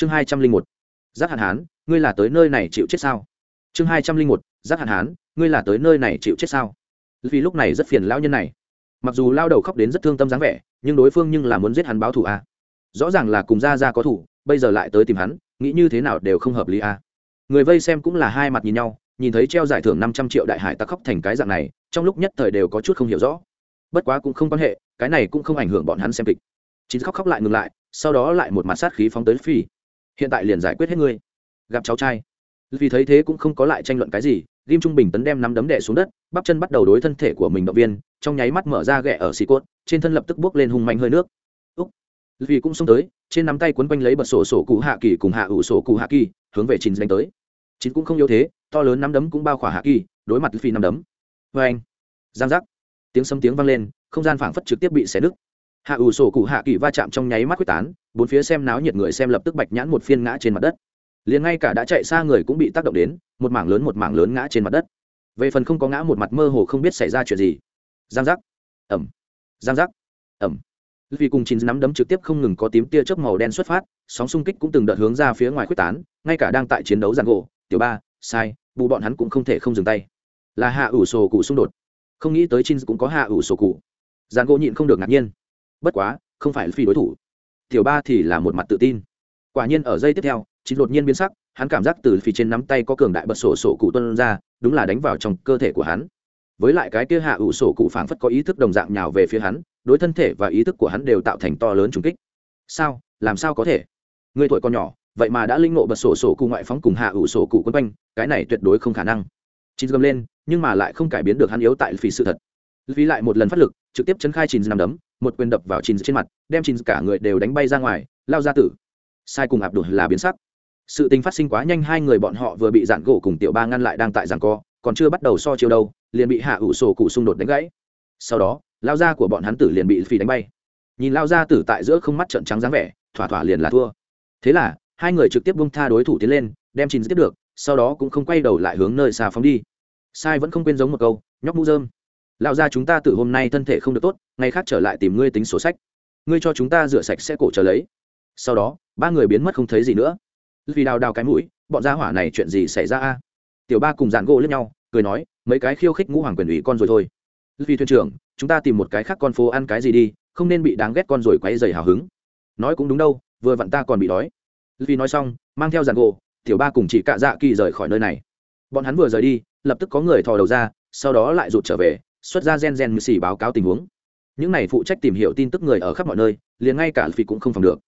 chương hai trăm linh một, giác hạn hán, ngươi là tới nơi này chịu chết sao? Chương hai trăm linh một, giác hạn hán, ngươi là tới nơi này chịu chết sao? Vì lúc này rất phiền lão nhân này. Mặc dù lao đầu khóc đến rất thương tâm dáng vẻ, nhưng đối phương nhưng là muốn giết hắn báo thù a rõ ràng là cùng ra ra có thủ bây giờ lại tới tìm hắn, nghĩ như thế nào đều không hợp lý a người vây xem cũng là hai mặt nhìn nhau, nhìn thấy treo giải thưởng năm trăm triệu đại hải tặc khóc thành cái dạng này, trong lúc nhất thời đều có chút không hiểu rõ. Bất quá cũng không quan hệ, cái này cũng không ảnh hưởng bọn hắn xem kịch. Chính khóc khóc lại ngừng lại, sau đó lại một mặt sát khí phóng tới phi hiện tại liền giải quyết hết ngươi. Gặp cháu trai. Vì thấy thế cũng không có lại tranh luận cái gì ghim trung bình tấn đem nắm đấm đẻ xuống đất, bắp chân bắt đầu đối thân thể của mình động viên, trong nháy mắt mở ra ghẹ ở xì cốt, trên thân lập tức bước lên hung mạnh hơi nước. Úc. Vì cũng xông tới, trên nắm tay quấn quanh lấy bật sổ sổ cụ hạ kỳ cùng hạ ủ sổ cụ hạ kỳ, hướng về chín đánh tới. Chín cũng không yếu thế, to lớn nắm đấm cũng bao khỏa hạ kỳ, đối mặt phi nắm đấm. Vê anh giang giác. Tiếng sấm tiếng vang lên, không gian phảng phất trực tiếp bị xé nứt hạ ủ sổ cụ hạ kỳ va chạm trong nháy mắt quyết tán, bốn phía xem náo nhiệt người xem lập tức bạch nhãn một phiên ngã trên mặt đất. Liền ngay cả đã chạy xa người cũng bị tác động đến, một mảng lớn một mảng lớn ngã trên mặt đất. Về phần không có ngã một mặt mơ hồ không biết xảy ra chuyện gì. Giang giác. Ẩm. Giang giác. Ẩm. Vì cùng chín nắm đấm trực tiếp không ngừng có tím tia chớp màu đen xuất phát, sóng xung kích cũng từng đợt hướng ra phía ngoài quyết tán, ngay cả đang tại chiến đấu giàn gỗ tiểu ba, sai, bù bọn hắn cũng không thể không dừng tay. Là hạ ủ sổ cụ xung đột. Không nghĩ tới chin cũng có hạ ủ sổ cụ. Giàn gỗ nhịn không được ngạc nhiên bất quá, không phải phi đối thủ. Tiểu ba thì là một mặt tự tin. Quả nhiên ở giây tiếp theo, chín đột nhiên biến sắc, hắn cảm giác từ phía trên nắm tay có cường đại bật sổ sổ cụ tuân ra, đúng là đánh vào trong cơ thể của hắn. Với lại cái kia hạ ủ sổ cụ phảng phất có ý thức đồng dạng nhào về phía hắn, đối thân thể và ý thức của hắn đều tạo thành to lớn trùng kích. Sao? Làm sao có thể? Người tuổi còn nhỏ, vậy mà đã linh ngộ bật sổ sổ cụ ngoại phóng cùng hạ ủ sổ cụ quân quanh, cái này tuyệt đối không khả năng. Chín gầm lên, nhưng mà lại không cải biến được hắn yếu tại phi sự thật. Vì lại một lần phát lực, trực tiếp chấn khai chín nằm đấm một quyền đập vào chín trên mặt, đem chín cả người đều đánh bay ra ngoài, lao ra tử. Sai cùng ạp đột là biến sắc. Sự tình phát sinh quá nhanh, hai người bọn họ vừa bị dạn gỗ cùng tiểu ba ngăn lại đang tại giảng co, còn chưa bắt đầu so chiều đâu, liền bị hạ ủ sổ cụ xung đột đánh gãy. Sau đó, lao ra của bọn hắn tử liền bị phi đánh bay. Nhìn lao ra tử tại giữa không mắt trận trắng dáng vẻ, thỏa thỏa liền là thua. Thế là, hai người trực tiếp bông tha đối thủ tiến lên, đem chín tiếp được, sau đó cũng không quay đầu lại hướng nơi xa phóng đi. Sai vẫn không quên giống một câu, nhóc mũ dơm Lão gia chúng ta từ hôm nay thân thể không được tốt, ngày khác trở lại tìm ngươi tính sổ sách. Ngươi cho chúng ta rửa sạch sẽ cổ trở lấy. Sau đó, ba người biến mất không thấy gì nữa. Vì đào đào cái mũi, bọn gia hỏa này chuyện gì xảy ra a? Tiểu ba cùng dàn gỗ lẫn nhau, cười nói, mấy cái khiêu khích ngũ hoàng quyền ủy con rồi thôi. Vì thuyền trưởng, chúng ta tìm một cái khác con phố ăn cái gì đi, không nên bị đáng ghét con rồi quay dày hào hứng. Nói cũng đúng đâu, vừa vặn ta còn bị đói. Vì nói xong, mang theo dàn gỗ, tiểu ba cùng chị cạ dạ kỳ rời khỏi nơi này. Bọn hắn vừa rời đi, lập tức có người thò đầu ra, sau đó lại rụt trở về xuất ra gen gen như xì báo cáo tình huống. Những này phụ trách tìm hiểu tin tức người ở khắp mọi nơi, liền ngay cả phi cũng không phòng được.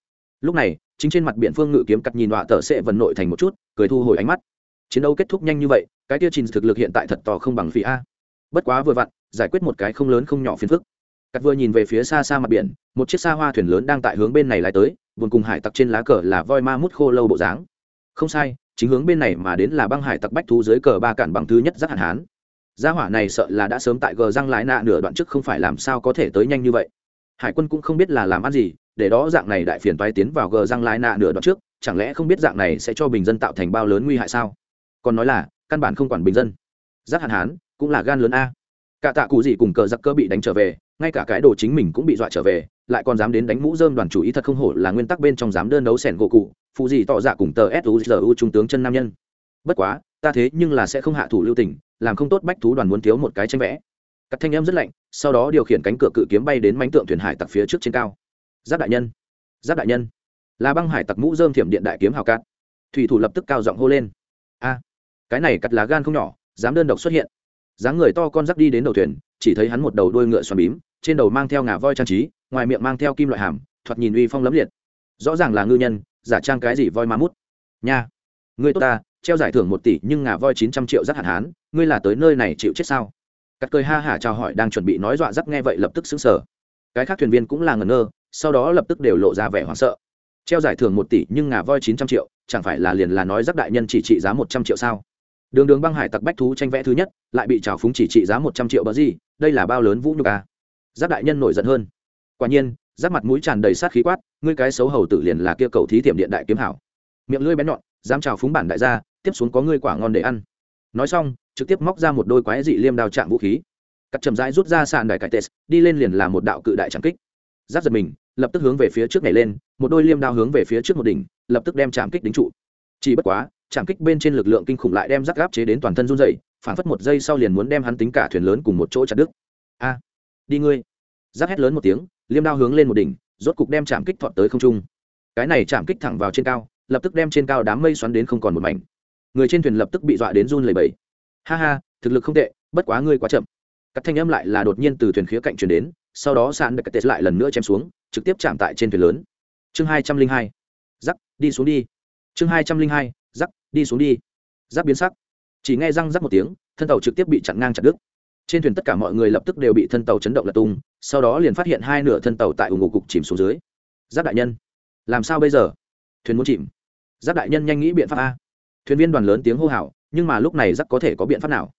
Lúc này, chính trên mặt biển phương ngự kiếm cắt nhìn họa tờ sẽ vần nội thành một chút, cười thu hồi ánh mắt. Chiến đấu kết thúc nhanh như vậy, cái tiêu trình thực lực hiện tại thật to không bằng phi a. Bất quá vừa vặn, giải quyết một cái không lớn không nhỏ phiền phức. Cắt vừa nhìn về phía xa xa mặt biển, một chiếc xa hoa thuyền lớn đang tại hướng bên này lại tới, buồn cùng hải tặc trên lá cờ là voi ma mút khô lâu bộ dáng. Không sai, chính hướng bên này mà đến là băng hải tặc bách thú dưới cờ ba cản bằng thứ nhất rất hạn hán gia hỏa này sợ là đã sớm tại gờ răng lái nạ nửa đoạn trước không phải làm sao có thể tới nhanh như vậy. Hải quân cũng không biết là làm ăn gì, để đó dạng này đại phiền toái tiến vào gờ răng lái nạ nửa đoạn trước, chẳng lẽ không biết dạng này sẽ cho bình dân tạo thành bao lớn nguy hại sao? Còn nói là, căn bản không quản bình dân. Giác hạn hán, cũng là gan lớn a. Cả tạ cụ gì cùng cờ giặc cơ bị đánh trở về, ngay cả cái đồ chính mình cũng bị dọa trở về, lại còn dám đến đánh mũ dơm đoàn chủ ý thật không hổ là nguyên tắc bên trong dám đơn đấu sẻn gỗ cụ, phụ gì tỏ dạ cùng tờ suzu trung tướng chân nam nhân. Bất quá ta thế nhưng là sẽ không hạ thủ lưu tình, làm không tốt bách thú đoàn muốn thiếu một cái tranh vẽ. Cắt thanh em rất lạnh, sau đó điều khiển cánh cửa cự kiếm bay đến mánh tượng thuyền hải tặc phía trước trên cao. Giáp đại nhân, giáp đại nhân. Là băng hải tặc mũ dơm thiểm điện đại kiếm hào cát. Thủy thủ lập tức cao giọng hô lên. A, cái này cắt lá gan không nhỏ, dám đơn độc xuất hiện. Dáng người to con dắt đi đến đầu thuyền, chỉ thấy hắn một đầu đuôi ngựa xoắn bím, trên đầu mang theo ngà voi trang trí, ngoài miệng mang theo kim loại hàm, thoạt nhìn uy phong lấm liệt. Rõ ràng là ngư nhân, giả trang cái gì voi ma mút. Nha người tốt ta treo giải thưởng một tỷ nhưng ngà voi chín trăm triệu rất hạn hán, ngươi là tới nơi này chịu chết sao? Cắt cười ha hả chào hỏi đang chuẩn bị nói dọa dắt nghe vậy lập tức xứng sở cái khác thuyền viên cũng là ngẩn ngơ, sau đó lập tức đều lộ ra vẻ hoảng sợ. Treo giải thưởng một tỷ nhưng ngà voi chín trăm triệu, chẳng phải là liền là nói rắc đại nhân chỉ trị giá một trăm triệu sao? Đường đường băng hải tặc bách thú tranh vẽ thứ nhất, lại bị trào phúng chỉ trị giá một trăm triệu bờ gì, đây là bao lớn vũ nhục à. giáp đại nhân nổi giận hơn. Quả nhiên giáp mặt mũi tràn đầy sát khí quát, ngươi cái xấu hầu tử liền là kia cầu thí tiệm điện đại kiếm hảo. Miệng lưỡi bén nhọn, dám trào phúng bản đại gia tiếp xuống có ngươi quả ngon để ăn. Nói xong, trực tiếp móc ra một đôi quái dị liêm đao chạm vũ khí. Cắt chậm rãi rút ra sàn đại cải tes đi lên liền là một đạo cự đại trạm kích. Giáp giật mình, lập tức hướng về phía trước này lên, một đôi liêm đao hướng về phía trước một đỉnh, lập tức đem chạm kích đính trụ. Chỉ bất quá chạm kích bên trên lực lượng kinh khủng lại đem rắc gáp chế đến toàn thân run dày phản phất một giây sau liền muốn đem hắn tính cả thuyền lớn cùng một chỗ chặt đứt. A, đi ngươi. Giáp hét lớn một tiếng, liêm đao hướng lên một đỉnh, rốt cục đem chạm kích thọt tới không trung. Cái này chạm kích thẳng vào trên cao, lập tức đem trên cao đám mây xoắn đến không còn một mảnh người trên thuyền lập tức bị dọa đến run lẩy bẩy. Ha ha, thực lực không tệ, bất quá ngươi quá chậm. Các thanh âm lại là đột nhiên từ thuyền khía cạnh chuyển đến, sau đó sàn được tết lại lần nữa chém xuống, trực tiếp chạm tại trên thuyền lớn. Chương hai trăm linh hai. Giắc đi xuống đi. Chương hai trăm linh hai. Giắc đi xuống đi. Giáp biến sắc. Chỉ nghe răng rắc một tiếng, thân tàu trực tiếp bị chặn ngang chặt đứt. Trên thuyền tất cả mọi người lập tức đều bị thân tàu chấn động lật tung, sau đó liền phát hiện hai nửa thân tàu tại ủng ngục cục chìm xuống dưới. Giáp đại nhân, làm sao bây giờ? Thuyền muốn chìm. Giáp đại nhân nhanh nghĩ biện pháp a thuyền viên đoàn lớn tiếng hô hào, nhưng mà lúc này giáp có thể có biện pháp nào?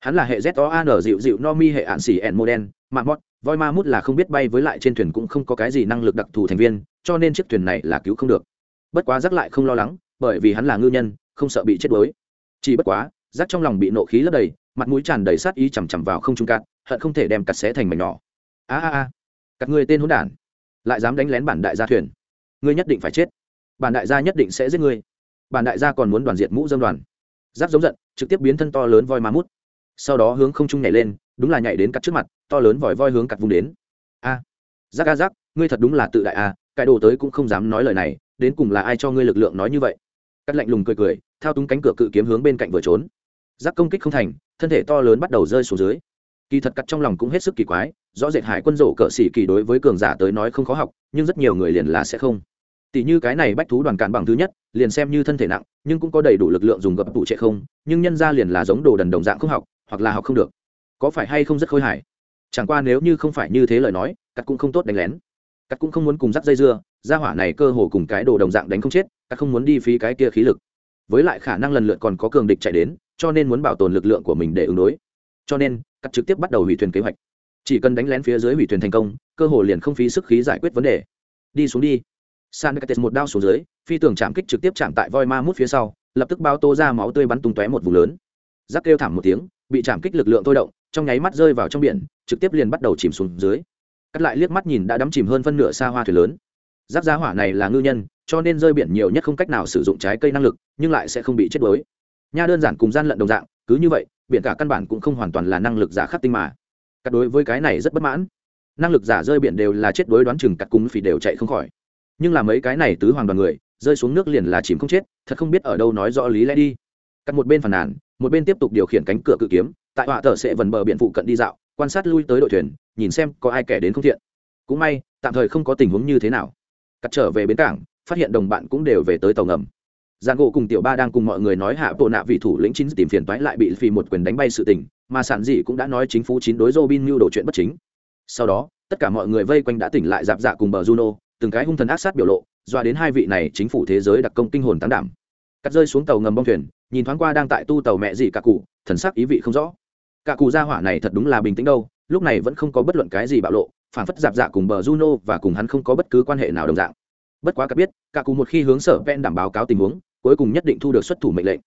Hắn là hệ z o an dịu dịu no mi hệ ạn xỉ ẹn mô đen mạng mót, voi ma mút là không biết bay với lại trên thuyền cũng không có cái gì năng lực đặc thù thành viên, cho nên chiếc thuyền này là cứu không được. Bất quá rắc lại không lo lắng, bởi vì hắn là ngư nhân, không sợ bị chết đuối. Chỉ bất quá rắc trong lòng bị nộ khí lấp đầy, mặt mũi tràn đầy sát ý chằm chằm vào không trung cạn hận không thể đem cặt xé thành mảnh nhỏ. A a a cặt người tên hỗn đản, lại dám đánh lén bản đại gia thuyền. Ngươi nhất định phải chết. Bản đại gia nhất định sẽ giết ngươi bản đại gia còn muốn đoàn diệt mũ dâm đoàn. Giáp giống giận trực tiếp biến thân to lớn voi ma mút. Sau đó hướng không trung nhảy lên đúng là nhảy đến cắt trước mặt to lớn vòi voi hướng cắt vùng đến. A! À, giác a giác ngươi thật đúng là tự đại a cái đồ tới cũng không dám nói lời này đến cùng là ai cho ngươi lực lượng nói như vậy? Cắt lạnh lùng cười cười thao túng cánh cửa cự kiếm hướng bên cạnh vừa trốn. Giác công kích không thành thân thể to lớn bắt đầu rơi xuống dưới. Kỳ thật cắt trong lòng cũng hết sức kỳ quái rõ rệt hải quân rổ cỡ xỉ kỳ đối với cường giả tới nói không khó học nhưng rất nhiều người liền là sẽ không tỷ như cái này bách thú đoàn cản bằng thứ nhất, liền xem như thân thể nặng, nhưng cũng có đầy đủ lực lượng dùng gập tụ trệ không, nhưng nhân ra liền là giống đồ đần đồng dạng không học, hoặc là học không được. Có phải hay không rất khôi hài? Chẳng qua nếu như không phải như thế lời nói, cắt cũng không tốt đánh lén. Cắt cũng không muốn cùng dắt dây dưa ra hỏa này cơ hồ cùng cái đồ đồng dạng đánh không chết, cắt không muốn đi phí cái kia khí lực. Với lại khả năng lần lượt còn có cường địch chạy đến, cho nên muốn bảo tồn lực lượng của mình để ứng đối. Cho nên, cắt trực tiếp bắt đầu hủy thuyền kế hoạch. Chỉ cần đánh lén phía dưới hủy thuyền thành công, cơ hồ liền không phí sức khí giải quyết vấn đề. Đi xuống đi san một đao xuống dưới, phi tường chạm kích trực tiếp chạm tại voi ma mút phía sau, lập tức bao tô ra máu tươi bắn tung tóe một vùng lớn. Giáp kêu thảm một tiếng, bị chạm kích lực lượng thôi động, trong nháy mắt rơi vào trong biển, trực tiếp liền bắt đầu chìm xuống dưới. Cắt lại liếc mắt nhìn đã đắm chìm hơn phân nửa xa hoa thuyền lớn. Giáp giá hỏa này là ngư nhân, cho nên rơi biển nhiều nhất không cách nào sử dụng trái cây năng lực, nhưng lại sẽ không bị chết đuối. Nha đơn giản cùng gian lận đồng dạng, cứ như vậy, biển cả căn bản cũng không hoàn toàn là năng lực giả khắc tinh mà. Cắt đối với cái này rất bất mãn. Năng lực giả rơi biển đều là chết đuối đoán chừng cắt cung phì đều chạy không khỏi nhưng là mấy cái này tứ hoàng đoàn người, rơi xuống nước liền là chìm không chết, thật không biết ở đâu nói rõ lý lẽ đi. Cắt một bên phàn nàn, một bên tiếp tục điều khiển cánh cửa cự kiếm, tại họa thợ sẽ vần bờ biển phụ cận đi dạo, quan sát lui tới đội thuyền, nhìn xem có ai kẻ đến không thiện. Cũng may, tạm thời không có tình huống như thế nào. Cắt trở về bến cảng, phát hiện đồng bạn cũng đều về tới tàu ngầm. Giang gỗ cùng tiểu ba đang cùng mọi người nói hạ bộ nạ vị thủ lĩnh chín tìm phiền toái lại bị phi một quyền đánh bay sự tình, mà sản dị cũng đã nói chính phủ chín đối robin mưu đồ chuyện bất chính. Sau đó, tất cả mọi người vây quanh đã tỉnh lại dạp dạ cùng bờ juno từng cái hung thần ác sát biểu lộ, doa đến hai vị này chính phủ thế giới đặc công kinh hồn tán đảm. Cắt rơi xuống tàu ngầm bong thuyền, nhìn thoáng qua đang tại tu tàu mẹ gì cả cụ, thần sắc ý vị không rõ. Cả cụ gia hỏa này thật đúng là bình tĩnh đâu, lúc này vẫn không có bất luận cái gì bạo lộ, phản phất dạp dạ cùng bờ juno và cùng hắn không có bất cứ quan hệ nào đồng dạng. Bất quá cả biết, cả cụ một khi hướng sở vẹn đảm báo cáo tình huống, cuối cùng nhất định thu được xuất thủ mệnh lệnh.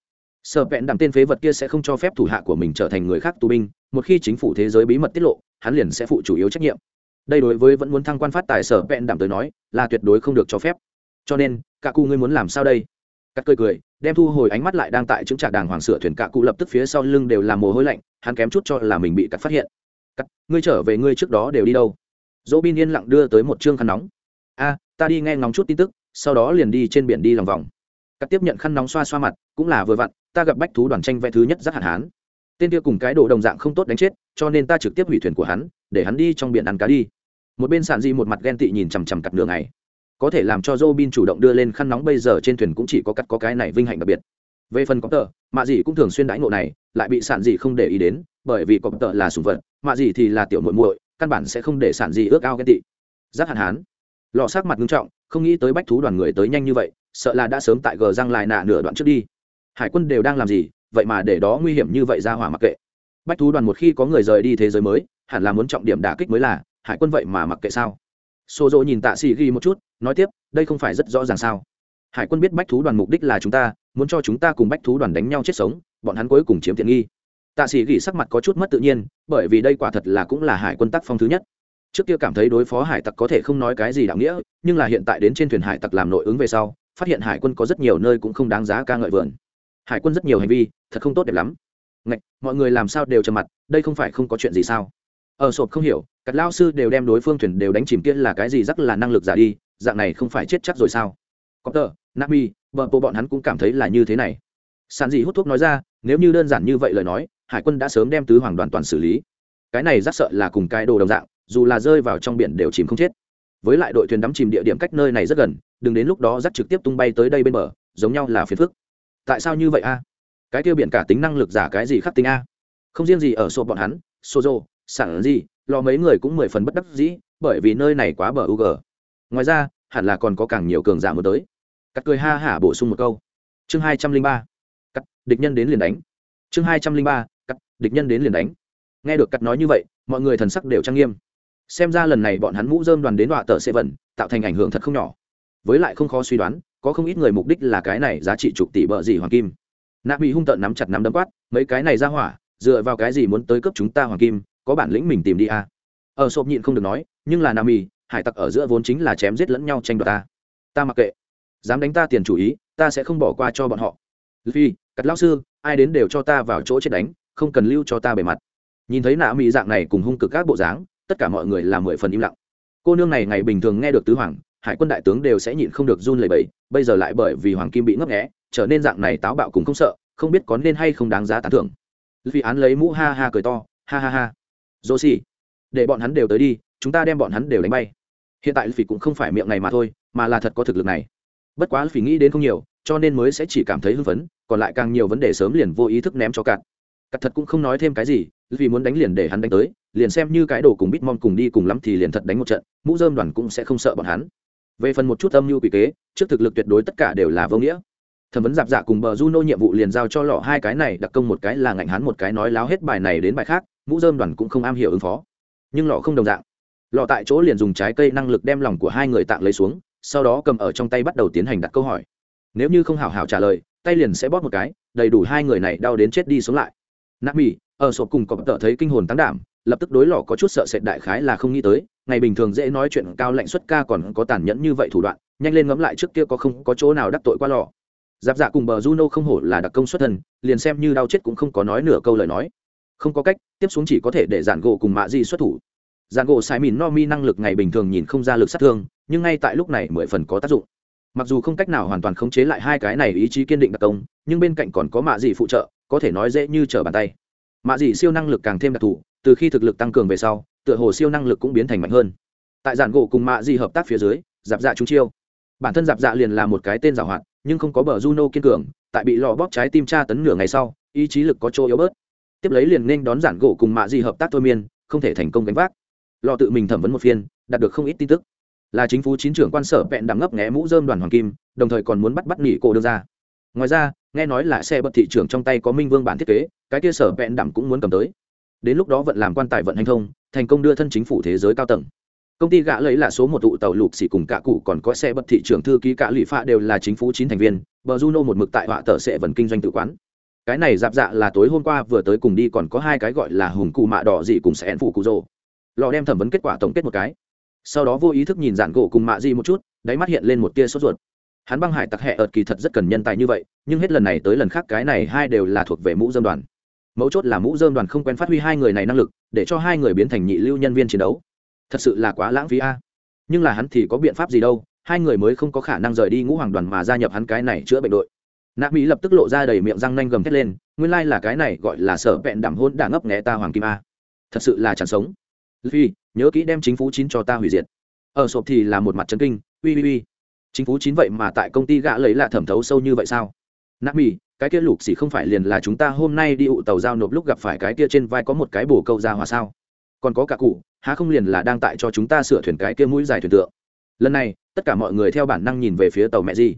Sở vẹn đảm tên phế vật kia sẽ không cho phép thủ hạ của mình trở thành người khác tù binh, một khi chính phủ thế giới bí mật tiết lộ, hắn liền sẽ phụ chủ yếu trách nhiệm đây đối với vẫn muốn thăng quan phát tài sở vẹn đảm tới nói, là tuyệt đối không được cho phép. Cho nên cả cụ ngươi muốn làm sao đây? Cắt cười cười, đem thu hồi ánh mắt lại đang tại chứng trạc đàng hoàng sửa thuyền cả cụ lập tức phía sau lưng đều là mồ hôi lạnh, hắn kém chút cho là mình bị cắt phát hiện. Cắt, ngươi trở về ngươi trước đó đều đi đâu? Dỗ bin yên lặng đưa tới một chương khăn nóng. A, ta đi nghe ngóng chút tin tức, sau đó liền đi trên biển đi lòng vòng. Cắt tiếp nhận khăn nóng xoa xoa mặt, cũng là vừa vặn, ta gặp bách thú đoàn tranh vẽ thứ nhất rất hạn hán. Tên kia cùng cái đồ đồng dạng không tốt đánh chết cho nên ta trực tiếp hủy thuyền của hắn để hắn đi trong biển ăn cá đi một bên sàn di một mặt ghen tị nhìn chằm chằm cặp đường này có thể làm cho Robin chủ động đưa lên khăn nóng bây giờ trên thuyền cũng chỉ có cắt có cái này vinh hạnh đặc biệt. Về phần có tờ, mạ gì cũng thường xuyên đãi ngộ này, lại bị sản gì không để ý đến, bởi vì có tờ là sủng vật, mạ gì thì là tiểu muội muội, căn bản sẽ không để sản gì ước ao ghen tị. Giác hạn hán. Lọ sắc mặt nghiêm trọng, không nghĩ tới bách thú đoàn người tới nhanh như vậy, sợ là đã sớm tại gờ răng lại nạ nửa đoạn trước đi. Hải quân đều đang làm gì, vậy mà để đó nguy hiểm như vậy ra hỏa mặc kệ. Bách thú đoàn một khi có người rời đi thế giới mới, hẳn là muốn trọng điểm đả kích mới là, hải quân vậy mà mặc kệ sao? Sô Dỗ nhìn Tạ Sĩ ghi một chút, nói tiếp, đây không phải rất rõ ràng sao? Hải quân biết bách thú đoàn mục đích là chúng ta, muốn cho chúng ta cùng bách thú đoàn đánh nhau chết sống, bọn hắn cuối cùng chiếm tiện nghi. Tạ Sĩ ghi sắc mặt có chút mất tự nhiên, bởi vì đây quả thật là cũng là hải quân tác phong thứ nhất. Trước kia cảm thấy đối phó hải tặc có thể không nói cái gì đạo nghĩa, nhưng là hiện tại đến trên thuyền hải tặc làm nội ứng về sau, phát hiện hải quân có rất nhiều nơi cũng không đáng giá ca ngợi vườn hải quân rất nhiều hành vi thật không tốt đẹp lắm Ngạch, mọi người làm sao đều trầm mặt đây không phải không có chuyện gì sao? Ở sộp không hiểu các lao sư đều đem đối phương thuyền đều đánh chìm kia là cái gì rắc là năng lực giả đi dạng này không phải chết chắc rồi sao? Có tờ nami bọn bộ bọn hắn cũng cảm thấy là như thế này. Sàn dị hút thuốc nói ra nếu như đơn giản như vậy lời nói hải quân đã sớm đem tứ hoàng đoàn toàn xử lý. Cái này rất sợ là cùng cái đồ đồng dạng dù là rơi vào trong biển đều chìm không chết. Với lại đội thuyền đắm chìm địa điểm cách nơi này rất gần đừng đến lúc đó rắc trực tiếp tung bay tới đây bên bờ giống nhau là phiền phức. Tại sao như vậy a? Cái tiêu biển cả tính năng lực giả cái gì khắc tính a? Không riêng gì ở sổ bọn hắn, sozo sản gì lo mấy người cũng mười phần bất đắc dĩ, bởi vì nơi này quá bờ u ngoài ra, hẳn là còn có càng nhiều cường giả muốn tới. Cắt cười ha hả bổ sung một câu. Chương hai trăm linh ba. Cắt, địch nhân đến liền đánh. Chương hai trăm linh ba, cắt, địch nhân đến liền đánh. Nghe được cắt nói như vậy, mọi người thần sắc đều trang nghiêm. Xem ra lần này bọn hắn mũ dơm đoàn đến đọa tờ sẽ vẩn tạo thành ảnh hưởng thật không nhỏ. Với lại không khó suy đoán, có không ít người mục đích là cái này giá trị chục tỷ bợ gì hoàng kim nạ bị hung tợn nắm chặt nắm đấm quát, mấy cái này ra hỏa, dựa vào cái gì muốn tới cấp chúng ta hoàng kim, có bản lĩnh mình tìm đi à. ở sộp nhịn không được nói, nhưng là nam mì hải tặc ở giữa vốn chính là chém giết lẫn nhau tranh đoạt ta. Ta mặc kệ. Dám đánh ta tiền chủ ý, ta sẽ không bỏ qua cho bọn họ. Phi cắt lão sư, ai đến đều cho ta vào chỗ chết đánh, không cần lưu cho ta bề mặt. Nhìn thấy nạ mỹ dạng này cùng hung cực các bộ dáng, tất cả mọi người là mười phần im lặng. Cô nương này ngày bình thường nghe được tứ hoàng, hải quân đại tướng đều sẽ nhịn không được run lẩy bẩy, bây giờ lại bởi vì hoàng kim bị ngấp nghé trở nên dạng này táo bạo cùng không sợ, không biết có nên hay không đáng giá tán thưởng. Vì án lấy mũ ha ha cười to, ha ha ha. Dô xì để bọn hắn đều tới đi, chúng ta đem bọn hắn đều đánh bay. Hiện tại phỉ cũng không phải miệng này mà thôi, mà là thật có thực lực này. Bất quá phỉ nghĩ đến không nhiều, cho nên mới sẽ chỉ cảm thấy hưng phấn, còn lại càng nhiều vấn đề sớm liền vô ý thức ném cho cạn cắt thật cũng không nói thêm cái gì vì muốn đánh liền để hắn đánh tới, liền xem như cái đồ cùng bitmom cùng đi cùng lắm thì liền thật đánh một trận, mũ dơm đoàn cũng sẽ không sợ bọn hắn. Về phần một chút âm mưu quỷ kế, trước thực lực tuyệt đối tất cả đều là vô nghĩa thẩm vấn giạp dạ cùng bờ juno nhiệm vụ liền giao cho lọ hai cái này, đặc công một cái là ngạnh hắn một cái nói láo hết bài này đến bài khác, mũ dơm đoàn cũng không am hiểu ứng phó. Nhưng lọ không đồng dạng. Lọ tại chỗ liền dùng trái cây năng lực đem lòng của hai người tạng lấy xuống, sau đó cầm ở trong tay bắt đầu tiến hành đặt câu hỏi. Nếu như không hảo hảo trả lời, tay liền sẽ bóp một cái, đầy đủ hai người này đau đến chết đi sống lại. Nạp mỹ ở sổ cùng có tợ thấy kinh hồn tăng đảm, lập tức đối lò có chút sợ sệt đại khái là không nghĩ tới, ngày bình thường dễ nói chuyện cao lạnh xuất ca còn có tàn nhẫn như vậy thủ đoạn, nhanh lên ngẫm lại trước kia có không có chỗ nào đắc tội qua lò giáp dạ cùng bờ juno không hổ là đặc công xuất thân, liền xem như đau chết cũng không có nói nửa câu lời nói. Không có cách, tiếp xuống chỉ có thể để giản gỗ cùng mạ di xuất thủ. Giản gỗ sai mìn no mi năng lực ngày bình thường nhìn không ra lực sát thương, nhưng ngay tại lúc này mười phần có tác dụng. Mặc dù không cách nào hoàn toàn khống chế lại hai cái này ý chí kiên định đặc công, nhưng bên cạnh còn có mạ di phụ trợ, có thể nói dễ như trở bàn tay. Mạ dị siêu năng lực càng thêm đặc thù, từ khi thực lực tăng cường về sau, tựa hồ siêu năng lực cũng biến thành mạnh hơn. Tại giản gỗ cùng mạ dị hợp tác phía dưới, giáp dạ chúng chiêu. Bản thân giáp dạ liền là một cái tên giảo hoạt nhưng không có bờ juno kiên cường, tại bị lọ bóp trái tim tra tấn nửa ngày sau, ý chí lực có chỗ yếu bớt. Tiếp lấy liền nên đón giản gỗ cùng mạ dị hợp tác thôi miên, không thể thành công gánh vác. Lọ tự mình thẩm vấn một phiên, đạt được không ít tin tức. Là chính phủ chín trưởng quan sở vẹn đằng ngấp nghé mũ dơm đoàn hoàng kim, đồng thời còn muốn bắt bắt nghỉ cổ đưa ra. Ngoài ra, nghe nói là xe bật thị trường trong tay có minh vương bản thiết kế, cái kia sở vẹn đằng cũng muốn cầm tới. Đến lúc đó vận làm quan tài vận hành thông, thành công đưa thân chính phủ thế giới cao tầng công ty gã lấy là số một tụ tàu lục xỉ cùng cả cụ còn có xe bật thị trường thư ký cả lụy pha đều là chính phủ chín thành viên, bờ juno một mực tại họa tờ sẽ vẫn kinh doanh tự quán. Cái này dạp dạ là tối hôm qua vừa tới cùng đi còn có hai cái gọi là hùng cụ mạ đỏ dị cùng sẽ phụ cụ rồ. Lò đem thẩm vấn kết quả tổng kết một cái. Sau đó vô ý thức nhìn dạn gỗ cùng mạ dị một chút, đáy mắt hiện lên một tia sốt ruột. Hắn băng hải tặc hẹ ợt kỳ thật rất cần nhân tài như vậy, nhưng hết lần này tới lần khác cái này hai đều là thuộc về mũ dơm đoàn. Mấu chốt là mũ dơm đoàn không quen phát huy hai người này năng lực, để cho hai người biến thành nhị lưu nhân viên chiến đấu thật sự là quá lãng phí a. Nhưng là hắn thì có biện pháp gì đâu, hai người mới không có khả năng rời đi ngũ hoàng đoàn mà gia nhập hắn cái này chữa bệnh đội. Nạ mỹ lập tức lộ ra đầy miệng răng nanh gầm thét lên, nguyên lai là cái này gọi là sở vẹn đảm hôn đả ngấp nghé ta hoàng kim a. Thật sự là chẳng sống. Phi nhớ kỹ đem chính phủ chín cho ta hủy diệt. Ở sộp thì là một mặt trấn kinh, ui ui ui. Chính phủ chín vậy mà tại công ty gã lấy là thẩm thấu sâu như vậy sao? Nạ mỹ, cái kia lục xỉ không phải liền là chúng ta hôm nay đi ụ tàu giao nộp lúc gặp phải cái kia trên vai có một cái bồ câu ra hòa sao? Còn có cả cụ, há không liền là đang tại cho chúng ta sửa thuyền cái kia mũi dài thuyền tượng. Lần này, tất cả mọi người theo bản năng nhìn về phía tàu mẹ gì.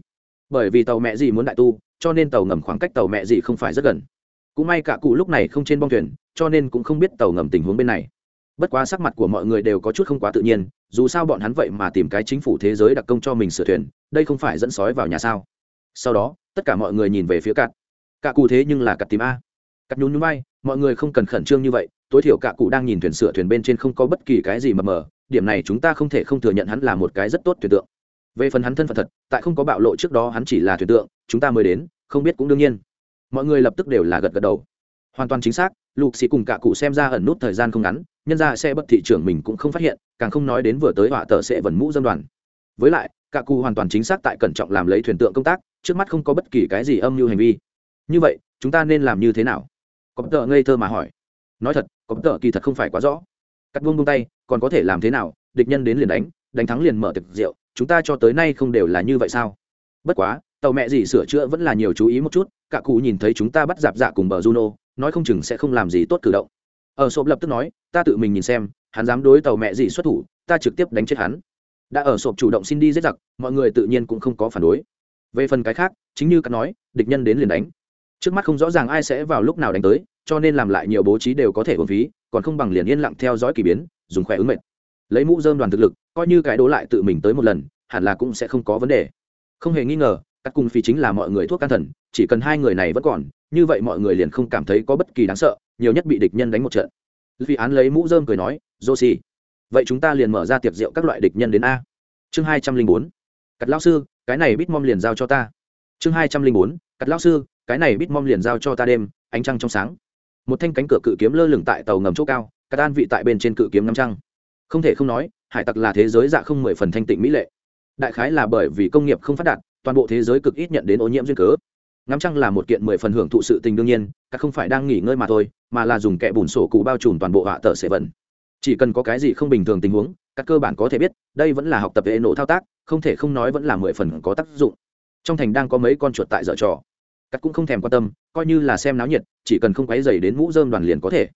Bởi vì tàu mẹ gì muốn đại tu, cho nên tàu ngầm khoảng cách tàu mẹ gì không phải rất gần. Cũng may cả cụ lúc này không trên bong thuyền, cho nên cũng không biết tàu ngầm tình huống bên này. Bất quá sắc mặt của mọi người đều có chút không quá tự nhiên, dù sao bọn hắn vậy mà tìm cái chính phủ thế giới đặc công cho mình sửa thuyền, đây không phải dẫn sói vào nhà sao? Sau đó, tất cả mọi người nhìn về phía cạn. Cả cụ thế nhưng là cặp tìm a. Cặp nhún nhún bay mọi người không cần khẩn trương như vậy, tối thiểu cả cụ đang nhìn thuyền sửa thuyền bên trên không có bất kỳ cái gì mờ mờ, điểm này chúng ta không thể không thừa nhận hắn là một cái rất tốt thuyền tượng. Về phần hắn thân phận thật, tại không có bạo lộ trước đó hắn chỉ là thuyền tượng, chúng ta mới đến, không biết cũng đương nhiên. Mọi người lập tức đều là gật gật đầu. Hoàn toàn chính xác, lục xì cùng cả cụ xem ra ẩn nút thời gian không ngắn, nhân ra xe bất thị trưởng mình cũng không phát hiện, càng không nói đến vừa tới họa tờ sẽ vần mũ dân đoàn. Với lại, cả cụ hoàn toàn chính xác tại cẩn trọng làm lấy thuyền tượng công tác, trước mắt không có bất kỳ cái gì âm mưu hành vi. Như vậy, chúng ta nên làm như thế nào? Có tờ ngây thơ mà hỏi. Nói thật, có tờ kỳ thật không phải quá rõ. Cắt buông buông tay, còn có thể làm thế nào? Địch nhân đến liền đánh đánh thắng liền mở tiệc rượu, chúng ta cho tới nay không đều là như vậy sao? Bất quá, tàu mẹ gì sửa chữa vẫn là nhiều chú ý một chút, cả cụ nhìn thấy chúng ta bắt dạp dạ cùng bờ juno, nói không chừng sẽ không làm gì tốt cử động. Ở sộp lập tức nói, ta tự mình nhìn xem, hắn dám đối tàu mẹ gì xuất thủ, ta trực tiếp đánh chết hắn. Đã ở sộp chủ động xin đi giết giặc, mọi người tự nhiên cũng không có phản đối. Về phần cái khác, chính như cắt nói, địch nhân đến liền đánh trước mắt không rõ ràng ai sẽ vào lúc nào đánh tới, cho nên làm lại nhiều bố trí đều có thể hồn phí, còn không bằng liền yên lặng theo dõi k ỳ biến, dùng khỏe ứng mệt lấy mũ dơm đoàn thực lực, coi như cái đố lại tự mình tới một lần, hẳn là cũng sẽ không có vấn đề. Không hề nghi ngờ, các cung phi chính là mọi người thuốc can thần, chỉ cần hai người này vẫn còn, như vậy mọi người liền không cảm thấy có bất kỳ đáng sợ, nhiều nhất bị địch nhân đánh một trận. Vì án lấy mũ dơm cười nói josi vậy chúng ta liền mở ra tiệc rượu các loại địch nhân đến a. Chương hai trăm linh bốn, cắt lao sư, cái này bít mom liền giao cho ta. Chương hai trăm linh bốn, cắt lao sư cái này bít mom liền giao cho ta đêm, ánh trăng trong sáng. Một thanh cánh cửa cự kiếm lơ lửng tại tàu ngầm chỗ cao cắt an vị tại bên trên cự kiếm năm trăng. Không thể không nói, hải tặc là thế giới dạ không mười phần thanh tịnh mỹ lệ. Đại khái là bởi vì công nghiệp không phát đạt, toàn bộ thế giới cực ít nhận đến ô nhiễm duyên cớ. Ngắm trăng là một kiện mười phần hưởng thụ sự tình đương nhiên, các không phải đang nghỉ ngơi mà thôi, mà là dùng kẹ bùn sổ cụ bao trùm toàn bộ họa tờ sẽ vận chỉ cần có cái gì không bình thường tình huống, các cơ bản có thể biết, đây vẫn là học tập hệ nổ thao tác, không thể không nói vẫn là mười phần có tác dụng. Trong thành đang có mấy con chuột tại dở trò cắt cũng không thèm quan tâm coi như là xem náo nhiệt chỉ cần không quấy dày đến mũ dơm đoàn liền có thể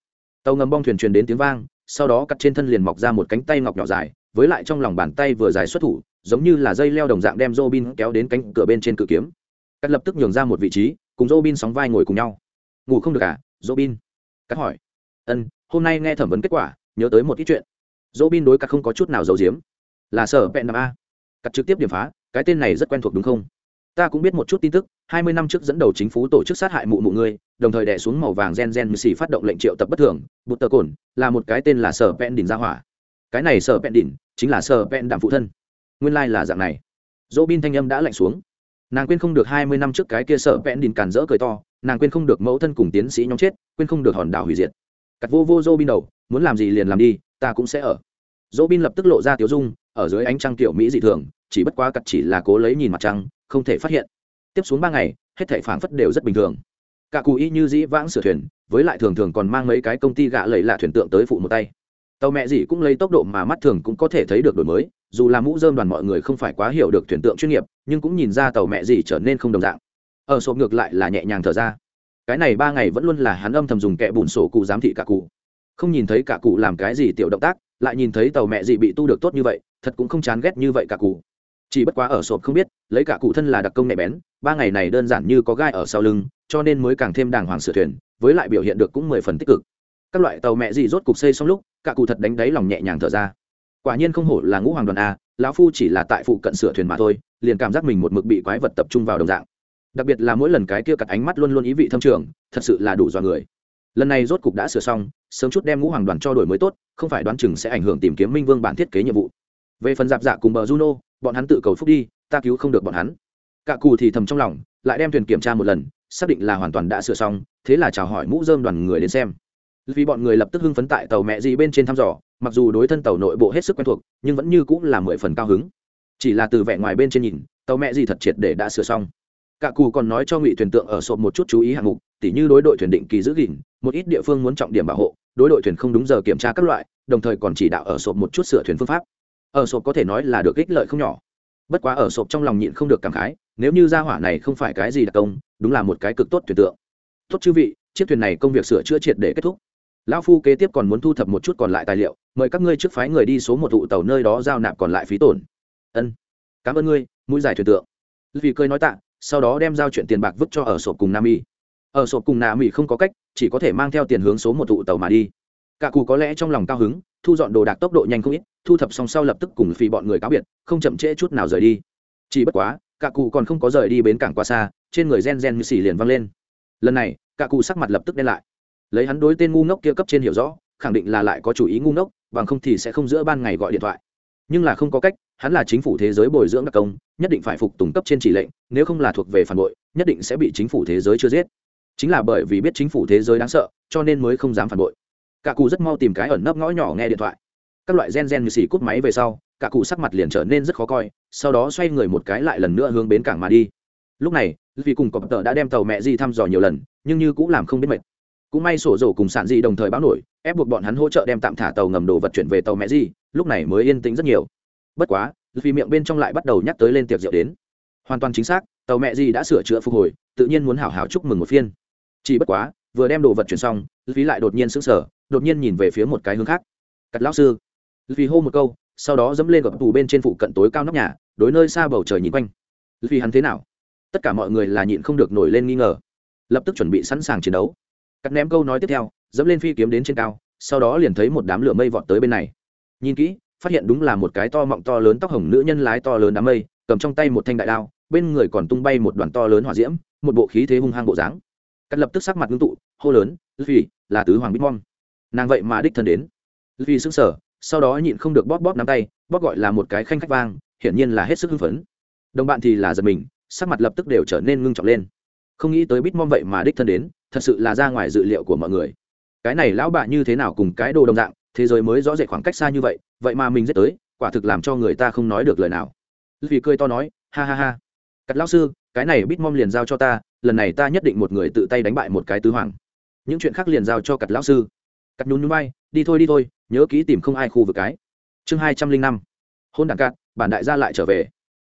tàu ngầm bong thuyền truyền đến tiếng vang sau đó cắt trên thân liền mọc ra một cánh tay ngọc nhỏ dài với lại trong lòng bàn tay vừa dài xuất thủ giống như là dây leo đồng dạng đem Robin kéo đến cánh cửa bên trên cự kiếm. Cắt lập tức nhường ra một vị trí, cùng Robin sóng vai ngồi cùng nhau. Ngủ không được à, Robin? Cắt hỏi. Ân, hôm nay nghe thẩm vấn kết quả, nhớ tới một ít chuyện. Robin đối cắt không có chút nào giấu giếm. Là sở vẹn năm a. Cắt trực tiếp điểm phá, cái tên này rất quen thuộc đúng không? Ta cũng biết một chút tin tức, hai mươi năm trước dẫn đầu chính phủ tổ chức sát hại mụ mụ ngươi, đồng thời đè xuống màu vàng gen gen xì phát động lệnh triệu tập bất thường, bụt tờ cồn, là một cái tên là sở vẹn đỉnh ra hỏa. Cái này sở vẹn đỉnh chính là sở vẹn đạm phụ thân. Nguyên lai、like、là dạng này. Dỗ bin thanh âm đã lạnh xuống. Nàng quên không được hai mươi năm trước cái kia sở vẽn đỉnh càn rỡ cười to nàng quên không được mẫu thân cùng tiến sĩ nhóm chết quên không được hòn đảo hủy diệt. Cặt vô vô dỗ bin đầu muốn làm gì liền làm đi ta cũng sẽ ở. Dỗ bin lập tức lộ ra tiếu dung ở dưới ánh trăng kiểu mỹ dị thường chỉ bất quá cặt chỉ là cố lấy nhìn mặt trăng, không thể phát hiện. Tiếp xuống ba ngày, hết thể phảng phất đều rất bình thường. Cả cù y như dĩ vãng sửa thuyền, với lại thường thường còn mang mấy cái công ty gạ lầy lạ thuyền tượng tới phụ một tay. Tàu mẹ gì cũng lấy tốc độ mà mắt thường cũng có thể thấy được đổi mới, dù là mũ dơm đoàn mọi người không phải quá hiểu được thuyền tượng chuyên nghiệp, nhưng cũng nhìn ra tàu mẹ gì trở nên không đồng dạng. Ở sộp ngược lại là nhẹ nhàng thở ra. Cái này ba ngày vẫn luôn là hắn âm thầm dùng kẹ bùn sổ cụ giám thị cả cụ. Không nhìn thấy cả cụ làm cái gì tiểu động tác, lại nhìn thấy tàu mẹ gì bị tu được tốt như vậy, thật cũng không chán ghét như vậy cả cụ chỉ bất quá ở sộp không biết, lấy cả cụ thân là đặc công nhạy bén, ba ngày này đơn giản như có gai ở sau lưng, cho nên mới càng thêm đàng hoàng sửa thuyền, với lại biểu hiện được cũng mười phần tích cực. Các loại tàu mẹ gì rốt cục xây xong lúc, cả cụ thật đánh đáy lòng nhẹ nhàng thở ra. Quả nhiên không hổ là ngũ hoàng đoàn a, lão phu chỉ là tại phụ cận sửa thuyền mà thôi, liền cảm giác mình một mực bị quái vật tập trung vào đồng dạng. Đặc biệt là mỗi lần cái kia cặt ánh mắt luôn luôn ý vị thâm trường, thật sự là đủ dọa người. Lần này rốt cục đã sửa xong, sớm chút đem ngũ hoàng đoàn cho đổi mới tốt, không phải đoán chừng sẽ ảnh hưởng tìm kiếm minh vương bản thiết kế nhiệm vụ. Về phần dạp dạ cùng bờ juno bọn hắn tự cầu phúc đi, ta cứu không được bọn hắn. Cả cù thì thầm trong lòng, lại đem thuyền kiểm tra một lần, xác định là hoàn toàn đã sửa xong, thế là chào hỏi mũ dơm đoàn người đến xem. Vì bọn người lập tức hưng phấn tại tàu mẹ gì bên trên thăm dò, mặc dù đối thân tàu nội bộ hết sức quen thuộc, nhưng vẫn như cũng là mười phần cao hứng. Chỉ là từ vẻ ngoài bên trên nhìn, tàu mẹ gì thật triệt để đã sửa xong. Cả cù còn nói cho ngụy thuyền tượng ở sộp một chút chú ý hạng mục, tỉ như đối đội thuyền định kỳ giữ gìn, một ít địa phương muốn trọng điểm bảo hộ, đối đội thuyền không đúng giờ kiểm tra các loại, đồng thời còn chỉ đạo ở sộp một chút sửa thuyền phương pháp ở sộp có thể nói là được ích lợi không nhỏ. Bất quá ở sộp trong lòng nhịn không được cảm khái, nếu như gia hỏa này không phải cái gì đặc công, đúng là một cái cực tốt tuyệt tượng. Tốt chư vị, chiếc thuyền này công việc sửa chữa triệt để kết thúc. Lão phu kế tiếp còn muốn thu thập một chút còn lại tài liệu, mời các ngươi trước phái người đi số một thụ tàu nơi đó giao nạp còn lại phí tổn. Ân, cảm ơn ngươi, mũi giải thuyền tượng. Vì cười nói tạ, sau đó đem giao chuyện tiền bạc vứt cho ở sộp cùng nam y. Ở sộp cùng nam y không có cách, chỉ có thể mang theo tiền hướng số một tụ tàu mà đi cả cù có lẽ trong lòng cao hứng, thu dọn đồ đạc tốc độ nhanh không ít, thu thập xong sau lập tức cùng phi bọn người cáo biệt, không chậm trễ chút nào rời đi. Chỉ bất quá, cả cụ còn không có rời đi bến cảng quá xa, trên người gen gen như xì liền văng lên. Lần này, cả cụ sắc mặt lập tức đen lại. Lấy hắn đối tên ngu ngốc kia cấp trên hiểu rõ, khẳng định là lại có chủ ý ngu ngốc, bằng không thì sẽ không giữa ban ngày gọi điện thoại. Nhưng là không có cách, hắn là chính phủ thế giới bồi dưỡng đặc công, nhất định phải phục tùng cấp trên chỉ lệnh, nếu không là thuộc về phản bội, nhất định sẽ bị chính phủ thế giới chưa giết. Chính là bởi vì biết chính phủ thế giới đáng sợ, cho nên mới không dám phản bội cả cụ rất mau tìm cái ẩn nấp ngõ nhỏ nghe điện thoại. Các loại gen gen như xì cút máy về sau, cả cụ sắc mặt liền trở nên rất khó coi, sau đó xoay người một cái lại lần nữa hướng bến cảng mà đi. Lúc này, vì cùng cọp tờ đã đem tàu mẹ di thăm dò nhiều lần, nhưng như cũng làm không biết mệt. Cũng may sổ dầu cùng sản di đồng thời báo nổi, ép buộc bọn hắn hỗ trợ đem tạm thả tàu ngầm đồ vật chuyển về tàu mẹ di lúc này mới yên tĩnh rất nhiều. Bất quá, vì miệng bên trong lại bắt đầu nhắc tới lên tiệc rượu đến. Hoàn toàn chính xác, tàu mẹ di đã sửa chữa phục hồi, tự nhiên muốn hảo hảo chúc mừng một phiên. Chỉ bất quá, vừa đem đồ vật chuyển xong, vì lại đột nhiên sững sờ đột nhiên nhìn về phía một cái hướng khác. Cắt lão sư. Vì hô một câu, sau đó dẫm lên gập tù bên trên phụ cận tối cao nóc nhà, đối nơi xa bầu trời nhìn quanh. Vì hắn thế nào? Tất cả mọi người là nhịn không được nổi lên nghi ngờ. Lập tức chuẩn bị sẵn sàng chiến đấu. Cắt ném câu nói tiếp theo, dẫm lên phi kiếm đến trên cao, sau đó liền thấy một đám lửa mây vọt tới bên này. Nhìn kỹ, phát hiện đúng là một cái to mọng to lớn tóc hồng nữ nhân lái to lớn đám mây, cầm trong tay một thanh đại đao, bên người còn tung bay một đoàn to lớn hỏa diễm, một bộ khí thế hung hăng bộ dáng. Cắt lập tức sắc mặt ngưng tụ, hô lớn vì là tứ hoàng bitmom nàng vậy mà đích thân đến. Vì xứng sở sau đó nhịn không được bóp bóp nắm tay, bóp gọi là một cái khanh khách vang, hiển nhiên là hết sức hưng phấn. Đồng bạn thì là giật mình, sắc mặt lập tức đều trở nên ngưng trọng lên. Không nghĩ tới bitmom vậy mà đích thân đến, thật sự là ra ngoài dự liệu của mọi người. Cái này lão bạ như thế nào cùng cái đồ đồng dạng, thế giới mới rõ rệt khoảng cách xa như vậy vậy mà mình giết tới, quả thực làm cho người ta không nói được lời nào. Vì cười to nói, ha ha ha. Cắt lão sư, cái này bitmom liền giao cho ta, lần này ta nhất định một người tự tay đánh bại một cái tứ hoàng. Những chuyện khác liền giao cho cặt lão sư cắt nhún nhún bay, đi thôi đi thôi, nhớ kỹ tìm không ai khu vực cái. Chương hai trăm linh năm, hôn đảng cát, bản đại gia lại trở về.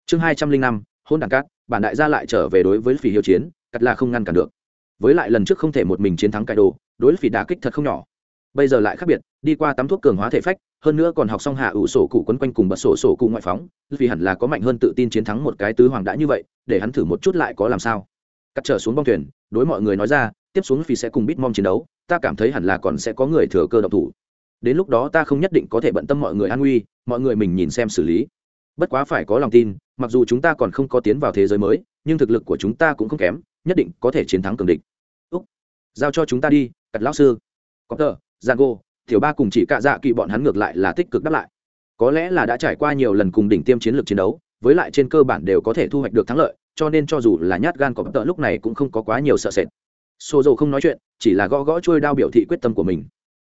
Chương hai trăm linh năm, hôn đảng cát, bản đại gia lại trở về đối với phỉ hiệu chiến, cắt là không ngăn cản được. Với lại lần trước không thể một mình chiến thắng cải đồ, đối với phỉ đà kích thật không nhỏ. Bây giờ lại khác biệt, đi qua tắm thuốc cường hóa thể phách, hơn nữa còn học xong hạ ủ sổ cụ quấn quanh cùng bật sổ sổ cụ ngoại phóng vì hẳn là có mạnh hơn tự tin chiến thắng một cái tứ hoàng đã như vậy, để hắn thử một chút lại có làm sao. Cắt trở xuống bong thuyền, đối mọi người nói ra tiếp xuống vì sẽ cùng bitmom chiến đấu, ta cảm thấy hẳn là còn sẽ có người thừa cơ độc thủ. Đến lúc đó ta không nhất định có thể bận tâm mọi người an nguy, mọi người mình nhìn xem xử lý. Bất quá phải có lòng tin, mặc dù chúng ta còn không có tiến vào thế giới mới, nhưng thực lực của chúng ta cũng không kém, nhất định có thể chiến thắng cường địch. Úc, giao cho chúng ta đi cặt lão sư. Có tờ, giang thiểu ba cùng chỉ cạ dạ kỵ bọn hắn ngược lại là tích cực đáp lại. Có lẽ là đã trải qua nhiều lần cùng đỉnh tiêm chiến lược chiến đấu, với lại trên cơ bản đều có thể thu hoạch được thắng lợi, cho nên cho dù là nhát gan có tợ lúc này cũng không có quá nhiều sợ sệt xô dầu không nói chuyện, chỉ là gõ gõ trôi đao biểu thị quyết tâm của mình.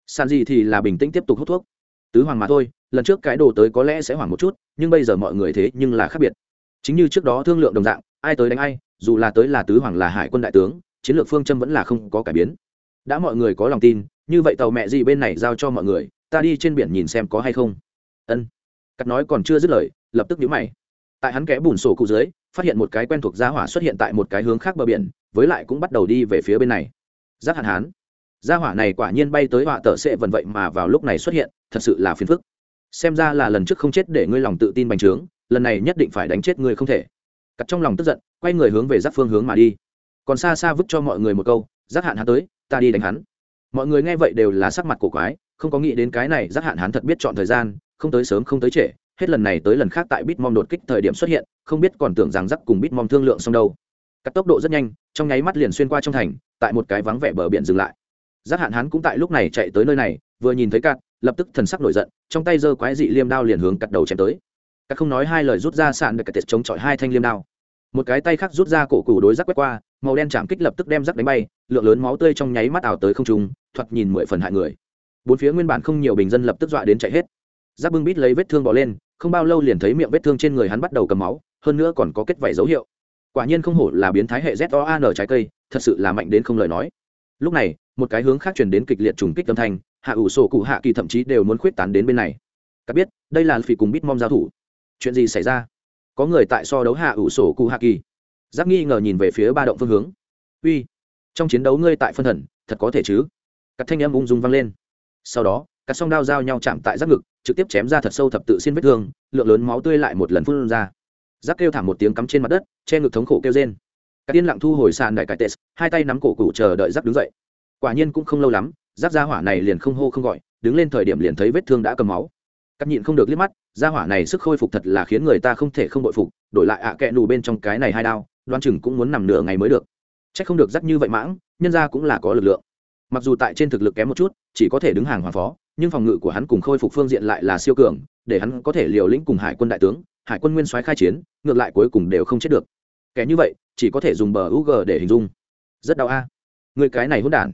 San gì thì là bình tĩnh tiếp tục hút thuốc. Tứ hoàng mà thôi, lần trước cái đồ tới có lẽ sẽ hoảng một chút, nhưng bây giờ mọi người thế nhưng là khác biệt. Chính như trước đó thương lượng đồng dạng, ai tới đánh ai, dù là tới là tứ hoàng là hải quân đại tướng, chiến lược phương châm vẫn là không có cải biến. Đã mọi người có lòng tin, như vậy tàu mẹ gì bên này giao cho mọi người, ta đi trên biển nhìn xem có hay không. Ân. Cắt nói còn chưa dứt lời, lập tức nhíu mày. Tại hắn kẽ bùn sổ cụ dưới phát hiện một cái quen thuộc gia hỏa xuất hiện tại một cái hướng khác bờ biển, với lại cũng bắt đầu đi về phía bên này. Giác hạn hán. Gia hỏa này quả nhiên bay tới họa tờ sệ vần vậy mà vào lúc này xuất hiện, thật sự là phiền phức. Xem ra là lần trước không chết để ngươi lòng tự tin bành trướng, lần này nhất định phải đánh chết ngươi không thể. Cắt trong lòng tức giận, quay người hướng về giác phương hướng mà đi. Còn xa xa vứt cho mọi người một câu, giác hạn hắn tới, ta đi đánh hắn. Mọi người nghe vậy đều là sắc mặt cổ quái, không có nghĩ đến cái này giác hạn hắn thật biết chọn thời gian, không tới sớm không tới trễ hết lần này tới lần khác tại bitmom đột kích thời điểm xuất hiện, không biết còn tưởng rằng rắc cùng bitmom thương lượng xong đâu. Cắt tốc độ rất nhanh, trong nháy mắt liền xuyên qua trong thành, tại một cái vắng vẻ bờ biển dừng lại. Giác hạn hắn cũng tại lúc này chạy tới nơi này, vừa nhìn thấy cắt, lập tức thần sắc nổi giận, trong tay giơ quái dị liêm đao liền hướng cắt đầu chém tới. Cắt không nói hai lời rút ra sạn được cắt chống chọi hai thanh liêm đao. Một cái tay khác rút ra cổ củ đối rắc quét qua, màu đen chạm kích lập tức đem rắc đánh bay, lượng lớn máu tươi trong nháy mắt ảo tới không trung, thoạt nhìn mười phần hại người. Bốn phía nguyên bản không nhiều bình dân lập tức dọa đến chạy hết. Giáp bưng bít lấy vết thương bỏ lên không bao lâu liền thấy miệng vết thương trên người hắn bắt đầu cầm máu, hơn nữa còn có kết vảy dấu hiệu. Quả nhiên không hổ là biến thái hệ z o a n trái cây, thật sự là mạnh đến không lời nói. Lúc này, một cái hướng khác chuyển đến kịch liệt trùng kích âm thanh, hạ ủ sổ cụ hạ kỳ thậm chí đều muốn khuyết tán đến bên này. Các biết, đây là phỉ cùng bít mom giao thủ. Chuyện gì xảy ra? Có người tại so đấu hạ ủ sổ cụ hạ kỳ. Giáp nghi ngờ nhìn về phía ba động phương hướng. Uy, trong chiến đấu ngươi tại phân thần, thật có thể chứ? Các thanh âm ung dung vang lên. Sau đó cắt song đao giao nhau chạm tại giáp ngực, trực tiếp chém ra thật sâu thập tự xin vết thương, lượng lớn máu tươi lại một lần phun ra. Giáp kêu thảm một tiếng cắm trên mặt đất, che ngực thống khổ kêu rên. Các tiên lặng thu hồi sàn đại cải tệ, hai tay nắm cổ cụ chờ đợi giáp đứng dậy. Quả nhiên cũng không lâu lắm giáp gia hỏa này liền không hô không gọi, đứng lên thời điểm liền thấy vết thương đã cầm máu. Cắt nhịn không được liếc mắt, gia hỏa này sức khôi phục thật là khiến người ta không thể không bội phục, đổi lại ạ à kẹ nù bên trong cái này hai đao đoan chừng cũng muốn nằm nửa ngày mới được. Chắc không được dắt như vậy mãng, nhân ra cũng là có lực lượng. Mặc dù tại trên thực lực kém một chút, chỉ có thể đứng hàng hoàng phó nhưng phòng ngự của hắn cùng khôi phục phương diện lại là siêu cường, để hắn có thể liều lĩnh cùng hải quân đại tướng, hải quân nguyên soái khai chiến, ngược lại cuối cùng đều không chết được. Kẻ như vậy, chỉ có thể dùng bờ u g để hình dung. Rất đau a. Người cái này hôn đản.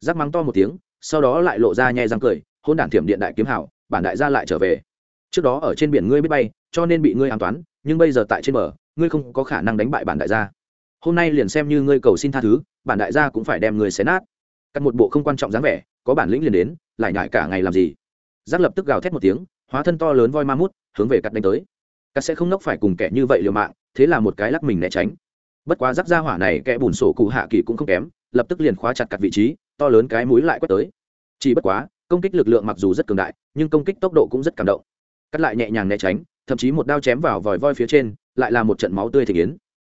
Giáp mắng to một tiếng, sau đó lại lộ ra nhẹ răng cười hôn đản thiểm điện đại kiếm hảo, bản đại gia lại trở về. Trước đó ở trên biển ngươi biết bay, cho nên bị ngươi an toán, nhưng bây giờ tại trên bờ, ngươi không có khả năng đánh bại bản đại gia. Hôm nay liền xem như ngươi cầu xin tha thứ, bản đại gia cũng phải đem ngươi xé nát. Cắt một bộ không quan trọng dáng vẻ có bản lĩnh liền đến, lại nhại cả ngày làm gì? Giác lập tức gào thét một tiếng, hóa thân to lớn voi ma mút, hướng về cắt đánh tới. Cắt sẽ không nốc phải cùng kẻ như vậy liều mạng, thế là một cái lắc mình né tránh. Bất quá giác ra hỏa này kẻ bùn sổ cụ hạ kỳ cũng không kém, lập tức liền khóa chặt cặt vị trí, to lớn cái mũi lại quét tới. Chỉ bất quá, công kích lực lượng mặc dù rất cường đại, nhưng công kích tốc độ cũng rất cảm động. Cắt lại nhẹ nhàng né tránh, thậm chí một đao chém vào vòi voi phía trên, lại là một trận máu tươi thể kiến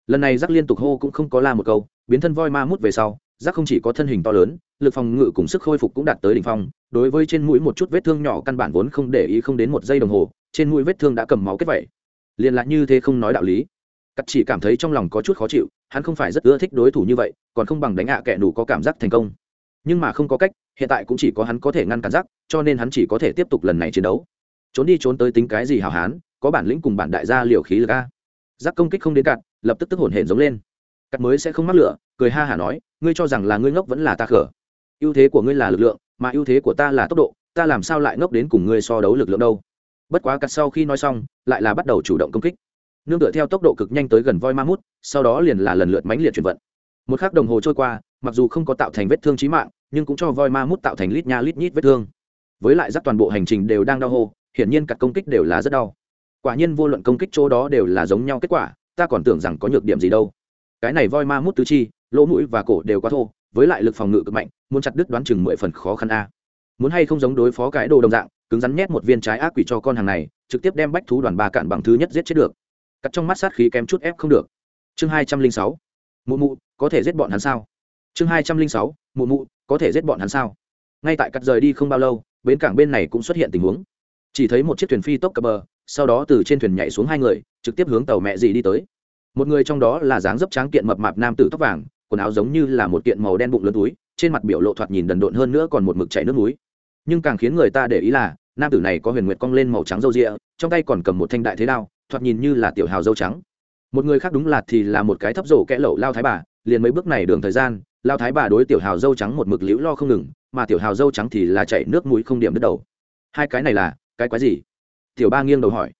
lần này giác liên tục hô cũng không có la một câu, biến thân voi ma mút về sau, Giác không chỉ có thân hình to lớn lực phòng ngự cùng sức khôi phục cũng đạt tới đỉnh phong, đối với trên mũi một chút vết thương nhỏ căn bản vốn không để ý không đến một giây đồng hồ, trên mũi vết thương đã cầm máu kết vậy. Liên lạc như thế không nói đạo lý. Cắt chỉ cảm thấy trong lòng có chút khó chịu, hắn không phải rất ưa thích đối thủ như vậy, còn không bằng đánh hạ à kẻ nủ có cảm giác thành công. Nhưng mà không có cách, hiện tại cũng chỉ có hắn có thể ngăn cản rắc cho nên hắn chỉ có thể tiếp tục lần này chiến đấu. Trốn đi trốn tới tính cái gì hào hán, có bản lĩnh cùng bản đại gia liều khí lực a. Rắc công kích không đến cạn, lập tức tức hồn hển giống lên. Cắt mới sẽ không mắc lửa, cười ha hả nói, ngươi cho rằng là ngươi ngốc vẫn là ta khở ưu thế của ngươi là lực lượng, mà ưu thế của ta là tốc độ, ta làm sao lại ngốc đến cùng ngươi so đấu lực lượng đâu? Bất quá cắt sau khi nói xong, lại là bắt đầu chủ động công kích. Nương tựa theo tốc độ cực nhanh tới gần voi ma mút, sau đó liền là lần lượt mánh liệt chuyển vận. Một k h ắ c đồng hồ trôi qua, mặc dù không có tạo thành vết thương trí mạng, nhưng cũng cho voi ma mút tạo thành lít nha lít nhít vết thương. Với lại rắc toàn bộ hành trình đều đang đau hô, hiển nhiên các công kích đều là rất đau. Quả nhiên vô luận công kích chỗ đó đều là giống nhau kết quả, ta còn tưởng rằng có nhược điểm gì đâu. Cái này voi ma mút tứ chi, lỗ mũi và cổ đều quá thô với lại lực phòng ngự cực mạnh, muốn chặt đứt đoán chừng mười phần khó khăn a. Muốn hay không giống đối phó cái đồ đồng dạng, cứng rắn nhét một viên trái ác quỷ cho con hàng này, trực tiếp đem bách thú đoàn ba cạn bằng thứ nhất giết chết được. Cắt trong mắt sát khí kém chút ép không được. Chương hai trăm linh sáu. Mụ mụ, có thể giết bọn hắn sao? Chương hai trăm linh sáu. Mụ mụ, có thể giết bọn hắn sao? Ngay tại cắt rời đi không bao lâu, bến cảng bên này cũng xuất hiện tình huống. Chỉ thấy một chiếc thuyền phi tốc cập bờ, sau đó từ trên thuyền nhảy xuống hai người, trực tiếp hướng tàu mẹ gì đi tới. Một người trong đó là dáng dấp tráng kiện mập mạp nam tử tóc vàng quần áo giống như là một kiện màu đen bụng lớn túi, trên mặt biểu lộ thoạt nhìn đần độn hơn nữa còn một mực chảy nước núi nhưng càng khiến người ta để ý là, nam tử này có huyền nguyệt cong lên màu trắng râu rịa trong tay còn cầm một thanh đại thế đao, thoạt nhìn như là tiểu hào dâu trắng. Một người khác đúng là thì là một cái thấp rổ kẽ lẩu lao thái bà, liền mấy bước này đường thời gian, lao thái bà đối tiểu hào dâu trắng một mực liễu lo không ngừng, mà tiểu hào dâu trắng thì là chảy nước mũi không điểm đứt đầu. Hai cái này là, cái quái gì? Tiểu ba nghiêng đầu hỏi.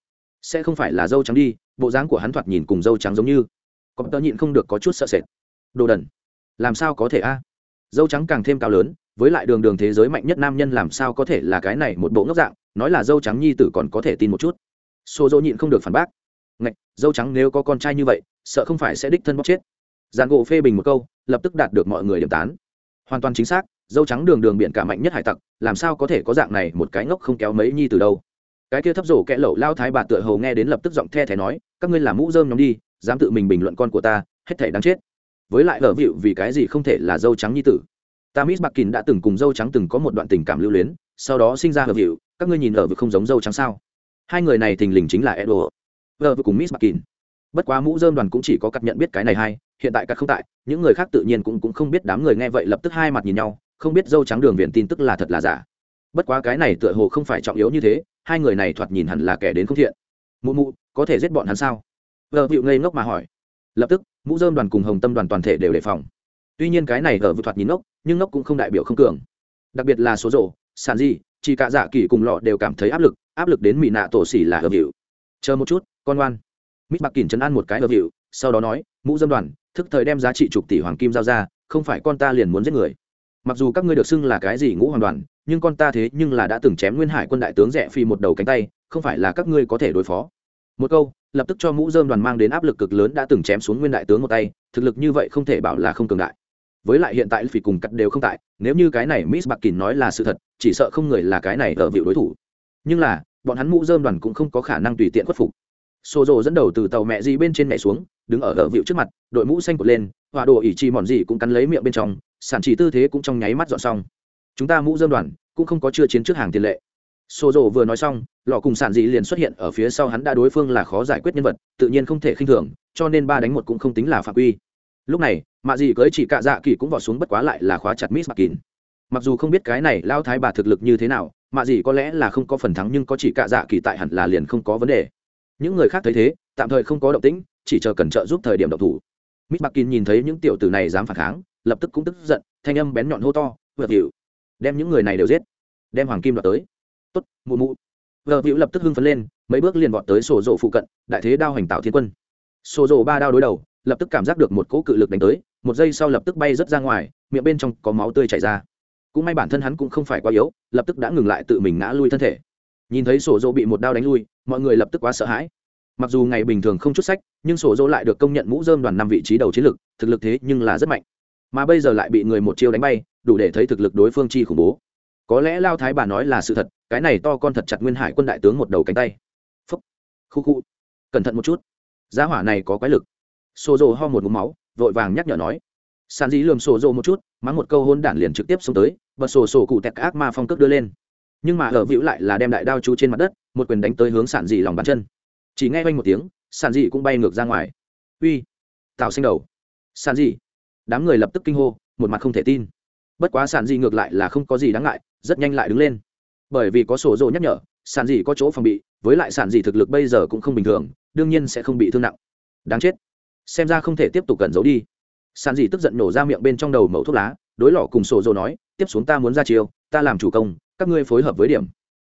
Sẽ không phải là dâu trắng đi, bộ dáng của hắn thoạt nhìn cùng dâu trắng giống như. Có tớ nhịn không được có chút sợ sệt đồ đần. Làm sao có thể a? Dâu trắng càng thêm cao lớn, với lại đường đường thế giới mạnh nhất nam nhân làm sao có thể là cái này một bộ ngốc dạng, nói là dâu trắng nhi tử còn có thể tin một chút. Xô dỗ nhịn không được phản bác. Ngạch, dâu trắng nếu có con trai như vậy, sợ không phải sẽ đích thân bóc chết. Giàn gỗ phê bình một câu, lập tức đạt được mọi người điểm tán. Hoàn toàn chính xác, dâu trắng đường đường biển cả mạnh nhất hải tặc, làm sao có thể có dạng này một cái ngốc không kéo mấy nhi từ đâu. Cái kia thấp rổ kẽ lẩu lao thái bà tựa hầu nghe đến lập tức giọng the thé nói, các ngươi làm mũ dơm nhóm đi, dám tự mình bình luận con của ta, hết thể đáng chết với lại lở vịu vì cái gì không thể là dâu trắng nhi tử. Ta miss bạc kín đã từng cùng dâu trắng từng có một đoạn tình cảm lưu luyến sau đó sinh ra lở vịu các ngươi nhìn ở vực không giống dâu trắng sao? Hai người này thình lình chính là edo vợ cùng miss bạc kín bất quá mũ dơm đoàn cũng chỉ có cặp nhận biết cái này hay hiện tại cặp không tại những người khác tự nhiên cũng, cũng không biết đám người nghe vậy lập tức hai mặt nhìn nhau không biết dâu trắng đường viện tin tức là thật là giả. Bất quá cái này tựa hồ không phải trọng yếu như thế hai người này thoạt nhìn hẳn là kẻ đến không thiện. Mụ mụ có thể giết bọn hắn sao? Vợ vịu ngây ngốc mà hỏi. Lập tức mũ dơm đoàn cùng hồng tâm đoàn toàn thể đều đề phòng. Tuy nhiên cái này ở vượt thoạt nhìn ngốc, nhưng ngốc cũng không đại biểu không cường. Đặc biệt là số rổ, sàn di chỉ cả dạ kỳ cùng lọ đều cảm thấy áp lực áp lực đến mỹ nạ tổ xỉ là hợp hiệu chờ một chút, con ngoan mít bạc kỳn chấn an một cái hợp hiệu sau đó nói, mũ dâm đoàn, thức thời đem giá trị chục tỷ hoàng kim giao ra, không phải con ta liền muốn giết người. Mặc dù các ngươi được xưng là cái gì ngũ hoàng đoàn, nhưng con ta thế nhưng là đã từng chém nguyên hải quân đại tướng rẻ phi một đầu cánh tay, không phải là các ngươi có thể đối phó. Một câu lập tức cho mũ dơm đoàn mang đến áp lực cực lớn đã từng chém xuống nguyên đại tướng một tay, thực lực như vậy không thể bảo là không cường đại. Với lại hiện tại phỉ cùng cắt đều không tại, nếu như cái này miss bạc kín nói là sự thật, chỉ sợ không người là cái này ở vịu đối thủ. Nhưng là, bọn hắn mũ dơm đoàn cũng không có khả năng tùy tiện khuất phục. Xô rồ dẫn đầu từ tàu mẹ gì bên trên mẹ xuống, đứng ở ở vịu trước mặt, đội mũ xanh cột lên hòa đồ ỉ chi mòn gì cũng cắn lấy miệng bên trong, sản chỉ tư thế cũng trong nháy mắt dọn xong. Chúng ta mũ dơm đoàn cũng không có chưa chiến trước hàng tiền lệ. Xô rồ vừa nói xong lọ cùng sản dị liền xuất hiện ở phía sau hắn đã đối phương là khó giải quyết nhân vật, tự nhiên không thể khinh thường, cho nên ba đánh một cũng không tính là phạm quy. Lúc này, mạ dị cưới chỉ cạ dạ kỳ cũng vọt xuống bất quá lại là khóa chặt miss mặc kín mặc dù không biết cái này lao thái bà thực lực như thế nào, mạ dị có lẽ là không có phần thắng nhưng có chỉ cạ dạ kỳ tại hẳn là liền không có vấn đề. Những người khác thấy thế, tạm thời không có động tĩnh, chỉ chờ cần trợ giúp thời điểm động thủ. Miss mặc kín nhìn thấy những tiểu tử này dám phản kháng, lập tức cũng tức giận, thanh âm bén nhọn hô to vượt hiệu đem những người này đều giết. Đem hoàng kim đoạt tới. Tốt, mụ mụ vợ hiệu lập tức hưng phấn lên, mấy bước liền vọt tới sổ rộ phụ cận, đại thế đao hành tạo thiên quân. Sổ rộ ba đao đối đầu, lập tức cảm giác được một cỗ cự lực đánh tới, một giây sau lập tức bay rớt ra ngoài, miệng bên trong có máu tươi chảy ra. Cũng may bản thân hắn cũng không phải quá yếu, lập tức đã ngừng lại tự mình ngã lui thân thể. Nhìn thấy sổ dỗ bị một đao đánh lui, mọi người lập tức quá sợ hãi. Mặc dù ngày bình thường không chút sách, nhưng sổ dỗ lại được công nhận mũ dơm đoàn năm vị trí đầu chiến lực, thực lực thế nhưng là rất mạnh. Mà bây giờ lại bị người một chiêu đánh bay, đủ để thấy thực lực đối phương chi khủng bố có lẽ lao thái bà nói là sự thật, cái này to con thật chặt nguyên hải quân đại tướng một đầu cánh tay. Phúc. Khu khu. Cẩn thận một chút. Giá hỏa này có quái lực. Xô rồ ho một mũ máu, vội vàng nhắc nhở nói. Sàn dĩ lườm xô rồ một chút, mắng một câu hôn đản liền trực tiếp xông tới, và sổ sổ cụ tẹt ác ma phong cước đưa lên. Nhưng mà hở vĩu lại là đem đại đao chú trên mặt đất, một quyền đánh tới hướng sản dị lòng bàn chân. Chỉ nghe quanh một tiếng sản dị cũng bay ngược ra ngoài. Uy. Tạo xanh đầu. Sản dị đám người lập tức kinh hô, một mặt không thể tin bất quá sản dị ngược lại là không có gì đáng ngại, rất nhanh lại đứng lên. Bởi vì có sổ rồ nhắc nhở sản dị có chỗ phòng bị, với lại sản dị thực lực bây giờ cũng không bình thường, đương nhiên sẽ không bị thương nặng. Đáng chết. Xem ra không thể tiếp tục cẩn giấu đi. Sản dị tức giận nổ ra miệng bên trong đầu mẩu thuốc lá, đối lọ cùng sổ rồ nói, tiếp xuống ta muốn ra chiêu, ta làm chủ công, các ngươi phối hợp với điểm.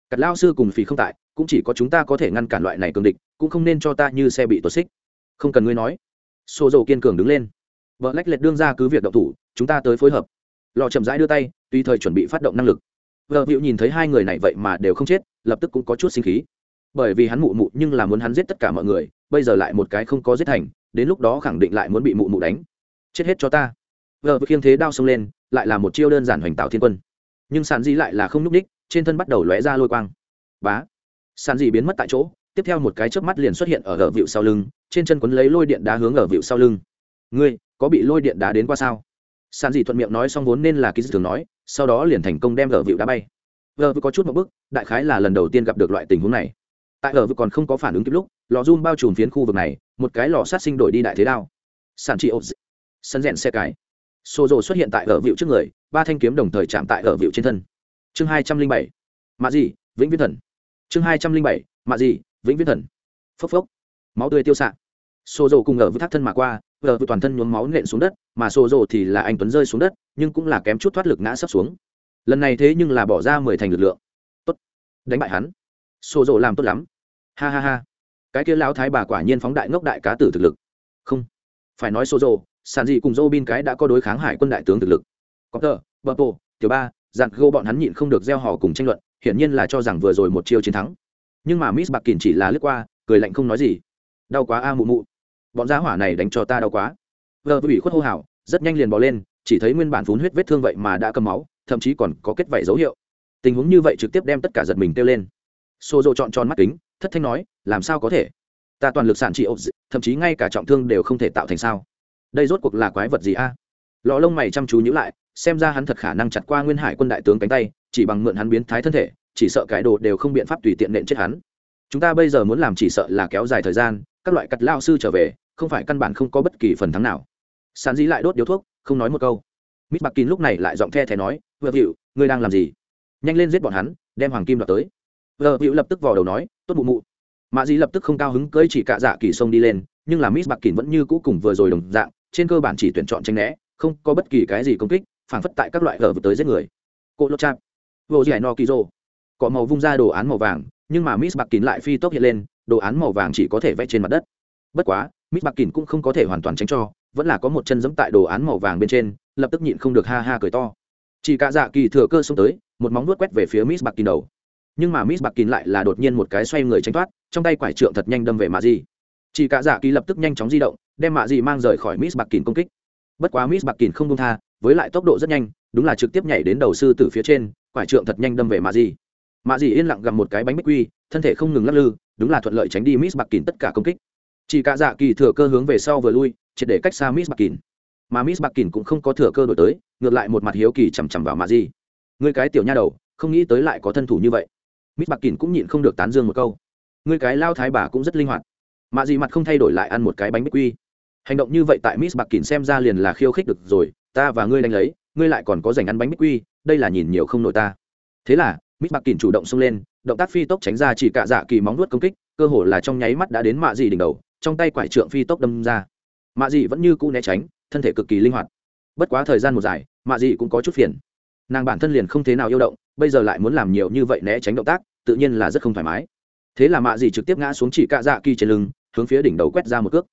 Cặt lao sư cùng phí không tại, cũng chỉ có chúng ta có thể ngăn cản loại này cường địch, cũng không nên cho ta như xe bị tuột xích. Không cần ngươi nói. Xô dầu kiên cường đứng lên. Vợ lách lệch đương ra cứ việc động thủ, chúng ta tới phối hợp lò chậm rãi đưa tay, tùy thời chuẩn bị phát động năng lực. Vợ hữu nhìn thấy hai người này vậy mà đều không chết, lập tức cũng có chút sinh khí. Bởi vì hắn mụ mụ nhưng là muốn hắn giết tất cả mọi người, bây giờ lại một cái không có giết thành, đến lúc đó khẳng định lại muốn bị mụ mụ đánh. Chết hết cho ta. Vợ khiêng thế đao xông lên, lại là một chiêu đơn giản hoành tạo thiên quân. Nhưng sàn Di lại là không n ú c ních trên thân bắt đầu lóe ra lôi quang. Bá. Sàn Di biến mất tại chỗ, tiếp theo một cái chớp mắt liền xuất hiện ở gờ vịu sau lưng, trên chân quấn lấy lôi điện đá hướng ở vịu sau lưng. Ngươi, có bị lôi điện đá đến qua sao? Sàn dị thuận miệng nói xong vốn nên là ký thường nói, sau đó liền thành công đem gờ vịu đá bay. Gờ vịu có chút một bức đại khái là lần đầu tiên gặp được loại tình huống này. Tại gờ vịu còn không có phản ứng kịp lúc, lò run bao trùm phiến khu vực này, một cái lò sát sinh đổi đi đại thế đao. Sàn trị ộp sân rèn xe cái. Xô rồ xuất hiện tại ở vịu trước người, ba thanh kiếm đồng thời chạm tại ở vịu trên thân. Chương hai trăm linh bảy. Mạ gì, vĩnh viễn thần. Chương hai trăm linh bảy. Mạ gì, vĩnh viễn thần. Phốc phốc. Máu tươi tiêu xạ. Xô rồ cùng ở vừa thác thân mà qua vừa vừa toàn thân nhuốm máu nện xuống đất, mà xô rộ thì là anh tuấn rơi xuống đất, nhưng cũng là kém chút thoát lực ngã sấp xuống. Lần này thế nhưng là bỏ ra mười thành lực lượng. Tốt, đánh bại hắn. Xô rộ làm tốt lắm. Ha ha ha. Cái kia lão thái bà quả nhiên phóng đại ngốc đại cá tử thực lực. Không, phải nói xô rộ sản dị cùng dô bin cái đã có đối kháng hải quân đại tướng thực lực. Có tờ, bờ bộ tiểu ba dặn gô bọn hắn nhịn không được gieo hò cùng tranh luận, hiển nhiên là cho rằng vừa rồi một chiêu chiến thắng. Nhưng mà miss bạc Kiển chỉ là lướt qua, cười lạnh không nói gì. Đau quá a mụ mụ bọn giá hỏa này đánh cho ta đau quá. Vợ bị khuất hô hào, rất nhanh liền bỏ lên, chỉ thấy nguyên bản phun huyết vết thương vậy mà đã cầm máu, thậm chí còn có kết vảy dấu hiệu. Tình huống như vậy trực tiếp đem tất cả giật mình kêu lên. Xô dô chọn tròn mắt kính, thất thanh nói, làm sao có thể? Ta toàn lực sản trị ốc thậm chí ngay cả trọng thương đều không thể tạo thành sao? Đây rốt cuộc là quái vật gì a? Lò lông mày chăm chú nhữ lại, xem ra hắn thật khả năng chặt qua nguyên hải quân đại tướng cánh tay, chỉ bằng mượn hắn biến thái thân thể, chỉ sợ cái đồ đều không biện pháp tùy tiện nện chết hắn. Chúng ta bây giờ muốn làm chỉ sợ là kéo dài thời gian, các loại cắt lao sư trở về không phải căn bản không có bất kỳ phần thắng nào. Sán Dĩ lại đốt điếu thuốc, không nói một câu. Mít bạc kín lúc này lại giọng the thé nói, vợ hiệu ngươi đang làm gì? Nhanh lên giết bọn hắn, đem hoàng kim đoạt tới. Vợ hiệu lập tức vào đầu nói, tốt mụ mụ. Mạ Dĩ lập tức không cao hứng cưỡi chỉ cạ dạ kỳ sông đi lên, nhưng là mít bạc kín vẫn như cũ cùng vừa rồi đồng dạng, trên cơ bản chỉ tuyển chọn tranh né, không có bất kỳ cái gì công kích, phản phất tại các loại gờ tới giết người. Cỗ lô chạp, vô dẻ no kỳ rô có màu vung ra đồ án màu vàng, nhưng mà miss bạc kín lại phi tốc hiện lên, đồ án màu vàng chỉ có thể vẽ trên mặt đất bất quá, miss bạc kín cũng không có thể hoàn toàn tránh cho, vẫn là có một chân giẫm tại đồ án màu vàng bên trên, lập tức nhịn không được ha ha cười to. Chỉ cả dạ kỳ thừa cơ xông tới, một móng nuốt quét về phía miss bạc kín đầu. Nhưng mà miss bạc kín lại là đột nhiên một cái xoay người tránh thoát, trong tay quải trượng thật nhanh đâm về mà gì chỉ cả dạ kỳ lập tức nhanh chóng di động, đem mạ gì mang rời khỏi miss bạc kín công kích. Bất quá miss bạc kín không công tha, với lại tốc độ rất nhanh, đúng là trực tiếp nhảy đến đầu sư từ phía trên, quải trượng thật nhanh đâm về mạ gì mạ gì yên lặng gặm một cái bánh bích quy, thân thể không ngừng lắc lư, đúng là thuận lợi tránh đi miss bạc kín tất cả công kích chỉ cả dạ kỳ thừa cơ hướng về sau vừa lui, triệt để cách xa miss bạc kín mà miss bạc kín cũng không có thừa cơ đổi tới, ngược lại một mặt hiếu kỳ chằm chằm vào mạ gì người cái tiểu nha đầu, không nghĩ tới lại có thân thủ như vậy. Miss bạc kín cũng nhịn không được tán dương một câu. Người cái lao thái bà cũng rất linh hoạt. Mạ gì mặt không thay đổi lại ăn một cái bánh bích quy. Hành động như vậy tại miss bạc kín xem ra liền là khiêu khích được rồi, ta và ngươi đánh lấy, ngươi lại còn có dành ăn bánh bích quy, đây là nhìn nhiều không nổi ta. Thế là, miss bạc kìn chủ động xông lên, động tác phi tốc tránh ra chỉ cả dạ kỳ móng nuốt công kích, cơ hồ là trong nháy mắt đã đến mạ gì đỉnh đầu trong tay quải trượng phi tốc đâm ra. Mạ dị vẫn như cũ né tránh, thân thể cực kỳ linh hoạt. Bất quá thời gian một dài, mạ dị cũng có chút phiền. Nàng bản thân liền không thế nào yêu động, bây giờ lại muốn làm nhiều như vậy né tránh động tác, tự nhiên là rất không thoải mái. Thế là mạ dị trực tiếp ngã xuống chỉ cạ dạ kỳ trên lưng, hướng phía đỉnh đầu quét ra một cước.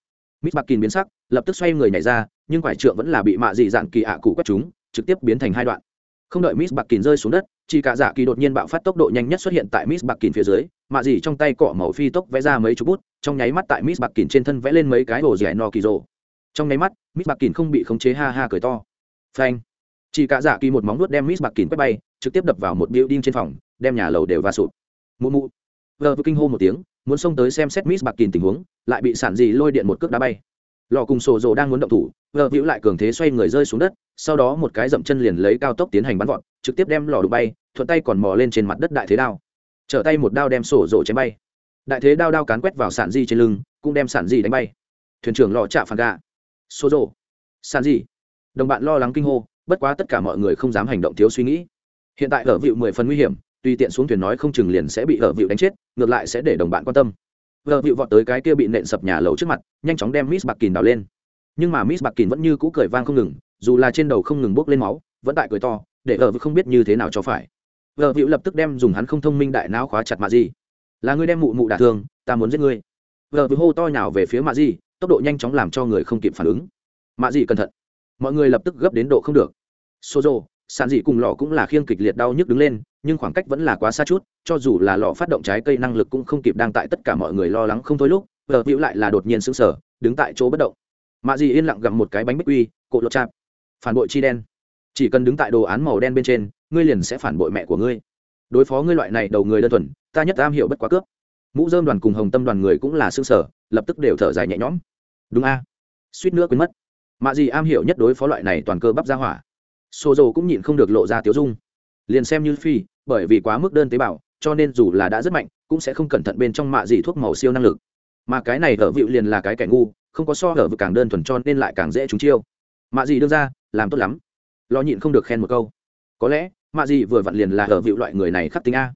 Mít bạc kìn biến sắc, lập tức xoay người nhảy ra, nhưng quải trượng vẫn là bị mạ dị dạn kỳ ạ cụ quét chúng trực tiếp biến thành hai đoạn. Không đợi miss bạc kín rơi xuống đất, chỉ cả dạ kỳ đột nhiên bạo phát tốc độ nhanh nhất xuất hiện tại miss bạc kín phía dưới. Mạ dì trong tay cọ màu phi tốc vẽ ra mấy chục bút trong nháy mắt tại miss bạc kín trên thân vẽ lên mấy cái hồ dẻ no kỳ rồ. Trong nháy mắt, miss bạc kín không bị khống chế ha ha cười to. Phanh. Chỉ cả dạ kỳ một móng nuốt đem miss bạc kín quét bay, trực tiếp đập vào một building trên phòng, đem nhà lầu đều va sụp. Mụ mụ. Vờ kinh hô một tiếng, muốn xông tới xem xét miss bạc kín tình huống, lại bị sản dì lôi điện một cước đá bay. Lò cùng sổ rồ đang muốn động thủ vợ hữu lại cường thế xoay người rơi xuống đất, sau đó một cái dậm chân liền lấy cao tốc tiến hành bắn vọt, trực tiếp đem lò đụng bay, thuận tay còn mò lên trên mặt đất đại thế đao. Trở tay một đao đem sổ rồ chém bay đại thế đao đao cán quét vào sản di trên lưng, cũng đem sản di đánh bay. Thuyền trưởng lò chạ phản gà xô rộ sản di. Đồng bạn lo lắng kinh hô, bất quá tất cả mọi người không dám hành động thiếu suy nghĩ. Hiện tại ở vịu mười phần nguy hiểm, tùy tiện xuống thuyền nói không chừng liền sẽ bị ở vịu đánh chết, ngược lại sẽ để đồng bạn quan tâm. Vợ vịu vọt tới cái kia bị nện sập nhà lầu trước mặt, nhanh chóng đem miss bạc kín đào lên. Nhưng mà miss bạc kín vẫn như cũ cười vang không ngừng, dù là trên đầu không ngừng bốc lên máu, vẫn tại cười to, để vợ không biết như thế nào cho phải. Vợ vịu lập tức đem dùng hắn không thông minh đại não khóa chặt mà gì là ngươi đem mụ mụ đả thương, ta muốn giết ngươi. Vợ vừa hô to nhào về phía mạ gì tốc độ nhanh chóng làm cho người không kịp phản ứng. Mạ gì cẩn thận. Mọi người lập tức gấp đến độ không được. Xô rô sản dị cùng lò cũng là khiêng kịch liệt đau nhức đứng lên, nhưng khoảng cách vẫn là quá xa chút, cho dù là lò phát động trái cây năng lực cũng không kịp đang tại tất cả mọi người lo lắng không thôi lúc, vợ hữu lại là đột nhiên sững sờ, đứng tại chỗ bất động. Mạ dị yên lặng gặm một cái bánh bích quy, cộ lột chạp. Phản bội chi đen. Chỉ cần đứng tại đồ án màu đen bên trên, ngươi liền sẽ phản bội mẹ của ngươi. Đối phó ngươi loại này đầu người đơn thuần ta nhất am hiểu bất quá cướp. Mũ dơm đoàn cùng hồng tâm đoàn người cũng là xương sở lập tức đều thở dài nhẹ nhõm. Đúng a. Suýt nữa quên mất. Mạ gì am hiểu nhất đối phó loại này toàn cơ bắp ra hỏa. Xô dầu cũng nhịn không được lộ ra tiếu dung. Liền xem như phi, bởi vì quá mức đơn tế bào, cho nên dù là đã rất mạnh, cũng sẽ không cẩn thận bên trong mạ gì thuốc màu siêu năng lực. Mà cái này ở vịu liền là cái kẻ ngu, không có so ở vực càng đơn thuần cho nên lại càng dễ trúng chiêu. Mạ gì đương ra, làm tốt lắm. Lo nhịn không được khen một câu. Có lẽ, mạ gì vừa vặn liền là ở vịu loại người này khắc tính a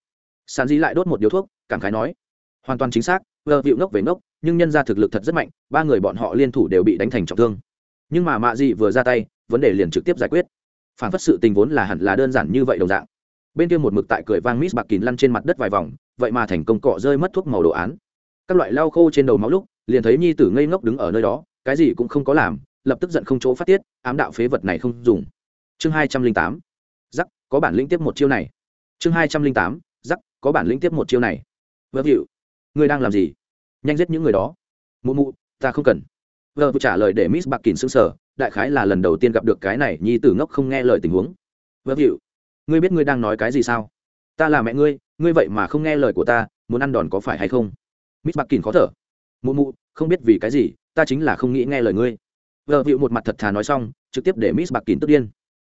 sàn di lại đốt một điếu thuốc, cảm khái nói, hoàn toàn chính xác, vợ vịu ngốc về ngốc, nhưng nhân ra thực lực thật rất mạnh, ba người bọn họ liên thủ đều bị đánh thành trọng thương. Nhưng mà mạ Di vừa ra tay, vấn đề liền trực tiếp giải quyết. Phản phất sự tình vốn là hẳn là đơn giản như vậy đồng dạng. Bên kia một mực tại cười vang miss bạc kín lăn trên mặt đất vài vòng, vậy mà thành công cọ rơi mất thuốc màu đồ án. Các loại lau khô trên đầu máu lúc, liền thấy nhi tử ngây ngốc đứng ở nơi đó, cái gì cũng không có làm, lập tức giận không chỗ phát tiết, ám đạo phế vật này không dùng. Chương hai trăm linh tám. Giắc có bản lĩnh tiếp một chiêu này. Chương hai trăm linh tám có bản lĩnh tiếp một chiêu này. Vợ hiệu ngươi đang làm gì? Nhanh giết những người đó. Mụ mụ, ta không cần. Vợ trả lời để miss bạc kín xứng sở đại khái là lần đầu tiên gặp được cái này nhi tử ngốc không nghe lời tình huống. Vợ hiệu ngươi biết ngươi đang nói cái gì sao? Ta là mẹ ngươi ngươi vậy mà không nghe lời của ta, muốn ăn đòn có phải hay không? Miss bạc kín khó thở. Mụ mụ, không biết vì cái gì, ta chính là không nghĩ nghe lời ngươi. Vợ hiệu một mặt thật thà nói xong, trực tiếp để miss bạc kín tức điên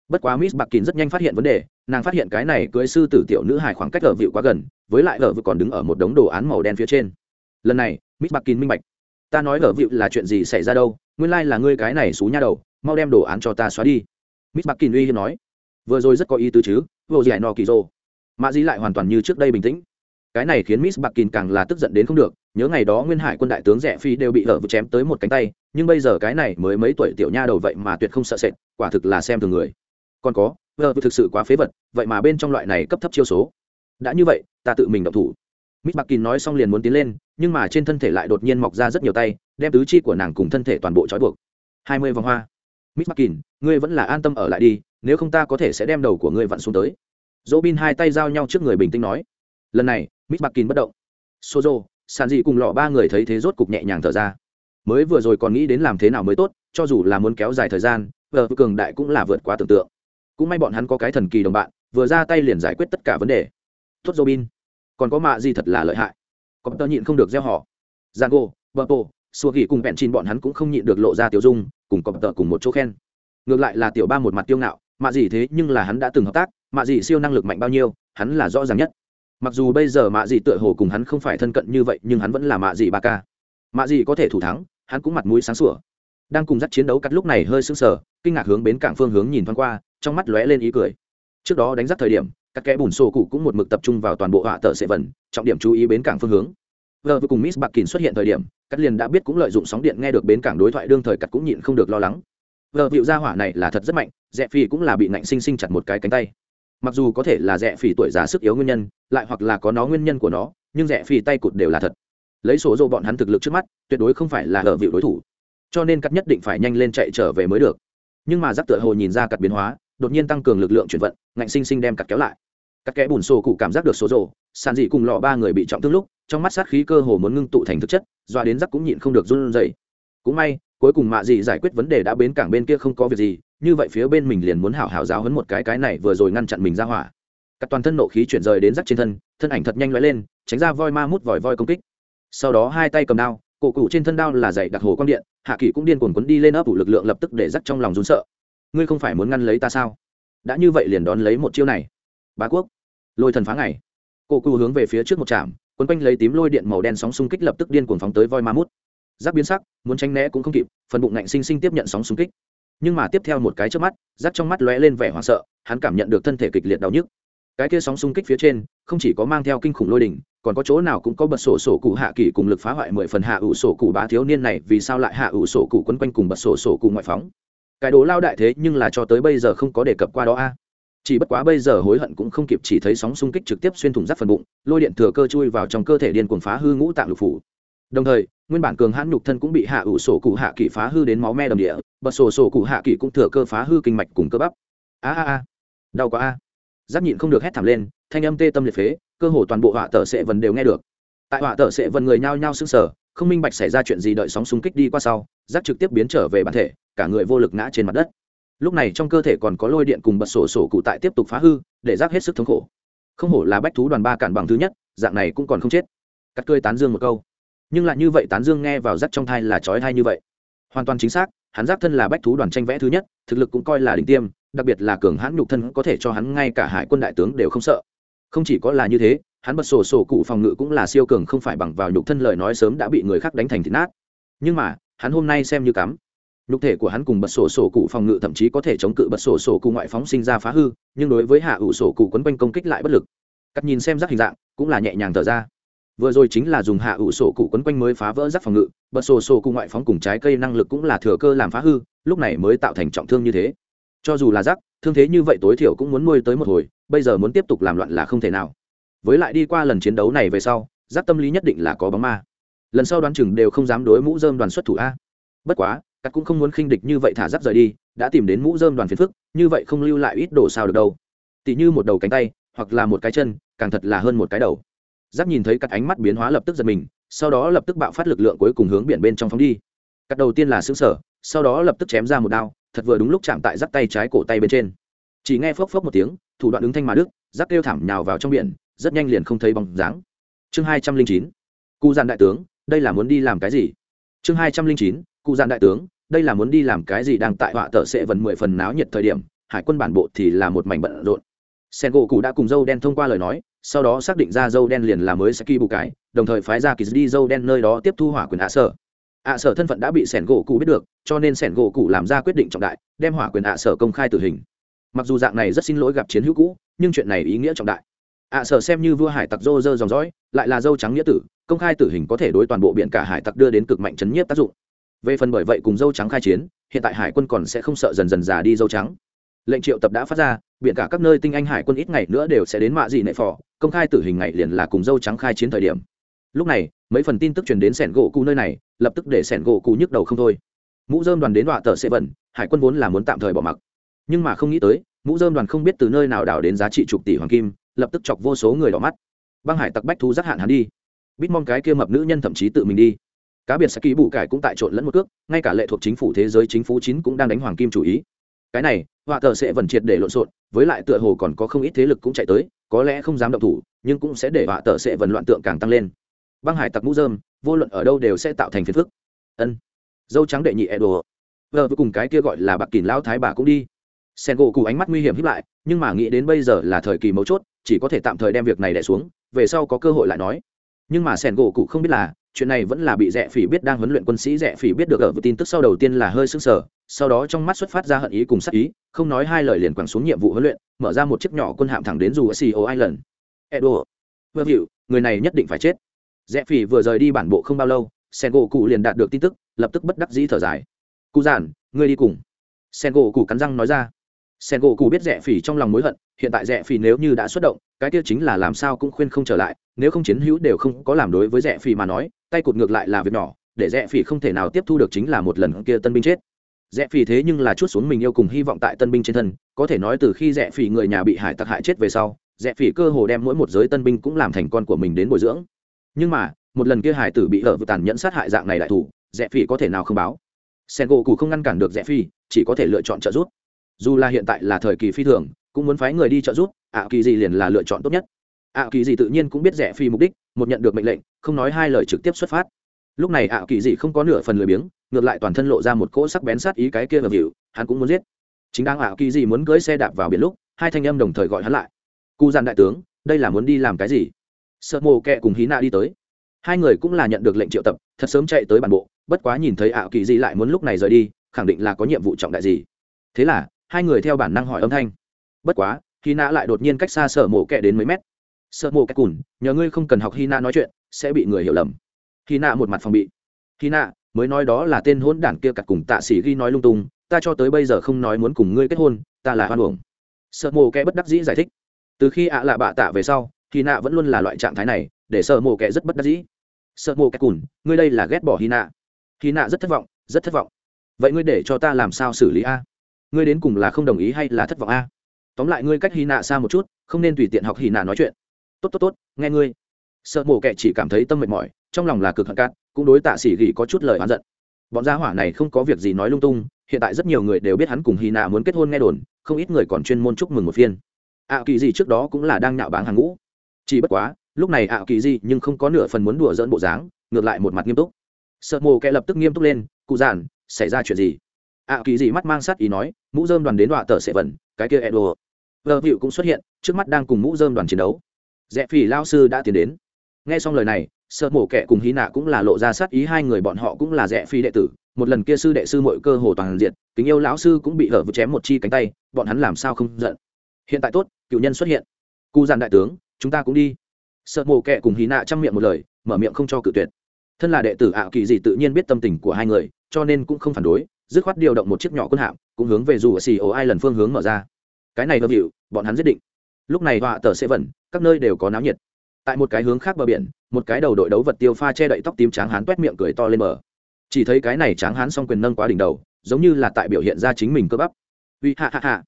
bất quá miss bạc kín rất nhanh phát hiện vấn đề, nàng phát hiện cái này cưới sư tử tiểu nữ hài khoảng cách ở vịu quá gần, với lại ở vịu còn đứng ở một đống đồ án màu đen phía trên. Lần này, miss bạc kín minh bạch. Ta nói ở vịu là chuyện gì xảy ra đâu, nguyên lai、like、là ngươi cái này xú nha đầu, mau đem đồ án cho ta xóa đi. Miss bạc kín uy hiếm nói. Vừa rồi rất có ý tứ chứ, vô gì hải no kỳ rô mạ dĩ lại hoàn toàn như trước đây bình tĩnh. Cái này khiến miss bạc kín càng là tức giận đến không được, nhớ ngày đó nguyên hải quân đại tướng rẻ phi đều bị ở vực chém tới một cánh tay, nhưng bây giờ cái này mới mấy tuổi tiểu nha đầu vậy mà tuyệt không sợ sệt, quả thực là xem thường người còn có vợ thực sự quá phế vật, vậy mà bên trong loại này cấp thấp chiêu số. Đã như vậy, ta tự mình động thủ. Mít bạc kín nói xong liền muốn tiến lên, nhưng mà trên thân thể lại đột nhiên mọc ra rất nhiều tay, đem tứ chi của nàng cùng thân thể toàn bộ trói buộc. Hai mươi vòng hoa. Mít bạc kín ngươi vẫn là an tâm ở lại đi, nếu không ta có thể sẽ đem đầu của ngươi vặn xuống tới. Dỗ bin hai tay giao nhau trước người bình tĩnh nói. Lần này mít bạc kín bất động. Sozo sàn dị cùng lọ ba người thấy thế rốt cục nhẹ nhàng thở ra. Mới vừa rồi còn nghĩ đến làm thế nào mới tốt, cho dù là muốn kéo dài thời gian vợ cường đại cũng là vượt quá tưởng tượng cũng may bọn hắn có cái thần kỳ đồng bạn, vừa ra tay liền giải quyết tất cả vấn đề. Tốt, robin. Còn có mạ gì thật là lợi hại. Có tơ nhịn không được gieo họ. Giang bờ bộ xua ghi cùng bẹn chín bọn hắn cũng không nhịn được lộ ra tiểu dung, cùng có tơ cùng một chỗ khen. Ngược lại là tiểu ba một mặt tiêu ngạo, mạ gì thế nhưng là hắn đã từng hợp tác, mạ gì siêu năng lực mạnh bao nhiêu, hắn là rõ ràng nhất. Mặc dù bây giờ mạ dị tựa hồ cùng hắn không phải thân cận như vậy, nhưng hắn vẫn là mạ dị ba ca. Mạ dị có thể thủ thắng, hắn cũng mặt mũi sáng sủa. Đang cùng dắt chiến đấu cắt lúc này hơi sững sờ, kinh ngạc hướng bến cảng phương hướng nhìn thoáng qua trong mắt lóe lên ý cười. Trước đó đánh giáp thời điểm, các kẽ bùn sổ cụ cũng một mực tập trung vào toàn bộ họa tờ sệ vần trọng điểm chú ý bến cảng phương hướng. Vợ với cùng miss bạc kín xuất hiện thời điểm cắt liền đã biết cũng lợi dụng sóng điện nghe được bến cảng đối thoại đương thời cắt cũng nhịn không được lo lắng. Vợ vịu gia hỏa này là thật rất mạnh, rẽ phi cũng là bị nạnh sinh sinh chặt một cái cánh tay. Mặc dù có thể là rẽ phi tuổi già sức yếu nguyên nhân, lại hoặc là có nó nguyên nhân của nó, nhưng rẽ phi tay cụt đều là thật. Lấy số dô bọn hắn thực lực trước mắt, tuyệt đối không phải là vợ vịu đối thủ. Cho nên cắt nhất định phải nhanh lên chạy trở về mới được. Nhưng mà giáp tựa hồ nhìn ra cắt biến hóa đột nhiên tăng cường lực lượng chuyển vận, ngạnh sinh sinh đem cặt kéo lại. Các kẽ bùn sổ cụ cảm giác được số rồ, sàn dị cùng lọ ba người bị trọng thương lúc, trong mắt sát khí cơ hồ muốn ngưng tụ thành thực chất, doa đến giắc cũng nhịn không được run rẩy. Cũng may, cuối cùng mạ dị giải quyết vấn đề đã bến cảng bên kia không có việc gì, như vậy phía bên mình liền muốn hảo hảo giáo hấn một cái cái này vừa rồi ngăn chặn mình ra hỏa. Các toàn thân nộ khí chuyển rời đến rắc trên thân thân ảnh thật nhanh lóe lên, tránh ra voi ma mút vòi voi công kích. Sau đó hai tay cầm đao, cổ cụ trên thân đao là dày đặc hồ quang điện, hạ kỳ cũng điên cuồng quấn đi lên ấp ủ lực lượng lập tức để rắc trong lòng run sợ ngươi không phải muốn ngăn lấy ta sao? Đã như vậy liền đón lấy một chiêu này. Bá quốc, lôi thần phá ngày. Cổ cụ hướng về phía trước một trạm, quấn quanh lấy tím lôi điện màu đen sóng xung kích lập tức điên cuồng phóng tới voi ma mút. Giáp biến sắc, muốn tránh né cũng không kịp, phần bụng ngạnh sinh sinh tiếp nhận sóng xung kích. Nhưng mà tiếp theo một cái trước mắt, giáp trong mắt lóe lên vẻ hoảng sợ, hắn cảm nhận được thân thể kịch liệt đau nhức. Cái kia sóng xung kích phía trên, không chỉ có mang theo kinh khủng lôi đỉnh, còn có chỗ nào cũng có bật sổ sổ cụ hạ kỳ cùng lực phá hoại mười phần hạ ủ sổ cụ bá thiếu niên này, vì sao lại hạ ủ sổ cụ quấn quanh cùng bật sổ sổ cụ ngoại phóng? Cái đồ lao đại thế nhưng là cho tới bây giờ không có đề cập qua đó a. Chỉ bất quá bây giờ hối hận cũng không kịp chỉ thấy sóng xung kích trực tiếp xuyên thủng rắc phần bụng, lôi điện thừa cơ chui vào trong cơ thể điên cuồng phá hư ngũ tạng lục phủ. Đồng thời, nguyên bản cường hãn nhục thân cũng bị hạ ủ sổ cụ hạ kỷ phá hư đến máu me đầm địa, bật sổ sổ cụ hạ kỷ cũng thừa cơ phá hư kinh mạch cùng cơ bắp. A a a. Đau quá a. Giáp nhịn không được hét thảm lên, thanh âm tê tâm liệt phế, cơ hồ toàn bộ họa tờ sệ vần đều nghe được. Tại họa tờ sệ vần người nhao nhao sưng sở không minh bạch xảy ra chuyện gì đợi sóng xung kích đi qua sau giáp trực tiếp biến trở về bản thể cả người vô lực ngã trên mặt đất. Lúc này trong cơ thể còn có lôi điện cùng bật sổ sổ cụ tại tiếp tục phá hư, để rác hết sức thống khổ. Không hổ là bách thú đoàn ba cản bằng thứ nhất, dạng này cũng còn không chết. Cắt cười tán dương một câu. Nhưng lại như vậy tán dương nghe vào rác trong thai là trói thai như vậy. Hoàn toàn chính xác, hắn giác thân là bách thú đoàn tranh vẽ thứ nhất, thực lực cũng coi là đỉnh tiêm, đặc biệt là cường hãn nhục thân có thể cho hắn ngay cả hải quân đại tướng đều không sợ. Không chỉ có là như thế, hắn bật sổ sổ cụ phòng ngự cũng là siêu cường không phải bằng vào nhục thân lời nói sớm đã bị người khác đánh thành thịt nát. Nhưng mà, hắn hôm nay xem như cắm nhục thể của hắn cùng bật sổ sổ cụ phòng ngự thậm chí có thể chống cự bật sổ sổ cụ ngoại phóng sinh ra phá hư, nhưng đối với hạ ủ sổ cụ quấn quanh công kích lại bất lực. Cắt nhìn xem rác hình dạng, cũng là nhẹ nhàng thở ra. Vừa rồi chính là dùng hạ ủ sổ cụ quấn quanh mới phá vỡ rác phòng ngự, bật sổ sổ cụ ngoại phóng cùng trái cây năng lực cũng là thừa cơ làm phá hư, lúc này mới tạo thành trọng thương như thế. Cho dù là rác thương thế như vậy tối thiểu cũng muốn nuôi tới một hồi, bây giờ muốn tiếp tục làm loạn là không thể nào. Với lại đi qua lần chiến đấu này về sau rác tâm lý nhất định là có bóng ma. Lần sau đoán chừng đều không dám đối mũ dơm đoàn xuất thủ a. Bất quá cắt cũng không muốn khinh địch như vậy thả giáp rời đi, đã tìm đến mũ dơm đoàn phiền phức, như vậy không lưu lại ít đồ sao được đâu. Tỉ như một đầu cánh tay, hoặc là một cái chân, càng thật là hơn một cái đầu. Giáp nhìn thấy các ánh mắt biến hóa lập tức giật mình, sau đó lập tức bạo phát lực lượng cuối cùng hướng biển bên trong phóng đi. Cắt đầu tiên là xứng sở sau đó lập tức chém ra một đao, thật vừa đúng lúc chạm tại giáp tay trái cổ tay bên trên. Chỉ nghe phốc phốc một tiếng, thủ đoạn ứng thanh mà đức giáp kêu thảm nhào vào trong biển, rất nhanh liền không thấy bóng dáng. Chương hai trăm linh chín, cụ giàn đại tướng, đây là muốn đi làm cái gì? Chương hai trăm linh chín, cụ giàn đại tướng đây là muốn đi làm cái gì đang tại họa tờ sẽ vần mười phần náo nhiệt thời điểm, hải quân bản bộ thì là một mảnh bận rộn. Sen gỗ cụ đã cùng dâu đen thông qua lời nói, sau đó xác định ra dâu đen liền là mới saki bù cái đồng thời phái ra kỳ đi dâu đen nơi đó tiếp thu hỏa quyền ạ sở. Ạ sở thân phận đã bị sẻn gỗ cụ biết được, cho nên sẻn gỗ cụ làm ra quyết định trọng đại, đem hỏa quyền ạ sở công khai tử hình. Mặc dù dạng này rất xin lỗi gặp chiến hữu cũ, nhưng chuyện này ý nghĩa trọng đại. Ạ sở xem như vua hải tặc dô dơ dòng dõi, lại là dâu trắng nghĩa tử, công khai tử hình có thể đối toàn bộ biển cả hải tặc đưa đến cực mạnh chấn nhiếp tác dụng về phần bởi vậy cùng dâu trắng khai chiến, hiện tại hải quân còn sẽ không sợ dần dần già đi dâu trắng. Lệnh triệu tập đã phát ra biện cả các nơi tinh anh hải quân ít ngày nữa đều sẽ đến mạ dị nệ phò, công khai tử hình ngày liền là cùng dâu trắng khai chiến thời điểm. Lúc này, mấy phần tin tức truyền đến sẻn gỗ cụ nơi này, lập tức để sẻn gỗ cụ nhức đầu không thôi. Mũ dơm đoàn đến đọa tờ sẽ vẩn hải quân vốn là muốn tạm thời bỏ mặc. Nhưng mà không nghĩ tới, mũ dơm đoàn không biết từ nơi nào đảo đến giá trị chục tỷ hoàng kim, lập tức chọc vô số người đỏ mắt. Băng hải tặc bách thu giác hạn hắn đi. Bít mong cái kia mập nữ nhân thậm chí tự mình đi cá biệt sẽ ký bù cải cũng tại trộn lẫn một cước, ngay cả lệ thuộc chính phủ thế giới chính phủ chín cũng đang đánh hoàng kim chủ ý. Cái này, họa tờ sẽ vần triệt để lộn xộn, với lại tựa hồ còn có không ít thế lực cũng chạy tới, có lẽ không dám động thủ, nhưng cũng sẽ để họa tờ sẽ vần loạn tượng càng tăng lên. Băng hải tặc mũ dơm vô luận ở đâu đều sẽ tạo thành phiền phức. Ân. Dâu trắng đệ nhị edo vợ với cùng cái kia gọi là bạc kỳn lao thái bà cũng đi. Sen gỗ cụ ánh mắt nguy hiểm hiếp lại, nhưng mà nghĩ đến bây giờ là thời kỳ mấu chốt, chỉ có thể tạm thời đem việc này đẻ xuống, về sau có cơ hội lại nói. Nhưng mà sen gỗ cụ không biết là chuyện này vẫn là bị rẻ phỉ biết đang huấn luyện quân sĩ rẻ phỉ biết được ở vừa tin tức sau đầu tiên là hơi sưng sờ sau đó trong mắt xuất phát ra hận ý cùng sắc ý không nói hai lời liền quẳng xuống nhiệm vụ huấn luyện mở ra một chiếc nhỏ quân hạm thẳng đến dù ở CEO Island. Edo, vừa hiểu, người này nhất định phải chết. Rẽ phỉ vừa rời đi bản bộ không bao lâu, Sengo cụ liền đạt được tin tức, lập tức bất đắc dĩ thở dài. Cụ giản, ngươi đi cùng. Sengo cụ cắn răng nói ra. Sengo cụ biết rẽ phỉ trong lòng mối hận, hiện tại rẻ phỉ nếu như đã xuất động, cái kia chính là làm sao cũng khuyên không trở lại, nếu không chiến hữu đều không có làm đối với rẻ phỉ mà nói, tay cụt ngược lại là việc nhỏ, để rẻ phỉ không thể nào tiếp thu được chính là một lần kia tân binh chết. Rẽ phỉ thế nhưng là chút xuống mình yêu cùng hy vọng tại tân binh trên thân có thể nói từ khi rẽ phỉ người nhà bị hải tặc hại chết về sau rẽ phỉ cơ hồ đem mỗi một giới tân binh cũng làm thành con của mình đến bồi dưỡng. Nhưng mà một lần kia hải tử bị lở vừa tàn nhẫn sát hại dạng này đại thủ rẽ phỉ có thể nào không báo? Sen gỗ cụ không ngăn cản được rẽ phi chỉ có thể lựa chọn trợ giúp. Dù là hiện tại là thời kỳ phi thường cũng muốn phái người đi trợ giúp, ạ kỳ gì liền là lựa chọn tốt nhất. ạ kỳ gì tự nhiên cũng biết rẻ phi mục đích, một nhận được mệnh lệnh, không nói hai lời trực tiếp xuất phát. Lúc này ạ kỳ gì không có nửa phần lười biếng, ngược lại toàn thân lộ ra một cỗ sắc bén sát ý cái kia và vịu hắn cũng muốn giết. Chính đang ạ kỳ gì muốn cưỡi xe đạp vào biển lúc, hai thanh âm đồng thời gọi hắn lại. Cụ dàn đại tướng, đây là muốn đi làm cái gì? Sợ mồ kẹ cùng hí nạ đi tới. Hai người cũng là nhận được lệnh triệu tập, thật sớm chạy tới bản bộ, bất quá nhìn thấy ạ kỳ di lại muốn lúc này rời đi, khẳng định là có nhiệm vụ trọng đại gì. Thế là, hai người theo bản năng hỏi âm thanh bất quá hy nạ lại đột nhiên cách xa sợ mồ kẹ đến mấy mét. Sợ mồ kẹ cùn, nhờ ngươi không cần học hy nạ nói chuyện, sẽ bị người hiểu lầm. Hy nạ một mặt phòng bị. Hy nạ mới nói đó là tên hôn đảng kia cặt cùng tạ sĩ ghi nói lung tung, ta cho tới bây giờ không nói muốn cùng ngươi kết hôn, ta là hoan uổng. Sợ mồ kẻ bất đắc dĩ giải thích. Từ khi ạ lạ bạ tạ về sau hy nạ vẫn luôn là loại trạng thái này, để sợ mồ kẻ rất bất đắc dĩ. Sợ mồ kẻ cùn, ngươi đây là ghét bỏ hy nạ hy nạ rất thất vọng, rất thất vọng. Vậy ngươi để cho ta làm sao xử lý a? Ngươi đến cùng là không đồng ý hay là thất vọng a? Tóm lại ngươi cách hy nạ xa một chút, không nên tùy tiện học hy nạ nói chuyện. Tốt tốt tốt, nghe ngươi. Sợ mồ kẻ chỉ cảm thấy tâm mệt mỏi, trong lòng là cực hận cát cũng đối tạ sĩ gỉ có chút lời oán giận. Bọn gia hỏa này không có việc gì nói lung tung, hiện tại rất nhiều người đều biết hắn cùng hy nạ muốn kết hôn nghe đồn, không ít người còn chuyên môn chúc mừng một phiên. Ạ kỳ gì trước đó cũng là đang nhạo báng hàng ngũ. Chỉ bất quá, lúc này ạ kỳ gì nhưng không có nửa phần muốn đùa dỡn bộ dáng, ngược lại một mặt nghiêm túc. Sợ mồ kẻ lập tức nghiêm túc lên, cụ giản, xảy ra chuyện gì? Ạ kỳ gì mắt mang sát ý nói, mũ dơm đoàn đến đọa tờ sẽ vẩn cái kia edo vợ hiệu cũng xuất hiện, trước mắt đang cùng mũ dơm đoàn chiến đấu. Rẽ phỉ lao sư đã tiến đến. Nghe xong lời này, sợ mổ kẻ cùng hí nạ cũng là lộ ra sát ý, hai người bọn họ cũng là rẽ phi đệ tử. Một lần kia sư đệ sư mọi cơ hồ toàn diện, kính yêu lão sư cũng bị hở vượt chém một chi cánh tay, bọn hắn làm sao không giận? Hiện tại tốt, cựu nhân xuất hiện. Cụ giàn đại tướng, chúng ta cũng đi. Sợ mổ kẻ cùng hí nạ chăm miệng một lời, mở miệng không cho cự tuyệt. Thân là đệ tử ảo kỳ gì tự nhiên biết tâm tình của hai người, cho nên cũng không phản đối, dứt khoát điều động một chiếc nhỏ quân hạm, cũng hướng về dù ở xì ổ ai lần phương hướng mở ra cái này hợp hiệu bọn hắn giết định. Lúc này họa tờ sẽ vẩn, các nơi đều có náo nhiệt. Tại một cái hướng khác bờ biển, một cái đầu đội đấu vật tiêu pha che đậy tóc tím tráng hán t miệng cười to lên bờ. Chỉ thấy cái này tráng hán xong quyền nâng quá đỉnh đầu, giống như là tại biểu hiện ra chính mình cơ bắp. Uy hạ hạ hạ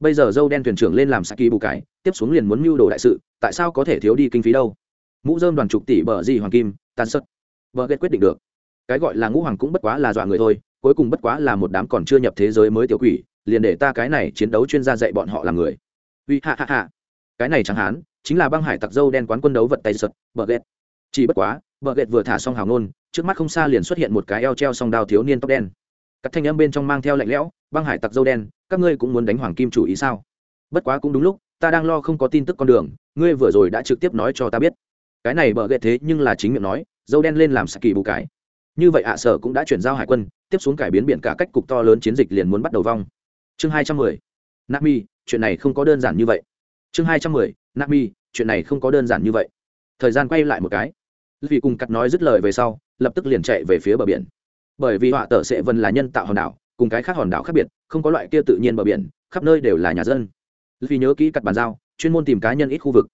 bây giờ dâu đen thuyền trưởng lên làm saki bù cái tiếp xuống liền muốn mưu đồ đại sự, tại sao có thể thiếu đi kinh phí đâu? Mũ dơm đoàn chục tỷ bờ gì hoàng kim, tàn sất bờ ghét quyết định được. Cái gọi là ngũ hoàng cũng bất quá là dọa người thôi, cuối cùng bất quá là một đám còn chưa nhập thế giới mới tiểu quỷ liền để ta cái này chiến đấu chuyên gia dạy bọn họ làm người. Uy hạ hạ hạ cái này chẳng hán, chính là băng hải tặc dâu đen quán quân đấu vật tay sật, bờ ghét chỉ bất quá, bờ ghét vừa thả xong hào ngôn, trước mắt không xa liền xuất hiện một cái eo treo song đao thiếu niên tóc đen. Các thanh âm bên trong mang theo lạnh lẽo, băng hải tặc dâu đen, các ngươi cũng muốn đánh hoàng kim chủ ý sao? Bất quá cũng đúng lúc, ta đang lo không có tin tức con đường, ngươi vừa rồi đã trực tiếp nói cho ta biết. Cái này bờ ghét thế nhưng là chính miệng nói, dâu đen lên làm saki bù cái. Như vậy ạ, sở cũng đã chuyển giao hải quân, tiếp xuống cải biến biển cả cách cục to lớn chiến dịch liền muốn bắt đầu vong chương hai trăm mười. Nami, chuyện này không có đơn giản như vậy. Chương hai trăm mười, nami, chuyện này không có đơn giản như vậy. Thời gian quay lại một cái. Vì cùng cắt nói dứt lời về sau, lập tức liền chạy về phía bờ biển. Bởi vì họa tở sẽ vân là nhân tạo hòn đảo, cùng cái khác hòn đảo khác biệt, không có loại kia tự nhiên bờ biển, khắp nơi đều là nhà dân. Vì nhớ kỹ cắt bàn giao, chuyên môn tìm cá nhân ít khu vực.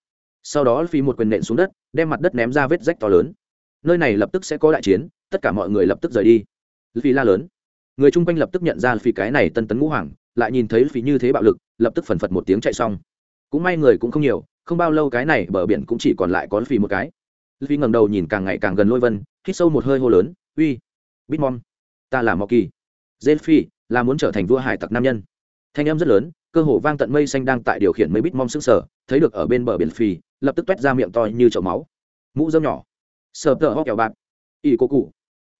Sau đó phi một quyền nện xuống đất, đem mặt đất ném ra vết rách to lớn. Nơi này lập tức sẽ có đại chiến, tất cả mọi người lập tức rời đi. Vì la lớn. Người chung quanh lập tức nhận ra vì cái này tân tấn ngũ hoàng lại nhìn thấy phi như thế bạo lực, lập tức phần phật một tiếng chạy xong. Cũng may người cũng không nhiều, không bao lâu cái này bờ biển cũng chỉ còn lại có phi một cái. Phi ngẩng đầu nhìn càng ngày càng gần lôi vân, hít sâu một hơi hô lớn, uy bitmom ta là mò kỳ. Dê phi là muốn trở thành vua hải tặc nam nhân. Thanh âm rất lớn, cơ hồ vang tận mây xanh đang tại điều khiển mấy bitmom sức sở thấy được ở bên bờ biển phi lập tức toét ra miệng to như chậu máu. Mũ dơm nhỏ. Sờ tờ ho kẹo bạc. Ỉ cô cụ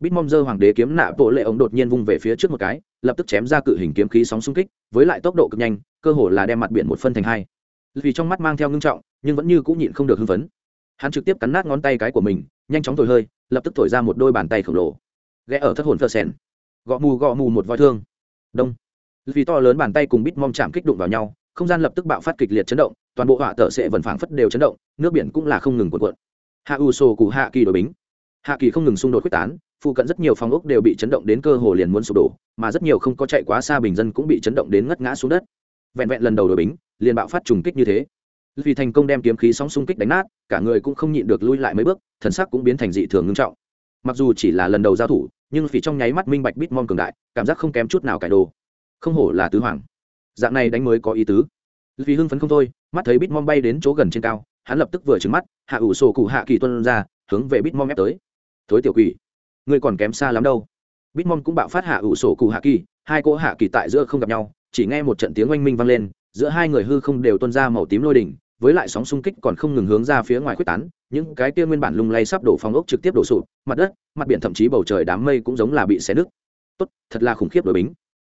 bitmom dơ hoàng đế kiếm nạ bộ lệ ống đột nhiên vung về phía trước một cái, lập tức chém ra cự hình kiếm khí sóng xung kích, với lại tốc độ cực nhanh, cơ hồ là đem mặt biển một phân thành hai. Vì trong mắt mang theo ngưng trọng, nhưng vẫn như cũng nhịn không được hưng phấn. Hắn trực tiếp cắn nát ngón tay cái của mình, nhanh chóng thổi hơi, lập tức thổi ra một đôi bàn tay khổng lồ. Ghé ở thất hồn thơ sen gõ mù gõ mù một voi thương. Đông. Vì to lớn bàn tay cùng bít mong chạm kích đụng vào nhau, không gian lập tức bạo phát kịch liệt chấn động, toàn bộ họa tờ sẽ vần phảng phất đều chấn động, nước biển cũng là không ngừng cuộn cuộn. Hạ u sô cụ hạ kỳ đổi bính. Hạ kỳ không ngừng xung đột quyết tán phụ cận rất nhiều phòng ốc đều bị chấn động đến cơ hồ liền muốn sụp đổ, mà rất nhiều không có chạy quá xa bình dân cũng bị chấn động đến ngất ngã xuống đất. Vẹn vẹn lần đầu đối bính, liền bạo phát trùng kích như thế. Vì thành công đem kiếm khí sóng xung kích đánh nát, cả người cũng không nhịn được lui lại mấy bước thần sắc cũng biến thành dị thường ngưng trọng. Mặc dù chỉ là lần đầu giao thủ, nhưng vì trong nháy mắt minh bạch bít mong cường đại, cảm giác không kém chút nào cải đồ. Không hổ là tứ hoàng. Dạng này đánh mới có ý tứ. Vì hưng phấn không thôi, mắt thấy bít mong bay đến chỗ gần trên cao, hắn lập tức vừa trứng mắt, hạ ủ sổ cụ hạ kỳ tuân ra, hướng về bít mong ép tới. Thối tiểu quỷ ngươi còn kém xa lắm đâu. Bitmon cũng bạo phát hạ ủ sổ cụ hạ kỳ, hai cỗ hạ kỳ tại giữa không gặp nhau, chỉ nghe một trận tiếng oanh minh vang lên, giữa hai người hư không đều tuân ra màu tím lôi đỉnh, với lại sóng xung kích còn không ngừng hướng ra phía ngoài quyết tán, những cái kia nguyên bản lung lay sắp đổ phong ốc trực tiếp đổ sụp, mặt đất, mặt biển thậm chí bầu trời đám mây cũng giống là bị xé nứt. Tốt, thật là khủng khiếp đội bính.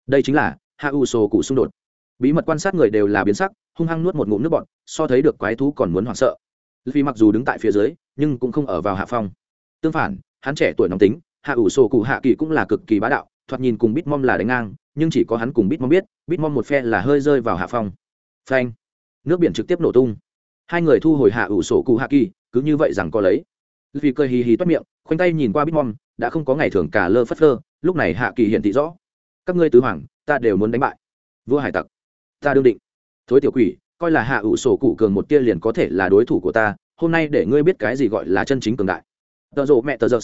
Đây chính là hạ ủ sổ cụ xung đột. Bí mật quan sát người đều là biến sắc, hung hăng nuốt một ngụm nước bọt, so thấy được quái thú còn muốn hoảng sợ. Vì mặc dù đứng tại phía dưới, nhưng cũng không ở vào hạ phong. Tương phản hắn trẻ tuổi nóng tính, hạ ủ sổ cụ hạ kỳ cũng là cực kỳ bá đạo, thoạt nhìn cùng bít mom là đánh ngang, nhưng chỉ có hắn cùng bít mom biết bít mom một phe là hơi rơi vào hạ phong. Phanh. Nước biển trực tiếp nổ tung. Hai người thu hồi hạ ủ sổ cụ hạ kỳ, cứ như vậy rằng có lấy. Vì cười hì hì toát miệng, khoanh tay nhìn qua bít mom đã không có ngày thường cả lơ phất lơ, lúc này hạ kỳ hiện thị rõ. Các ngươi tứ hoàng, ta đều muốn đánh bại. Vua hải tặc. Ta đương định. Thối tiểu quỷ, coi là hạ ủ sổ cụ cường một tia liền có thể là đối thủ của ta, hôm nay để ngươi biết cái gì gọi là chân chính cường đại tờ rộ mẹ tờ giơ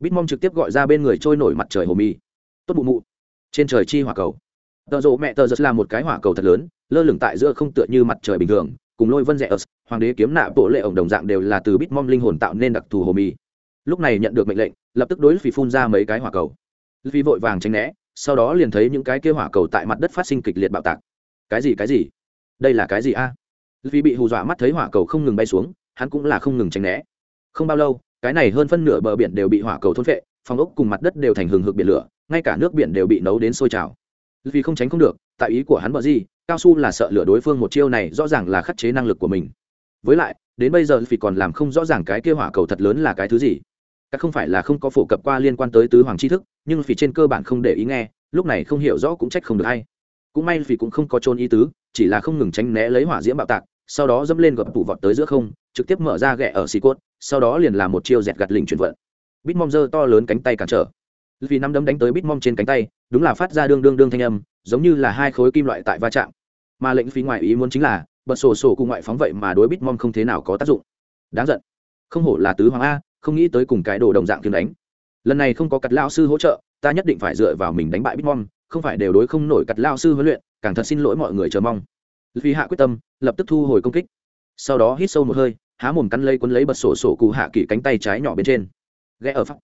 bít mong trực tiếp gọi ra bên người trôi nổi mặt trời hồ mi. Tốt bụ mụ. Trên trời chi hỏa cầu. Tờ rộ mẹ tờ giơ là một cái hỏa cầu thật lớn, lơ lửng tại giữa không tựa như mặt trời bình thường, cùng lôi vân rẽ ớt hoàng đế kiếm nạ bộ lệ ổng đồng dạng đều là từ bít mong linh hồn tạo nên đặc thù hồ mi. Lúc này nhận được mệnh lệnh, lập tức đối phi phun ra mấy cái hỏa cầu. Phi vội vàng tránh né, sau đó liền thấy những cái kia hỏa cầu tại mặt đất phát sinh kịch liệt bạo tạc. Cái gì cái gì? Đây là cái gì a? Vì bị hù dọa mắt thấy hỏa cầu không ngừng bay xuống, hắn cũng là không ngừng tránh né. Không bao lâu cái này hơn phân nửa bờ biển đều bị hỏa cầu thôn vệ phòng ốc cùng mặt đất đều thành hừng hực biển lửa, ngay cả nước biển đều bị nấu đến sôi trào. Vì không tránh không được, tại ý của hắn bờ gì cao su là sợ lửa đối phương một chiêu này rõ ràng là khắc chế năng lực của mình. Với lại, đến bây giờ vì còn làm không rõ ràng cái kia hỏa cầu thật lớn là cái thứ gì. Các không phải là không có phổ cập qua liên quan tới tứ hoàng tri thức, nhưng vì trên cơ bản không để ý nghe, lúc này không hiểu rõ cũng trách không được hay cũng may vì cũng không có trôn ý tứ, chỉ là không ngừng tránh né lấy hỏa diễm bạo tạc, sau đó dẫm lên gập tủ vọt tới giữa không, trực tiếp mở ra ghẹ ở xì cốt sau đó liền làm một chiêu dẹt gạt lỉnh chuyển vận. Bít mom giơ to lớn cánh tay cản trở. Vì năm đấm đánh tới bít mom trên cánh tay, đúng là phát ra đương đương đương thanh âm, giống như là hai khối kim loại tại va chạm. Mà lệnh phí ngoại ý muốn chính là, bật sổ sổ cùng ngoại phóng vậy mà đối bít mom không thế nào có tác dụng. Đáng giận. Không hổ là tứ hoàng a, không nghĩ tới cùng cái đồ đồng dạng kiếm đánh. Lần này không có cặt lao sư hỗ trợ, ta nhất định phải dựa vào mình đánh bại bít mom không phải đều đối không nổi cặt lao sư huấn luyện, càng thật xin lỗi mọi người chờ mong. Vì hạ quyết tâm, lập tức thu hồi công kích. Sau đó hít sâu một hơi há mồm cắn lấy quấn lấy bật sổ sổ cụ hạ kỳ cánh tay trái nhỏ bên trên. Ghé ở pháp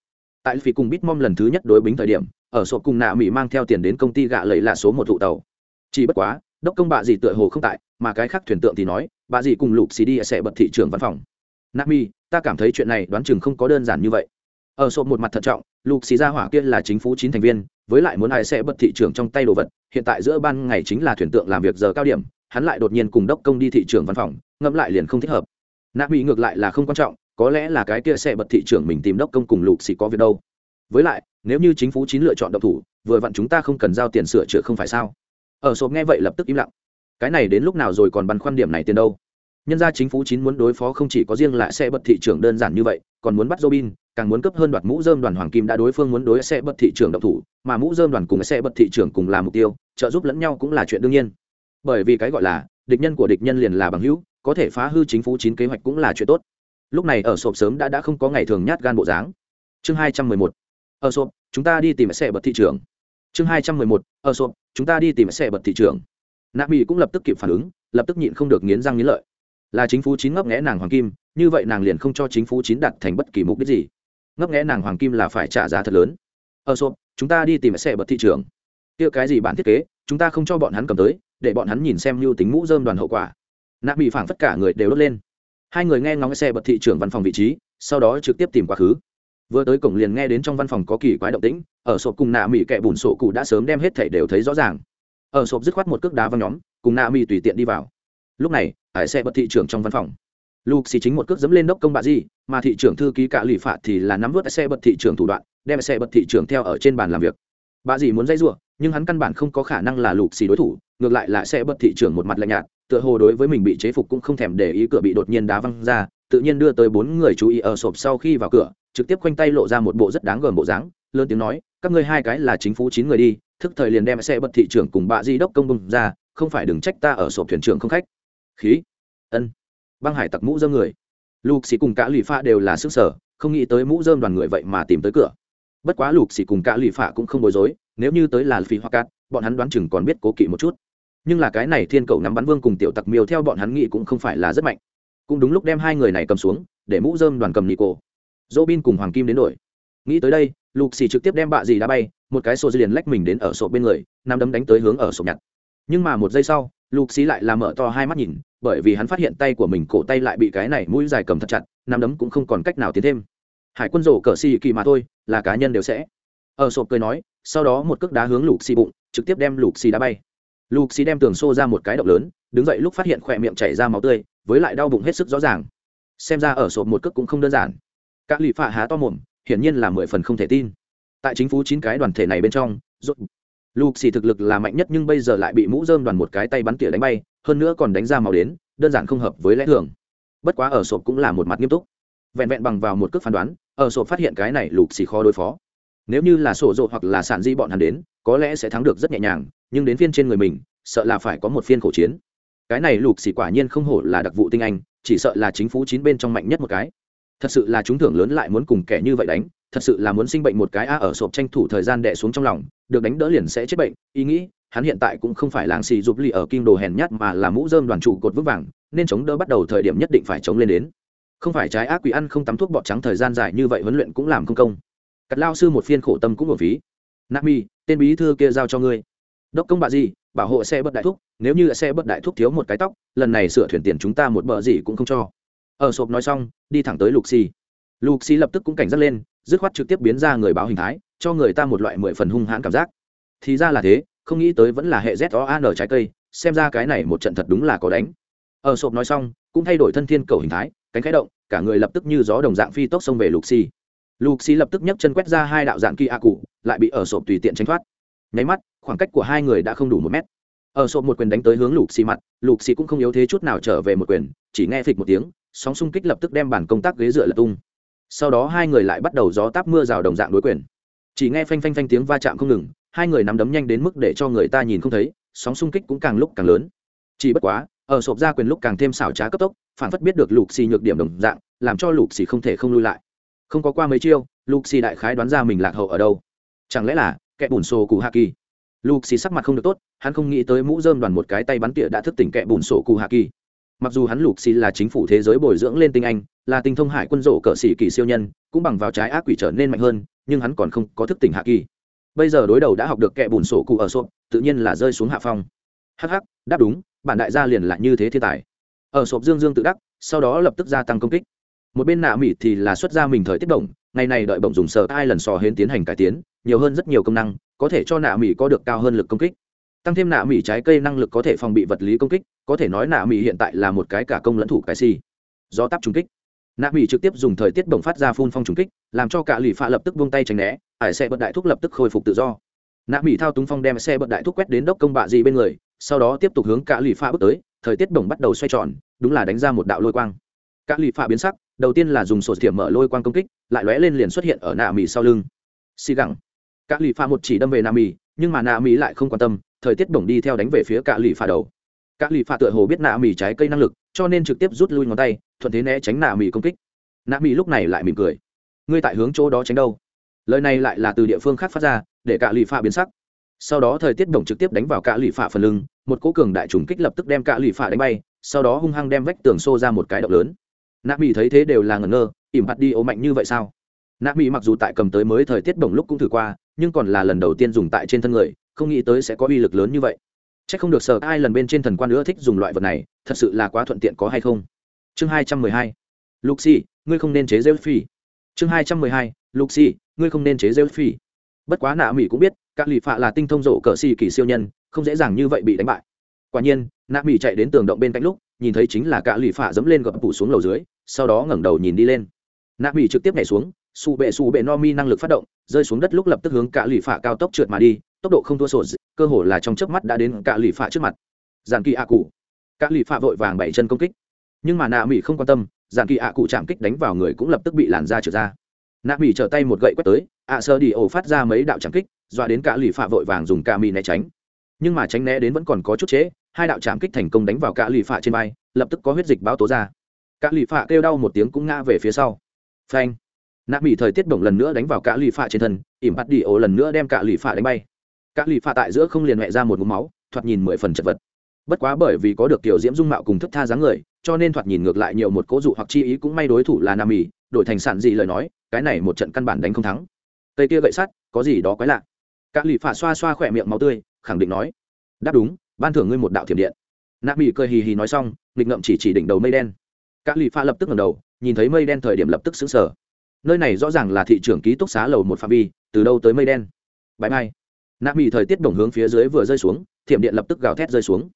tại vì cùng bitmom lần thứ nhất đối bính thời điểm, ở sổ cùng nạ mỹ mang theo tiền đến công ty gạ lẫy là số một thụ tàu. Chỉ bất quá, đốc công bạ gì tựa hồ không tại, mà cái khác thuyền tượng thì nói, bạ gì cùng lục xì đi sẽ bật thị trường văn phòng. Nạ mỹ ta cảm thấy chuyện này đoán chừng không có đơn giản như vậy. Ở sổ một mặt thận trọng, lục xì ra hỏa kia là chính phủ chín thành viên, với lại muốn ai sẽ bật thị trường trong tay đồ vật, hiện tại giữa ban ngày chính là thuyền tượng làm việc giờ cao điểm, hắn lại đột nhiên cùng đốc công đi thị trường văn phòng, ngẫm lại liền không thích hợp nạ mỹ ngược lại là không quan trọng, có lẽ là cái kia sẽ bật thị trường mình tìm đốc công cùng lục xì có việc đâu. Với lại, nếu như chính phủ chín lựa chọn độc thủ, vừa vặn chúng ta không cần giao tiền sửa chữa không phải sao? Ở sộp nghe vậy lập tức im lặng. Cái này đến lúc nào rồi còn băn khoăn điểm này tiền đâu? Nhân ra chính phủ chín muốn đối phó không chỉ có riêng lại sẽ bật thị trường đơn giản như vậy, còn muốn bắt robin, càng muốn cấp hơn đoạt mũ dơm đoàn hoàng kim đã đối phương muốn đối sẽ bật thị trường độc thủ, mà mũ dơm đoàn cùng sẽ bật thị trường cùng là mục tiêu, trợ giúp lẫn nhau cũng là chuyện đương nhiên. Bởi vì cái gọi là, địch nhân của địch nhân liền là bằng hữu có thể phá hư chính phủ chín kế hoạch cũng là chuyện tốt. Lúc này ở sộp sớm đã đã không có ngày thường nhát gan bộ dáng. Chương hai trăm mười một. Ở sộp, chúng ta đi tìm xe bật thị trường. Chương hai trăm mười một. Ở sộp, chúng ta đi tìm xe bật thị trường. Nạp mỹ cũng lập tức kịp phản ứng, lập tức nhịn không được nghiến răng nghiến lợi. Là chính phủ chín ngấp nghẽ nàng hoàng kim, như vậy nàng liền không cho chính phủ chín đặt thành bất kỳ mục đích gì. Ngấp nghẽ nàng hoàng kim là phải trả giá thật lớn. Ở sộp, chúng ta đi tìm xe bật thị trường. Kia cái gì bản thiết kế, chúng ta không cho bọn hắn cầm tới, để bọn hắn nhìn xem như tính mũ dơm đoàn hậu quả nạ bị phảng tất cả người đều đốt lên. Hai người nghe ngóng xe bật thị trưởng văn phòng vị trí, sau đó trực tiếp tìm quá khứ. Vừa tới cổng liền nghe đến trong văn phòng có kỳ quái động tĩnh, ở sộp cùng nạ mỹ kẻ bùn sổ cụ đã sớm đem hết thảy đều thấy rõ ràng. Ở sộp dứt khoát một cước đá vào nhóm, cùng nạ mỹ tùy tiện đi vào. Lúc này hải xe bật thị trưởng trong văn phòng. Lục xì chính một cước dẫm lên đốc công bạ di, mà thị trưởng thư ký cả lì phạt thì là nắm vớt xe bật thị trưởng thủ đoạn, đem xe bật thị trưởng theo ở trên bàn làm việc. Bà dì muốn dây giụa nhưng hắn căn bản không có khả năng là lục xì đối thủ, ngược lại là xe bật thị trưởng một mặt lạnh nhạt tựa hồ đối với mình bị chế phục cũng không thèm để ý, cửa bị đột nhiên đá văng ra, tự nhiên đưa tới bốn người chú ý ở sộp sau khi vào cửa, trực tiếp khoanh tay lộ ra một bộ rất đáng gờm bộ dáng, lớn tiếng nói, các ngươi hai cái là chính phủ chín người đi, thức thời liền đem xe bật thị trưởng cùng bạ di đốc công bông ra, không phải đừng trách ta ở sộp thuyền trưởng không khách. Khí? Ân. Băng hải tặc mũ dơm người. Lục xì cùng cả lụy pha đều là sức sở, không nghĩ tới mũ dơm đoàn người vậy mà tìm tới cửa. Bất quá lục xì cùng cả lụy pha cũng không bối rối, nếu như tới là phi hoa cát, bọn hắn đoán chừng còn biết cố kỵ một chút nhưng là cái này thiên cầu nắm bắn vương cùng tiểu tặc miêu theo bọn hắn nghĩ cũng không phải là rất mạnh. Cũng đúng lúc đem hai người này cầm xuống, để mũ dơm đoàn cầm nico. Dỗ bin cùng hoàng kim đến đổi. Nghĩ tới đây lục xì trực tiếp đem bạ gì đá bay, một cái sô liền lách mình đến ở sổ bên người, nắm đấm đánh tới hướng ở sổ nhặt. Nhưng mà một giây sau lục xì lại làm mở to hai mắt nhìn, bởi vì hắn phát hiện tay của mình cổ tay lại bị cái này mũi dài cầm thật chặt, nắm đấm cũng không còn cách nào tiến thêm. Hải quân rổ cờ xì kỳ mà thôi, là cá nhân đều sẽ. Ở sộp cười nói, sau đó một cước đá hướng lục xì bụng, trực tiếp đem lục xì đá bay lục xì đem tường xô ra một cái động lớn, đứng dậy lúc phát hiện khỏe miệng chảy ra máu tươi, với lại đau bụng hết sức rõ ràng. Xem ra ở sộp một cước cũng không đơn giản. Các lụy phạ há to mồm, hiển nhiên là mười phần không thể tin. Tại chính phủ chín cái đoàn thể này bên trong, rốt lục xì thực lực là mạnh nhất nhưng bây giờ lại bị mũ dơm đoàn một cái tay bắn tỉa đánh bay, hơn nữa còn đánh ra màu đến, đơn giản không hợp với lẽ thường. Bất quá ở sộp cũng là một mặt nghiêm túc. Vẹn vẹn bằng vào một cước phán đoán, ở sộp phát hiện cái này lục xì khó đối phó. Nếu như là sổ rộ hoặc là sản di bọn hắn đến có lẽ sẽ thắng được rất nhẹ nhàng, nhưng đến phiên trên người mình, sợ là phải có một phiên khổ chiến. Cái này lục xì quả nhiên không hổ là đặc vụ tinh anh, chỉ sợ là chính phủ chín bên trong mạnh nhất một cái. Thật sự là chúng thưởng lớn lại muốn cùng kẻ như vậy đánh, thật sự là muốn sinh bệnh một cái a ở sộp tranh thủ thời gian đẻ xuống trong lòng, được đánh đỡ liền sẽ chết bệnh. Ý nghĩ, hắn hiện tại cũng không phải làng xì giúp lì ở kim đồ hèn nhát mà là mũ dơm đoàn trụ cột vững vàng, nên chống đỡ bắt đầu thời điểm nhất định phải chống lên đến. Không phải trái ác quỷ ăn không tắm thuốc bọt trắng thời gian dài như vậy huấn luyện cũng làm không công. Cắt lao sư một phiên khổ tâm cũng một phí nami tên bí thư kia giao cho ngươi. Đốc công bà gì, bảo hộ xe bất đại thúc, nếu như xe bất đại thúc thiếu một cái tóc, lần này sửa thuyền tiền chúng ta một bờ gì cũng không cho. Ở sộp nói xong, đi thẳng tới lục xì. Lục xì lập tức cũng cảnh giác lên, dứt khoát trực tiếp biến ra người báo hình thái, cho người ta một loại mười phần hung hãn cảm giác. Thì ra là thế, không nghĩ tới vẫn là hệ z o an trái cây, xem ra cái này một trận thật đúng là có đánh. Ở sộp nói xong, cũng thay đổi thân thiên cầu hình thái, cánh khái động, cả người lập tức như gió đồng dạng phi tốc xông về lục xì. Lục xì lập tức nhấc chân quét ra hai đạo dạng kỳ a cụ lại bị ở sộp tùy tiện tránh thoát. Nháy mắt, khoảng cách của hai người đã không đủ một mét. Ở sộp một quyền đánh tới hướng lục xì mặt, lục xì cũng không yếu thế chút nào trở về một quyền, chỉ nghe phịch một tiếng, sóng xung kích lập tức đem bản công tác ghế dựa lật tung. Sau đó hai người lại bắt đầu gió táp mưa rào đồng dạng đối quyền. Chỉ nghe phanh phanh phanh tiếng va chạm không ngừng, hai người nắm đấm nhanh đến mức để cho người ta nhìn không thấy, sóng xung kích cũng càng lúc càng lớn. Chỉ bất quá, ở sộp ra quyền lúc càng thêm xảo trá cấp tốc, phản phất biết được lục xì nhược điểm đồng dạng, làm cho lục xì không thể không lui lại. Không có qua mấy chiêu, lục xì đại khái đoán ra mình lạc hậu ở đâu chẳng lẽ là kẻ bùn sổ cụ hạ kỳ? Lục xì sắc mặt không được tốt, hắn không nghĩ tới mũ dơm đoàn một cái tay bắn tỉa đã thức tỉnh kẻ bùn sổ cụ hạ kỳ. Mặc dù hắn lục xì là chính phủ thế giới bồi dưỡng lên tinh anh, là tinh thông hải quân rộ cỡ xỉ kỳ siêu nhân, cũng bằng vào trái ác quỷ trở nên mạnh hơn, nhưng hắn còn không có thức tỉnh hạ kỳ. Bây giờ đối đầu đã học được kẻ bùn sổ cụ ở sộp, tự nhiên là rơi xuống hạ phong. Hắc hắc, đáp đúng, bản đại gia liền lại như thế thiên tài. Ở sộp dương dương tự đắc, sau đó lập tức gia tăng công kích một bên nạ mỹ thì là xuất ra mình thời tiết động ngày này đợi bổng dùng sợ hai lần sò hến tiến hành cải tiến, nhiều hơn rất nhiều công năng, có thể cho nạ mỹ có được cao hơn lực công kích. Tăng thêm nạ mỹ trái cây năng lực có thể phòng bị vật lý công kích, có thể nói nạ mỹ hiện tại là một cái cả công lẫn thủ cái si do tắp trung kích. Nạ mỹ trực tiếp dùng thời tiết bổng phát ra phun phong trung kích, làm cho cả lì phạ lập tức buông tay tránh né, ải xe bật đại thúc lập tức khôi phục tự do. Nạ mỹ thao túng phong đem xe bật đại thúc quét đến đốc công bạ gì bên người, sau đó tiếp tục hướng cả lì phạ bước tới, thời tiết bổng bắt đầu xoay tròn, đúng là đánh ra một đạo lôi quang. Cả lì phạ biến sắc đầu tiên là dùng sổ thiểm mở lôi quang công kích, lại lóe lên liền xuất hiện ở nạ mỹ sau lưng. Xì gẳng. Cả lì pha một chỉ đâm về nạ mỹ nhưng mà nạ mỹ lại không quan tâm, thời tiết bổng đi theo đánh về phía cả lì pha đầu. Cả lì pha tựa hồ biết nạ mỹ trái cây năng lực, cho nên trực tiếp rút lui ngón tay, thuận thế né tránh nạ mỹ công kích. Nạ mỹ lúc này lại mỉm cười. Ngươi tại hướng chỗ đó tránh đâu? Lời này lại là từ địa phương khác phát ra, để cả lì pha biến sắc. Sau đó thời tiết bổng trực tiếp đánh vào cả lì pha phần lưng, một cố cường đại trùng kích lập tức đem cả lì pha đánh bay, sau đó hung hăng đem vách tường xô ra một cái động lớn nạ mỹ thấy thế đều là ngẩn ngơ, ỉm bắt đi ô mạnh như vậy sao? Nạ mỹ mặc dù tại cầm tới mới thời tiết bổng lúc cũng thử qua, nhưng còn là lần đầu tiên dùng tại trên thân người, không nghĩ tới sẽ có uy lực lớn như vậy. C h ắ c không được sợ ai lần bên trên thần quan nữa thích dùng loại vật này, thật sự là quá thuận tiện có hay không? Chương hai trăm mười hai. Luxi, ngươi không nên chế rêu phi. Chương hai trăm mười hai. Luxi, ngươi không nên chế rêu phi. Bất quá nạ mỹ cũng biết các lụy phạ là tinh thông rộ cờ xì kỳ siêu nhân, không dễ dàng như vậy bị đánh bại. Quả nhiên, nạ mỹ chạy đến tường động bên cạnh lúc nhìn thấy chính là cả lì phạ dẫm lên gập phủ xuống lầu dưới, sau đó ngẩng đầu nhìn đi lên. Nạ mỹ trực tiếp nhảy xuống xù bệ xù bệ no mi năng lực phát động, rơi xuống đất lúc lập tức hướng cả lì phạ cao tốc trượt mà đi, tốc độ không thua sổ cơ hồ là trong chớp mắt đã đến cả lì phạ trước mặt. Giàn kỳ ạ cụ. Cạ lì phạ vội vàng bảy chân công kích. Nhưng mà nạ mỹ không quan tâm giàn kỳ ạ cụ chạm kích đánh vào người cũng lập tức bị làn ra trượt ra. Nạ mỹ trở tay một gậy quét tới, ạ sơ đi ổ phát ra mấy đạo chạm kích, dọa đến cả lì phạ vội vàng dùng ca mỹ né tránh. Nhưng mà tránh né đến vẫn còn có chút chế hai đạo chạm kích thành công đánh vào cả lì phạ trên vai, lập tức có huyết dịch báo tố ra. Cả lì phạ kêu đau một tiếng cũng ngã về phía sau. Phanh. Nạ mỹ thời tiết bổng lần nữa đánh vào cả lì phạ trên thân, ỉm bắt đi ổ lần nữa đem cả lì phạ đánh bay. Cả lì phạ tại giữa không liền mẹ ra một mũ máu, thoạt nhìn mười phần chật vật. Bất quá bởi vì có được kiểu diễm dung mạo cùng thức tha dáng người, cho nên thoạt nhìn ngược lại nhiều một cố dụ hoặc chi ý cũng may đối thủ là nam mỹ đổi thành sản gì lời nói, cái này một trận căn bản đánh không thắng. Cây kia gậy sắt, có gì đó quái lạ. Cả lì phạ xoa xoa khỏe miệng máu tươi, khẳng định nói, đáp đúng ban thưởng ngươi một đạo thiểm điện. Nạ mỹ cười hì hì nói xong, nghịch ngậm chỉ chỉ đỉnh đầu mây đen. Các lì Pha lập tức ngẩng đầu, nhìn thấy mây đen thời điểm lập tức xứng sở nơi này rõ ràng là thị trường ký túc xá lầu một phạm vi, từ đâu tới mây đen? Bãi mai. Nạ mỹ thời tiết đồng hướng phía dưới vừa rơi xuống, thiểm điện lập tức gào thét rơi xuống.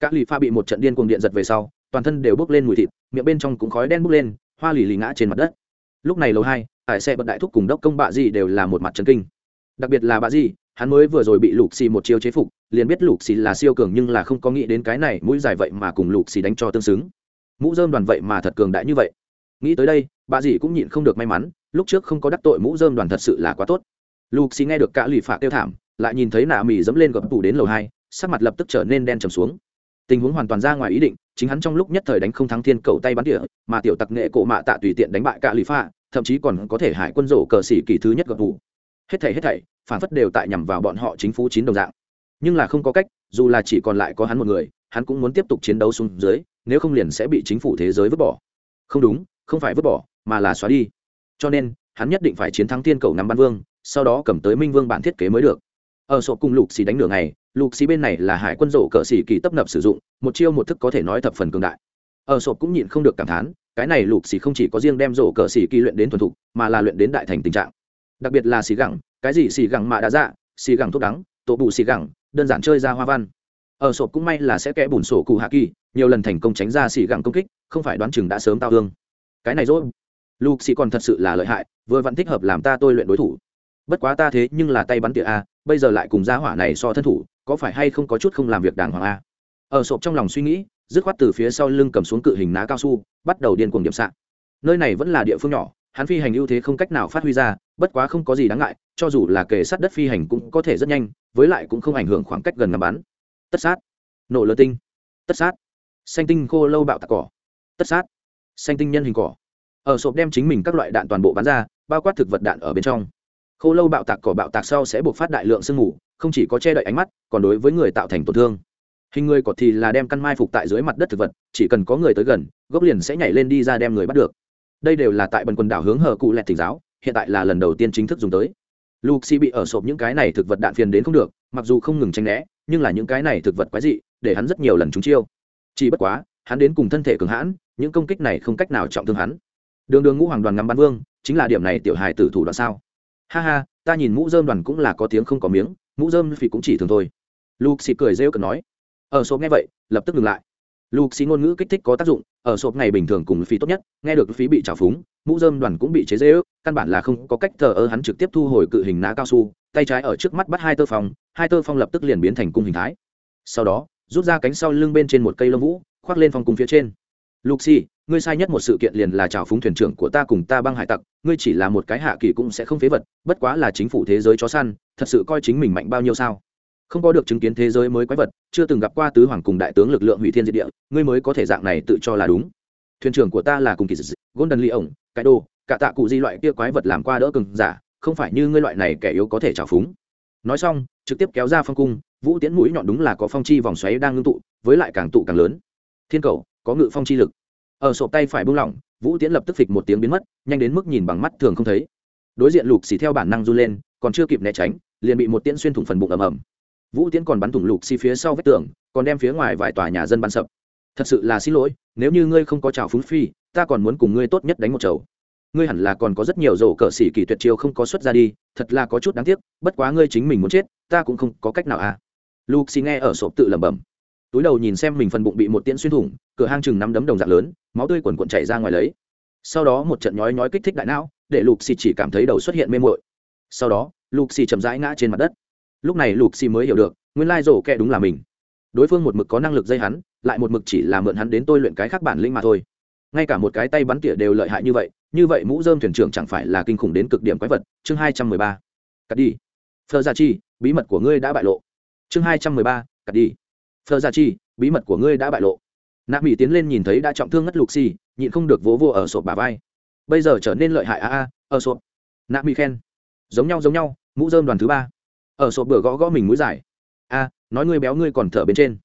Các lì pha bị một trận điên cuồng điện giật về sau, toàn thân đều bốc lên mùi thịt, miệng bên trong cũng khói đen bốc lên, hoa lì lì ngã trên mặt đất. Lúc này lầu hai ải xe bật đại thúc cùng đốc công bạ Di đều là một mặt trần kinh. Đặc biệt là bạ Di hắn mới vừa rồi bị lục xì một chiêu chế phục, liền biết lục xì là siêu cường nhưng là không có nghĩ đến cái này mũi dài vậy mà cùng lục xì đánh cho tương xứng. Mũ dơm đoàn vậy mà thật cường đại như vậy. Nghĩ tới đây, bà dì cũng nhịn không được may mắn, lúc trước không có đắc tội mũ dơm đoàn thật sự là quá tốt. Lục xì nghe được cả lụy phạ kêu thảm, lại nhìn thấy nạ mì dẫm lên gập tủ đến lầu hai, sắc mặt lập tức trở nên đen trầm xuống. Tình huống hoàn toàn ra ngoài ý định, chính hắn trong lúc nhất thời đánh không thắng thiên cầu tay bắn địa mà tiểu tặc nghệ cổ mạ tạ tùy tiện đánh bại cả lụy phạ thậm chí còn có thể hải quân rổ cờ xỉ kỳ thứ nhất gập tủ. hết thảy hết thảy phản phất đều tại nhằm vào bọn họ chính phủ chín đồng dạng. Nhưng là không có cách, dù là chỉ còn lại có hắn một người, hắn cũng muốn tiếp tục chiến đấu xuống dưới, nếu không liền sẽ bị chính phủ thế giới vứt bỏ. Không đúng, không phải vứt bỏ, mà là xóa đi. Cho nên, hắn nhất định phải chiến thắng thiên cầu năm ban vương, sau đó cầm tới minh vương bản thiết kế mới được. Ở sổ cùng lục xì đánh nửa ngày, lục xì bên này là hải quân rổ cờ xì kỳ tấp nập sử dụng, một chiêu một thức có thể nói thập phần cường đại. Ở sổ cũng nhịn không được cảm thán, cái này lục xì không chỉ có riêng đem rổ cờ xì kỳ luyện đến thuần thục, mà là luyện đến đại thành tình trạng. Đặc biệt là xì gẳng cái gì xì gẳng mạ đã dạ xì gẳng thuốc đắng, tổ bù xì gẳng, đơn giản chơi ra hoa văn. Ở sổ cũng may là sẽ kẽ bùn sổ cụ hạ kỳ, nhiều lần thành công tránh ra xì gẳng công kích, không phải đoán chừng đã sớm tao thương. Cái này rồi lục xì còn thật sự là lợi hại, vừa vẫn thích hợp làm ta tôi luyện đối thủ. Bất quá ta thế nhưng là tay bắn tỉa a, bây giờ lại cùng gia hỏa này so thân thủ, có phải hay không có chút không làm việc đàng hoàng a? Ở sộp trong lòng suy nghĩ, dứt khoát từ phía sau lưng cầm xuống cự hình ná cao su, bắt đầu điên cuồng điểm sạn nơi này vẫn là địa phương nhỏ, hắn phi hành ưu thế không cách nào phát huy ra, bất quá không có gì đáng ngại cho dù là kề sát đất phi hành cũng có thể rất nhanh, với lại cũng không ảnh hưởng khoảng cách gần ngắm bắn. Tất sát. Nổ lơ tinh. Tất sát. Xanh tinh khô lâu bạo tạc cỏ. Tất sát. Xanh tinh nhân hình cỏ. Ở sộp đem chính mình các loại đạn toàn bộ bắn ra, bao quát thực vật đạn ở bên trong. Khô lâu bạo tạc cỏ bạo tạc sau sẽ buộc phát đại lượng sương mù, không chỉ có che đậy ánh mắt, còn đối với người tạo thành tổn thương. Hình người cọt thì là đem căn mai phục tại dưới mặt đất thực vật, chỉ cần có người tới gần, gốc liền sẽ nhảy lên đi ra đem người bắt được. Đây đều là tại bần quần đảo hướng hờ cụ lẹt tỉnh giáo, hiện tại là lần đầu tiên chính thức dùng tới luxi bị ở sộp những cái này thực vật đạn phiền đến không được, mặc dù không ngừng tranh né, nhưng là những cái này thực vật quái dị, để hắn rất nhiều lần trúng chiêu. Chỉ bất quá, hắn đến cùng thân thể cường hãn, những công kích này không cách nào trọng thương hắn. Đường đường ngũ hoàng đoàn ngắm bắn vương, chính là điểm này tiểu hài tử thủ đoạn sao? Ha ha, ta nhìn mũ dơm đoàn cũng là có tiếng không có miếng, mũ dơm phì cũng chỉ thường thôi. Luke xì cười rêu cần nói. Ở sộp nghe vậy, lập tức ngừng lại lục xì ngôn ngữ kích thích có tác dụng, ở sộp ngày bình thường cùng phí tốt nhất, nghe được phí bị trào phúng, mũ dơm đoàn cũng bị chế dễ ước, căn bản là không có cách thờ ơ hắn trực tiếp thu hồi cự hình ná cao su, tay trái ở trước mắt bắt hai tơ phong, hai tơ phong lập tức liền biến thành cung hình thái. Sau đó, rút ra cánh sau lưng bên trên một cây lông vũ, khoác lên phong cung phía trên. Luxi, ngươi sai nhất một sự kiện liền là trào phúng thuyền trưởng của ta cùng ta băng hải tặc, ngươi chỉ là một cái hạ kỳ cũng sẽ không phế vật, bất quá là chính phủ thế giới chó săn, thật sự coi chính mình mạnh bao nhiêu sao? Không có được chứng kiến thế giới mới quái vật, chưa từng gặp qua tứ hoàng cùng đại tướng lực lượng hủy thiên diệt địa, ngươi mới có thể dạng này tự cho là đúng. Thuyền trưởng của ta là cùng kỳ dị, golden lee ổng cái đồ cả tạ cụ di loại kia quái vật làm qua đỡ cừng giả, không phải như ngươi loại này kẻ yếu có thể trào phúng. Nói xong, trực tiếp kéo ra phong cung, vũ tiễn mũi nhọn đúng là có phong chi vòng xoáy đang ngưng tụ, với lại càng tụ càng lớn. Thiên cầu, có ngự phong chi lực. Ở sộp tay phải buông lỏng, vũ tiễn lập tức phịch một tiếng biến mất, nhanh đến mức nhìn bằng mắt thường không thấy. Đối diện lục xì theo bản năng run lên, còn chưa kịp né tránh, liền bị một tiễn xuyên thủng phần bụng ầm ầm vũ tiễn còn bắn thủng lục xì phía sau vách tường, còn đem phía ngoài vài tòa nhà dân bắn sập. Thật sự là xin lỗi, nếu như ngươi không có trào phúng phi, ta còn muốn cùng ngươi tốt nhất đánh một chầu. Ngươi hẳn là còn có rất nhiều rổ cờ xỉ kỳ tuyệt chiêu không có xuất ra đi, thật là có chút đáng tiếc, bất quá ngươi chính mình muốn chết, ta cũng không có cách nào à. Lục xì nghe ở sộp tự lẩm bẩm. Túi đầu nhìn xem mình phần bụng bị một tiễn xuyên thủng, cửa hang chừng năm đấm đồng dạng lớn, máu tươi quần quần chảy ra ngoài lấy. Sau đó một trận nhói nhói kích thích đại não, để lục xì chỉ cảm thấy đầu xuất hiện mê mội sau đó, lục xì chậm rãi ngã trên mặt đất lúc này lục xì mới hiểu được, nguyên lai rổ kẹ đúng là mình. Đối phương một mực có năng lực dây hắn, lại một mực chỉ là mượn hắn đến tôi luyện cái khác bản lĩnh mà thôi. Ngay cả một cái tay bắn tỉa đều lợi hại như vậy như vậy mũ dơm thuyền trưởng chẳng phải là kinh khủng đến cực điểm quái vật. Chương hai trăm mười ba. Cắt đi. Thơ gia chi, bí mật của ngươi đã bại lộ. Chương hai trăm mười ba, cắt đi. Thơ gia chi, bí mật của ngươi đã bại lộ. Nạ mỹ tiến lên nhìn thấy đã trọng thương ngất lục xì, nhịn không được vỗ vô ở sộp bà vai. Bây giờ trở nên lợi hại a a, ở sộp nạ mỹ khen. Giống nhau giống nhau, mũ dơm đoàn thứ ba ở sổ bừa gõ gõ mình mũi dài. A nói ngươi béo ngươi còn thở bên trên.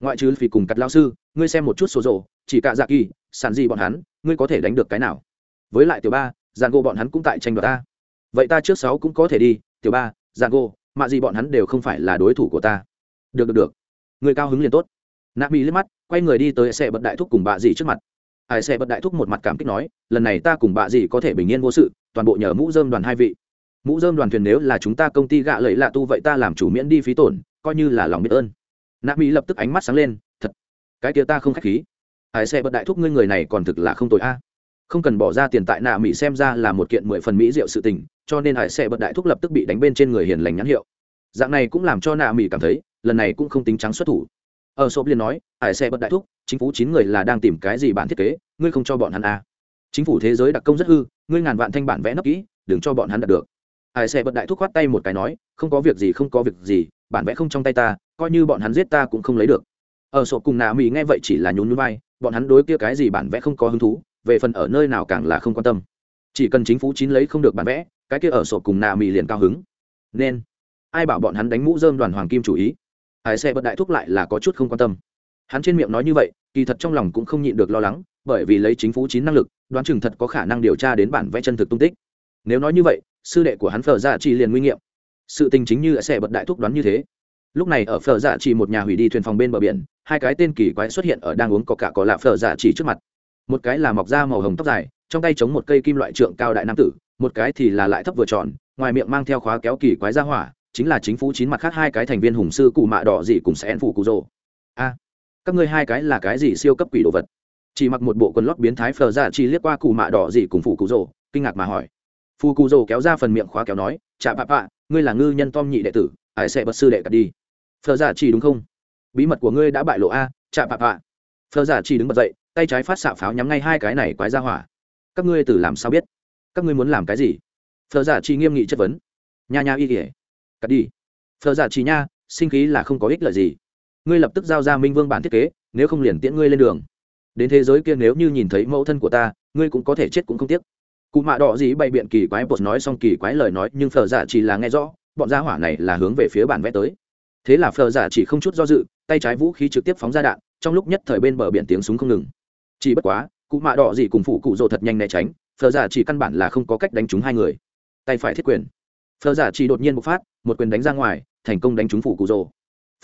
Ngoại trừ phì cùng cắt lao sư, ngươi xem một chút số rộ chỉ cả dạ kỳ sàn gì bọn hắn, ngươi có thể đánh được cái nào? Với lại tiểu ba dạ giàn gỗ bọn hắn cũng tại tranh đoạt ta. Vậy ta trước sáu cũng có thể đi, tiểu ba giàn gỗ mạ gì bọn hắn đều không phải là đối thủ của ta. Được được được. Người cao hứng liền tốt. Nạp mỹ liếc mắt, quay người đi tới xe bật đại thúc cùng bà dì trước mặt. Ai, xe bật đại thúc một mặt cảm kích nói, lần này ta cùng bà dì có thể bình yên vô sự, toàn bộ nhờ mũ dơm đoàn hai vị mũ dơm đoàn thuyền nếu là chúng ta công ty gạ lẫy lạ tu vậy ta làm chủ miễn đi phí tổn, coi như là lòng biết ơn. Nạ mỹ lập tức ánh mắt sáng lên, thật, cái kia ta không k h á c h khí. Hải xe bật đại thúc ngươi người này còn thực là không tội a. Không cần bỏ ra tiền tại nạ mỹ xem ra là một kiện mười phần mỹ diệu sự tình, cho nên hải xe bật đại thúc lập tức bị đánh bên trên người hiền lành nhãn hiệu. Dạng này cũng làm cho nạ mỹ cảm thấy, lần này cũng không tính trắng xuất thủ. Ờ, Ở sộp liên nói hải xe bật đại thúc, chính phủ chín người là đang tìm cái gì bản thiết kế, ngươi không cho bọn hắn à. chính phủ thế giới đặc công rất hư, ngươi ngàn vạn thanh bản vẽ nấp kỹ, đừng cho bọn hắn đạt được hải xe bật đại thúc khoát tay một cái nói, không có việc gì, không có việc gì, bản vẽ không trong tay ta, coi như bọn hắn giết ta cũng không lấy được. Ở sổ cùng nạ mỹ nghe vậy chỉ là nhún nhún vai, bọn hắn đối kia cái gì bản vẽ không có hứng thú, về phần ở nơi nào càng là không quan tâm. Chỉ cần chính phủ chín lấy không được bản vẽ, cái kia ở sổ cùng nà mì liền cao hứng. Nên, ai bảo bọn hắn đánh mũ dơm đoàn hoàng kim chủ ý? Hải xe bật đại thúc lại là có chút không quan tâm. Hắn trên miệng nói như vậy, kỳ thật trong lòng cũng không nhịn được lo lắng, bởi vì lấy chính phủ chín năng lực, đoán chừng thật có khả năng điều tra đến bản vẽ chân thực tung tích nếu nói như vậy, sư đệ của hắn phở dạ chỉ liền nguy nghiệm. Sự tình chính như sẽ bật đại thúc đoán như thế. Lúc này ở phở dạ chỉ một nhà hủy đi thuyền phòng bên bờ biển, hai cái tên kỳ quái xuất hiện ở đang uống có cả có lạ phở dạ chỉ trước mặt. Một cái là mọc da màu hồng tóc dài, trong tay chống một cây kim loại trượng cao đại nam tử, một cái thì là lại thấp vừa tròn, ngoài miệng mang theo khóa kéo kỳ quái ra hỏa, chính là chính phủ chín mặt khác hai cái thành viên hùng sư cụ mạ đỏ gì cùng sẽ ăn phủ cụ rồ. A, các ngươi hai cái là cái gì siêu cấp quỷ đồ vật? Chỉ mặc một bộ quần lót biến thái phờ ra dạ chi liếc qua cụ mạ đỏ gì cùng phủ cụ rồ, kinh ngạc mà hỏi. Phu cụ rồ kéo ra phần miệng khóa kéo nói chạ bạ bạ ngươi là ngư nhân tom nhị đệ tử ải sẽ bật sư đệ cắt đi? Phờ giả chỉ đúng không? Bí mật của ngươi đã bại lộ a chạ bạ bạ phờ giả chỉ đứng bật dậy, tay trái phát xạ pháo nhắm ngay hai cái này quái ra hỏa. Các ngươi từ làm sao biết? Các ngươi muốn làm cái gì? Phờ giả Chỉ nghiêm nghị chất vấn. Nha nha, y kỉa cắt đi. Phờ giả Chỉ nha, sinh khí là không có ích lợi gì. Ngươi lập tức giao ra minh vương bản thiết kế, nếu không liền tiễn ngươi lên đường. Đến thế giới kia nếu như nhìn thấy mẫu thân của ta, ngươi cũng có thể chết cũng không tiếc cụ mạ đỏ dĩ bày biện kỳ quái bột nói xong kỳ quái lời nói, nhưng phờ giả dạ chỉ là nghe rõ, bọn gia hỏa này là hướng về phía bản vẽ tới. Thế là phờ giả dạ chỉ không chút do dự, tay trái vũ khí trực tiếp phóng ra đạn, trong lúc nhất thời bên bờ biển tiếng súng không ngừng. Chỉ bất quá, cụ mạ đỏ dĩ cùng phụ cụ rồ thật nhanh né tránh phờ giả dạ chỉ căn bản là không có cách đánh trúng hai người. Tay phải thiết quyền. Phờ giả chỉ đột nhiên bộc phát, một quyền đánh ra ngoài, thành công đánh trúng phụ cụ rồ.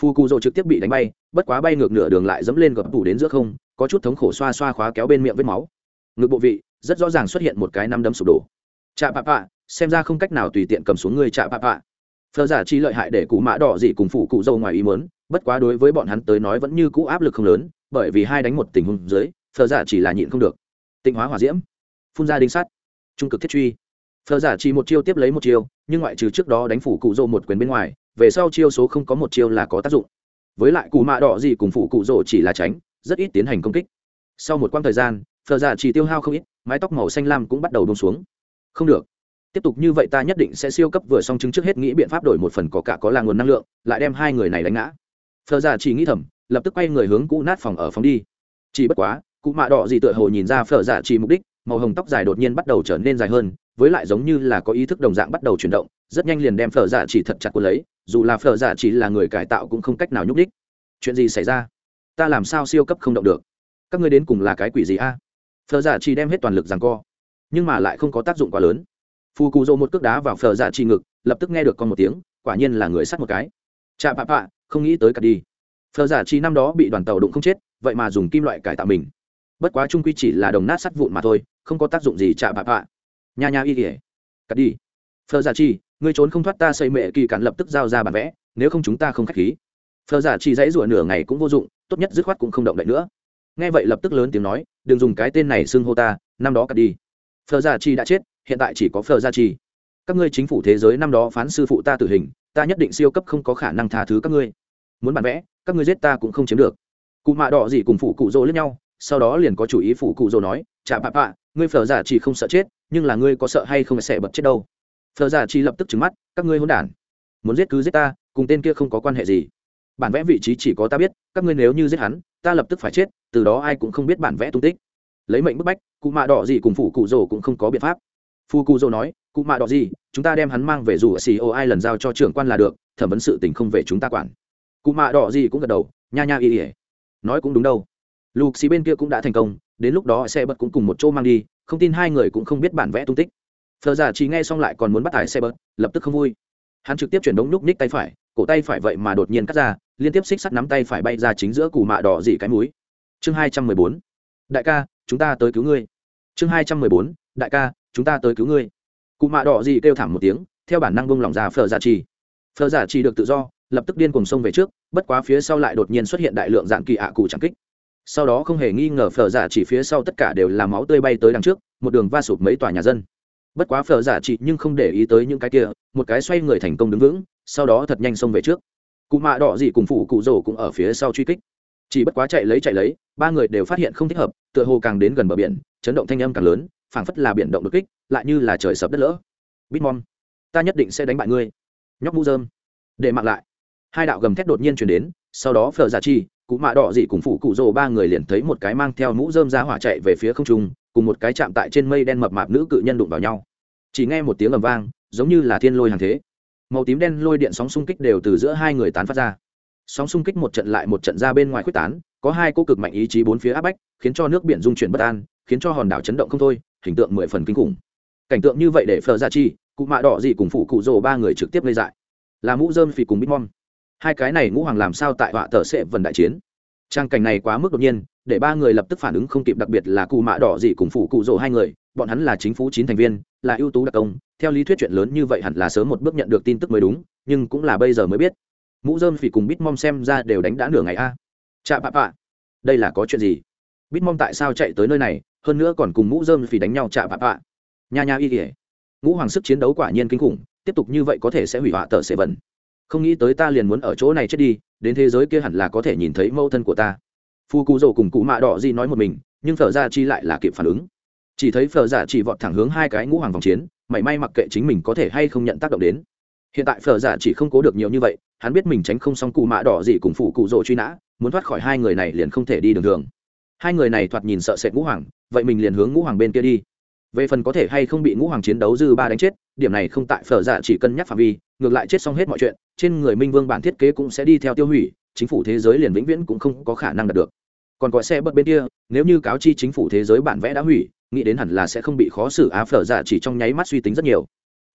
Phụ cụ rồ trực tiếp bị đánh bay, bất quá bay ngược nửa đường lại dẫm lên gập tủ đến giữa không, có chút thống khổ xoa xoa khóa kéo bên miệng vết máu. Ngực bộ vị rất rõ ràng xuất hiện một cái năm đấm sụp đổ. Chạ bạ bạ xem ra không cách nào tùy tiện cầm xuống người chạ bạ bạ phờ giả chi lợi hại để cụ mã đỏ dị cùng phụ cụ dâu ngoài ý mớn bất quá đối với bọn hắn tới nói vẫn như cũ áp lực không lớn, bởi vì hai đánh một tình huống dưới phờ giả chỉ là nhịn không được. Tịnh hóa hỏa diễm, phun ra đinh sắt trung cực thiết truy. Phờ giả chỉ một chiêu tiếp lấy một chiêu, nhưng ngoại trừ trước đó đánh phủ cụ dâu một quyền bên ngoài, về sau chiêu số không có một chiêu là có tác dụng. Với lại cụ mạ đỏ gì cùng phụ cụ dâu chỉ là tránh, rất ít tiến hành công kích. Sau một quãng thời gian phờ giả chỉ tiêu hao không ít mái tóc màu xanh lam cũng bắt đầu bông xuống. Không được. Tiếp tục như vậy ta nhất định sẽ siêu cấp vừa xong chứng trước hết nghĩ biện pháp đổi một phần có cả có là nguồn năng lượng, lại đem hai người này đánh ngã. Thờ già chỉ nghĩ thầm, lập tức quay người hướng cũ nát phòng ở phòng đi. Chỉ bất quá, cụ mạ đỏ gì tựa hồ nhìn ra phở dạ chỉ mục đích, màu hồng tóc dài đột nhiên bắt đầu trở nên dài hơn, với lại giống như là có ý thức đồng dạng bắt đầu chuyển động, rất nhanh liền đem phở dạ chỉ thật chặt của lấy, dù là phở dạ chỉ là người cải tạo cũng không cách nào nhúc đích chuyện gì xảy ra? Ta làm sao siêu cấp không động được? Các ngươi đến cùng là cái quỷ gì a? Phở dạ chỉ đem hết toàn lực rằng co, nhưng mà lại không có tác dụng quá lớn. Phù cù dỗ một cước đá vào phở dạ chỉ ngực, lập tức nghe được con một tiếng, quả nhiên là người sắt một cái. Chạ bạ bạ không nghĩ tới cả đi. Phở dạ chỉ năm đó bị đoàn tàu đụng không chết, vậy mà dùng kim loại cải tạo mình. Bất quá trung quy chỉ là đồng nát sắt vụn mà thôi, không có tác dụng gì chạ bạ bạ nha nha y kỉa cắt đi. Phờ giả dạ chi ngươi trốn không thoát ta xây mệ kỳ cản lập tức giao ra bản vẽ, nếu không chúng ta không k h á c h khí. Phờ giả dạ chi dãy rủa nửa ngày cũng vô dụng, tốt nhất dứt khoát cũng không động đậy nữa nghe vậy lập tức lớn tiếng nói, đừng dùng cái tên này xưng hô ta, năm đó cắt đi. Phờ giả chi đã chết, hiện tại chỉ có phờ giả chi các ngươi chính phủ thế giới năm đó phán sư phụ ta tử hình, ta nhất định siêu cấp không có khả năng tha thứ các ngươi. Muốn bản vẽ, các ngươi giết ta cũng không chiếm được. Cụ mạ đỏ gì cùng phụ cụ rồ lẫn nhau, sau đó liền có chủ ý phụ cụ rồ nói chả bạ bạ ngươi phở giả chỉ không sợ chết, nhưng là ngươi có sợ hay không sẽ bật chết đâu? Phở giả chỉ lập tức trừng mắt, các ngươi hỗn đản, muốn giết cứ giết ta, cùng tên kia không có quan hệ gì. Bản vẽ vị trí chỉ có ta biết, các ngươi nếu như giết hắn ta lập tức phải chết, từ đó ai cũng không biết bản vẽ tung tích. Lấy mệnh bức bách, cụ mạ đỏ gì cùng phụ cụ rồ cũng không có biện pháp. Phu cụ rồ nói, cụ mạ đỏ gì, chúng ta đem hắn mang về dù xì ô ai lần giao cho trưởng quan là được, thẩm vấn sự tình không về chúng ta quản. Cụ mạ đỏ gì cũng gật đầu, nha nha y ỉa nói cũng đúng đâu. Lục xì bên kia cũng đã thành công, đến lúc đó xe bật cũng cùng một chỗ mang đi, không tin hai người cũng không biết bản vẽ tung tích. Phờ giả chỉ nghe xong lại còn muốn bắt tải xe bớt lập tức không vui. Hắn trực tiếp chuyển đống núc ních tay phải, cổ tay phải vậy mà đột nhiên cắt ra liên tiếp xích sắt nắm tay phải bay ra chính giữa cù mạ đỏ dị cái múi chương hai trăm mười bốn. Đại ca, chúng ta tới cứu ngươi. Chương hai trăm mười bốn. Đại ca, chúng ta tới cứu ngươi. Cụ mạ đỏ dị kêu thảm một tiếng, theo bản năng bông lỏng ra phở giả trì. Phở giả trì được tự do, lập tức điên cùng sông về trước, bất quá phía sau lại đột nhiên xuất hiện đại lượng dạng kỳ ạ cụ chẳng kích. Sau đó không hề nghi ngờ phở dạ giả chỉ phía sau tất cả đều là máu tươi bay tới đằng trước, một đường va sụp mấy tòa nhà dân. Bất quá phở giả chỉ nhưng không để ý tới những cái kia, một cái xoay người thành công đứng vững, sau đó thật nhanh xông về trước cụ mạ đỏ dị cùng phụ cụ Rồ cũng ở phía sau truy kích. Chỉ bất quá chạy lấy chạy lấy, ba người đều phát hiện không thích hợp, tựa hồ càng đến gần bờ biển, chấn động thanh âm càng lớn, phảng phất là biển động đột kích, lại như là trời sập đất lỡ. Bitmom ta nhất định sẽ đánh bại ngươi. Nhóc mũ dơm để mặc lại. Hai đạo gầm thét đột nhiên chuyển đến, sau đó phở giả chi, cụ mạ đỏ dị cùng phụ cụ rồ ba người liền thấy một cái mang theo mũ rơm ra hỏa chạy về phía không trung, cùng một cái chạm tại trên mây đen mập mạp nữ cự nhân đụng vào nhau. Chỉ nghe một tiếng ầm vang, giống như là thiên lôi hàng thế màu tím đen lôi điện sóng xung kích đều từ giữa hai người tán phát ra. Sóng xung kích một trận lại một trận ra bên ngoài quyết tán, có hai cô cực mạnh ý chí bốn phía áp bách, khiến cho nước biển dung chuyển bất an, khiến cho hòn đảo chấn động không thôi, hình tượng mười phần kinh khủng. Cảnh tượng như vậy để phờ ra chi, cụ mạ đỏ dị cùng phụ cụ rồ ba người trực tiếp gây dại. Là mũ dơm phì cùng bitmom hai cái này ngũ hoàng làm sao tại họa tờ sẽ vần đại chiến? Trang cảnh này quá mức đột nhiên để ba người lập tức phản ứng không kịp đặc biệt là cụ mạ đỏ dị cùng phụ cụ rỗ hai người, bọn hắn là chính phủ chín thành viên, là ưu tú đặc công, theo lý thuyết chuyện lớn như vậy hẳn là sớm một bước nhận được tin tức mới đúng, nhưng cũng là bây giờ mới biết. Mũ dơm phỉ cùng bitmom xem ra đều đánh đã nửa ngày a. Chạ bạ bạ đây là có chuyện gì? Bitmom tại sao chạy tới nơi này, hơn nữa còn cùng mũ dơm phỉ đánh nhau chạ bạ bạ nha nha y kỉa ngũ hoàng sức chiến đấu quả nhiên kinh khủng, tiếp tục như vậy có thể sẽ hủy họa tờ sệ vần không nghĩ tới ta liền muốn ở chỗ này chết đi, đến thế giới kia hẳn là có thể nhìn thấy mẫu thân của ta phu cụ rổ cùng cụ mạ đỏ gì nói một mình, nhưng phở ra chi lại là kịp phản ứng. Chỉ thấy phở dạ giả chỉ vọt thẳng hướng hai cái ngũ hoàng vòng chiến, mảy may mặc kệ chính mình có thể hay không nhận tác động đến. Hiện tại phở dạ giả chỉ không cố được nhiều như vậy, hắn biết mình tránh không xong cụ mạ đỏ gì cùng phụ cụ rổ truy nã, muốn thoát khỏi hai người này liền không thể đi đường thường hai người này thoạt nhìn sợ sệt ngũ hoàng, vậy mình liền hướng ngũ hoàng bên kia đi. Về phần có thể hay không bị ngũ hoàng chiến đấu dư ba đánh chết, điểm này không tại phở dạ chỉ cân nhắc phạm vi, ngược lại chết xong hết mọi chuyện, trên người minh vương bản thiết kế cũng sẽ đi theo tiêu hủy chính phủ thế giới liền vĩnh viễn cũng không có khả năng đạt được. Còn gọi xe bật bên kia, nếu như cáo chi chính phủ thế giới bản vẽ đã hủy, nghĩ đến hẳn là sẽ không bị khó xử á phở dạ chỉ trong nháy mắt suy tính rất nhiều.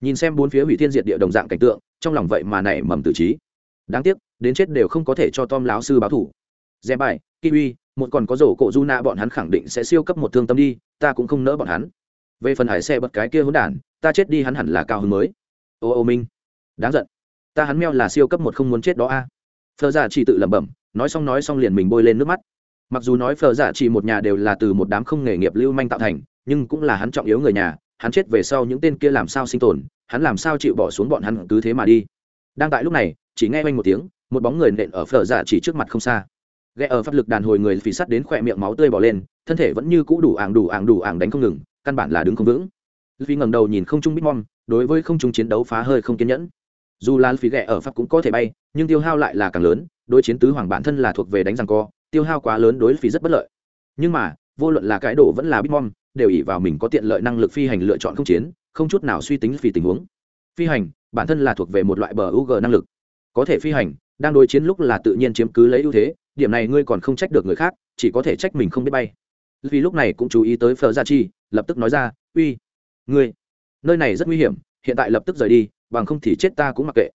Nhìn xem bốn phía hủy thiên diệt địa đồng dạng cảnh tượng, trong lòng vậy mà nảy mầm tự trí. Đáng tiếc, đến chết đều không có thể cho tom láo sư báo thủ. Dè bài kiwi, một còn có rổ cổ du na bọn hắn khẳng định sẽ siêu cấp một thương tâm đi, ta cũng không nỡ bọn hắn. Về phần hải xe bật cái kia hỗn đản, ta chết đi hắn hẳn là cao hơn mới. Ô ô minh, đáng giận. Ta hắn meo là siêu cấp một không muốn chết đó a. à phờ giả dạ chỉ tự lẩm bẩm nói xong nói xong liền mình bôi lên nước mắt. Mặc dù nói phờ giả dạ chỉ một nhà đều là từ một đám không nghề nghiệp lưu manh tạo thành nhưng cũng là hắn trọng yếu người nhà hắn chết về sau những tên kia làm sao sinh tồn hắn làm sao chịu bỏ xuống bọn hắn cứ thế mà đi. Đang tại lúc này chỉ nghe quanh một tiếng một bóng người nện ở phở giả chỉ trước mặt không xa. Ghé ở pháp lực đàn hồi người phì sắt đến khỏe miệng máu tươi bỏ lên thân thể vẫn như cũ đủ ảng đủ ảng đủ ảng đánh không ngừng căn bản là đứng không vững. Vì ngẩng đầu nhìn không trung Bitmon, đối với không trung chiến đấu phá hơi không kiên nhẫn. Dù là phí ghẹ ở pháp cũng có thể bay nhưng tiêu hao lại là càng lớn, đối chiến tứ hoàng bản thân là thuộc về đánh rằng co, tiêu hao quá lớn đối phí rất bất lợi. Nhưng mà, vô luận là cái đổ vẫn là bitmom đều ỉ vào mình có tiện lợi năng lực phi hành lựa chọn không chiến, không chút nào suy tính vì tình huống. Phi hành, bản thân là thuộc về một loại bờ UG năng lực. Có thể phi hành, đang đối chiến lúc là tự nhiên chiếm cứ lấy ưu thế, điểm này ngươi còn không trách được người khác, chỉ có thể trách mình không biết bay. Vì lúc này cũng chú ý tới phờ gia chi, lập tức nói ra, uy, ngươi, nơi này rất nguy hiểm, hiện tại lập tức rời đi, bằng không thì chết ta cũng mặc kệ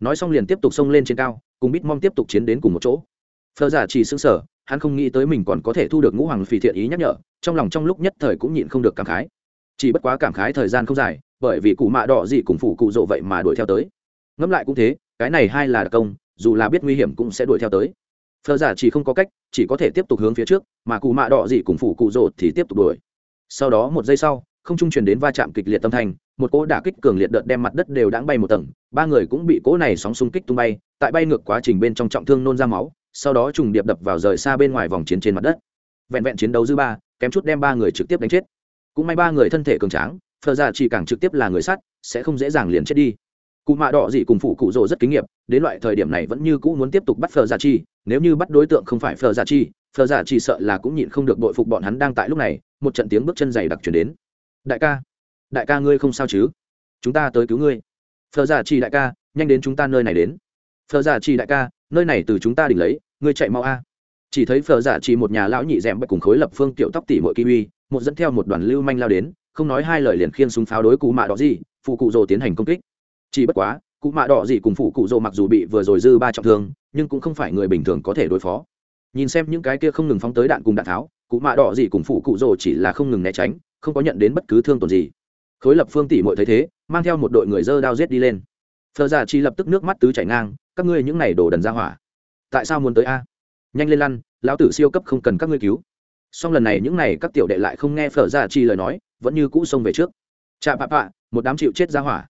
nói xong liền tiếp tục xông lên trên cao, cùng bít mong tiếp tục chiến đến cùng một chỗ. Phờ giả chỉ xứng sở hắn không nghĩ tới mình còn có thể thu được ngũ hoàng phì thiện ý nhắc nhở, trong lòng trong lúc nhất thời cũng nhịn không được cảm khái. Chỉ bất quá cảm khái thời gian không dài, bởi vì cụ mạ đỏ gì cùng phụ cụ rộ vậy mà đuổi theo tới. Ngẫm lại cũng thế, cái này hai là đặc công, dù là biết nguy hiểm cũng sẽ đuổi theo tới. Phờ giả chỉ không có cách, chỉ có thể tiếp tục hướng phía trước, mà cụ mạ đỏ gì cùng phụ cụ rộ thì tiếp tục đuổi. Sau đó một giây sau, không trung truyền đến va chạm kịch liệt tâm thanh một cỗ đả kích cường liệt đợt đem mặt đất đều đãng bay một tầng, ba người cũng bị cỗ này sóng xung kích tung bay, tại bay ngược quá trình bên trong trọng thương nôn ra máu, sau đó trùng điệp đập vào rời xa bên ngoài vòng chiến trên mặt đất. Vẹn vẹn chiến đấu dư ba, kém chút đem ba người trực tiếp đánh chết. Cũng may ba người thân thể cường tráng, phờ ra chỉ càng trực tiếp là người sắt, sẽ không dễ dàng liền chết đi. Cụ mạ đỏ dị cùng phụ cụ rỗ rất kinh nghiệm, đến loại thời điểm này vẫn như cũ muốn tiếp tục bắt phờ ra chi nếu như bắt đối tượng không phải phờ ra chi phờ ra chi sợ là cũng nhịn không được đội phục bọn hắn đang tại lúc này, một trận tiếng bước chân dày đặc chuyển đến. Đại ca đại ca ngươi không sao chứ? Chúng ta tới cứu ngươi. Phờ giả chỉ đại ca, nhanh đến chúng ta nơi này đến. Phờ giả chỉ đại ca, nơi này từ chúng ta đỉnh lấy, ngươi chạy mau a. Chỉ thấy phờ giả chỉ một nhà lão nhị rẽm bạch cùng khối lập phương tiểu tóc tỉ mội kiwi, một dẫn theo một đoàn lưu manh lao đến, không nói hai lời liền khiên súng pháo đối cụ mạ đỏ gì, phụ cụ rồ tiến hành công kích. Chỉ bất quá, cụ mạ đỏ gì cùng phụ cụ rồ mặc dù bị vừa rồi dư ba trọng thương, nhưng cũng không phải người bình thường có thể đối phó. Nhìn xem những cái kia không ngừng phóng tới đạn cùng đạn tháo, cụ mạ đỏ gì cùng phụ cụ rồ chỉ là không ngừng né tránh, không có nhận đến bất cứ thương tổn gì khối lập phương tỷ mội thấy thế, mang theo một đội người dơ đao giết đi lên. Phờ giả chi lập tức nước mắt tứ chảy ngang, các ngươi những này đổ đần ra hỏa, tại sao muốn tới a? Nhanh lên lăn, lão tử siêu cấp không cần các ngươi cứu. Song lần này những này các tiểu đệ lại không nghe phở giả chi lời nói, vẫn như cũ xông về trước. Chạ bạ bạ một đám chịu chết ra hỏa.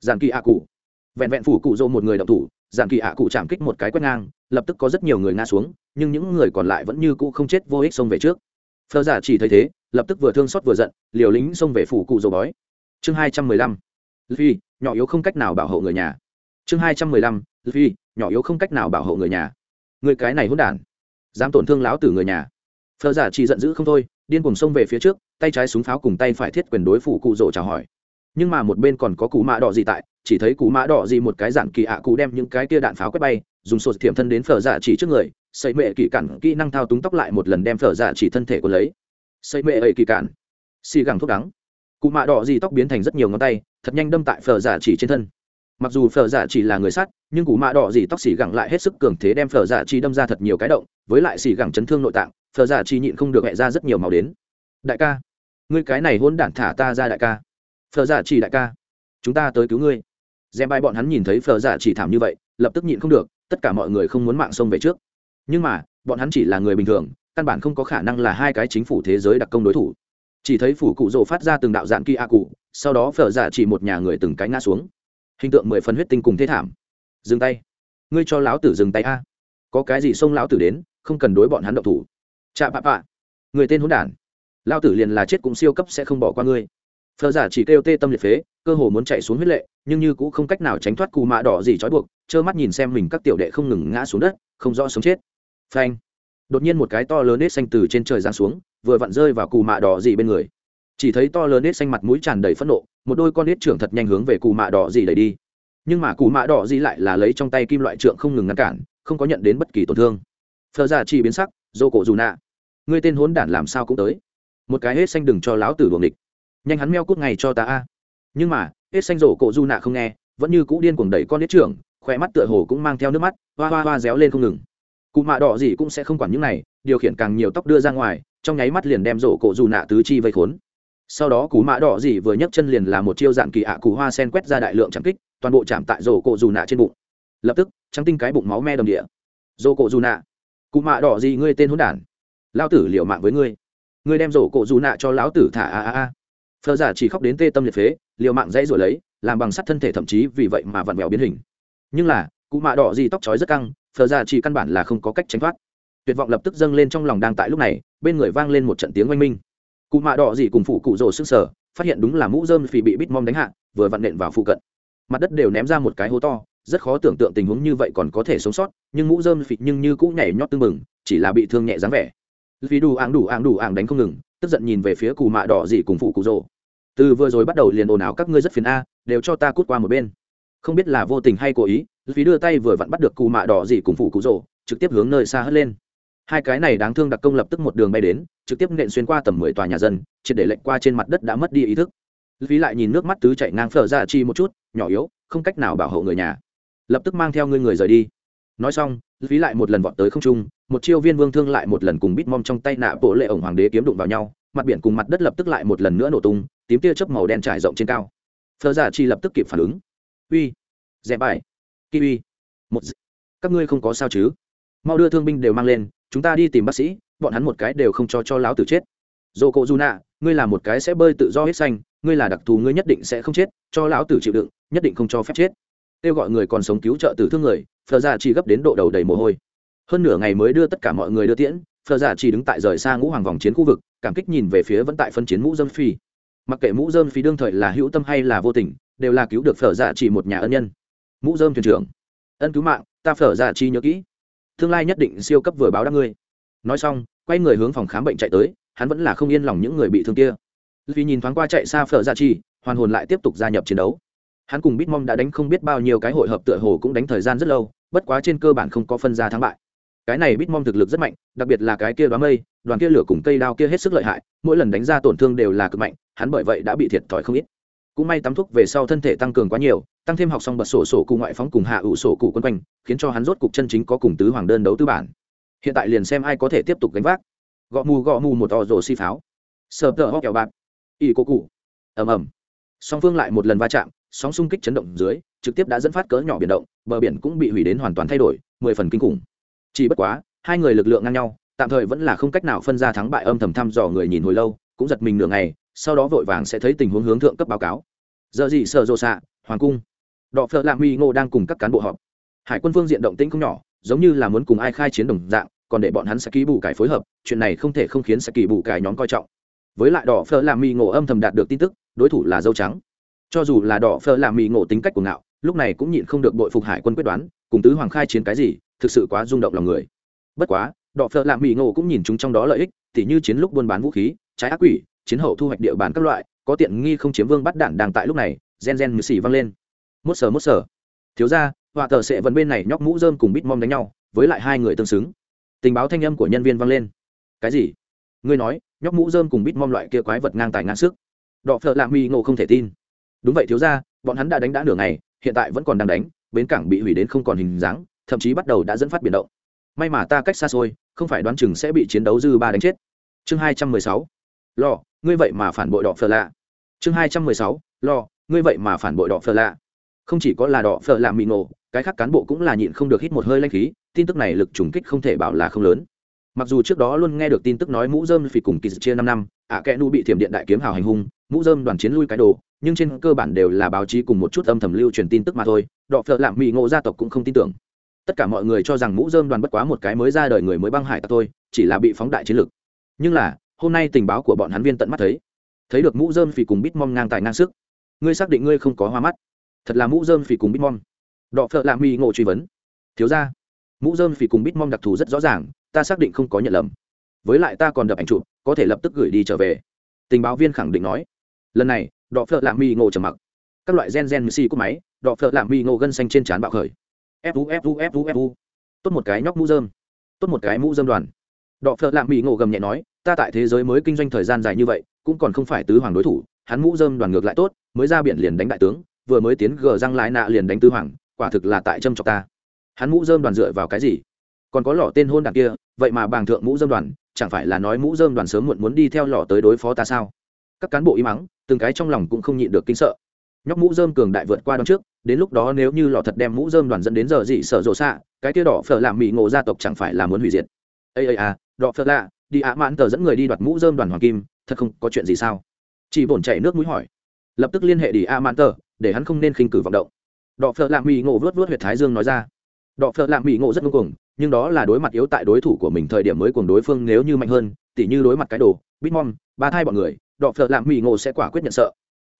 Giàn kỳ ạ cụ. Vẹn vẹn phủ cụ dỗ một người động thủ giàn kỳ ạ cụ chạm kích một cái quét ngang, lập tức có rất nhiều người ngã xuống, nhưng những người còn lại vẫn như cũ không chết, vô ích xông về trước. Phở giả chỉ thấy thế, lập tức vừa thương xót vừa giận, liều lính xông về phủ cụ dỗ bói chương hai trăm mười lăm phi nhỏ yếu không cách nào bảo hộ người nhà. Chương hai trăm mười lăm phi nhỏ yếu không cách nào bảo hộ người nhà. Người cái này hỗn đản, dám tổn thương lão tử người nhà. Phờ giả chỉ giận dữ không thôi, điên cùng xông về phía trước, tay trái súng pháo cùng tay phải thiết quyền đối phủ cụ rỗ chào hỏi. Nhưng mà một bên còn có cụ mã đỏ gì tại, chỉ thấy cụ mã đỏ gì một cái dạng kỳ ạ cụ đem những cái kia đạn pháo quét bay, dùng sột thiểm thân đến phở giả chỉ trước người xây mệ kỳ cản kỹ năng thao túng tóc lại một lần đem phở giả chỉ thân thể của lấy. Xây mệ ấy kỳ cản. Xì gẳng thuốc đắng cụ mã đỏ gì tóc biến thành rất nhiều ngón tay, thật nhanh đâm tại phở giả chỉ trên thân. Mặc dù phở giả chỉ là người sắt, nhưng cụ mạ đỏ gì tóc xỉ gẳng lại hết sức cường thế đem phở giả chỉ đâm ra thật nhiều cái động, với lại xỉ gẳng chấn thương nội tạng, phở giả chỉ nhịn không được hẹ ra rất nhiều màu đến. Đại ca, ngươi cái này hôn đản thả ta ra đại ca. Phở giả chỉ đại ca, chúng ta tới cứu ngươi. Dèm bài bọn hắn nhìn thấy phở giả chỉ thảm như vậy, lập tức nhịn không được, tất cả mọi người không muốn mạng xông về trước. Nhưng mà, bọn hắn chỉ là người bình thường, căn bản không có khả năng là hai cái chính phủ thế giới đặc công đối thủ chỉ thấy phủ cụ rồ phát ra từng đạo dạng kỳ a cụ, sau đó phở giả chỉ một nhà người từng cái ngã xuống. Hình tượng mười phần huyết tinh cùng thế thảm. Dừng tay. Ngươi cho lão tử dừng tay a. Có cái gì xông lão tử đến, không cần đối bọn hắn động thủ. Chạ bạ bạ người tên hỗn đản. Lão tử liền là chết cũng siêu cấp sẽ không bỏ qua ngươi. Phờ giả dạ chỉ kêu tê tâm liệt phế, cơ hồ muốn chạy xuống huyết lệ, nhưng như cũng không cách nào tránh thoát cù mạ đỏ gì trói buộc, trơ mắt nhìn xem mình các tiểu đệ không ngừng ngã xuống đất, không rõ sống chết. Phanh đột nhiên một cái to lớn nết xanh từ trên trời giáng xuống, vừa vặn rơi vào cù mạ đỏ gì bên người. Chỉ thấy to lớn nết xanh mặt mũi tràn đầy phẫn nộ, một đôi con nết trưởng thật nhanh hướng về cù mạ đỏ gì đẩy đi. Nhưng mà cù mạ đỏ gì lại là lấy trong tay kim loại trượng không ngừng ngăn cản, không có nhận đến bất kỳ tổn thương. Phờ ra chi biến sắc, dô cổ dù nạ. Người tên hốn đản làm sao cũng tới. Một cái hết xanh đừng cho láo tử đuồng địch nhanh hắn meo cút ngày cho ta a. Nhưng mà, hết xanh rổ cổ dù nạ không nghe, vẫn như cũ điên cuồng đẩy con nết trưởng khỏe mắt tựa hồ cũng mang theo nước mắt, hoa hoa hoa réo lên không ngừng cụ mạ đỏ gì cũng sẽ không quản những này, điều khiển càng nhiều tóc đưa ra ngoài, trong nháy mắt liền đem rổ cổ dù nạ tứ chi vây khốn. Sau đó cú mã đỏ gì vừa nhấc chân liền là một chiêu dạng kỳ ạ à cú hoa sen quét ra đại lượng chạm kích, toàn bộ chạm tại rổ cổ dù nạ trên bụng. Lập tức, trắng tinh cái bụng máu me đầm địa. Rổ cổ dù nạ. Cụ mạ đỏ gì ngươi tên hôn đản. Lao tử liều mạng với ngươi. Ngươi đem rổ cổ dù nạ cho lão tử thả a a a. Phờ giả chỉ khóc đến tê tâm liệt phế, liều mạng dãy rồi lấy, làm bằng sắt thân thể thậm chí vì vậy mà vặn vẹo biến hình. Nhưng là, cụ mạ đỏ gì tóc trói rất căng phờ ra dạ chỉ căn bản là không có cách tránh thoát. Tuyệt vọng lập tức dâng lên trong lòng đang tại lúc này, bên người vang lên một trận tiếng oanh minh. Cụ mạ đỏ gì cùng phụ cụ rồ sức sở phát hiện đúng là mũ dơm phì bị bít mom đánh hạ, vừa vặn nện vào phụ cận. Mặt đất đều ném ra một cái hố to, rất khó tưởng tượng tình huống như vậy còn có thể sống sót, nhưng mũ dơm phì nhưng như cũng nhảy nhót tưng mừng chỉ là bị thương nhẹ dáng vẻ. Vì đủ áng đủ áng đủ áng đánh không ngừng, tức giận nhìn về phía cụ mạ đỏ gì cùng phụ cụ rồ. Từ vừa rồi bắt đầu liền ồn ào các ngươi rất phiền a, đều cho ta cút qua một bên không biết là vô tình hay cố ý vì đưa tay vừa vặn bắt được cù mạ đỏ gì cùng phủ cụ rồ, trực tiếp hướng nơi xa hất lên. Hai cái này đáng thương đặc công lập tức một đường bay đến, trực tiếp nện xuyên qua tầm mười tòa nhà dân, triệt để lệnh qua trên mặt đất đã mất đi ý thức. Phí lại nhìn nước mắt tứ chạy ngang phở ra chi một chút, nhỏ yếu, không cách nào bảo hộ người nhà. Lập tức mang theo ngươi người rời đi. Nói xong phí lại một lần vọt tới không trung, một chiêu viên vương thương lại một lần cùng bít mom trong tay nạ bộ lệ ổng hoàng đế kiếm đụng vào nhau, mặt biển cùng mặt đất lập tức lại một lần nữa nổ tung, tím tia chớp màu đen trải rộng trên cao. Phở ra chi lập tức kịp phản ứng uy, dẹp bài kiwi một các ngươi không có sao chứ? Mau đưa thương binh đều mang lên, chúng ta đi tìm bác sĩ, bọn hắn một cái đều không cho cho láo tử chết. Dồ cộ dù nạ ngươi là một cái sẽ bơi tự do hết xanh, ngươi là đặc thù, ngươi nhất định sẽ không chết, cho lão tử chịu đựng, nhất định không cho phép chết. Kêu gọi người còn sống cứu trợ tử thương người phờ ra dạ chỉ gấp đến độ đầu đầy mồ hôi. Hơn nửa ngày mới đưa tất cả mọi người đưa tiễn phờ ra dạ chỉ đứng tại rời xa ngũ hoàng vòng chiến khu vực, cảm kích nhìn về phía vẫn tại phân chiến mũ dâm phi. Mặc kệ mũ dơm phi đương thời là hữu tâm hay là vô tình đều là cứu được phở dạ chỉ một nhà ân nhân. Mũ dơm thuyền trưởng, ân cứu mạng, ta phở dạ chi nhớ kỹ. Tương lai nhất định siêu cấp vừa báo đáp ngươi. Nói xong, quay người hướng phòng khám bệnh chạy tới, hắn vẫn là không yên lòng những người bị thương kia. Vì nhìn thoáng qua chạy xa phở dạ chi hoàn hồn lại tiếp tục gia nhập chiến đấu. Hắn cùng bitmom đã đánh không biết bao nhiêu cái hội hợp tựa hồ cũng đánh thời gian rất lâu, bất quá trên cơ bản không có phân ra thắng bại. Cái này bitmom thực lực rất mạnh, đặc biệt là cái kia đoá mây, đoàn kia lửa cùng cây đao kia hết sức lợi hại, mỗi lần đánh ra tổn thương đều là cực mạnh, hắn bởi vậy đã bị thiệt thòi không ít cũng may tắm thuốc về sau thân thể tăng cường quá nhiều, tăng thêm học xong bật sổ sổ cụ ngoại phóng cùng hạ ủ sổ cụ quân quanh, khiến cho hắn rốt cục chân chính có cùng tứ hoàng đơn đấu tư bản. Hiện tại liền xem ai có thể tiếp tục gánh vác. Gõ mù gõ mù một to rổ xi pháo. Sờ tờ hóc kẹo bạc. Y cô cụ. Ầm ầm. Song phương lại một lần va chạm, sóng xung kích chấn động dưới, trực tiếp đã dẫn phát cỡ nhỏ biển động, bờ biển cũng bị hủy đến hoàn toàn thay đổi, mười phần kinh khủng. Chỉ bất quá, hai người lực lượng ngang nhau, tạm thời vẫn là không cách nào phân ra thắng bại âm thầm thăm dò người nhìn hồi lâu, cũng giật mình nửa ngày sau đó vội vàng sẽ thấy tình huống hướng thượng cấp báo cáo. Giờ gì sợ rộ xạ, hoàng cung. Đọ phợ lạ mi ngô đang cùng các cán bộ họp. Hải quân phương diện động tĩnh không nhỏ, giống như là muốn cùng ai khai chiến đồng dạng, còn để bọn hắn sẽ ký bù cải phối hợp, chuyện này không thể không khiến sẽ kỳ bù cải nhóm coi trọng. Với lại đỏ phở làm mì ngộ âm thầm đạt được tin tức, đối thủ là dâu trắng. Cho dù là đỏ phở làm mì ngộ tính cách của ngạo, lúc này cũng nhịn không được bội phục hải quân quyết đoán, cùng tứ hoàng khai chiến cái gì, thực sự quá rung động lòng người. Bất quá đỏ phở làm mì ngộ cũng nhìn chúng trong đó lợi ích, tỉ như chiến lúc buôn bán vũ khí, trái ác quỷ chiến hậu thu hoạch địa bàn các loại, có tiện nghi không chiếm vương bắt đạn đang tại lúc này, gen gen như xì văng lên. Mốt sờ mốt sờ. Thiếu ra họa tờ sẽ vẫn bên này nhóc mũ dơm cùng bít mom đánh nhau, với lại hai người tương xứng. Tình báo thanh âm của nhân viên vang lên. Cái gì? Ngươi nói, nhóc mũ dơm cùng bít mom loại kia quái vật ngang tài ngang sức. Đọ phợ lạ mi ngộ không thể tin. Đúng vậy, thiếu ra bọn hắn đã đánh đã nửa ngày, hiện tại vẫn còn đang đánh, bến cảng bị hủy đến không còn hình dáng, thậm chí bắt đầu đã dẫn phát biển động. May mà ta cách xa xôi, không phải đoán chừng sẽ bị chiến đấu dư ba đánh chết. Chương hai trăm mười sáu lò ngươi vậy mà phản bội đỏ phở lạ. Chương hai trăm mười sáu, lo, ngươi vậy mà phản bội đỏ phở lạ. Không chỉ có là đỏ phở lạ mị nổ, cái khác cán bộ cũng là nhịn không được hít một hơi lanh khí, tin tức này lực trùng kích không thể bảo là không lớn. Mặc dù trước đó luôn nghe được tin tức nói mũ dơm phì cùng kỳ chia năm năm, ạ kẽ nu bị thiểm điện đại kiếm hào hành hung, mũ dơm đoàn chiến lui cái đồ, nhưng trên cơ bản đều là báo chí cùng một chút âm thầm lưu truyền tin tức mà thôi đọ phợ lạm mỹ ngộ gia tộc cũng không tin tưởng. Tất cả mọi người cho rằng mũ dơm đoàn bất quá một cái mới ra đời người mới băng hải ta thôi, chỉ là bị phóng đại chiến lực nhưng là hôm nay tình báo của bọn hắn viên tận mắt thấy. Thấy được mũ dơm phì cùng bít mong ngang tài ngang sức. Ngươi xác định ngươi không có hoa mắt. Thật là mũ dơm phì cùng bít mong đọ phợ lạ mi ngộ truy vấn. Thiếu ra mũ dơm phì cùng bít mong đặc thù rất rõ ràng, ta xác định không có nhận lầm. Với lại ta còn đập ảnh chụp, có thể lập tức gửi đi trở về. Tình báo viên khẳng định nói. Lần này, đọ phợ lạ mi ngộ trầm mặc. Các loại gen gen xì của máy, đọ phợ lạ mi ngộ gân xanh trên trán bạo khởi. Fu fu fu fu tốt một cái nhóc mũ dơm tốt một cái mũ dơm đoàn. Đọ phợ lạ mi ngộ gầm nhẹ nói ta tại thế giới mới kinh doanh thời gian dài như vậy, cũng còn không phải tứ hoàng đối thủ, hắn mũ dơm đoàn ngược lại tốt, mới ra biển liền đánh đại tướng, vừa mới tiến gờ răng lái nạ liền đánh tứ hoàng, quả thực là tại trâm trọc ta. Hắn mũ dơm đoàn dựa vào cái gì? Còn có lọ tên hôn đạn kia, vậy mà bàng thượng mũ dơm đoàn, chẳng phải là nói mũ dơm đoàn sớm muộn muốn đi theo lọ tới đối phó ta sao? Các cán bộ im mắng, từng cái trong lòng cũng không nhịn được kinh sợ. Nhóc mũ dơm cường đại vượt qua đón trước, đến lúc đó nếu như lọ thật đem mũ dơm đoàn dẫn đến giờ dị sở rộ xạ, cái kia đỏ phở làm mỹ ngộ gia tộc chẳng phải là muốn hủy diệt. Ây ây à đỏ phở lạ đi ạ mãn tờ dẫn người đi đoạt mũ dơm đoàn hoàng kim, thật không có chuyện gì sao? Chỉ bổn chảy nước mũi hỏi. Lập tức liên hệ đi ạ mãn tờ, để hắn không nên khinh cử vọng động. Đọ phợ lạm mỹ ngộ vớt vớt huyệt thái dương nói ra. Đọ phợ lạm mỹ ngộ rất ngưng cuồng, nhưng đó là đối mặt yếu tại đối thủ của mình thời điểm mới cùng đối phương nếu như mạnh hơn, tỉ như đối mặt cái đồ bitmom ba thai bọn người, đọ phợ lạm mỹ ngộ sẽ quả quyết nhận sợ.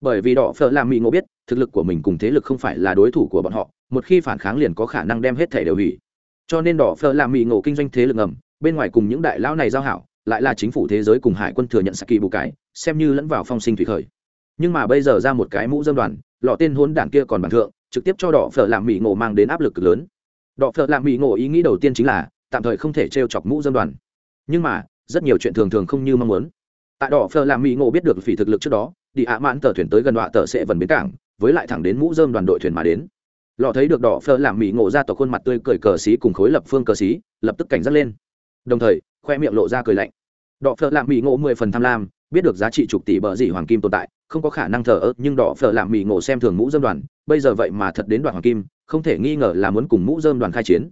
Bởi vì đỏ phở làm mỹ ngộ biết, thực lực của mình cùng thế lực không phải là đối thủ của bọn họ, một khi phản kháng liền có khả năng đem hết thể đều hủy. Cho nên đỏ phở làm mỹ ngộ kinh doanh thế lực ngầm bên ngoài cùng những đại lão này giao hảo, lại là chính phủ thế giới cùng hải quân thừa nhận saki bù cái, xem như lẫn vào phong sinh thủy khởi. Nhưng mà bây giờ ra một cái mũ dâm đoàn, lọ tên hôn đảng kia còn bản thượng, trực tiếp cho đỏ phở làm mỹ ngộ mang đến áp lực cực lớn. Đỏ phở làm mỹ ngộ ý nghĩ đầu tiên chính là, tạm thời không thể t chọc mũ dâm đoàn. Nhưng mà, rất nhiều chuyện thường thường không như mong muốn. Tại đỏ phở làm mỹ ngộ biết được phỉ thực lực trước đó, đi ạ mãn tờ thuyền tới gần đọa tờ sẽ vần bến cảng, với lại thẳng đến mũ dơm đoàn đội thuyền mà đến. Lọ thấy được đỏ phở làm mỹ ngộ ra tỏ khuôn mặt tươi cười cờ xí cùng khối lập phương cờ xí, lập tức cảnh giác lên đồng thời, khoe miệng lộ ra cười lạnh. Đỏ phở làm mỹ ngộ mười phần tham lam, biết được giá trị chục tỷ bờ dị hoàng kim tồn tại, không có khả năng thờ ơ, nhưng đỏ phở làm mỹ ngộ xem thường mũ dơm đoàn, bây giờ vậy mà thật đến đoàn hoàng kim, không thể nghi ngờ là muốn cùng mũ dơm đoàn khai chiến.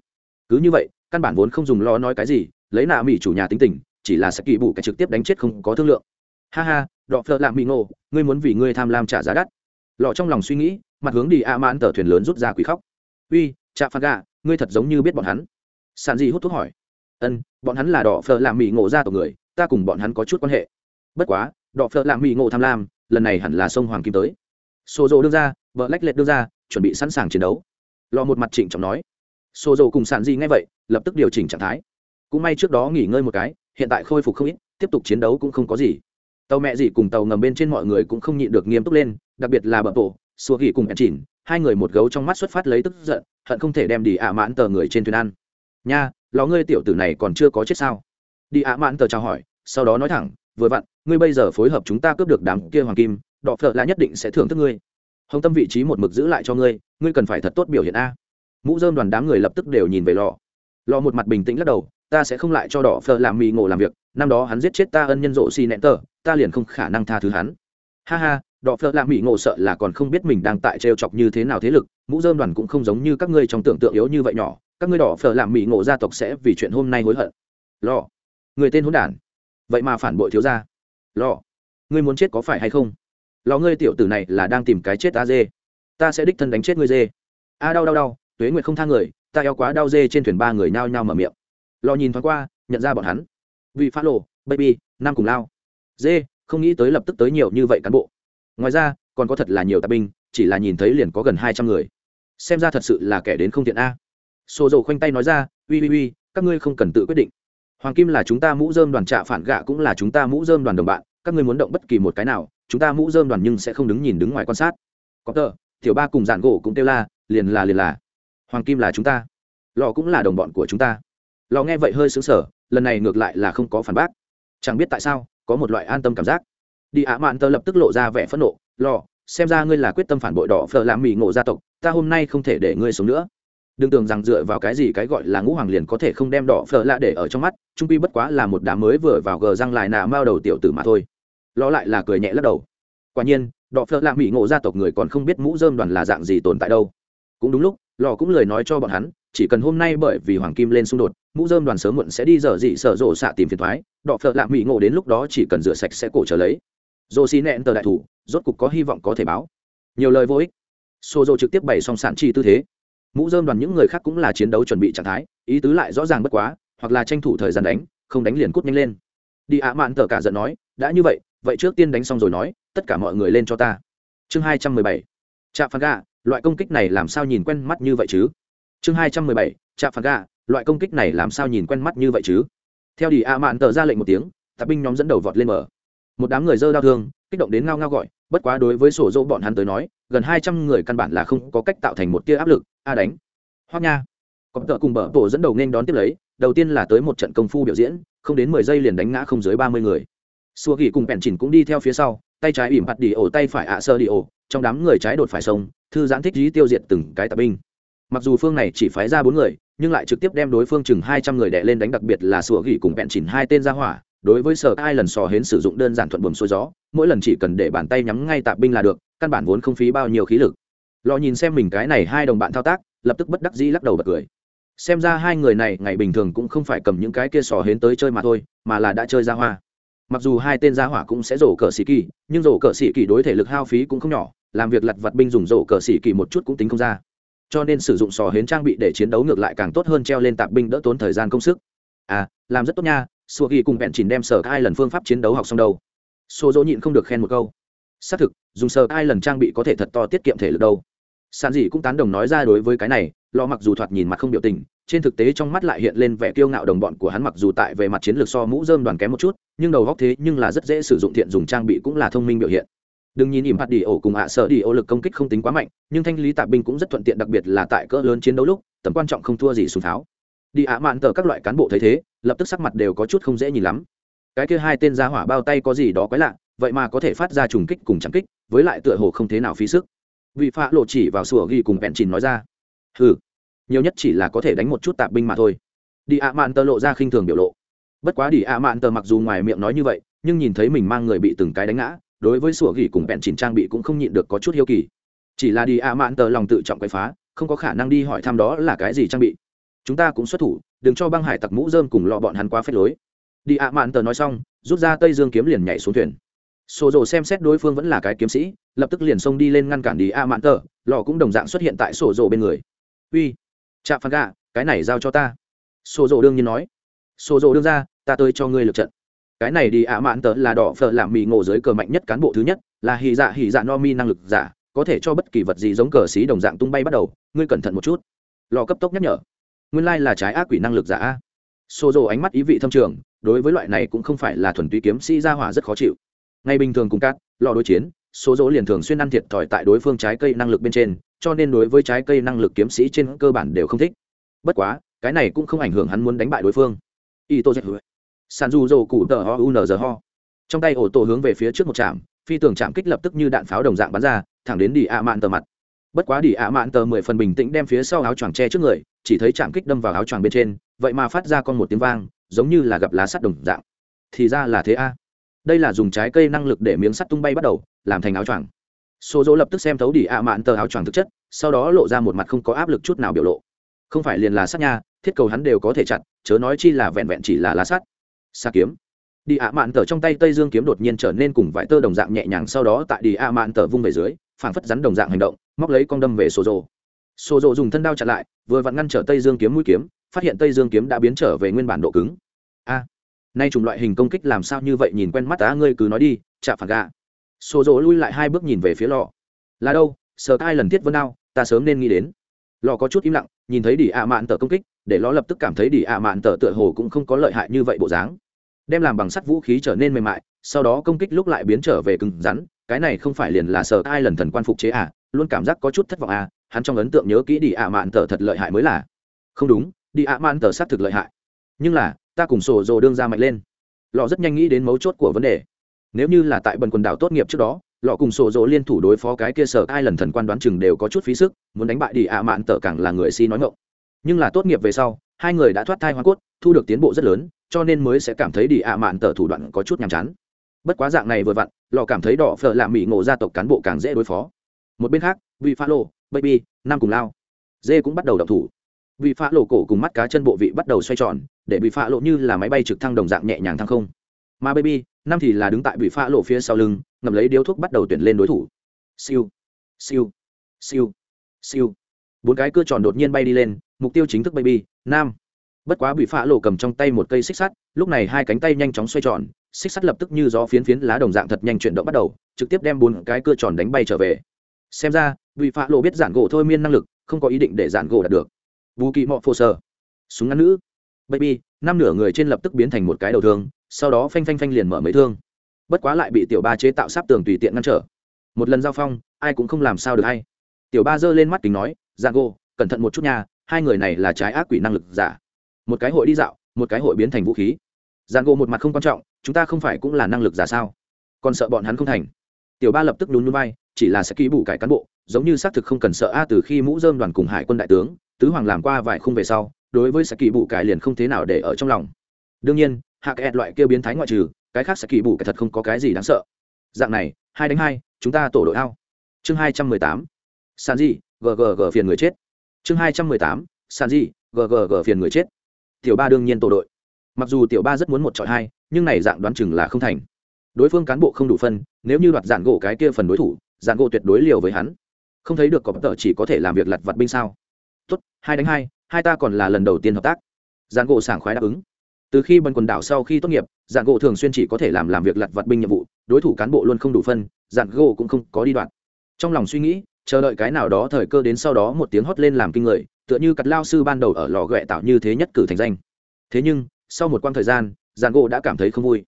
Cứ như vậy, căn bản vốn không dùng lo nói cái gì, lấy nạ mỹ chủ nhà tính tình, chỉ là sẽ kỳ bù cái trực tiếp đánh chết không có thương lượng. Ha ha, đọ phợ lạm mỹ ngộ, ngươi muốn vì ngươi tham lam trả giá đắt. Lọ trong lòng suy nghĩ, mặt hướng đi a mãn tờ thuyền lớn rút ra quỷ khóc. Uy chạ phan gà ngươi thật giống như biết bọn hắn. Sàn gì hút thuốc hỏi ân, bọn hắn là đỏ phở làm mỹ ngộ ra tổ người, ta cùng bọn hắn có chút quan hệ. Bất quá, đỏ phở làm mỹ ngộ tham lam, lần này hẳn là sông hoàng kim tới. Xô dô đưa ra, vợ lách lệch đưa ra, chuẩn bị sẵn sàng chiến đấu. Lò một mặt trịnh trọng nói. Xô dô cùng sàn di ngay vậy, lập tức điều chỉnh trạng thái. Cũng may trước đó nghỉ ngơi một cái, hiện tại khôi phục không ít, tiếp tục chiến đấu cũng không có gì. Tàu mẹ gì cùng tàu ngầm bên trên mọi người cũng không nhịn được nghiêm túc lên, đặc biệt là bờ bộ xua ghi cùng Hẹn chỉnh hai người một gấu trong mắt xuất phát lấy tức giận, hận không thể đem đi ạ mãn tờ người trên thuyền ăn. Nha lò ngươi tiểu tử này còn chưa có chết sao? Đi ạ mãn tờ chào hỏi, sau đó nói thẳng, vừa vặn, ngươi bây giờ phối hợp chúng ta cướp được đám kia hoàng kim, đọ phợ là nhất định sẽ thưởng thức ngươi. Hồng tâm vị trí một mực giữ lại cho ngươi ngươi cần phải thật tốt biểu hiện a. Mũ dơm đoàn đám người lập tức đều nhìn về lò. Lò một mặt bình tĩnh lắc đầu, ta sẽ không lại cho đỏ phờ làm mì ngộ làm việc, năm đó hắn giết chết ta ân nhân rộ xì nẹn tờ, ta liền không khả năng tha thứ hắn. Ha ha đọ phở làm mỹ ngộ sợ là còn không biết mình đang tại trêu chọc như thế nào thế lực, mũ dơm đoàn cũng không giống như các ngươi trong tưởng tượng yếu như vậy nhỏ, các ngươi đỏ phở làm mỹ ngộ gia tộc sẽ vì chuyện hôm nay hối hận. Lò người tên hỗn đản. Vậy mà phản bội thiếu gia. Lò ngươi muốn chết có phải hay không? Lò ngươi tiểu tử này là đang tìm cái chết ta dê. Ta sẽ đích thân đánh chết ngươi dê. A, đau đau đau, tuế nguyệt không tha người, ta eo quá đau dê trên thuyền ba người nao nhao mở miệng. Lò nhìn thoáng qua, nhận ra bọn hắn. Vị phát lộ baby, nam cùng lao. Dê, không nghĩ tới lập tức tới nhiều như vậy cán bộ ngoài ra, còn có thật là nhiều tạp binh, chỉ là nhìn thấy liền có gần hai trăm người. Xem ra thật sự là kẻ đến không thiện a. Xô dầu khoanh tay nói ra ui ui ui các ngươi không cần tự quyết định. Hoàng kim là chúng ta mũ dơm đoàn trạ phản gạ cũng là chúng ta mũ dơm đoàn đồng bạn, các ngươi muốn động bất kỳ một cái nào, chúng ta mũ dơm đoàn nhưng sẽ không đứng nhìn đứng ngoài quan sát. Có tờ, tiểu ba cùng dạn gỗ cũng kêu la, liền là liền là. Hoàng kim là chúng ta. Lò cũng là đồng bọn của chúng ta. Lò nghe vậy hơi xứng sở lần này ngược lại là không có phản bác. Chẳng biết tại sao, có một loại an tâm cảm giác đi ạ mạn tờ lập tức lộ ra vẻ phẫn nộ, lò, xem ra ngươi là quyết tâm phản bội đỏ phở làm mì ngộ gia tộc, ta hôm nay không thể để ngươi sống nữa. Đừng tưởng rằng dựa vào cái gì cái gọi là ngũ hoàng liền có thể không đem đỏ phở lạ để ở trong mắt, trung quy bất quá là một đám mới vừa vào gờ răng lại nạ mao đầu tiểu tử mà thôi. Lo lại là cười nhẹ lắc đầu. Quả nhiên, đỏ phở lạ mỹ ngộ gia tộc người còn không biết mũ dơm đoàn là dạng gì tồn tại đâu. Cũng đúng lúc, lò cũng lời nói cho bọn hắn, chỉ cần hôm nay bởi vì hoàng kim lên xung đột, mũ dơm đoàn sớm muộn sẽ đi dở dị sở rộ xạ tìm phiền thoái đọ phợ lạ mỹ ngộ đến lúc đó chỉ cần rửa sạch sẽ cổ trở lấy dồ xì nẹn tờ đại thủ, rốt cục có hy vọng có thể báo. Nhiều lời vô ích. Xô dô trực tiếp bày xong sản chi tư thế. Mũ dơm đoàn những người khác cũng là chiến đấu chuẩn bị trạng thái, ý tứ lại rõ ràng bất quá, hoặc là tranh thủ thời gian đánh, không đánh liền cút nhanh lên. Đi ạ mạn tờ cả giận nói, đã như vậy vậy trước tiên đánh xong rồi nói, tất cả mọi người lên cho ta. Chương hai trăm mười bảy. Trạm phán gà, loại công kích này làm sao nhìn quen mắt như vậy chứ? Chương hai trăm mười bảy trạm phán gà, loại công kích này làm sao nhìn quen mắt như vậy chứ? Theo đi ạ mạn tờ ra lệnh một tiếng tạp binh nhóm dẫn đầu vọt lên mở một đám người dơ đau thương, kích động đến ngao ngao gọi, bất quá đối với sổ dỗ bọn hắn tới nói, gần hai trăm người căn bản là không có cách tạo thành một tia áp lực, a đánh. Hoác nha. Có tợ cùng bờ tổ dẫn đầu nên đón tiếp lấy, đầu tiên là tới một trận công phu biểu diễn, không đến mười giây liền đánh ngã không dưới ba mươi người. Xua ghi cùng bèn chỉnh cũng đi theo phía sau, tay trái ỉm mặt đi ổ, tay phải ạ sơ đi ổ, trong đám người trái đột phải sông, thư giãn thích dí tiêu diệt từng cái tạp binh. Mặc dù phương này chỉ phái ra bốn người, nhưng lại trực tiếp đem đối phương chừng hai trăm người đè lên đánh, đặc biệt là sủa gỉ cùng bẹn chỉnh hai tên ra hỏa đối với sở ai lần sò hến sử dụng đơn giản thuận buồm xuôi gió, mỗi lần chỉ cần để bàn tay nhắm ngay tạp binh là được, căn bản vốn không phí bao nhiêu khí lực. Lò nhìn xem mình cái này hai đồng bạn thao tác, lập tức bất đắc dĩ lắc đầu bật cười. Xem ra hai người này ngày bình thường cũng không phải cầm những cái kia sò hến tới chơi mà thôi, mà là đã chơi ra hoa. Mặc dù hai tên gia hỏa cũng sẽ rổ cờ xì kỳ, nhưng rổ cờ xì kỳ đối thể lực hao phí cũng không nhỏ, làm việc lặt vặt binh dùng rổ cờ xì kỳ một chút cũng tính không ra. Cho nên sử dụng sò hến trang bị để chiến đấu ngược lại càng tốt hơn treo lên tạp binh đỡ tốn thời gian công sức. À làm rất tốt nha sùa ghi cùng bẹn chỉnh đem sở hai lần phương pháp chiến đấu học xong đâu? Xô dỗ nhịn không được khen một câu. Xác thực, dùng sở hai lần trang bị có thể thật to tiết kiệm thể lực đâu. Sàn dị cũng tán đồng nói ra đối với cái này lo mặc dù thoạt nhìn mặt không biểu tình, trên thực tế trong mắt lại hiện lên vẻ kiêu ngạo đồng bọn của hắn mặc dù tại về mặt chiến lược so mũ dơm đoàn kém một chút, nhưng đầu góc thế nhưng là rất dễ sử dụng thiện dùng trang bị cũng là thông minh biểu hiện. Đừng nhìn ỉm hạt đi ổ cùng ạ sợ đi ổ lực công kích không tính quá mạnh, nhưng thanh lý tạp binh cũng rất thuận tiện đặc biệt là tại cỡ lớn chiến đấu lúc, tầm quan trọng không thua gì súng pháo đi ạ mạn tờ các loại cán bộ thấy thế lập tức sắc mặt đều có chút không dễ nhìn lắm. Cái kia hai tên ra hỏa bao tay có gì đó quái lạ, vậy mà có thể phát ra trùng kích cùng chẳng kích, với lại tựa hồ không thế nào phí sức. Vị phạ lộ chỉ vào sủa ghi cùng bẹn chìn nói ra ừ nhiều nhất chỉ là có thể đánh một chút tạp binh mà thôi. Đi ạ mạn tờ lộ ra khinh thường biểu lộ. Bất quá đi ạ mạn tờ mặc dù ngoài miệng nói như vậy, nhưng nhìn thấy mình mang người bị từng cái đánh ngã, đối với sủa gỉ cùng bẹn chỉnh trang bị cũng không nhịn được có chút hiếu kỳ. Chỉ là đi ạ mạn tờ lòng tự trọng quậy phá, không có khả năng đi hỏi thăm đó là cái gì trang bị chúng ta cũng xuất thủ, đừng cho băng hải tặc mũ dơm cùng lọ bọn hắn quá phép lối. Đi ạ, mạn tờ nói xong, rút ra tây dương kiếm liền nhảy xuống thuyền. Sổ rồ xem xét đối phương vẫn là cái kiếm sĩ, lập tức liền xông đi lên ngăn cản đi ạ, mạn tờ. Lọ cũng đồng dạng xuất hiện tại sổ rồ bên người. Uy, chạm phán gà cái này giao cho ta. Sổ rồ đương nhiên nói. Sổ rồ đương ra, ta tới cho ngươi lượt trận. Cái này đi ạ, mạn tờ là đỏ phở làm mì ngộ dưới cờ mạnh nhất cán bộ thứ nhất, là hì dạ hì dạ no mi năng lực giả, có thể cho bất kỳ vật gì giống cờ xí đồng dạng tung bay bắt đầu, ngươi cẩn thận một chút. Lò cấp tốc nhắc nhở nguyên lai là trái ác quỷ năng lực giả. A xô rộ ánh mắt ý vị thâm trường, đối với loại này cũng không phải là thuần túy kiếm sĩ gia hỏa rất khó chịu. Ngay bình thường cùng cát lò đối chiến số dỗ liền thường xuyên ăn thiệt thòi tại đối phương trái cây năng lực bên trên, cho nên đối với trái cây năng lực kiếm sĩ trên cơ bản đều không thích. Bất quá, cái này cũng không ảnh hưởng hắn muốn đánh bại đối phương. Y tô dạy sàn du dô cụ tờ ho u n giờ ho. Trong tay ổ tổ hướng về phía trước một trạm, phi tường chạm kích lập tức như đạn pháo đồng dạng bắn ra, thẳng đến đi ạ mạn tờ mặt. Bất quá đi ạ mạn tờ mười phần bình tĩnh đem phía sau áo choàng che trước người chỉ thấy chạm kích đâm vào áo choàng bên trên, vậy mà phát ra con một tiếng vang, giống như là gặp lá sắt đồng dạng. Thì ra là thế a. Đây là dùng trái cây năng lực để miếng sắt tung bay bắt đầu, làm thành áo choàng. Số dỗ lập tức xem thấu đi ạ mạn tờ áo choàng thực chất, sau đó lộ ra một mặt không có áp lực chút nào biểu lộ. Không phải liền là sắt nha, thiết cầu hắn đều có thể chặt, chớ nói chi là vẹn vẹn chỉ là lá sắt. Xa kiếm. Đi ạ mạn tờ trong tay tây dương kiếm đột nhiên trở nên cùng vải tơ đồng dạng nhẹ nhàng, sau đó tại đi ạ mạn tờ vung về dưới, phảng phất rắn đồng dạng hành động, móc lấy con đâm về sổ rồ sổ rộ dùng thân đao chặn lại, vừa vặn ngăn trở tây dương kiếm mũi kiếm, phát hiện tây dương kiếm đã biến trở về nguyên bản độ cứng. A, nay chủng loại hình công kích làm sao như vậy nhìn quen mắt á, ngươi cứ nói đi, chạm phản gà. Sổ rộ lui lại hai bước nhìn về phía lò. Là đâu? Sờ tai lần thiết vân đao, ta sớm nên nghĩ đến. Lò có chút im lặng, nhìn thấy đỉ ạ mạn tờ công kích, để lò lập tức cảm thấy đỉ ạ mạn tờ tựa hồ cũng không có lợi hại như vậy bộ dáng. Đem làm bằng sắt vũ khí trở nên mềm mại, sau đó công kích lúc lại biến trở về cứng rắn, cái này không phải liền là sợ ai lần thần quan phục chế à luôn cảm giác có chút thất vọng à hắn trong ấn tượng nhớ kỹ đi ạ mạn tờ thật lợi hại mới là. Không đúng, đi ạ mạn tờ xác thực lợi hại. Nhưng là, ta cùng sổ dồ đương ra mạnh lên. Lọ rất nhanh nghĩ đến mấu chốt của vấn đề. Nếu như là tại bần quần đảo tốt nghiệp trước đó, lọ cùng sổ rồ liên thủ đối phó cái kia sở ai lần thần quan đoán chừng đều có chút phí sức, muốn đánh bại đi ạ mạn tờ càng là người si nói ngộng nhưng là tốt nghiệp về sau, hai người đã thoát thai hoa cốt, thu được tiến bộ rất lớn, cho nên mới sẽ cảm thấy đi ạ mạn tờ thủ đoạn có chút nhàm chán. Bất quá dạng này vừa vặn lò cảm thấy đỏ phở làm mỹ ngộ gia tộc cán bộ càng dễ đối phó. Một bên khác vì pha lô baby nam cùng lao. Dê cũng bắt đầu đậu thủ. Vị pha lộ cổ cùng mắt cá chân bộ vị bắt đầu xoay tròn, để bị pha lộ như là máy bay trực thăng đồng dạng nhẹ nhàng thăng không. Mà baby Nam thì là đứng tại bị pha lộ phía sau lưng ngầm lấy điếu thuốc bắt đầu tuyển lên đối thủ. Siêu siêu siêu siêu. Bốn cái cưa tròn đột nhiên bay đi lên, mục tiêu chính thức baby, nam. Bất quá bị pha lộ cầm trong tay một cây xích sắt, lúc này hai cánh tay nhanh chóng xoay tròn, xích sắt lập tức như gió phiến phiến lá đồng dạng thật nhanh chuyển động bắt đầu, trực tiếp đem bốn cái cưa tròn đánh bay trở về. Xem ra vì phạ lộ biết giản gỗ thôi miên năng lực, không có ý định để giản gỗ đạt được. Vũ kỳ mọ phô sơ. Súng ngắn nữ. Baby, năm nửa người trên lập tức biến thành một cái đầu thương, sau đó phanh phanh phanh liền mở mấy thương. Bất quá lại bị tiểu ba chế tạo sáp tường tùy tiện ngăn trở. Một lần giao phong, ai cũng không làm sao được hay. Tiểu ba giơ lên mắt kính nói giang gỗ, cẩn thận một chút nha, hai người này là trái ác quỷ năng lực giả. Một cái hội đi dạo, một cái hội biến thành vũ khí. Giang gỗ một mặt không quan trọng, chúng ta không phải cũng là năng lực giả sao? Còn sợ bọn hắn không thành tiểu ba lập tức nhún nhún vai, chỉ là sẽ ký bù cải cán bộ, giống như xác thực không cần sợ a từ khi mũ dơm đoàn cùng hải quân đại tướng, tứ hoàng làm qua vài khung về sau, đối với sẽ kỳ bù cải liền không thế nào để ở trong lòng. Đương nhiên, hạ kẹt loại kia biến thái ngoại trừ, cái khác sẽ kỳ bù cải thật không có cái gì đáng sợ. Dạng này, hai đánh hai, chúng ta tổ đội ao. Chương hai trăm mười tám. Sàn di ggg phiền người chết. Chương hai trăm mười tám. Sàn di ggg phiền người chết. Tiểu ba đương nhiên tổ đội. Mặc dù tiểu ba rất muốn một chọi hai, nhưng này dạng đoán chừng là không thành đối phương cán bộ không đủ phân, nếu như đoạt giản gỗ cái kia phần đối thủ, giản gỗ tuyệt đối liều với hắn. Không thấy được có bất tờ chỉ có thể làm việc lặt vặt binh sao. Tốt, hai đánh hai hai ta còn là lần đầu tiên hợp tác. Giản gỗ sảng khoái đáp ứng. Từ khi bần quần đảo sau khi tốt nghiệp, giản gỗ thường xuyên chỉ có thể làm làm việc lặt vặt binh nhiệm vụ, đối thủ cán bộ luôn không đủ phân, giản gỗ cũng không có đi đoạn. Trong lòng suy nghĩ, chờ đợi cái nào đó thời cơ đến sau đó một tiếng hót lên làm kinh người, tựa như cặt lao sư ban đầu ở lò ghẹ tạo như thế nhất cử thành danh. Thế nhưng, sau một quãng thời gian, giản gỗ đã cảm thấy không vui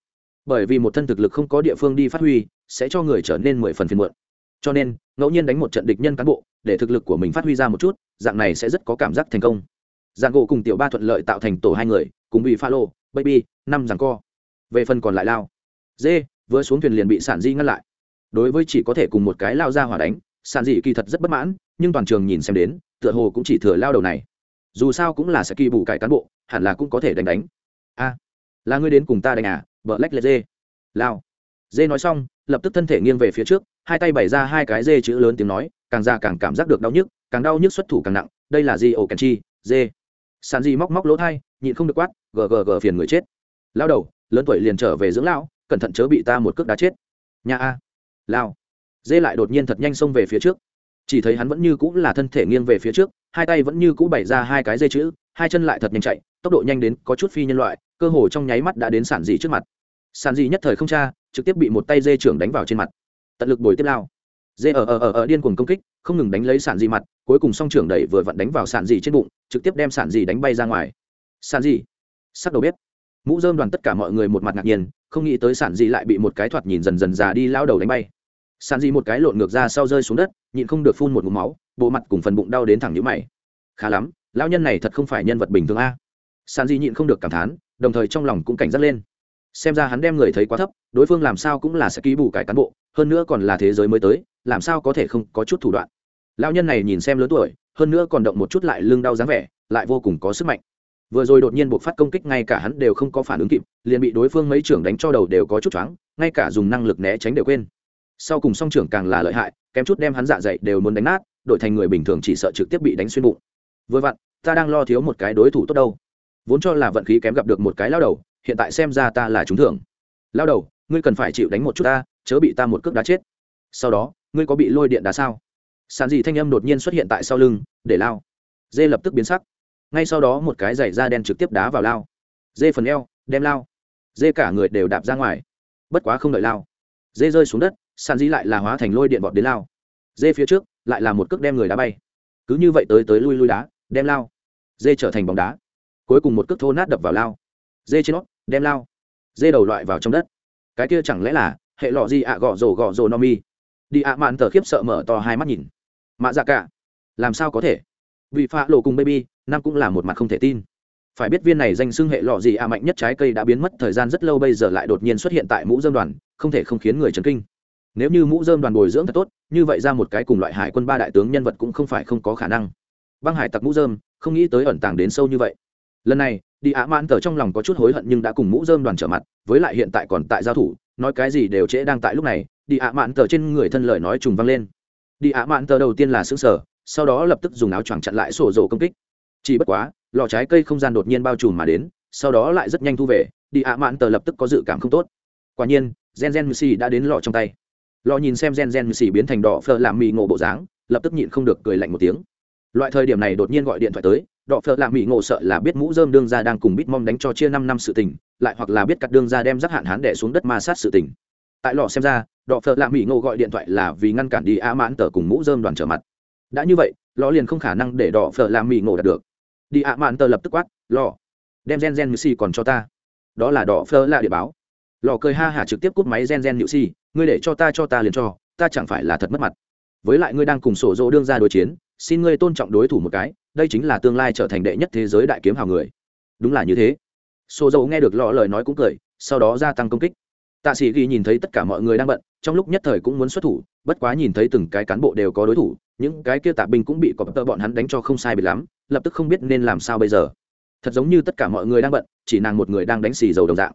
bởi vì một thân thực lực không có địa phương đi phát huy, sẽ cho người trở nên mười phần phiền muộn. Cho nên, ngẫu nhiên đánh một trận địch nhân cán bộ, để thực lực của mình phát huy ra một chút, dạng này sẽ rất có cảm giác thành công. Giàn gỗ cùng tiểu ba thuận lợi tạo thành tổ hai người, cùng bị pha lô baby, năm rằng co. Về phần còn lại lao. Dê, vừa xuống thuyền liền bị sản di ngăn lại. Đối với chỉ có thể cùng một cái lao ra hỏa đánh, sản dị kỳ thật rất bất mãn, nhưng toàn trường nhìn xem đến, tựa hồ cũng chỉ thừa lao đầu này. Dù sao cũng là sẽ kỳ bù cải cán bộ, hẳn là cũng có thể đánh đánh. A, là ngươi đến cùng ta đánh à? Bờ lách lệ dê. Lao. Dê nói xong, lập tức thân thể nghiêng về phía trước, hai tay bày ra hai cái dê chữ lớn tiếng nói, càng ra càng cảm giác được đau nhức, càng đau nhức xuất thủ càng nặng, đây là gì ổ kèn chi? Dê. Sàn gì móc móc lỗ thai, nhịn không được quát gờ gờ gờ phiền người chết. Lao đầu, lớn tuổi liền trở về dưỡng lão, cẩn thận chớ bị ta một cước đá chết. Nhà a. Lao. Dê lại đột nhiên thật nhanh xông về phía trước. Chỉ thấy hắn vẫn như cũng là thân thể nghiêng về phía trước, hai tay vẫn như cũ bày ra hai cái dây chữ, hai chân lại thật nhanh chạy, tốc độ nhanh đến có chút phi nhân loại cơ hồ trong nháy mắt đã đến sản dị trước mặt. Sản dị nhất thời không cha trực tiếp bị một tay dê trưởng đánh vào trên mặt. Tận lực bồi tiếp lao. Dê ở ở ở ở điên cuồng công kích, không ngừng đánh lấy sản dị mặt, cuối cùng song trưởng đẩy vừa vặn đánh vào sản dị trên bụng, trực tiếp đem sản dị đánh bay ra ngoài. Sản dị sắc đầu biết mũ dơm đoàn tất cả mọi người một mặt ngạc nhiên, không nghĩ tới sản dị lại bị một cái thoạt nhìn dần dần già đi lao đầu đánh bay. Sản dị một cái lộn ngược ra sau rơi xuống đất, nhịn không được phun một mụm máu, bộ mặt cùng phần bụng đau đến thẳng nhũ mày. Khá lắm, lão nhân này thật không phải nhân vật bình thường a. Sản dị nhịn không được cảm thán đồng thời trong lòng cũng cảnh giác lên. Xem ra hắn đem người thấy quá thấp, đối phương làm sao cũng là sẽ ký bù cải cán bộ, hơn nữa còn là thế giới mới tới, làm sao có thể không có chút thủ đoạn. Lão nhân này nhìn xem lớn tuổi, hơn nữa còn động một chút lại lưng đau dáng vẻ, lại vô cùng có sức mạnh. Vừa rồi đột nhiên buộc phát công kích, ngay cả hắn đều không có phản ứng kịp, liền bị đối phương mấy trưởng đánh cho đầu đều có chút choáng, ngay cả dùng năng lực né tránh đều quên. Sau cùng song trưởng càng là lợi hại, kém chút đem hắn dạ dày đều muốn đánh nát, đổi thành người bình thường chỉ sợ trực tiếp bị đánh xuyên bụng. Vừa vặn, ta đang lo thiếu một cái đối thủ tốt đâu vốn cho là vận khí kém gặp được một cái lao đầu, hiện tại xem ra ta là trúng thưởng. Lao đầu, ngươi cần phải chịu đánh một chút ta, chớ bị ta một cước đá chết. Sau đó, ngươi có bị lôi điện đá sao? Sàn dì thanh âm đột nhiên xuất hiện tại sau lưng, để lao. Dê lập tức biến sắc. Ngay sau đó một cái giày da đen trực tiếp đá vào lao. Dê phần eo, đem lao. Dê cả người đều đạp ra ngoài. Bất quá không đợi lao. Dê rơi xuống đất, sàn dĩ lại là hóa thành lôi điện bọt đến lao. Dê phía trước, lại là một cước đem người đá bay. Cứ như vậy tới tới lui lui đá, đem lao. Dê trở thành bóng đá cuối cùng một cước thô nát đập vào lao. Dê trên nót đem lao. Dê đầu loại vào trong đất. Cái kia chẳng lẽ là hệ lọ gì ạ gõ rổ gõ rổ no mi? Đi ạ mạn thở khiếp sợ mở to hai mắt nhìn. Mạ dạ cả, làm sao có thể? Vì pha lộ cùng baby, nam cũng là một mặt không thể tin. Phải biết viên này danh xưng hệ lọ gì ạ mạnh nhất trái cây đã biến mất thời gian rất lâu bây giờ lại đột nhiên xuất hiện tại mũ dơm đoàn, không thể không khiến người chấn kinh. Nếu như mũ dơm đoàn bồi dưỡng thật tốt, như vậy ra một cái cùng loại hải quân ba đại tướng nhân vật cũng không phải không có khả năng. Băng hải tặc mũ dơm, không nghĩ tới ẩn tàng đến sâu như vậy lần này, đi ạ mãn tờ trong lòng có chút hối hận nhưng đã cùng mũ dơm đoàn trở mặt, với lại hiện tại còn tại giao thủ, nói cái gì đều trễ đang tại lúc này, đi ạ mãn tờ trên người thân lời nói trùng vang lên. Đi ạ mãn tờ đầu tiên là xứng sở sau đó lập tức dùng áo choàng chặn lại sổ rồ công kích. Chỉ bất quá, lò trái cây không gian đột nhiên bao trùm mà đến, sau đó lại rất nhanh thu về, đi ạ mãn tờ lập tức có dự cảm không tốt. Quả nhiên, gen gen mc đã đến lò trong tay. Lò nhìn xem gen gen mc biến thành đỏ phờ làm mì ngộ bộ dáng, lập tức nhịn không được cười lạnh một tiếng. Loại thời điểm này đột nhiên gọi điện thoại tới đọ phợ lạ mỹ ngộ sợ là biết mũ dơm đương ra đang cùng bít mong đánh cho chia năm năm sự tình, lại hoặc là biết cắt đương ra đem rắc hạn hán đẻ xuống đất ma sát sự tình. Tại lò xem ra, đọ phợ lạ mỹ ngộ gọi điện thoại là vì ngăn cản đi a mãn tờ cùng mũ dơm đoàn trở mặt. Đã như vậy, lò liền không khả năng để đọ phợ lạ mỹ ngộ đạt được. Đi a mãn tờ lập tức quát, lò, đem gen gen nhự si còn cho ta. Đó là đỏ phở lạ địa báo. Lò cười ha hả trực tiếp cút máy gen gen nhự si ngươi để cho ta cho ta liền cho, ta chẳng phải là thật mất mặt. Với lại ngươi đang cùng sổ dỗ đương ra đối chiến, xin ngươi tôn trọng đối thủ một cái đây chính là tương lai trở thành đệ nhất thế giới đại kiếm hào người. Đúng là như thế. Xô dầu nghe được lọ lời nói cũng cười sau đó gia tăng công kích. Tạ sĩ ghi nhìn thấy tất cả mọi người đang bận trong lúc nhất thời cũng muốn xuất thủ bất quá nhìn thấy từng cái cán bộ đều có đối thủ những cái kia tạ binh cũng bị cọp tơ bọn hắn đánh cho không sai bị lắm lập tức không biết nên làm sao bây giờ. Thật giống như tất cả mọi người đang bận chỉ nàng một người đang đánh xì dầu đồng dạng.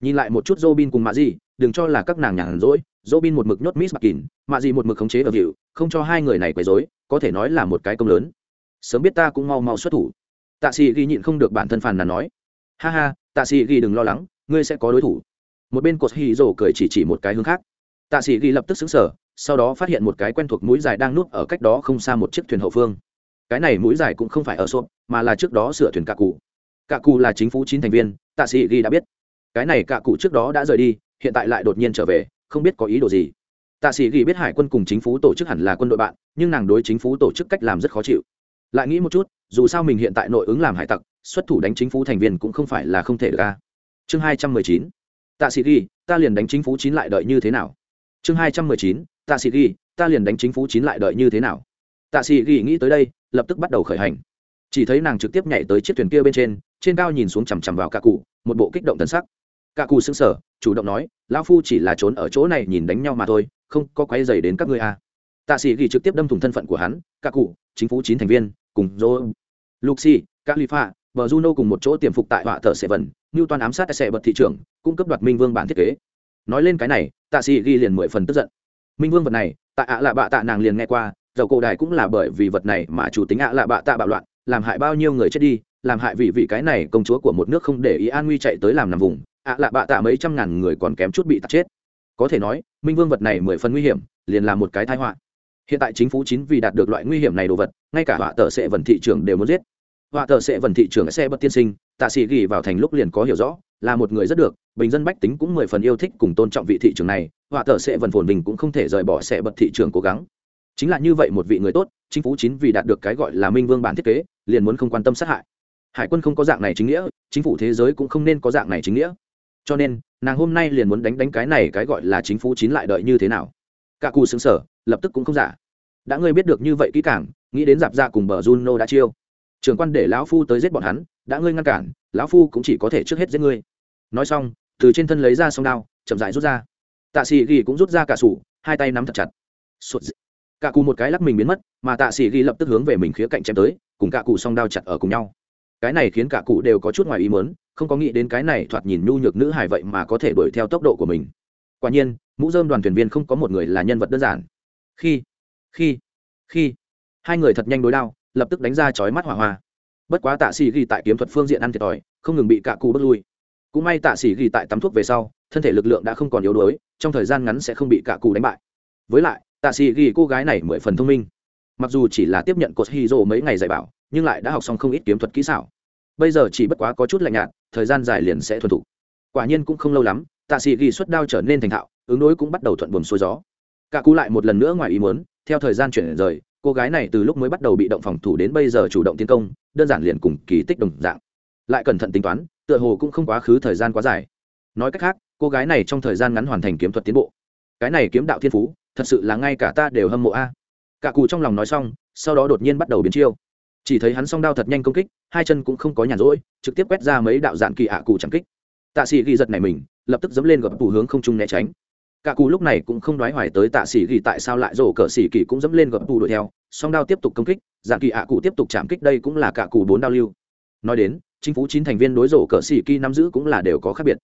Nhìn lại một chút Robin cùng Mạ gì đừng cho là các nàng nhàn rỗi, Robin một mực nhốt Miss mặc kín, Mạ gì một mực khống chế ở hiệu, không cho hai người này quấy rối, có thể nói là một cái công lớn. Sớm biết ta cũng mau mau xuất thủ. Tạ Sĩ ghi nhịn không được bản thân phàn nàn nói, ha ha, Tạ Sĩ ghi đừng lo lắng, ngươi sẽ có đối thủ. Một bên cột hỉ rồ cười chỉ chỉ một cái hướng khác. Tạ Sĩ ghi lập tức sững sờ, sau đó phát hiện một cái quen thuộc mũi dài đang nuốt ở cách đó không xa một chiếc thuyền hậu phương. Cái này mũi dài cũng không phải ở xốp, mà là trước đó sửa thuyền cạ cụ. Cạ cụ là chính phủ chín thành viên, Tạ Sĩ ghi đã biết cái này cạ cụ trước đó đã rời đi hiện tại lại đột nhiên trở về không biết có ý đồ gì tạ sĩ ghi biết hải quân cùng chính phủ tổ chức hẳn là quân đội bạn nhưng nàng đối chính phủ tổ chức cách làm rất khó chịu lại nghĩ một chút, dù sao mình hiện tại nội ứng làm hải tặc, xuất thủ đánh chính phủ thành viên cũng không phải là không thể được ca chương hai trăm mười chín. Tạ sĩ ghi, ta liền đánh chính phủ chín lại đợi như thế nào? Chương hai trăm mười chín. Tạ sĩ ghi, ta liền đánh chính phủ chín lại đợi như thế nào? Tạ sĩ ghi nghĩ tới đây, lập tức bắt đầu khởi hành. Chỉ thấy nàng trực tiếp nhảy tới chiếc thuyền kia bên trên trên cao nhìn xuống chằm chằm vào cả cụ, một bộ kích động tân sắc. Cả cụ xứng sở chủ động nói, lão phu chỉ là trốn ở chỗ này nhìn đánh nhau mà thôi, không có quay dày đến các ngươi a. À. tạ sĩ ghi trực tiếp đâm thủng thân phận của hắn cả cụ, chính phủ chín thành viên cùng dô luxi califa và juno cùng một chỗ tiềm phục tại họa thợ sẽ vần như toàn ám sát sẽ bật thị trường cung cấp đoạt minh vương bản thiết kế. Nói lên cái này tạ sĩ ghi liền mười phần tức giận. Minh vương vật này tạ ạ là bạ tạ nàng liền nghe qua, dầu cổ đại cũng là bởi vì vật này mà chủ tính ạ là bạ tạ bạo loạn, làm hại bao nhiêu người chết đi, làm hại vì vị cái này công chúa của một nước không để ý an nguy chạy tới làm nằm vùng, ạ lạ bạ tạ mấy trăm ngàn người còn kém chút bị tạt chết. Có thể nói, minh vương vật này mười phần nguy hiểm, liền là một cái thái họa hiện tại chính phủ chín vì đạt được loại nguy hiểm này đồ vật, ngay cả họa tờ sẽ vần thị trường đều muốn giết. Họa tờ sẽ vần thị trường sẽ bất tiên sinh, tạ sĩ ghi vào thành lúc liền có hiểu rõ, là một người rất được, bình dân bách tính cũng mười phần yêu thích cùng tôn trọng vị thị trường này, họa tờ sẽ vần phồn bình cũng không thể rời bỏ sẽ bật thị trường cố gắng. Chính là như vậy một vị người tốt, chính phủ chín vì đạt được cái gọi là minh vương bản thiết kế, liền muốn không quan tâm sát hại. Hải quân không có dạng này chính nghĩa, chính phủ thế giới cũng không nên có dạng này chính nghĩa. Cho nên, nàng hôm nay liền muốn đánh đánh cái này cái gọi là chính phủ chín lại đợi như thế nào? Cả cù xứng sở lập tức cũng không giả. Đã ngươi biết được như vậy kỹ càng, nghĩ đến dạp ra dạ cùng bờ juno đã chiêu. Trưởng quan để lão phu tới giết bọn hắn, đã ngươi ngăn cản, lão phu cũng chỉ có thể trước hết giết ngươi. Nói xong, từ trên thân lấy ra song đao, chậm dại rút ra. Tạ sĩ ghi cũng rút ra cả sủ, hai tay nắm thật chặt. Sụt cả cù một cái lắc mình biến mất, mà tạ sĩ ghi lập tức hướng về mình khía cạnh chém tới, cùng cả cụ song đao chặt ở cùng nhau. Cái này khiến cả cụ đều có chút ngoài ý mớn không có nghĩ đến cái này thoạt nhìn nhu nhược nữ hài vậy mà có thể đuổi theo tốc độ của mình quả nhiên, mũ dơm đoàn thuyền viên không có một người là nhân vật đơn giản. Khi khi khi, hai người thật nhanh đối đao, lập tức đánh ra chói mắt hỏa hoa. Bất quá tạ sĩ ghi tại kiếm thuật phương diện ăn thiệt thòi, không ngừng bị cạ cụ bước lui. Cũng may tạ sĩ ghi tại tắm thuốc về sau, thân thể lực lượng đã không còn yếu đuối, trong thời gian ngắn sẽ không bị cạ cụ đánh bại. Với lại, tạ sĩ ghi cô gái này mười phần thông minh. Mặc dù chỉ là tiếp nhận cột hy rô mấy ngày dạy bảo, nhưng lại đã học xong không ít kiếm thuật kỹ xảo. Bây giờ chỉ bất quá có chút lạnh nhạt, thời gian dài liền sẽ thuần thục. Quả nhiên cũng không lâu lắm tạ sĩ ghi xuất đao trở nên thành thạo, ứng đối cũng bắt đầu thuận buồm xuôi gió. Cả cú lại một lần nữa ngoài ý muốn, theo thời gian chuyển rời, cô gái này từ lúc mới bắt đầu bị động phòng thủ đến bây giờ chủ động tiến công, đơn giản liền cùng kỳ tích đồng dạng. Lại cẩn thận tính toán, tựa hồ cũng không quá khứ thời gian quá dài. Nói cách khác, cô gái này trong thời gian ngắn hoàn thành kiếm thuật tiến bộ. Cái này kiếm đạo thiên phú, thật sự là ngay cả ta đều hâm mộ a. Cả cù trong lòng nói xong, sau đó đột nhiên bắt đầu biến chiêu. Chỉ thấy hắn song đao thật nhanh công kích, hai chân cũng không có nhàn rỗi, trực tiếp quét ra mấy đạo dạng kỳ ạ cụ chẳng kích. Tạ sĩ ghi giật này mình lập tức dẫm lên gập tủ hướng không trung né tránh. Cả cụ lúc này cũng không đoái hoài tới tạ sĩ ghi tại sao lại rổ cờ sĩ kỳ cũng dẫm lên gập tủ đuổi theo, song đao tiếp tục công kích, dạng kỳ ạ cụ tiếp tục chạm kích đây cũng là cả cụ bốn đao lưu. Nói đến, chính phủ chín thành viên đối rổ cờ sĩ kỳ nắm giữ cũng là đều có khác biệt.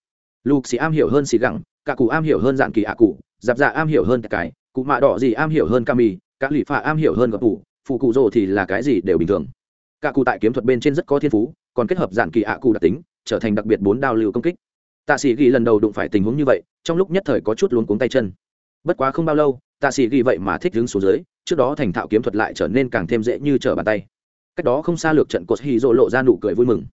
Lục sĩ am hiểu hơn sĩ gẳng, cả cụ am hiểu hơn dạng kỳ ạ cụ, giáp dạ am hiểu hơn cái cụ mạ đỏ gì am hiểu hơn kami các lụy phạ am hiểu hơn gập tủ, phụ cụ rổ thì là cái gì đều bình thường. Cả cụ tại kiếm thuật bên trên rất có thiên phú, còn kết hợp dạng kỳ ạ cụ đặc tính, trở thành đặc biệt bốn đao lưu công kích tạ sĩ ghi lần đầu đụng phải tình huống như vậy, trong lúc nhất thời có chút luống cuống tay chân. Bất quá không bao lâu, tạ sĩ ghi vậy mà thích đứng xuống dưới, trước đó thành thạo kiếm thuật lại trở nên càng thêm dễ như trở bàn tay. Cách đó không xa lược trận cột hy rộ lộ ra nụ cười vui mừng.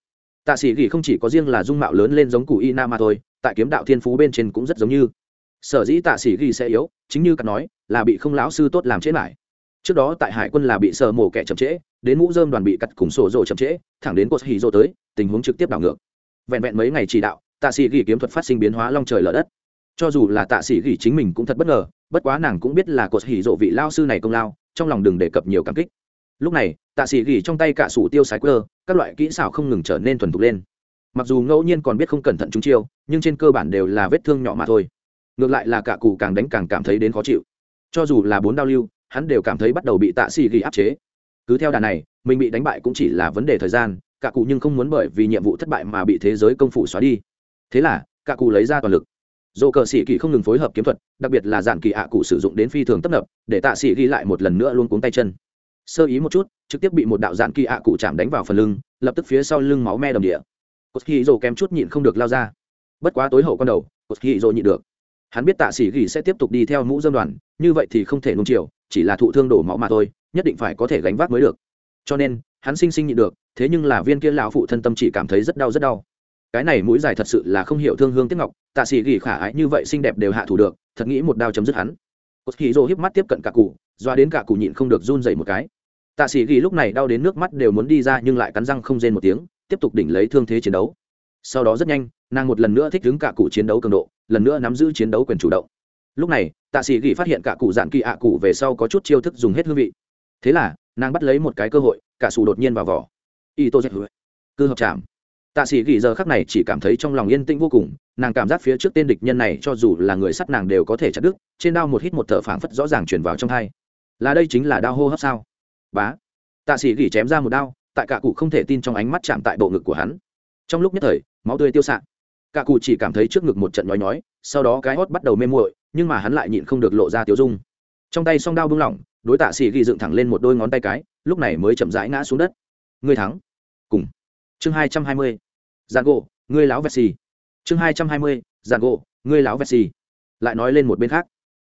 Tạ sĩ ghi không chỉ có riêng là dung mạo lớn lên giống cụ y na mà thôi, tại kiếm đạo thiên phú bên trên cũng rất giống như. Sở dĩ tạ sĩ ghi sẽ yếu, chính như cắt nói, là bị không lão sư tốt làm chết lại. Trước đó tại hải quân là bị sờ mổ kẻ chậm trễ, đến mũ dơm đoàn bị cắt cùng sổ rộ chậm trễ, thẳng đến cột hì rộ tới, tình huống trực tiếp đảo ngược. Vẹn vẹn mấy ngày chỉ đạo tạ sĩ ghi kiếm thuật phát sinh biến hóa long trời lở đất. Cho dù là tạ sĩ ghi chính mình cũng thật bất ngờ, bất quá nàng cũng biết là cột hỉ rộ vị lao sư này công lao, trong lòng đừng đề cập nhiều cảm kích. Lúc này, tạ sĩ ghi trong tay cả sủ tiêu sái quơ, các loại kỹ xảo không ngừng trở nên thuần thục lên. Mặc dù ngẫu nhiên còn biết không cẩn thận chúng chiêu, nhưng trên cơ bản đều là vết thương nhỏ mà thôi. Ngược lại là cả cụ càng đánh càng cảm thấy đến khó chịu. Cho dù là bốn đao lưu, hắn đều cảm thấy bắt đầu bị tạ sĩ ghi áp chế. Cứ theo đà này, mình bị đánh bại cũng chỉ là vấn đề thời gian, cả cụ nhưng không muốn bởi vì nhiệm vụ thất bại mà bị thế giới công phủ xóa đi thế là, cả cụ lấy ra toàn lực. Dồ cờ sĩ kỳ không ngừng phối hợp kiếm thuật, đặc biệt là dạng kỳ ạ cụ sử dụng đến phi thường tấp nập, để tạ sĩ ghi lại một lần nữa luôn cuống tay chân. Sơ ý một chút, trực tiếp bị một đạo dạng kỳ ạ cụ chạm đánh vào phần lưng, lập tức phía sau lưng máu me đầm địa. Cột khi dồ kém chút nhịn không được lao ra. Bất quá tối hậu con đầu, cột khi dồ nhịn được. Hắn biết tạ sĩ ghi sẽ tiếp tục đi theo mũ dân đoàn, như vậy thì không thể nung chiều, chỉ là thụ thương đổ máu mà thôi, nhất định phải có thể gánh vác mới được. Cho nên, hắn sinh sinh nhịn được, thế nhưng là viên kia lão phụ thân tâm chỉ cảm thấy rất đau rất đau cái này mũi dài thật sự là không hiểu thương hương tiếc ngọc, tạ sĩ gỉ khả ái như vậy xinh đẹp đều hạ thủ được, thật nghĩ một đao chấm dứt hắn. Cột hì rô híp mắt tiếp cận cả cụ, doa đến cả cụ nhịn không được run dậy một cái. Tạ sĩ gỉ lúc này đau đến nước mắt đều muốn đi ra nhưng lại cắn răng không rên một tiếng, tiếp tục đỉnh lấy thương thế chiến đấu. Sau đó rất nhanh, nàng một lần nữa thích đứng cả cụ chiến đấu cường độ, lần nữa nắm giữ chiến đấu quyền chủ động. Lúc này, tạ sĩ gỉ phát hiện cả cụ dạn kỳ ạ cụ về sau có chút chiêu thức dùng hết hương vị. Thế là, nàng bắt lấy một cái cơ hội, cả sủ đột nhiên vào vỏ. Y tô dạch hứa. Cơ hợp chạm tạ sĩ gỉ giờ khắc này chỉ cảm thấy trong lòng yên tĩnh vô cùng, nàng cảm giác phía trước tên địch nhân này cho dù là người sắt nàng đều có thể chặt đứt, trên đao một hít một thở phảng phất rõ ràng chuyển vào trong thai là đây chính là đao hô hấp sao? Bá. Tạ sĩ gỉ chém ra một đao, tại cả cụ không thể tin trong ánh mắt chạm tại bộ ngực của hắn. Trong lúc nhất thời, máu tươi tiêu s ạ cả cụ chỉ cảm thấy trước ngực một trận nhói nhói, sau đó cái hót bắt đầu mê muội, nhưng mà hắn lại nhịn không được lộ ra tiêu dung. Trong tay song đao bung lỏng, đối tạ sĩ ghi dựng thẳng lên một đôi ngón tay cái, lúc này mới chậm rãi ngã xuống đất. Ngươi thắng. Cùng. Chương hai trăm hai mươi giang gỗ, ngươi láo vẹt xì. Chương hai trăm hai mươi giàn gỗ, ngươi láo vẹt xì. Lại nói lên một bên khác.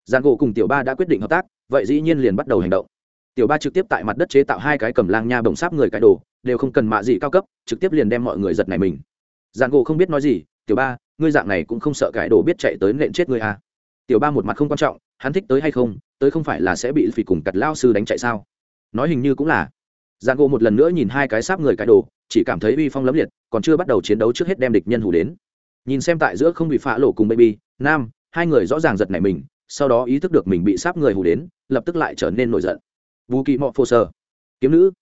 Giàn gỗ cùng tiểu ba đã quyết định hợp tác, vậy dĩ nhiên liền bắt đầu hành động. Tiểu ba trực tiếp tại mặt đất chế tạo hai cái cầm lang nha bồng sáp người cái đồ, đều không cần mạ gì cao cấp, trực tiếp liền đem mọi người giật này mình. Giàn gỗ không biết nói gì, tiểu ba, ngươi dạng này cũng không sợ cái đồ biết chạy tới nện chết ngươi à. tiểu ba một mặt không quan trọng, hắn thích tới hay không, tới không phải là sẽ bị phỉ cùng cặt lao sư đánh chạy sao? Nói hình như cũng là. Giàn gỗ một lần nữa nhìn hai cái sáp người cái đồ chỉ cảm thấy uy phong lấm liệt còn chưa bắt đầu chiến đấu trước hết đem địch nhân hủ đến. Nhìn xem tại giữa không bị phá lộ cùng baby nam hai người rõ ràng giật nảy mình sau đó ý thức được mình bị sáp người hủ đến lập tức lại trở nên nổi giận. Vũ kỳ mọ phô sơ. Kiếm nữ.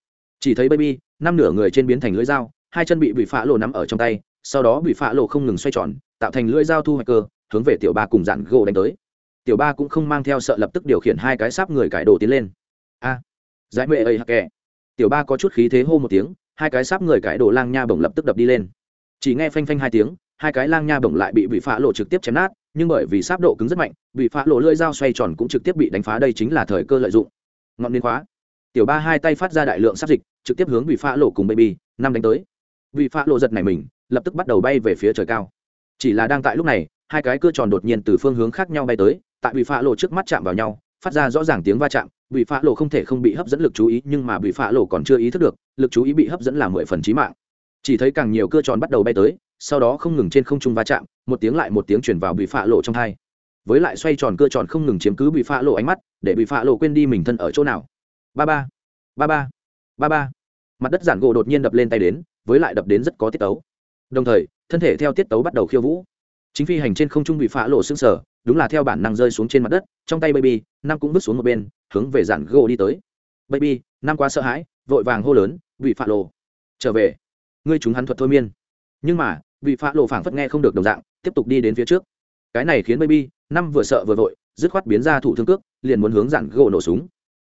Chỉ thấy baby năm nửa người trên biến thành lưỡi dao hai chân bị bị phá lộ nắm ở trong tay sau đó bị phá lộ không ngừng xoay tròn tạo thành lưỡi dao thu hoạch cơ hướng về tiểu ba cùng dạn gỗ đánh tới. Tiểu ba cũng không mang theo sợ lập tức điều khiển hai cái sáp người cải đồ tiến lên. A à, giải mệ ấy hạ kẻ. Tiểu ba có chút khí thế hô một tiếng hai cái sáp người cải đồ lang nha bổng lập tức đập đi lên. Chỉ nghe phanh phanh hai tiếng, hai cái lang nha bổng lại bị bị phá lộ trực tiếp chém nát, nhưng bởi vì sáp độ cứng rất mạnh bị phá lộ lưỡi dao xoay tròn cũng trực tiếp bị đánh phá đây chính là thời cơ lợi dụng. Ngọn liên khóa. Tiểu ba hai tay phát ra đại lượng sáp dịch, trực tiếp hướng bị phá lộ cùng baby, năm đánh tới. Bị phá lộ giật này mình, lập tức bắt đầu bay về phía trời cao. Chỉ là đang tại lúc này, hai cái cưa tròn đột nhiên từ phương hướng khác nhau bay tới, tại bị phá lộ trước mắt chạm vào nhau phát ra rõ ràng tiếng va chạm bị phá lộ không thể không bị hấp dẫn lực chú ý, nhưng mà bị phá lộ còn chưa ý thức được, lực chú ý bị hấp dẫn là mười phần trí mạng. Chỉ thấy càng nhiều cưa tròn bắt đầu bay tới, sau đó không ngừng trên không trung va chạm, một tiếng lại một tiếng chuyển vào bị phá lộ trong hai. Với lại xoay tròn cưa tròn không ngừng chiếm cứ bị phá lộ ánh mắt, để bị phá lộ quên đi mình thân ở chỗ nào. Ba ba ba ba ba ba. Mặt đất giản gỗ đột nhiên đập lên tay đến, với lại đập đến rất có tiết tấu. Đồng thời, thân thể theo tiết tấu bắt đầu khiêu vũ chính phi hành trên không trung bị phá lộ xương sở, đúng là theo bản năng rơi xuống trên mặt đất, trong tay baby nam cũng bước xuống một bên, hướng về dàn gỗ đi tới. Baby nam quá sợ hãi, vội vàng hô lớn vị phá lộ, trở về. Ngươi chúng hắn thuật thôi miên. Nhưng mà vị phá lộ phảng phất nghe không được đồng dạng, tiếp tục đi đến phía trước. Cái này khiến baby, năm vừa sợ vừa vội, dứt khoát biến ra thủ thương cước, liền muốn hướng dàn gỗ nổ súng.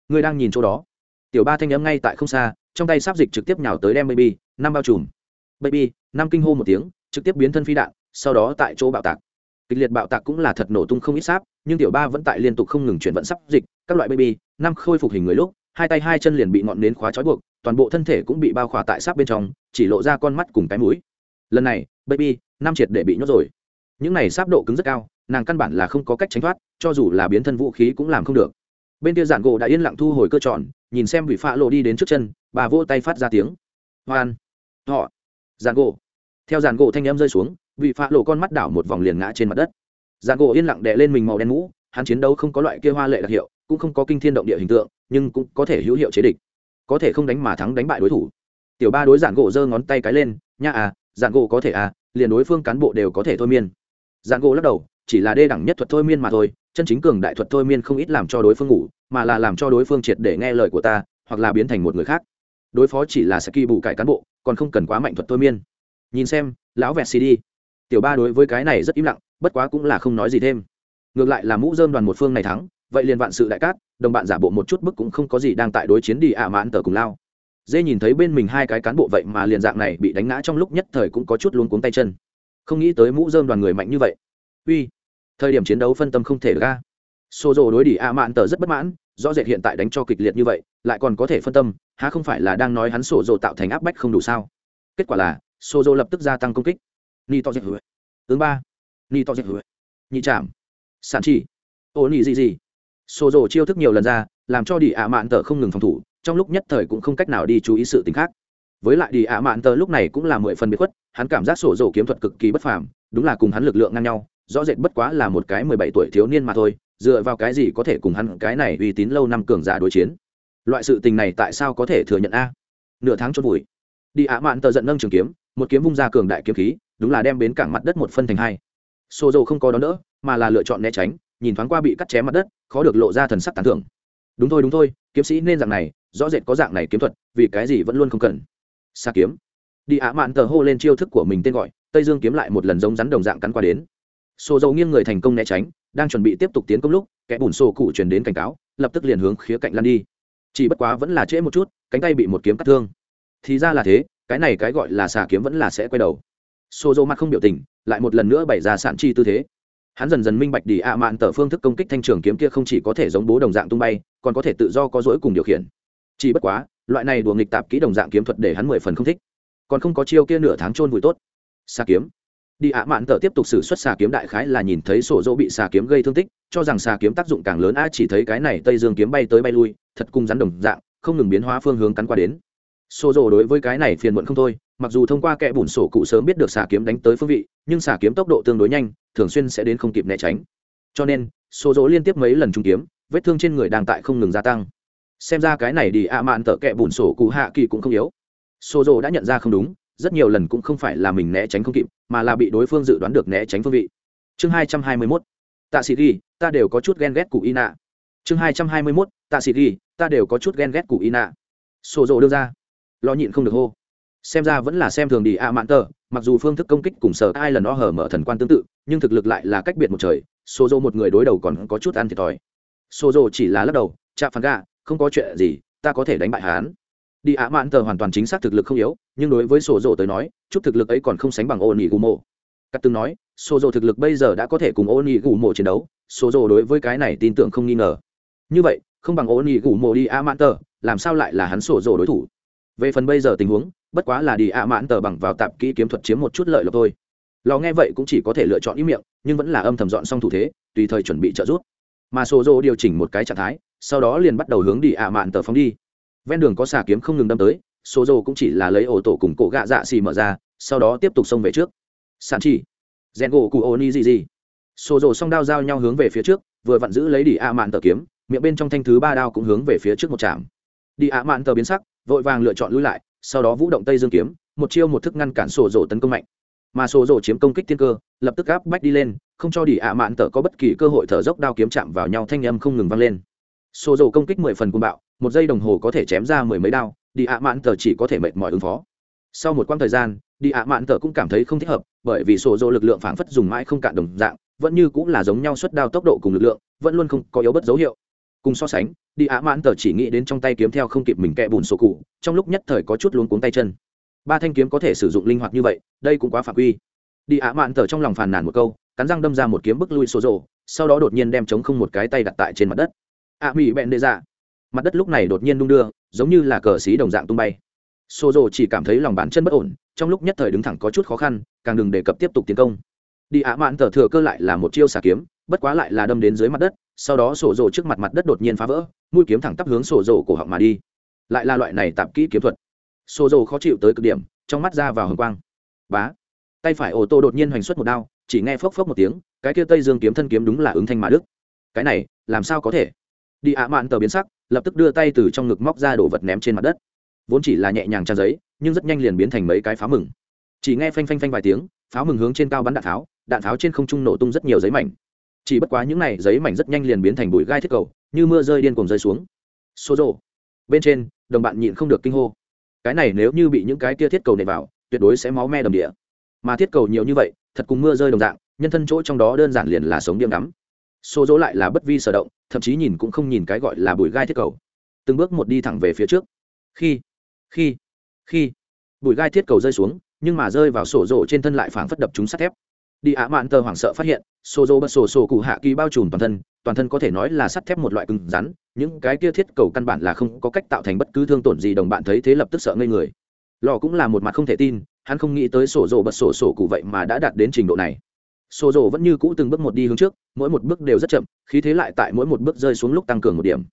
Ngươi đang nhìn chỗ đó. Tiểu ba thanh âm ngay tại không xa, trong tay sáp dịch trực tiếp nhào tới đem baby, năm bao trùm. Baby, năm kinh hô một tiếng, trực tiếp biến thân phi đạn sau đó tại chỗ bạo tạc. Kịch liệt bạo tạc cũng là thật nổ tung không ít sáp, nhưng tiểu ba vẫn tại liên tục không ngừng chuyển vận sắp dịch, các loại baby, năm khôi phục hình người lúc, hai tay hai chân liền bị ngọn nến khóa trói buộc, toàn bộ thân thể cũng bị bao khỏa tại sáp bên trong, chỉ lộ ra con mắt cùng cái mũi. Lần này, baby, năm triệt để bị nhốt rồi. Những này sáp độ cứng rất cao, nàng căn bản là không có cách tránh thoát, cho dù là biến thân vũ khí cũng làm không được. Bên kia giản gỗ đã yên lặng thu hồi cơ tròn, nhìn xem bị phạ lộ đi đến trước chân, bà vô tay phát ra tiếng. Hoan họ giản gỗ. Theo giản gỗ thanh em rơi xuống vị phạ lộ con mắt đảo một vòng liền ngã trên mặt đất. Dạ giản gỗ yên lặng đè lên mình màu đen mũ hắn chiến đấu không có loại kia hoa lệ đặc hiệu, cũng không có kinh thiên động địa hình tượng, nhưng cũng có thể hữu hiệu chế địch. Có thể không đánh mà thắng đánh bại đối thủ. Tiểu ba đối dạ giản gỗ giơ ngón tay cái lên, nha à dạ giản gỗ có thể à liền đối phương cán bộ đều có thể thôi miên. Giản gỗ lắc đầu, chỉ là đê đẳng nhất thuật thôi miên mà thôi, chân chính cường đại thuật thôi miên không ít làm cho đối phương ngủ, mà là làm cho đối phương triệt để nghe lời của ta, hoặc là biến thành một người khác. Đối phó chỉ là sẽ kỳ bù cải cán bộ, còn không cần quá mạnh thuật thôi miên. Nhìn xem, lão vẹt cd tiểu ba đối với cái này rất im lặng, bất quá cũng là không nói gì thêm. Ngược lại là mũ dơm đoàn một phương này thắng, vậy liền vạn sự đại cát, đồng bạn giả bộ một chút bức cũng không có gì đang tại đối chiến đi ạ mãn tờ cùng lao. Dê nhìn thấy bên mình hai cái cán bộ vậy mà liền dạng này bị đánh ngã trong lúc nhất thời cũng có chút luôn cuống tay chân. Không nghĩ tới mũ dơm đoàn người mạnh như vậy. Uy, thời điểm chiến đấu phân tâm không thể ra xô rộ đối đi ạ mãn tờ rất bất mãn, rõ rệt hiện tại đánh cho kịch liệt như vậy, lại còn có thể phân tâm, há không phải là đang nói hắn sổ rộ tạo thành áp bách không đủ sao? Kết quả là, sô dô lập tức gia tăng công kích ni to dẹp hứa ứng ba. Ni to dẹp hứa nhị trảm. Sản chỉ. Ô nhị gì gì. Xô rồ chiêu thức nhiều lần ra, làm cho đi ạ mạn tờ không ngừng phòng thủ, trong lúc nhất thời cũng không cách nào đi chú ý sự t khác. Với lại đi ạ mạn tờ lúc này cũng là mười phần biệt khuất, hắn cảm giác sổ rồ kiếm thuật cực kỳ bất phàm, đúng là cùng hắn lực lượng ngang nhau, rõ rệt bất quá là một cái mười bảy tuổi thiếu niên mà thôi, dựa vào cái gì có thể cùng hắn cái này uy tín lâu năm cường giả đối chiến. Loại sự tình này tại sao có thể thừa nhận a? Nửa tháng chôn vùi. Đi ạ mạn tờ giận nâng trường kiếm, một kiếm vung ra cường đại kiếm khí đúng là đem bến cảng mặt đất một phân thành hai. Xô dầu không có đó nữa mà là lựa chọn né tránh, nhìn thoáng qua bị cắt chém mặt đất, khó được lộ ra thần sắc tán thưởng. Đúng thôi đúng thôi, kiếm sĩ nên dạng này, rõ rệt có dạng này kiếm thuật, vì cái gì vẫn luôn không cần. Xa kiếm. Đi ạ mạn tờ hô lên chiêu thức của mình tên gọi, tây dương kiếm lại một lần giống rắn đồng dạng cắn qua đến. Xô dầu nghiêng người thành công né tránh, đang chuẩn bị tiếp tục tiến công lúc, kẻ bùn xô cụ chuyển đến cảnh cáo, lập tức liền hướng khía cạnh lăn đi. Chỉ bất quá vẫn là trễ một chút, cánh tay bị một kiếm cắt thương. Thì ra là thế, cái này cái gọi là xà kiếm vẫn là sẽ quay đầu sổ dô mặt không biểu tình, lại một lần nữa bày ra sản chi tư thế. Hắn dần dần minh bạch đi ạ mạn tờ phương thức công kích thanh trường kiếm kia không chỉ có thể giống bố đồng dạng tung bay, còn có thể tự do có dỗi cùng điều khiển. Chỉ bất quá, loại này đùa nghịch tạp kỹ đồng dạng kiếm thuật để hắn mười phần không thích. Còn không có chiêu kia nửa tháng trôn vùi tốt. Xà kiếm. Đi ạ mạn tờ tiếp tục xử xuất xà kiếm đại khái là nhìn thấy sổ dỗ bị xà kiếm gây thương tích, cho rằng xà kiếm tác dụng càng lớn a chỉ thấy cái này tây dương kiếm bay tới bay lui, thật cung rắn đồng dạng, không ngừng biến hóa phương hướng cắn qua đến. Sổ dỗ đối với cái này phiền muộn không thôi mặc dù thông qua kẽ bùn sổ cụ sớm biết được xà kiếm đánh tới phương vị, nhưng xà kiếm tốc độ tương đối nhanh, thường xuyên sẽ đến không kịp né tránh. Cho nên, số dỗ liên tiếp mấy lần trúng kiếm, vết thương trên người đang tại không ngừng gia tăng. Xem ra cái này đi, ạ mạn tợ kẽ bùn sổ cụ hạ kỳ cũng không yếu. Số dỗ đã nhận ra không đúng, rất nhiều lần cũng không phải là mình né tránh không kịp, mà là bị đối phương dự đoán được né tránh phương vị. Chương hai trăm hai mươi mốt. Tạ sĩ ghi, ta đều có chút ghen ghét cụ y nạ chương hai trăm hai mươi mốt. Tạ sĩ ghi, ta đều có chút ghen ghét cụ y nạ sổ dỗ đưa ra. Lo nhịn không được hô xem ra vẫn là xem thường đi a mạn tờ, mặc dù phương thức công kích cùng sở ai lần nó hở mở thần quan tương tự, nhưng thực lực lại là cách biệt một trời sô dô một người đối đầu còn có chút ăn thiệt thòi. Sô dô chỉ là lắc đầu chạm phán gà không có chuyện gì, ta có thể đánh bại hắn. Đi ạ mạn tờ hoàn toàn chính xác thực lực không yếu, nhưng đối với sổ rộ tới nói, chút thực lực ấy còn không sánh bằng ô nỉ gù mộ cắt từng nói sổ rộ thực lực bây giờ đã có thể cùng ô nỉ gù mộ chiến đấu sổ rộ đối với cái này tin tưởng không nghi ngờ. Như vậy, không bằng ô nỉ gù mộ đi ạ mạn tờ, làm sao lại là hắn sổ rộ đối thủ? Về phần bây giờ tình huống bất quá là đi ạ mãn tờ bằng vào tạp kỹ kiếm thuật chiếm một chút lợi lộc thôi. Lò nghe vậy cũng chỉ có thể lựa chọn ý miệng, nhưng vẫn là âm thầm dọn xong thủ thế, tùy thời chuẩn bị trợ giúp. Mà sổ rộ điều chỉnh một cái trạng thái, sau đó liền bắt đầu hướng đi ạ mạn tờ phóng đi. Ven đường có xà kiếm không ngừng đâm tới số dầu cũng chỉ là lấy ổ tổ cùng cổ gạ dạ xì mở ra, sau đó tiếp tục xông về trước. Sản chỉ. Rèn gỗ cụ ô ni gì gì số dầu song đao giao nhau hướng về phía trước, vừa vặn giữ lấy đi ạ mạn tờ kiếm, miệng bên trong thanh thứ ba đao cũng hướng về phía trước một chạm đi ạ mạn tờ biến sắc, vội vàng lựa chọn lui lại sau đó vũ động tây dương kiếm, một chiêu một thức ngăn cản sổ rổ tấn công mạnh. Mà sổ rổ chiếm công kích tiên cơ, lập tức áp bách đi lên, không cho đỉ ạ mạn tở có bất kỳ cơ hội thở dốc đao kiếm chạm vào nhau thanh âm không ngừng vang lên. Sổ rổ công kích mười phần cuồng bạo, một giây đồng hồ có thể chém ra mười mấy đao đi ạ mạn tờ chỉ có thể mệt mỏi ứng phó. Sau một quãng thời gian đi ạ mạn tờ cũng cảm thấy không thích hợp, bởi vì sổ dỗ lực lượng phảng phất dùng mãi không cạn đồng dạng, vẫn như cũng là giống nhau suất đao tốc độ cùng lực lượng, vẫn luôn không có yếu bất dấu hiệu cùng so sánh đi ạ mãn tờ chỉ nghĩ đến trong tay kiếm theo không kịp mình kẹ bùn sổ cụ trong lúc nhất thời có chút luống cuống tay chân. Ba thanh kiếm có thể sử dụng linh hoạt như vậy đây cũng quá phạm quy. Đi ạ mãn tờ trong lòng phàn nàn một câu cắn răng đâm ra một kiếm bức lui sổ rộ sau đó đột nhiên đem chống không một cái tay đặt tại trên mặt đất. Ạ à, mỹ bẹn đệ dạ. Mặt đất lúc này đột nhiên đung đưa giống như là cờ xí đồng dạng tung bay. Xô rộ chỉ cảm thấy lòng bàn chân bất ổn trong lúc nhất thời đứng thẳng có chút khó khăn càng đừng đề cập tiếp tục tiến công. Đi ạ mãn tờ thừa cơ lại là một chiêu xà kiếm bất quá lại là đâm đến dưới mặt đất, sau đó sổ rổ trước mặt mặt đất đột nhiên phá vỡ, mũi kiếm thẳng tắp hướng sổ rổ cổ họng mà đi. Lại là loại này tạp kỹ kiếm thuật. Sổ rổ khó chịu tới cực điểm, trong mắt ra vào hồng quang. Bá. Tay phải ô tô đột nhiên hoành xuất một đao, chỉ nghe phốc phốc một tiếng, cái kia tây dương kiếm thân kiếm đúng là ứng thanh mà đức. Cái này, làm sao có thể? Đi ạ mạn tờ biến sắc, lập tức đưa tay từ trong ngực móc ra đồ vật ném trên mặt đất. Vốn chỉ là nhẹ nhàng trang giấy, nhưng rất nhanh liền biến thành mấy cái pháo mừng. Chỉ nghe phanh phanh phanh vài tiếng pháo mừng hướng trên cao bắn đạn pháo đạn pháo trên không trung nổ tung rất nhiều giấy mảnh chỉ bất quá những này giấy mảnh rất nhanh liền biến thành bụi gai thiết cầu, như mưa rơi điên cuồng rơi xuống. Xô rộ bên trên, đồng bạn nhịn không được kinh hô. Cái này nếu như bị những cái kia thiết cầu nệ vào, tuyệt đối sẽ máu me đầm địa. Mà thiết cầu nhiều như vậy, thật cùng mưa rơi đồng dạng, nhân thân chỗ trong đó đơn giản liền là sống điềm đắm xô rỗ lại là bất vi sở động, thậm chí nhìn cũng không nhìn cái gọi là bụi gai thiết cầu. Từng bước một đi thẳng về phía trước. Khi khi khi, bụi gai thiết cầu rơi xuống, nhưng mà rơi vào sổ rộ trên thân lại phảng phất đập chúng sắt thép đi ạ mạn tờ hoảng sợ phát hiện sổ dô bật sổ sổ cụ hạ kỳ bao trùm toàn thân toàn thân có thể nói là sắt thép một loại cứng rắn những cái kia thiết cầu căn bản là không có cách tạo thành bất cứ thương tổn gì đồng bạn thấy thế lập tức sợ ngây người lò cũng là một mặt không thể tin hắn không nghĩ tới sổ dô bật sổ sổ cụ vậy mà đã đạt đến trình độ này Sô dô vẫn như cũ từng bước một đi hướng trước, mỗi một bước đều rất chậm, khí thế lại tại mỗi một bước rơi xuống lúc tăng cường một điểm.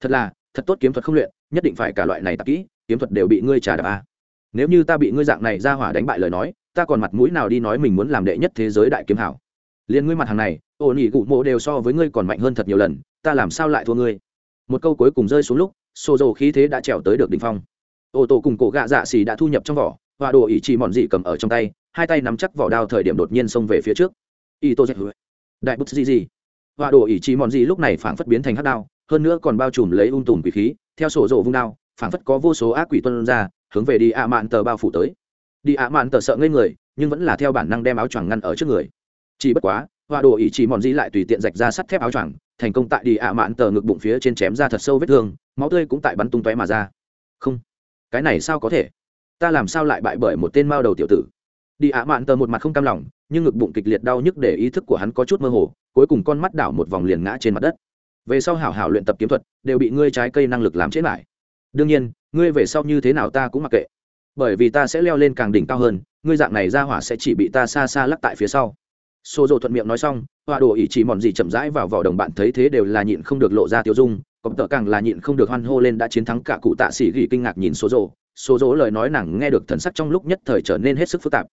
Thật là, thật tốt kiếm thuật không luyện, nhất định phải cả loại này tập kỹ, kiếm thuật đều bị ngươi trả đạp a. Nếu như ta bị ngươi dạng này ra hỏa đánh bại lời nói, ta còn mặt mũi nào đi nói mình muốn làm đệ nhất thế giới đại kiếm hảo. Liên ngươi mặt hàng này, ổn nhị cụ mộ đều so với ngươi còn mạnh hơn thật nhiều lần, ta làm sao lại thua ngươi? Một câu cuối cùng rơi xuống lúc, xô dầu khí thế đã trèo tới được đỉnh phong. Ô tô cùng cổ gạ dạ xì đã thu nhập trong vỏ, và đồ ý chỉ mòn dị cầm ở trong tay, hai tay nắm chắc vỏ đao thời điểm đột nhiên xông về phía trước y tô dạy đại bút gì gì Và đồ ỷ chỉ mòn dị lúc này phảng phất biến thành hát đao hơn nữa còn bao trùm lấy ung tùm quỷ khí theo sổ rộ vung đao phảng phất có vô số ác quỷ tuân ra hướng về đi ạ mạn tờ bao phủ tới đi ạ mạn tờ sợ ngây người, nhưng vẫn là theo bản năng đem áo choàng ngăn ở trước người. Chỉ bất quá, họa đồ ỷ chỉ mòn dĩ lại tùy tiện rạch ra sắt thép áo choàng, thành công tại đi ạ mạn tờ ngực bụng phía trên chém ra thật sâu vết thương, máu tươi cũng tại bắn tung tóe mà ra. Không, cái này sao có thể? Ta làm sao lại bại bởi một tên mao đầu tiểu tử? Đi ạ mạn tờ một mặt không cam lòng, nhưng ngực bụng kịch liệt đau nhức để ý thức của hắn có chút mơ hồ, cuối cùng con mắt đảo một vòng liền ngã trên mặt đất. Về sau hảo hảo luyện tập kiếm thuật, đều bị ngươi trái cây năng lực làm chết lại. Đương nhiên, ngươi về sau như thế nào ta cũng mặc kệ bởi vì ta sẽ leo lên càng đỉnh cao hơn, ngươi dạng này ra hỏa sẽ chỉ bị ta xa xa lắc tại phía sau. Xô dầu thuận miệng nói xong, họa đồ ỷ chỉ mòn gì chậm rãi vào vỏ đồng bạn thấy thế đều là nhịn không được lộ ra tiêu dung cộng tợ càng là nhịn không được hoan hô lên đã chiến thắng cả cụ tạ sĩ gỉ kinh ngạc nhìn số dầu số dỗ lời nói nàng nghe được thần sắc trong lúc nhất thời trở nên hết sức phức tạp.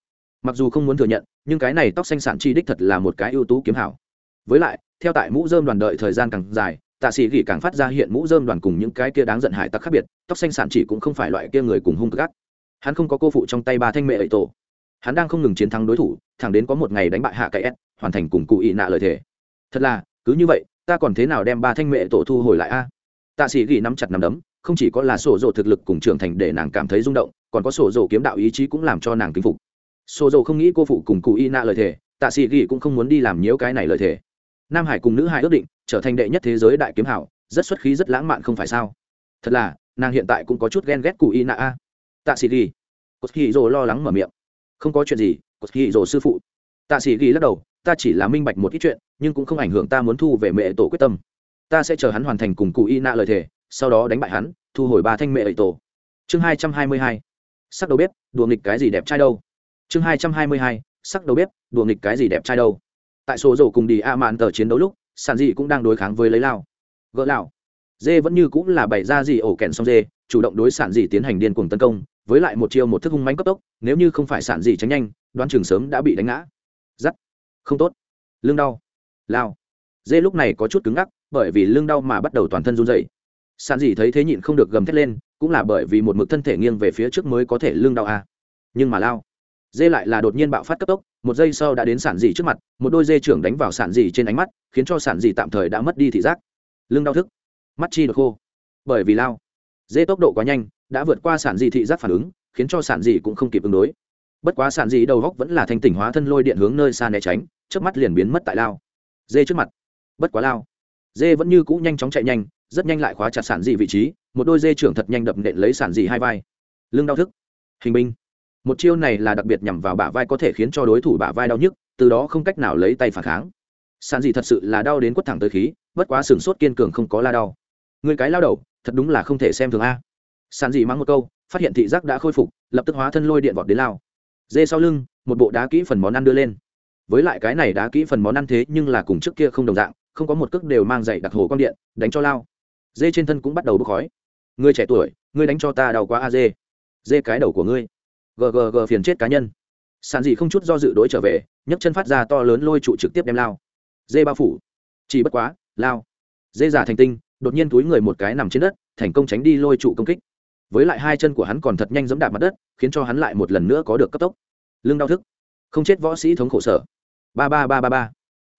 Mặc dù không muốn thừa nhận, nhưng cái này tóc xanh sản chi đích thật là một cái ưu tú kiếm hảo. Với lại, theo tại mũ dơm đoàn đợi thời gian càng dài, tạ sĩ gỉ càng phát ra hiện mũ dơm đoàn cùng những cái kia đáng giận hải tặc khác biệt, tóc xanh sản chỉ cũng không phải loại kia người cùng hung gắt hắn không có cô phụ trong tay ba thanh mẹ ấy tổ. Hắn đang không ngừng chiến thắng đối thủ, thẳng đến có một ngày đánh bại hạ cái s, hoàn thành cùng cụ ị nạ lời thề. Thật là, cứ như vậy, ta còn thế nào đem ba thanh mẹ tổ thu hồi lại a? Tạ sĩ gỉ nắm chặt nắm đấm, không chỉ có là sổ dồ thực lực cùng trưởng thành để nàng cảm thấy rung động, còn có sổ dồ kiếm đạo ý chí cũng làm cho nàng kính phục. Sổ dồ không nghĩ cô phụ cùng cụ y nạ lời thề, tạ sĩ ghi cũng không muốn đi làm nhiễu cái này lời thề. Nam hải cùng nữ hải ước định, trở thành đệ nhất thế giới đại kiếm hảo, rất xuất khí rất lãng mạn không phải sao? Thật là, nàng hiện tại cũng có chút ghen ghét cụ y nạ a tạ sĩ ghi. Cột hì rồ lo lắng mở miệng. Không có chuyện gì cột hì rồ sư phụ. Tạ sĩ ghi lắc đầu, ta chỉ là minh bạch một ít chuyện, nhưng cũng không ảnh hưởng ta muốn thu về mẹ tổ quyết tâm. Ta sẽ chờ hắn hoàn thành cùng cụ y nạ lời thề, sau đó đánh bại hắn, thu hồi ba thanh mẹ ấy tổ. Chương hai trăm hai mươi hai. Sắc đầu bếp, đùa nghịch cái gì đẹp trai đâu? Chương hai trăm hai mươi hai. Sắc đầu bếp, đùa nghịch cái gì đẹp trai đâu? Tại số rổ cùng đi a mạn tờ chiến đấu lúc sản dị cũng đang đối kháng với lấy lao gỡ lão. dê vẫn như cũng là bày ra gì ổ kèn xong dê, chủ động đối sản dị tiến hành điên cuồng tấn công với lại một chiêu một thức hung mánh cấp tốc, nếu như không phải sản gì tránh nhanh, đoán chừng sớm đã bị đánh ngã. Giắt. Không tốt. Lưng đau. Lao. Dê lúc này có chút cứng ngắc, bởi vì lưng đau mà bắt đầu toàn thân run dậy sản gì thấy thế nhịn không được gầm thét lên, cũng là bởi vì một mực thân thể nghiêng về phía trước mới có thể lưng đau à. nhưng mà lao. Dê lại là đột nhiên bạo phát cấp tốc, một giây sau đã đến sản dị trước mặt, một đôi dê trưởng đánh vào sản dị trên ánh mắt, khiến cho sản dị tạm thời đã mất đi thị giác. Lưng đau thức. Mắt chi được khô. Bởi vì lao. Dê tốc độ quá nhanh đã vượt qua sản dị thị giác phản ứng, khiến cho sản dị cũng không kịp ứng đối. Bất quá sản dị đầu góc vẫn là thanh tỉnh hóa thân lôi điện hướng nơi xa né tránh trước mắt liền biến mất tại lao. Dê trước mặt. Bất quá lao. Dê vẫn như cũ nhanh chóng chạy nhanh, rất nhanh lại khóa chặt sản dị vị trí, một đôi dê trưởng thật nhanh đập nện lấy sản dị hai vai. Lưng đau thức. Hình binh. Một chiêu này là đặc biệt nhằm vào bả vai có thể khiến cho đối thủ bả vai đau nhức, từ đó không cách nào lấy tay phản kháng. Sản dị thật sự là đau đến quất thẳng tới khí, bất quá sừng sốt kiên cường không có la đau. Người cái lao đầu, thật đúng là không thể xem thường a. Sàn dì mắng một câu, phát hiện thị giác đã khôi phục, lập tức hóa thân lôi điện vọt đến lao. Dê sau lưng, một bộ đá kỹ phần món ăn đưa lên. Với lại cái này đá kỹ phần món ăn thế nhưng là cùng trước kia không đồng dạng, không có một cước đều mang dậy đặc hồ quang điện, đánh cho lao. Dê trên thân cũng bắt đầu bốc khói. Người trẻ tuổi, ngươi đánh cho ta đau quá a dê. Dê cái đầu của ngươi. Ggg phiền chết cá nhân. Sàn dì không chút do dự đối trở về, nhấc chân phát ra to lớn lôi trụ trực tiếp đem lao. Dê bao phủ. Chỉ bất quá, lao. Dê giả thành tinh, đột nhiên túi người một cái nằm trên đất, thành công tránh đi lôi trụ công kích với lại hai chân của hắn còn thật nhanh giẫm đạp mặt đất, khiến cho hắn lại một lần nữa có được cấp tốc. Lưng đau thức. Không chết võ sĩ thống khổ sở. Ba ba ba ba ba.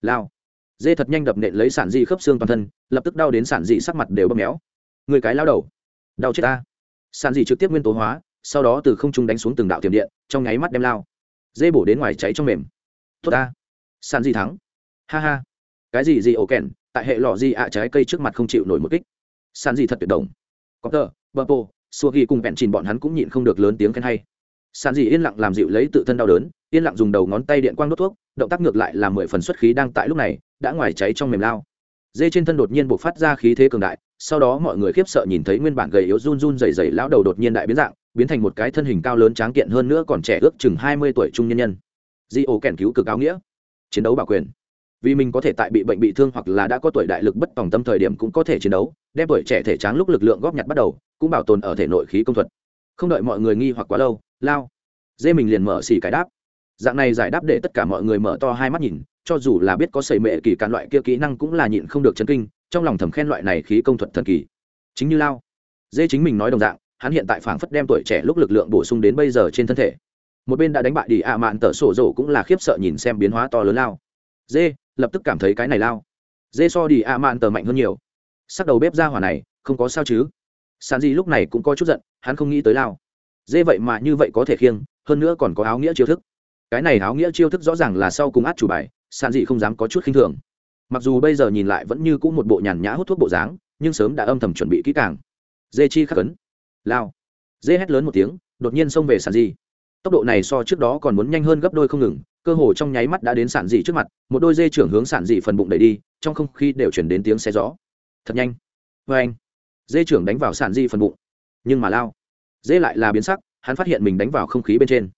Lao. Dê thật nhanh đập nện lấy sản dị khớp xương toàn thân, lập tức đau đến sản dị sắc mặt đều bóp méo. Người cái lao đầu. Đau chết ta. Sản dị trực tiếp nguyên tố hóa, sau đó từ không trung đánh xuống từng đạo tiềm điện, trong nháy mắt đem lao. Dê bổ đến ngoài cháy trong mềm. Tốt ta. Sản dị thắng. Ha ha. Cái gì gì ổ kèn tại hệ lọ gì ạ trái cây trước mặt không chịu nổi một kích. Sản dị thật tuyệt động. Có tờ, bờ xua ghi cùng bẹn chìn bọn hắn cũng nhịn không được lớn tiếng khen hay. San Dĩ yên lặng làm dịu lấy tự thân đau đớn, yên lặng dùng đầu ngón tay điện quang đốt thuốc, động tác ngược lại là mười phần xuất khí đang tại lúc này, đã ngoài cháy trong mềm lao. Dê trên thân đột nhiên buộc phát ra khí thế cường đại, sau đó mọi người khiếp sợ nhìn thấy nguyên bản gầy yếu run run dày dày lão đầu đột nhiên đại biến dạng, biến thành một cái thân hình cao lớn tráng kiện hơn nữa còn trẻ ước chừng hai mươi tuổi trung nhân nhân. Di ô kèn cứu cực áo nghĩa, chiến đấu bảo quyền. Vì mình có thể tại bị bệnh bị thương hoặc là đã có tuổi đại lực bất tòng tâm thời điểm cũng có thể chiến đấu, đem tuổi trẻ thể tráng lúc lực lượng góp nhặt bắt đầu cũng bảo tồn ở thể nội khí công thuật. Không đợi mọi người nghi hoặc quá lâu, lao. Dê mình liền mở xì cái đáp. Dạng này giải đáp để tất cả mọi người mở to hai mắt nhìn, cho dù là biết có sầy mệ kỳ càn loại kia kỹ năng cũng là nhịn không được chấn kinh, trong lòng thầm khen loại này khí công thuật thần kỳ. Chính như lao. Dê chính mình nói đồng dạng, hắn hiện tại phảng phất đem tuổi trẻ lúc lực lượng bổ sung đến bây giờ trên thân thể. Một bên đã đánh bại đi ạ mạn tở sổ rổ cũng là khiếp sợ nhìn xem biến hóa to lớn lao. Dê, lập tức cảm thấy cái này lao. Dê so đi ạ mạn tờ mạnh hơn nhiều. Sắc đầu bếp ra hỏa này, không có sao chứ? Sàn gì lúc này cũng có chút giận, hắn không nghĩ tới lao. Dê vậy mà như vậy có thể khiêng, hơn nữa còn có áo nghĩa chiêu thức. Cái này áo nghĩa chiêu thức rõ ràng là sau cùng át chủ bài sàn di không dám có chút khinh thường. Mặc dù bây giờ nhìn lại vẫn như c ũ một bộ nhàn nhã hút thuốc bộ dáng, nhưng sớm đã âm thầm chuẩn bị kỹ càng. Dê chi khắc cấn lao. Dê hét lớn một tiếng, đột nhiên xông về sàn di. Tốc độ này so trước đó còn muốn nhanh hơn gấp đôi không ngừng, cơ hồ trong nháy mắt đã đến sản dị trước mặt, một đôi dê trưởng hướng sản dị phần bụng đẩy đi, trong không khí đều chuyển đến tiếng xe gió. Thật nhanh. Vê anh dê trưởng đánh vào sản dị phần bụng. Nhưng mà lao, dê lại là biến sắc, hắn phát hiện mình đánh vào không khí bên trên.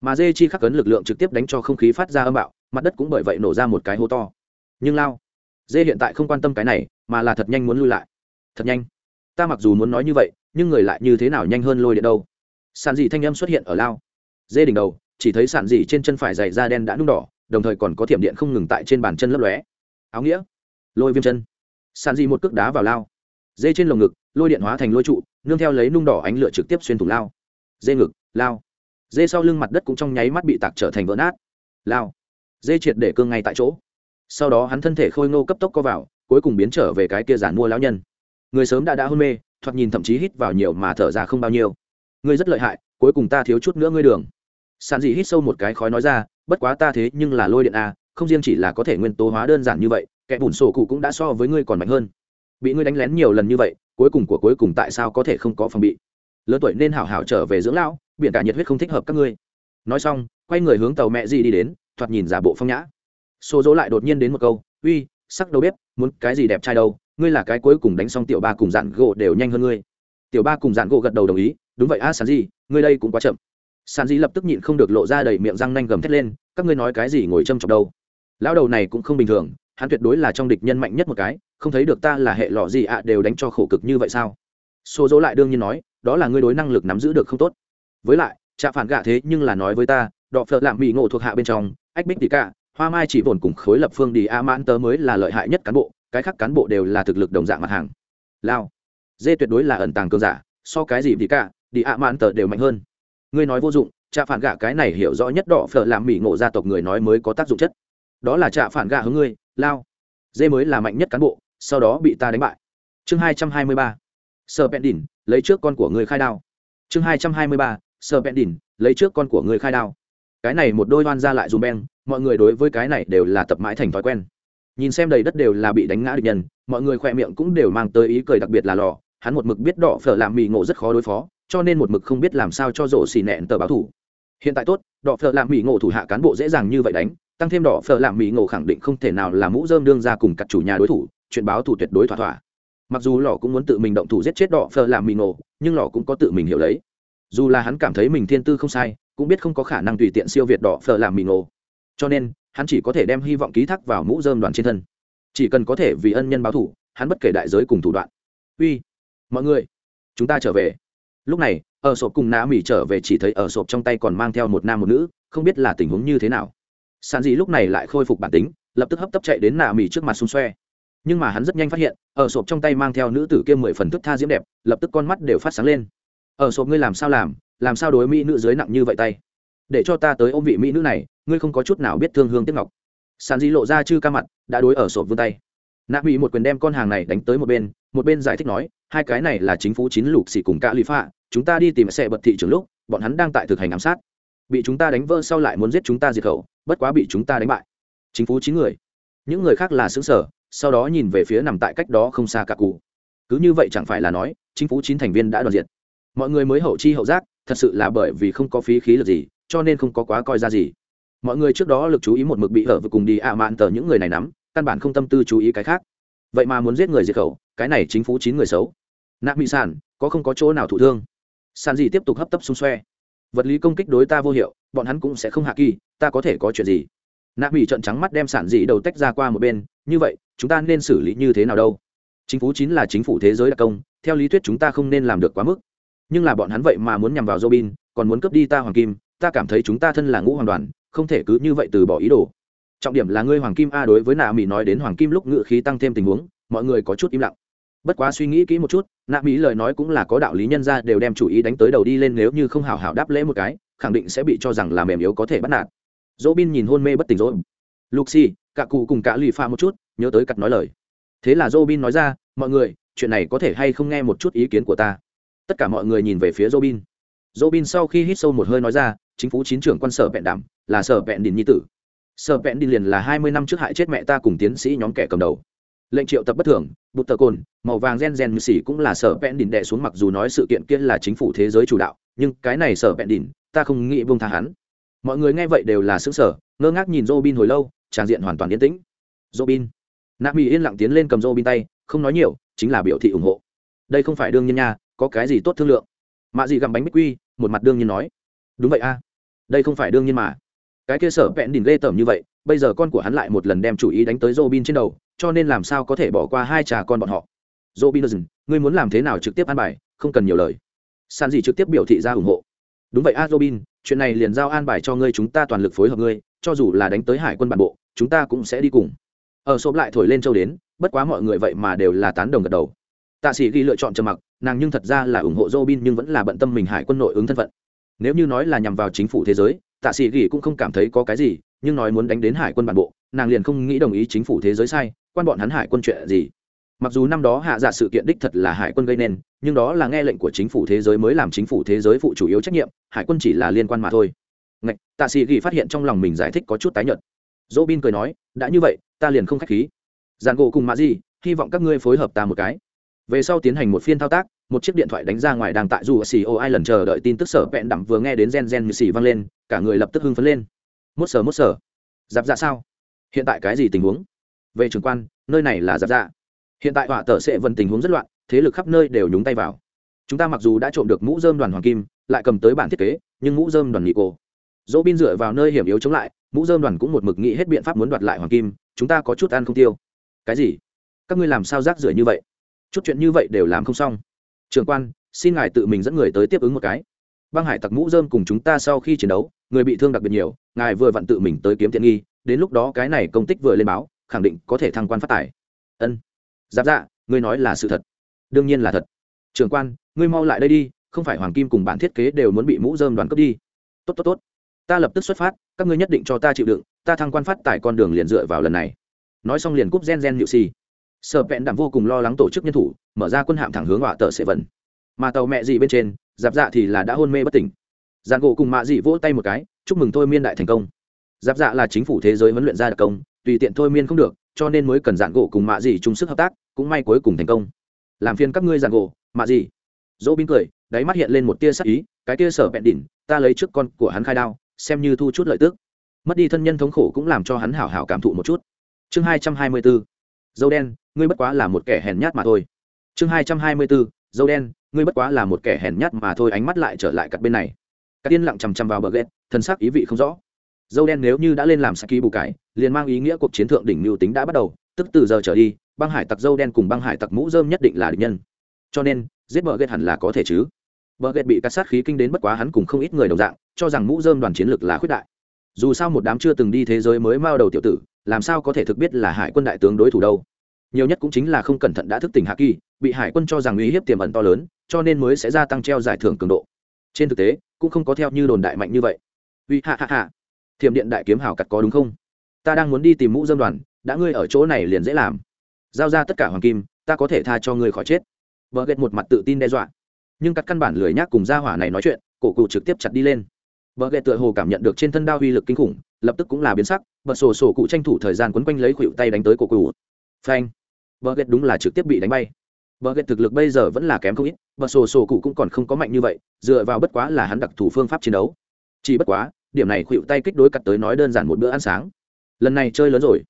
Mà dê chi khắc cấn lực lượng trực tiếp đánh cho không khí phát ra âm bạo, mặt đất cũng bởi vậy nổ ra một cái hố to. Nhưng lao, dê hiện tại không quan tâm cái này, mà là thật nhanh muốn lui lại. Thật nhanh. Ta mặc dù muốn nói như vậy, nhưng người lại như thế nào nhanh hơn lôi điện đâu? Sàn dị thanh âm xuất hiện ở lao. Dê đỉnh đầu, chỉ thấy sàn dị trên chân phải dày da đen đã nung đỏ, đồng thời còn có thiểm điện không ngừng tại trên bàn chân lấp lóe. Áo nghĩa. Lôi viêm chân. Sàn dị một cước đá vào lao dê trên lồng ngực, lôi điện hóa thành lôi trụ, nương theo lấy nung đỏ ánh lửa trực tiếp xuyên thủng lao. Dê ngực, lao. Dê sau lưng mặt đất cũng trong nháy mắt bị tạc trở thành vỡ nát, lao. Dê triệt để cương ngay tại chỗ. Sau đó hắn thân thể khôi ngô cấp tốc co vào, cuối cùng biến trở về cái kia giản mua lão nhân. Người sớm đã đã hôn mê, thoạt nhìn thậm chí hít vào nhiều mà thở ra không bao nhiêu. Ngươi rất lợi hại, cuối cùng ta thiếu chút nữa ngươi đường. Sàn dị hít sâu một cái khói nói ra, bất quá ta thế nhưng là lôi điện a không riêng chỉ là có thể nguyên tố hóa đơn giản như vậy, kẻ bùn sổ cụ cũng đã so với ngươi còn mạnh hơn bị ngươi đánh lén nhiều lần như vậy cuối cùng của cuối cùng tại sao có thể không có phòng bị? Lớn tuổi nên hảo hảo trở về dưỡng lão biển cả nhiệt huyết không thích hợp các ngươi. Nói xong quay người hướng tàu mẹ gì đi đến thoạt nhìn giả bộ phong nhã. Xô dỗ lại đột nhiên đến một câu uy sắc đầu bếp muốn cái gì đẹp trai đâu ngươi là cái cuối cùng đánh xong tiểu ba cùng dạn gỗ đều nhanh hơn ngươi. Tiểu ba cùng dạn gỗ gật đầu đồng ý đúng vậy a à, sàn gì ngươi đây cũng quá chậm. Sàn gì lập tức nhịn không được lộ ra đầy miệng răng nanh gầm thét lên các ngươi nói cái gì ngồi châm chọc đâu? Lão đầu này cũng không bình thường hắn tuyệt đối là trong địch nhân mạnh nhất một cái không thấy được ta là hệ lọ gì ạ, đều đánh cho khổ cực như vậy sao? Xô dỗ lại đương nhiên nói, đó là ngươi đối năng lực nắm giữ được không tốt. Với lại, trạ phản gạ thế nhưng là nói với ta, đọ phợ lạm mỹ ngộ thuộc hạ bên trong, ách bích tỷ cả, hoa mai chỉ vồn cùng khối lập phương đi a mãn tớ mới là lợi hại nhất cán bộ, cái khác cán bộ đều là thực lực đồng dạng mặt hàng. Lao. Dê tuyệt đối là ẩn tàng cường giả, so cái gì tỷ cả, đi a mãn tớ đều mạnh hơn. Ngươi nói vô dụng, trạ phản gạ cái này hiểu rõ nhất đọ phở lạm mỹ ngộ gia tộc người nói mới có tác dụng chất. Đó là trạ phản gạ hướng ngươi, lao. Dê mới là mạnh nhất cán bộ sau đó bị ta đánh bại. Chương hai trăm hai mươi ba sơ bẹn đỉnh, lấy trước con của người khai đao. Chương hai trăm hai mươi ba sơ bẹn đỉnh, lấy trước con của người khai đao. Cái này một đôi oan ra lại dùm beng, mọi người đối với cái này đều là tập mãi thành thói quen. Nhìn xem đầy đất đều là bị đánh ngã địch nhân, mọi người khỏe miệng cũng đều mang tới ý cười đặc biệt là lò. Hắn một mực biết đỏ phở làm mì ngộ rất khó đối phó, cho nên một mực không biết làm sao cho rổ xì nẹn tờ báo thủ. Hiện tại tốt, đỏ phở làm mì ngộ thủ hạ cán bộ dễ dàng như vậy đánh, tăng thêm đỏ phở làm mì ngộ khẳng định không thể nào là mũ dơm đương ra cùng cặt chủ nhà đối thủ chuyện báo thủ tuyệt đối thỏa thỏa. Mặc dù lò cũng muốn tự mình động thủ giết chết đỏ phờ làm mì nổ nhưng lò cũng có tự mình hiểu lấy. Dù là hắn cảm thấy mình thiên tư không sai, cũng biết không có khả năng tùy tiện siêu việt đỏ phờ làm mì nổ cho nên, hắn chỉ có thể đem hy vọng ký thác vào mũ dơm đoàn trên thân. Chỉ cần có thể vì ân nhân báo thủ hắn bất kể đại giới cùng thủ đoạn. Uy, mọi người, chúng ta trở về. Lúc này, ở sộp cùng nã mỹ trở về chỉ thấy ở sộp trong tay còn mang theo một nam một nữ, không biết là tình huống như thế nào. Sàn dị lúc này lại khôi phục bản tính, lập tức hấp tấp chạy đến nạ mỹ trước mặt xung xoe nhưng mà hắn rất nhanh phát hiện, ở sộp trong tay mang theo nữ tử kia mười phần thức tha diễm đẹp, lập tức con mắt đều phát sáng lên. Ở sộp ngươi làm sao làm làm sao đối mỹ nữ dưới nặng như vậy tay? Để cho ta tới ôm vị mỹ nữ này, ngươi không có chút nào biết thương hương tiếc ngọc. Sàn di lộ ra chư ca mặt, đã đối ở sộp vươn tay. Nạ mỹ một quyền đem con hàng này đánh tới một bên một bên giải thích nói, hai cái này là chính phủ chín lục xỉ cùng cả lý phạ chúng ta đi tìm xe bật thị trường lúc, bọn hắn đang tại thực hành ám sát. Bị chúng ta đánh vỡ sau lại muốn giết chúng ta diệt khẩu, bất quá bị chúng ta đánh bại. Chính phủ chín người. Những người khác là xứng sở sau đó nhìn về phía nằm tại cách đó không xa cả cụ. Cứ như vậy chẳng phải là nói, chính phủ chín thành viên đã đoàn diệt. Mọi người mới hậu chi hậu giác, thật sự là bởi vì không có phí khí lực gì, cho nên không có quá coi ra gì. Mọi người trước đó lực chú ý một mực bị hở vừa cùng đi ạ mạn tờ những người này nắm, căn bản không tâm tư chú ý cái khác. Vậy mà muốn giết người diệt khẩu, cái này chính phủ chín người xấu. Nạp bị sản có không có chỗ nào thụ thương? Sàn gì tiếp tục hấp tấp xung xoe. Vật lý công kích đối ta vô hiệu, bọn hắn cũng sẽ không hạ kỳ, ta có thể có chuyện gì? Nạp bị trận trắng mắt đem sản dị đầu tách ra qua một bên như vậy, chúng ta nên xử lý như thế nào đâu? Chính phủ chín là chính phủ thế giới đặc công, theo lý thuyết chúng ta không nên làm được quá mức. Nhưng là bọn hắn vậy mà muốn nhằm vào robin, còn muốn cướp đi ta hoàng kim, ta cảm thấy chúng ta thân là ngũ hoàng đoàn, không thể cứ như vậy từ bỏ ý đồ. Trọng điểm là ngươi hoàng kim a đối với nạ mỹ nói đến hoàng kim lúc ngự khí tăng thêm tình huống, mọi người có chút im lặng. Bất quá suy nghĩ kỹ một chút, nạ mỹ lời nói cũng là có đạo lý nhân ra đều đem chủ ý đánh tới đầu đi lên nếu như không hào hào đáp lễ một cái, khẳng định sẽ bị cho rằng là mềm yếu có thể bắt nạt. Dỗ bin nhìn hôn mê bất tỉnh rồi luxi cả cụ cùng cả lì pha một chút, nhớ tới cặt nói lời. Thế là Robin nói ra, mọi người, chuyện này có thể hay không nghe một chút ý kiến của ta? Tất cả mọi người nhìn về phía Robin. Robin sau khi hít sâu một hơi nói ra, chính phủ chín trưởng quan sở vẹn đảm, là sở vẹn đình nhi tử. Sở vẹn đình liền là hai mươi năm trước hại chết mẹ ta cùng tiến sĩ nhóm kẻ cầm đầu. Lệnh triệu tập bất thường bút tờ cồn, màu vàng gen gen như xỉ cũng là sở vẹn đình đệ xuống mặc dù nói sự kiện kia là chính phủ thế giới chủ đạo, nhưng cái này sở vẹn đình ta không nghĩ buông tha hắn. Mọi người nghe vậy đều là xứng sở ngơ ngác nhìn robin hồi lâu trang diện hoàn toàn yên tĩnh. Robin. Nạ mỹ yên lặng tiến lên cầm robin tay, không nói nhiều, chính là biểu thị ủng hộ. Đây không phải đương nhiên nha, có cái gì tốt thương lượng? Mạ gì gặm bánh bích quy, một mặt đương nhiên nói. Đúng vậy a. Đây không phải đương nhiên mà. Cái kia sở vẹn đỉnh ghê tởm như vậy, bây giờ con của hắn lại một lần đem chủ ý đánh tới robin trên đầu, cho nên làm sao có thể bỏ qua hai trà con bọn họ? Robin ngươi muốn làm thế nào trực tiếp ăn bài, không cần nhiều lời. San gì trực tiếp biểu thị ra ủng hộ. Đúng vậy a, robin, chuyện này liền giao an bài cho ngươi, chúng ta toàn lực phối hợp ngươi, cho dù là đánh tới hải quân bản bộ chúng ta cũng sẽ đi cùng. Ở xốp lại thổi lên châu đến bất quá mọi người vậy mà đều là tán đồng gật đầu. Tạ sĩ ghi lựa chọn trầm mặc nàng nhưng thật ra là ủng hộ robin nhưng vẫn là bận tâm mình hải quân nội ứng thân phận. Nếu như nói là nhằm vào chính phủ thế giới tạ sĩ ghi cũng không cảm thấy có cái gì nhưng nói muốn đánh đến hải quân bản bộ nàng liền không nghĩ đồng ý chính phủ thế giới sai quan bọn hắn hải quân chuyện gì. Mặc dù năm đó hạ giả sự kiện đích thật là hải quân gây nên nhưng đó là nghe lệnh của chính phủ thế giới mới làm chính phủ thế giới phụ chủ yếu trách nhiệm hải quân chỉ là liên quan mà thôi. Ngạch, tạ sĩ ghi phát hiện trong lòng mình giải thích có chút tái nhợt dỗ bin cười nói, đã như vậy, ta liền không k h á c h khí. Giàn gỗ cùng mạ di, hy vọng các ngươi phối hợp ta một cái. Về sau tiến hành một phiên thao tác, một chiếc điện thoại đánh ra ngoài đang tại dù xì ô ai lần chờ đợi tin tức sở vẹn đẳng vừa nghe đến gen gen như xì văng lên, cả người lập tức hưng phấn lên. Mốt sở mốt sở. Giáp dạ sao? Hiện tại cái gì tình huống? Về trường quan, nơi này là giáp dạ. Hiện tại họa tờ sẽ vần tình huống rất loạn, thế lực khắp nơi đều nhúng tay vào. Chúng ta mặc dù đã trộm được mũ dơm đoàn hoàng kim, lại cầm tới bản thiết kế, nhưng mũ dơm đoàn nghị cổ. Dỗ bin dựa vào nơi hiểm yếu chống lại mũ dơm đoàn cũng một mực nghĩ hết biện pháp muốn đoạt lại hoàng kim, chúng ta có chút ăn không tiêu. Cái gì? Các ngươi làm sao rác rưởi như vậy? Chút chuyện như vậy đều làm không xong. Trường quan, xin ngài tự mình dẫn người tới tiếp ứng một cái. Băng hải tặc mũ dơm cùng chúng ta sau khi chiến đấu, người bị thương đặc biệt nhiều, ngài vừa vặn tự mình tới kiếm tiện nghi, đến lúc đó cái này công tích vừa lên báo, khẳng định có thể thăng quan phát tài. Ân. Giáp dạ ngươi nói là sự thật. Đương nhiên là thật. Trường quan, ngươi mau lại đây đi, không phải hoàng kim cùng bản thiết kế đều muốn bị mũ dơm đoàn cướp đi. Tốt tốt tốt ta lập tức xuất phát, các ngươi nhất định cho ta chịu đựng, ta thăng quan phát tại con đường liền dựa vào lần này. Nói xong liền cúp gen gen nhự xì sợ vẹn đảm vô cùng lo lắng tổ chức nhân thủ, mở ra quân hạm thẳng hướng họa tờ sệ vần mà tàu mẹ gì bên trên, giáp dạ thì là đã hôn mê bất tỉnh. Giàn gỗ cùng mạ dị vỗ tay một cái, chúc mừng thôi miên đại thành công. Giáp dạ là chính phủ thế giới huấn luyện ra đặc công, tùy tiện thôi miên không được, cho nên mới cần giàn gỗ cùng mạ dị chung sức hợp tác, cũng may cuối cùng thành công. Làm phiền các ngươi giàn gỗ, mạ dị. Dỗ bin cười, đáy mắt hiện lên một tia sắc ý, cái tia sở bẹn đỉnh, ta lấy trước con của hắn khai đao xem như thu chút lợi tức. Mất đi thân nhân thống khổ cũng làm cho hắn hảo hảo cảm thụ một chút. Chương hai trăm hai mươi bốn, dâu đen, ngươi bất quá là một kẻ hèn nhát mà thôi. Chương hai trăm hai mươi bốn, dâu đen, ngươi bất quá là một kẻ hèn nhát mà thôi, ánh mắt lại trở lại cặp bên này. Các tiên lặng chằm chằm vào bờ ghét thân xác ý vị không rõ. Dâu đen nếu như đã lên làm saki bù cải, liền mang ý nghĩa cuộc chiến thượng đỉnh mưu tính đã bắt đầu, tức từ giờ trở đi, băng hải tặc dâu đen cùng băng hải tặc mũ dơm nhất định là địch nhân. Cho nên, giết bờ ghét hẳn là có thể chứ. Bờ ghét bị cắt sát khí kinh đến bất quá hắn cùng không ít người đồng dạng cho rằng mũ dơm đoàn chiến lược là khuyết đại. Dù sao một đám chưa từng đi thế giới mới mao đầu tiểu tử, làm sao có thể thực biết là hải quân đại tướng đối thủ đâu? Nhiều nhất cũng chính là không cẩn thận đã thức tỉnh hạ kỳ, bị hải quân cho rằng uy hiếp tiềm ẩn to lớn, cho nên mới sẽ gia tăng treo giải thưởng cường độ. Trên thực tế, cũng không có theo như đồn đại mạnh như vậy. Uy hạ hạ hạ thiểm điện đại kiếm hào cặt có đúng không? Ta đang muốn đi tìm mũ dâm đoàn, đã ngươi ở chỗ này liền dễ làm. Giao ra tất cả hoàng kim, ta có thể tha cho ngươi khỏi chết. Vợ ghét một mặt tự tin đe dọa. Nhưng các căn bản lười nhác cùng gia hỏa này nói chuyện, cổ cụ trực tiếp chặt đi lên vợ ghẹ tựa hồ cảm nhận được trên thân đao uy lực kinh khủng, lập tức cũng là biến sắc bật sổ sổ cụ tranh thủ thời gian quấn quanh lấy khuỷu tay đánh tới cổ cụ phanh. Vợ ghẹ đúng là trực tiếp bị đánh bay. Vợ ghẹ thực lực bây giờ vẫn là kém không ít bật sổ sổ cụ cũng còn không có mạnh như vậy, dựa vào bất quá là hắn đặc thủ phương pháp chiến đấu. Chỉ bất quá, điểm này khuỵu tay kích đối cặt tới nói đơn giản một bữa ăn sáng. Lần này chơi lớn rồi.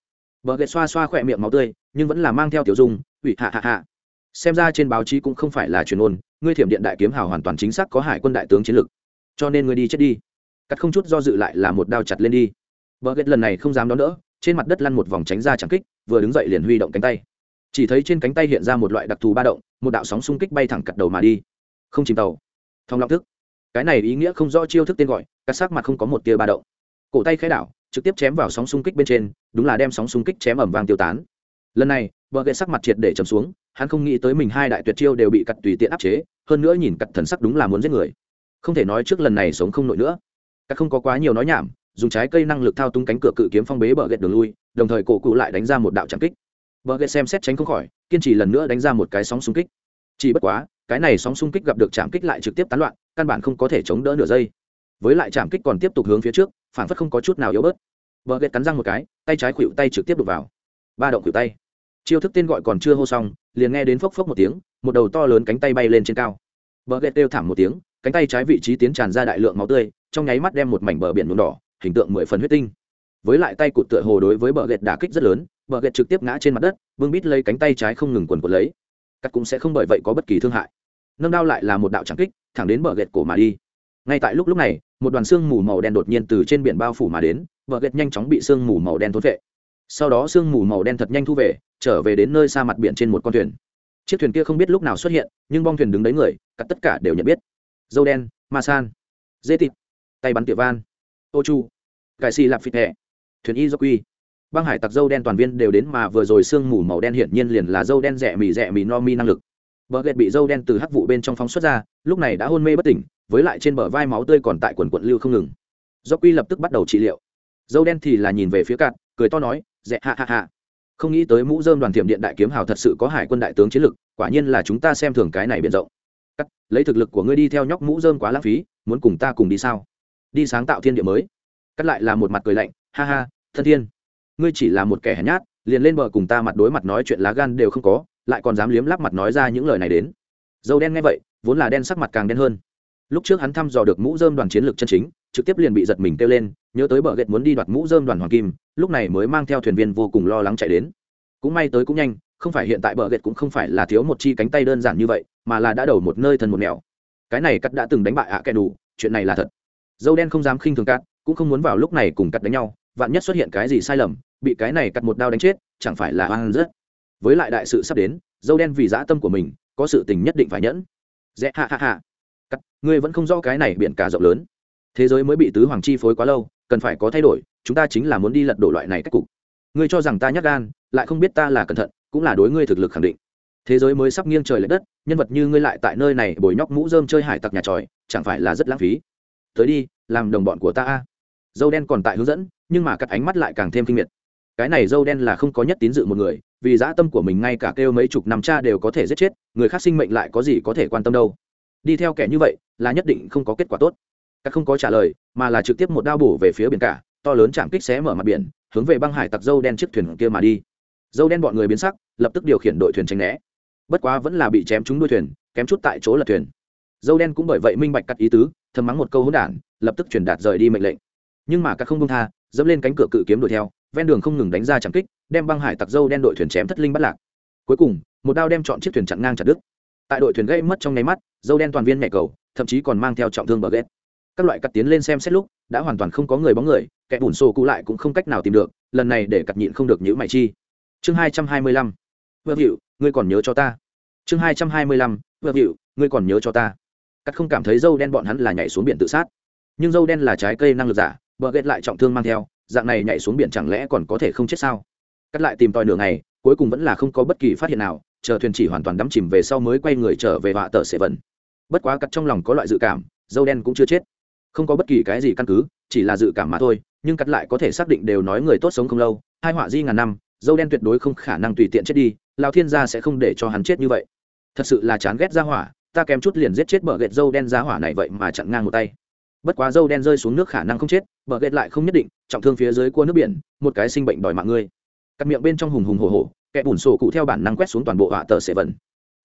Vợ ghẹ xoa xoa khỏe miệng máu tươi, nhưng vẫn là mang theo tiểu dung, ủy, hạ hạ hạ. Xem ra trên báo chí cũng không phải là truyền ôn, ngươi thiểm điện đại kiếm hào hoàn toàn chính xác có hải quân đại tướng chiến lực. Cho nên ngươi đi chết đi cắt không chút do dự lại là một đao chặt lên đi. Vợ ghét lần này không dám đón đỡ, trên mặt đất lăn một vòng tránh ra chẳng kích, vừa đứng dậy liền huy động cánh tay. Chỉ thấy trên cánh tay hiện ra một loại đặc thù ba động, một đạo sóng xung kích bay thẳng cặt đầu mà đi. Không chìm tàu. Thông long thức. Cái này ý nghĩa không rõ chiêu thức tên gọi, cắt sắc mặt không có một tia ba động. Cổ tay khẽ đảo, trực tiếp chém vào sóng xung kích bên trên, đúng là đem sóng xung kích chém ẩm vàng tiêu tán. Lần này vợ ghệ sắc mặt triệt để chầm xuống, hắn không nghĩ tới mình hai đại tuyệt chiêu đều bị cặt tùy tiện áp chế, hơn nữa nhìn cặt thần sắc đúng là muốn giết người. Không thể nói trước lần này sống không nổi nữa các không có quá nhiều nói nhảm, dùng trái cây năng lực thao tung cánh cửa cự kiếm phong bế bờ ghẹt đường lui, đồng thời cổ cụ lại đánh ra một đạo trạm kích. Bờ ghẹt xem xét tránh không khỏi, kiên trì lần nữa đánh ra một cái sóng xung kích. Chỉ bất quá, cái này sóng xung kích gặp được trạm kích lại trực tiếp tán loạn, căn bản không có thể chống đỡ nửa giây. Với lại trạm kích còn tiếp tục hướng phía trước, phản phất không có chút nào yếu bớt. Bờ ghẹt cắn răng một cái, tay trái khuỵu tay trực tiếp đục vào. Ba động khuỵu tay. Chiêu thức tên gọi còn chưa hô xong, liền nghe đến phốc phốc một tiếng, một đầu to lớn cánh tay bay lên trên cao. Bờ ghẹt đều thảm một tiếng, cánh tay trái vị trí tiến tràn ra đại lượng máu tươi trong nháy mắt đem một mảnh bờ biển nhuộm đỏ, hình tượng mười phần huyết tinh. Với lại tay cụt tựa hồ đối với bờ ghẹt đả kích rất lớn, bờ ghẹt trực tiếp ngã trên mặt đất, vương bít lấy cánh tay trái không ngừng quần quần lấy. Cắt cũng sẽ không bởi vậy có bất kỳ thương hại. Nâng đao lại là một đạo trắng kích, thẳng đến bờ ghẹt cổ mà đi. Ngay tại lúc lúc này, một đoàn sương mù màu đen đột nhiên từ trên biển bao phủ mà đến, bờ ghét nhanh chóng bị sương mù màu đen thốt vệ sau đó sương mù màu đen thật nhanh thu về, trở về đến nơi xa mặt biển trên một con thuyền. Chiếc thuyền kia không biết lúc nào xuất hiện, nhưng bong thuyền đứng đấy người, cắt tất cả đều nhận biết. Dâu đen, ma san. Dê thịt tay bắn tiệp van. Ô chu, cải xì lạp phịt hẹ thuyền y do quy. Băng hải tặc dâu đen toàn viên đều đến mà vừa rồi sương mù màu đen hiển nhiên liền là dâu đen rẻ mì rẻ mì no mi năng lực. Bờ ghẹt bị dâu đen từ hắc vụ bên trong phóng xuất ra, lúc này đã hôn mê bất tỉnh, với lại trên bờ vai máu tươi còn tại quần quận lưu không ngừng. Do quy lập tức bắt đầu trị liệu. Dâu đen thì là nhìn về phía cạn, cười to nói rẻ hạ hạ hạ không nghĩ tới mũ dơm đoàn thiểm điện đại kiếm hào thật sự có hải quân đại tướng chiến lực, quả nhiên là chúng ta xem thường cái này biện rộng. Cắt, lấy thực lực của ngươi đi theo nhóc mũ dơm quá lãng phí, muốn cùng ta cùng đi sao? Đi sáng tạo thiên địa mới. Cắt lại là một mặt cười lạnh, ha ha, thân thiên, ngươi chỉ là một kẻ hèn nhát, liền lên bờ cùng ta mặt đối mặt nói chuyện lá gan đều không có, lại còn dám liếm lắp mặt nói ra những lời này đến. Dâu đen nghe vậy, vốn là đen sắc mặt càng đen hơn. Lúc trước hắn thăm dò được mũ dơm đoàn chiến lược chân chính, trực tiếp liền bị giật mình kêu lên, nhớ tới bờ ghét muốn đi đoạt mũ dơm đoàn hoàng kim, lúc này mới mang theo thuyền viên vô cùng lo lắng chạy đến. Cũng may tới cũng nhanh, không phải hiện tại bờ ghét cũng không phải là thiếu một chi cánh tay đơn giản như vậy, mà là đã đầu một nơi thân một nẻo cái này cắt đã từng đánh bại ạ à kẻ đủ chuyện này là thật dâu đen không dám khinh thường cắt, cũng không muốn vào lúc này cùng cắt đánh nhau, vạn nhất xuất hiện cái gì sai lầm, bị cái này cắt một đao đánh chết, chẳng phải là oan rất. Với lại đại sự sắp đến, dâu đen vì dã tâm của mình, có sự tình nhất định phải nhẫn. Dễ hạ hạ hạ cắt, ngươi vẫn không rõ cái này biển cả rộng lớn. Thế giới mới bị tứ hoàng chi phối quá lâu, cần phải có thay đổi, chúng ta chính là muốn đi lật đổ loại này cách cục. Ngươi cho rằng ta nhắc gan, lại không biết ta là cẩn thận, cũng là đối ngươi thực lực khẳng định. Thế giới mới sắp nghiêng trời l ệ đất, nhân vật như ngươi lại tại nơi này bồi nhóc mũ dơm chơi hải tặc nhà tròi, chẳng phải là rất lãng phí tới đi, làm đồng bọn của ta a. Dâu đen còn tại hướng dẫn, nhưng mà cắt ánh mắt lại càng thêm kinh miệt. Cái này dâu đen là không có nhất tín dự một người, vì dã tâm của mình ngay cả kêu mấy chục năm cha đều có thể giết chết, người khác sinh mệnh lại có gì có thể quan tâm đâu. Đi theo kẻ như vậy, là nhất định không có kết quả tốt. Các không có trả lời, mà là trực tiếp một đao bổ về phía biển cả, to lớn chạm kích xé mở mặt biển, hướng về băng hải tặc dâu đen chiếc thuyền kia mà đi. Dâu đen bọn người biến sắc, lập tức điều khiển đội thuyền tránh né. Bất quá vẫn là bị chém trúng đuôi thuyền, kém chút tại chỗ lật thuyền. Dâu đen cũng bởi vậy minh bạch cắt ý tứ thầm mắng một câu hỗn đản, lập tức truyền đạt rời đi mệnh lệnh. Nhưng mà các không công tha, dẫm lên cánh cửa cự kiếm đuổi theo, ven đường không ngừng đánh ra chẳng kích, đem băng hải tặc dâu đen đội thuyền chém thất linh bắt lạc. Cuối cùng, một đao đem chọn chiếc thuyền chặn ngang chặt đứt. Tại đội thuyền gây mất trong nháy mắt, dâu đen toàn viên nhẹ cầu, thậm chí còn mang theo trọng thương bờ ghét các loại cắt tiến lên xem xét lúc, đã hoàn toàn không có người bóng người, kẻ bùn xô cụ lại cũng không cách nào tìm được, lần này để cắt nhịn không được nhữ mày chi. Chương hai trăm hai mươi lăm. Vợ hiệu ngươi còn nhớ cho ta. Chương hai trăm hai mươi lăm. Vợ hiệu ngươi còn nhớ cho ta cắt không cảm thấy dâu đen bọn hắn là nhảy xuống biển tự sát. Nhưng dâu đen là trái cây năng lực giả, bờ ghét lại trọng thương mang theo, dạng này nhảy xuống biển chẳng lẽ còn có thể không chết sao? Cắt lại tìm tòi nửa ngày, cuối cùng vẫn là không có bất kỳ phát hiện nào, chờ thuyền chỉ hoàn toàn đắm chìm về sau mới quay người trở về họa tờ sệ vần bất quá cắt trong lòng có loại dự cảm, dâu đen cũng chưa chết. Không có bất kỳ cái gì căn cứ, chỉ là dự cảm mà thôi, nhưng cắt lại có thể xác định đều nói người tốt sống không lâu, hai họa di ngàn năm, dâu đen tuyệt đối không khả năng tùy tiện chết đi lao thiên gia sẽ không để cho hắn chết như vậy. Thật sự là chán ghét ra hỏa ta kém chút liền giết chết bờ ghẹt dâu đen ra hỏa này vậy mà chặn ngang một tay. Bất quá dâu đen rơi xuống nước khả năng không chết, bờ ghẹt lại không nhất định, trọng thương phía dưới cua nước biển, một cái sinh bệnh đòi mạng ngươi. Cắt miệng bên trong hùng hùng hồ hồ kẻ bùn sổ cụ theo bản năng quét xuống toàn bộ họa tờ sệ vần.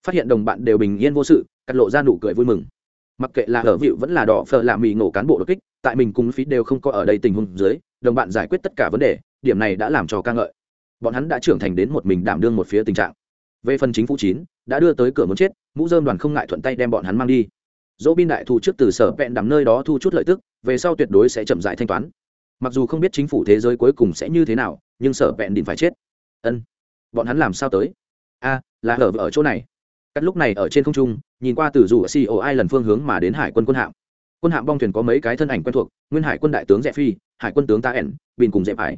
Phát hiện đồng bạn đều bình yên vô sự, cắt lộ ra nụ cười vui mừng. Mặc kệ là ở vịu vẫn là đỏ phở là mì ngộ cán bộ đột kích, tại mình cùng phí đều không có ở đây tình huống dưới, đồng bạn giải quyết tất cả vấn đề, điểm này đã làm cho ca ngợi. Bọn hắn đã trưởng thành đến một mình đảm đương một phía tình trạng về phần chính phủ chín, đã đưa tới cửa muốn chết, mũ dơm đoàn không ngại thuận tay đem bọn hắn mang đi. Dỗ bin đại thu trước từ sở vẹn đắm nơi đó thu chút lợi tức, về sau tuyệt đối sẽ chậm dại thanh toán. Mặc dù không biết chính phủ thế giới cuối cùng sẽ như thế nào, nhưng sở vẹn định phải chết. Ân, bọn hắn làm sao tới? A, là ở ở chỗ này. Cắt lúc này ở trên không trung, nhìn qua từ dù co ai lần phương hướng mà đến hải quân quân hạm. Quân hạm bong thuyền có mấy cái thân ảnh quen thuộc, nguyên hải quân đại tướng rẽ phi hải quân tướng ta ẻn bình cùng dẹp hải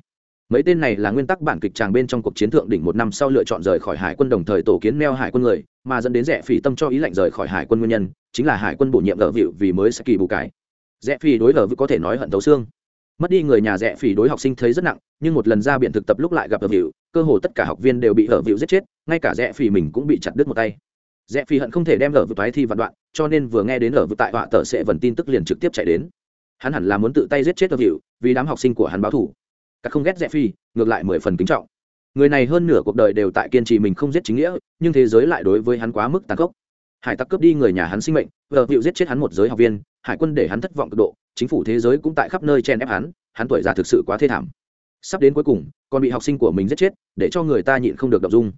mấy tên này là nguyên tắc bản kịch tràng bên trong cuộc chiến thượng đỉnh một năm sau lựa chọn rời khỏi hải quân đồng thời tổ kiến neo hải quân người mà dẫn đến rẽ phi tâm cho ý lệnh rời khỏi hải quân nguyên nhân chính là hải quân bổ nhiệm lợ vịu vì mới sẽ kỳ bù cải rẽ phi đối lợ vịu có thể nói hận thấu xương mất đi người nhà rẽ phi đối học sinh thấy rất nặng nhưng một lần ra biển thực tập lúc lại gặp lợ vịu cơ hồ tất cả học viên đều bị lợ vịu giết chết ngay cả rẽ phi mình cũng bị chặt đứt một tay rẽ phi hận không thể đem lợ vịu thoái thi vạn đoạn cho nên vừa nghe đến lợ vịu tại họa tờ sẽ vần tin tức liền trực tiếp chạy đến hắn hẳn là muốn tự tay giết chết lợ vịu vì đám học sinh của hắn báo thủ các không ghét rẽ phi, ngược lại mười phần kính trọng. Người này hơn nửa cuộc đời đều tại kiên trì mình không giết chính nghĩa, nhưng thế giới lại đối với hắn quá mức tàn khốc. Hải tặc cướp đi người nhà hắn sinh mệnh, vợ hiệu giết chết hắn một giới học viên, hải quân để hắn thất vọng cực độ, chính phủ thế giới cũng tại khắp nơi chen ép hắn hắn tuổi già thực sự quá thê thảm. Sắp đến cuối cùng, còn bị học sinh của mình giết chết, để cho người ta nhịn không được đọc dung.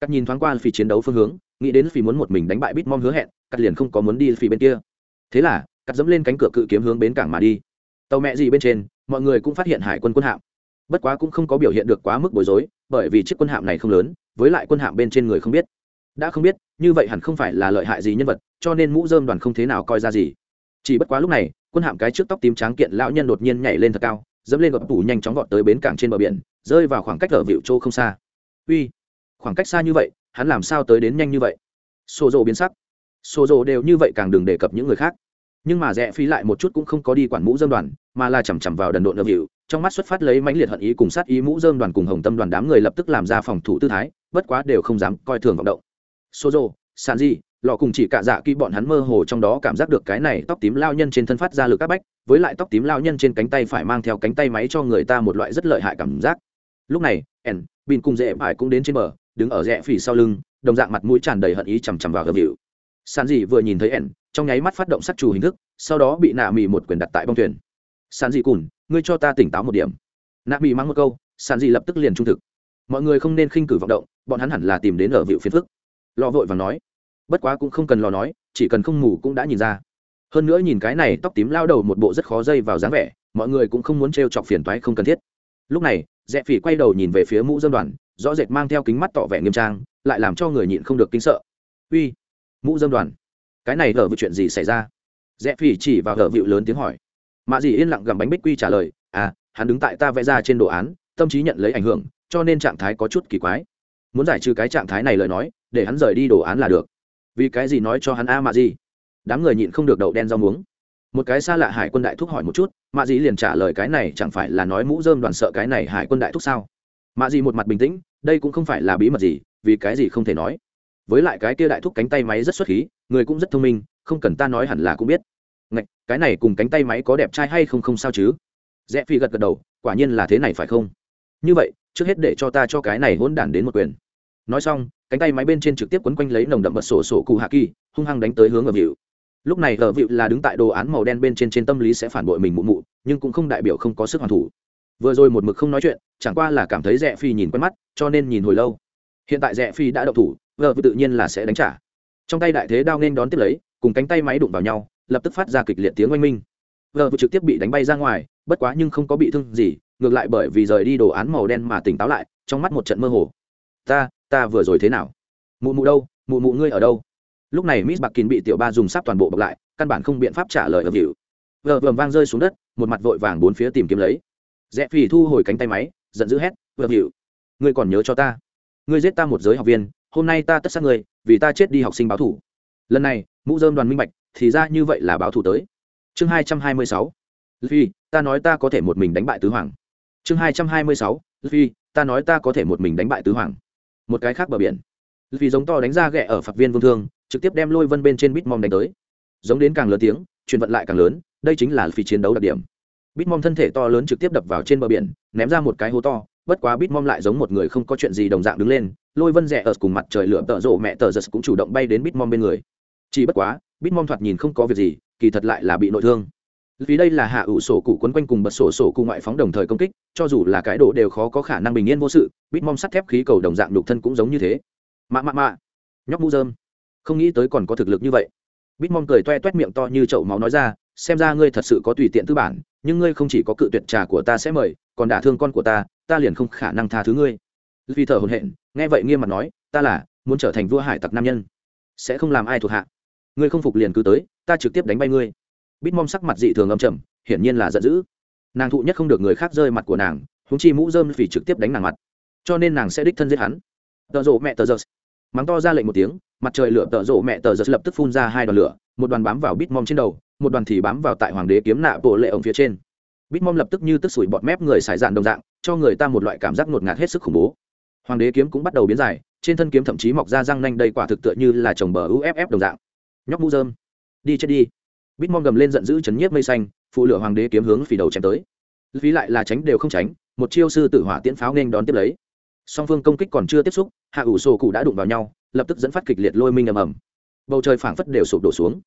Cắt nhìn thoáng qua phi chiến đấu phương hướng, nghĩ đến phi muốn một mình đánh bại bitmom hứa hẹn, cắt liền không có muốn đi phi bên kia. Thế là, cắt dẫm lên cánh cửa cự kiếm hướng bến cảng mà đi. Tàu mẹ gì bên trên, mọi người cũng phát hiện hải quân quân hạm bất quá cũng không có biểu hiện được quá mức bối rối, bởi vì chiếc quân hạm này không lớn, với lại quân hạm bên trên người không biết. Đã không biết, như vậy hẳn không phải là lợi hại gì nhân vật, cho nên mũ dơm đoàn không thế nào coi ra gì. Chỉ bất quá lúc này, quân hạm cái trước tóc tím tráng kiện lão nhân đột nhiên nhảy lên thật cao, dẫm lên gập tủ nhanh chóng gọt tới bến cảng trên bờ biển, rơi vào khoảng cách ở vịu châu không xa. Uy, khoảng cách xa như vậy, hắn làm sao tới đến nhanh như vậy? Xô rộ biến sắc. Xô rộ đều như vậy càng đừng đề cập những người khác nhưng mà rẽ phí lại một chút cũng không có đi quản mũ dơm đoàn, mà là chằm chằm vào đần độn ở hiệu trong mắt xuất phát lấy mãnh liệt hận ý cùng sát ý mũ dơm đoàn cùng hồng tâm đoàn đám người lập tức làm ra phòng thủ tư thái, bất quá đều không dám coi thường vọng động. Xô rộ sàn di lọ cùng chỉ cả dạ kỹ bọn hắn mơ hồ trong đó cảm giác được cái này tóc tím lao nhân trên thân phát ra lực các bách, với lại tóc tím lao nhân trên cánh tay phải mang theo cánh tay máy cho người ta một loại rất lợi hại cảm giác. Lúc này ẻn bin cùng dễ phải cũng đến trên bờ, đứng ở rẽ phì sau lưng, đồng dạng mặt mũi tràn đầy hận ý chằm chằm vào gầm hiệu sàn dị vừa nhìn thấy ẻn trong nháy mắt phát động sát trù hình thức, sau đó bị nạ mị một quyền đặt tại bong thuyền. Sàn dị cùn, ngươi cho ta tỉnh táo một điểm. Nạ mị mắng một câu, sàn dị lập tức liền trung thực. Mọi người không nên khinh cử vọng động, bọn hắn hẳn là tìm đến ở vịu phiền phức. Lò vội và nói. Bất quá cũng không cần lò nói, chỉ cần không mù cũng đã nhìn ra. Hơn nữa nhìn cái này, tóc tím lao đầu một bộ rất khó dây vào dáng vẻ, mọi người cũng không muốn t r e o chọc phiền toái không cần thiết. Lúc này rẽ phỉ quay đầu nhìn về phía mũ dân đoàn, rõ rệt mang theo kính mắt tỏ vẻ nghiêm trang, lại làm cho người nhịn không được kinh sợ. Uy, mũ dân đoàn cái này lở vụ chuyện gì xảy ra? Rẽ phỉ chỉ vào gở vịu lớn tiếng hỏi. Mạ dì yên lặng gặm bánh bích quy trả lời à hắn đứng tại ta vẽ ra trên đồ án, tâm trí nhận lấy ảnh hưởng, cho nên trạng thái có chút kỳ quái. Muốn giải trừ cái trạng thái này lời nói, để hắn rời đi đồ án là được. Vì cái gì nói cho hắn a mạ gì đám người nhịn không được đậu đen rau muống. Một cái xa lạ hải quân đại thúc hỏi một chút, mạ dì liền trả lời cái này chẳng phải là nói mũ dơm đoàn sợ cái này hải quân đại thúc sao? Mạ dì một mặt bình tĩnh, đây cũng không phải là bí mật gì, vì cái gì không thể nói? Với lại cái kia đại thúc cánh tay máy rất xuất khí người cũng rất thông minh không cần ta nói hẳn là cũng biết. Ngạch, cái này cùng cánh tay máy có đẹp trai hay không không sao chứ? Rẽ phi gật gật đầu quả nhiên là thế này phải không? Như vậy trước hết để cho ta cho cái này hỗn đản đến một quyền. Nói xong cánh tay máy bên trên trực tiếp quấn quanh lấy nồng đậm bật sổ sổ cụ hạ kỳ hung hăng đánh tới hướng ở vịu. Lúc này ở vịu là đứng tại đồ án màu đen bên trên trên tâm lý sẽ phản bội mình mụ mụ nhưng cũng không đại biểu không có sức hoàn thủ. Vừa rồi một mực không nói chuyện chẳng qua là cảm thấy rẽ phi nhìn quen mắt cho nên nhìn hồi lâu. Hiện tại rẽ phi đã đậu thủ vợ tự nhiên là sẽ đánh trả. Trong tay đại thế đao nên đón tiếp lấy, cùng cánh tay máy đụng vào nhau, lập tức phát ra kịch liệt tiếng oanh minh. Vợ trực tiếp bị đánh bay ra ngoài, bất quá nhưng không có bị thương gì, ngược lại bởi vì rời đi đồ án màu đen mà tỉnh táo lại, trong mắt một trận mơ hồ. Ta ta vừa rồi thế nào? Mụ mụ đâu? Mụ mụ ngươi ở đâu? Lúc này miss bạc kín bị tiểu ba dùng sáp toàn bộ bọc lại, căn bản không biện pháp trả lời ở vịu vợ vờm vang rơi xuống đất, một mặt vội vàng bốn phía tìm kiếm lấy. Rẽ phì thu hồi cánh tay máy, giận dữ hét, vợ vịu ngươi còn nhớ cho ta? Ngươi giết ta một giới học viên hôm nay ta tất sát người, vì ta chết đi học sinh báo thủ. Lần này mũ dơm đoàn minh bạch thì ra như vậy là báo thủ tới. Chương hai trăm hai mươi sáu. Phi ta nói ta có thể một mình đánh bại tứ hoàng. Chương hai trăm hai mươi sáu. Phi ta nói ta có thể một mình đánh bại tứ hoàng. Một cái khác bờ biển. Vì giống to đánh ra ghẹ ở phạt viên vương thương trực tiếp đem lôi vân bên trên bitmom đánh tới. Giống đến càng lớn tiếng truyền vận lại càng lớn đây chính là phi chiến đấu đặc điểm. Bitmom thân thể to lớn trực tiếp đập vào trên bờ biển ném ra một cái hố to bất quá bitmom lại giống một người không có chuyện gì đồng dạng đứng lên, lôi vân rẻ ở cùng mặt trời lửa tợ rộ mẹ tờ giật cũng chủ động bay đến bitmom bên người. Chỉ bất quá, bitmom thoạt nhìn không có việc gì, kỳ thật lại là bị nội thương. Vì đây là hạ ủ sổ cụ quấn quanh cùng bật sổ sổ cụ ngoại phóng đồng thời công kích, cho dù là cái độ đều khó có khả năng bình yên vô sự bít sắt thép khí cầu đồng dạng đục thân cũng giống như thế. Mạ mạ mạ. Nhóc mũ dơm không nghĩ tới còn có thực lực như vậy. Bít cười toe toét miệng to như chậu máu nói ra, xem ra ngươi thật sự có tùy tiện tư bản, nhưng ngươi không chỉ có cự tuyệt trà của ta sẽ mời, còn đả thương con của ta ta liền không khả năng tha thứ ngươi. Vì thở hồn hện nghe vậy nghiêm mặt nói, ta là muốn trở thành vua hải tặc nam nhân. Sẽ không làm ai thuộc hạ. Ngươi không phục liền cứ tới, ta trực tiếp đánh bay ngươi. Bít mong sắc mặt dị thường âm trầm, hiển nhiên là giận dữ. Nàng thụ nhất không được người khác rơi mặt của nàng húng chi mũ dơm vì trực tiếp đánh nàng mặt. Cho nên nàng sẽ đích thân giết hắn. Tợ rộ mẹ tờ giật. Mắng to ra lệnh một tiếng, mặt trời lửa tợ rộ mẹ tờ giật lập tức phun ra hai đoàn lửa, một đoàn bám vào bít mong trên đầu, một đoàn thì bám vào tại hoàng đế kiếm nạ bộ lệ ổng phía trên. Bít mong lập tức như tức sủi bọt mép người xài dạn đồng dạng cho người ta một loại cảm giác ngột ngạt hết sức khủng bố. Hoàng đế kiếm cũng bắt đầu biến dài, trên thân kiếm thậm chí mọc ra răng nanh đầy quả thực tựa như là trồng bờ uff đồng dạng. Nhóc mũ dơm đi chết đi. Bít mong gầm lên giận dữ chấn nhiếp mây xanh, phụ lửa hoàng đế kiếm hướng phì đầu chém tới. Phí lại là tránh đều không tránh, một chiêu sư tử hỏa tiễn pháo nên đón tiếp lấy. Song phương công kích còn chưa tiếp xúc, hạ ủ sổ cụ đã đụng vào nhau, lập tức dẫn phát kịch liệt lôi minh ầm ầm. Bầu trời phảng phất đều sụp đổ xuống.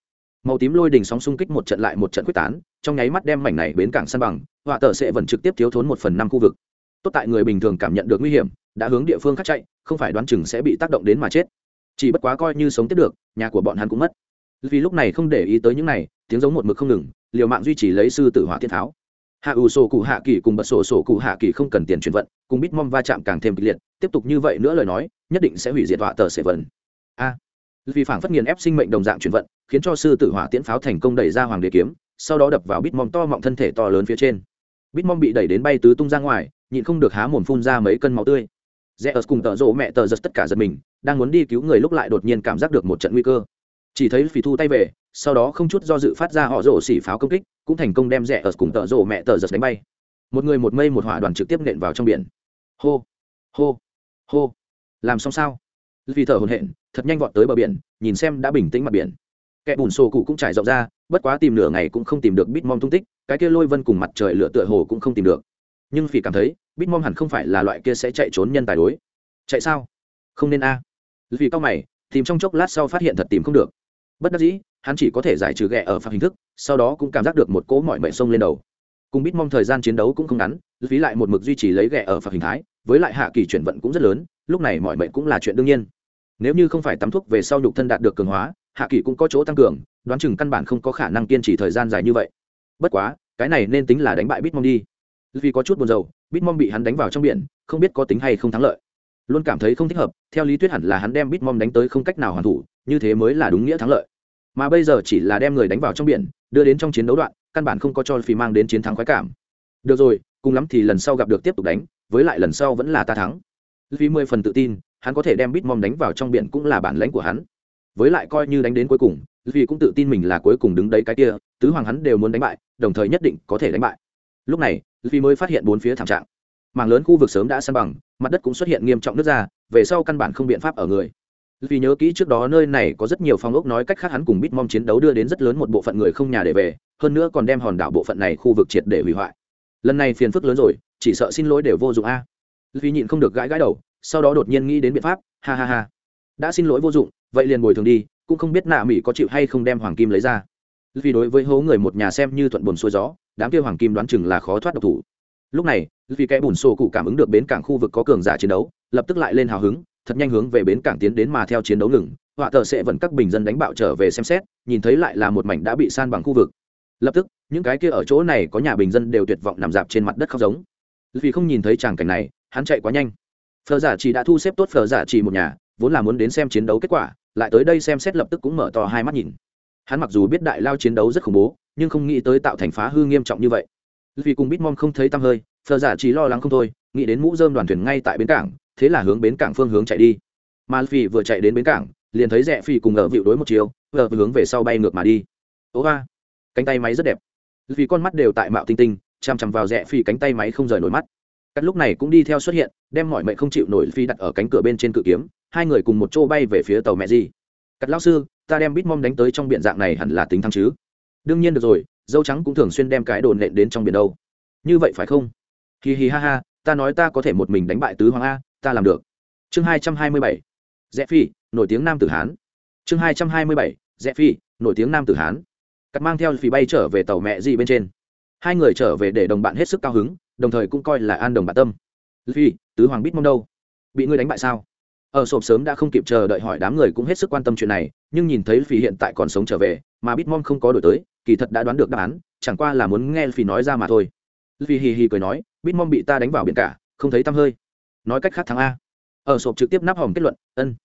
Màu tím lôi đình sóng xung kích một trận lại một trận quyết tán, trong nháy mắt đem mảnh này bến cảng săn bằng họa tờ sẽ vẫn trực tiếp thiếu thốn một phần năm khu vực. Tốt tại người bình thường cảm nhận được nguy hiểm, đã hướng địa phương khác chạy, không phải đoán chừng sẽ bị tác động đến mà chết. Chỉ bất quá coi như sống tiếp được, nhà của bọn hắn cũng mất. Vì lúc này không để ý tới những này, tiếng giống một mực không ngừng, liều mạng duy trì lấy sư tử hỏa thiên tháo. Hạ ủ sổ cụ hạ kỳ cùng bật sổ sổ cụ hạ kỳ không cần tiền chuyển vận, cùng bít mong va chạm càng thêm kịch liệt, tiếp tục như vậy nữa lời nói, nhất định sẽ hủy diệt họa tờ sệ vần a. Vì phản phất nghiền ép sinh mệnh đồng dạng chuyển vận, khiến cho sư tử hỏa tiễn pháo thành công đẩy ra hoàng đế kiếm, sau đó đập vào bít mong to mọng thân thể to lớn phía trên bít mong bị đẩy đến bay tứ tung ra ngoài, nhịn không được há mồm phun ra mấy cân máu tươi. Rẽ ớt cùng tợ rộ mẹ tờ giật tất cả giật mình, đang muốn đi cứu người lúc lại đột nhiên cảm giác được một trận nguy cơ. Chỉ thấy phì thu tay về, sau đó không chút do dự phát ra họ rổ xỉ pháo công kích, cũng thành công đem rẽ ớt cùng tợ rộ mẹ tờ giật đánh bay. Một người một mây một hỏa đoàn trực tiếp nện vào trong biển. Hô hô hô. Làm xong sao? Vì thở hồn hện thật nhanh vọt tới bờ biển, nhìn xem đã bình tĩnh mặt biển. Kẻ bùn sổ cụ cũng trải rộng ra, bất quá tìm nửa ngày cũng không tìm được bít mom tung tích cái kia lôi vân cùng mặt trời lửa tựa hồ cũng không tìm được. Nhưng phỉ cảm thấy, bít mom hẳn không phải là loại kia sẽ chạy trốn nhân tài đối. Chạy sao? Không nên a. À. vì cao mày, tìm trong chốc lát sau phát hiện thật tìm không được. Bất đắc dĩ, hắn chỉ có thể giải trừ ghẹ ở phạm hình thức, sau đó cũng cảm giác được một cỗ mọi mệ sông lên đầu. Cùng bít mong thời gian chiến đấu cũng không ngắn phí lại một mực duy trì lấy ghẹ ở phạm hình thái, với lại hạ kỳ chuyển vận cũng rất lớn, lúc này mọi mệnh cũng là chuyện đương nhiên. Nếu như không phải tắm thuốc về sau nhục thân đạt được cường hóa, hạ kỳ cũng có chỗ tăng cường, đoán chừng căn bản không có khả năng kiên trì thời gian dài như vậy bất quá, cái này nên tính là đánh bại bitmom đi. Vì có chút buồn rầu, bitmom bị hắn đánh vào trong biển, không biết có tính hay không thắng lợi. Luôn cảm thấy không thích hợp, theo lý thuyết hẳn là hắn đem bitmom đánh tới không cách nào hoàn thủ, như thế mới là đúng nghĩa thắng lợi. Mà bây giờ chỉ là đem người đánh vào trong biển, đưa đến trong chiến đấu đoạn, căn bản không có cho phi mang đến chiến thắng khoái cảm. Được rồi, cùng lắm thì lần sau gặp được tiếp tục đánh, với lại lần sau vẫn là ta thắng. Vì mười phần tự tin, hắn có thể đem bitmom đánh vào trong biển cũng là bản lãnh của hắn. Với lại coi như đánh đến cuối cùng vì cũng tự tin mình là cuối cùng đứng đấy cái kia, tứ hoàng hắn đều muốn đánh bại, đồng thời nhất định có thể đánh bại. Lúc này, vì mới phát hiện bốn phía thảm trạng. Mảng lớn khu vực sớm đã san bằng, mặt đất cũng xuất hiện nghiêm trọng nước ra, về sau căn bản không biện pháp ở người. Vì nhớ kỹ trước đó nơi này có rất nhiều phong ốc nói cách khác hắn cùng bitmom chiến đấu đưa đến rất lớn một bộ phận người không nhà để về, hơn nữa còn đem hòn đảo bộ phận này khu vực triệt để hủy hoại. Lần này phiền phức lớn rồi, chỉ sợ xin lỗi đều vô dụng a. Vì nhịn không được gãi gãi đầu, sau đó đột nhiên nghĩ đến biện pháp, ha ha ha. Đã xin lỗi vô dụng, vậy liền bồi thường đi cũng không biết nạ mỹ có chịu hay không đem hoàng kim lấy ra. Vì đối với hố người một nhà xem như thuận buồn xuôi gió, đám kia hoàng kim đoán chừng là khó thoát độc thủ. Lúc này, vì kẻ bùn sổ cụ cảm ứng được bến cảng khu vực có cường giả chiến đấu, lập tức lại lên hào hứng, thật nhanh hướng về bến cảng tiến đến mà theo chiến đấu ngừng. Họa tờ sẽ vẫn các bình dân đánh bạo trở về xem xét, nhìn thấy lại là một mảnh đã bị san bằng khu vực. Lập tức, những cái kia ở chỗ này có nhà bình dân đều tuyệt vọng nằm dạp trên mặt đất khóc giống. Vì không nhìn thấy tràng cảnh này, hắn chạy quá nhanh. Phờ giả chỉ đã thu xếp tốt phờ giả chỉ một nhà, vốn là muốn đến xem chiến đấu kết quả lại tới đây xem xét lập tức cũng mở to hai mắt nhìn. Hắn mặc dù biết đại lao chiến đấu rất khủng bố, nhưng không nghĩ tới tạo thành phá hư nghiêm trọng như vậy. Vì cùng bitmom không thấy tăm hơi phờ giả dạ chỉ lo lắng không thôi, nghĩ đến mũ dơm đoàn thuyền ngay tại bến cảng, thế là hướng bến cảng phương hướng chạy đi. Mà phi vừa chạy đến bến cảng, liền thấy rẽ phi cùng ở vịu đối một chiều vừa hướng về sau bay ngược mà đi. Ố ga cánh tay máy rất đẹp. Vì con mắt đều tại mạo tinh tinh chằm chằm vào rẽ phi cánh tay máy không rời nổi mắt. Cắt lúc này cũng đi theo xuất hiện, đem mọi mệnh không chịu nổi phi đặt ở cánh cửa bên trên cự kiếm hai người cùng một chỗ bay về phía tàu mẹ gì. Cắt lao sư, ta đem bitmom đánh tới trong biển dạng này hẳn là tính thắng chứ? Đương nhiên được rồi, dâu trắng cũng thường xuyên đem cái đồn nện đến trong biển đâu. Như vậy phải không? Hì hì ha ha, ta nói ta có thể một mình đánh bại tứ hoàng a, ta làm được. Chương hai trăm hai mươi bảy. Rẽ phi, nổi tiếng nam tử hán. Chương hai trăm hai mươi bảy. Rẽ phi, nổi tiếng nam tử hán. Cắt mang theo phi bay trở về tàu mẹ gì bên trên. Hai người trở về để đồng bạn hết sức cao hứng, đồng thời cũng coi là an đồng bạn tâm. Phi, tứ hoàng bít mong đâu? Bị ngươi đánh bại sao? Ở sộp sớm đã không kịp chờ đợi hỏi đám người cũng hết sức quan tâm chuyện này, nhưng nhìn thấy phi hiện tại còn sống trở về, mà bitmom không có đổi tới, kỳ thật đã đoán được đáp án, chẳng qua là muốn nghe phi nói ra mà thôi. Phi hì hì cười nói, bitmom bị ta đánh vào biển cả, không thấy tăm hơi. Nói cách khác thắng a. Ở sộp trực tiếp nắp hòm kết luận, ân,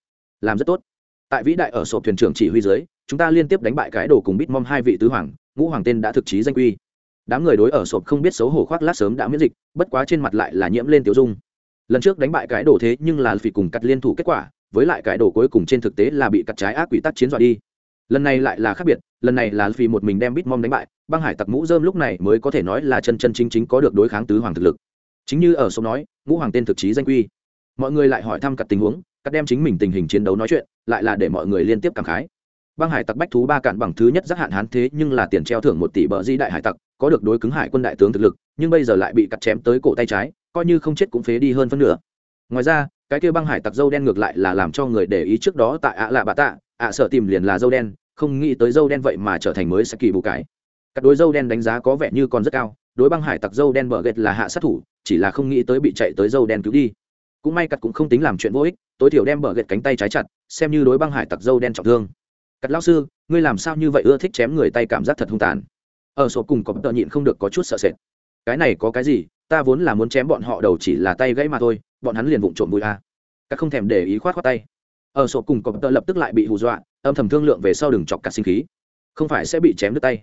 làm rất tốt. Tại vĩ đại ở sộp thuyền trưởng chỉ huy dưới, chúng ta liên tiếp đánh bại cái đồ cùng bitmom hai vị tứ hoàng, ngũ hoàng tên đã thực chí danh quy. Đám người đối ở sộp không biết xấu hổ khoác lát sớm đã miễn dịch, bất quá trên mặt lại là nhiễm lên tiểu dung lần trước đánh bại cái đồ thế nhưng là vì cùng cắt liên thủ kết quả, với lại cái đồ cuối cùng trên thực tế là bị cắt trái ác quỷ tắc chiến dọa đi. Lần này lại là khác biệt, lần này là vì một mình đem bít mom đánh bại, băng hải tặc mũ dơm lúc này mới có thể nói là chân chân chính chính có được đối kháng tứ hoàng thực lực. Chính như ở sông nói, ngũ hoàng tên thực chí danh quy. Mọi người lại hỏi thăm cặt tình huống, cắt đem chính mình tình hình chiến đấu nói chuyện, lại là để mọi người liên tiếp cảm khái. Băng hải tặc bách thú ba cạn bằng thứ nhất giác hạn hán thế nhưng là tiền treo thưởng một tỷ bờ di đại hải tặc, có được đối cứng hải quân đại tướng thực lực, nhưng bây giờ lại bị cắt chém tới cổ tay trái coi như không chết cũng phế đi hơn phân nửa. Ngoài ra, cái kia băng hải tặc dâu đen ngược lại là làm cho người để ý trước đó tại ạ lạ bà tạ, ạ sợ tìm liền là dâu đen, không nghĩ tới dâu đen vậy mà trở thành mới sẽ kỳ bù cái các đối dâu đen đánh giá có vẻ như còn rất cao, đối băng hải tặc dâu đen bờ ghét là hạ sát thủ, chỉ là không nghĩ tới bị chạy tới dâu đen cứu đi. Cũng may cắt cũng không tính làm chuyện vô ích, tối thiểu đem bờ ghét cánh tay trái chặt, xem như đối băng hải tặc dâu đen trọng thương. Cắt lao sư, ngươi làm sao như vậy ưa thích chém người tay cảm giác thật hung tàn? Ở sổ cùng có tợ nhịn không được có chút sợ sệt. Cái này có cái gì? Ta vốn là muốn chém bọn họ đầu chỉ là tay gãy mà thôi, bọn hắn liền vụng trộm bụi a. Các không thèm để ý khoát khoát tay. Ở sổ cùng cọp tợ lập tức lại bị hù dọa, âm thầm thương lượng về sau đừng chọc cả sinh khí. Không phải sẽ bị chém đứt tay.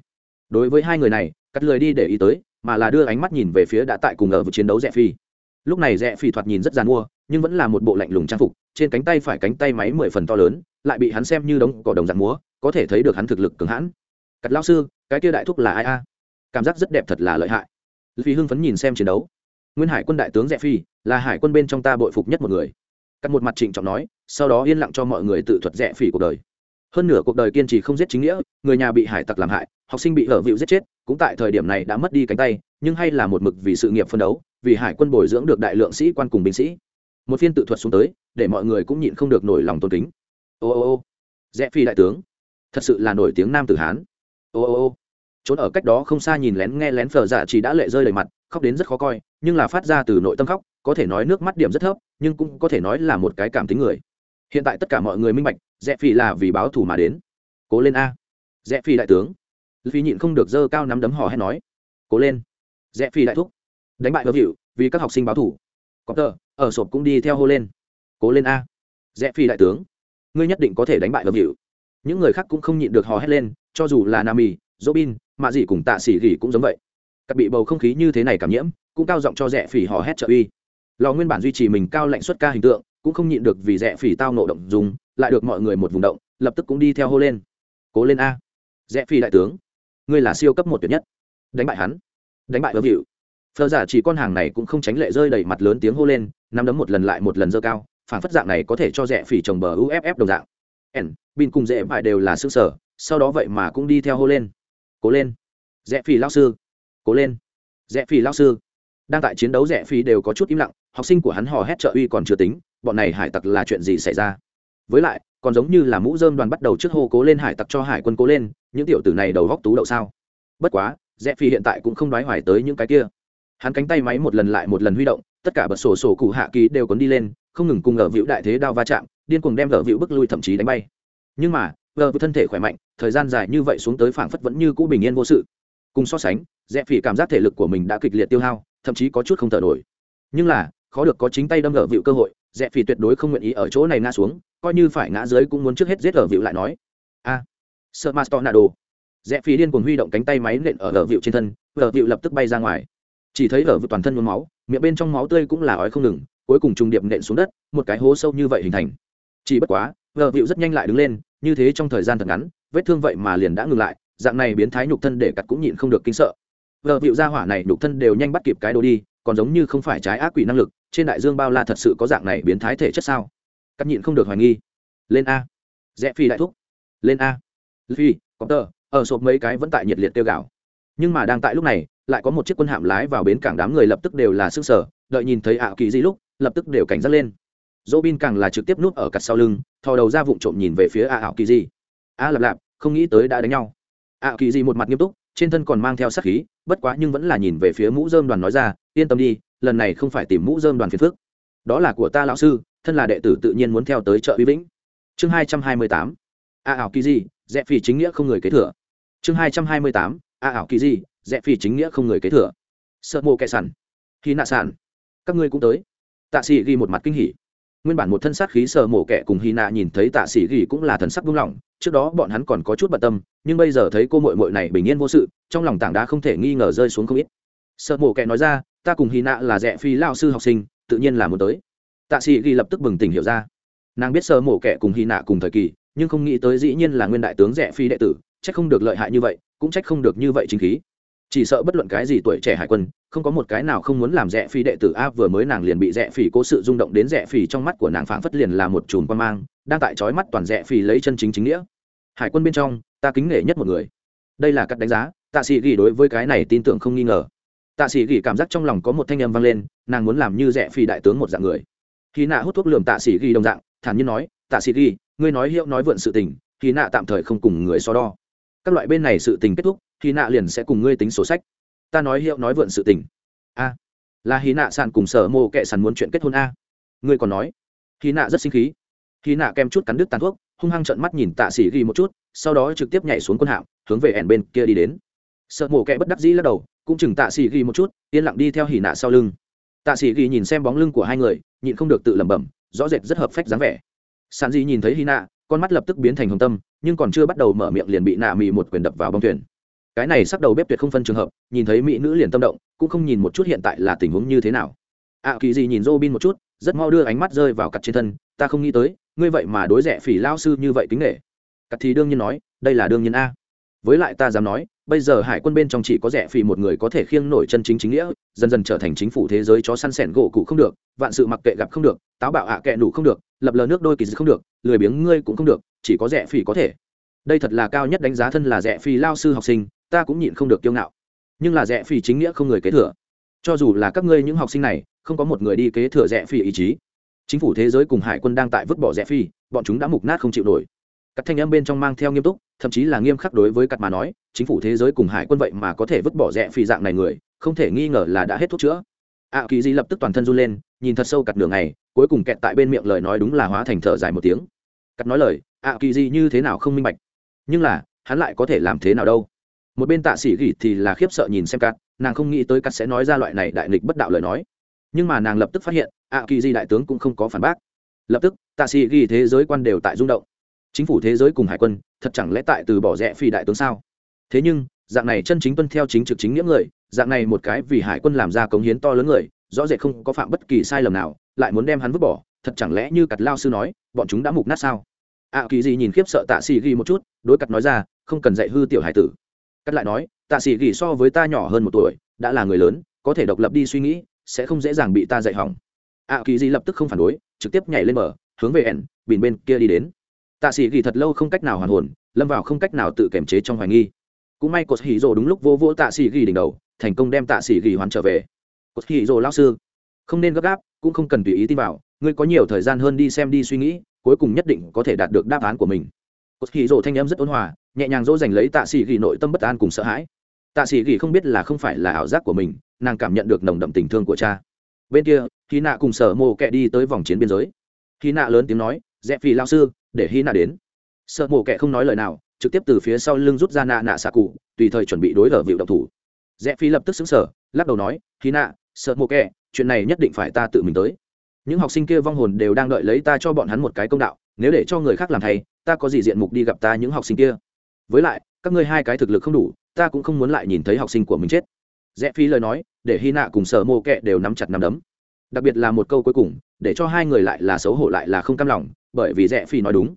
Đối với hai người này, cắt lời đi để ý tới, mà là đưa ánh mắt nhìn về phía đã tại cùng ở vụ chiến đấu rẽ phi. Lúc này rẽ phi thoạt nhìn rất g mua nhưng vẫn là một bộ lạnh lùng trang phục, trên cánh tay phải cánh tay máy mười phần to lớn, lại bị hắn xem như đống cỏ đồng dạng múa, có thể thấy được hắn thực lực cứng hãn. Cắt lao sư, cái kia đại thúc là ai a? Cảm giác rất đẹp thật là lợi hại vì hưng phấn nhìn xem chiến đấu. Nguyên hải quân đại tướng rẽ phi, là hải quân bên trong ta bội phục nhất một người. Cắt một mặt trịnh trọng nói, sau đó yên lặng cho mọi người tự thuật rẽ phỉ cuộc đời. Hơn nửa cuộc đời kiên trì không giết chính nghĩa, người nhà bị hải tặc làm hại, học sinh bị hở vịu giết chết, cũng tại thời điểm này đã mất đi cánh tay, nhưng hay là một mực vì sự nghiệp phân đấu, vì hải quân bồi dưỡng được đại lượng sĩ quan cùng binh sĩ. Một phiên tự thuật xuống tới, để mọi người cũng nhịn không được nổi lòng tôn kính. Ô ô ô. Rẽ phi đại tướng, thật sự là nổi tiếng nam tử hán. Ô ô ô trốn ở cách đó không xa nhìn lén nghe lén phở dạ chỉ đã lệ rơi đầy mặt, khóc đến rất khó coi, nhưng là phát ra từ nội tâm khóc, có thể nói nước mắt điểm rất thấp, nhưng cũng có thể nói là một cái cảm tính người. Hiện tại tất cả mọi người minh bạch, rẽ phi là vì báo thù mà đến. Cố lên a. Rẽ phi đại tướng. Phi nhịn không được dơ cao nắm đấm hò hét nói. Cố lên. Rẽ phi đại thúc. Đánh bại hớp hiệu vì các học sinh báo thù. Có tờ, ở sộp cũng đi theo hô lên. Cố lên a. Rẽ phi đại tướng. Ngươi nhất định có thể đánh bại hớp hiệu những người khác cũng không nhịn được hò hét lên, cho dù là nam mì robin mà gì cùng tạ Sĩ gỉ cũng giống vậy. Các bị bầu không khí như thế này cảm nhiễm cũng cao giọng cho rẽ phỉ hò hét trợ uy. Lò nguyên bản duy trì mình cao lạnh xuất ca hình tượng cũng không nhịn được vì rẽ phỉ tao nộ động dùng lại được mọi người một vùng động lập tức cũng đi theo hô lên. Cố lên a. Rẽ phỉ đại tướng ngươi là siêu cấp một tuyệt nhất. Đánh bại hắn. Đánh bại Lâm Vũ. Phở giả chỉ con hàng này cũng không tránh lệ rơi đầy mặt lớn tiếng hô lên nắm đấm một lần lại một lần dơ cao phản phất dạng này có thể cho rẽ phỉ trồng bờ uff đồng dạng. Ẩn, bin cùng dễ bại đều là xương sở sau đó vậy mà cũng đi theo hô lên cố lên. Rẽ phi lao sư. Cố lên. Rẽ phi lao sư. Đang tại chiến đấu rẽ phi đều có chút im lặng, học sinh của hắn hò hét trợ uy còn chưa tính, bọn này hải tặc là chuyện gì xảy ra? Với lại, còn giống như là mũ dơm đoàn bắt đầu trước hô cố lên hải tặc cho hải quân cố lên, những tiểu tử này đầu góc tú đậu sao? Bất quá, rẽ phi hiện tại cũng không đoái hoài tới những cái kia. Hắn cánh tay máy một lần lại một lần huy động, tất cả bật sổ sổ cụ hạ ký đều cuốn đi lên, không ngừng cùng ở vĩu đại thế đao va chạm, điên cuồng đem ở vĩu bước lui thậm chí đánh bay. Nhưng mà vợ với thân thể khỏe mạnh thời gian dài như vậy xuống tới phảng phất vẫn như cũ bình yên vô sự. Cùng so sánh rẽ phỉ cảm giác thể lực của mình đã kịch liệt tiêu hao thậm chí có chút không thở nổi. Nhưng là khó được có chính tay đâm ở vịu cơ hội rẽ phỉ tuyệt đối không nguyện ý ở chỗ này ngã xuống coi như phải ngã dưới cũng muốn trước hết giết ở vịu lại nói. A à, sợ master nado rẽ phỉ điên cuồng huy động cánh tay máy nện ở ở vịu trên thân ở vịu lập tức bay ra ngoài. Chỉ thấy ở vịu toàn thân nhuốm máu miệng bên trong máu tươi cũng là ói không ngừng cuối cùng trùng điệp nện xuống đất một cái hố sâu như vậy hình thành. Chỉ bất quá vợ vịu rất nhanh lại đứng lên như thế trong thời gian thật ngắn, vết thương vậy mà liền đã ngừng lại, dạng này biến thái nhục thân để cặt cũng nhịn không được kinh sợ. Vợ vịu ra hỏa này nhục thân đều nhanh bắt kịp cái đồ đi, còn giống như không phải trái ác quỷ năng lực, trên đại dương bao la thật sự có dạng này biến thái thể chất sao? Cắt nhịn không được hoài nghi. Lên a. Rẽ phi đại thúc. Lên a. Phi, có tờ, ở sộp mấy cái vẫn tại nhiệt liệt tiêu gạo. Nhưng mà đang tại lúc này, lại có một chiếc quân hạm lái vào bến cảng đám người lập tức đều là sức sở, đợi nhìn thấy ảo kỳ di lúc, lập tức đều cảnh giác lên. Dỗ bin càng là trực tiếp núp ở cặt sau lưng thò đầu ra vụng trộm nhìn về phía a ảo kỳ di a lạp lạp, không nghĩ tới đã đánh nhau. A kỳ di một mặt nghiêm túc, trên thân còn mang theo sát khí, bất quá nhưng vẫn là nhìn về phía mũ dơm đoàn nói ra, yên tâm đi, lần này không phải tìm mũ dơm đoàn phiền phước đó là của ta lão sư, thân là đệ tử tự nhiên muốn theo tới chợ uy vĩnh. Chương hai trăm hai mươi tám a ảo kỳ di dẹp phi chính nghĩa không người kế thừa. Chương hai trăm hai mươi tám a ảo kỳ di dẹp phi chính nghĩa không người kế thừa. Sợ mô kẻ sẵn. Khi nạ sản các ngươi cũng tới. Tạ sĩ ghi một mặt kinh hỉ nguyên bản một thân sát khí sờ mổ kẻ cùng hy nạ nhìn thấy tạ sĩ ghi cũng là thần sắc buông lỏng, trước đó bọn hắn còn có chút bận tâm, nhưng bây giờ thấy cô mội mội này bình yên vô sự, trong lòng tảng đá không thể nghi ngờ rơi xuống không ít. Sợ mổ kẻ nói ra, ta cùng hy nạ là rẻ phi lao sư học sinh, tự nhiên là muốn tới. Tạ sĩ ghi lập tức bừng tỉnh hiểu ra. Nàng biết sợ mổ kẻ cùng hy nạ cùng thời kỳ, nhưng không nghĩ tới dĩ nhiên là nguyên đại tướng rẻ phi đệ tử trách không được lợi hại như vậy, cũng trách không được như vậy chính khí chỉ sợ bất luận cái gì tuổi trẻ hải quân, không có một cái nào không muốn làm rẻ phi đệ tử a vừa mới nàng liền bị rẻ phi cố sự rung động đến rẻ phi trong mắt của nàng phảng phất liền là một chùm quan mang, đang tại trói mắt toàn rẻ phi lấy chân chính chính nghĩa. Hải quân bên trong, ta kính nể nhất một người. Đây là cách đánh giá, tạ sĩ ghi đối với cái này tin tưởng không nghi ngờ. Tạ sĩ ghi cảm giác trong lòng có một thanh âm vang lên, nàng muốn làm như rẻ phi đại tướng một dạng người. Khi nạ hút thuốc lườm tạ sĩ ghi đồng dạng, thản nhiên nói, tạ sĩ ghi ngươi nói hiệu nói vượn sự tình, khi nạ tạm thời không cùng người so đo. Các loại bên này sự tình kết thúc hy nạ liền sẽ cùng ngươi tính sổ sách. Ta nói hiệu nói vượn sự tình. A, là hy nạ sàn cùng sở mô kệ sàn muốn chuyện kết hôn a. Ngươi còn nói. Hy nạ rất sinh khí. Hy nạ kem chút cắn đứt tàn thuốc, hung hăng trợn mắt nhìn tạ sĩ ghi một chút, sau đó trực tiếp nhảy xuống quân hạm, hướng về ẻn bên kia đi đến. Sợ mổ kẹ bất đắc dĩ lắc đầu, cũng chừng tạ sĩ ghi một chút, yên lặng đi theo hỉ nạ sau lưng. Tạ sĩ ghi nhìn xem bóng lưng của hai người, nhịn không được tự lẩm bẩm, rõ rệt rất hợp phách dáng vẻ. Sàn di nhìn thấy hy nạ, con mắt lập tức biến thành hồng tâm, nhưng còn chưa bắt đầu mở miệng liền bị nạ mì một quyền đập vào bông thuyền cái này sắc đầu bếp tuyệt không phân trường hợp, nhìn thấy mỹ nữ liền tâm động, cũng không nhìn một chút hiện tại là tình huống như thế nào. Ạ kỳ gì nhìn Robin một chút, rất mau đưa ánh mắt rơi vào cặt trên thân, ta không nghĩ tới, ngươi vậy mà đối rẻ phỉ lao sư như vậy kính nghệ cặt thì đương nhiên nói, đây là đương nhiên a. Với lại ta dám nói, bây giờ hải quân bên trong chỉ có rẻ phỉ một người có thể khiêng nổi chân chính chính nghĩa, dần dần trở thành chính phủ thế giới chó săn sẻn gỗ cụ không được, vạn sự mặc kệ gặp không được, táo bạo ạ à kệ nủ không được, lập lờ nước đôi kỳ không được, lười biếng ngươi cũng không được, chỉ có rẻ phỉ có thể. Đây thật là cao nhất đánh giá thân là rẻ phỉ lao sư học sinh ta cũng nhịn không được kiêu ngạo. Nhưng là rẽ phi chính nghĩa không người kế thừa. Cho dù là các ngươi những học sinh này, không có một người đi kế thừa rẽ phi ý chí. Chính phủ thế giới cùng hải quân đang tại vứt bỏ rẽ phi bọn chúng đã mục nát không chịu nổi. Các thanh âm bên trong mang theo nghiêm túc, thậm chí là nghiêm khắc đối với cắt mà nói, chính phủ thế giới cùng hải quân vậy mà có thể vứt bỏ rẽ phi dạng này người, không thể nghi ngờ là đã hết thuốc chữa. Ạ kỳ di lập tức toàn thân run lên, nhìn thật sâu cặt đường này cuối cùng kẹt tại bên miệng lời nói đúng là hóa thành thở dài một tiếng. Cắt nói lời ạ kỳ di như thế nào không minh bạch? Nhưng là, hắn lại có thể làm thế nào đâu? Một bên tạ sĩ gỉ thì là khiếp sợ nhìn xem cắt nàng không nghĩ tới cắt sẽ nói ra loại này đại nghịch bất đạo lời nói. Nhưng mà nàng lập tức phát hiện, ạ kỳ di đại tướng cũng không có phản bác. Lập tức, tạ sĩ ghi thế giới quan đều tại rung động. Chính phủ thế giới cùng hải quân, thật chẳng lẽ tại từ bỏ rẽ phi đại tướng sao? Thế nhưng, dạng này chân chính tuân theo chính trực chính nghĩa người, dạng này một cái vì hải quân làm ra cống hiến to lớn người, rõ rệt không có phạm bất kỳ sai lầm nào, lại muốn đem hắn vứt bỏ, thật chẳng lẽ như cặt lao sư nói, bọn chúng đã mục nát sao? Ạ kỳ gì nhìn khiếp sợ tạ sĩ ghi một chút, đối cặt nói ra, không cần dạy hư tiểu hải tử cắt lại nói, tạ sĩ gỉ so với ta nhỏ hơn một tuổi, đã là người lớn, có thể độc lập đi suy nghĩ, sẽ không dễ dàng bị ta dạy hỏng. Ạ kỳ Di lập tức không phản đối, trực tiếp nhảy lên bờ, hướng về ẻn bìn bên kia đi đến. Tạ sĩ gỉ thật lâu không cách nào hoàn hồn, lâm vào không cách nào tự kiềm chế trong hoài nghi. Cũng may cột hỉ rồ đúng lúc vô vô tạ sĩ gỉ đỉnh đầu, thành công đem tạ sĩ gỉ hoàn trở về. Cột hỉ rồ lao sư, không nên gấp gáp, cũng không cần tùy ý tin vào, ngươi có nhiều thời gian hơn đi xem đi suy nghĩ, cuối cùng nhất định có thể đạt được đáp án của mình cột hỉ rồ thanh âm rất ôn hòa, nhẹ nhàng dỗ dành lấy tạ sĩ ghi nội tâm bất an cùng sợ hãi. Tạ sĩ ghi không biết là không phải là ảo giác của mình, nàng cảm nhận được nồng đậm tình thương của cha. Bên kia hy nạ cùng sở mộ kẹ đi tới vòng chiến biên giới. Hy nạ lớn tiếng nói dạ rẽ phi lao sư, để hy nạ đến. Sợ mộ kẹ không nói lời nào, trực tiếp từ phía sau lưng rút ra nạ nạ xạ cụ, tùy thời chuẩn bị đối ở vịu độc thủ. Dạ rẽ phi lập tức xứng sở lắc đầu nói hy nạ sợ mộ kẹ chuyện này nhất định phải ta tự mình tới. Những học sinh kia vong hồn đều đang đợi lấy ta cho bọn hắn một cái công đạo, nếu để cho người khác làm thầy ta có gì diện mục đi gặp ta những học sinh kia? Với lại, các ngươi hai cái thực lực không đủ, ta cũng không muốn lại nhìn thấy học sinh của mình chết. Rẽ phi lời nói, để hy nạ cùng sở mô kệ đều nắm chặt nắm đấm. Đặc biệt là một câu cuối cùng, để cho hai người lại là xấu hổ lại là không cam lòng, bởi vì rẽ phi nói đúng.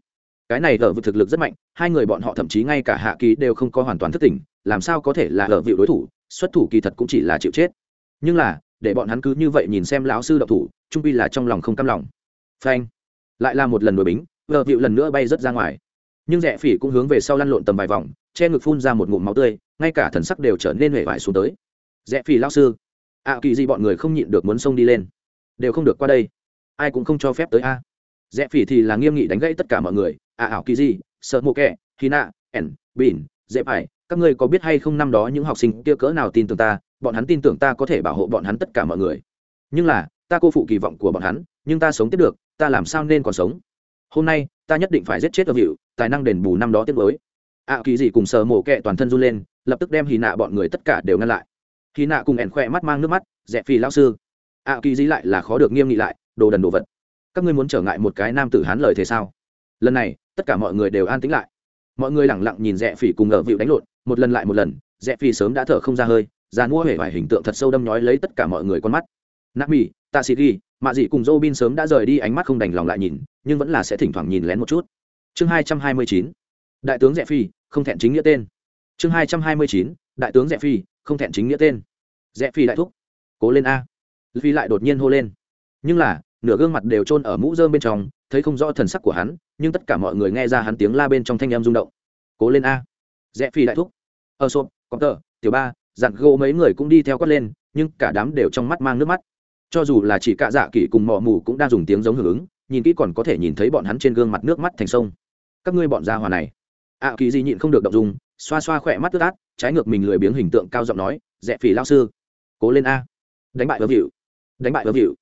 Cái này ở vực thực lực rất mạnh, hai người bọn họ thậm chí ngay cả hạ kỳ đều không có hoàn toàn thức tỉnh, làm sao có thể là ở vịu đối thủ, xuất thủ kỳ thật cũng chỉ là chịu chết. Nhưng là, để bọn hắn cứ như vậy nhìn xem lão sư đậu thủ, trung pi là trong lòng không cam lòng. Phanh. Lại là một lần đuổi bính vợ vịu lần nữa bay rớt ra ngoài. Nhưng rẽ phỉ cũng hướng về sau lăn lộn tầm vài vòng, che ngực phun ra một ngụm máu tươi, ngay cả thần sắc đều trở nên hể vải xuống tới. Rẽ phỉ lao sư, ạ kỳ gì bọn người không nhịn được muốn xông đi lên. Đều không được qua đây. Ai cũng không cho phép tới a. Rẽ phỉ thì là nghiêm nghị đánh gãy tất cả mọi người. Ạ ảo kỳ gì, sợ mộ kẹ khi nạ, ẻn, bỉn, dễ phải. Các ngươi có biết hay không năm đó những học sinh kia cỡ nào tin tưởng ta? Bọn hắn tin tưởng ta có thể bảo hộ bọn hắn tất cả mọi người. Nhưng là, ta cô phụ kỳ vọng của bọn hắn, nhưng ta sống tiếp được, ta làm sao nên còn sống? Hôm nay, ta nhất định phải giết chết ở hiệu tài năng đền bù năm đó tiếp với ạ kỳ gì cùng sờ mổ kẹ toàn thân run lên, lập tức đem hì nạ bọn người tất cả đều ngăn lại. Hì nạ cùng ẻn khoe mắt mang nước mắt rẽ phi lao sư. Ạ kỳ gì lại là khó được nghiêm nghị lại, đồ đần đồ vật, các ngươi muốn trở ngại một cái nam tử hán lời thế sao? Lần này, tất cả mọi người đều an tĩnh lại. Mọi người lẳng lặng nhìn rẽ phỉ cùng ở vịu đánh lộn, một lần lại một lần rẽ phỉ sớm đã thở không ra hơi già mua hể vài hình tượng thật sâu đâm nhói lấy tất cả mọi người con mắt. Nạp mì tạ sĩ ghi, mạ dị cùng dô bin sớm đã rời đi ánh mắt không đành lòng lại nhìn nhưng vẫn là sẽ thỉnh thoảng nhìn lén một chút. Chương hai trăm hai mươi chín, đại tướng rẽ phi, không thẹn chính nghĩa tên. Chương hai trăm hai mươi chín, đại tướng rẽ phi, không thẹn chính nghĩa tên. Rẽ phi đại thúc, cố lên a. Phi lại đột nhiên hô lên. Nhưng là, nửa gương mặt đều chôn ở mũ rơm bên trong, thấy không rõ thần sắc của hắn, nhưng tất cả mọi người nghe ra hắn tiếng la bên trong thanh em rung động. Cố lên a. Rẽ phi đại thúc. Ơ xộp có tờ, tiểu ba, dặn gỗ mấy người cũng đi theo quát lên, nhưng cả đám đều trong mắt mang nước mắt. Cho dù là chỉ cạ dạ kỷ cùng mọ mù cũng đang dùng tiếng giống hưởng ứng nhìn kỹ còn có thể nhìn thấy bọn hắn trên gương mặt nước mắt thành sông. Các ngươi bọn gia hòa này. Ạ à, kỳ gì nhịn không được động dùng xoa xoa khỏe mắt tức át trái ngược mình lười biếng hình tượng cao giọng nói dẹp phỉ lao sư cố lên a. Đánh bại vớ vịu đánh bại vớ vịu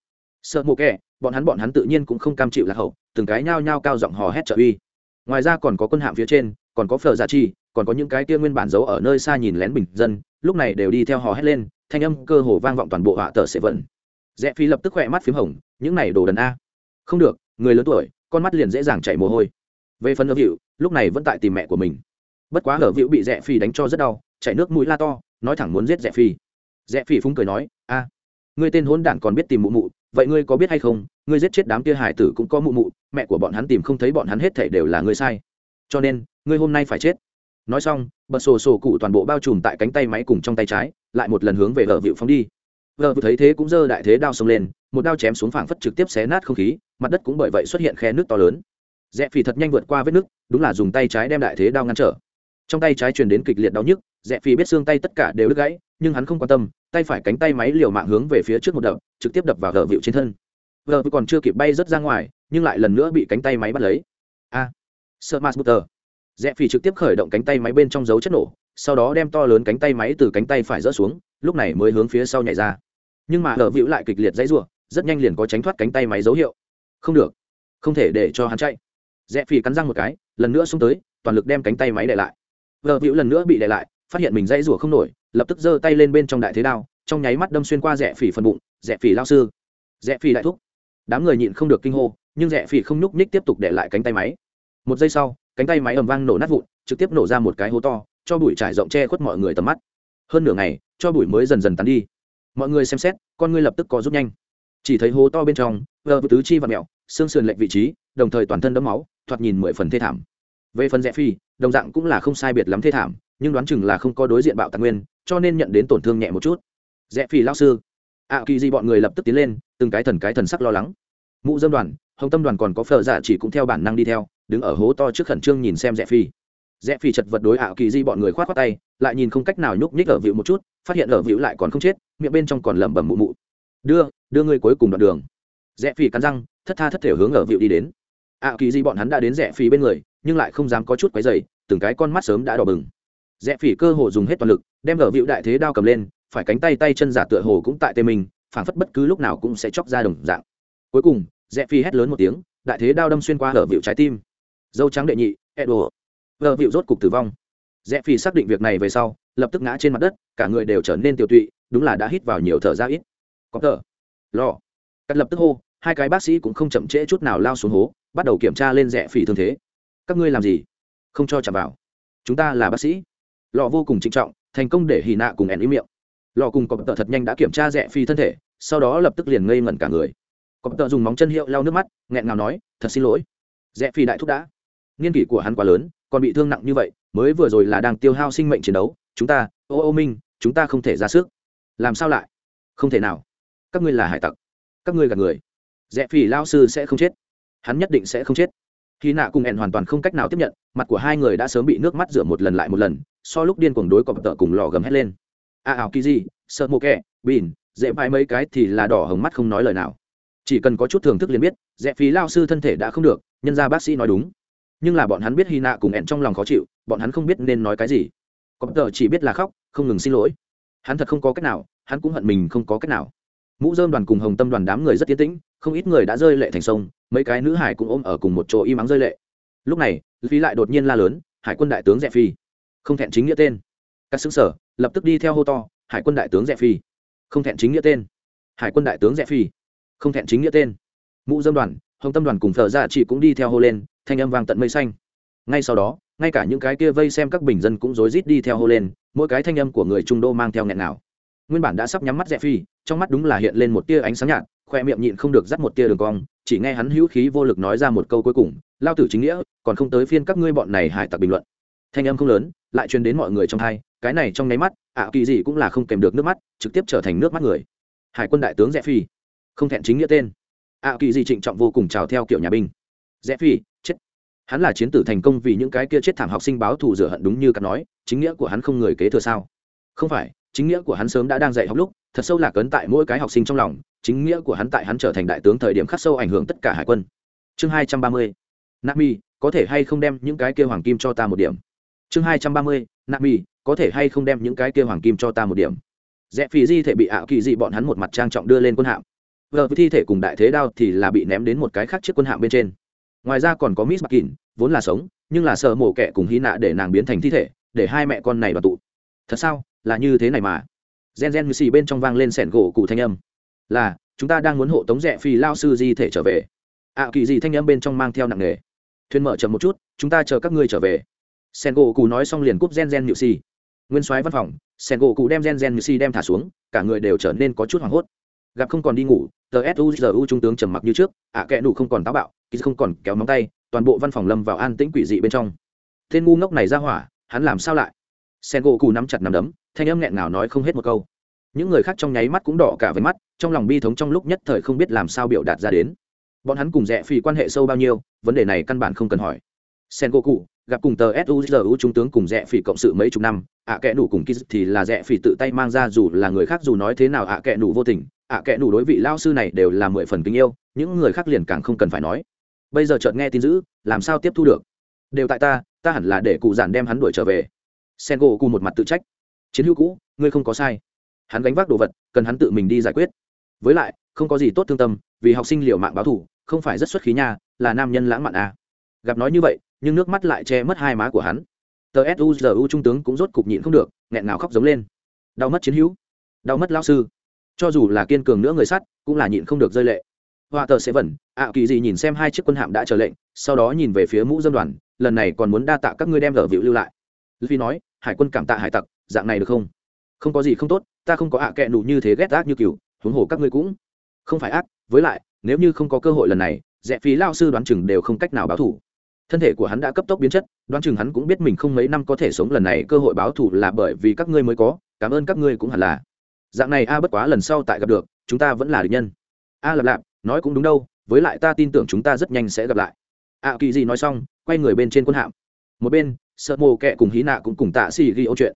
sợ mộ kẻ bọn hắn bọn hắn tự nhiên cũng không cam chịu lạc hậu từng cái nhao nhao cao giọng hò hét trợ uy. Ngoài ra còn có quân hạm phía trên còn có phở giả chi còn có những cái kia nguyên bản giấu ở nơi xa nhìn lén bình dân lúc này đều đi theo hò hét lên thanh âm cơ hồ vang vọng toàn bộ họa tờ sẽ vận. Rẽ phi lập tức khỏe mắt p h í m hồng những này đồ đần a không được, người lớn tuổi, con mắt liền dễ dàng chảy mồ hôi. Về phần ở vịu lúc này vẫn tại tìm mẹ của mình. Bất quá ở vịu bị rẽ phi đánh cho rất đau, chảy nước mũi la to, nói thẳng muốn giết rẽ phi. Rẽ phi phúng cười nói, a, ngươi tên hôn đản còn biết tìm mụ mụ, vậy ngươi có biết hay không, ngươi giết chết đám kia hải tử cũng có mụ mụ, mẹ của bọn hắn tìm không thấy bọn hắn hết thể đều là ngươi sai. Cho nên, ngươi hôm nay phải chết. Nói xong, bật sổ sổ cụ toàn bộ bao trùm tại cánh tay máy cùng trong tay trái, lại một lần hướng về vợ vịu phóng đi. Vợ vịu thấy thế cũng giơ đại thế đao xông lên, một đao chém xuống phảng phất trực tiếp xé nát không khí mặt đất cũng bởi vậy xuất hiện khe nước to lớn. Rẽ phì thật nhanh vượt qua vết nước đúng là dùng tay trái đem đại thế đao ngăn trở. Trong tay trái truyền đến kịch liệt đau nhức rẽ phì biết xương tay tất cả đều đứt gãy nhưng hắn không quan tâm tay phải cánh tay máy liều mạng hướng về phía trước một đập trực tiếp đập vào gờ vịu trên thân. Vợ còn chưa kịp bay rớt ra ngoài nhưng lại lần nữa bị cánh tay máy bắt lấy. A! À, sợ mát bút rẽ phì trực tiếp khởi động cánh tay máy bên trong dấu chất nổ sau đó đem to lớn cánh tay máy từ cánh tay phải rỡ xuống lúc này mới hướng phía sau nhảy ra. Nhưng mà gờ vĩu lại kịch liệt dãy r rất nhanh liền có tránh thoát cánh tay máy dấu hiệu không được. Không thể để cho hắn chạy. Rẽ phì cắn răng một cái, lần nữa xông tới, toàn lực đem cánh tay máy đè lại. Vợ vĩu lần nữa bị đè lại, phát hiện mình dãy rủa không nổi, lập tức giơ tay lên bên trong đại thế đao, trong nháy mắt đâm xuyên qua rẽ phì phần bụng. Rẽ phì lao sư. Rẽ phì đại thúc. Đám người nhịn không được kinh hô, nhưng rẽ phì không nhúc ních tiếp tục để lại cánh tay máy. Một giây sau, cánh tay máy ầm vang nổ nát vụn, trực tiếp nổ ra một cái hố to, cho bụi trải rộng che khuất mọi người tầm mắt. Hơn nửa ngày, cho bụi mới dần dần tắn đi. Mọi người xem xét, con ngươi lập tức có rút nhanh chỉ thấy hố to bên trong, vờ tứ chi và mẹo xương sườn lệch vị trí, đồng thời toàn thân đẫm máu, thoạt nhìn mười phần thê thảm. Về phần rẽ phi, đồng dạng cũng là không sai biệt lắm thê thảm, nhưng đoán chừng là không có đối diện bạo tạc nguyên, cho nên nhận đến tổn thương nhẹ một chút. Rẽ phi lao sư. Ạ kỳ di bọn người lập tức tiến lên, từng cái thần cái thần sắc lo lắng. Mụ dâm đoàn, hồng tâm đoàn còn có phờ dạ chỉ cũng theo bản năng đi theo, đứng ở hố to trước khẩn trương nhìn xem rẽ phi. Rẽ phi chật vật đối ảo kỳ di bọn người khoát khoát tay, lại nhìn không cách nào nhúc nhích ở vịu một chút, phát hiện ở vịu lại còn không chết, miệng bên trong còn lẩm bẩm mụ mụ đưa đưa ngươi cuối cùng đoạn đường. Rẽ phi cắn răng, thất tha thất thể hướng ở vịu đi đến. Ảo kỳ di bọn hắn đã đến rẽ phi bên người, nhưng lại không dám có chút quấy dày từng cái con mắt sớm đã đỏ bừng. Rẽ phi cơ hồ dùng hết toàn lực, đem ở vịu đại thế đao cầm lên, phải cánh tay tay chân giả tựa hồ cũng tại tê mình, phảng phất bất cứ lúc nào cũng sẽ chóc ra đồng dạng. Cuối cùng, rẽ phi hét lớn một tiếng, đại thế đao đâm xuyên qua ở vịu trái tim. Dâu trắng đệ nhị edo ở vịu rốt cục tử vong. Rẽ phi xác định việc này về sau, lập tức ngã trên mặt đất, cả người đều trở nên tiêu tụy, đúng là đã hít vào nhiều thở ra ít có tờ. lo cắt lập tức hô, hai cái bác sĩ cũng không chậm trễ chút nào lao xuống hố, bắt đầu kiểm tra lên rẽ phỉ thương thế. Các ngươi làm gì? Không cho chạm vào. Chúng ta là bác sĩ. Lò vô cùng trịnh trọng, thành công để hì nạ cùng ẻn ý miệng. Lò cùng cọp tợ thật nhanh đã kiểm tra rẽ phi thân thể, sau đó lập tức liền ngây ngẩn cả người. Cọp tợ dùng móng chân hiệu lau nước mắt, nghẹn ngào nói, thật xin lỗi. Rẽ phi đại thúc đã. Niên kỷ của hắn quá lớn, còn bị thương nặng như vậy, mới vừa rồi là đang tiêu hao sinh mệnh chiến đấu. Chúng ta, ô ô minh, chúng ta không thể ra sức. Làm sao lại? Không thể nào các ngươi là hải tặc, các ngươi gạt người. Rẽ phỉ lao sư sẽ không chết. Hắn nhất định sẽ không chết. Khi nạ cùng hẹn hoàn toàn không cách nào tiếp nhận, mặt của hai người đã sớm bị nước mắt rửa một lần lại một lần, so lúc điên cuồng đối cọp tợ cùng lò gầm hét lên. A ảo kỳ gì, sợ mô kẹ bìn, dễ bài mấy cái thì là đỏ hồng mắt không nói lời nào. Chỉ cần có chút thưởng thức liền biết, rẽ phí lao sư thân thể đã không được, nhân ra bác sĩ nói đúng. Nhưng là bọn hắn biết hy nạ cùng ẹn trong lòng khó chịu, bọn hắn không biết nên nói cái gì. Cọp tợ chỉ biết là khóc, không ngừng xin lỗi. Hắn thật không có cách nào, hắn cũng hận mình không có cách nào mũ dơm đoàn cùng hồng tâm đoàn đám người rất tiến tĩnh, không ít người đã rơi lệ thành sông, mấy cái nữ hải cũng ôm ở cùng một chỗ im mắng rơi lệ. Lúc này, phí lại đột nhiên la lớn, hải quân đại tướng rẽ phi. Không thẹn chính nghĩa tên. Các xứng sở, lập tức đi theo hô to, hải quân đại tướng rẽ phi. Không thẹn chính nghĩa tên. Hải quân đại tướng rẽ phi. Không thẹn chính nghĩa tên. Mũ dâm đoàn, hồng tâm đoàn cùng thờ ra chị cũng đi theo hô lên, thanh âm vang tận mây xanh. Ngay sau đó, ngay cả những cái kia vây xem các bình dân cũng rối rít đi theo hô lên, mỗi cái thanh âm của người trung đô mang theo nghẹn nào nguyên bản đã sắp nhắm mắt rẽ phi, trong mắt đúng là hiện lên một tia ánh sáng nhạt, khoe miệng nhịn không được dắt một tia đường cong, chỉ nghe hắn hữu khí vô lực nói ra một câu cuối cùng, lao tử chính nghĩa, còn không tới phiên các ngươi bọn này hải tặc bình luận. Thanh âm không lớn, lại truyền đến mọi người trong hai, cái này trong nháy mắt, ạ kỳ gì cũng là không kèm được nước mắt, trực tiếp trở thành nước mắt người. Hải quân đại tướng rẽ phi, không thẹn chính nghĩa tên. Ạ kỳ gì trịnh trọng vô cùng chào theo kiểu nhà binh. Rẽ phi, chết. Hắn là chiến tử thành công vì những cái kia chết thảm học sinh báo thù rửa hận đúng như cắt nói, chính nghĩa của hắn không người kế thừa sao? Không phải chính nghĩa của hắn sớm đã đang dạy học lúc, thật sâu lạc ấn tại mỗi cái học sinh trong lòng, chính nghĩa của hắn tại hắn trở thành đại tướng thời điểm khắc sâu ảnh hưởng tất cả hải quân. Chương hai trăm ba mươi nami có thể hay không đem những cái kia hoàng kim cho ta một điểm? Chương hai trăm ba mươi nami có thể hay không đem những cái kia hoàng kim cho ta một điểm? Rẽ phì di thể bị ảo kỳ dị bọn hắn một mặt trang trọng đưa lên quân hạm. Vợ thi thể cùng đại thế đao thì là bị ném đến một cái khác chiếc quân hạm bên trên. Ngoài ra còn có miss mckin vốn là sống, nhưng là sợ mổ kẻ cùng hy nạ để nàng biến thành thi thể, để hai mẹ con này đoàn tụ. Thật sao? Là như thế này mà. Gen gen như xì bên trong vang lên sẻn gỗ cụ thanh âm. Là chúng ta đang muốn hộ tống rẽ phi lao sư di thể trở về. Ạ à, kỳ gì thanh âm bên trong mang theo nặng nề. thuyền mở chậm một chút chúng ta chờ các ngươi trở về. Sen gỗ cụ nói xong liền cúp gen gen nhự xì nguyên soái văn phòng sen gỗ cụ đem gen gen nhự xì đem thả xuống cả người đều trở nên có chút hoảng hốt. Gặp không còn đi ngủ tờ suzu trung tướng trầm mặc như trước ạ à, kẽ đủ không còn táo bạo kỳ không còn kéo móng tay toàn bộ văn phòng lâm vào an tĩnh quỷ dị bên trong. Tên ngu ngốc này ra hỏa hắn làm sao lại? Sen gỗ cụ nắm chặt nắm đấm, thanh âm nghẹn ngào nói không hết một câu. Những người khác trong nháy mắt cũng đỏ cả với mắt, trong lòng bi thống trong lúc nhất thời không biết làm sao biểu đạt ra đến. Bọn hắn cùng rẽ phì quan hệ sâu bao nhiêu, vấn đề này căn bản không cần hỏi. Sen gỗ cụ gặp cùng tờ suzu trung tướng cùng rẽ phỉ cộng sự mấy chục năm, ạ à kẽ nủ cùng kiz thì là rẽ phỉ tự tay mang ra dù là người khác dù nói thế nào ạ à kẽ nủ vô tình, ạ à kẽ nủ đối vị lao sư này đều là mười phần kính yêu, những người khác liền càng không cần phải nói. Bây giờ chợt nghe tin dữ, làm sao tiếp thu được? Đều tại ta ta hẳn là để cụ giản đem hắn đuổi trở về sen gỗ cụ một mặt tự trách. Chiến hữu cũ, ngươi không có sai. Hắn gánh vác đồ vật, cần hắn tự mình đi giải quyết. Với lại, không có gì tốt thương tâm, vì học sinh liệu mạng báo thủ, không phải rất xuất khí nha, là nam nhân lãng mạn à. gặp nói như vậy, nhưng nước mắt lại che mất hai má của hắn. Tờ suzu trung tướng cũng rốt cục nhịn không được, nghẹn ngào khóc giống lên. Đau mất chiến hữu. Đau mất lao sư. Cho dù là kiên cường nữa người sắt, cũng là nhịn không được rơi lệ. Họa tờ sẽ vẩn, ạ kỳ gì nhìn xem hai chiếc quân hạm đã trở lệnh, sau đó nhìn về phía mũ dân đoàn, lần này còn muốn đa tạ các ngươi đem lở vịu lưu lại. Vì nói hải quân cảm tạ hải tặc, dạng này được không? Không có gì không tốt, ta không có ạ kệ nụ như thế ghét ác như cừu huống hồ các ngươi cũng không phải ác. Với lại, nếu như không có cơ hội lần này rẽ phí lao sư đoán chừng đều không cách nào báo thủ thân thể của hắn đã cấp tốc biến chất, đoán chừng hắn cũng biết mình không mấy năm có thể sống lần này, cơ hội báo thù là bởi vì các ngươi mới có, cảm ơn các ngươi cũng hẳn là. Dạng này a bất quá lần sau tại gặp được, chúng ta vẫn là địch nhân. A lạp lạp, nói cũng đúng đâu, với lại ta tin tưởng chúng ta rất nhanh sẽ gặp lại. A kỳ gì nói xong, quay người bên trên quân hạm. Một bên sợ mồ kẹ cùng hí nạ cũng cùng tạ xỉ ghi ôn chuyện.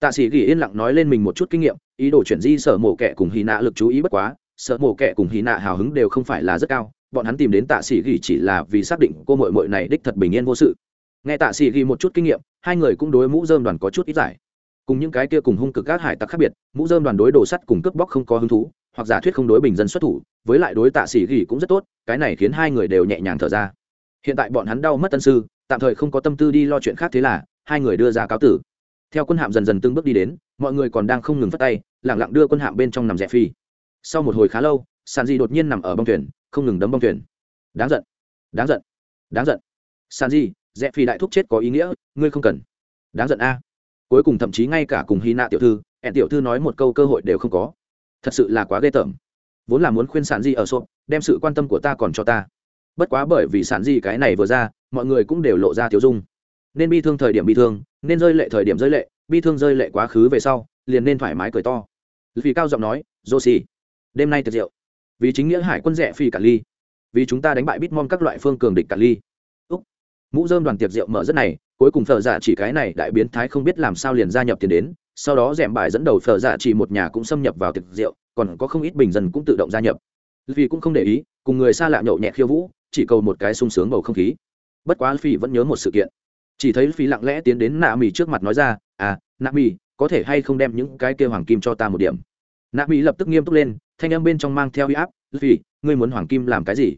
Tạ sĩ ghi yên lặng nói lên mình một chút kinh nghiệm, ý đồ chuyển di sở mổ kẹ cùng hí nạ lực chú ý bất quá sở mổ kẹ cùng hí nạ hào hứng đều không phải là rất cao, bọn hắn tìm đến tạ sĩ ghi chỉ là vì xác định cô mội mội này đích thật bình yên vô sự. Nghe tạ sĩ ghi một chút kinh nghiệm, hai người cũng đối mũ dơm đoàn có chút ít giải. Cùng những cái kia cùng hung cực các hải tặc khác biệt, mũ dơm đoàn đối đồ sắt cùng cướp bóc không có hứng thú, hoặc giả thuyết không đối bình dân xuất thủ, với lại đối tạ sĩ ghi cũng rất tốt, cái này khiến hai người đều nhẹ nhàng thở ra. Hiện tại bọn hắn đau mất tân sư tạm thời không có tâm tư đi lo chuyện khác thế là, hai người đưa ra cáo tử. Theo quân hạm dần dần từng bước đi đến, mọi người còn đang không ngừng phát tay, lẳng lặng đưa quân hạm bên trong nằm rẽ phi. Sau một hồi khá lâu, sàn di đột nhiên nằm ở bông thuyền, không ngừng đấm bông thuyền. Đáng giận đáng giận đáng giận. Sàn di, rẽ phi đại thúc chết có ý nghĩa, ngươi không cần. Đáng giận a. Cuối cùng thậm chí ngay cả cùng hy nạ tiểu thư hẹn tiểu thư nói một câu cơ hội đều không có. Thật sự là quá ghê tởm. Vốn là muốn khuyên sàn di ở sộp, đem sự quan tâm của ta còn cho ta bất quá bởi vì sản gì cái này vừa ra, mọi người cũng đều lộ ra thiếu dung. Nên bi thương thời điểm bi thương, nên rơi lệ thời điểm rơi lệ, bi thương rơi lệ quá khứ về sau, liền nên thoải mái cười to. Vì cao giọng nói dô xì đêm nay thật rượu. Vì chính nghĩa hải quân rẻ phi cả ly. Vì chúng ta đánh bại bít mom các loại phương cường địch cả ly. Úc. Mũ dơm đoàn tiệc rượu mở rất này, cuối cùng phở giả chỉ cái này đại biến thái không biết làm sao liền gia nhập tiền đến, sau đó rèm bài dẫn đầu phở giả chỉ một nhà cũng xâm nhập vào tiệc rượu, còn có không ít bình dân cũng tự động gia nhập. Vì cũng không để ý, cùng người xa lạ nhậu nhẹt khiêu vũ chỉ cầu một cái sung sướng bầu không khí. Bất quá phi vẫn nhớ một sự kiện. Chỉ thấy luffy lặng lẽ tiến đến nạ trước mặt nói ra à nạ có thể hay không đem những cái kia hoàng kim cho ta một điểm? Nạ lập tức nghiêm túc lên thanh âm bên trong mang theo huy áp luffy, ngươi muốn hoàng kim làm cái gì?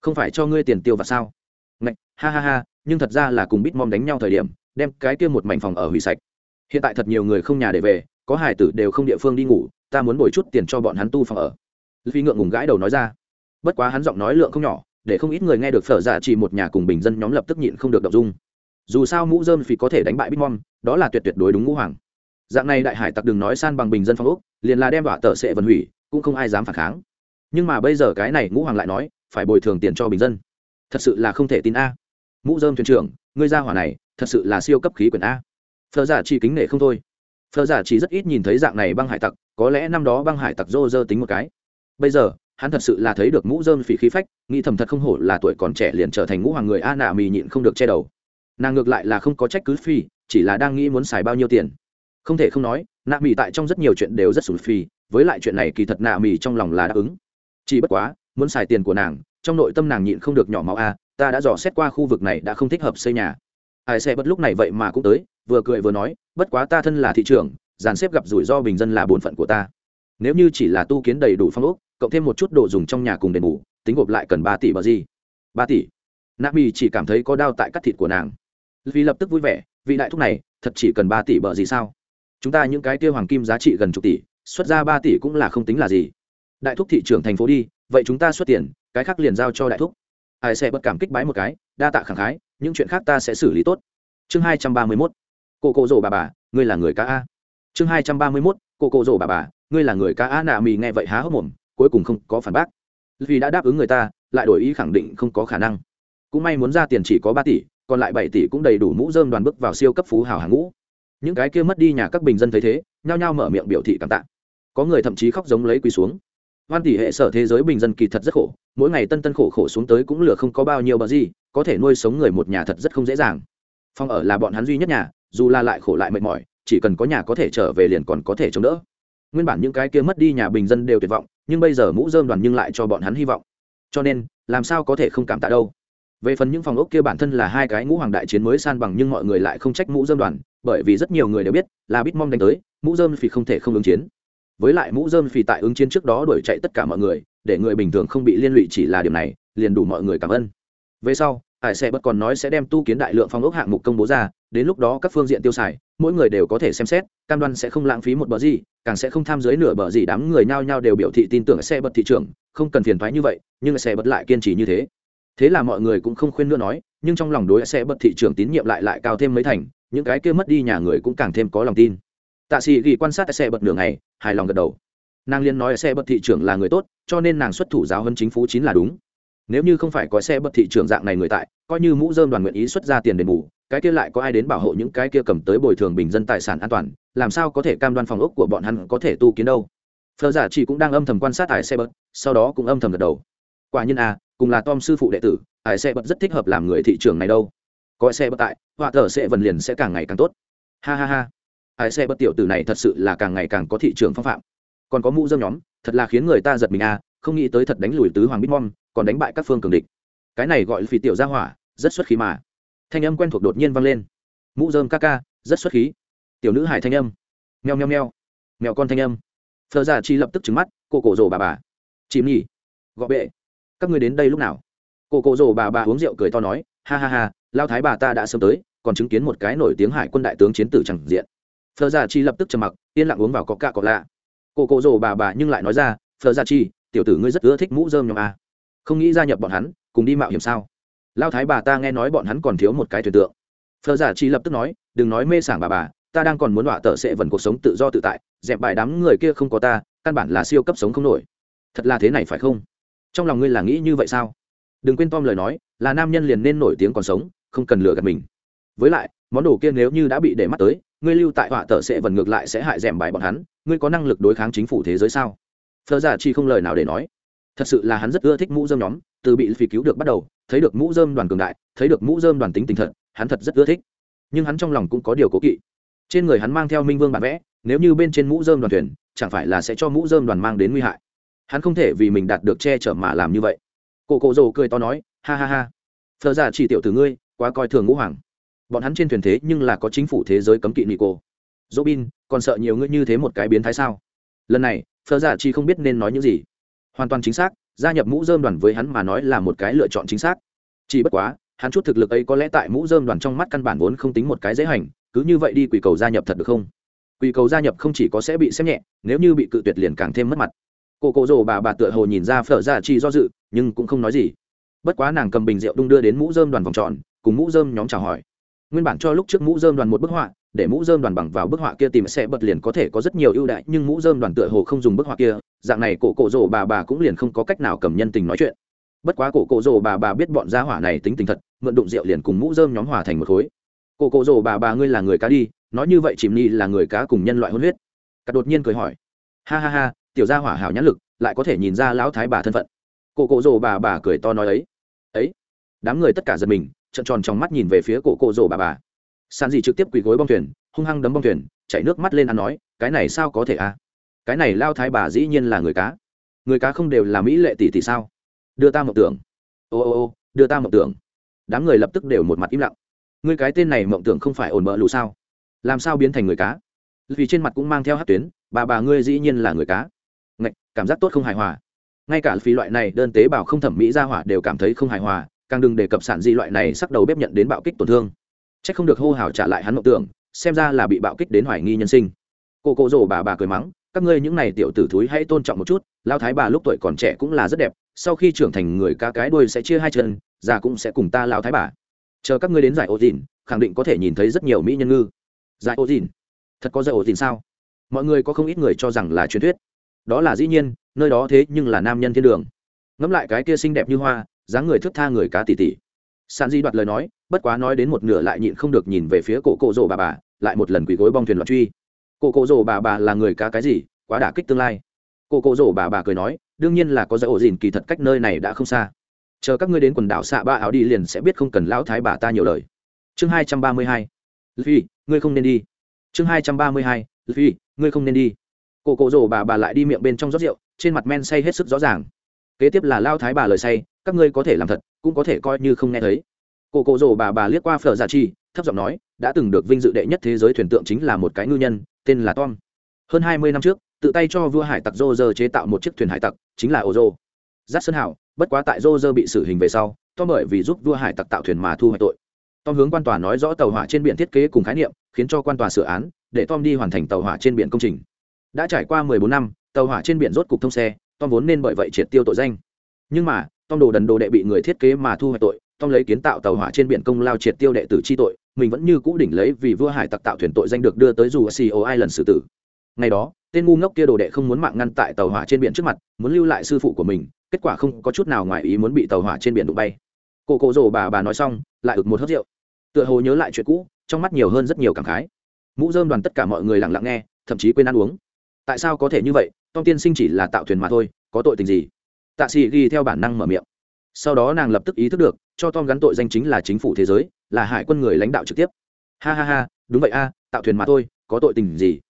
Không phải cho ngươi tiền tiêu và sao? Ngạch, ha ha ha nhưng thật ra là cùng bít mom đánh nhau thời điểm đem cái kia một mảnh phòng ở hủy sạch. Hiện tại thật nhiều người không nhà để về có hải tử đều không địa phương đi ngủ ta muốn bồi chút tiền cho bọn hắn tu phòng ở. Luffy ngượng ngùng gãi đầu nói ra. Bất quá hắn giọng nói lượng không nhỏ để không ít người nghe được phở giả chỉ một nhà cùng bình dân nhóm lập tức nhịn không được đọc dung. Dù sao mũ dơm phì có thể đánh bại bitmom đó là tuyệt tuyệt đối đúng ngũ hoàng. Dạng này đại hải tặc đừng nói san bằng bình dân phong úc liền là đem vả tợ sệ vần hủy, cũng không ai dám phản kháng. Nhưng mà bây giờ cái này ngũ hoàng lại nói, phải bồi thường tiền cho bình dân. Thật sự là không thể tin a. Mũ dơm thuyền trưởng, ngươi ra hỏa này, thật sự là siêu cấp khí quyển a. Phờ giả dạ chỉ kính nể không thôi. Phờ giả dạ chỉ rất ít nhìn thấy dạng này băng hải tặc, có lẽ năm đó băng hải tặc rô dơ tính một cái. Bây giờ hắn thật sự là thấy được mũ dơm phỉ khí phách, nghĩ thầm thật không hổ là tuổi còn trẻ liền trở thành ngũ hoàng người a nạ mì nhịn không được che đầu. Nàng ngược lại là không có trách cứ phi chỉ là đang nghĩ muốn xài bao nhiêu tiền. Không thể không nói nạ mì tại trong rất nhiều chuyện đều rất sủi phi với lại chuyện này kỳ thật nạ mì trong lòng là đáp ứng. Chỉ bất quá, muốn xài tiền của nàng, trong nội tâm nàng nhịn không được nhỏ máu a, ta đã dò xét qua khu vực này đã không thích hợp xây nhà. Ai xe bất lúc này vậy mà cũng tới, vừa cười vừa nói, bất quá ta thân là thị trường dàn xếp gặp rủi ro bình dân là bổn phận của ta. Nếu như chỉ là tu kiến đầy đủ phong ốc cộng thêm một chút đồ dùng trong nhà cùng đền bù, tính gộp lại cần ba tỷ bờ gì. Ba tỷ. Nạ mỹ chỉ cảm thấy có đau tại cắt thịt của nàng. Vì lập tức vui vẻ, vị đại thúc này, thật chỉ cần ba tỷ bợ gì sao? Chúng ta những cái tiêu hoàng kim giá trị gần chục tỷ, xuất ra ba tỷ cũng là không tính là gì. Đại thúc thị trưởng thành phố đi, vậy chúng ta xuất tiền, cái khác liền giao cho đại thúc. Ai sẽ bất cảm kích bái một cái, đa tạ khẳng khái, những chuyện khác ta sẽ xử lý tốt. Chương hai trăm ba mươi mốt. Cô cô rổ bà bà, ngươi là người ca a. Chương hai trăm ba mươi mốt. Cô cô rổ bà bà, ngươi là người ca a nạ mì nghe vậy há hốc mồm cuối cùng không có phản bác. Vì đã đáp ứng người ta, lại đổi ý khẳng định không có khả năng. Cũng may muốn ra tiền chỉ có ba tỷ, còn lại bảy tỷ cũng đầy đủ mũ dơm đoàn bước vào siêu cấp phú hào hàng ngũ. Những cái kia mất đi nhà các bình dân thấy thế, nhao nhao mở miệng biểu thị cảm tạ. Có người thậm chí khóc giống lấy quỳ xuống. Hoan tỷ hệ sở thế giới bình dân kỳ thật rất khổ, mỗi ngày tân tân khổ khổ xuống tới cũng lừa không có bao nhiêu bờ gì, có thể nuôi sống người một nhà thật rất không dễ dàng. Phòng ở là bọn hắn duy nhất nhà, dù là lại khổ lại mệt mỏi, chỉ cần có nhà có thể trở về liền còn có thể chống đỡ nguyên bản những cái kia mất đi nhà bình dân đều tuyệt vọng, nhưng bây giờ mũ dơm đoàn nhưng lại cho bọn hắn hy vọng. Cho nên, làm sao có thể không cảm tạ đâu? Về phần những phòng ốc kia bản thân là hai cái ngũ hoàng đại chiến mới san bằng nhưng mọi người lại không trách mũ dơm đoàn, bởi vì rất nhiều người đều biết là bitmom đánh tới, mũ dơm vì không thể không ứng chiến. Với lại mũ dơm phì tại ứng chiến trước đó đuổi chạy tất cả mọi người, để người bình thường không bị liên lụy chỉ là điều này, liền đủ mọi người cảm ơn. Về sau hải xe bất còn nói sẽ đem tu kiến đại lượng phong ốc hạng mục công bố ra, đến lúc đó các phương diện tiêu xài, mỗi người đều có thể xem xét, cam đoan sẽ không lãng phí một bờ gì, càng sẽ không tham dưới nửa bờ gì đám người nhao nhao đều biểu thị tin tưởng xe bật thị trường không cần phiền thoái như vậy, nhưng xe bật lại kiên trì như thế. Thế là mọi người cũng không khuyên nữa nói, nhưng trong lòng đối xe bật thị trường tín nhiệm lại lại cao thêm mấy thành, những cái kia mất đi nhà người cũng càng thêm có lòng tin. Tạ sĩ ghi quan sát xe bật nửa ngày, hài lòng gật đầu. Nàng liên nói xe bật thị trường là người tốt, cho nên nàng xuất thủ giáo hơn chính phủ chính là đúng nếu như không phải có xe bất thị trường dạng này người tại, coi như mũ dơm đoàn nguyện ý xuất ra tiền đền bù, cái kia lại có ai đến bảo hộ những cái kia cầm tới bồi thường bình dân tài sản an toàn, làm sao có thể cam đoan phòng ốc của bọn hắn có thể tu kiến đâu? Phờ giả chỉ cũng đang âm thầm quan sát ải xe bật, sau đó cũng âm thầm gật đầu. Quả nhiên à cùng là tom sư phụ đệ tử ải xe bật rất thích hợp làm người thị trường này đâu. Có xe bất tại, họa thở sẽ vần liền sẽ càng ngày càng tốt. Ha ha ha. Ải xe bất tiểu tử này thật sự là càng ngày càng có thị trường phong phạm. Còn có mũ dơm nhóm, thật là khiến người ta giật mình à không nghĩ tới thật đánh lùi tứ hoàng bitmom còn đánh bại các phương cường địch. Cái này gọi phì tiểu gia hỏa, rất xuất khí mà. Thanh âm quen thuộc đột nhiên vang lên. Mũ dơm ca ca, rất xuất khí. Tiểu nữ hải thanh âm. Meo meo meo. Mèo con thanh âm. Phờ ra chi lập tức trứng mắt, cô cổ rồ bà bà. Chìm nhỉ. Gọi bệ. Các người đến đây lúc nào? Cô cổ rồ bà bà uống rượu cười to nói, ha ha ha, lao thái bà ta đã sớm tới, còn chứng kiến một cái nổi tiếng hải quân đại tướng chiến tử chẳng diện. Phờ ra chi lập tức trầm mặc, yên lặng uống vào có cạ cọ lạ. Cô cổ rồ bà bà nhưng lại nói ra phờ ra chi tiểu tử ngươi rất ưa thích mũ dơm nhóm a. Không nghĩ gia nhập bọn hắn, cùng đi mạo hiểm sao? Lao thái bà ta nghe nói bọn hắn còn thiếu một cái thuyền tượng. Phờ giả chi lập tức nói, đừng nói mê sảng bà bà, ta đang còn muốn đọa tợ sẽ vần cuộc sống tự do tự tại, dẹp bài đám người kia không có ta, căn bản là siêu cấp sống không nổi. Thật là thế này phải không? Trong lòng ngươi là nghĩ như vậy sao? Đừng quên tom lời nói, là nam nhân liền nên nổi tiếng còn sống, không cần lừa gạt mình. Với lại, món đồ kia nếu như đã bị để mắt tới, ngươi lưu tại họa tờ sẽ vần ngược lại sẽ hại dẻm bài bọn hắn, ngươi có năng lực đối kháng chính phủ thế giới sao? Phờ giả chỉ không lời nào để nói. Thật sự là hắn rất ưa thích mũ dơm nhóm, từ bị phì cứu được bắt đầu, thấy được mũ dơm đoàn cường đại, thấy được mũ dơm đoàn tính tình thật, hắn thật rất ưa thích. Nhưng hắn trong lòng cũng có điều cố kỵ. Trên người hắn mang theo minh vương bản vẽ, nếu như bên trên mũ dơm đoàn thuyền, chẳng phải là sẽ cho mũ dơm đoàn mang đến nguy hại. Hắn không thể vì mình đạt được che chở mà làm như vậy. Cổ cổ rồ cười to nói, ha ha ha. Phờ giả chỉ tiểu từ ngươi, quá coi thường ngũ hoàng. Bọn hắn trên thuyền thế nhưng là có chính phủ thế giới cấm kỵ nico robin, còn sợ nhiều ngươi như thế một cái biến thái sao? Lần này Phở giả chi không biết nên nói những gì. Hoàn toàn chính xác, gia nhập mũ dơm đoàn với hắn mà nói là một cái lựa chọn chính xác. Chỉ bất quá, hắn chút thực lực ấy có lẽ tại mũ dơm đoàn trong mắt căn bản vốn không tính một cái dễ hành, cứ như vậy đi quỷ cầu gia nhập thật được không? Quỷ cầu gia nhập không chỉ có sẽ bị xem nhẹ, nếu như bị cự tuyệt liền càng thêm mất mặt. Cô cô rồ bà bà tựa hồ nhìn ra phở ra chi do dự, nhưng cũng không nói gì. Bất quá nàng cầm bình rượu đung đưa đến mũ dơm đoàn vòng tròn, cùng mũ dơm nhóm chào hỏi. Nguyên bản cho lúc trước mũ dơm đoàn một bức họa để mũ dơm đoàn bằng vào bức họa kia tìm sẽ bật liền có thể có rất nhiều ưu đãi, nhưng mũ dơm đoàn tựa hồ không dùng bức họa kia, dạng này cổ cổ rồ bà bà cũng liền không có cách nào cầm nhân tình nói chuyện. Bất quá cổ cổ rồ bà bà biết bọn gia hỏa này tính tình thật, mượn đụng rượu liền cùng mũ dơm nhóm hòa thành một khối. Cổ cổ rồ bà bà ngươi là người cá đi, nói như vậy chìm ni là người cá cùng nhân loại hôn huyết. Cắt đột nhiên cười hỏi. Ha ha ha, tiểu gia hỏa hảo nhãn lực, lại có thể nhìn ra lão thái bà thân phận. Cổ cổ rồ bà bà cười to nói ấy. Ấy. Đám người tất cả giật mình, trợn tròn trong mắt nhìn về phía cổ cổ rồ bà bà sàn dì trực tiếp quỳ gối bong thuyền, hung hăng đấm bong thuyền, chảy nước mắt lên ăn nói, cái này sao có thể à? Cái này lao thái bà dĩ nhiên là người cá. Người cá không đều là mỹ lệ tỷ tỷ sao? Đưa ta mộng tưởng. Ô ô ô, đưa ta mộng tưởng. Đám người lập tức đều một mặt im lặng. Ngươi cái tên này mộng tưởng không phải ổn mỡ lù sao? Làm sao biến thành người cá? Vì trên mặt cũng mang theo hát tuyến, bà bà ngươi dĩ nhiên là người cá. Ngạch, cảm giác tốt không hài hòa. Ngay cả phí loại này đơn tế bào không thẩm mỹ ra hỏa đều cảm thấy không hài hòa, càng đừng đề cập sản di loại này sắc đầu bếp nhận đến bạo kích tổn thương c h ắ c không được hô hào trả lại hắn mộng tưởng, xem ra là bị bạo kích đến hoài nghi nhân sinh. Cô cô rổ bà bà cười mắng, các ngươi những n à y tiểu tử thúi hãy tôn trọng một chút lao thái bà lúc tuổi còn trẻ cũng là rất đẹp, sau khi trưởng thành người cá cái đuôi sẽ chia hai chân, già cũng sẽ cùng ta lao thái bà. Chờ các ngươi đến giải ô dìn khẳng định có thể nhìn thấy rất nhiều mỹ nhân ngư. Giải ô dìn thật có giải ô dìn sao? Mọi người có không ít người cho rằng là truyền thuyết. Đó là dĩ nhiên, nơi đó thế nhưng là nam nhân thiên đường. Ngẫm lại cái kia xinh đẹp như hoa, dáng người thức tha người cá tỉ tỉ. Sàn di đoạt lời nói bất quá nói đến một nửa lại nhịn không được nhìn về phía cổ cổ rồ bà bà, lại một lần quỳ gối bong thuyền loạn truy. Cổ cổ rồ bà bà là người cá cái gì, quá đả kích tương lai. Cổ cổ rồ bà bà cười nói, đương nhiên là có giải ổ dìn kỳ thật cách nơi này đã không xa. Chờ các ngươi đến quần đảo xạ ba áo đi liền sẽ biết không cần lão thái bà ta nhiều lời. Chương hai trăm ba mươi hai. Phi ngươi không nên đi. Chương hai trăm ba mươi hai. Phi ngươi không nên đi. Cổ cổ rồ bà bà lại đi miệng bên trong rót rượu, trên mặt men say hết sức rõ ràng. Kế tiếp là lao thái bà lời say, các ngươi có thể làm thật, cũng có thể coi như không nghe thấy cổ cổ rồ bà bà liếc qua phở giả chi, thấp giọng nói, đã từng được vinh dự đệ nhất thế giới thuyền tượng chính là một cái ngư nhân, tên là tom. Hơn hai mươi năm trước, tự tay cho vua hải tặc rô rơ chế tạo một chiếc thuyền hải tặc, chính là ô rô giáp sơn hảo, bất quá tại rô rơ bị xử hình về sau, tom bởi vì giúp vua hải tặc tạo thuyền mà thu hoạch tội. Tom hướng quan tòa nói rõ tàu hỏa trên biển thiết kế cùng khái niệm, khiến cho quan tòa sửa án, để tom đi hoàn thành tàu hỏa trên biển công trình. Đã trải qua mười bốn năm, tàu hỏa trên biển rốt cục thông xe, tom vốn nên bởi vậy triệt tiêu tội danh. Nhưng mà, tom đồ đần đồ đệ bị người thiết kế mà thu hoạch tội tom lấy kiến tạo tàu hỏa trên biển công lao triệt tiêu đệ tử chi tội, mình vẫn như cũ đỉnh lấy vì vua hải tặc tạo thuyền tội danh được đưa tới dù co ai lần xử tử. Ngày đó, tên ngu ngốc kia đồ đệ không muốn mạng ngăn tại tàu hỏa trên biển trước mặt, muốn lưu lại sư phụ của mình, kết quả không có chút nào ngoài ý muốn bị tàu hỏa trên biển đụng bay. Cô cô rồ bà bà nói xong, lại ực một hớt rượu. Tựa hồ nhớ lại chuyện cũ, trong mắt nhiều hơn rất nhiều cảm khái. Mũ dơm đoàn tất cả mọi người lặng lặng nghe, thậm chí quên ăn uống. Tại sao có thể như vậy? Tom tiên sinh chỉ là tạo thuyền mà thôi, có tội tình gì? Tạ sĩ ghi theo bản năng mở miệng. Sau đó nàng lập tức ý thức được cho tom gắn tội danh chính là chính phủ thế giới, là hải quân người lãnh đạo trực tiếp. Ha ha ha, đúng vậy a, tạo thuyền mà thôi, có tội tình gì?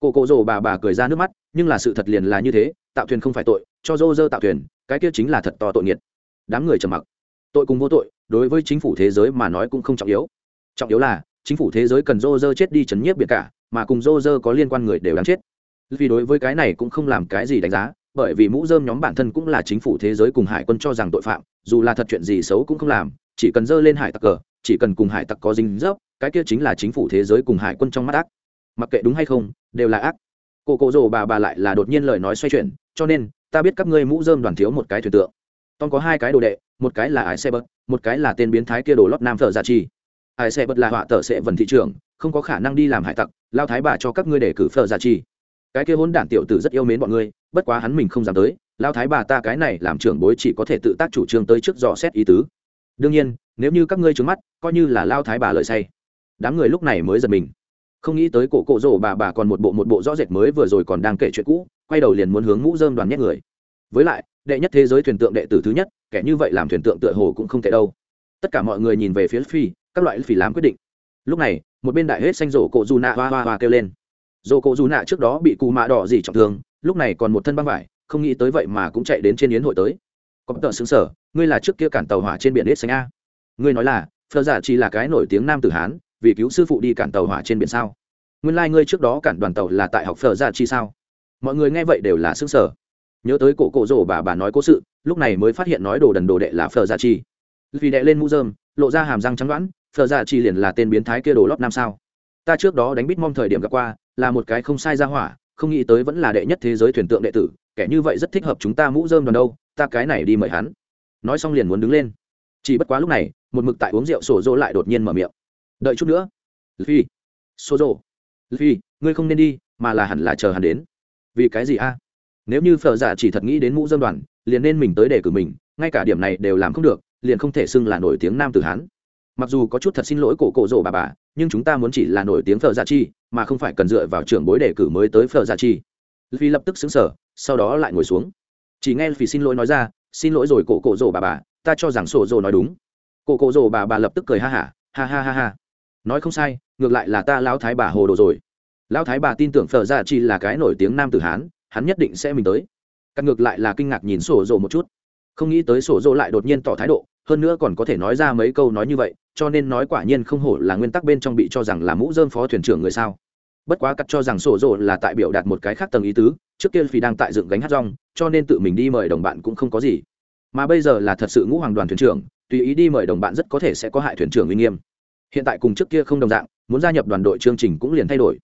Cô cô rồ bà bà cười ra nước mắt, nhưng là sự thật liền là như thế, tạo thuyền không phải tội, cho dô dơ tạo thuyền, cái kia chính là thật to tội nghiệt. Đám người trầm mặc. Tội cùng vô tội, đối với chính phủ thế giới mà nói cũng không trọng yếu. Trọng yếu là, chính phủ thế giới cần dô dơ chết đi chấn nhiếp biệt cả, mà cùng dô dơ có liên quan người đều đáng chết. Vì đối với cái này cũng không làm cái gì đánh giá bởi vì mũ dơm nhóm bản thân cũng là chính phủ thế giới cùng hải quân cho rằng tội phạm, dù là thật chuyện gì xấu cũng không làm, chỉ cần dơ lên hải tặc cờ, chỉ cần cùng hải tặc có dính dấp, cái kia chính là chính phủ thế giới cùng hải quân trong mắt ác. Mặc kệ đúng hay không, đều là ác. Cô cô rồ bà bà lại là đột nhiên lời nói xoay chuyển, cho nên, ta biết các ngươi mũ dơm đoàn thiếu một cái thuyền tượng. Tom có hai cái đồ đệ, một cái là ải xe bật, một cái là tên biến thái kia đồ lót nam thợ giả chi. Ải xe bật là họa tờ sẽ vần thị trường không có khả năng đi làm hải tặc, lao thái bà cho các ngươi để cử phở giả chi cái kia hôn đản tiểu tử rất yêu mến bọn ngươi, bất quá hắn mình không dám tới lao thái bà ta cái này làm trưởng bối chỉ có thể tự tác chủ trương tới trước dò xét ý tứ. Đương nhiên, nếu như các ngươi trứng mắt, coi như là lao thái bà lợi say. Đám người lúc này mới giật mình. Không nghĩ tới cổ cổ rổ bà bà còn một bộ một bộ rõ rệt mới vừa rồi còn đang kể chuyện cũ, quay đầu liền muốn hướng mũ dơm đoàn nhét người. Với lại, đệ nhất thế giới thuyền tượng đệ tử thứ nhất, kẻ như vậy làm thuyền tượng tựa hồ cũng không tệ đâu. Tất cả mọi người nhìn về phía phi, các loại phi làm quyết định. Lúc này, một bên đại hết xanh rổ cổ dù nạ hoa hoa hoa kêu lên dồ cổ dù nạ trước đó bị cù mạ đỏ gì trọng thương, lúc này còn một thân băng vải, không nghĩ tới vậy mà cũng chạy đến trên yến hội tới. Có tờ xứng sở, ngươi là trước kia cản tàu hỏa trên biển hết xanh a. Ngươi nói là phờ giả dạ chỉ là cái nổi tiếng nam tử hán, vì cứu sư phụ đi cản tàu hỏa trên biển sao? Nguyên lai、like、ngươi trước đó cản đoàn tàu là tại học phờ giả dạ chi sao? Mọi người nghe vậy đều là xứng sở. Nhớ tới cổ cổ rổ bà bà nói cố sự, lúc này mới phát hiện nói đồ đần đồ đệ là phờ giả dạ chi vì đệ lên mũ dơm lộ ra hàm răng trắng đoãn phờ giả chi liền là tên biến thái kia đồ lót nam sao? Ta trước đó đánh bít mong thời điểm gặp qua là một cái không sai ra hỏa, không nghĩ tới vẫn là đệ nhất thế giới thuyền tượng đệ tử, kẻ như vậy rất thích hợp chúng ta mũ dơm đoàn đâu, ta cái này đi mời hắn. Nói xong liền muốn đứng lên. Chỉ bất quá lúc này, một mực tại uống rượu sổ dỗ lại đột nhiên mở miệng. Đợi chút nữa. Phi sổ dỗ phi ngươi không nên đi, mà là hẳn là chờ hắn đến. Vì cái gì a? Nếu như phở giả chỉ thật nghĩ đến mũ dơm đoàn, liền nên mình tới để cử mình, ngay cả điểm này đều làm không được, liền không thể xưng là nổi tiếng nam tử hán. Mặc dù có chút thật xin lỗi cổ cổ rỗ bà bà nhưng chúng ta muốn chỉ là nổi tiếng phở giả chi mà không phải cần dựa vào trưởng bối đề cử mới tới phở giả chi. Phi lập tức xứng sở sau đó lại ngồi xuống. Chỉ nghe phi xin lỗi nói ra xin lỗi rồi cổ cổ rồ bà bà ta cho rằng sổ rồ nói đúng. Cổ cổ rồ bà bà lập tức cười ha hả ha, ha ha ha ha nói không sai ngược lại là ta lão thái bà hồ đồ rồi. Lão thái bà tin tưởng phở giả chi là cái nổi tiếng nam tử hán hắn nhất định sẽ mình tới. Cắt ngược lại là kinh ngạc nhìn sổ rồ một chút. Không nghĩ tới sổ rồ lại đột nhiên tỏ thái độ hơn nữa còn có thể nói ra mấy câu nói như vậy cho nên nói quả nhiên không hổ là nguyên tắc bên trong bị cho rằng là mũ dơm phó thuyền trưởng người sao. Bất quá cắt cho rằng sổ rộ là tại biểu đạt một cái khác tầng ý tứ, trước kia phi đang tại dựng gánh hát rong, cho nên tự mình đi mời đồng bạn cũng không có gì. Mà bây giờ là thật sự ngũ hoàng đoàn thuyền trưởng, tùy ý đi mời đồng bạn rất có thể sẽ có hại thuyền trưởng uy nghiêm. Hiện tại cùng trước kia không đồng dạng, muốn gia nhập đoàn đội chương trình cũng liền thay đổi.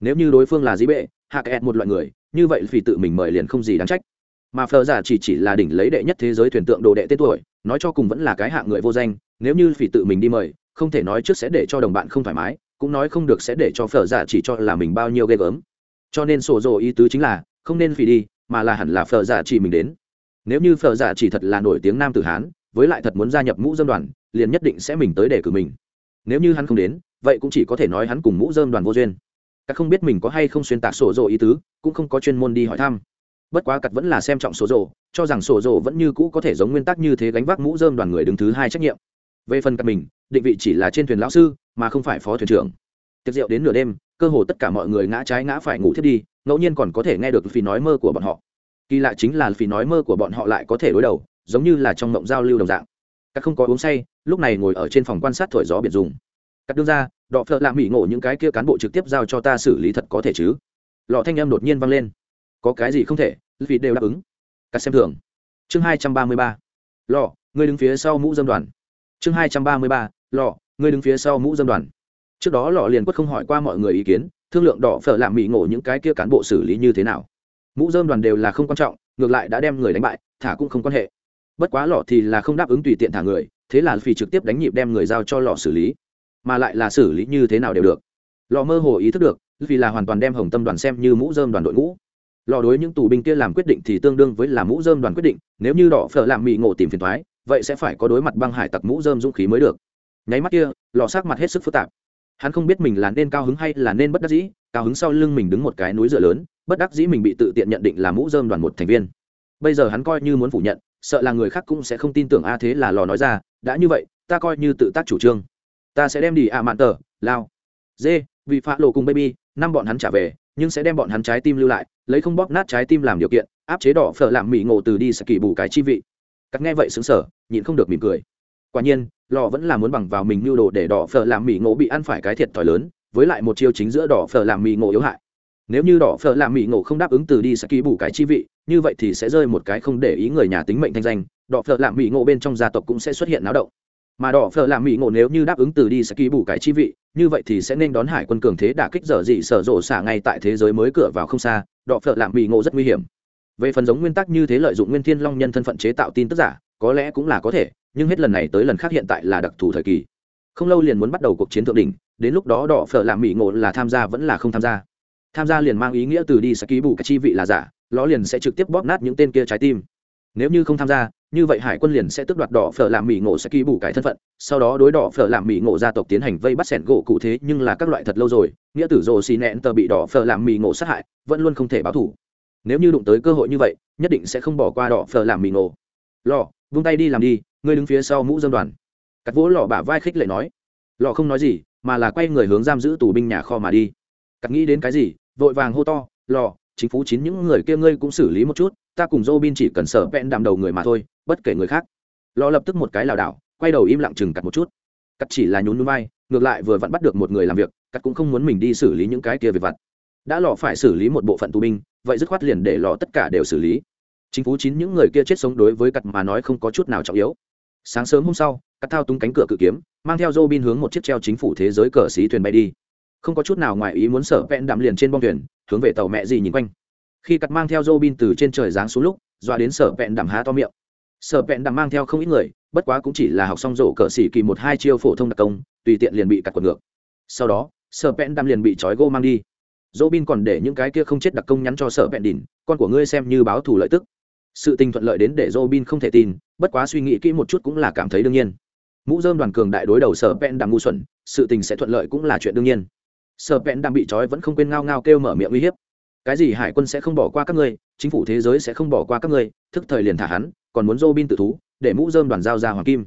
Nếu như đối phương là dĩ bệ, hạ kẹt một loại người, như vậy vì tự mình mời liền không gì đáng trách. Mà phờ giả chỉ chỉ là đỉnh lấy đệ nhất thế giới thuyền tượng đồ đệ tên tuổi, nói cho cùng vẫn là cái hạng người vô danh nếu như phỉ tự mình đi mời, không thể nói trước sẽ để cho đồng bạn không thoải mái, cũng nói không được sẽ để cho phở giả chỉ cho là mình bao nhiêu ghê gớm. Cho nên sổ dồ ý tứ chính là, không nên phỉ đi, mà là hẳn là phở giả chỉ mình đến. Nếu như phở giả chỉ thật là nổi tiếng nam tử hán, với lại thật muốn gia nhập mũ dân đoàn, liền nhất định sẽ mình tới để cử mình. Nếu như hắn không đến, vậy cũng chỉ có thể nói hắn cùng mũ dơm đoàn vô duyên. Các không biết mình có hay không xuyên tạc sổ rồ ý tứ, cũng không có chuyên môn đi hỏi thăm. Bất quá cặt vẫn là xem trọng sổ rồ, cho rằng sổ rồ vẫn như cũ có thể giống nguyên tắc như thế gánh vác mũ dơm đoàn người đứng thứ hai trách nhiệm về phần cặp mình, định vị chỉ là trên thuyền lão sư, mà không phải phó thuyền trưởng. Tiệc rượu đến nửa đêm, cơ hồ tất cả mọi người ngã trái ngã phải ngủ thiết đi, ngẫu nhiên còn có thể nghe được phí nói mơ của bọn họ. Kỳ lạ chính là phí nói mơ của bọn họ lại có thể đối đầu, giống như là trong mộng giao lưu đồng dạng. Các không có uống say, lúc này ngồi ở trên phòng quan sát thổi gió biển dùng. Cắt đương ra đọ phợ lạ mỹ ngộ những cái kia cán bộ trực tiếp giao cho ta xử lý thật có thể chứ? Lọ thanh em đột nhiên vang lên. Có cái gì không thể vì đều đáp ứng. Cắt xem thường. Chương hai trăm ba mươi ba. Lọ người đứng phía sau mũ dâm đoàn chương hai trăm ba mươi ba, lọ người đứng phía sau mũ dâm đoàn. Trước đó lọ liền quất không hỏi qua mọi người ý kiến, thương lượng đỏ phở làm mỹ ngộ những cái kia cán bộ xử lý như thế nào. Mũ dơm đoàn đều là không quan trọng, ngược lại đã đem người đánh bại, thả cũng không quan hệ. Bất quá lọ thì là không đáp ứng tùy tiện thả người, thế là phi trực tiếp đánh nhịp đem người giao cho lọ xử lý. Mà lại là xử lý như thế nào đều được. Lọ mơ hồ ý thức được, vì là hoàn toàn đem hồng tâm đoàn xem như mũ dơm đoàn đội ngũ. Lọ đối những tù binh kia làm quyết định thì tương đương với là mũ dơm đoàn quyết định, nếu như đỏ phở làm mỹ ngộ tìm phiền thoái vậy sẽ phải có đối mặt băng hải tặc mũ dơm dũng khí mới được. Nháy mắt kia lọ sắc mặt hết sức phức tạp. Hắn không biết mình là nên cao hứng hay là nên bất đắc dĩ, cao hứng sau lưng mình đứng một cái núi dựa lớn, bất đắc dĩ mình bị tự tiện nhận định là mũ dơm đoàn một thành viên. Bây giờ hắn coi như muốn phủ nhận, sợ là người khác cũng sẽ không tin tưởng a thế là lò nói ra, đã như vậy, ta coi như tự tác chủ trương. Ta sẽ đem đi a mạn tờ, lao. Dê vì phá lộ cùng baby, năm bọn hắn trả về, nhưng sẽ đem bọn hắn trái tim lưu lại, lấy không bóp nát trái tim làm điều kiện, áp chế đỏ phở làm mỹ ngộ từ đi sẽ kỳ bù cái chi vị cắt nghe vậy xứng sở nhịn không được mỉm cười. Quả nhiên, lò vẫn là muốn bằng vào mình mưu đồ để đỏ phở làm mỹ ngộ bị ăn phải cái thiệt thòi lớn, với lại một chiêu chính giữa đỏ phở làm mỹ ngộ yếu hại. Nếu như đỏ phở làm mỹ ngộ không đáp ứng từ đi sẽ ký bù cái chi vị, như vậy thì sẽ rơi một cái không để ý người nhà tính mệnh thanh danh, đỏ phở làm mỹ ngộ bên trong gia tộc cũng sẽ xuất hiện náo động. Mà đỏ phở làm mỹ ngộ nếu như đáp ứng từ đi sẽ ký bù cái chi vị, như vậy thì sẽ nên đón hải quân cường thế đả kích dở dị sở rộ xả ngay tại thế giới mới cửa vào không xa, đỏ phở làm mỹ ngộ rất nguy hiểm về phần giống nguyên tắc như thế lợi dụng nguyên thiên long nhân thân phận chế tạo tin tức giả, có lẽ cũng là có thể, nhưng hết lần này tới lần khác hiện tại là đặc thù thời kỳ. Không lâu liền muốn bắt đầu cuộc chiến thượng đỉnh, đến lúc đó đỏ phở làm mỹ ngộ là tham gia vẫn là không tham gia. Tham gia liền mang ý nghĩa từ đi sẽ ký bù cái chi vị là giả, ló liền sẽ trực tiếp bóp nát những tên kia trái tim. Nếu như không tham gia, như vậy hải quân liền sẽ tước đoạt đỏ phở làm mỹ ngộ sẽ ký bù cái thân phận, sau đó đối đỏ phở làm mỹ ngộ gia tộc tiến hành vây bắt sẻn gỗ cụ thế nhưng là các loại thật lâu rồi, nghĩa tử rồ xì nẹn tờ bị đỏ phở làm mỹ ngộ sát hại, vẫn luôn không thể báo thủ nếu như đụng tới cơ hội như vậy, nhất định sẽ không bỏ qua đỏ phờ làm mì nổ. lò, vung tay đi làm đi, ngươi đứng phía sau mũ dân đoàn. Cắt vỗ lò bả vai khích lệ nói. Lò không nói gì, mà là quay người hướng giam giữ tù binh nhà kho mà đi. Cắt nghĩ đến cái gì, vội vàng hô to, lò, chính phủ chín những người kia ngươi cũng xử lý một chút, ta cùng dô bin chỉ cần sở vẹn đạm đầu người mà thôi, bất kể người khác. Lò lập tức một cái lảo đảo, quay đầu im lặng chừng cắt một chút. Cắt chỉ là nhún núi vai, ngược lại vừa vặn bắt được một người làm việc, cắt cũng không muốn mình đi xử lý những cái kia về vặt. Đã lò phải xử lý một bộ phận tù binh vậy dứt khoát liền để lò tất cả đều xử lý. Chính phủ chín những người kia chết sống đối với cắt mà nói không có chút nào trọng yếu. Sáng sớm hôm sau, cắt thao túng cánh cửa cự kiếm, mang theo dô bin hướng một chiếc treo chính phủ thế giới cờ xí thuyền bay đi. Không có chút nào ngoài ý muốn sở vẹn đạm liền trên bong thuyền, hướng về tàu mẹ gì nhìn quanh. Khi cắt mang theo dô bin từ trên trời giáng xuống lúc, dọa đến sở vẹn đạm há to miệng. Sở vẹn đạm mang theo không ít người, bất quá cũng chỉ là học xong rổ cờ xỉ kỳ một hai chiêu phổ thông đặc công, tùy tiện liền bị cắt quật ngược. Sau đó sở vẹn đạm liền bị trói gô mang đi dỗ bin còn để những cái kia không chết đặc công nhắn cho sở vẹn đỉn con của ngươi xem như báo thù lợi tức. Sự tình thuận lợi đến để dỗ bin không thể tin, bất quá suy nghĩ kỹ một chút cũng là cảm thấy đương nhiên. Mũ dơm đoàn cường đại đối đầu sở vẹn đạm ngu xuẩn, sự tình sẽ thuận lợi cũng là chuyện đương nhiên. Sở vẹn đang bị trói vẫn không quên ngao ngao kêu mở miệng uy hiếp. Cái gì hải quân sẽ không bỏ qua các ngươi, chính phủ thế giới sẽ không bỏ qua các ngươi, thức thời liền thả hắn, còn muốn dô bin tự thú, để mũ dơm đoàn giao ra hoàng kim.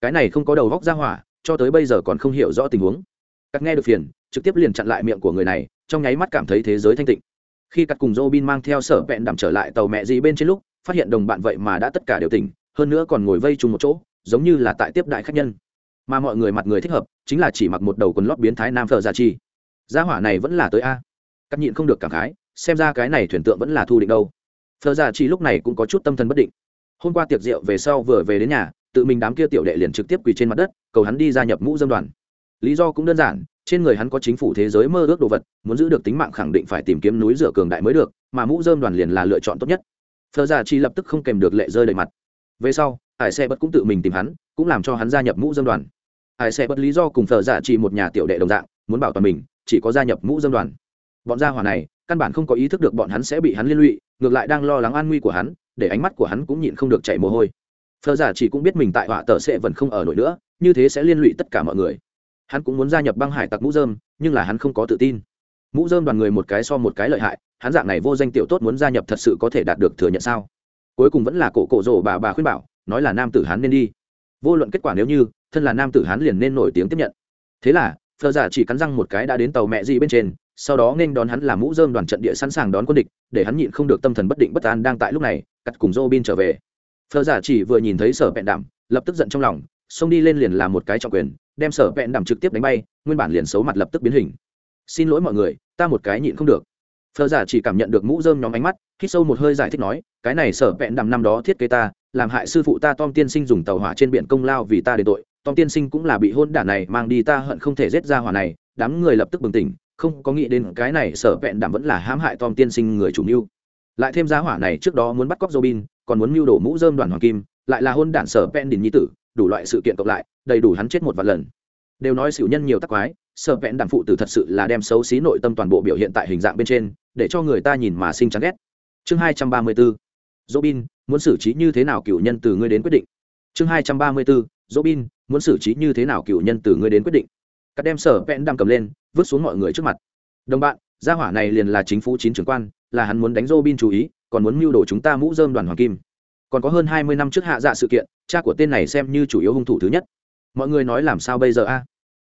Cái này không có đầu góc ra hỏa, cho tới bây giờ còn không hiểu rõ tình huống. Cắt nghe được phiền, trực tiếp liền chặn lại miệng của người này trong nháy mắt cảm thấy thế giới thanh tịnh. Khi cắt cùng Robin mang theo sở vẹn đảm trở lại tàu mẹ gì bên trên lúc, phát hiện đồng bạn vậy mà đã tất cả đều tỉnh, hơn nữa còn ngồi vây chung một chỗ, giống như là tại tiếp đại khách nhân. Mà mọi người mặt người thích hợp, chính là chỉ mặc một đầu quần lót biến thái nam phở gia chi. Gia hỏa này vẫn là tới a. Cắt nhịn không được cảm khái, xem ra cái này thuyền tượng vẫn là thu định đâu. Phở ra chi lúc này cũng có chút tâm thần bất định. Hôm qua tiệc rượu về sau vừa về đến nhà, tự mình đám kia tiểu đệ liền trực tiếp quỳ trên mặt đất, cầu hắn đi gia nhập ngũ dâm đoàn. Lý do cũng đơn giản trên người hắn có chính phủ thế giới mơ ước đồ vật, muốn giữ được tính mạng khẳng định phải tìm kiếm núi rửa cường đại mới được, mà mũ dơm đoàn liền là lựa chọn tốt nhất. Phờ giả chi lập tức không kèm được lệ rơi đầy mặt. Về sau, hải xe bất cũng tự mình tìm hắn, cũng làm cho hắn gia nhập mũ dơm đoàn. Hải xe bất lý do cùng phờ giả chi một nhà tiểu đệ đồng dạng, muốn bảo toàn mình, chỉ có gia nhập mũ dơm đoàn. Bọn gia hỏa này, căn bản không có ý thức được bọn hắn sẽ bị hắn liên lụy, ngược lại đang lo lắng an nguy của hắn, để ánh mắt của hắn cũng nhịn không được chảy mồ hôi. Phờ giả chỉ cũng biết mình tại họa tờ sẽ vẫn không ở nổi nữa, như thế sẽ liên lụy tất cả mọi người hắn cũng muốn gia nhập băng hải tặc mũ dơm, nhưng là hắn không có tự tin. Mũ dơm đoàn người một cái so một cái lợi hại, hắn dạng này vô danh tiểu tốt muốn gia nhập thật sự có thể đạt được thừa nhận sao? Cuối cùng vẫn là cổ cổ rổ bà bà khuyên bảo, nói là nam tử hắn nên đi. Vô luận kết quả nếu như, thân là nam tử hắn liền nên nổi tiếng tiếp nhận. Thế là phờ giả dạ chỉ cắn răng một cái đã đến tàu mẹ gì bên trên, sau đó nên đón hắn là mũ dơm đoàn trận địa sẵn sàng đón quân địch, để hắn nhịn không được tâm thần bất định bất an đang tại lúc này, cắt cùng dô bin trở về. Phờ giả dạ chỉ vừa nhìn thấy sở bẹn đảm lập tức giận trong lòng xông đi lên liền làm một cái trọng quyền, đem sở vẹn đảm trực tiếp đánh bay, nguyên bản liền xấu mặt lập tức biến hình. Xin lỗi mọi người, ta một cái nhịn không được. Phờ giả chỉ cảm nhận được mũ rơm nhóm ánh mắt, hít sâu một hơi giải thích nói, cái này sở vẹn đảm năm đó thiết kế ta, làm hại sư phụ ta tom tiên sinh dùng tàu hỏa trên biển công lao vì ta để tội, tom tiên sinh cũng là bị hôn đản này mang đi, ta hận không thể giết ra hỏa này, đám người lập tức bừng tỉnh, không có nghĩ đến cái này sở vẹn đảm vẫn là hãm hại tom tiên sinh người chủ mưu. Lại thêm giá hỏa này trước đó muốn bắt cóc robin, còn muốn mưu đổ mũ rơm đoàn hoàng kim, lại là hôn đản sở vẹn đình nhi tử đủ loại sự kiện cộng lại, đầy đủ hắn chết một vài lần. Đều nói xỉu nhân nhiều tắc quái, sợ vẹn đàn phụ tử thật sự là đem xấu xí nội tâm toàn bộ biểu hiện tại hình dạng bên trên, để cho người ta nhìn mà sinh chán ghét. Chương hai trăm ba mươi bốn, robin, muốn xử trí như thế nào cựu nhân từ ngươi đến quyết định? Chương hai trăm ba mươi bốn, robin, muốn xử trí như thế nào cựu nhân từ ngươi đến quyết định? Các đem sở vẹn đang cầm lên, vứt xuống mọi người trước mặt. Đồng bạn, gia hỏa này liền là chính phủ chín trưởng quan, là hắn muốn đánh robin chú ý, còn muốn mưu đồ chúng ta mũ dơm đoàn hoàng kim còn có hơn hai mươi năm trước hạ dạ sự kiện, cha của tên này xem như chủ yếu hung thủ thứ nhất. Mọi người nói làm sao bây giờ a? À?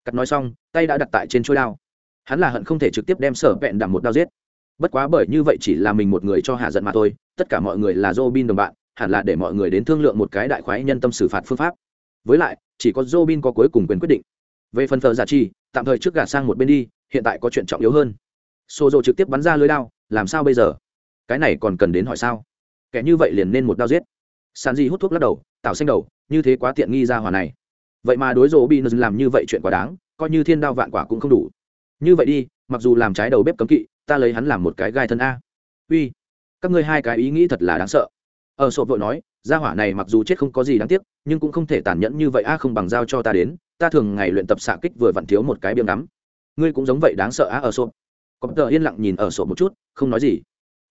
cắt nói xong, tay đã đặt tại trên chuôi đao. Hắn là hận không thể trực tiếp đem sở vẹn đảm một đao giết. Bất quá bởi như vậy chỉ là mình một người cho hạ giận mà thôi, tất cả mọi người là Robin đồng bạn, hẳn là để mọi người đến thương lượng một cái đại khoái nhân tâm xử phạt phương pháp. Với lại, chỉ có Robin có cuối cùng quyền quyết định. Về phần thờ giả chi tạm thời trước gạt sang một bên đi, hiện tại có chuyện trọng yếu hơn. Xô trực tiếp bắn ra lưới đao, làm sao bây giờ? Cái này còn cần đến hỏi sao? Kẻ như vậy liền nên một đao giết. Sàn di hút thuốc lắc đầu tạo xanh đầu, như thế quá tiện nghi ra hòa này. Vậy mà đối rộ bị nợ làm như vậy chuyện quá đáng, coi như thiên đao vạn quả cũng không đủ. Như vậy đi, mặc dù làm trái đầu bếp cấm kỵ, ta lấy hắn làm một cái gai thân a. Uy, các ngươi hai cái ý nghĩ thật là đáng sợ. Ở sộp vội nói gia hỏa này mặc dù chết không có gì đáng tiếc, nhưng cũng không thể tàn nhẫn như vậy a, không bằng giao cho ta đến. Ta thường ngày luyện tập xạ kích vừa vặn thiếu một cái biếng ngắm. Ngươi cũng giống vậy đáng sợ a ở sộp. Cọp tờ yên lặng nhìn ở sộp một chút, không nói gì.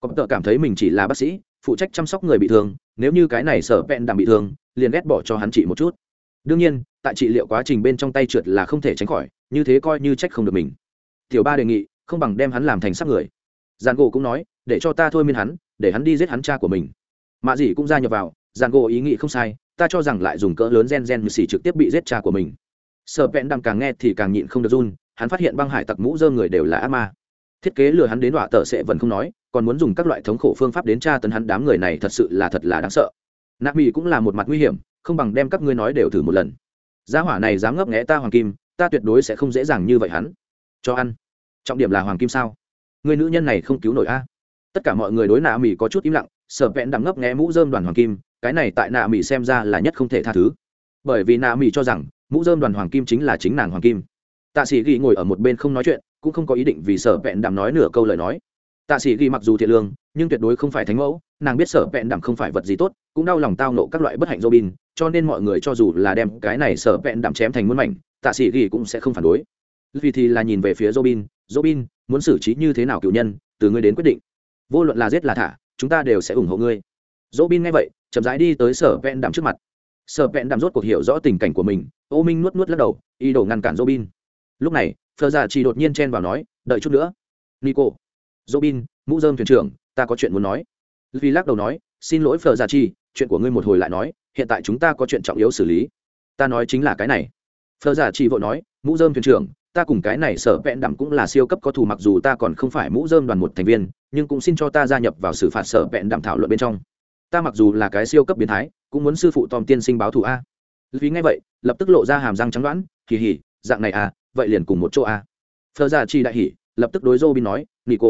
Cọp tờ cảm thấy mình chỉ là bác sĩ phụ trách chăm sóc người bị thương, nếu như cái này sở vẹn đàm bị thương, liền ghét bỏ cho hắn trị một chút. Đương nhiên, tại trị liệu quá trình bên trong tay trượt là không thể tránh khỏi, như thế coi như trách không được mình. Tiểu ba đề nghị, không bằng đem hắn làm thành sắc người. Giàn gỗ cũng nói, để cho ta thôi miên hắn, để hắn đi giết hắn cha của mình. Mạ dĩ cũng gia nhập vào giàn gỗ ý nghĩ không sai, ta cho rằng lại dùng cỡ lớn gen gen như xì trực tiếp bị giết cha của mình. Sợ vẹn đằng càng nghe thì càng nhịn không được run, hắn phát hiện băng hải tặc mũ dơ người đều là ác ma. Thiết kế lừa hắn đến đọa tợ sẽ vẫn không nói còn muốn dùng các loại thống khổ phương pháp đến tra tấn hắn, đám người này thật sự là thật là đáng sợ. Nạp mỹ cũng là một mặt nguy hiểm, không bằng đem các ngươi nói đều thử một lần. Gia hỏa này dám ngấp nghẽ ta hoàng kim, ta tuyệt đối sẽ không dễ dàng như vậy hắn. Cho ăn. Trọng điểm là hoàng kim sao? Người nữ nhân này không cứu nổi a. Tất cả mọi người đối nạ mỹ có chút im lặng, sợ vẹn đắm ngấp nghẽ mũ dơm đoàn hoàng kim, cái này tại nạ mỹ xem ra là nhất không thể tha thứ. Bởi vì nạ mỹ cho rằng, mũ dơm đoàn hoàng kim chính là chính nàng hoàng kim. Tạ sĩ ghi ngồi ở một bên không nói chuyện, cũng không có ý định vì sở vẹn đàm nói nửa câu lời nói tạ sĩ ghi mặc dù thiện lương, nhưng tuyệt đối không phải thánh mẫu, nàng biết sở vẹn đàm không phải vật gì tốt, cũng đau lòng tao nộ các loại bất hạnh robin, cho nên mọi người cho dù là đem cái này sở vẹn đàm chém thành muôn mảnh, tạ sĩ ghi cũng sẽ không phản đối. Vì thì là nhìn về phía robin robin, muốn xử trí như thế nào cựu nhân, từ ngươi đến quyết định. Vô luận là giết là thả, chúng ta đều sẽ ủng hộ ngươi. Robin nghe vậy, chậm rãi đi tới sở vẹn đàm trước mặt. Sở vẹn đàm rốt cuộc hiểu rõ tình cảnh của mình, ô minh nuốt nuốt lắc đầu, ý đồ ngăn cản robin. Lúc này phờ già chỉ đột nhiên chen vào nói, đợi chút nữa. Nico robin mũ dơm thuyền trưởng, ta có chuyện muốn nói. Vì lắc đầu nói, xin lỗi Phở giả chi, chuyện của ngươi một hồi lại nói, hiện tại chúng ta có chuyện trọng yếu xử lý. Ta nói chính là cái này. Phở giả chi vội nói, mũ dơm thuyền trưởng, ta cùng cái này sở vẹn đẳng cũng là siêu cấp có thù mặc dù ta còn không phải mũ dơm đoàn một thành viên, nhưng cũng xin cho ta gia nhập vào xử phạt sở vẹn đẳng thảo luận bên trong. Ta mặc dù là cái siêu cấp biến thái, cũng muốn sư phụ tom tiên sinh báo thù a. Vì ngay vậy, lập tức lộ ra hàm răng trắng đoán kỳ hỉ dạng này à vậy liền cùng một chỗ a. Phở giả chi đại hỉ, lập tức đối robin nói nico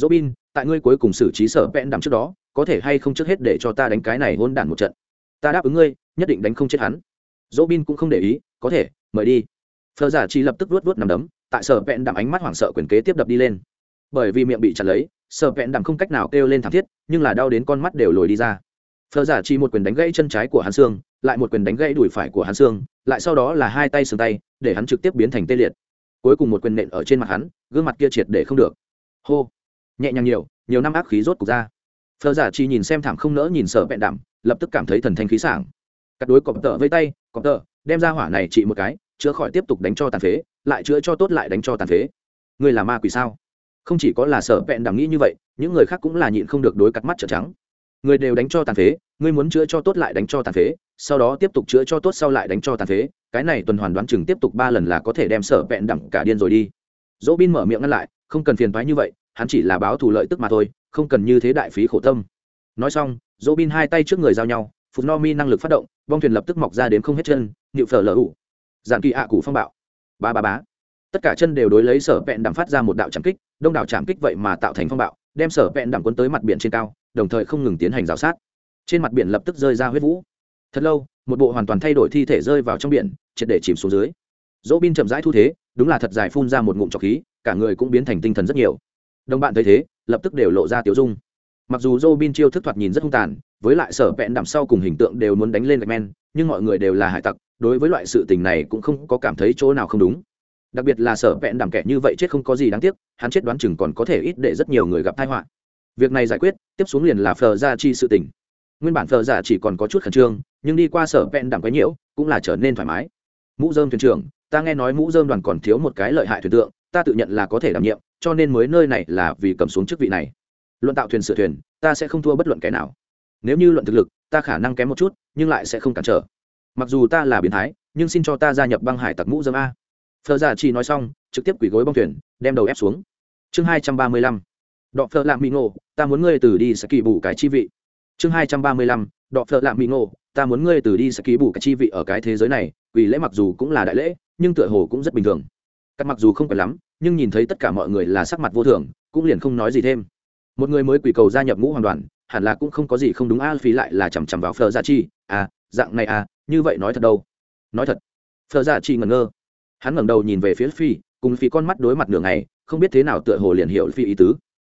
Dỗ Bin, tại ngươi cuối cùng xử trí sở vẹn đằng trước đó có thể hay không trước hết để cho ta đánh cái này hôn đản một trận? Ta đáp ứng ngươi nhất định đánh không chết hắn. Dỗ bin cũng không để ý có thể mời đi. Phờ giả chỉ lập tức vuốt vuốt nằm đấm tại sở vẹn đạm ánh mắt hoảng sợ quyền kế tiếp đập đi lên. Bởi vì miệng bị chặt lấy sở vẹn đạm không cách nào kêu lên thảm thiết nhưng là đau đến con mắt đều lồi đi ra. Phờ giả chỉ một quyền đánh gãy chân trái của hắn xương lại một quyền đánh gãy đùi phải của hắn xương lại sau đó là hai tay xương tay để hắn trực tiếp biến thành tê liệt. Cuối cùng một quyền nện ở trên mặt hắn gương mặt kia triệt để không được. Hô nhẹ nhàng nhiều nhiều năm ác khí rốt cục ra. Phờ giả chỉ nhìn xem thảm không nỡ nhìn sở vẹn đạm, lập tức cảm thấy thần thanh khí sảng. Cắt đối cọp tợ với tay, cọp tợ đem ra hỏa này trị một cái, chữa khỏi tiếp tục đánh cho tàn phế, lại chữa cho tốt lại đánh cho tàn phế. Người là ma quỷ sao? Không chỉ có là sở vẹn đảm nghĩ như vậy, những người khác cũng là nhịn không được đối cắt mắt trợ trắng. Người đều đánh cho tàn phế ngươi muốn chữa cho tốt lại đánh cho tàn phế, sau đó tiếp tục chữa cho tốt sau lại đánh cho tàn phế, cái này tuần hoàn đoán chừng tiếp tục ba lần là có thể đem sở vẹn đẳng cả điên rồi đi. Dỗ bin mở miệng ngăn lại, không cần phiền thoái như vậy hắn chỉ là báo thù lợi tức mà thôi, không cần như thế đại phí khổ tâm. Nói xong dỗ bin hai tay trước người giao nhau, phụt no mi năng lực phát động, bong thuyền lập tức mọc ra đến không hết chân nhịu phở lở ủ. Dạn kỳ ạ cụ phong bạo. Ba ba bá tất cả chân đều đối lấy sở vẹn đạm phát ra một đạo trảm kích, đông đảo trảm kích vậy mà tạo thành phong bạo, đem sở vẹn đạm quân tới mặt biển trên cao, đồng thời không ngừng tiến hành rào sát. Trên mặt biển lập tức rơi ra huyết vũ. Thật lâu, một bộ hoàn toàn thay đổi thi thể rơi vào trong biển, triệt để chìm xuống dưới. Dỗ bin chậm rãi thu thế, đúng là thật dài phun ra một ngụm trọc khí, cả người cũng biến thành tinh thần rất nhiều đồng bạn thấy thế, lập tức đều lộ ra tiểu dung. Mặc dù Robin chiêu thức thoạt nhìn rất hung tàn, với lại sở vẹn đằng sau cùng hình tượng đều muốn đánh lên gạch men nhưng mọi người đều là hải tặc, đối với loại sự tình này cũng không có cảm thấy chỗ nào không đúng. Đặc biệt là sở vẹn đằng kẻ như vậy chết không có gì đáng tiếc, hắn chết đoán chừng còn có thể ít để rất nhiều người gặp tai họa. Việc này giải quyết, tiếp xuống liền là phờ ra chi sự tình. Nguyên bản phờ giả chỉ còn có chút khẩn trương, nhưng đi qua sở vẹn đằng quấy nhiễu, cũng là trở nên thoải mái. Mũ dơm thuyền trưởng, ta nghe nói mũ dơm đoàn còn thiếu một cái lợi hại thuyền tượng, ta tự nhận là có thể đảm nhiệm cho nên mới nơi này là vì cầm xuống chức vị này. Luận tạo thuyền sửa thuyền, ta sẽ không thua bất luận kẻ nào. Nếu như luận thực lực, ta khả năng kém một chút, nhưng lại sẽ không cản trở. Mặc dù ta là biến thái, nhưng xin cho ta gia nhập băng hải tặc mũ dơm a. Phờ giả chỉ nói xong, trực tiếp quỷ gối bong thuyền, đem đầu ép xuống. Chương hai trăm ba mươi lăm. Đọ phờ lạm mỹ ngộ, ta muốn ngươi từ đi sẽ kỳ bù cái chi vị. Chương hai trăm ba mươi lăm. Đọ phợ lạm mỹ ngộ, ta muốn ngươi từ đi sẽ ký bù cái chi vị ở cái thế giới này, vì lễ mặc dù cũng là đại lễ, nhưng tựa hồ cũng rất bình thường. Cắt mặc dù không phải lắm nhưng nhìn thấy tất cả mọi người là sắc mặt vô thường, cũng liền không nói gì thêm. Một người mới quỷ cầu gia nhập ngũ hoàng đoàn, hẳn là cũng không có gì không đúng, a phí lại là chằm chằm vào phờ gia chi à dạng này à như vậy nói thật đâu? Nói thật. Phờ gia chi ngẩn ngơ. Hắn ngẩng đầu nhìn về phía phi, cùng phi con mắt đối mặt nửa ngày, không biết thế nào tựa hồ liền hiểu phi ý tứ.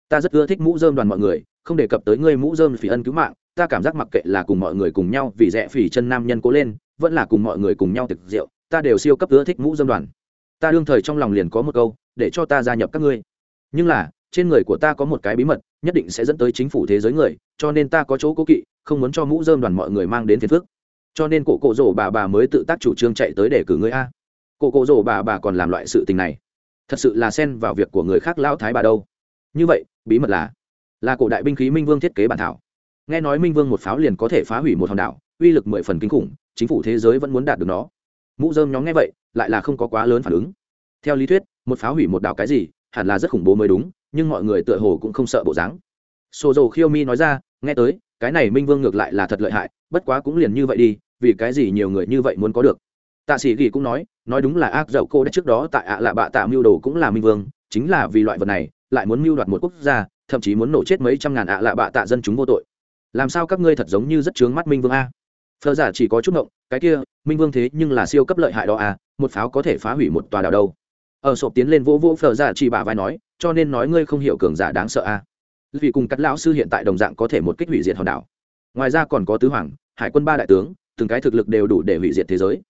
Ta rất ưa thích mũ dơm đoàn mọi người, không đề cập tới ngươi mũ dơm phỉ ân cứu mạng, ta cảm giác mặc kệ là cùng mọi người cùng nhau vì rẻ phỉ chân nam nhân cố lên, vẫn là cùng mọi người cùng nhau thực rượu, ta đều siêu cấp ưa thích mũ dơm đoàn ta đương thời trong lòng liền có một câu, để cho ta gia nhập các ngươi. Nhưng là, trên người của ta có một cái bí mật, nhất định sẽ dẫn tới chính phủ thế giới người, cho nên ta có chỗ cố kỵ, không muốn cho mũ dơm đoàn mọi người mang đến phiền phức. Cho nên cổ cổ rổ bà bà mới tự tác chủ trương chạy tới để cử ngươi a. Cổ cổ rổ bà bà còn làm loại sự tình này. Thật sự là xen vào việc của người khác lão thái bà đâu. Như vậy, bí mật là là cổ đại binh khí minh vương thiết kế bản thảo. Nghe nói minh vương một pháo liền có thể phá hủy một hòn đảo, uy lực mười phần kinh khủng, chính phủ thế giới vẫn muốn đạt được nó. Mũ dơm nhóm nghe vậy lại là không có quá lớn phản ứng. Theo lý thuyết, một pháo hủy một đảo cái gì, hẳn là rất khủng bố mới đúng, nhưng mọi người tựa hồ cũng không sợ bộ dáng. Sổ dầu khiêu mi nói ra, nghe tới, cái này minh vương ngược lại là thật lợi hại, bất quá cũng liền như vậy đi, vì cái gì nhiều người như vậy muốn có được? Tạ sĩ ghi cũng nói nói đúng là ác dậu cô đã trước đó tại ạ lạ bạ tạ mưu đồ cũng là minh vương, chính là vì loại vật này, lại muốn mưu đoạt một quốc gia, thậm chí muốn nổ chết mấy trăm ngàn ạ lạ bạ tạ dân chúng vô tội. Làm sao các ngươi thật giống như rất chướng mắt minh vương a? Phờ giả chỉ có chút ngộng cái kia, minh vương thế nhưng là siêu cấp lợi hại đó à? một pháo có thể phá hủy một tòa đảo đâu. Ở sộp tiến lên vỗ vỗ phờ giả dạ chỉ bà vai nói, cho nên nói ngươi không hiểu cường giả đáng sợ à? vì cùng cắt lão sư hiện tại đồng dạng có thể một kích hủy diệt hòn đảo. Ngoài ra còn có tứ hoàng, hải quân ba đại tướng, từng cái thực lực đều đủ để hủy diệt thế giới.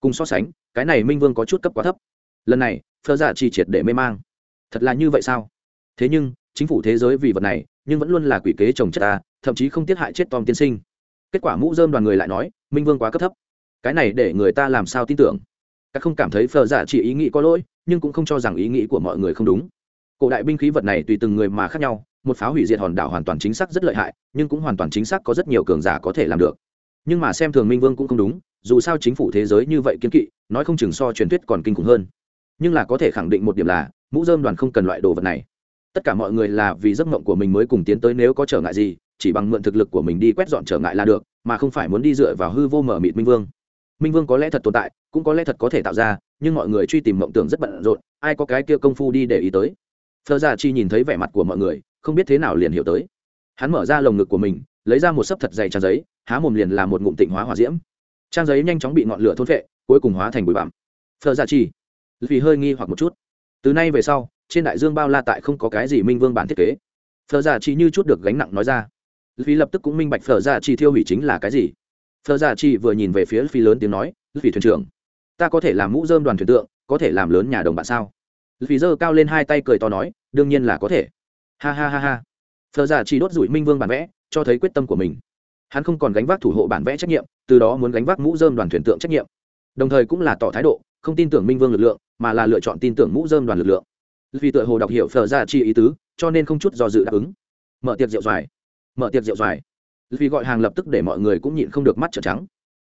Cùng so sánh, cái này minh vương có chút cấp quá thấp. Lần này phờ giả dạ chỉ triệt để mê mang. Thật là như vậy sao? Thế nhưng, chính phủ thế giới vì vật này, nhưng vẫn luôn là quỷ kế trồng chất ta thậm chí không tiết hại chết tom tiên sinh. Kết quả mũ dơm đoàn người lại nói, minh vương quá cấp thấp cái này để người ta làm sao tin tưởng. Các không cảm thấy phờ giả chỉ ý nghĩ có lỗi, nhưng cũng không cho rằng ý nghĩ của mọi người không đúng. Cổ đại binh khí vật này tùy từng người mà khác nhau, một pháo hủy diệt hòn đảo hoàn toàn chính xác rất lợi hại, nhưng cũng hoàn toàn chính xác có rất nhiều cường giả có thể làm được. Nhưng mà xem thường minh vương cũng không đúng, dù sao chính phủ thế giới như vậy kiên kỵ, nói không chừng so truyền thuyết còn kinh khủng hơn. Nhưng là có thể khẳng định một điểm là, mũ dơm đoàn không cần loại đồ vật này. Tất cả mọi người là vì giấc mộng của mình mới cùng tiến tới nếu có trở ngại gì, chỉ bằng mượn thực lực của mình đi quét dọn trở ngại là được, mà không phải muốn đi dựa vào hư vô mở mịt minh vương minh vương có lẽ thật tồn tại, cũng có lẽ thật có thể tạo ra, nhưng mọi người truy tìm mộng tưởng rất bận rộn, ai có cái kia công phu đi để ý tới? Thơ ra dạ chi nhìn thấy vẻ mặt của mọi người, không biết thế nào liền hiểu tới. Hắn mở ra lồng ngực của mình, lấy ra một sấp thật dày trang giấy, há mồm liền làm một ngụm tịnh hóa hòa diễm. Trang giấy nhanh chóng bị ngọn lửa thôn vệ cuối cùng hóa thành bụi bặm. Thơ dạ chi, vì hơi nghi hoặc một chút. Từ nay về sau, trên đại dương bao la tại không có cái gì minh vương bản thiết kế. Thơ dạ chi như chút được gánh nặng nói ra. Vì lập tức cũng minh bạch thơ dạ chi thiêu hủy chính là cái gì. Phở dạ chi vừa nhìn về phía phi lớn tiếng nói vì thuyền trưởng ta có thể làm mũ dơm đoàn thuyền tượng có thể làm lớn nhà đồng bạn sao? Vì giơ cao lên hai tay cười to nói đương nhiên là có thể. Ha ha ha ha. Phở dạ chi đốt rủi minh vương bản vẽ cho thấy quyết tâm của mình. Hắn không còn gánh vác thủ hộ bản vẽ trách nhiệm từ đó muốn gánh vác mũ dơm đoàn thuyền tượng trách nhiệm. Đồng thời cũng là tỏ thái độ không tin tưởng minh vương lực lượng mà là lựa chọn tin tưởng mũ dơm đoàn lực lượng. Vì tựa hồ đọc hiểu Phở ra chi ý tứ cho nên không chút do dự đáp ứng. Mở tiệc rượu dài, mở tiệc rượu dài vì gọi hàng lập tức để mọi người cũng nhịn không được mắt trợn trắng.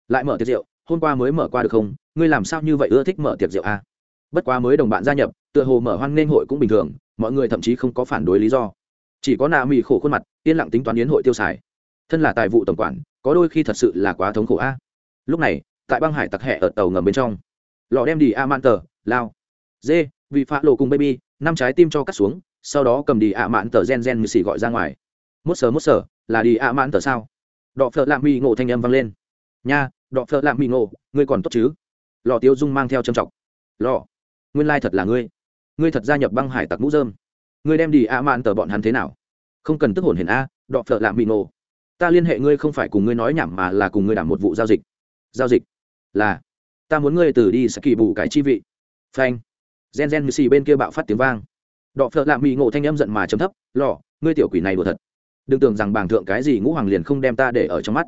Lại mở tiệc rượu, hôm qua mới mở qua được không? Ngươi làm sao như vậy ưa thích mở tiệc rượu a? À? bất quá mới đồng bạn gia nhập, tựa hồ mở hoan nghênh hội cũng bình thường, mọi người thậm chí không có phản đối lý do. Chỉ có nạ mì khổ khuôn mặt, yên lặng tính toán yến hội tiêu xài. Thân là tài vụ tổng quản, có đôi khi thật sự là quá thống khổ a. Lúc này, tại băng hải tặc hẹ ở tàu ngầm bên trong. Lò đem đi a man tờ lao. Dê, vị phá lộ cùng baby, năm trái tim cho cắt xuống, sau đó cầm đi ạ mạn tờ gen gen như xì gọi ra ngoài mốt sờ mốt sờ, là đi a mạn tờ sao? Đọ phợ lạ mỹ ngộ thanh âm vang lên. Nha, đọ phợ lạ mỹ ngộ, ngươi còn tốt chứ? Lò tiêu dung mang theo trầm trọng lò nguyên lai thật là ngươi. Ngươi thật gia nhập băng hải tặc mũ dơm ngươi đem đi a mạn tờ bọn hắn thế nào? Không cần tức hồn hiền a, đọ phợ lạ mỹ ngộ. Ta liên hệ ngươi không phải cùng ngươi nói nhảm mà là cùng ngươi đảm một vụ giao dịch. Giao dịch là, ta muốn ngươi từ đi sẽ kỳ bù cái chi vị. Phanh. Gen gen như xì bên kia bạo phát tiếng vang. Đọ phợ lạ mỹ ngộ thanh âm giận mà chấm thấp. Lò ngươi tiểu quỷ này đùa thật đừng tưởng rằng bảng thượng cái gì ngũ hoàng liền không đem ta để ở trong mắt.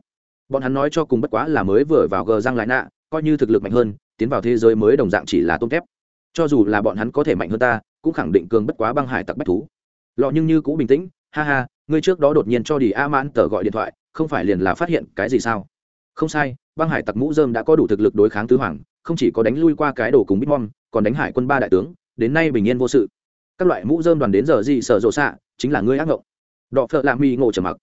Bọn hắn nói cho cùng bất quá là mới vừa vào gờ răng lại nạ coi như thực lực mạnh hơn, tiến vào thế giới mới đồng dạng chỉ là tôm thép. Cho dù là bọn hắn có thể mạnh hơn ta, cũng khẳng định cường bất quá băng hải tặc bách thú. Lọ nhưng như cũ bình tĩnh, ha ha, ngươi trước đó đột nhiên cho đi a mãn tờ gọi điện thoại, không phải liền là phát hiện cái gì sao? Không sai, băng hải tặc mũ dơm đã có đủ thực lực đối kháng tứ hoàng, không chỉ có đánh lui qua cái đồ cùng bitmom còn đánh hải quân ba đại tướng, đến nay bình yên vô sự. Các loại mũ dơm đoàn đến giờ gì sở rộ xạ, chính là ngươi ác ngộng đọ phợ lạ mi ngộ trầm mặc.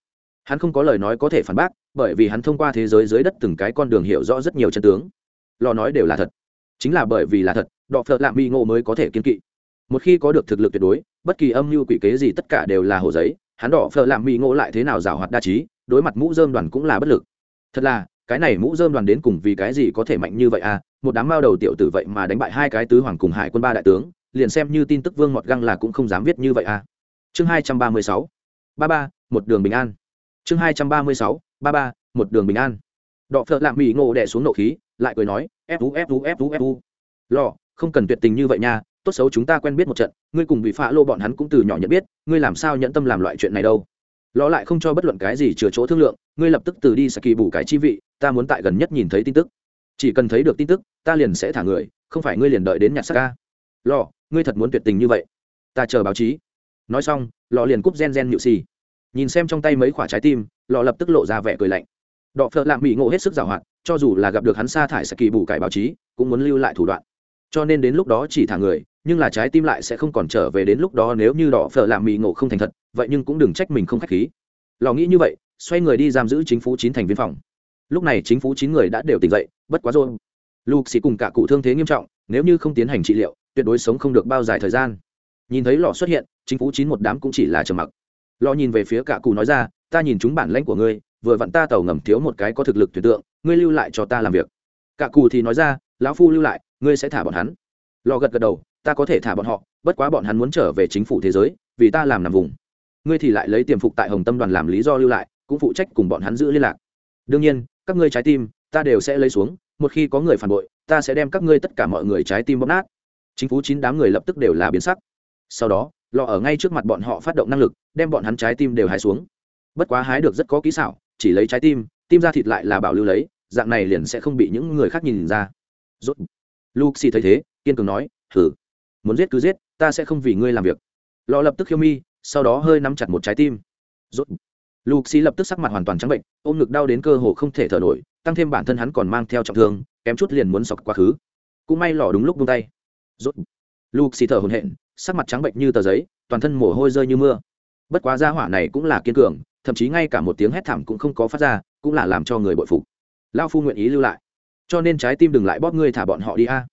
Hắn không có lời nói có thể phản bác, bởi vì hắn thông qua thế giới dưới đất từng cái con đường hiểu rõ rất nhiều chân tướng. Lò nói đều là thật. Chính là bởi vì là thật, đọ phợ lạ mi ngộ mới có thể kiên kỵ. Một khi có được thực lực tuyệt đối, bất kỳ âm mưu quỷ kế gì tất cả đều là hồ giấy, hắn đỏ phờ làm mỹ ngộ lại thế nào rào hoạt đa trí, đối mặt mũ dơm đoàn cũng là bất lực. Thật là, cái này mũ dơm đoàn đến cùng vì cái gì có thể mạnh như vậy à? Một đám mao đầu tiểu tử vậy mà đánh bại hai cái tứ hoàng cùng hải quân ba đại tướng, liền xem như tin tức vương mọt găng là cũng không dám viết như vậy à? Chương hai trăm ba mươi sáu ba ba, một đường bình an. Chương hai trăm ba mươi sáu, ba ba, một đường bình an. Đọ phợ lạm mỹ ngộ đẻ xuống nộ khí, lại cười nói fu fu ép fu lò, không cần tuyệt tình như vậy nha, tốt xấu chúng ta quen biết một trận, ngươi cùng bị phá lô bọn hắn cũng từ nhỏ nhận biết, ngươi làm sao nhẫn tâm làm loại chuyện này đâu? Lò lại không cho bất luận cái gì chừa chỗ thương lượng, ngươi lập tức từ đi sẽ kỳ bù cái chi vị, ta muốn tại gần nhất nhìn thấy tin tức. Chỉ cần thấy được tin tức, ta liền sẽ thả người, không phải ngươi liền đợi đến nhặt sắc ca. Lò, ngươi thật muốn tuyệt tình như vậy. Ta chờ báo chí nói xong lò liền cúp gen gen nhự xì. Nhìn xem trong tay mấy quả trái tim lò lập tức lộ ra vẻ cười lạnh. Đọ phợ lạm bị ngộ hết sức giảo hoạt, cho dù là gặp được hắn sa thải sẽ kỳ bù cải báo chí, cũng muốn lưu lại thủ đoạn. Cho nên đến lúc đó chỉ thả người, nhưng là trái tim lại sẽ không còn trở về đến lúc đó nếu như đỏ phở làm mì ngộ không thành thật, vậy nhưng cũng đừng trách mình không k h á c h khí. Lò nghĩ như vậy, xoay người đi giam giữ chính phủ chín thành viên phòng. Lúc này chính phủ chín người đã đều tỉnh dậy, bất quá rồi. Lục xì cùng cả cụ thương thế nghiêm trọng, nếu như không tiến hành trị liệu, tuyệt đối sống không được bao dài thời gian. Nhìn thấy lò xuất hiện chính phủ chín một đám cũng chỉ là trầm mặc. Lo nhìn về phía cả cụ nói ra, ta nhìn chúng bản lãnh của ngươi, vừa vặn ta tàu ngầm thiếu một cái có thực lực tuyệt tượng, ngươi lưu lại cho ta làm việc. Cả cụ thì nói ra, lão phu lưu lại, ngươi sẽ thả bọn hắn. Lo gật gật đầu, ta có thể thả bọn họ, bất quá bọn hắn muốn trở về chính phủ thế giới, vì ta làm nằm vùng. Ngươi thì lại lấy tiềm phục tại hồng tâm đoàn làm lý do lưu lại, cũng phụ trách cùng bọn hắn giữ liên lạc. Đương nhiên, các ngươi trái tim, ta đều sẽ lấy xuống, một khi có người phản bội, ta sẽ đem các ngươi tất cả mọi người trái tim bóp nát. Chính phủ chín đám người lập tức đều là biến sắc. Sau đó lò ở ngay trước mặt bọn họ phát động năng lực, đem bọn hắn trái tim đều hái xuống. Bất quá hái được rất có kỹ xảo, chỉ lấy trái tim tim ra thịt lại là bảo lưu lấy, dạng này liền sẽ không bị những người khác nhìn ra. Rốt. Luxi thấy thế, kiên cường nói thử muốn giết cứ giết, ta sẽ không vì ngươi làm việc. Lò lập tức khiêu mi, sau đó hơi nắm chặt một trái tim. Rốt. Luxi lập tức sắc mặt hoàn toàn trắng bệnh, ôm ngực đau đến cơ hồ không thể thở nổi, tăng thêm bản thân hắn còn mang theo trọng thương, kém chút liền muốn sọc quá khứ. Cũng may lò đúng lúc buông tay. Rốt. Luxi thở hổn hển sắc mặt trắng bệnh như tờ giấy, toàn thân mồ hôi rơi như mưa. Bất quá gia hỏa này cũng là kiên cường, thậm chí ngay cả một tiếng hét thảm cũng không có phát ra, cũng là làm cho người bội phục. Lao phu nguyện ý lưu lại. Cho nên trái tim đừng lại bóp ngươi thả bọn họ đi a.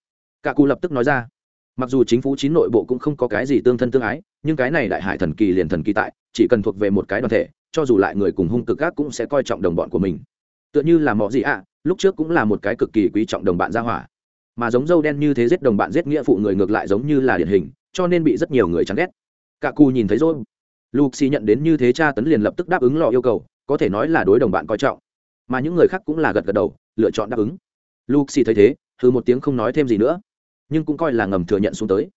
Cả cụ lập tức nói ra. Mặc dù chính phủ chín nội bộ cũng không có cái gì tương thân tương ái, nhưng cái này đại hải thần kỳ liền thần kỳ tại, chỉ cần thuộc về một cái đoàn thể, cho dù lại người cùng hung cực gác cũng sẽ coi trọng đồng bọn của mình. Tựa như là mọ gì ạ, lúc trước cũng là một cái cực kỳ quý trọng đồng bạn gia hỏa. Mà giống dâu đen như thế giết đồng bạn giết nghĩa phụ người ngược lại giống như là điển hình cho nên bị rất nhiều người chán ghét. Cả cù nhìn thấy rồi. Luxi nhận đến như thế cha tấn liền lập tức đáp ứng lò yêu cầu, có thể nói là đối đồng bạn coi trọng. Mà những người khác cũng là gật gật đầu, lựa chọn đáp ứng. Luxi thấy thế, hừ một tiếng không nói thêm gì nữa, nhưng cũng coi là ngầm thừa nhận xuống tới.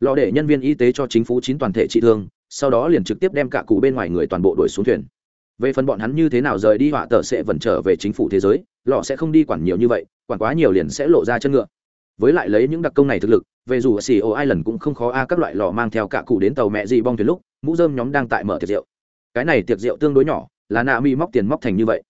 Lò để nhân viên y tế cho chính phủ chín toàn thể trị thương, sau đó liền trực tiếp đem cả cụ bên ngoài người toàn bộ đuổi xuống thuyền. Về phần bọn hắn như thế nào rời đi họa tờ sẽ vẫn trở về chính phủ thế giới, lò sẽ không đi quản nhiều như vậy, quản quá nhiều liền sẽ lộ ra chân ngựa. Với lại lấy những đặc công này thực lực về dù xì ô ai lần cũng không khó a, các loại lò mang theo cả cụ đến tàu mẹ gì bong thuyền lúc, mũ dơm nhóm đang tại mở tiệc rượu. Cái này tiệc rượu tương đối nhỏ, là nạ mỹ móc tiền móc thành như vậy.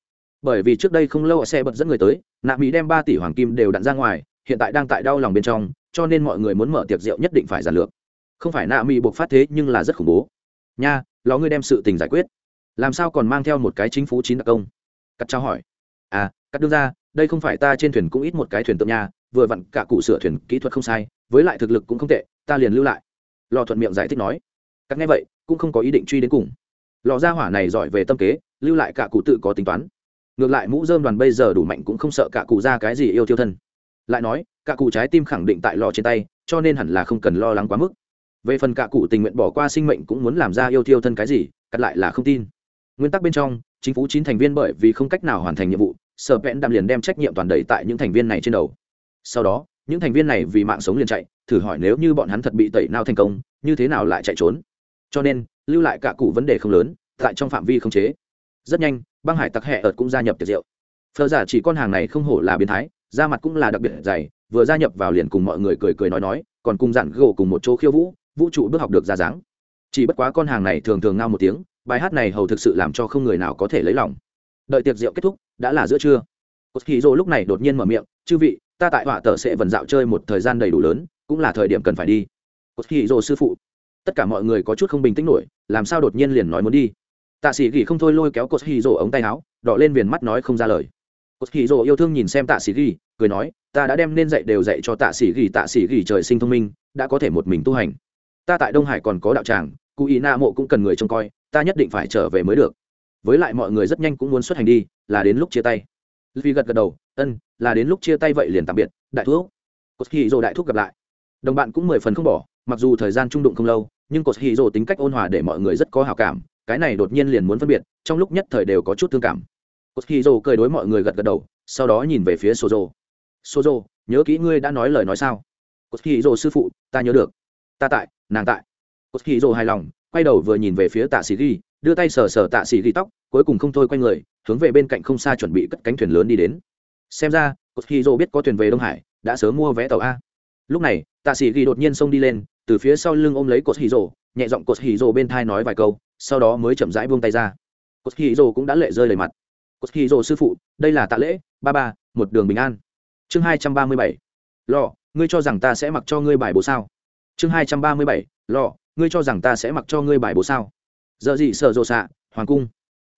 Bởi vì trước đây không lâu xe bật dẫn người tới, nạ mỹ đem ba tỷ hoàng kim đều đặn ra ngoài, hiện tại đang tại đau lòng bên trong, cho nên mọi người muốn mở tiệc rượu nhất định phải giản lược. Không phải nạ mỹ buộc phát thế nhưng là rất khủng bố. Nha, lò ngươi đem sự tình giải quyết. Làm sao còn mang theo một cái chính phủ chín đặc công? Cắt trao hỏi. À cắt đưa ra, đây không phải ta trên thuyền cũng ít một cái thuyền tượng nha vừa vặn cả cụ sửa thuyền kỹ thuật không sai, với lại thực lực cũng không tệ, ta liền lưu lại. Lò thuận miệng giải thích nói. Các nghe vậy, cũng không có ý định truy đến cùng. Lò gia hỏa này giỏi về tâm kế, lưu lại cả cụ tự có tính toán. Ngược lại mũ dơm đoàn bây giờ đủ mạnh cũng không sợ cả cụ ra cái gì yêu tiêu thân. Lại nói, cả cụ trái tim khẳng định tại lò trên tay, cho nên hẳn là không cần lo lắng quá mức. Về phần cả cụ tình nguyện bỏ qua sinh mệnh cũng muốn làm ra yêu tiêu thân cái gì, cắt lại là không tin. Nguyên tắc bên trong, chính phủ chín thành viên bởi vì không cách nào hoàn thành nhiệm vụ, sở vẹn đạm liền đem trách nhiệm toàn đầy tại những thành viên này trên đầu sau đó, những thành viên này vì mạng sống liền chạy, thử hỏi nếu như bọn hắn thật bị tẩy nao thành công, như thế nào lại chạy trốn? Cho nên, lưu lại cả cụ vấn đề không lớn, tại trong phạm vi không chế. Rất nhanh, băng hải tặc hẹ ợt cũng gia nhập tiệc rượu. Phờ giả chỉ con hàng này không hổ là biến thái, da mặt cũng là đặc biệt dày, vừa gia nhập vào liền cùng mọi người cười cười nói nói, còn cùng dặn gỗ cùng một chỗ khiêu vũ vũ trụ bước học được ra dáng. Chỉ bất quá con hàng này thường thường ngao một tiếng, bài hát này hầu thực sự làm cho không người nào có thể lấy lòng. Đợi tiệc rượu kết thúc, đã là giữa trưa. Cốt hì rô lúc này đột nhiên mở miệng, chư vị ta tại họa tờ sẽ vần dạo chơi một thời gian đầy đủ lớn, cũng là thời điểm cần phải đi. Cốt hì rô sư phụ, tất cả mọi người có chút không bình tĩnh nổi, làm sao đột nhiên liền nói muốn đi? Tạ sĩ ghi không thôi lôi kéo cốt hì rô ống tay áo đọ lên viền mắt nói không ra lời. Cốt hì rô yêu thương nhìn xem tạ sĩ ghi cười nói, ta đã đem nên dạy đều dạy cho tạ sĩ ghi tạ sĩ ghi trời sinh thông minh, đã có thể một mình tu hành. Ta tại đông hải còn có đạo tràng, cụ ý na mộ cũng cần người trông coi, ta nhất định phải trở về mới được. Với lại mọi người rất nhanh cũng muốn xuất hành đi, là đến lúc chia tay vì gật gật đầu, ân, là đến lúc chia tay vậy liền tạm biệt, đại thuốc cột hì đại thuốc gặp lại. Đồng bạn cũng mười phần không bỏ, mặc dù thời gian trung đụng không lâu, nhưng cột hì tính cách ôn hòa để mọi người rất có hào cảm, cái này đột nhiên liền muốn phân biệt, trong lúc nhất thời đều có chút thương cảm. Cột hì cười đối mọi người gật gật đầu, sau đó nhìn về phía sozo. Sozo, nhớ kỹ ngươi đã nói lời nói sao? Cột hì sư phụ, ta nhớ được. Ta tại, nàng tại. Cột hì hài lòng, quay đầu vừa nhìn về phía tạ sĩ ghi đưa tay sờ sờ tạ sĩ ghi tóc, cuối cùng không thôi quay người, hướng về bên cạnh không xa chuẩn bị cất cánh thuyền lớn đi đến. Xem ra, cột hì dô biết có thuyền về đông hải, đã sớm mua vé tàu a. Lúc này, tạ sĩ ghi đột nhiên xông đi lên, từ phía sau lưng ôm lấy cột hì dô, nhẹ giọng cột hì dô bên thai nói vài câu, sau đó mới chậm rãi buông tay ra. Cột hì dô cũng đã lệ rơi lời mặt. Cột hì dô sư phụ, đây là tạ lễ, ba ba, một đường bình an. Chương hai trăm ba mươi bảy. Lò ngươi cho rằng ta sẽ mặc cho ngươi bài bố sao? Chương hai trăm ba mươi bảy. Lò ngươi cho rằng ta sẽ mặc cho ngươi bài bố sao? Giờ gì sợ rộ xạ, hoàng cung.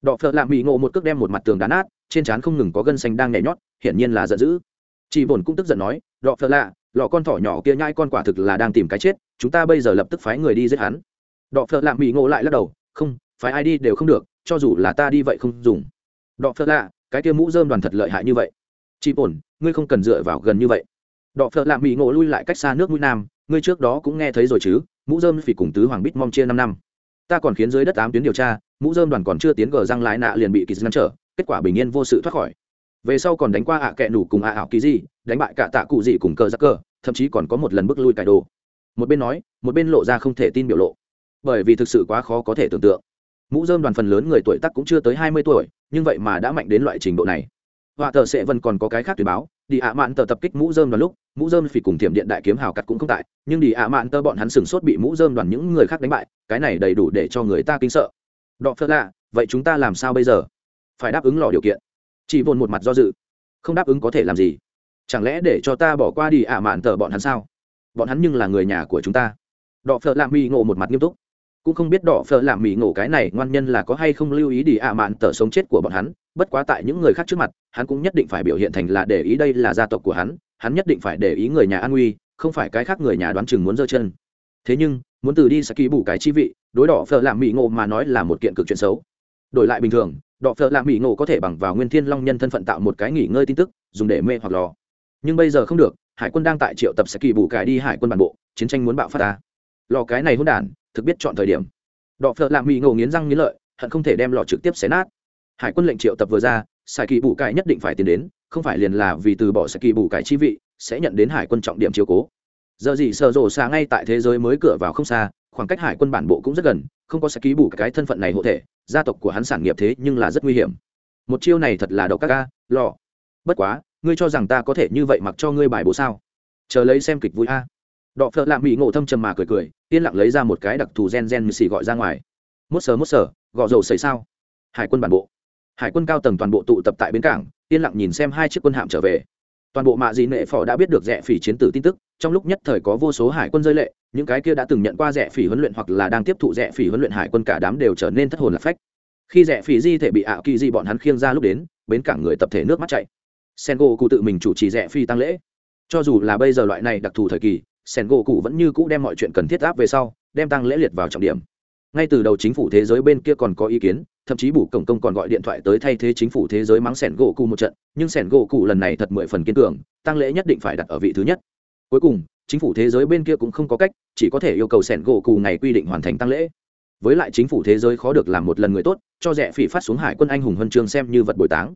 Đọ phợ lạ mỹ ngộ một cước đem một mặt tường đá nát, trên trán không ngừng có gân xanh đang nhảy nhót, hiển nhiên là giận dữ. Chị bổn cũng tức giận nói, đọ phợ lạ, lọ con thỏ nhỏ kia nhai con quả thực là đang tìm cái chết, chúng ta bây giờ lập tức phái người đi giết hắn. Đọ phợ lạ mỹ ngộ lại lắc đầu, không, phái ai đi đều không được, cho dù là ta đi vậy không dùng. Đọ phợ lạ, cái kia mũ dơm đoàn thật lợi hại như vậy. Chị bổn, ngươi không cần dựa vào gần như vậy. Đọ phợ lạ mỹ ngộ lui lại cách xa nước mũi nam, ngươi trước đó cũng nghe thấy rồi chứ, mũ dơm phỉ cùng tứ hoàng bít mong chia năm năm ta còn khiến dưới đất tám tuyến điều tra, mũ dơm đoàn còn chưa tiến gờ răng lái nạ liền bị kỳ ngăn trở, kết quả bình yên vô sự thoát khỏi. Về sau còn đánh qua ạ à kẹ nủ cùng ạ ảo kỳ gì, đánh bại cả tạ cụ gì cùng cờ giặc cờ, thậm chí còn có một lần bước lui cải đồ. Một bên nói, một bên lộ ra không thể tin biểu lộ. Bởi vì thực sự quá khó có thể tưởng tượng. Mũ dơm đoàn phần lớn người tuổi tắc cũng chưa tới hai mươi tuổi, nhưng vậy mà đã mạnh đến loại trình độ này. Họa thợ sẽ vẫn còn có cái khác tuyển báo đi ạ mạn tờ tập kích mũ dơm đoàn lúc, mũ dơm phỉ cùng thiểm điện đại kiếm hào cắt cũng không tại, nhưng đi ạ mạn tờ bọn hắn sửng sốt bị mũ dơm đoàn những người khác đánh bại, cái này đầy đủ để cho người ta kinh sợ. Đọ phớt lạ, vậy chúng ta làm sao bây giờ? Phải đáp ứng lò điều kiện. Chỉ vồn một mặt do dự. Không đáp ứng có thể làm gì? Chẳng lẽ để cho ta bỏ qua đi ạ mạn tờ bọn hắn sao? Bọn hắn nhưng là người nhà của chúng ta. Đọ phở làm mỹ ngộ một mặt nghiêm túc. Cũng không biết đỏ phở làm mỹ ngộ cái này ngoan nhân là có hay không lưu ý đi ạ mạn tờ sống chết của bọn hắn bất quá tại những người khác trước mặt, hắn cũng nhất định phải biểu hiện thành là để ý đây là gia tộc của hắn hắn nhất định phải để ý người nhà an nguy, không phải cái khác người nhà đoán chừng muốn giơ chân. Thế nhưng, muốn từ đi sẽ ký bù cái chi vị, đối đỏ phở làm mỹ ngộ mà nói là một kiện cực chuyện xấu. Đổi lại bình thường, đỏ phở làm mỹ ngộ có thể bằng vào nguyên thiên long nhân thân phận tạo một cái nghỉ ngơi tin tức, dùng để mê hoặc lò. Nhưng bây giờ không được, hải quân đang tại triệu tập sẽ kỳ bù cái đi hải quân bản bộ, chiến tranh muốn bạo phát ta. Lò cái này hôn đản, thực biết chọn thời điểm. Đọ phợ lạ mỹ ngộ nghiến răng nghiến lợi, hận không thể đem lò trực tiếp xé nát hải quân lệnh triệu tập vừa ra sai kỳ bù cải nhất định phải tiến đến, không phải liền là vì từ bỏ sai kỳ bù cải chi vị, sẽ nhận đến hải quân trọng điểm chiếu cố. Giờ gì sợ rộ xa ngay tại thế giới mới cửa vào không xa, khoảng cách hải quân bản bộ cũng rất gần, không có sai Kỳ bù cái thân phận này hộ thể, gia tộc của hắn sản nghiệp thế nhưng là rất nguy hiểm. Một chiêu này thật là độc các ca lò bất quá, ngươi cho rằng ta có thể như vậy mặc cho ngươi bài bố sao? Chờ lấy xem kịch vui a. Đọ phợ lạ mỹ ngộ thâm trầm mà cười cười, yên lặng lấy ra một cái đặc thù gen gen như xì gọi ra ngoài. Mốt sờ mốt sờ, gọ dầu xảy sao? Hải quân bản bộ hải quân cao tầng toàn bộ tụ tập tại bến cảng, yên lặng nhìn xem hai chiếc quân hạm trở về. Toàn bộ mạ dị nệ phò đã biết được rẻ phỉ chiến tử tin tức, trong lúc nhất thời có vô số hải quân rơi lệ, những cái kia đã từng nhận qua rẻ phỉ huấn luyện hoặc là đang tiếp thụ rẻ phỉ huấn luyện hải quân cả đám đều trở nên thất hồn lạc phách. Khi rẻ phỉ di thể bị ảo kỳ di bọn hắn khiêng ra lúc đến, bến cảng người tập thể nước mắt chạy. Sen gỗ cụ tự mình chủ trì rẻ phi tăng lễ. Cho dù là bây giờ loại này đặc thù thời kỳ sen gỗ cụ vẫn như cũ đem mọi chuyện cần thiết áp về sau, đem tăng lễ liệt vào trọng điểm. Ngay từ đầu chính phủ thế giới bên kia còn có ý kiến thậm chí bù cổng công còn gọi điện thoại tới thay thế chính phủ thế giới mắng sẻn gỗ cụ một trận, nhưng sẻn gỗ cụ lần này thật mười phần kiên cường tăng lễ nhất định phải đặt ở vị thứ nhất. Cuối cùng, chính phủ thế giới bên kia cũng không có cách, chỉ có thể yêu cầu sẻn gỗ cụ ngày quy định hoàn thành tăng lễ. Với lại chính phủ thế giới khó được làm một lần người tốt, cho rẻ phỉ phát xuống hải quân anh hùng huân chương xem như vật bồi táng.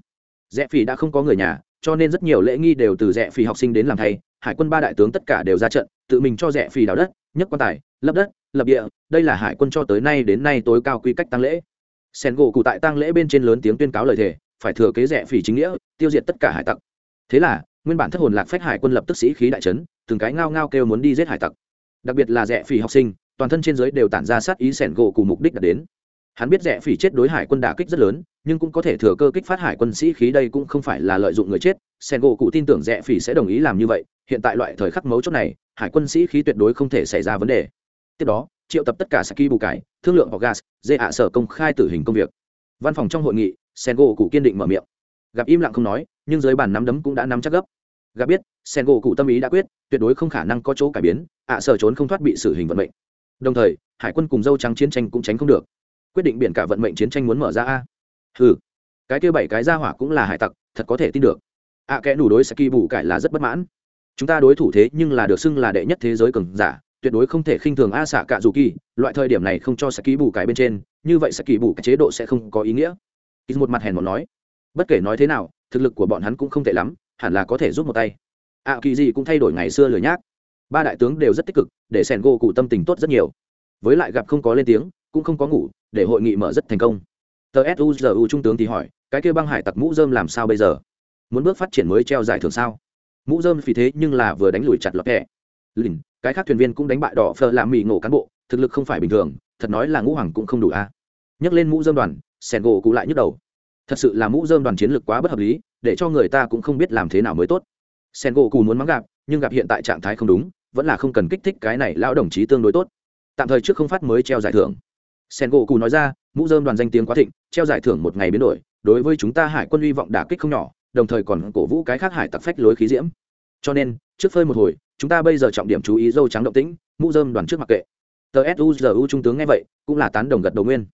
Rẻ phỉ đã không có người nhà, cho nên rất nhiều lễ nghi đều từ rẻ phỉ học sinh đến làm thay, hải quân ba đại tướng tất cả đều ra trận, tự mình cho rẻ phỉ đào đất, nhất quan tài lấp đất, lập địa, đây là hải quân cho tới nay đến nay tối cao quy cách tăng lễ sen gỗ cụ tại tăng lễ bên trên lớn tiếng tuyên cáo lời thề, phải thừa kế rẻ phỉ chính nghĩa, tiêu diệt tất cả hải tặc. Thế là, nguyên bản thất hồn lạc phách hải quân lập tức sĩ khí đại trấn từng cái ngao ngao kêu muốn đi giết hải tặc. Đặc biệt là rẻ phỉ học sinh, toàn thân trên giới đều tản ra sát ý sẻn gỗ cùng mục đích đạt đến. Hắn biết rẻ phỉ chết đối hải quân đả kích rất lớn, nhưng cũng có thể thừa cơ kích phát hải quân sĩ khí đây cũng không phải là lợi dụng người chết. Sẻn gỗ cụ tin tưởng rẻ phỉ sẽ đồng ý làm như vậy, hiện tại loại thời khắc mấu chốt này, hải quân sĩ khí tuyệt đối không thể xảy ra vấn đề. Tiếp đó triệu tập tất cả saki bù cải thương lượng hoặc gas dê hạ sở công khai tử hình công việc. Văn phòng trong hội nghị sen gỗ cụ kiên định mở miệng. Gặp im lặng không nói nhưng dưới bàn nắm đấm cũng đã nắm chắc gấp. Gặp biết sen gỗ cụ tâm ý đã quyết tuyệt đối không khả năng có chỗ cải biến ạ sở trốn không thoát bị xử hình vận mệnh. Đồng thời hải quân cùng dâu trắng chiến tranh cũng tránh không được. Quyết định biển cả vận mệnh chiến tranh muốn mở ra a. Ừ cái kia bảy cái ra hỏa cũng là hải tặc thật có thể tin được. Ạ à, kẽ đủ đối saki bù cải là rất bất mãn. Chúng ta đối thủ thế nhưng là được xưng là đệ nhất thế giới cường giả tuyệt đối không thể khinh thường a xạ cạ dù kỳ, loại thời điểm này không cho saki bù cái bên trên, như vậy saki bù cái chế độ sẽ không có ý nghĩa. Ít một mặt hèn một nói, bất kể nói thế nào, thực lực của bọn hắn cũng không tệ lắm, hẳn là có thể giúp một tay. Ạ kỳ gì cũng thay đổi ngày xưa lười nhác ba đại tướng đều rất tích cực, để sẻn gỗ cụ tâm tình tốt rất nhiều. Với lại gặp không có lên tiếng, cũng không có ngủ, để hội nghị mở rất thành công. Tờ suzu trung tướng thì hỏi, cái kêu băng hải tặc mũ dơm làm sao bây giờ? Muốn bước phát triển mới treo giải thưởng sao? Mũ dơm vì thế nhưng là vừa đánh lùi chặt lọt kẹ. Lìn cái khác thuyền viên cũng đánh bại đỏ phờ làm mỹ ngộ cán bộ, thực lực không phải bình thường, thật nói là ngũ hoàng cũng không đủ a. Nhắc lên mũ dơm đoàn, sẻn gỗ cụ lại nhức đầu. Thật sự là mũ dơm đoàn chiến lược quá bất hợp lý, để cho người ta cũng không biết làm thế nào mới tốt. Sen gỗ cù muốn mắng gặp, nhưng gặp hiện tại trạng thái không đúng, vẫn là không cần kích thích cái này lão đồng chí tương đối tốt. Tạm thời trước không phát mới treo giải thưởng. Sen gỗ cù nói ra, mũ dơm đoàn danh tiếng quá thịnh, treo giải thưởng một ngày biến đổi, đối với chúng ta hải quân hy vọng đả kích không nhỏ, đồng thời còn cổ vũ cái khác hải tặc phách lối khí diễm. Cho nên, trước phơi một hồi chúng ta bây giờ trọng điểm chú ý dâu trắng động tĩnh mũ dơm đoàn trước mặc kệ. Tờ suzu trung tướng nghe vậy cũng là tán đồng gật đầu nguyên.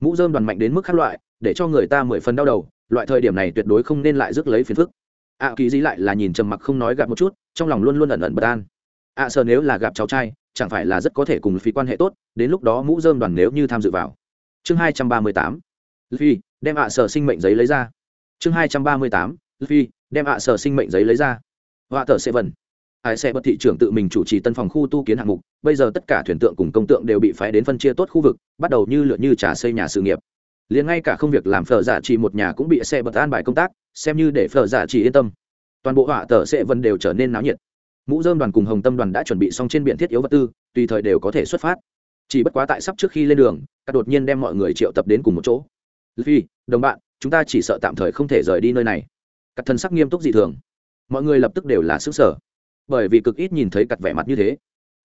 Mũ dơm đoàn mạnh đến mức khác loại để cho người ta mười phần đau đầu loại thời điểm này tuyệt đối không nên lại rước lấy phiền phức. Ạ à, kỳ dĩ lại là nhìn trầm mặc không nói gặp một chút trong lòng luôn luôn ẩn ẩn bất an. Ạ à, sợ nếu là gặp cháu trai chẳng phải là rất có thể cùng phi quan hệ tốt đến lúc đó mũ dơm đoàn nếu như tham dự vào. Chương hai trăm ba mươi tám. Phi đem ạ à sở sinh mệnh giấy lấy ra. Chương hai trăm ba mươi tám. Phi đem ạ sở sinh mệnh giấy lấy ra. Họa tờ sẽ vần ai sẽ bất thị trưởng tự mình chủ trì tân phòng khu tu kiến hạng mục, bây giờ tất cả thuyền tượng cùng công tượng đều bị phái đến phân chia tốt khu vực, bắt đầu như lựa như trả xây nhà sự nghiệp. Liền ngay cả không việc làm phở giả chỉ một nhà cũng bị xe bật an bài công tác, xem như để phở giả chỉ yên tâm. Toàn bộ họa tờ sẽ vẫn đều trở nên náo nhiệt. Mũ dơm đoàn cùng hồng tâm đoàn đã chuẩn bị xong trên biển thiết yếu vật tư, tùy thời đều có thể xuất phát. Chỉ bất quá tại sắp trước khi lên đường, các đột nhiên đem mọi người triệu tập đến cùng một chỗ. Phi đồng bạn, chúng ta chỉ sợ tạm thời không thể rời đi nơi này. Các thân sắc nghiêm túc dị thường. Mọi người lập tức đều là xứ sở bởi vì cực ít nhìn thấy cặt vẻ mặt như thế.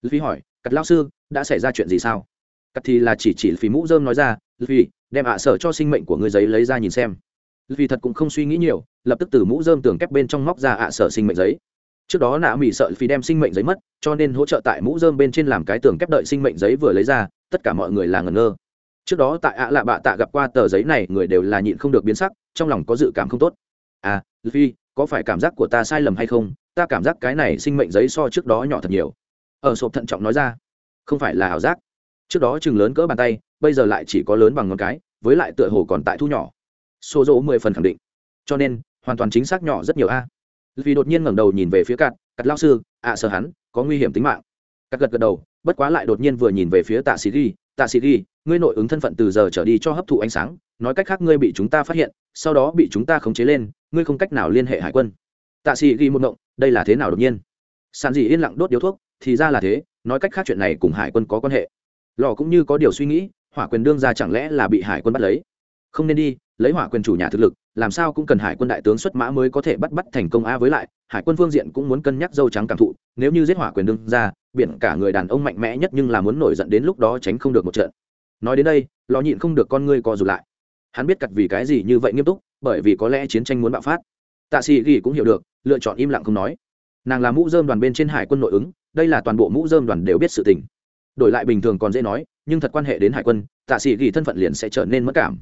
Phi hỏi, cặt lao sư, đã xảy ra chuyện gì sao? Cặt thì là chỉ chỉ phí mũ dơm nói ra phi đem ạ sở cho sinh mệnh của người giấy lấy ra nhìn xem. Vì thật cũng không suy nghĩ nhiều, lập tức từ mũ dơm tường kép bên trong móc ra ạ sở sinh mệnh giấy. Trước đó nạ mỹ sợ phi đem sinh mệnh giấy mất, cho nên hỗ trợ tại mũ dơm bên trên làm cái tường kép đợi sinh mệnh giấy vừa lấy ra, tất cả mọi người là ngẩn ngơ. Trước đó tại ạ lạ bạ tạ gặp qua tờ giấy này, người đều là nhịn không được biến sắc, trong lòng có dự cảm không tốt. À phi có phải cảm giác của ta sai lầm hay không? Ta cảm giác cái này sinh mệnh giấy so trước đó nhỏ thật nhiều. Ở sộp thận trọng nói ra không phải là ảo giác. Trước đó chừng lớn cỡ bàn tay bây giờ lại chỉ có lớn bằng ngón cái với lại tựa hồ còn tại thu nhỏ. Số dỗ mười phần khẳng định. Cho nên hoàn toàn chính xác nhỏ rất nhiều a. Vì đột nhiên ngẩng đầu nhìn về phía cắt cắt lao sư ạ à, sợ hắn có nguy hiểm tính mạng. Cắt gật gật đầu bất quá lại đột nhiên vừa nhìn về phía tạ sĩ ghi tạ sĩ ghi ngươi nội ứng thân phận từ giờ trở đi cho hấp thụ ánh sáng nói cách khác ngươi bị chúng ta phát hiện sau đó bị chúng ta khống chế lên ngươi không cách nào liên hệ hải quân. Tạ sĩ ghi một động đây là thế nào đột nhiên? Sàn dị yên lặng đốt điếu thuốc, thì ra là thế, nói cách khác chuyện này cùng hải quân có quan hệ. Lò cũng như có điều suy nghĩ, hỏa quyền đương ra chẳng lẽ là bị hải quân bắt lấy? Không nên đi, lấy hỏa quyền chủ nhà thực lực, làm sao cũng cần hải quân đại tướng xuất mã mới có thể bắt bắt thành công a với lại, hải quân phương diện cũng muốn cân nhắc dâu trắng cảm thụ, nếu như giết hỏa quyền đương ra, biển cả người đàn ông mạnh mẽ nhất nhưng là muốn nổi giận đến lúc đó tránh không được một trận. Nói đến đây, lò nhịn không được con ngươi co rụt lại. Hắn biết cặt vì cái gì như vậy nghiêm túc, bởi vì có lẽ chiến tranh muốn bạo phát. Tạ sĩ ghi cũng hiểu được lựa chọn im lặng không nói. Nàng là mũ dơm đoàn bên trên hải quân nội ứng, đây là toàn bộ mũ dơm đoàn đều biết sự tình. Đổi lại bình thường còn dễ nói, nhưng thật quan hệ đến hải quân, tạ sĩ ghi thân phận liền sẽ trở nên mất cảm.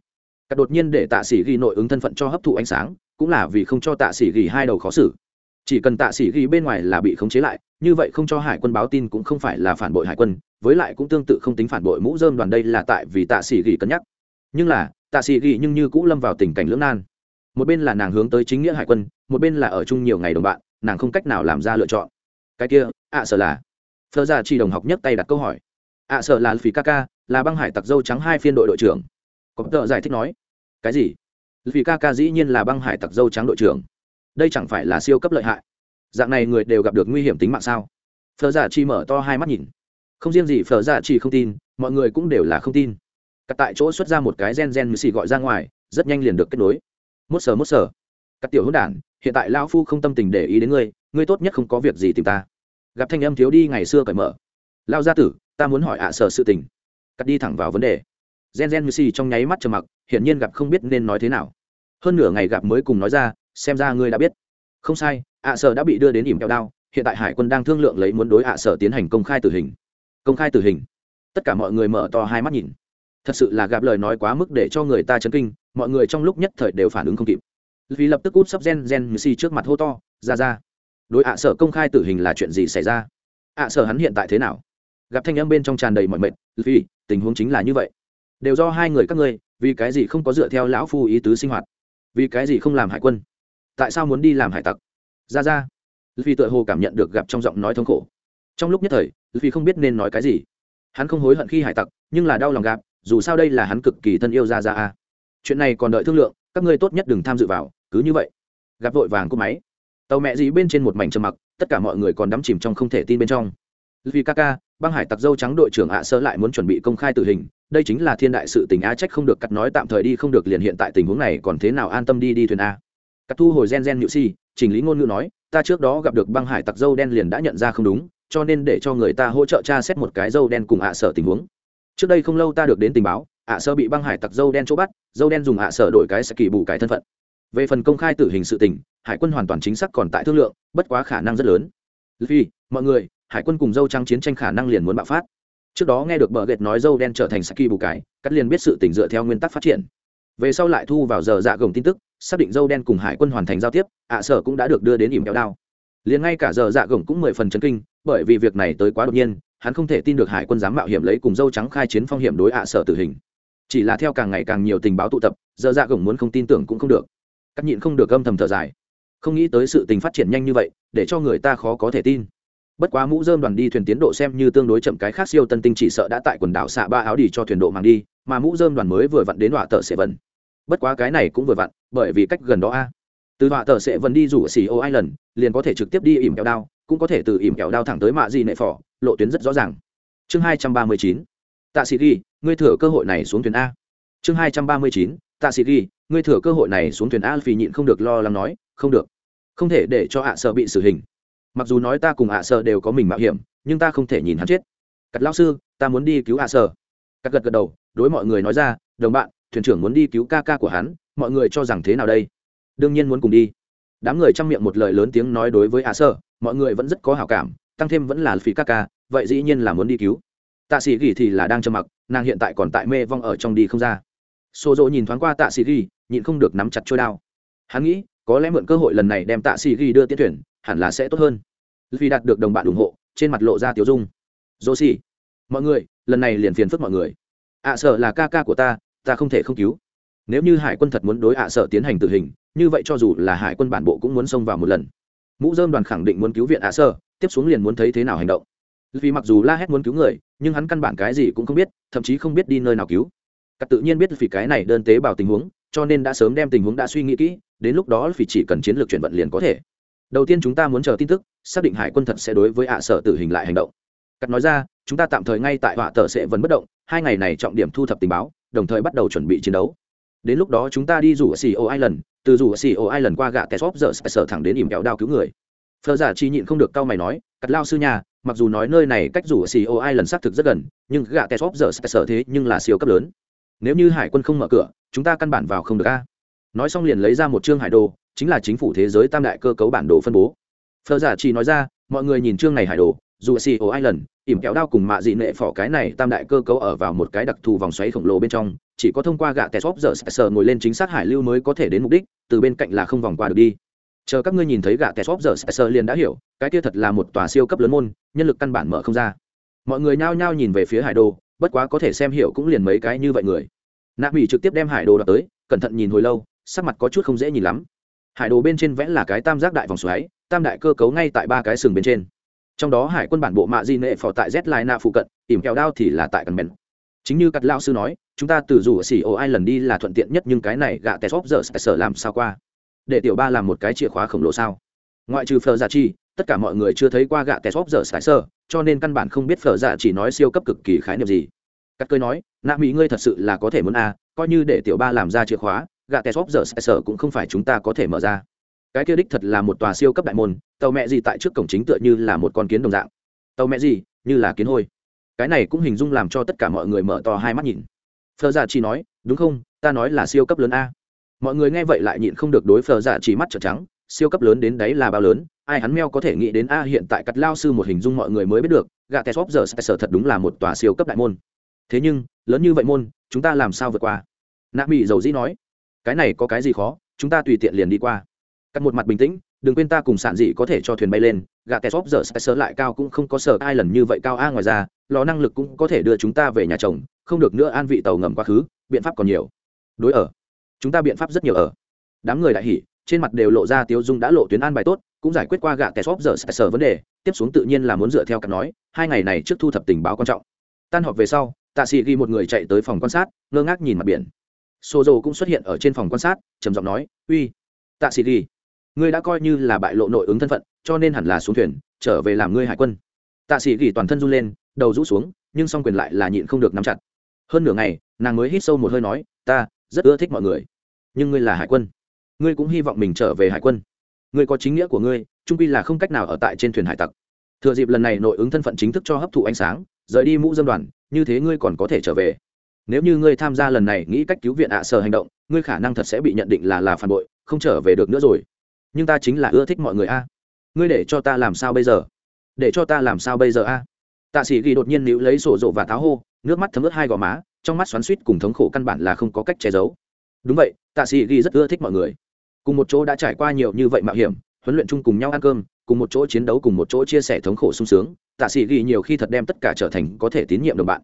Cắt đột nhiên để tạ sĩ ghi nội ứng thân phận cho hấp thụ ánh sáng, cũng là vì không cho tạ sĩ ghi hai đầu khó xử. Chỉ cần tạ sĩ ghi bên ngoài là bị khống chế lại, như vậy không cho hải quân báo tin cũng không phải là phản bội hải quân, với lại cũng tương tự không tính phản bội mũ dơm đoàn đây là tại vì tạ sĩ ghi cân nhắc. Nhưng là, tạ sĩ ghi nhưng như cũ lâm vào tình cảnh lưỡng nan một bên là nàng hướng tới chính nghĩa hải quân, một bên là ở chung nhiều ngày đồng bạn, nàng không cách nào làm ra lựa chọn. Cái kia, ạ sợ là. Phơ ra chỉ đồng học nhấc tay đặt câu hỏi. Ạ sợ là phí ca ca là băng hải tặc dâu trắng hai phiên đội đội trưởng. Có tờ giải thích nói. Cái gì? Vì ca ca dĩ nhiên là băng hải tặc dâu trắng đội trưởng. Đây chẳng phải là siêu cấp lợi hại. Dạng này người đều gặp được nguy hiểm tính mạng sao? Phở giả chi mở to hai mắt nhìn. Không riêng gì phở giả chi không tin, mọi người cũng đều là không tin. Cắt tại chỗ xuất ra một cái gen gen như xì gọi ra ngoài, rất nhanh liền được kết nối mốt sờ mốt sờ. Các tiểu hữu đản, hiện tại lão phu không tâm tình để ý đến ngươi ngươi tốt nhất không có việc gì tìm ta. Gặp thanh âm thiếu đi ngày xưa cởi mở. Lao gia tử, ta muốn hỏi ạ sở sự tình. Cắt đi thẳng vào vấn đề. Gen gen missy trong nháy mắt trầm mặc, hiển nhiên gặp không biết nên nói thế nào. Hơn nửa ngày gặp mới cùng nói ra, xem ra ngươi đã biết. Không sai, ạ sở đã bị đưa đến ỉm kẹo đao, hiện tại hải quân đang thương lượng lấy muốn đối ạ sở tiến hành công khai tử hình. Công khai tử hình. Tất cả mọi người mở to hai mắt nhìn. Thật sự là gặp lời nói quá mức để cho người ta chấn kinh mọi người trong lúc nhất thời đều phản ứng không kịp. Vì lập tức út sắp gen gen như si trước mặt hô to, ra ra. Đối ạ sở công khai tử hình là chuyện gì xảy ra? Ạ sở hắn hiện tại thế nào? Gặp thanh âm bên trong tràn đầy mọi mệt, vì, tình huống chính là như vậy. Đều do hai người các ngươi, vì cái gì không có dựa theo lão phu ý tứ sinh hoạt? Vì cái gì không làm hải quân? Tại sao muốn đi làm hải tặc? Ra ra. Vì tựa hồ cảm nhận được gặp trong giọng nói thống khổ. Trong lúc nhất thời, vì không biết nên nói cái gì. Hắn không hối hận khi hải tặc, nhưng là đau lòng gặp, dù sao đây là hắn cực kỳ thân yêu ra ra a chuyện này còn đợi thương lượng, các ngươi tốt nhất đừng tham dự vào, cứ như vậy. Gặp vội vàng cô máy. Tàu mẹ gì bên trên một mảnh trầm mặc, tất cả mọi người còn đắm chìm trong không thể tin bên trong. Vì ca ca, băng hải tặc dâu trắng đội trưởng ạ sơ lại muốn chuẩn bị công khai tử hình, đây chính là thiên đại sự tình a trách không được cắt nói, tạm thời đi không được liền hiện tại tình huống này còn thế nào an tâm đi đi thuyền a? Cắt thu hồi gen gen nhự si, chỉnh lý ngôn ngữ nói, ta trước đó gặp được băng hải tặc dâu đen liền đã nhận ra không đúng, cho nên để cho người ta hỗ trợ tra xét một cái dâu đen cùng ạ sở tình huống. Trước đây không lâu ta được đến tình báo ạ sơ bị băng hải tặc dâu đen chỗ bắt, dâu đen dùng ạ sở đổi cái sẽ kỳ bù cái thân phận. Về phần công khai tử hình sự tình, hải quân hoàn toàn chính xác còn tại thương lượng, bất quá khả năng rất lớn. Vì mọi người, hải quân cùng dâu trắng chiến tranh khả năng liền muốn bạo phát. Trước đó nghe được bờ ghệt nói dâu đen trở thành saki bù cái, cắt liền biết sự tỉnh dựa theo nguyên tắc phát triển. Về sau lại thu vào giờ dạ gồng tin tức, xác định dâu đen cùng hải quân hoàn thành giao tiếp, ạ sở cũng đã được đưa đến ỉm kéo đao. Liền ngay cả giờ dạ gồng cũng mười phần chấn kinh, bởi vì việc này tới quá đột nhiên, hắn không thể tin được hải quân dám mạo hiểm lấy cùng dâu trắng khai chiến phong hiểm đối ạ sở tử hình chỉ là theo càng ngày càng nhiều tình báo tụ tập, giờ dạ gồng muốn không tin tưởng cũng không được. Cắt nhịn không được âm thầm thở dài. Không nghĩ tới sự tình phát triển nhanh như vậy, để cho người ta khó có thể tin. Bất quá mũ dơm đoàn đi thuyền tiến độ xem như tương đối chậm, cái khác siêu tân tinh chỉ sợ đã tại quần đảo xạ ba áo đi cho thuyền độ mang đi, mà mũ dơm đoàn mới vừa vặn đến họa tờ sẽ vần. Bất quá cái này cũng vừa vặn, bởi vì cách gần đó a. Từ họa tờ sẽ vần đi rủ xì ô ai lần liền có thể trực tiếp đi ỉm kẹo đao, cũng có thể từ ỉm kẹo đao thẳng tới mạ di nệ phỏ lộ tuyến rất rõ ràng. Chương hai trăm ba mươi chín. Tạ sĩ ghi ngươi thừa cơ hội này xuống thuyền a. Chương hai trăm ba mươi chín, tạ sĩ ghi, ngươi thừa cơ hội này xuống thuyền a vì nhịn không được lo lắng nói, không được. Không thể để cho ạ sợ bị xử hình. Mặc dù nói ta cùng ạ sợ đều có mình mạo hiểm, nhưng ta không thể nhìn hắn chết. Cắt lao sư, ta muốn đi cứu ạ sợ. Cắt gật gật đầu, đối mọi người nói ra, đồng bạn, thuyền trưởng muốn đi cứu ca ca của hắn, mọi người cho rằng thế nào đây? Đương nhiên muốn cùng đi. Đám người chăm miệng một lời lớn tiếng nói đối với ạ sợ, mọi người vẫn rất có hảo cảm, tăng thêm vẫn là phí ca ca, vậy dĩ nhiên là muốn đi cứu. Tạ sĩ gỉ thì là đang trầm mặc nàng hiện tại còn tại mê vong ở trong đi không ra. Xô dỗ nhìn thoáng qua tạ sĩ ghi nhịn không được nắm chặt trôi đao. Hắn nghĩ có lẽ mượn cơ hội lần này đem tạ sĩ ghi đưa tiến tuyển hẳn là sẽ tốt hơn. Vì đạt được đồng bạn ủng hộ trên mặt lộ ra tiểu dung. Dỗ xì mọi người lần này liền phiền phức mọi người. Ạ à, sợ là ca ca của ta ta không thể không cứu. Nếu như hải quân thật muốn đối ạ à sợ tiến hành tử hình như vậy cho dù là hải quân bản bộ cũng muốn xông vào một lần. Mũ dơm đoàn khẳng định muốn cứu viện ạ à sợ tiếp xuống liền muốn thấy thế nào hành động. Vì mặc dù la hét muốn cứu người nhưng hắn căn bản cái gì cũng không biết, thậm chí không biết đi nơi nào cứu. Cắt tự nhiên biết vì cái này đơn tế bào tình huống, cho nên đã sớm đem tình huống đã suy nghĩ kỹ, đến lúc đó vì chỉ cần chiến lược chuyển vận liền có thể. Đầu tiên chúng ta muốn chờ tin tức, xác định hải quân thật sẽ đối với ạ sở tử hình lại hành động. Cắt nói ra, chúng ta tạm thời ngay tại họa tờ sẽ vẫn bất động, hai ngày này trọng điểm thu thập tình báo, đồng thời bắt đầu chuẩn bị chiến đấu. Đến lúc đó chúng ta đi rủ xì ô island, từ rủ xì ô island qua gạ tesop giờ sở thẳng đến ỉm kéo đao cứu người. Phờ giả chi nhịn không được cau mày nói, cắt lao sư nhà mặc dù nói nơi này cách rủ xì ô lần xác thực rất gần, nhưng gạ tesop giờ sở thế nhưng là siêu cấp lớn. Nếu như hải quân không mở cửa, chúng ta căn bản vào không được a. Nói xong liền lấy ra một chương hải đồ, chính là chính phủ thế giới tam đại cơ cấu bản đồ phân bố. Phờ giả chỉ nói ra, mọi người nhìn chương này hải đồ, dù xì ô island ỉm kéo đao cùng mạ dị nệ phỏ cái này tam đại cơ cấu ở vào một cái đặc thù vòng xoáy khổng lồ bên trong, chỉ có thông qua gạ tè xóp giờ sở ngồi lên chính xác hải lưu mới có thể đến mục đích, từ bên cạnh là không vòng qua được đi chờ các ngươi nhìn thấy gạ tè xóp giờ sơ liền đã hiểu, cái kia thật là một tòa siêu cấp lớn môn, nhân lực căn bản mở không ra. Mọi người nhao nhao nhìn về phía hải đồ, bất quá có thể xem hiểu cũng liền mấy cái như vậy người. Nạ mỹ trực tiếp đem hải đồ đập tới, cẩn thận nhìn hồi lâu, sắc mặt có chút không dễ nhìn lắm. Hải đồ bên trên vẽ là cái tam giác đại vòng xoáy, tam đại cơ cấu ngay tại ba cái sừng bên trên. Trong đó hải quân bản bộ mạ di nệ phò tại z lai na phụ cận, ỉm kẹo đao thì là tại cần bèn chính như cắt lao sư nói, chúng ta từ dù xỉ ô ai lần đi là thuận tiện nhất, nhưng cái này gạ tè xóp giờ sở làm sao qua để tiểu ba làm một cái chìa khóa khổng lồ sao? Ngoại trừ phờ giả chi, tất cả mọi người chưa thấy qua gạ tè giờ sải sơ, cho nên căn bản không biết phờ giả chỉ nói siêu cấp cực kỳ khái niệm gì. Cắt cơi nói, nạ mỹ ngươi thật sự là có thể muốn a coi như để tiểu ba làm ra chìa khóa, gạ tè giờ sải sơ cũng không phải chúng ta có thể mở ra. Cái kia đích thật là một tòa siêu cấp đại môn, tàu mẹ gì tại trước cổng chính tựa như là một con kiến đồng dạng. Tàu mẹ gì, như là kiến hôi. Cái này cũng hình dung làm cho tất cả mọi người mở to hai mắt nhìn. Phờ dạ chỉ nói, đúng không, ta nói là siêu cấp lớn a mọi người nghe vậy lại nhịn không được đối phờ giả chỉ mắt trợn trắng, siêu cấp lớn đến đấy là bao lớn, ai hắn meo có thể nghĩ đến a hiện tại cắt lao sư một hình dung mọi người mới biết được gà tesop giờ sở thật đúng là một tòa siêu cấp đại môn. Thế nhưng, lớn như vậy môn, chúng ta làm sao vượt qua? Nạ mỹ dầu dĩ nói, cái này có cái gì khó, chúng ta tùy tiện liền đi qua. Cắt một mặt bình tĩnh, đừng quên ta cùng sản dị có thể cho thuyền bay lên gà tè xóp giờ sở lại cao cũng không có sở ai lần như vậy cao a ngoài ra, lò năng lực cũng có thể đưa chúng ta về nhà chồng, không được nữa an vị tàu ngầm quá khứ, biện pháp còn nhiều. Đối ở chúng ta biện pháp rất nhiều ở. Đám người đại hỉ, trên mặt đều lộ ra tiêu dung đã lộ tuyến an bài tốt, cũng giải quyết qua gạ kẻ xóp giờ sở vấn đề, tiếp xuống tự nhiên là muốn dựa theo cặp nói, hai ngày này trước thu thập tình báo quan trọng. Tan họp về sau, tạ sĩ ghi một người chạy tới phòng quan sát, ngơ ngác nhìn mặt biển. Sô dầu cũng xuất hiện ở trên phòng quan sát, trầm giọng nói, uy, tạ sĩ ghi, ngươi đã coi như là bại lộ nội ứng thân phận, cho nên hẳn là xuống thuyền, trở về làm ngươi hải quân. Tạ sĩ ghi toàn thân run lên, đầu rũ xuống, nhưng song quyền lại là nhịn không được nắm chặt. Hơn nửa ngày, nàng mới hít sâu một hơi nói, ta rất ưa thích mọi người nhưng ngươi là hải quân. Ngươi cũng hy vọng mình trở về hải quân. Ngươi có chính nghĩa của ngươi, trung quy là không cách nào ở tại trên thuyền hải tặc. Thừa dịp lần này nội ứng thân phận chính thức cho hấp thụ ánh sáng, rời đi mũ dân đoàn, như thế ngươi còn có thể trở về. Nếu như ngươi tham gia lần này nghĩ cách cứu viện ạ à sở hành động, ngươi khả năng thật sẽ bị nhận định là là phản bội, không trở về được nữa rồi. Nhưng ta chính là ưa thích mọi người a. Ngươi để cho ta làm sao bây giờ? Để cho ta làm sao bây giờ a? Tạ sĩ ghi đột nhiên níu lấy sổ rộ và táo hô, nước mắt thấm ướt hai gò má, trong mắt xoắn suýt cùng thống khổ căn bản là không có cách che giấu. Đúng vậy tạ sĩ ghi rất ưa thích mọi người. Cùng một chỗ đã trải qua nhiều như vậy mạo hiểm, huấn luyện chung cùng nhau ăn cơm, cùng một chỗ chiến đấu cùng một chỗ chia sẻ thống khổ sung sướng, tạ sĩ ghi nhiều khi thật đem tất cả trở thành có thể tín nhiệm đồng bạn.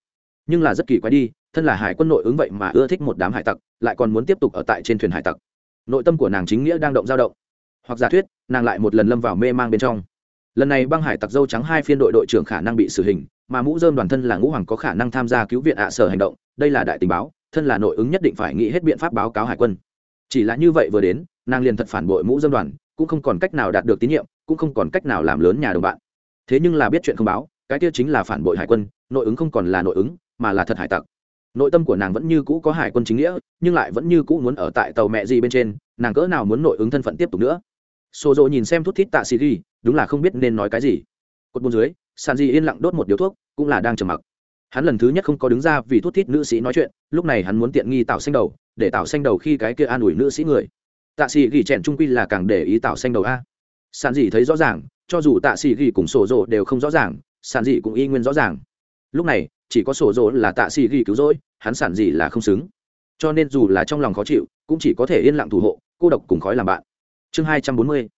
Nhưng là rất kỳ quái đi, thân là hải quân nội ứng vậy mà ưa thích một đám hải tặc, lại còn muốn tiếp tục ở tại trên thuyền hải tặc. Nội tâm của nàng chính nghĩa đang động dao động. Hoặc giả thuyết, nàng lại một lần lâm vào mê mang bên trong. Lần này băng hải tặc dâu trắng hai phiên đội đội trưởng khả năng bị xử hình, mà mũ dơm đoàn thân là ngũ hoàng có khả năng tham gia cứu viện ạ sở hành động, đây là đại tình báo thân là nội ứng nhất định phải nghĩ hết biện pháp báo cáo hải quân. Chỉ là như vậy vừa đến, nàng liền thật phản bội mũ dân đoàn, cũng không còn cách nào đạt được tín nhiệm, cũng không còn cách nào làm lớn nhà đồng bạn. Thế nhưng là biết chuyện không báo, cái kia chính là phản bội hải quân, nội ứng không còn là nội ứng, mà là thật hải tặc. Nội tâm của nàng vẫn như cũ có hải quân chính nghĩa, nhưng lại vẫn như cũ muốn ở tại tàu mẹ gì bên trên, nàng cỡ nào muốn nội ứng thân phận tiếp tục nữa. Xô rộ nhìn xem thút thít tạ xì ghi đúng là không biết nên nói cái gì. Cột buôn dưới sàn di yên lặng đốt một điếu thuốc, cũng là đang trầm mặc hắn lần thứ nhất không có đứng ra vì thút thít nữ sĩ nói chuyện, lúc này hắn muốn tiện nghi tạo xanh đầu, để tạo xanh đầu khi cái kia an ủi nữ sĩ người. Tạ sĩ ghi chèn trung quy là càng để ý tạo xanh đầu a. Sàn dị thấy rõ ràng, cho dù tạ sĩ ghi cùng sổ rộ đều không rõ ràng, sàn dị cũng y nguyên rõ ràng. Lúc này, chỉ có sổ dỗ là tạ sĩ ghi cứu rỗi, hắn sản dị là không xứng. Cho nên dù là trong lòng khó chịu, cũng chỉ có thể yên lặng thủ hộ, cô độc cùng khói làm bạn. Chương hai trăm bốn mươi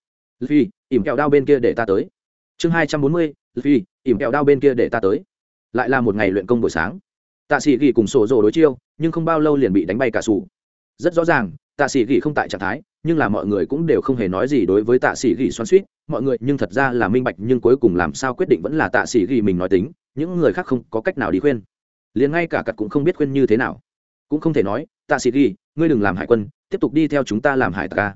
phi ỉm kẹo đao bên kia để ta tới. Chương hai trăm bốn mươi phi ỉm kẹo đao bên kia để ta tới lại là một ngày luyện công buổi sáng. Tạ sĩ ghi cùng sổ rồ đối chiêu, nhưng không bao lâu liền bị đánh bay cả sủ. Rất rõ ràng, tạ sĩ ghi không tại trạng thái, nhưng là mọi người cũng đều không hề nói gì đối với tạ sĩ ghi xoắn suýt mọi người, nhưng thật ra là minh bạch, nhưng cuối cùng làm sao quyết định vẫn là tạ sĩ ghi mình nói tính, những người khác không có cách nào đi khuyên. Liền ngay cả cặt cũng không biết khuyên như thế nào. Cũng không thể nói, tạ sĩ ghi, ngươi đừng làm hải quân, tiếp tục đi theo chúng ta làm hải tặc ca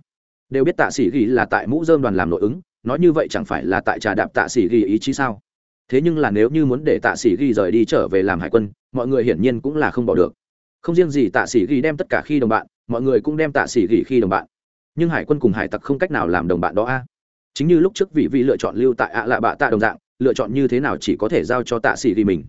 đều biết tạ sĩ ghi là tại mũ dơm đoàn làm nội ứng, nói như vậy chẳng phải là tại trà đạp tạ sĩ ghi ý chí sao? Thế nhưng là nếu như muốn để tạ sĩ ghi rời đi trở về làm hải quân, mọi người hiển nhiên cũng là không bỏ được. Không riêng gì tạ sĩ ghi đem tất cả khi đồng bạn, mọi người cũng đem tạ sĩ ghi khi đồng bạn. Nhưng hải quân cùng hải tặc không cách nào làm đồng bạn đó a. À? Chính như lúc trước vị vị lựa chọn lưu tại ạ lạ bạ tạ đồng dạng, lựa chọn như thế nào chỉ có thể giao cho tạ sĩ ghi mình.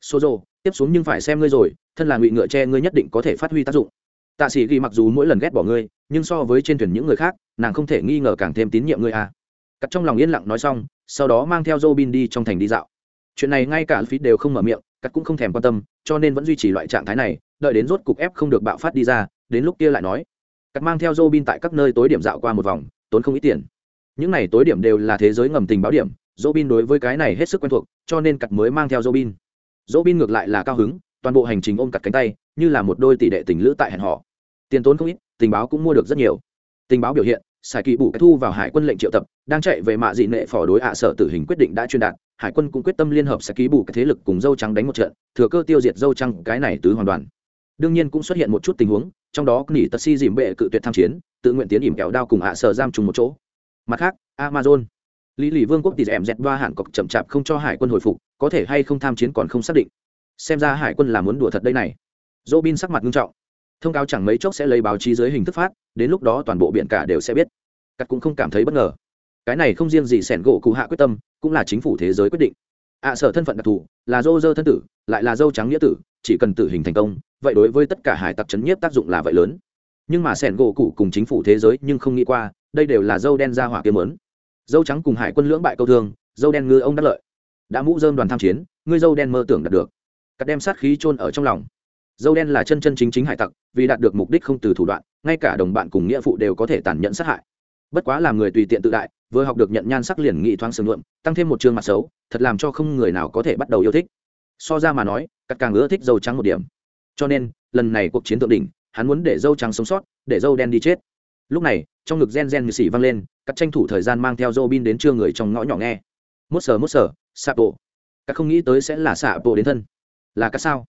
Số rồ tiếp xuống nhưng phải xem ngươi rồi, thân là ngụy ngựa tre ngươi nhất định có thể phát huy tác dụng. Tạ sĩ ghi mặc dù mỗi lần ghét bỏ ngươi, nhưng so với trên thuyền những người khác, nàng không thể nghi ngờ càng thêm tín nhiệm ngươi a. À? Cắt trong lòng yên lặng nói xong sau đó mang theo Robin đi trong thành đi dạo. Chuyện này ngay cả phí đều không mở miệng, cắt cũng không thèm quan tâm, cho nên vẫn duy trì loại trạng thái này, đợi đến rốt cục ép không được bạo phát đi ra, đến lúc kia lại nói. Cắt mang theo Robin tại các nơi tối điểm dạo qua một vòng, tốn không ít tiền. Những này tối điểm đều là thế giới ngầm tình báo điểm, Robin đối với cái này hết sức quen thuộc, cho nên cắt mới mang theo Robin. Robin ngược lại là cao hứng, toàn bộ hành trình ôm cắt cánh tay, như là một đôi tỷ đệ tình lữ tại hẹn hò. Tiền tốn không ít, tình báo cũng mua được rất nhiều. Tình báo biểu hiện, sài kỳ bù cái thu vào hải quân lệnh triệu tập, đang chạy về mạ dị nệ phò đối ạ sở tử hình quyết định đã truyền đạt, hải quân cũng quyết tâm liên hợp sẽ ký bù cái thế lực cùng dâu trắng đánh một trận, thừa cơ tiêu diệt dâu trắng cái này tứ hoàn toàn đương nhiên cũng xuất hiện một chút tình huống, trong đó nỉ tật si dìm bệ cự tuyệt tham chiến, tự nguyện tiến ỉm kẹo đao cùng ạ sở giam trùng một chỗ. Mặt khác, amazon. Lý lì vương quốc tỷ dẻm dẹt ba hạn cọc chậm chạp không cho hải quân hồi phục, có thể hay không tham chiến còn không xác định. Xem ra hải quân là muốn đùa thật đây này. Dỗ bin sắc mặt nghiêm trọng thông cáo chẳng mấy chốc sẽ lấy báo chí dưới hình thức phát, đến lúc đó toàn bộ biển cả đều sẽ biết. Cắt cũng không cảm thấy bất ngờ. Cái này không riêng gì sẻn gỗ cụ hạ quyết tâm, cũng là chính phủ thế giới quyết định. Ạ sở thân phận đặc thù, là dô dơ thân tử, lại là dâu trắng nghĩa tử, chỉ cần tử hình thành công, vậy đối với tất cả hải tặc chấn nhiếp tác dụng là vậy lớn. Nhưng mà sẻn gỗ cụ cùng chính phủ thế giới nhưng không nghĩ qua, đây đều là dâu đen ra hỏa kiếm lớn dâu trắng cùng hải quân lưỡng bại câu thương, dâu đen ngư ông đắc lợi. Đã mũ dơm đoàn tham chiến, ngươi dâu đen mơ tưởng đạt được. Cắt đem sát khí chôn ở trong lòng dâu đen là chân chân chính chính hải tặc, vì đạt được mục đích không từ thủ đoạn, ngay cả đồng bạn cùng nghĩa phụ đều có thể tàn nhẫn sát hại. Bất quá làm người tùy tiện tự đại, vừa học được nhận nhan sắc liền nghị thoáng sừng lượm tăng thêm một chương mặt xấu, thật làm cho không người nào có thể bắt đầu yêu thích. So ra mà nói, cắt càng ưa thích dâu trắng một điểm. Cho nên, lần này cuộc chiến thượng đỉnh, hắn muốn để dâu trắng sống sót, để dâu đen đi chết. Lúc này, trong ngực gen gen như xỉ văng lên, cắt tranh thủ thời gian mang theo dâu bin đến trưa người trong ngõ nhỏ nghe. Mốt sờ mốt sờ xạ bộ cắt không nghĩ tới sẽ là xạ bộ đến thân. Là cắt sao?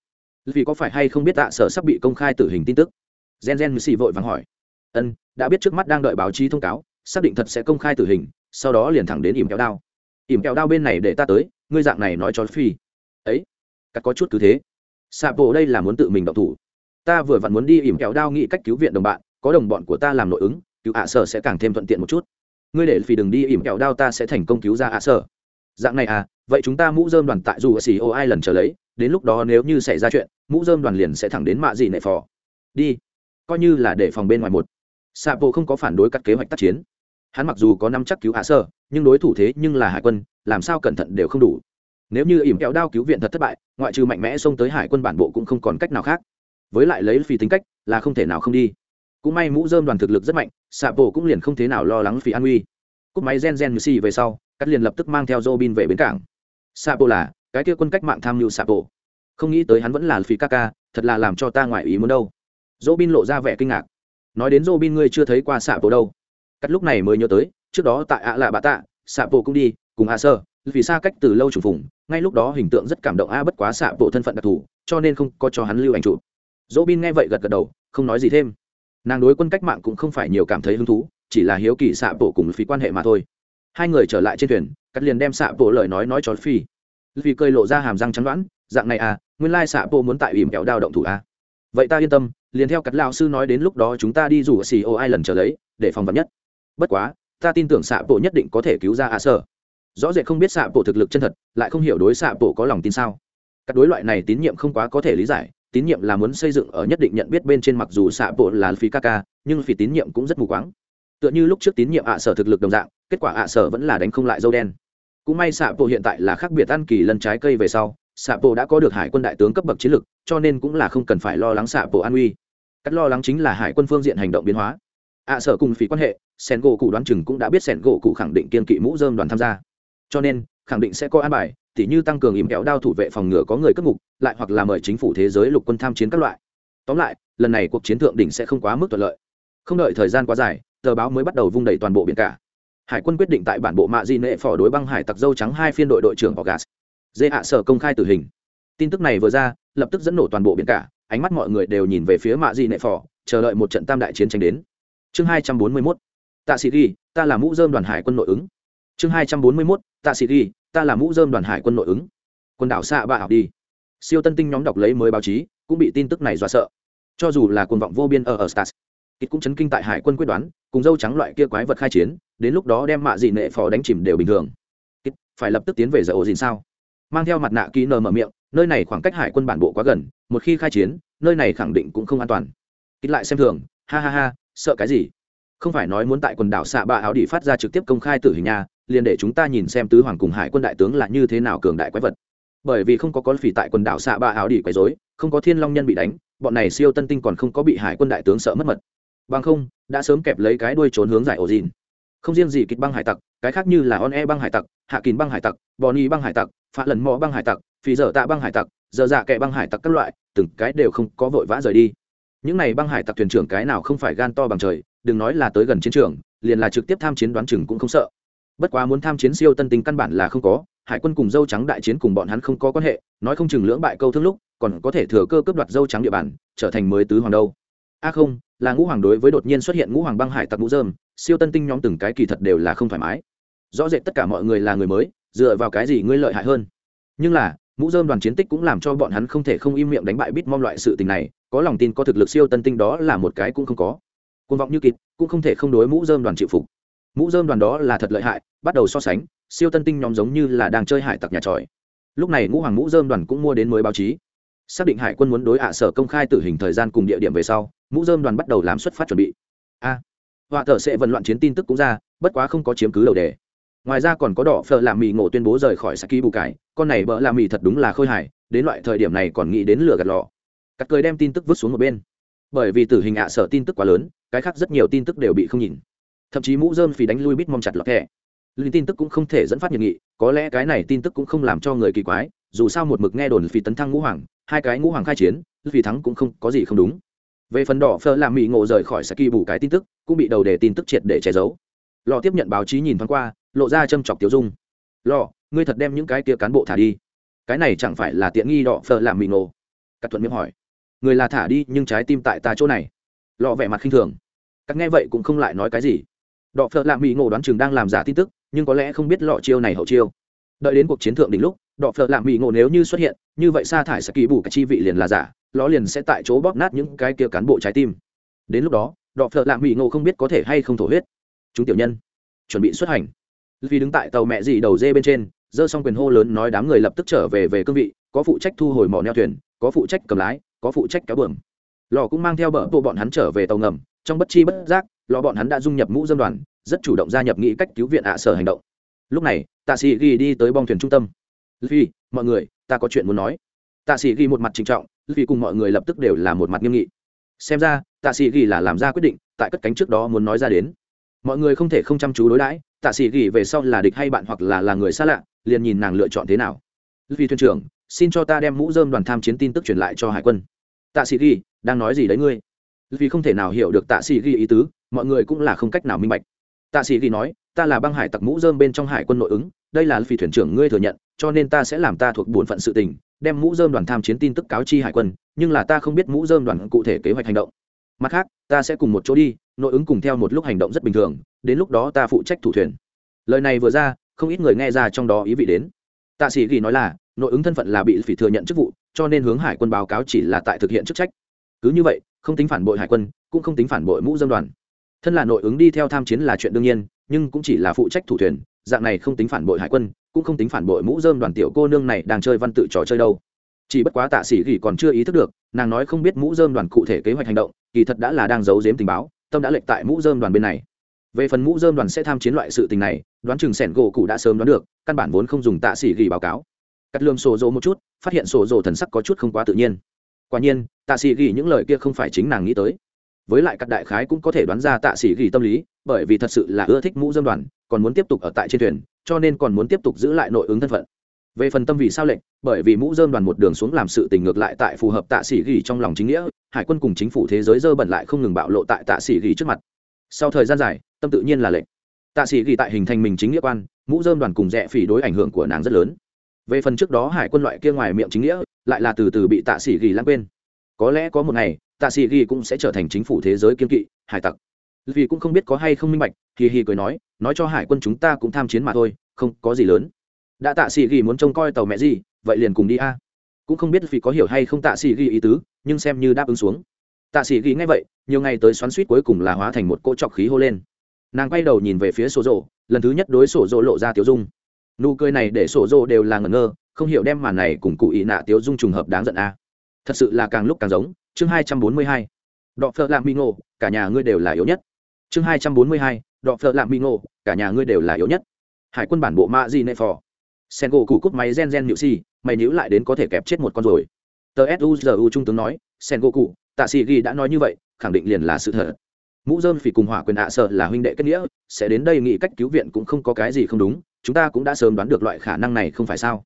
Vì có phải hay không biết tạ sở sắp bị công khai tử hình tin tức? Gen gen mười vội vàng hỏi. Ân, đã biết trước mắt đang đợi báo chí thông cáo, xác định thật sẽ công khai tử hình, sau đó liền thẳng đến ỉm kéo đao. Ỉm kéo đao bên này để ta tới, ngươi dạng này nói cho phi ấy cắt có chút cứ thế. Xạ bộ đây là muốn tự mình động thủ. Ta vừa vặn muốn đi ỉm kéo đao nghĩ cách cứu viện đồng bạn, có đồng bọn của ta làm nội ứng, cứu ạ sở sẽ càng thêm thuận tiện một chút. Ngươi để phi đừng đi, ỉm kéo đao ta sẽ thành công cứu ra ạ sở. Dạng này à vậy chúng ta mũ dơm đoàn tại dù xì ô ai lần trở lấy đến lúc đó nếu như xảy ra chuyện, mũ dơm đoàn liền sẽ thẳng đến mạ dị nệ phò. Đi. Coi như là để phòng bên ngoài một. Xạ bộ không có phản đối các kế hoạch tác chiến. Hắn mặc dù có năm chắc cứu hạ sơ nhưng đối thủ thế nhưng là hải quân, làm sao cẩn thận đều không đủ. Nếu như ỉm kẹo đao cứu viện thật thất bại, ngoại trừ mạnh mẽ xông tới hải quân bản bộ cũng không còn cách nào khác. Với lại lấy phi tính cách, là không thể nào không đi. Cũng may mũ dơm đoàn thực lực rất mạnh xạ bộ cũng liền không thế nào lo lắng phi an nguy cúp máy gen gen như xì về sau, cắt liền lập tức mang theo robin về bến cảng. Xạ bộ là cái kia quân cách mạng tham mưu sạp bộ không nghĩ tới hắn vẫn là phi ca ca, thật là làm cho ta ngoại ý muốn đâu. Dỗ bin lộ ra vẻ kinh ngạc. Nói đến Dỗ bin ngươi chưa thấy qua sạp bộ đâu. Cắt lúc này mới nhớ tới, trước đó tại ạ lạ bà tạ, sạp bộ cũng đi, cùng hạ sơ, vì xa cách từ lâu trùng phùng, ngay lúc đó hình tượng rất cảm động a bất quá xạ bộ thân phận đặc thù, cho nên không có cho hắn lưu ảnh chụp. Dỗ bin nghe vậy gật gật đầu, không nói gì thêm. Nàng đối quân cách mạng cũng không phải nhiều cảm thấy hứng thú, chỉ là hiếu kỳ xạ bộ cùng phí quan hệ mà thôi. Hai người trở lại trên thuyền, cắt liền đem xạ bộ lời nói nói cho phi vì cơi lộ ra hàm răng chắn đoán, dạng này à nguyên lai xạ bộ muốn tại ỉm kẹo đao động thủ à? Vậy ta yên tâm, liền theo cắt lao sư nói đến lúc đó chúng ta đi rủ xì ô ai lần trở lấy, để phòng vật nhất. Bất quá, ta tin tưởng xạ bộ nhất định có thể cứu ra à sơ. Rõ rệt không biết xạ bộ thực lực chân thật, lại không hiểu đối xạ bộ có lòng tin sao. Các đối loại này tín nhiệm không quá có thể lý giải, tín nhiệm là muốn xây dựng ở nhất định nhận biết bên trên mặc dù xạ bộ là phi ca ca, nhưng phi tín nhiệm cũng rất mù quáng. Tựa như lúc trước tín nhiệm ạ sở thực lực đồng dạng, kết quả ạ sở vẫn là đánh không lại dâu đen cũng may xạ bộ hiện tại là khác biệt ăn kỳ lân trái cây về sau xạ bộ đã có được hải quân đại tướng cấp bậc chiến lược cho nên cũng là không cần phải lo lắng xạ bộ an uy. Cắt lo lắng chính là hải quân phương diện hành động biến hóa. À, Ạ sở cùng phí quan hệ sen gỗ cụ đoán chừng cũng đã biết sen gỗ cụ khẳng định kiên kỵ mũ dơm đoàn tham gia. Cho nên, khẳng định sẽ có an bài, tỉ như tăng cường ìm kéo đao thủ vệ phòng ngừa có người cất ngục, lại hoặc là mời chính phủ thế giới lục quân tham chiến các loại. Tóm lại, lần này cuộc chiến thượng đỉnh sẽ không quá mức thuận lợi. Không đợi thời gian quá dài, tờ báo mới bắt đầu vung đầy toàn bộ biển cả hải quân quyết định tại bản bộ mạ di nệ phỏ đối băng hải tặc dâu trắng hai phiên đội đội trưởng orgas Dê hạ sở công khai tử hình. Tin tức này vừa ra, lập tức dẫn nổ toàn bộ biển cả, ánh mắt mọi người đều nhìn về phía mạ di nệ phỏ, chờ đợi một trận tam đại chiến tranh đến. Chương hai trăm bốn mươi mốt Tạ Sĩ Ghi, ta là mũ dơm đoàn hải quân nội ứng. Chương hai trăm bốn mươi mốt Tạ Sĩ Ghi, ta là mũ dơm đoàn hải quân nội ứng. Quân đảo xạ Ba học đi. Siêu tân tinh nhóm đọc lấy mới báo chí, cũng bị tin tức này dọa sợ. Cho dù là cuồng vọng vô biên ở ở Stars, Kịch cũng chấn kinh tại hải quân quyết đoán, cùng dâu trắng loại kia quái vật khai chiến, đến lúc đó đem mạ dị nệ phò đánh chìm đều bình thường. Phải lập tức tiến về giờ ổ dìn sao? Mang theo mặt nạ kỹ nờ mở miệng, nơi này khoảng cách hải quân bản bộ quá gần, một khi khai chiến, nơi này khẳng định cũng không an toàn. Kịch lại xem thường, ha ha ha, sợ cái gì? Không phải nói muốn tại quần đảo xạ Ba áo đi phát ra trực tiếp công khai tử hình nha, liền để chúng ta nhìn xem tứ hoàng cùng hải quân đại tướng là như thế nào cường đại quái vật. Bởi vì không có con phỉ tại quần đảo xạ Ba áo đi quấy rối, không có thiên long nhân bị đánh, bọn này siêu tân tinh còn không có bị hải quân đại tướng sợ mất mật bằng không đã sớm kẹp lấy cái đuôi trốn hướng giải ổ dìn không riêng gì kịch băng hải tặc, cái khác như là on e băng hải tặc, hạ kín băng hải tặc bò ni băng hải tặc phá lần mò băng hải tặc phì dở tạ băng hải tặc, dở dạ kệ băng hải tặc các loại, từng cái đều không có vội vã rời đi. Những này băng hải tặc thuyền trưởng cái nào không phải gan to bằng trời, đừng nói là tới gần chiến trường, liền là trực tiếp tham chiến đoán chừng cũng không sợ. Bất quá muốn tham chiến siêu tân tinh căn bản là không có, hải quân cùng dâu trắng đại chiến cùng bọn hắn không có quan hệ, nói không chừng lưỡng bại câu thương lúc, còn có thể thừa cơ cướp đoạt dâu trắng địa bàn, trở thành mới tứ hoàng đâu a không, là ngũ hoàng đối với đột nhiên xuất hiện ngũ hoàng băng hải tặc ngũ dơm siêu tân tinh nhóm từng cái kỳ thật đều là không thoải mái. Rõ rệt tất cả mọi người là người mới, dựa vào cái gì ngươi lợi hại hơn? Nhưng là ngũ dơm đoàn chiến tích cũng làm cho bọn hắn không thể không im miệng đánh bại bít mong loại sự tình này, có lòng tin, có thực lực siêu tân tinh đó là một cái cũng không có. Côn vọng như kịt, cũng không thể không đối mũ dơm đoàn chịu phục. Mũ dơm đoàn đó là thật lợi hại, bắt đầu so sánh, siêu tân tinh nhóm giống như là đang chơi hải tặc nhà tròi. Lúc này ngũ hoàng mũ dơm đoàn cũng mua đến mới báo chí xác định hải quân muốn đối ạ sở công khai tử hình thời gian cùng địa điểm về sau mũ dơm đoàn bắt đầu làm xuất phát chuẩn bị. A. À, họa thợ sẽ vận loạn chiến tin tức cũng ra bất quá không có chiếm cứ đầu đề. Ngoài ra còn có đỏ phở làm mì ngộ tuyên bố rời khỏi saki bù cải con này bỡ làm mì thật đúng là khôi hài đến loại thời điểm này còn nghĩ đến lửa gạt lò. Cắt cười đem tin tức vứt xuống một bên. Bởi vì tử hình ạ sở tin tức quá lớn cái khác rất nhiều tin tức đều bị không nhìn. Thậm chí mũ dơm phì đánh lui bít mong chặt lọt thẻ. Linh tin tức cũng không thể dẫn phát nhiệt nghị có lẽ cái này tin tức cũng không làm cho người kỳ quái dù sao một mực nghe đồn phì tấn thăng ngũ hoàng hai cái ngũ hoàng khai chiến, vì thắng cũng không có gì không đúng. Về phần đỏ phơ làm mỹ ngộ rời khỏi saki bù cái tin tức, cũng bị đầu đề tin tức triệt để che giấu. Lò tiếp nhận báo chí nhìn thoáng qua, lộ ra châm chọc tiêu dung. Lò ngươi thật đem những cái kia cán bộ thả đi. Cái này chẳng phải là tiện nghi đỏ phơ làm mỹ ngộ? Cắt thuận miệng hỏi. Người là thả đi, nhưng trái tim tại ta chỗ này. Lò vẻ mặt khinh thường. Các nghe vậy cũng không lại nói cái gì. Đỏ phơ làm mỹ ngộ đoán chừng đang làm giả tin tức, nhưng có lẽ không biết lọ chiêu này hậu chiêu. Đợi đến cuộc chiến thượng đỉnh lúc đỏ phở làm mỹ ngộ nếu như xuất hiện, như vậy sa thải sẽ kỳ bù cái chi vị liền là giả, ló liền sẽ tại chỗ bóp nát những cái kia cán bộ trái tim. Đến lúc đó đỏ phở làm mỹ ngộ không biết có thể hay không thổ huyết. Chúng tiểu nhân, chuẩn bị xuất hành. Vì đứng tại tàu mẹ gì đầu dê bên trên, giơ xong quyền hô lớn nói đám người lập tức trở về về cương vị, có phụ trách thu hồi mỏ neo thuyền, có phụ trách cầm lái, có phụ trách kéo bờm. Lò cũng mang theo bờ bộ bọn hắn trở về tàu ngầm, trong bất chi bất giác, lò bọn hắn đã dung nhập mũ dân đoàn, rất chủ động gia nhập nghĩ cách cứu viện ạ sở hành động. Lúc này tạ sĩ ghi đi tới bong thuyền trung tâm vì mọi người, ta có chuyện muốn nói. Tạ sĩ ghi một mặt trịnh trọng vì cùng mọi người lập tức đều là một mặt nghiêm nghị. Xem ra, tạ sĩ ghi là làm ra quyết định, tại cất cánh trước đó muốn nói ra đến. Mọi người không thể không chăm chú đối đãi, tạ sĩ ghi về sau là địch hay bạn hoặc là là người xa lạ, liền nhìn nàng lựa chọn thế nào. Vì thuyền trưởng, xin cho ta đem mũ dơm đoàn tham chiến tin tức truyền lại cho hải quân. Tạ sĩ ghi, đang nói gì đấy ngươi? Vì không thể nào hiểu được tạ sĩ ghi ý tứ, mọi người cũng là không cách nào minh bạch. Tạ sĩ ghi nói, ta là băng hải tặc mũ dơm bên trong hải quân nội ứng đây là phi thuyền trưởng ngươi thừa nhận, cho nên ta sẽ làm ta thuộc bổn phận sự tình, đem mũ dơm đoàn tham chiến tin tức cáo chi hải quân, nhưng là ta không biết mũ dơm đoàn cụ thể kế hoạch hành động. Mặt khác, ta sẽ cùng một chỗ đi, nội ứng cùng theo một lúc hành động rất bình thường, đến lúc đó ta phụ trách thủ thuyền. Lời này vừa ra, không ít người nghe ra trong đó ý vị đến. Tạ sĩ ghi nói là, nội ứng thân phận là bị phỉ thừa nhận chức vụ, cho nên hướng hải quân báo cáo chỉ là tại thực hiện chức trách. Cứ như vậy, không tính phản bội hải quân, cũng không tính phản bội mũ dâm đoàn. Thân là nội ứng đi theo tham chiến là chuyện đương nhiên, nhưng cũng chỉ là phụ trách thủ thuyền dạng này không tính phản bội hải quân, cũng không tính phản bội mũ dơm đoàn tiểu cô nương này đang chơi văn tự trò chơi đâu. Chỉ bất quá tạ sĩ gỉ còn chưa ý thức được, nàng nói không biết mũ dơm đoàn cụ thể kế hoạch hành động, kỳ thật đã là đang giấu giếm tình báo, tâm đã lệch tại mũ dơm đoàn bên này. Về phần mũ dơm đoàn sẽ tham chiến loại sự tình này, đoán chừng sẻn gỗ cụ đã sớm đoán được, căn bản vốn không dùng tạ sĩ gỉ báo cáo. Cắt lương sổ dỗ một chút, phát hiện sổ dỗ thần sắc có chút không quá tự nhiên. Quả nhiên, tạ sĩ gỉ những lời kia không phải chính nàng nghĩ tới với lại các đại khái cũng có thể đoán ra tạ sĩ ghi tâm lý, bởi vì thật sự là ưa thích mũ dâm đoàn, còn muốn tiếp tục ở tại trên thuyền, cho nên còn muốn tiếp tục giữ lại nội ứng thân phận. Về phần tâm vì sao lệnh, bởi vì mũ dơm đoàn một đường xuống làm sự tình ngược lại tại phù hợp tạ sĩ ghi trong lòng chính nghĩa, hải quân cùng chính phủ thế giới dơ bẩn lại không ngừng bạo lộ tại tạ sĩ ghi trước mặt. Sau thời gian dài, tâm tự nhiên là lệnh. Tạ sĩ ghi tại hình thành mình chính nghĩa quan, mũ dơm đoàn cùng rẽ phỉ đối ảnh hưởng của nàng rất lớn. Về phần trước đó hải quân loại kia ngoài miệng chính nghĩa, lại là từ từ bị tạ sĩ ghi lãng quên. Có lẽ có một ngày tạ sĩ ghi cũng sẽ trở thành chính phủ thế giới kiên kỵ, hải tặc. Vì cũng không biết có hay không minh bạch, hì hì cười nói nói cho hải quân chúng ta cũng tham chiến mà thôi, không có gì lớn. Đã tạ sĩ ghi muốn trông coi tàu mẹ gì, vậy liền cùng đi a. Cũng không biết vì có hiểu hay không tạ sĩ ghi ý tứ, nhưng xem như đáp ứng xuống. Tạ sĩ ghi ngay vậy, nhiều ngày tới xoắn suýt cuối cùng là hóa thành một cỗ trọc khí hô lên. Nàng quay đầu nhìn về phía sổ rộ lần thứ nhất đối sổ rộ lộ ra tiểu dung. Nụ cười này để sổ rộ đều là ngẩn ngơ, không hiểu đem màn này cùng cụ ý nạ tiểu dung trùng hợp đáng giận a. Thật sự là càng lúc càng giống chương hai trăm bốn mươi hai. Đọ phợ lạm mi ngộ, cả nhà ngươi đều là yếu nhất. Chương hai trăm bốn mươi hai, đọ phợ lạm mi ngộ, cả nhà ngươi đều là yếu nhất. Hải quân bản bộ ma di nệ phò. Sen gỗ cụ cúp máy gen gen nhự si, mày níu lại đến có thể kẹp chết một con rồi. Tờ suzu trung tướng nói, sen gỗ cụ tạ sĩ ghi đã nói như vậy, khẳng định liền là sự thật. Mũ dơm phỉ cùng hỏa quyền hạ sợ là huynh đệ kết nghĩa, sẽ đến đây nghĩ cách cứu viện cũng không có cái gì không đúng, chúng ta cũng đã sớm đoán được loại khả năng này không phải sao.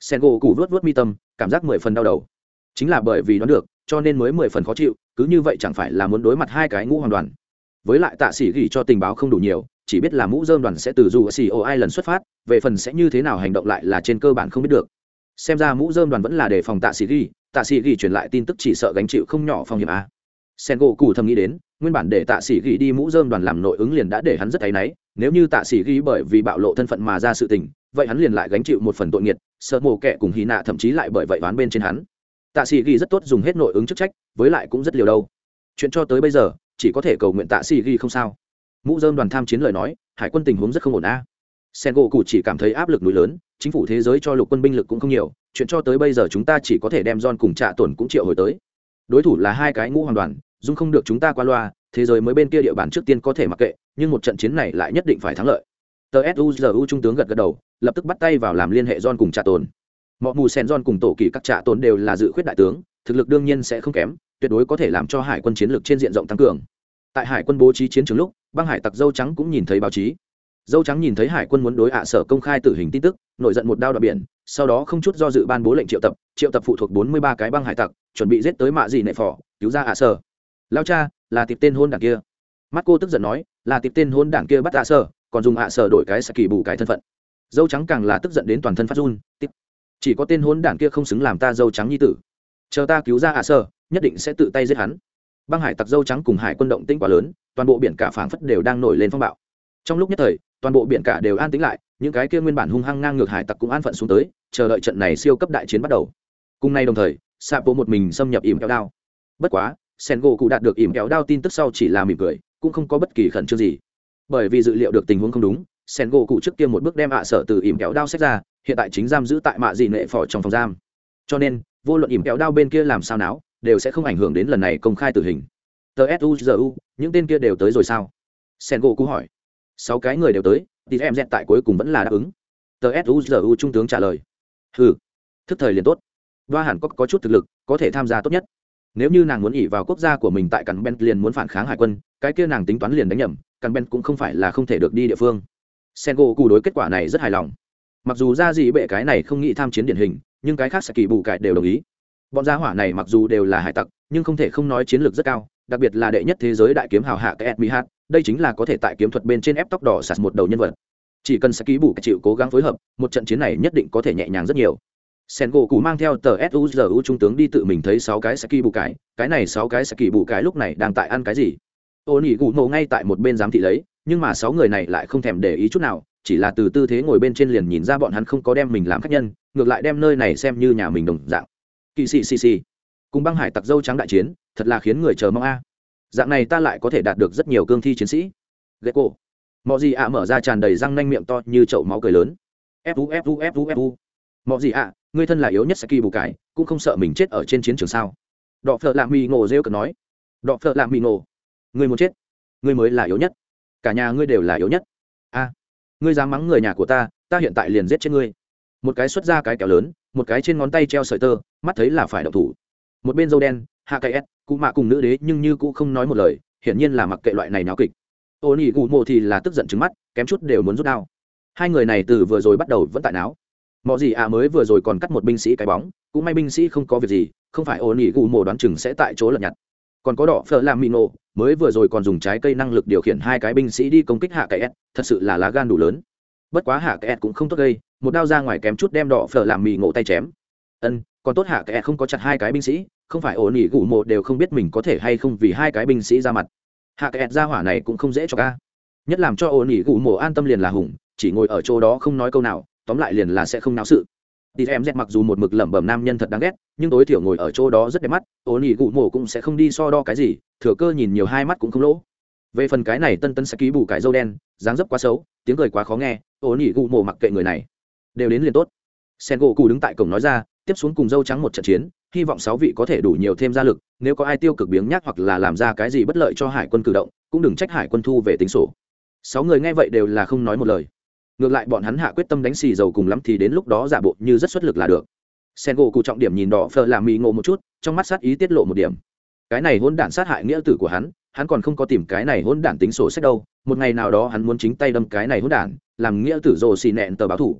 Sen gỗ cụ vớt vớt mi tâm, cảm giác mười phần đau đầu. Chính là bởi vì đoán được cho nên mới mười phần khó chịu, cứ như vậy chẳng phải là muốn đối mặt hai cái ngũ hoàn đoàn. Với lại tạ sĩ Gỉ cho tình báo không đủ nhiều, chỉ biết là mũ dơm đoàn sẽ từ dù xì ô ai lần xuất phát, về phần sẽ như thế nào hành động lại là trên cơ bản không biết được. Xem ra mũ dơm đoàn vẫn là đề phòng tạ sĩ ghi tạ sĩ ghi truyền lại tin tức chỉ sợ gánh chịu không nhỏ phong hiểm a. Sen gỗ cù thầm nghĩ đến, nguyên bản để tạ sĩ ghi đi mũ dơm đoàn làm nội ứng liền đã để hắn rất áy náy, nếu như tạ sĩ ghi bởi vì bạo lộ thân phận mà ra sự tình, vậy hắn liền lại gánh chịu một phần tội nghiệt, sợ mồ kẻ cùng hy nạ thậm chí lại bởi vậy oán bên trên hắn tạ sĩ ghi rất tốt dùng hết nội ứng chức trách, với lại cũng rất liều đâu chuyện cho tới bây giờ, chỉ có thể cầu nguyện tạ sĩ ghi không sao. Mũ dơm đoàn tham chiến lời nói, hải quân tình huống rất không ổn a. Sen gỗ cụ chỉ cảm thấy áp lực núi lớn, chính phủ thế giới cho lục quân binh lực cũng không nhiều, chuyện cho tới bây giờ chúng ta chỉ có thể đem don cùng trạ tổn cũng triệu hồi tới. Đối thủ là hai cái ngũ hoàn đoàn, dung không được chúng ta qua loa, thế giới mới bên kia địa bàn trước tiên có thể mặc kệ, nhưng một trận chiến này lại nhất định phải thắng lợi. Tờ suzu trung tướng gật gật đầu, lập tức bắt tay vào làm liên hệ don cùng trạ tổn mọi mù sen don cùng tổ kỳ các trạ tồn đều là dự khuyết đại tướng, thực lực đương nhiên sẽ không kém, tuyệt đối có thể làm cho hải quân chiến lược trên diện rộng tăng cường. Tại hải quân bố trí chiến trường lúc, băng hải tặc dâu trắng cũng nhìn thấy báo chí. Dâu trắng nhìn thấy hải quân muốn đối ạ sở công khai tử hình tin tức, nổi giận một đao đoạn biển, sau đó không chút do dự ban bố lệnh triệu tập triệu tập phụ thuộc bốn mươi ba cái băng hải tặc, chuẩn bị giết tới mạ gì nệ phò, cứu ra ạ sở. Lao cha, là tiệp tên hôn đảng kia. Mắt cô tức giận nói, là tiệp tên hôn đảng kia bắt ạ sở, còn dùng ạ sở đổi cái sẽ kỳ bù cái thân phận. Dâu trắng càng là tức giận đến toàn thân phát run chỉ có tên hôn đản kia không xứng làm ta dâu trắng như tử. Chờ ta cứu ra ạ sơ, nhất định sẽ tự tay giết hắn. Băng hải tặc dâu trắng cùng hải quân động tĩnh quá lớn, toàn bộ biển cả phảng phất đều đang nổi lên phong bạo. Trong lúc nhất thời, toàn bộ biển cả đều an tĩnh lại, những cái kia nguyên bản hung hăng ngang ngược hải tặc cũng an phận xuống tới, chờ đợi trận này siêu cấp đại chiến bắt đầu. Cùng nay đồng thời, sapo một mình xâm nhập ỉm kéo đao. Bất quá sen gỗ cụ đạt được ỉm kéo đao tin tức sau chỉ là mỉm cười, cũng không có bất kỳ khẩn trương gì. Bởi vì dự liệu được tình huống không đúng sen gỗ cụ trước tiên một bước đem ạ sở từ ỉm kéo đao xét ra hiện tại chính giam giữ tại mạ dị nệ phò trong phòng giam. Cho nên vô luận ỉm kéo đao bên kia làm sao náo đều sẽ không ảnh hưởng đến lần này công khai tử hình. Tờ suzu những tên kia đều tới rồi sao? Sen gỗ cú hỏi. Sáu cái người đều tới thì em dẹn tại cuối cùng vẫn là đáp ứng. Tờ suzu trung tướng trả lời. Ừ thức thời liền tốt. Đoa hẳn có, có chút thực lực có thể tham gia tốt nhất. Nếu như nàng muốn ỉ vào quốc gia của mình tại cắn ben liền muốn phản kháng hải quân cái kia nàng tính toán liền đánh nhầm cắn ben cũng không phải là không thể được đi địa phương. Sen gỗ cù đối kết quả này rất hài lòng mặc dù ra gì bệ cái này không nghĩ tham chiến điển hình, nhưng cái khác sẽ kỳ bù cải đều đồng ý. Bọn gia hỏa này mặc dù đều là hải tặc, nhưng không thể không nói chiến lược rất cao, đặc biệt là đệ nhất thế giới đại kiếm hào hạ cái edmi hát đây chính là có thể tại kiếm thuật bên trên ép tóc đỏ sạt một đầu nhân vật. Chỉ cần sẽ ký bù chịu cố gắng phối hợp, một trận chiến này nhất định có thể nhẹ nhàng rất nhiều. Sen gỗ cụ mang theo tờ suzu trung tướng đi tự mình thấy sáu cái sẽ kỳ bù cái cái này sáu cái sẽ kỳ bù cái lúc này đang tại ăn cái gì? Ô nỉ cụ nổ ngay tại một bên giám thị lấy, nhưng mà sáu người này lại không thèm để ý chút nào chỉ là từ tư thế ngồi bên trên liền nhìn ra bọn hắn không có đem mình làm khách nhân, ngược lại đem nơi này xem như nhà mình đồng dạng. Kỳ xì xì xì. Cùng băng hải tặc dâu trắng đại chiến, thật là khiến người chờ mong a. Dạng này ta lại có thể đạt được rất nhiều cương thi chiến sĩ. Ghét cổ mọi gì ạ mở ra tràn đầy răng nanh miệng to như chậu máu cười lớn. Fu fu fu fu mọi gì ạ người thân là yếu nhất saki bù cải, cũng không sợ mình chết ở trên chiến trường sao? Đọ phợ lạ mì ngộ rêu cực nói. Đọ phợ lạ mì ngộ. Người muốn chết. Người mới là yếu nhất. Cả nhà ngươi đều là yếu nhất ngươi dám mắng người nhà của ta ta hiện tại liền giết chết ngươi. Một cái xuất ra cái kéo lớn, một cái trên ngón tay treo sợi tơ, mắt thấy là phải đậu thủ. Một bên dâu đen, hạ cái s, cụ mạ cùng nữ đế nhưng như cũng không nói một lời, hiển nhiên là mặc kệ loại này náo kịch. Ô nỉ cụ mộ thì là tức giận trứng mắt, kém chút đều muốn rút đao. Hai người này từ vừa rồi bắt đầu vẫn tại náo. Mọi gì à mới vừa rồi còn cắt một binh sĩ cái bóng, cũng may binh sĩ không có việc gì, không phải ô nỉ cụ mộ đoán chừng sẽ tại chỗ lật nhặt còn có đỏ phở làm mì nổ, mới vừa rồi còn dùng trái cây năng lực điều khiển hai cái binh sĩ đi công kích hạ cái s, thật sự là lá gan đủ lớn. Bất quá hạ cái s cũng không tốt gây, một đao ra ngoài kém chút đem đỏ phở làm mì ngộ tay chém. Ân, còn tốt hạ cái s không có chặt hai cái binh sĩ, không phải ổn ỉ gù mộ đều không biết mình có thể hay không vì hai cái binh sĩ ra mặt. Hạ cái s ra hỏa này cũng không dễ cho ca. Nhất làm cho ổn ỉ gù mộ an tâm liền là hùng, chỉ ngồi ở chỗ đó không nói câu nào, tóm lại liền là sẽ không náo sự thì em dẹt mặc dù một mực lẩm bẩm nam nhân thật đáng ghét, nhưng tối thiểu ngồi ở chỗ đó rất đẹp mắt, ố nỉ gụ mổ cũng sẽ không đi so đo cái gì, thừa cơ nhìn nhiều hai mắt cũng không lỗ. Về phần cái này tân tân sẽ ký bù cải dâu đen, dáng dấp quá xấu, tiếng cười quá khó nghe, ố nỉ gụ mổ mặc kệ người này. Đều đến liền tốt. Sen gỗ cụ đứng tại cổng nói ra, tiếp xuống cùng dâu trắng một trận chiến, hy vọng sáu vị có thể đủ nhiều thêm gia lực, nếu có ai tiêu cực biếng nhác hoặc là làm ra cái gì bất lợi cho hải quân cử động, cũng đừng trách hải quân thu về tính sổ. Sáu người nghe vậy đều là không nói một lời ngược lại bọn hắn hạ quyết tâm đánh xì dầu cùng lắm thì đến lúc đó giả bộ như rất xuất lực là được. Sen gỗ cụ trọng điểm nhìn đỏ phờ làm mì ngộ một chút, trong mắt sát ý tiết lộ một điểm. Cái này hôn đản sát hại nghĩa tử của hắn hắn còn không có tìm cái này hôn đản tính sổ sách đâu, một ngày nào đó hắn muốn chính tay đâm cái này hôn đản, làm nghĩa tử rồ xì nẹn tờ báo thủ.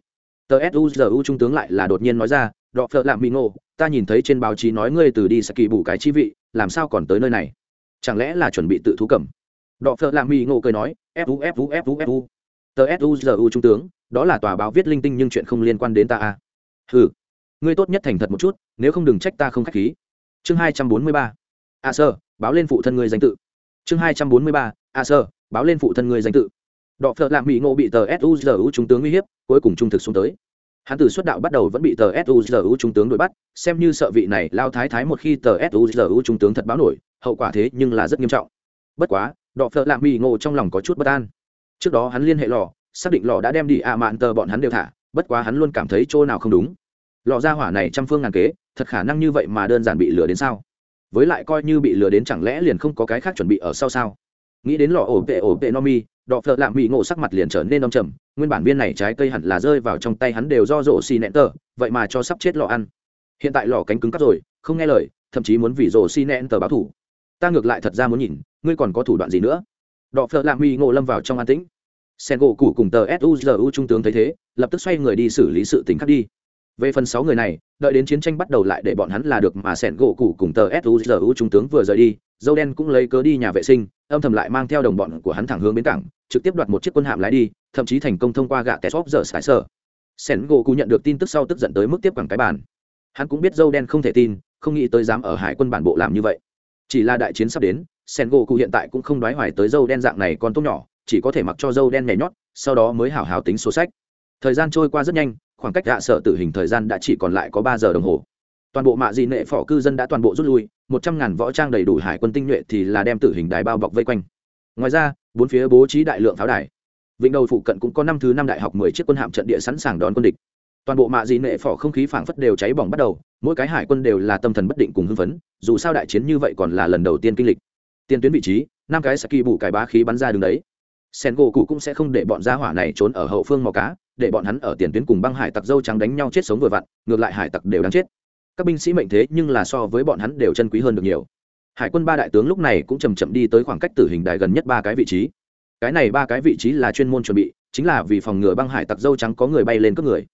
Tờ suzu trung tướng lại là đột nhiên nói ra đọ phợ lạm mỹ ngộ, ta nhìn thấy trên báo chí nói ngươi từ đi sẽ kỳ bù cái chi vị, làm sao còn tới nơi này? Chẳng lẽ là chuẩn bị tự thú cầm? Đọ phợ lạm mỹ ngộ cười nói fu fu fu fu tờ suzu trung tướng, đó là tòa báo viết linh tinh nhưng chuyện không liên quan đến ta à. ừ ngươi tốt nhất thành thật một chút, nếu không đừng trách ta không k h á c h khí. Chương hai trăm bốn mươi ba. A sơ, báo lên phụ thân ngươi danh tự. Chương hai trăm bốn mươi ba. A sơ, báo lên phụ thân ngươi danh tự. Đọ phợ lạng mỹ ngộ bị tờ suzu trung tướng uy hiếp, cuối cùng trung thực xuống tới. Hắn từ xuất đạo bắt đầu vẫn bị tờ suzu trung tướng đuổi bắt, xem như sợ vị này lao thái thái một khi tờ suzu trung tướng thật báo nổi, hậu quả thế nhưng là rất nghiêm trọng. Bất quá, đọ phợ lạng mỹ ngộ trong lòng có chút bất an trước đó hắn liên hệ lò, xác định lò đã đem đi ạ mạn tờ bọn hắn đều thả, bất quá hắn luôn cảm thấy chỗ nào không đúng. Lò ra hỏa này trăm phương ngàn kế, thật khả năng như vậy mà đơn giản bị lừa đến sao? Với lại coi như bị lừa đến chẳng lẽ liền không có cái khác chuẩn bị ở sau sao? Nghĩ đến lò ổ vệ ổ vệ no mi, đọ phợ lạm mỹ ngộ sắc mặt liền trở nên đông trầm, nguyên bản viên này trái cây hẳn là rơi vào trong tay hắn đều do rổ xì nẹn tờ, vậy mà cho sắp chết lò ăn. Hiện tại lò cánh cứng cắp rồi, không nghe lời, thậm chí muốn vì rổ xì nẹn tờ báo thủ. Ta ngược lại thật ra muốn nhìn, ngươi còn có thủ đoạn gì nữa? Đọ phợ lạm mỹ ngộ lâm vào trong an tĩnh sen gỗ cụ cùng tờ suzu trung tướng thấy thế, lập tức xoay người đi xử lý sự tính khác đi. Về phần sáu người này, đợi đến chiến tranh bắt đầu lại để bọn hắn là được mà sẻn gỗ cụ cùng tờ suzu trung tướng vừa rời đi, dâu đen cũng lấy cớ đi nhà vệ sinh, âm thầm lại mang theo đồng bọn của hắn thẳng hướng bến cảng, trực tiếp đoạt một chiếc quân hạm lái đi, thậm chí thành công thông qua gạ test giờ sải sở. Sẻn gỗ cụ nhận được tin tức sau tức giận tới mức tiếp quẳng cái bàn. Hắn cũng biết dâu đen không thể tin, không nghĩ tới dám ở hải quân bản bộ làm như vậy. Chỉ là đại chiến sắp đến sẻn gỗ cụ hiện tại cũng không đoái hoài tới dâu đen dạng này còn tốt nhỏ chỉ có thể mặc cho dâu đen nhảy nhót, sau đó mới hào hào tính số sách. Thời gian trôi qua rất nhanh, khoảng cách hạ sợ tử hình thời gian đã chỉ còn lại có ba giờ đồng hồ. Toàn bộ mạ dị nệ phỏ cư dân đã toàn bộ rút lui, một trăm ngàn võ trang đầy đủ hải quân tinh nhuệ thì là đem tử hình đài bao bọc vây quanh. Ngoài ra, bốn phía bố trí đại lượng pháo đài. Vịnh đầu phụ cận cũng có năm thứ năm đại học mười chiếc quân hạm trận địa sẵn sàng đón quân địch. Toàn bộ mạ dị nệ phỏ không khí phảng phất đều cháy bỏng bắt đầu, mỗi cái hải quân đều là tâm thần bất định cùng hưng phấn, dù sao đại chiến như vậy còn là lần đầu tiên kinh lịch. Tiên tuyến vị trí, năm cái saki bù cải bá khí bắn ra đường đấy sen gỗ cụ cũng sẽ không để bọn gia hỏa này trốn ở hậu phương mò cá để bọn hắn ở tiền tuyến cùng băng hải tặc dâu trắng đánh nhau chết sống vừa vặn ngược lại hải tặc đều đáng chết. Các binh sĩ mệnh thế nhưng là so với bọn hắn đều chân quý hơn được nhiều. Hải quân ba đại tướng lúc này cũng chầm chậm đi tới khoảng cách tử hình đài gần nhất ba cái vị trí. Cái này ba cái vị trí là chuyên môn chuẩn bị chính là vì phòng ngừa băng hải tặc dâu trắng có người bay lên cướp người.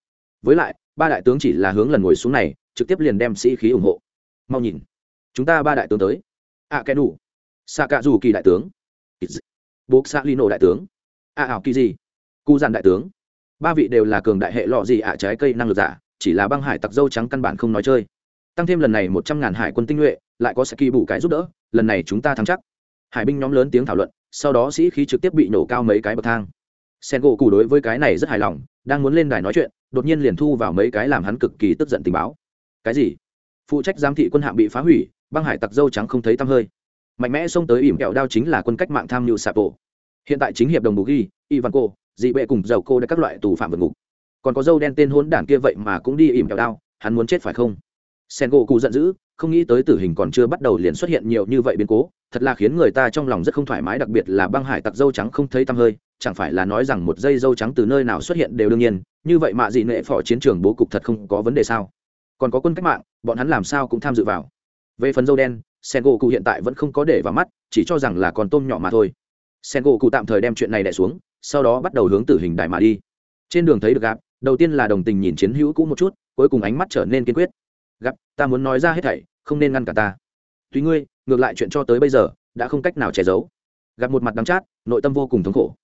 Với lại ba đại tướng chỉ là hướng lần ngồi xuống này trực tiếp liền đem sĩ khí ủng hộ. Mau nhìn. Chúng ta ba đại tướng tới. Ạ à, đủ xạ cạ dù kỳ đại tướng bố xạ lino đại tướng. A ảo kỳ gì cụ giàn đại tướng. Ba vị đều là cường đại hệ lọ gì ạ, trái cây năng lực giả, chỉ là băng hải tặc dâu trắng căn bản không nói chơi. Tăng thêm lần này một trăm ngàn hải quân tinh nhuệ, lại có saki bù cái giúp đỡ, lần này chúng ta thắng chắc. Hải binh nhóm lớn tiếng thảo luận, sau đó sĩ khí trực tiếp bị nổ cao mấy cái bậc thang. Sen gỗ cù đối với cái này rất hài lòng, đang muốn lên đài nói chuyện, đột nhiên liền thu vào mấy cái làm hắn cực kỳ tức giận tình báo. Cái gì? Phụ trách giám thị quân hạm bị phá hủy, băng hải tặc dâu trắng không thấy tăm hơi mạnh mẽ xông tới ỉm kẹo đao chính là quân cách mạng tham mưu sạp bộ hiện tại chính hiệp đồng bù ghi, ivan cô dị bệ cùng dầu cô đã các loại tù phạm vượt ngục. Còn có dâu đen tên hốn đản kia vậy mà cũng đi ỉm kẹo đao, hắn muốn chết phải không? Sen gỗ cụ giận dữ, không nghĩ tới tử hình còn chưa bắt đầu liền xuất hiện nhiều như vậy biến cố, thật là khiến người ta trong lòng rất không thoải mái, đặc biệt là băng hải tặc dâu trắng không thấy tăm hơi, chẳng phải là nói rằng một dây dâu trắng từ nơi nào xuất hiện đều đương nhiên, như vậy mạ dị nệ phỏ chiến trường bố cục thật không có vấn đề sao? Còn có quân cách mạng, bọn hắn làm sao cũng tham dự vào. Về phần dâu đen sen gỗ cụ hiện tại vẫn không có để vào mắt, chỉ cho rằng là con tôm nhỏ mà thôi. Sen gỗ cụ tạm thời đem chuyện này đẻ xuống, sau đó bắt đầu hướng tử hình đại mà đi. Trên đường thấy được gặp, đầu tiên là đồng tình nhìn chiến hữu cũ một chút, cuối cùng ánh mắt trở nên kiên quyết. Gặp, ta muốn nói ra hết thảy, không nên ngăn cả ta. Tuy ngươi, ngược lại chuyện cho tới bây giờ, đã không cách nào che giấu. Gặp một mặt đắng chát, nội tâm vô cùng thống khổ.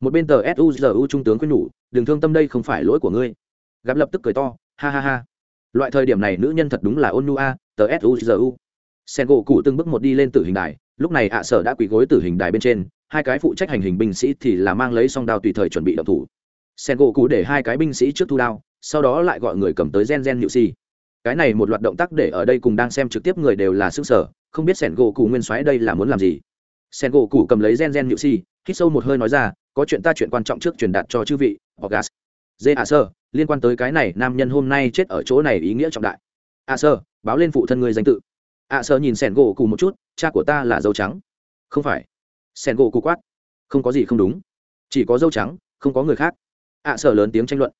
Một bên tờ suzu trung tướng quyết nhủ, đừng thương tâm đây không phải lỗi của ngươi. Gặp lập tức cười to, ha ha ha. Loại thời điểm này nữ nhân thật đúng là ôn nu a tờ suzu sen gỗ cụ từng bước một đi lên tử hình đài, lúc này ạ sở đã quỳ gối tử hình đài bên trên, hai cái phụ trách hành hình binh sĩ thì là mang lấy song đao tùy thời chuẩn bị động thủ. Sen gỗ cụ để hai cái binh sĩ trước thu đao, sau đó lại gọi người cầm tới gen gen nhự si. Cái này một loạt động tác để ở đây cùng đang xem trực tiếp người đều là sức sở, không biết Sen gỗ cụ nguyên soái đây là muốn làm gì. Sen gỗ cụ cầm lấy gen gen nhự si, hít sâu một hơi nói ra, có chuyện ta chuyện quan trọng trước truyền đạt cho chư vị orgas dê ạ sơ, liên quan tới cái này nam nhân hôm nay chết ở chỗ này ý nghĩa trọng đại. Ạ sơ, báo lên phụ thân người danh tự ạ sợ nhìn sẻn gỗ cụ một chút, cha của ta là dâu trắng. Không phải. Sẻn gỗ cụ quát, không có gì không đúng. Chỉ có dâu trắng, không có người khác. ạ sợ lớn tiếng tranh luận.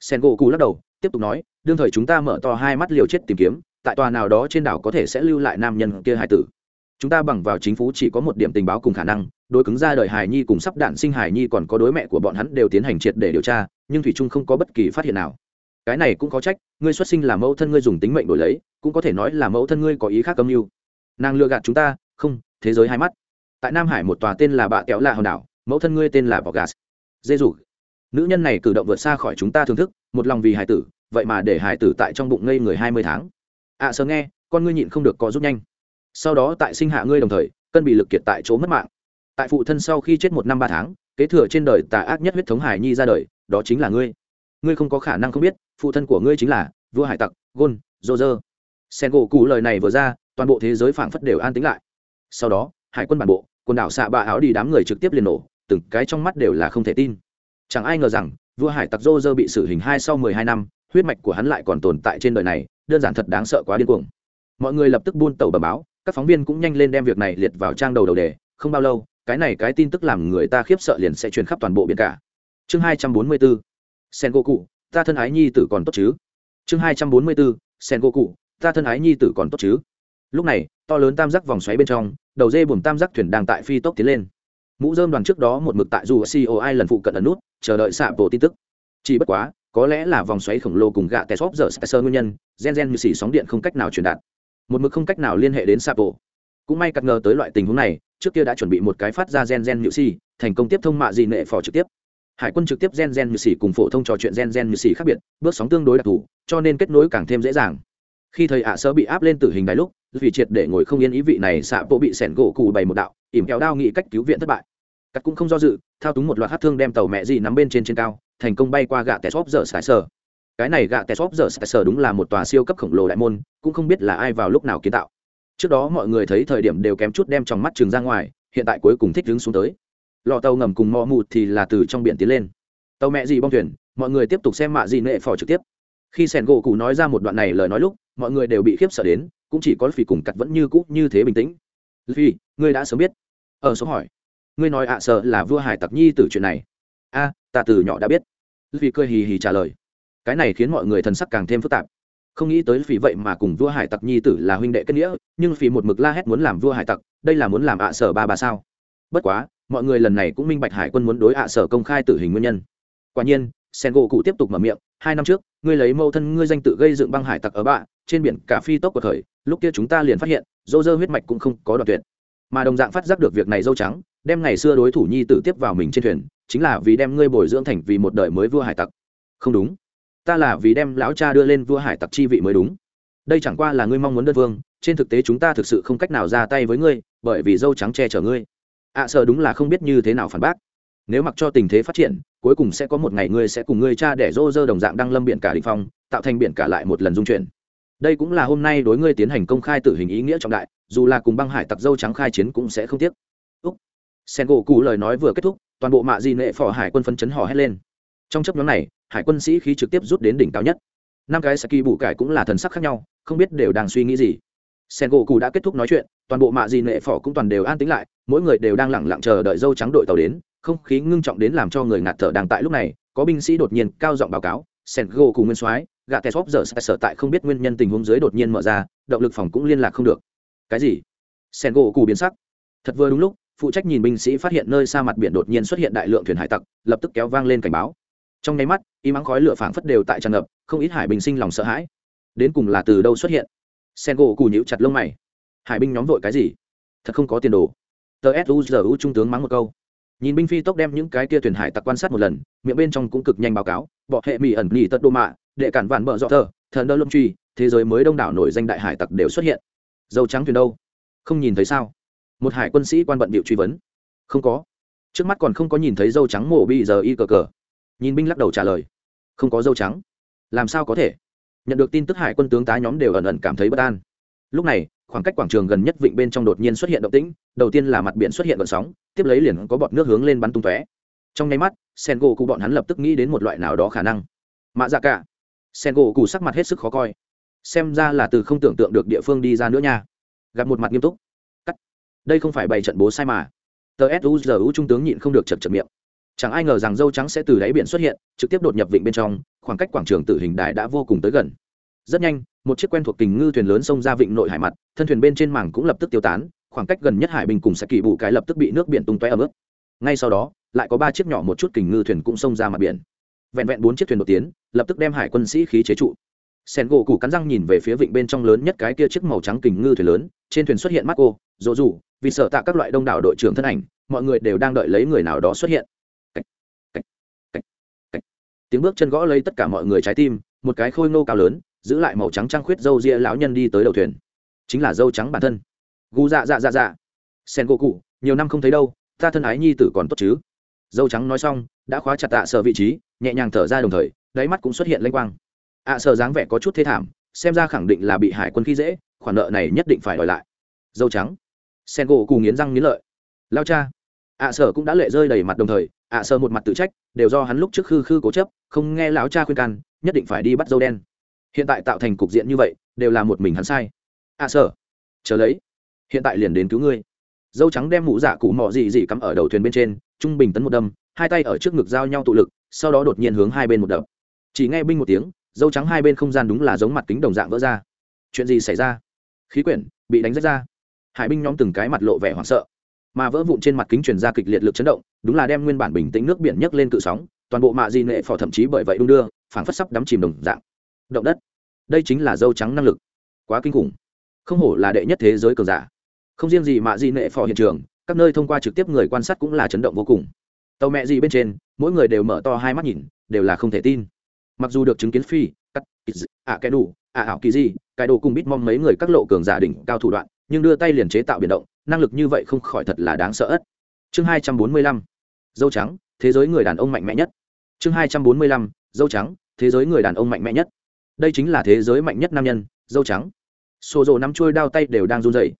Sen gỗ cụ lắc đầu, tiếp tục nói, đương thời chúng ta mở to hai mắt liều chết tìm kiếm, tại tòa nào đó trên đảo có thể sẽ lưu lại nam nhân kia hải tử. Chúng ta bằng vào chính phủ chỉ có một điểm tình báo cùng khả năng, đối cứng ra đời hải nhi cùng sắp đạn sinh hải nhi còn có đối mẹ của bọn hắn đều tiến hành triệt để điều tra, nhưng thủy trung không có bất kỳ phát hiện nào cái này cũng có trách ngươi xuất sinh là mẫu thân ngươi dùng tính mệnh đổi lấy cũng có thể nói là mẫu thân ngươi có ý khác âm mưu. Nàng lừa gạt chúng ta không thế giới hai mắt. Tại nam hải một tòa tên là bạ kéo lạ hòn đảo mẫu thân ngươi tên là bọc gas dê rủ nữ nhân này cử động vượt xa khỏi chúng ta thưởng thức một lòng vì hải tử vậy mà để hải tử tại trong bụng ngây người hai mươi tháng. Ạ à, sớm nghe con ngươi nhịn không được có giúp nhanh. Sau đó tại sinh hạ ngươi đồng thời cân bị lực kiệt tại chỗ mất mạng. Tại phụ thân sau khi chết một năm ba tháng kế thừa trên đời tà ác nhất huyết thống hải nhi ra đời đó chính là ngươi ngươi không có khả năng không biết, phụ thân của ngươi chính là vua hải tặc gôn dô dơ sen gỗ cụ lời này vừa ra, toàn bộ thế giới phảng phất đều an tính lại. Sau đó, hải quân bản bộ, quần đảo xạ bạ áo đi đám người trực tiếp liền nổ, từng cái trong mắt đều là không thể tin. Chẳng ai ngờ rằng, vua hải tặc dô dơ bị xử hình hai sau mười hai năm, huyết mạch của hắn lại còn tồn tại trên đời này, đơn giản thật đáng sợ quá điên cuồng. Mọi người lập tức buôn tàu bờ báo, các phóng viên cũng nhanh lên đem việc này liệt vào trang đầu đầu đề, không bao lâu, cái này cái tin tức làm người ta khiếp sợ liền sẽ truyền khắp toàn bộ biển cả. Chương hai trăm bốn mươi bốn sen gỗ cụ ta thân ái nhi tử còn tốt chứ? Chương hai trăm bốn mươi bốn sen gỗ cụ ta thân ái nhi tử còn tốt chứ? Lúc này, to lớn tam giác vòng xoáy bên trong, đầu dê buồm tam giác thuyền đang tại phi tốc tiến lên. Mũ dơm đoàn trước đó một mực tại dù coi lần phụ cận ẩn nút, chờ đợi xạ bộ tin tức. Chỉ bất quá, có lẽ là vòng xoáy khổng lồ cùng gạ tè xóp giờ sơ nguyên nhân, gen gen như xỉ sóng điện không cách nào truyền đạt. Một mực không cách nào liên hệ đến xạ bộ. Cũng may cắt ngờ tới loại tình huống này, trước kia đã chuẩn bị một cái phát ra gen gen nhự xỉ, thành công tiếp thông mạ gì nệ phò trực tiếp hải quân trực tiếp gen gen như xỉ cùng phổ thông trò chuyện gen gen như xỉ khác biệt, bước sóng tương đối đặc thù, cho nên kết nối càng thêm dễ dàng. Khi thầy ạ sơ bị áp lên tử hình đài lúc, vì triệt để ngồi không yên ý vị này xạ bộ bị sẻn gỗ cụ bày một đạo, ỉm kéo đao nghị cách cứu viện thất bại. Cắt cũng không do dự, thao túng một loạt hát thương đem tàu mẹ gì nắm bên trên trên cao, thành công bay qua gạ tè xóp giờ sải sờ. Cái này gạ tè xóp giờ sải sờ đúng là một tòa siêu cấp khổng lồ đại môn, cũng không biết là ai vào lúc nào kiến tạo. Trước đó mọi người thấy thời điểm đều kém chút đem trong mắt trường ra ngoài, hiện tại cuối cùng thích đứng xuống tới lò tàu ngầm cùng mò mụt thì là từ trong biển tiến lên. Tàu mẹ gì bong thuyền, mọi người tiếp tục xem mạ gì nệ phò trực tiếp. Khi sẻn gỗ cụ nói ra một đoạn này lời nói lúc, mọi người đều bị khiếp sợ đến, cũng chỉ có phi cùng cặt vẫn như cũ như thế bình tĩnh. Phi ngươi đã sớm biết. Ở số hỏi. Ngươi nói ạ, sợ là vua hải tặc nhi từ chuyện này. A, ta từ nhỏ đã biết. Phi cười hì hì trả lời. Cái này khiến mọi người thần sắc càng thêm phức tạp. Không nghĩ tới vì vậy mà cùng vua hải tặc nhi tử là huynh đệ kết nghĩa, nhưng vì một mực la hét muốn làm vua hải tặc, đây là muốn làm ạ sở ba ba sao? Bất quá mọi người lần này cũng minh bạch hải quân muốn đối ạ sở công khai tử hình nguyên nhân. Quả nhiên sen gỗ cụ tiếp tục mở miệng, hai năm trước, ngươi lấy mâu thân ngươi danh tự gây dựng băng hải tặc ở bạ, trên biển cả phi tốc của thời, lúc kia chúng ta liền phát hiện, dô dơ huyết mạch cũng không có đoạn tuyệt. Mà đồng dạng phát giác được việc này dâu trắng, đem ngày xưa đối thủ nhi tử tiếp vào mình trên thuyền, chính là vì đem ngươi bồi dưỡng thành vì một đời mới vua hải tặc. Không đúng, ta là vì đem lão cha đưa lên vua hải tặc chi vị mới đúng. Đây chẳng qua là ngươi mong muốn đơn vương, trên thực tế chúng ta thực sự không cách nào ra tay với ngươi, bởi vì dâu trắng che chở ngươi ạ à, sợ đúng là không biết như thế nào phản bác. Nếu mặc cho tình thế phát triển cuối cùng sẽ có một ngày ngươi sẽ cùng ngươi cha để rô rơ đồng dạng đăng lâm biển cả định phong tạo thành biển cả lại một lần dung chuyển. Đây cũng là hôm nay đối ngươi tiến hành công khai tử hình ý nghĩa trọng đại dù là cùng băng hải tặc dâu trắng khai chiến cũng sẽ không tiếc. Úc. Sen gỗ cụ lời nói vừa kết thúc toàn bộ mạ di nệ phò hải quân phấn chấn hò hét lên. Trong chấp nhóm này hải quân sĩ khí trực tiếp rút đến đỉnh cao nhất. Năm cái saki bù cải cũng là thần sắc khác nhau không biết đều đang suy nghĩ gì sen gỗ cụ đã kết thúc nói chuyện, toàn bộ mạ gì nệ phỏ cũng toàn đều an tĩnh lại, mỗi người đều đang lẳng lặng chờ đợi dâu trắng đội tàu đến, không khí ngưng trọng đến làm cho người ngạt thở đang tại lúc này, có binh sĩ đột nhiên cao giọng báo cáo, sen gỗ cụ nguyên soái gạ tes giờ sở tại không biết nguyên nhân tình huống dưới đột nhiên mở ra, động lực phòng cũng liên lạc không được. Cái gì? Sen gỗ cụ biến sắc. Thật vừa đúng lúc, phụ trách nhìn binh sĩ phát hiện nơi xa mặt biển đột nhiên xuất hiện đại lượng thuyền hải tặc, lập tức kéo vang lên cảnh báo. Trong nháy mắt y mắng khói lửa phảng phất đều tại tràn ngập, không ít hải bình sinh lòng sợ hãi. Đến cùng là từ đâu xuất hiện? Sen gỗ cù nhịu chặt lông mày. Hải binh nhóm vội cái gì? Thật không có tiền đồ. Tờ suzu trung tướng mắng một câu. Nhìn binh phi tốc đem những cái kia thuyền hải tặc quan sát một lần, miệng bên trong cũng cực nhanh báo cáo, bọ hệ mỹ ẩn nghỉ tật đô mạ, đệ cản vạn bờ dọ thờ, thần đơ lâm truy, thế giới mới đông đảo nổi danh đại hải tặc đều xuất hiện. Dâu trắng thuyền đâu? Không nhìn thấy sao? Một hải quân sĩ quan bận bịu truy vấn. Không có. Trước mắt còn không có nhìn thấy dâu trắng mổ bị giờ y cờ cờ. Nhìn binh lắc đầu trả lời. Không có dâu trắng. Làm sao có thể? Nhận được tin tức hải quân tướng tá nhóm đều ẩn ẩn cảm thấy bất an. Lúc này, khoảng cách quảng trường gần nhất vịnh bên trong đột nhiên xuất hiện động tĩnh, đầu tiên là mặt biển xuất hiện vận sóng, tiếp lấy liền có bọt nước hướng lên bắn tung tóe. Trong nháy mắt sen gỗ cụ bọn hắn lập tức nghĩ đến một loại nào đó khả năng. Mạ dạ cả. Sen gỗ cụ sắc mặt hết sức khó coi. Xem ra là từ không tưởng tượng được địa phương đi ra nữa nha. Gặp một mặt nghiêm túc. Cắt. Đây không phải bày trận bố sai mà. Tờ suzu trung tướng nhịn không được chật chật miệng chẳng ai ngờ rằng dâu trắng sẽ từ đáy biển xuất hiện, trực tiếp đột nhập vịnh bên trong, khoảng cách quảng trường tử hình đài đã vô cùng tới gần. Rất nhanh, một chiếc quen thuộc kình ngư thuyền lớn xông ra vịnh nội hải mặt, thân thuyền bên trên mảng cũng lập tức tiêu tán, khoảng cách gần nhất hải bình cùng sẽ kỳ bụ cái lập tức bị nước biển tung tóe ấm ướt. Ngay sau đó, lại có ba chiếc nhỏ một chút kình ngư thuyền cũng xông ra mặt biển. Vẹn vẹn bốn chiếc thuyền đột tiến, lập tức đem hải quân sĩ khí chế trụ. Sen gỗ củ cắn răng nhìn về phía vịnh bên trong lớn nhất cái kia chiếc màu trắng kình ngư thuyền lớn, trên thuyền xuất hiện mắt cô dỗ dù vì sợ tạ các loại đông đảo đội trưởng thân ảnh, mọi người đều đang đợi lấy người nào đó xuất hiện cách, cách, cách, cách tiếng bước chân gõ lấy tất cả mọi người trái tim, một cái khôi ngô cao lớn, giữ lại màu trắng trăng khuyết dâu ria lão nhân đi tới đầu thuyền. Chính là dâu trắng bản thân. Gu dạ dạ dạ dạ. Sen gỗ cụ nhiều năm không thấy đâu, ta thân ái nhi tử còn tốt chứ? Dâu trắng nói xong, đã khóa chặt tạ sợ vị trí, nhẹ nhàng thở ra đồng thời, đáy mắt cũng xuất hiện lênh quang. Ạ sợ dáng vẻ có chút thế thảm, xem ra khẳng định là bị hải quân khi dễ, khoản nợ này nhất định phải đòi lại. Dâu trắng. Sen gỗ cù nghiến răng nghiến lợi. Lao cha ạ sở cũng đã lệ rơi đầy mặt đồng thời, ạ sở một mặt tự trách, đều do hắn lúc trước khư khư cố chấp, không nghe lão cha khuyên can, nhất định phải đi bắt dâu đen. Hiện tại tạo thành cục diện như vậy, đều là một mình hắn sai. ạ sở, chờ lấy, hiện tại liền đến cứu ngươi. Dâu trắng đem mũ giả cụ mọ gì gì cắm ở đầu thuyền bên trên, trung bình tấn một đâm, hai tay ở trước ngực giao nhau tụ lực, sau đó đột nhiên hướng hai bên một đập. Chỉ nghe binh một tiếng, dâu trắng hai bên không gian đúng là giống mặt kính đồng dạng vỡ ra. Chuyện gì xảy ra? Khí quyển bị đánh rách ra. Hải binh nhóm từng cái mặt lộ vẻ hoảng sợ mà vỡ vụn trên mặt kính truyền ra kịch liệt lực chấn động, đúng là đem nguyên bản bình tĩnh nước biển nhấc lên cự sóng, toàn bộ mạ di nệ phò thậm chí bởi vậy đung đưa, phảng phất sắp đắm chìm đồng dạng. Động đất. Đây chính là dâu trắng năng lực. Quá kinh khủng. Không hổ là đệ nhất thế giới cường giả. Không riêng gì mạ di nệ phò hiện trường, các nơi thông qua trực tiếp người quan sát cũng là chấn động vô cùng. Tàu mẹ gì bên trên, mỗi người đều mở to hai mắt nhìn, đều là không thể tin. Mặc dù được chứng kiến phi, cắt ạ cái đủ, ạ, ảo kỳ gì cái đồ cùng bít mong mấy người các lộ cường giả đỉnh cao thủ đoạn, nhưng đưa tay liền chế tạo biển động năng lực như vậy không khỏi thật là đáng sợ ất. Chương hai trăm bốn mươi lăm, dâu trắng, thế giới người đàn ông mạnh mẽ nhất. Chương hai trăm bốn mươi lăm, dâu trắng, thế giới người đàn ông mạnh mẽ nhất. Đây chính là thế giới mạnh nhất nam nhân, dâu trắng. Xô rộ nắm trôi đao tay đều đang run dày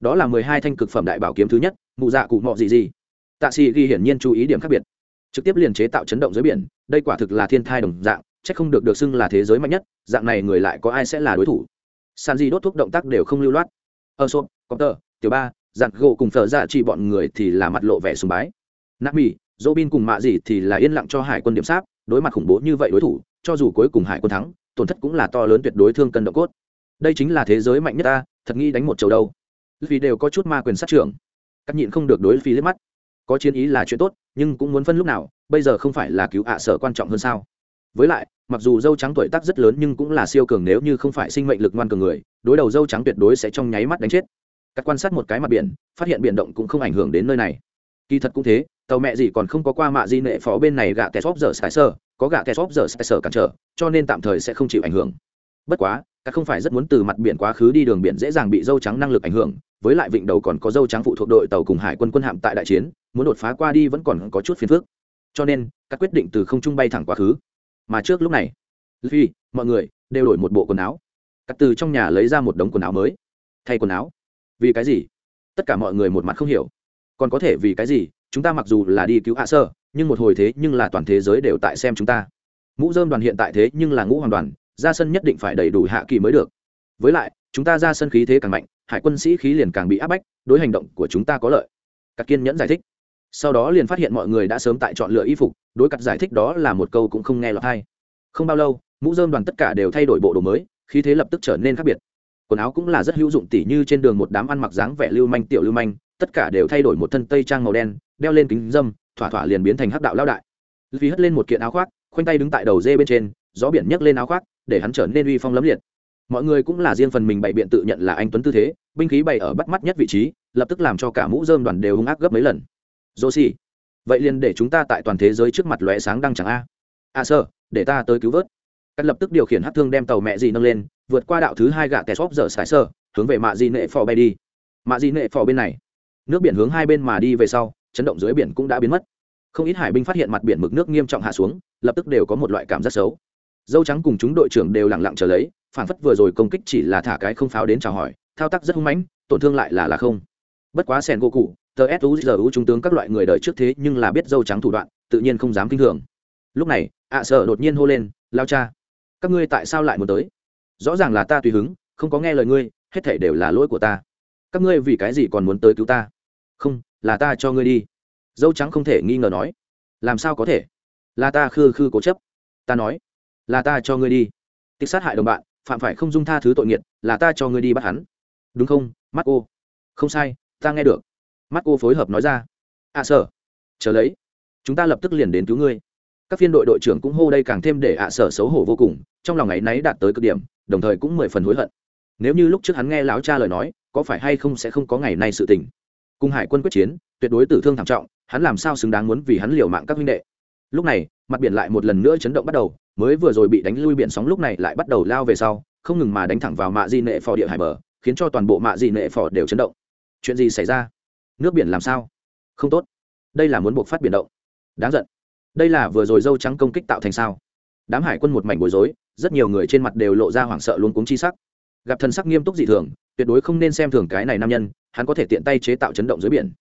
đó là mười hai thanh cực phẩm đại bảo kiếm thứ nhất, mụ dạ cụ mọ gì gì tạ sĩ ghi hiển nhiên chú ý điểm khác biệt. Trực tiếp liền chế tạo chấn động dưới biển, đây quả thực là thiên thai đồng dạng, chắc không được được xưng là thế giới mạnh nhất, dạng này người lại có ai sẽ là đối thủ. San di đốt thuốc động tác đều không lưu loát. Ơ sộp, cọp tờ, tiểu ba dặn gỗ cùng thợ dạ chỉ bọn người thì là mặt lộ vẻ sùng bái. Nạp mỹ dỗ bin cùng mạ gì thì là yên lặng cho hải quân điểm sát đối mặt khủng bố như vậy đối thủ, cho dù cuối cùng hải quân thắng, tổn thất cũng là to lớn tuyệt đối thương cân độ cốt. Đây chính là thế giới mạnh nhất ta, thật nghĩ đánh một chầu đâu. Vì đều có chút ma quyền sát trưởng. Các nhịn không được đối phi liếc mắt. Có chiến ý là chuyện tốt, nhưng cũng muốn phân lúc nào, bây giờ không phải là cứu ạ sở quan trọng hơn sao. Với lại, mặc dù dâu trắng tuổi tác rất lớn nhưng cũng là siêu cường nếu như không phải sinh mệnh lực ngoan cường người, đối đầu dâu trắng tuyệt đối sẽ trong nháy mắt đánh chết các quan sát một cái mặt biển, phát hiện biển động cũng không ảnh hưởng đến nơi này. Kỳ thật cũng thế, tàu mẹ gì còn không có qua mạ di nệ phó bên này gạ kẻ xóp giờ sài sơ, có gạ kẻ xóp giờ sài sơ cản trở, cho nên tạm thời sẽ không chịu ảnh hưởng. Bất quá, các không phải rất muốn từ mặt biển quá khứ đi đường biển dễ dàng bị dâu trắng năng lực ảnh hưởng, với lại vịnh đầu còn có dâu trắng phụ thuộc đội tàu cùng hải quân quân hạm tại đại chiến, muốn đột phá qua đi vẫn còn có chút phiền phức. Cho nên, các quyết định từ không trung bay thẳng quá khứ. Mà trước lúc này phi mọi người đều đổi một bộ quần áo. Cắt từ trong nhà lấy ra một đống quần áo mới. Thay quần áo vì cái gì? Tất cả mọi người một mặt không hiểu. Còn có thể vì cái gì? Chúng ta mặc dù là đi cứu hạ sơ, nhưng một hồi thế nhưng là toàn thế giới đều tại xem chúng ta. Mũ dơm đoàn hiện tại thế nhưng là ngũ hoàn đoàn, ra sân nhất định phải đầy đủ hạ kỳ mới được. Với lại, chúng ta ra sân khí thế càng mạnh, hải quân sĩ khí liền càng bị áp bách, đối hành động của chúng ta có lợi. Các kiên nhẫn giải thích. Sau đó liền phát hiện mọi người đã sớm tại chọn lựa y phục, đối cặt giải thích đó là một câu cũng không nghe lọt hay không bao lâu, mũ dơm đoàn tất cả đều thay đổi bộ đồ mới, khí thế lập tức trở nên khác biệt quần áo cũng là rất hữu dụng tỉ như trên đường một đám ăn mặc dáng vẻ lưu manh, tiểu lưu manh, tất cả đều thay đổi một thân tây trang màu đen, đeo lên kính dâm, thỏa thỏa liền biến thành hắc đạo lao đại. Vì hất lên một kiện áo khoác, khoanh tay đứng tại đầu dê bên trên, gió biển nhấc lên áo khoác, để hắn trở nên uy phong lấm liệt. Mọi người cũng là riêng phần mình bày biện tự nhận là anh tuấn tư thế, binh khí bày ở bắt mắt nhất vị trí, lập tức làm cho cả mũ dơm đoàn đều hung ác gấp mấy lần. Dô xì vậy liền để chúng ta tại toàn thế giới trước mặt lóe sáng đăng chẳng a? À, a sơ để ta tới cứu vớt cắt lập tức điều khiển hát thương đem tàu mẹ gì nâng lên, vượt qua đạo thứ hai gạ tè xóp dở sải sơ, hướng về mạ dì nệ phò bay đi. Mạ dì nệ phò bên này. Nước biển hướng hai bên mà đi về sau, chấn động dưới biển cũng đã biến mất. Không ít hải binh phát hiện mặt biển mực nước nghiêm trọng hạ xuống, lập tức đều có một loại cảm giác xấu. Dâu trắng cùng chúng đội trưởng đều lẳng lặng trở lấy phản phất vừa rồi công kích chỉ là thả cái không pháo đến chào hỏi, thao tác rất hung mãnh, tổn thương lại là là không. Bất quá sen gỗ cụ tờ suzu trung tướng các loại người đời trước thế nhưng là biết dâu trắng thủ đoạn, tự nhiên không dám kinh thường. Lúc này, ạ sợ đột nhiên hô lên, lao cha các ngươi tại sao lại muốn tới? Rõ ràng là ta tùy hứng, không có nghe lời ngươi, hết thể đều là lỗi của ta. Các ngươi vì cái gì còn muốn tới cứu ta? Không, là ta cho ngươi đi. Dâu trắng không thể nghi ngờ nói. Làm sao có thể? Là ta khư khư cố chấp. Ta nói, là ta cho ngươi đi. Tịch sát hại đồng bạn, phạm phải không dung tha thứ tội nghiệt, là ta cho ngươi đi bắt hắn. Đúng không, mắt cô? Không sai, ta nghe được. Mắt cô phối hợp nói ra. À sở chờ lấy. Chúng ta lập tức liền đến cứu ngươi. Các phiên đội đội trưởng cũng hô đây càng thêm để ạ sở xấu hổ vô cùng trong lòng ấy náy đạt tới cực điểm, đồng thời cũng mười phần hối hận. Nếu như lúc trước hắn nghe láo cha lời nói, có phải hay không sẽ không có ngày nay sự tình? Cùng hải quân quyết chiến, tuyệt đối tử thương thảm trọng, hắn làm sao xứng đáng muốn vì hắn liều mạng các huynh đệ? Lúc này, mặt biển lại một lần nữa chấn động bắt đầu, mới vừa rồi bị đánh lui biển sóng lúc này lại bắt đầu lao về sau, không ngừng mà đánh thẳng vào mạ di nệ phò địa hải bờ, khiến cho toàn bộ mạ di nệ phò đều chấn động. Chuyện gì xảy ra? Nước biển làm sao? Không tốt. Đây là muốn buộc phát biển động. Đáng giận. Đây là vừa rồi dâu trắng công kích tạo thành sao? Đám hải quân một mảnh bối rối rất nhiều người trên mặt đều lộ ra hoảng sợ luôn cuống chi sắc. Gặp thần sắc nghiêm túc dị thường, tuyệt đối không nên xem thường cái này nam nhân, hắn có thể tiện tay chế tạo chấn động dưới biển.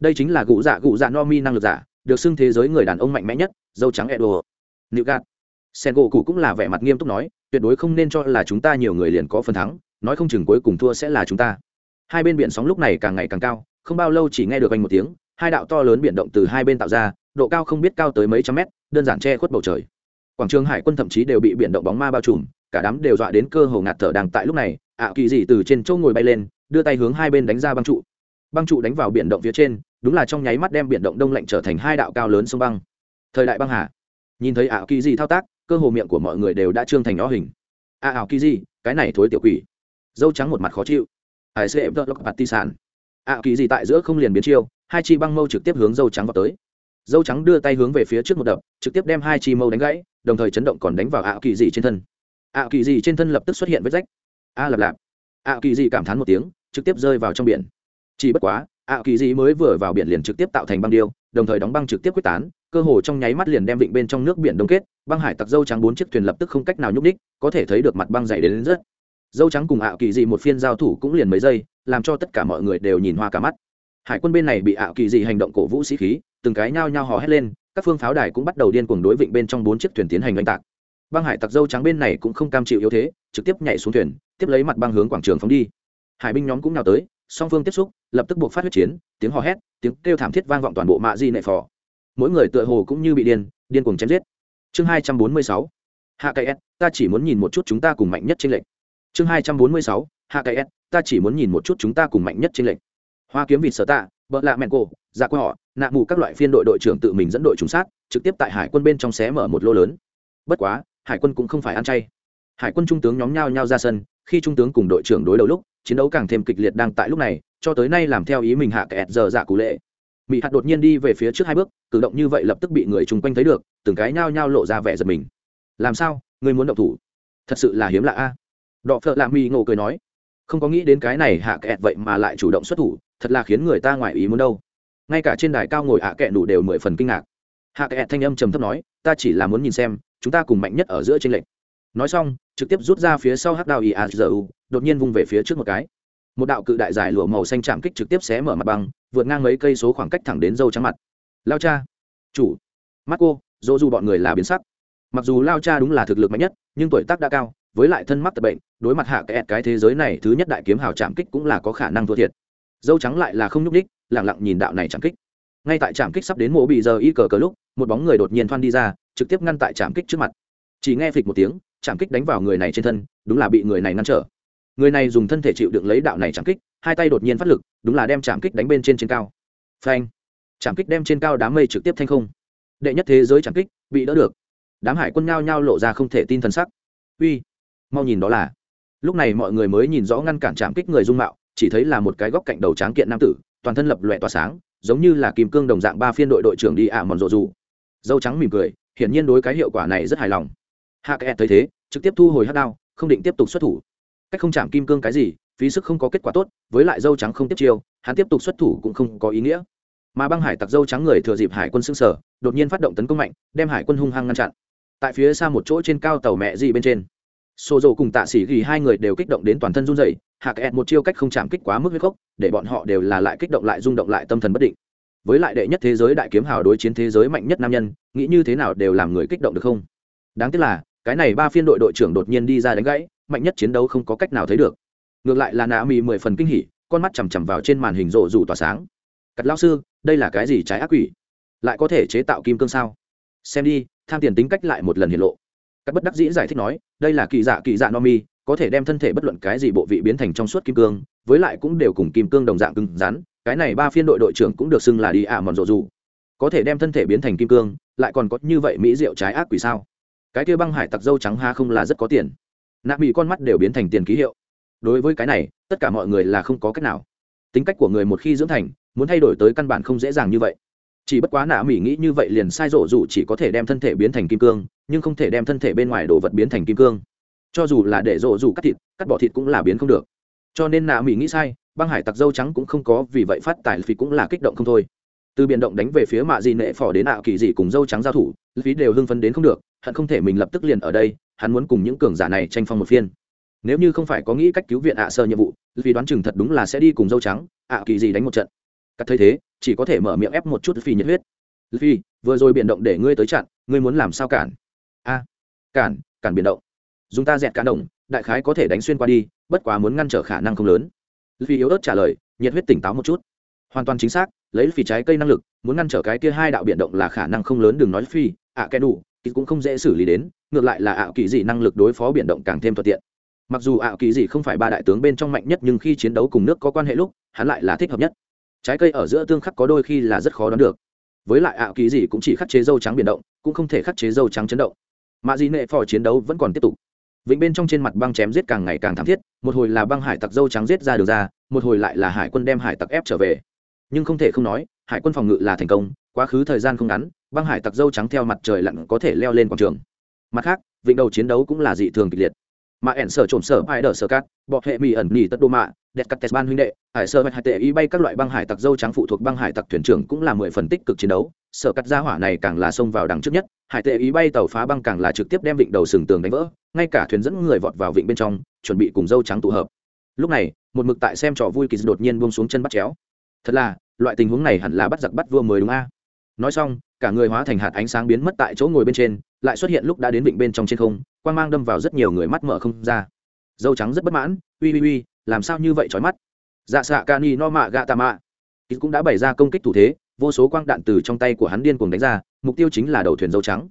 Đây chính là gụ dạ gụ dạ no mi năng lực giả, được xưng thế giới người đàn ông mạnh mẽ nhất, dâu trắng edo. Nịu gạt. Sen gỗ cụ cũng là vẻ mặt nghiêm túc nói, tuyệt đối không nên cho là chúng ta nhiều người liền có phần thắng, nói không chừng cuối cùng thua sẽ là chúng ta. Hai bên biển sóng lúc này càng ngày càng cao, không bao lâu chỉ nghe được anh một tiếng, hai đạo to lớn biển động từ hai bên tạo ra, độ cao không biết cao tới mấy trăm mét, đơn giản che khuất bầu trời quảng trường hải quân thậm chí đều bị biển động bóng ma bao trùm, cả đám đều dọa đến cơ hồ ngạt thở đang tại lúc này, ạ kỳ dị từ trên châu ngồi bay lên, đưa tay hướng hai bên đánh ra băng trụ. Băng trụ đánh vào biển động phía trên, đúng là trong nháy mắt đem biển động đông lạnh trở thành hai đạo cao lớn sông băng. Thời đại băng hà. Nhìn thấy ạ kỳ dị thao tác, cơ hồ miệng của mọi người đều đã trương thành nó hình. À, A ảo kỳ dị cái này thối tiểu quỷ. Dâu trắng một mặt khó chịu. Ai sẽ vợ lộc bạt ti sản. Ạ kỳ dị tại giữa không liền biến chiêu, hai chi băng mâu trực tiếp hướng dâu trắng vào tới. Dâu trắng đưa tay hướng về phía trước một đập, trực tiếp đem hai chi mâu đánh gãy đồng thời chấn động còn đánh vào ạ kỳ dị trên thân. ạ kỳ dị trên thân lập tức xuất hiện vết rách. A lạp lạp. ạ kỳ dị cảm thán một tiếng trực tiếp rơi vào trong biển. Chỉ bất quá ạ kỳ dị mới vừa vào biển liền trực tiếp tạo thành băng điêu đồng thời đóng băng trực tiếp quyết tán cơ hồ trong nháy mắt liền đem vịnh bên trong nước biển đông kết băng hải tặc dâu trắng bốn chiếc thuyền lập tức không cách nào nhúc ních có thể thấy được mặt băng dày đến, đến rất. Dâu trắng cùng ạ kỳ dị một phiên giao thủ cũng liền mấy giây làm cho tất cả mọi người đều nhìn hoa cả mắt. Hải quân bên này bị ạ kỳ dị hành động cổ vũ sĩ khí từng cái nhao nhao hò hét lên các phương pháo đài cũng bắt đầu điên cuồng đối vịnh bên trong bốn chiếc thuyền tiến hành oanh tạc. Băng hải tặc dâu trắng bên này cũng không cam chịu yếu thế, trực tiếp nhảy xuống thuyền, tiếp lấy mặt băng hướng quảng trường phóng đi. Hải binh nhóm cũng nào tới, song phương tiếp xúc, lập tức buộc phát huyết chiến, tiếng hò hét, tiếng kêu thảm thiết vang vọng toàn bộ mạ di nệ phò. Mỗi người tựa hồ cũng như bị điên điên cuồng chém giết. Chương hai trăm bốn mươi sáu, hạ cậy s, ta chỉ muốn nhìn một chút chúng ta cùng mạnh nhất trên lệnh chương hai trăm bốn mươi sáu, hạ cậy s, ta chỉ muốn nhìn một chút chúng ta cùng mạnh nhất trên lệnh hoa kiếm vịt sở tạ, bợ lạ mẹn cổ dạ qua họ nạ mù các loại phiên đội đội trưởng tự mình dẫn đội trùng sát, trực tiếp tại hải quân bên trong xé mở một lô lớn. Bất quá, hải quân cũng không phải ăn chay. Hải quân trung tướng nhóm nhau nhau ra sân, khi trung tướng cùng đội trưởng đối đầu lúc, chiến đấu càng thêm kịch liệt đang tại lúc này, cho tới nay làm theo ý mình hạ kẹt giờ giả cụ lệ. Mỹ hạt đột nhiên đi về phía trước hai bước, cử động như vậy lập tức bị người chung quanh thấy được, từng cái nhao nhao lộ ra vẻ giật mình. Làm sao? Người muốn động thủ? Thật sự là hiếm lạ a. Đọ phợ lạ mỹ ngộ cười nói, không có nghĩ đến cái này hạ kẹt vậy mà lại chủ động xuất thủ, thật là khiến người ta ngoài ý muốn đâu ngay cả trên đài cao ngồi hạ kẹt đủ đều mười phần kinh ngạc. Hạ kẹt thanh âm trầm thấp nói, ta chỉ là muốn nhìn xem, chúng ta cùng mạnh nhất ở giữa trên lệnh nói xong, trực tiếp rút ra phía sau hắc đao iazu đột nhiên vung về phía trước một cái. Một đạo cự đại giải lụa màu xanh chạm kích trực tiếp xé mở mặt băng, vượt ngang mấy cây số khoảng cách thẳng đến dâu trắng mặt. Lao cha. Chủ. Mắt cô, dỗ dù bọn người là biến sắc. Mặc dù lao cha đúng là thực lực mạnh nhất, nhưng tuổi tác đã cao, với lại thân mắc tật bệnh, đối mặt hạ kẹt cái thế giới này thứ nhất đại kiếm hào chạm kích cũng là có khả năng thua thiệt. Dâu trắng lại là không nhúc ních lẳng lặng nhìn đạo này chạm kích. Ngay tại trạm kích sắp đến mộ bị giờ y cờ cờ lúc, một bóng người đột nhiên thoăn đi ra, trực tiếp ngăn tại trạm kích trước mặt. Chỉ nghe phịch một tiếng trạm kích đánh vào người này trên thân, đúng là bị người này ngăn trở. Người này dùng thân thể chịu đựng lấy đạo này trạm kích, hai tay đột nhiên phát lực, đúng là đem trạm kích đánh bên trên trên cao. Phanh! Trạm kích đem trên cao đám mây trực tiếp thanh không. Đệ nhất thế giới trạm kích, bị đỡ được. Đám hải quân nhao nhao lộ ra không thể tin thần sắc. Uy! Mau nhìn đó là. Lúc này mọi người mới nhìn rõ ngăn cản trạm kích người dung mạo, chỉ thấy là một cái góc cạnh đầu tráng kiện nam tử toàn thân lập lòe tỏa sáng, giống như là kim cương đồng dạng ba phiên đội đội trưởng đi ạ mòn rộ dù. Dâu trắng mỉm cười, hiển nhiên đối cái hiệu quả này rất hài lòng. Hạ kẽ thấy thế, trực tiếp thu hồi hát đao, không định tiếp tục xuất thủ. Cách không chạm kim cương cái gì, phí sức không có kết quả tốt, với lại dâu trắng không tiếp chiêu, hắn tiếp tục xuất thủ cũng không có ý nghĩa. Mà băng hải tặc dâu trắng người thừa dịp hải quân xưng sở đột nhiên phát động tấn công mạnh, đem hải quân hung hăng ngăn chặn. Tại phía xa một chỗ trên cao tàu mẹ gì bên trên xô dầu cùng tạ sĩ ghi hai người đều kích động đến toàn thân run rẩy hạ kẹt một chiêu cách không chạm kích quá mức huyết khốc, để bọn họ đều là lại kích động lại rung động lại tâm thần bất định. Với lại đệ nhất thế giới đại kiếm hào đối chiến thế giới mạnh nhất nam nhân, nghĩ như thế nào đều làm người kích động được không? Đáng tiếc là, cái này ba phiên đội đội trưởng đột nhiên đi ra đánh gãy, mạnh nhất chiến đấu không có cách nào thấy được. Ngược lại là nạ mì mười phần kinh hỉ, con mắt chằm chằm vào trên màn hình rộ rủ tỏa sáng. Cắt lao sư, đây là cái gì trái ác quỷ? Lại có thể chế tạo kim cương sao? Xem đi, tham tiền tính cách lại một lần hiện lộ. Các bất đắc dĩ giải thích nói, đây là kỳ dạ kỳ dạ no mi có thể đem thân thể bất luận cái gì bộ vị biến thành trong suốt kim cương, với lại cũng đều cùng kim cương đồng dạng cứng rắn, cái này ba phiên đội đội trưởng cũng được xưng là đi ạ mòn rộ dù. Có thể đem thân thể biến thành kim cương, lại còn có như vậy mỹ rượu trái ác quỷ sao? Cái kia băng hải tặc dâu trắng ha không là rất có tiền. Nạ bị con mắt đều biến thành tiền ký hiệu. Đối với cái này, tất cả mọi người là không có cách nào. Tính cách của người một khi dưỡng thành, muốn thay đổi tới căn bản không dễ dàng như vậy. Chỉ bất quá nạ mỹ nghĩ như vậy liền sai rộ dù chỉ có thể đem thân thể biến thành kim cương, nhưng không thể đem thân thể bên ngoài đồ vật biến thành kim cương cho dù là để rộ dù cắt thịt, cắt bỏ thịt cũng là biến không được. Cho nên nạ mỹ nghĩ sai, băng hải tặc dâu trắng cũng không có, vì vậy phát tài phí cũng là kích động không thôi. Từ biển động đánh về phía mạ gì nệ phỏ đến ạ kỳ dị cùng dâu trắng giao thủ, phí đều hưng phấn đến không được, hận không thể mình lập tức liền ở đây, hắn muốn cùng những cường giả này tranh phong một phiên. Nếu như không phải có nghĩ cách cứu viện ạ sơ nhiệm vụ vì đoán chừng thật đúng là sẽ đi cùng dâu trắng, ạ kỳ gì đánh một trận. Cắt thấy thế, chỉ có thể mở miệng ép một chút phi nhiệt huyết. Phi vừa rồi biển động để ngươi tới chặn, ngươi muốn làm sao cản? A, cản cản biển động dùng ta dẹt cả động đại khái có thể đánh xuyên qua đi bất quá muốn ngăn trở khả năng không lớn. Phi yếu ớt trả lời nhiệt huyết tỉnh táo một chút. Hoàn toàn chính xác lấy phi trái cây năng lực muốn ngăn trở cái kia hai đạo biển động là khả năng không lớn đừng nói phi ạ à, đủ thì cũng không dễ xử lý đến ngược lại là ạ kỳ dị năng lực đối phó biển động càng thêm thuận tiện. Mặc dù ạ kỳ dị không phải ba đại tướng bên trong mạnh nhất nhưng khi chiến đấu cùng nước có quan hệ lúc hắn lại là thích hợp nhất. Trái cây ở giữa tương khắc có đôi khi là rất khó đoán được. Với lại ạ kỳ dị cũng chỉ khắc chế dâu trắng biển động cũng không thể khắc chế dâu trắng chấn động. Mà dị nệ phò chiến đấu vẫn còn tiếp tục. Vịnh bên trong trên mặt băng chém giết càng ngày càng thảm thiết, một hồi là băng hải tặc dâu trắng giết ra được ra, một hồi lại là hải quân đem hải tặc ép trở về. Nhưng không thể không nói, hải quân phòng ngự là thành công, quá khứ thời gian không ngắn, băng hải tặc dâu trắng theo mặt trời lặn có thể leo lên quảng trường. Mặt khác, vịnh đầu chiến đấu cũng là dị thường kịch liệt mà ẻn sở trộm sở ai đờ sở cát bọ hệ mỹ ẩn nỉ tất đô mạ, đẹp cắt tes ban huynh đệ hải sơ hai tệ y bay các loại băng hải tặc dâu trắng phụ thuộc băng hải tặc thuyền trưởng cũng là mười phần tích cực chiến đấu. Sở cắt gia hỏa này càng là xông vào đằng trước nhất, hải tệ ý bay tàu phá băng càng là trực tiếp đem vịnh đầu sừng tường đánh vỡ, ngay cả thuyền dẫn người vọt vào vịnh bên trong, chuẩn bị cùng dâu trắng tụ hợp. Lúc này, một mực tại xem trò vui kỳ đột nhiên buông xuống chân bắt chéo. Thật là, loại tình huống này hẳn là bắt giặc bắt vua mới đúng a. Nói xong, cả người hóa thành hạt ánh sáng biến mất tại chỗ ngồi bên trên, lại xuất hiện lúc đã đến vịnh bên trong trên không quan g mang đâm vào rất nhiều người mắt mở không ra. Dâu trắng rất bất mãn ui ui ui làm sao như vậy trói mắt? Dạ xạ ca ni no mạ gạ tà mạ. Cũng đã bày ra công kích thủ thế, vô số quang đạn từ trong tay của hắn điên cuồng đánh ra, mục tiêu chính là đầu thuyền dâu trắng.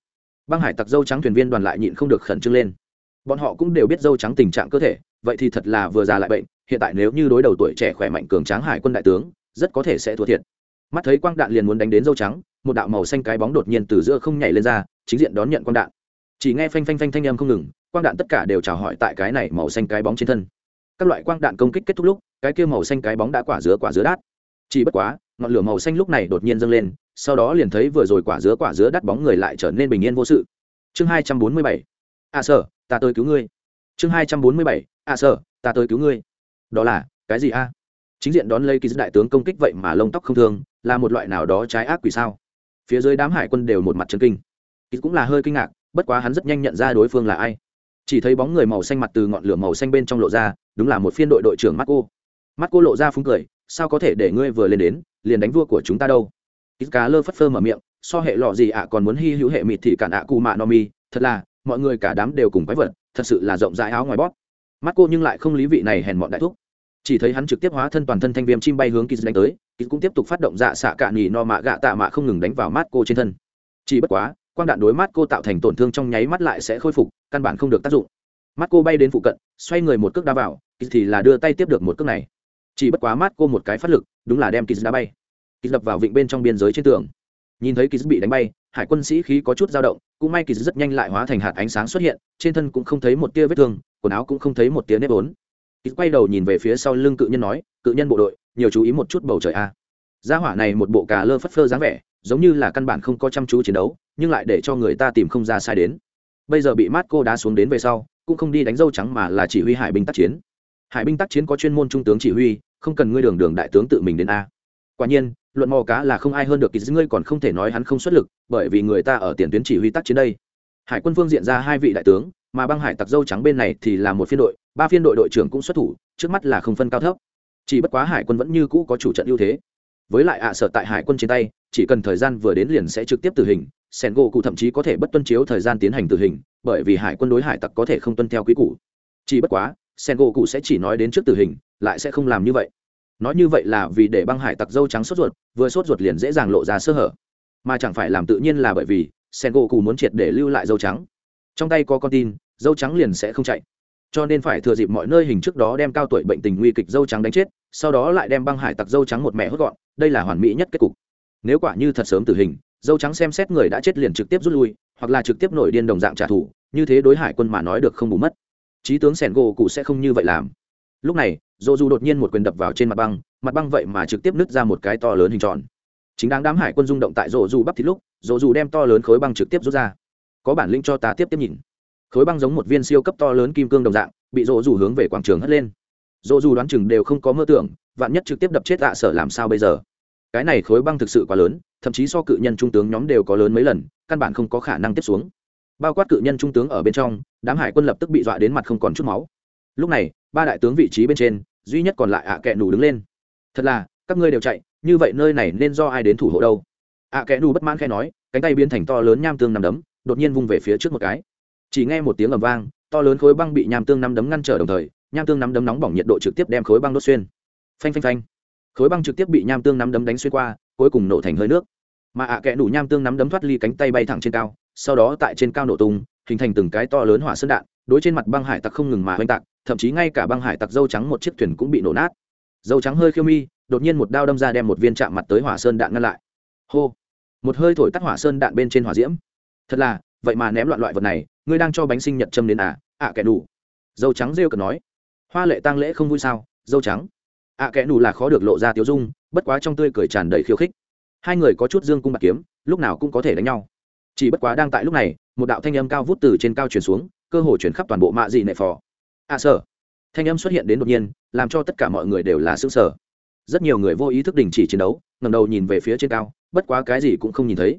Băng hải tặc dâu trắng thuyền viên đoàn lại nhịn không được khẩn trương lên. Bọn họ cũng đều biết dâu trắng tình trạng cơ thể, vậy thì thật là vừa già lại bệnh, hiện tại nếu như đối đầu tuổi trẻ khỏe mạnh cường tráng hải quân đại tướng, rất có thể sẽ thua thiệt. Mắt thấy quang đạn liền muốn đánh đến dâu trắng, một đạo màu xanh cái bóng đột nhiên từ giữa không nhảy lên ra, chính diện đón nhận quang đạn chỉ nghe phanh phanh phanh thanh âm không ngừng, quang đạn tất cả đều chào hỏi tại cái này màu xanh cái bóng trên thân. Các loại quang đạn công kích kết thúc lúc, cái kia màu xanh cái bóng đã quả dứa quả dứa đát chỉ bất quá, ngọn lửa màu xanh lúc này đột nhiên dâng lên, sau đó liền thấy vừa rồi quả dứa quả dứa đắt bóng người lại trở nên bình yên vô sự. Chương hai trăm bốn mươi bảy. A sở, ta tới cứu ngươi. Chương hai trăm bốn mươi bảy. A sở, ta tới cứu ngươi. Đó là, cái gì a? Chính diện đón lấy ký đại tướng công kích vậy mà lông tóc không thương, là một loại nào đó trái ác quỷ sao? Phía dưới đám hải quân đều một mặt chân kinh. Ký cũng là hơi kinh ngạc bất quá hắn rất nhanh nhận ra đối phương là ai. Chỉ thấy bóng người màu xanh mặt từ ngọn lửa màu xanh bên trong lộ ra, đúng là một phiên đội đội trưởng mắt cô mắt cô lộ ra phúng cười, sao có thể để ngươi vừa lên đến, liền đánh vua của chúng ta đâu? Ít cá lơ phất phơ mở miệng, so hệ lọ gì ạ, còn muốn hy hữu hệ mịt thì cản ạ à cụ mạ no mi, thật là, mọi người cả đám đều cùng quái vật, thật sự là rộng rãi áo ngoài bóp. Mắt cô nhưng lại không lý vị này hèn mọn đại thúc. Chỉ thấy hắn trực tiếp hóa thân toàn thân thanh viêm chim bay hướng kỳ đánh tới kỳ cũng tiếp tục phát động dạ xạ cạn nhì no mạ gạ tạ mạ không ngừng đánh vào mắt cô trên thân. Chỉ bất quá quang đạn đối mắt cô tạo thành tổn thương trong nháy mắt lại sẽ khôi phục, căn bản không được tác dụng. Mắt cô bay đến phụ cận, xoay người một cước đá vào kỳ thì là đưa tay tiếp được một cước này. Chỉ bất quá mắt cô một cái phát lực, đúng là đem kỳ đá bay. Kỳ đập vào vịnh bên trong biên giới trên tường. Nhìn thấy kỳ bị đánh bay, hải quân sĩ khí có chút dao động, cũng may kỳ rất nhanh lại hóa thành hạt ánh sáng xuất hiện, trên thân cũng không thấy một tia vết thương, quần áo cũng không thấy một tia nếp ốn kỳ quay đầu nhìn về phía sau lưng cự nhân nói, cự nhân bộ đội, nhiều chú ý một chút bầu trời a. Gia hỏa này một bộ cà lơ phất phơ dáng vẻ, giống như là căn bản không có chăm chú chiến đấu nhưng lại để cho người ta tìm không ra sai đến. Bây giờ bị mát cô đá xuống đến về sau, cũng không đi đánh dâu trắng mà là chỉ huy hải binh tác chiến. Hải binh tác chiến có chuyên môn trung tướng chỉ huy, không cần ngươi đường đường đại tướng tự mình đến a. Quả nhiên, luận mò cá là không ai hơn được kỳ ngươi còn không thể nói hắn không xuất lực, bởi vì người ta ở tiền tuyến chỉ huy tác chiến đây. Hải quân phương diện ra hai vị đại tướng, mà băng hải tặc dâu trắng bên này thì là một phiên đội, ba phiên đội đội trưởng cũng xuất thủ, trước mắt là không phân cao thấp. Chỉ bất quá hải quân vẫn như cũ có chủ trận ưu thế. Với lại ạ, sợ tại hải quân trên tay, chỉ cần thời gian vừa đến liền sẽ trực tiếp tử hình sẻn gỗ cụ thậm chí có thể bất tuân chiếu thời gian tiến hành tử hình, bởi vì hải quân đối hải tặc có thể không tuân theo quý cũ chỉ bất quá sẻn gỗ cụ sẽ chỉ nói đến trước tử hình, lại sẽ không làm như vậy. Nói như vậy là vì để băng hải tặc dâu trắng sốt ruột, vừa sốt ruột liền dễ dàng lộ ra sơ hở. Mà chẳng phải làm tự nhiên là bởi vì sẻn gỗ cụ muốn triệt để lưu lại dâu trắng. Trong tay có con tin, dâu trắng liền sẽ không chạy. Cho nên phải thừa dịp mọi nơi hình trước đó đem cao tuổi bệnh tình nguy kịch dâu trắng đánh chết, sau đó lại đem băng hải tặc dâu trắng một mẹ hốt gọn, đây là hoàn mỹ nhất kết cục. Nếu quả như thật sớm tử hình dâu trắng xem xét người đã chết liền trực tiếp rút lui, hoặc là trực tiếp nổi điên đồng dạng trả thù, như thế đối hải quân mà nói được không bù mất. Trí tướng sẻn gỗ cụ sẽ không như vậy làm. Lúc này, dô du đột nhiên một quyền đập vào trên mặt băng mặt băng vậy mà trực tiếp nứt ra một cái to lớn hình tròn. Chính đáng đám hải quân rung động tại dô du bắp thịt lúc, dô du đem to lớn khối băng trực tiếp rút ra. Có bản lĩnh cho ta tiếp tiếp nhìn. Khối băng giống một viên siêu cấp to lớn kim cương đồng dạng, bị dô du hướng về quảng trường hất lên. Dô du đoán chừng đều không có mơ tưởng, vạn nhất trực tiếp đập chết tạ sở làm sao bây giờ? Cái này khối băng thực sự quá lớn thậm chí so cự nhân trung tướng nhóm đều có lớn mấy lần, căn bản không có khả năng tiếp xuống. Bao quát cự nhân trung tướng ở bên trong, đám hải quân lập tức bị dọa đến mặt không còn chút máu. Lúc này, ba đại tướng vị trí bên trên, duy nhất còn lại ạ à kẹ nù đứng lên. Thật là, các ngươi đều chạy, như vậy nơi này nên do ai đến thủ hộ đâu? Ạ à kẹ nù bất mãn khai nói, cánh tay biến thành to lớn nham tương nằm đấm, đột nhiên vung về phía trước một cái. Chỉ nghe một tiếng ầm vang, to lớn khối băng bị nham tương nắm đấm ngăn trở đồng thời, nham tương nắm đấm nóng bỏng nhiệt độ trực tiếp đem khối băng đốt xuyên. Phanh phanh phanh. Khối băng trực tiếp bị nham tương nắm đấm đánh xuyên qua, cuối cùng nổ thành hơi nước mà ạ à kẽ đủ nham tương nắm đấm thoát ly cánh tay bay thẳng trên cao sau đó tại trên cao nổ tung hình thành từng cái to lớn hỏa sơn đạn đối trên mặt băng hải tặc không ngừng mà oanh tạc thậm chí ngay cả băng hải tặc dâu trắng một chiếc thuyền cũng bị nổ nát. Dâu trắng hơi khiêu mi đột nhiên một đao đâm ra đem một viên chạm mặt tới hỏa sơn đạn ngăn lại. Hô! Một hơi thổi tắt hỏa sơn đạn bên trên hỏa diễm. Thật là vậy mà ném loạn loại vật này ngươi đang cho bánh sinh nhật châm đến à ạ à, kẻ đủ dâu trắng rêu cần nói. Hoa lệ tang lễ không vui sao dâu trắng. Ạ à, kẻ đủ là khó được lộ ra tiếu dung bất quá trong tươi cười tràn đầy khiêu khích hai người có chút dương cung bạc kiếm lúc nào cũng có thể đánh nhau. Chỉ bất quá đang tại lúc này một đạo thanh âm cao vút từ trên cao chuyển xuống cơ hồ chuyển khắp toàn bộ mạ dị nệ phò. À, sở thanh âm xuất hiện đến đột nhiên làm cho tất cả mọi người đều là xương sở rất nhiều người vô ý thức đình chỉ chiến đấu ngầm đầu nhìn về phía trên cao bất quá cái gì cũng không nhìn thấy.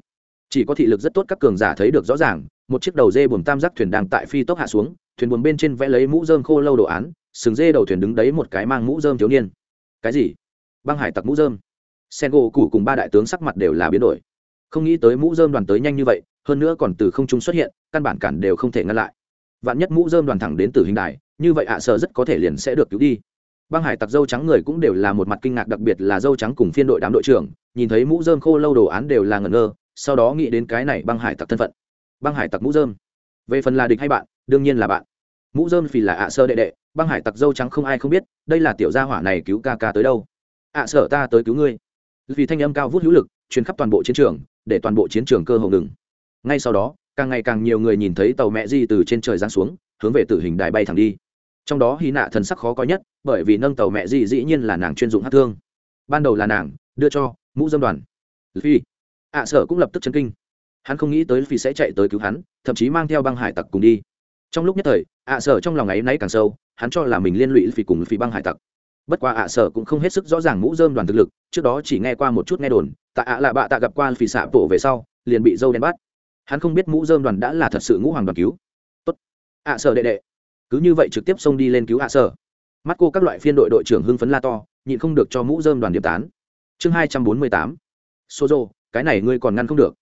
Chỉ có thị lực rất tốt các cường giả thấy được rõ ràng một chiếc đầu dê buồm tam giác thuyền đang tại phi tốc hạ xuống thuyền buồm bên trên vẽ lấy mũ dơm khô lâu đồ án sừng dê đầu thuyền đứng đấy một cái mang mũ dơm thiếu niên. Cái gì? Băng hải tặc mũ dơm sen gỗ cụ cùng ba đại tướng sắc mặt đều là biến đổi. Không nghĩ tới mũ dơm đoàn tới nhanh như vậy, hơn nữa còn từ không trung xuất hiện, căn bản cản đều không thể ngăn lại. Vạn nhất mũ dơm đoàn thẳng đến từ hình đài, như vậy ạ à sợ rất có thể liền sẽ được cứu đi. Băng hải tặc dâu trắng người cũng đều là một mặt kinh ngạc, đặc biệt là dâu trắng cùng phiên đội đám đội trưởng, nhìn thấy mũ dơm khô lâu đồ án đều là ngẩn ngơ, sau đó nghĩ đến cái này băng hải tặc thân phận. Băng hải tặc mũ dơm. Về phần là địch hay bạn, đương nhiên là bạn. Mũ dơm vì là ạ sơ đệ đệ, băng hải tặc dâu trắng không ai không biết, đây là tiểu gia hỏa này cứu ca ca tới đâu. Ạ sở ta tới cứu ngươi vì thanh âm cao vút hữu lực, truyền khắp toàn bộ chiến trường, để toàn bộ chiến trường cơ hồ ngừng. Ngay sau đó, càng ngày càng nhiều người nhìn thấy tàu mẹ di từ trên trời giáng xuống, hướng về tử hình đài bay thẳng đi. Trong đó hy nạ thần sắc khó coi nhất, bởi vì nâng tàu mẹ di dĩ nhiên là nàng chuyên dụng hát thương. Ban đầu là nàng, đưa cho mũ dâm đoàn. Phi. Ạ sở cũng lập tức chấn kinh. Hắn không nghĩ tới phi sẽ chạy tới cứu hắn, thậm chí mang theo băng hải tặc cùng đi. Trong lúc nhất thời, ạ sở trong lòng ấy náy càng sâu, hắn cho là mình liên lụy phi cùng phi băng hải tặc bất qua ạ sở cũng không hết sức rõ ràng mũ dơm đoàn thực lực trước đó chỉ nghe qua một chút nghe đồn tại ạ là bạ tạ gặp qua phì xạ bộ về sau liền bị dâu đen bắt. Hắn không biết mũ dơm đoàn đã là thật sự ngũ hoàng đoàn cứu. Tốt. Ạ sở đệ đệ. Cứ như vậy trực tiếp xông đi lên cứu ạ sở. Mắt cô các loại phiên đội đội trưởng hưng phấn la to nhịn không được cho mũ dơm đoàn điểm tán. Chương hai trăm bốn mươi tám. Sozo cái này ngươi còn ngăn không được.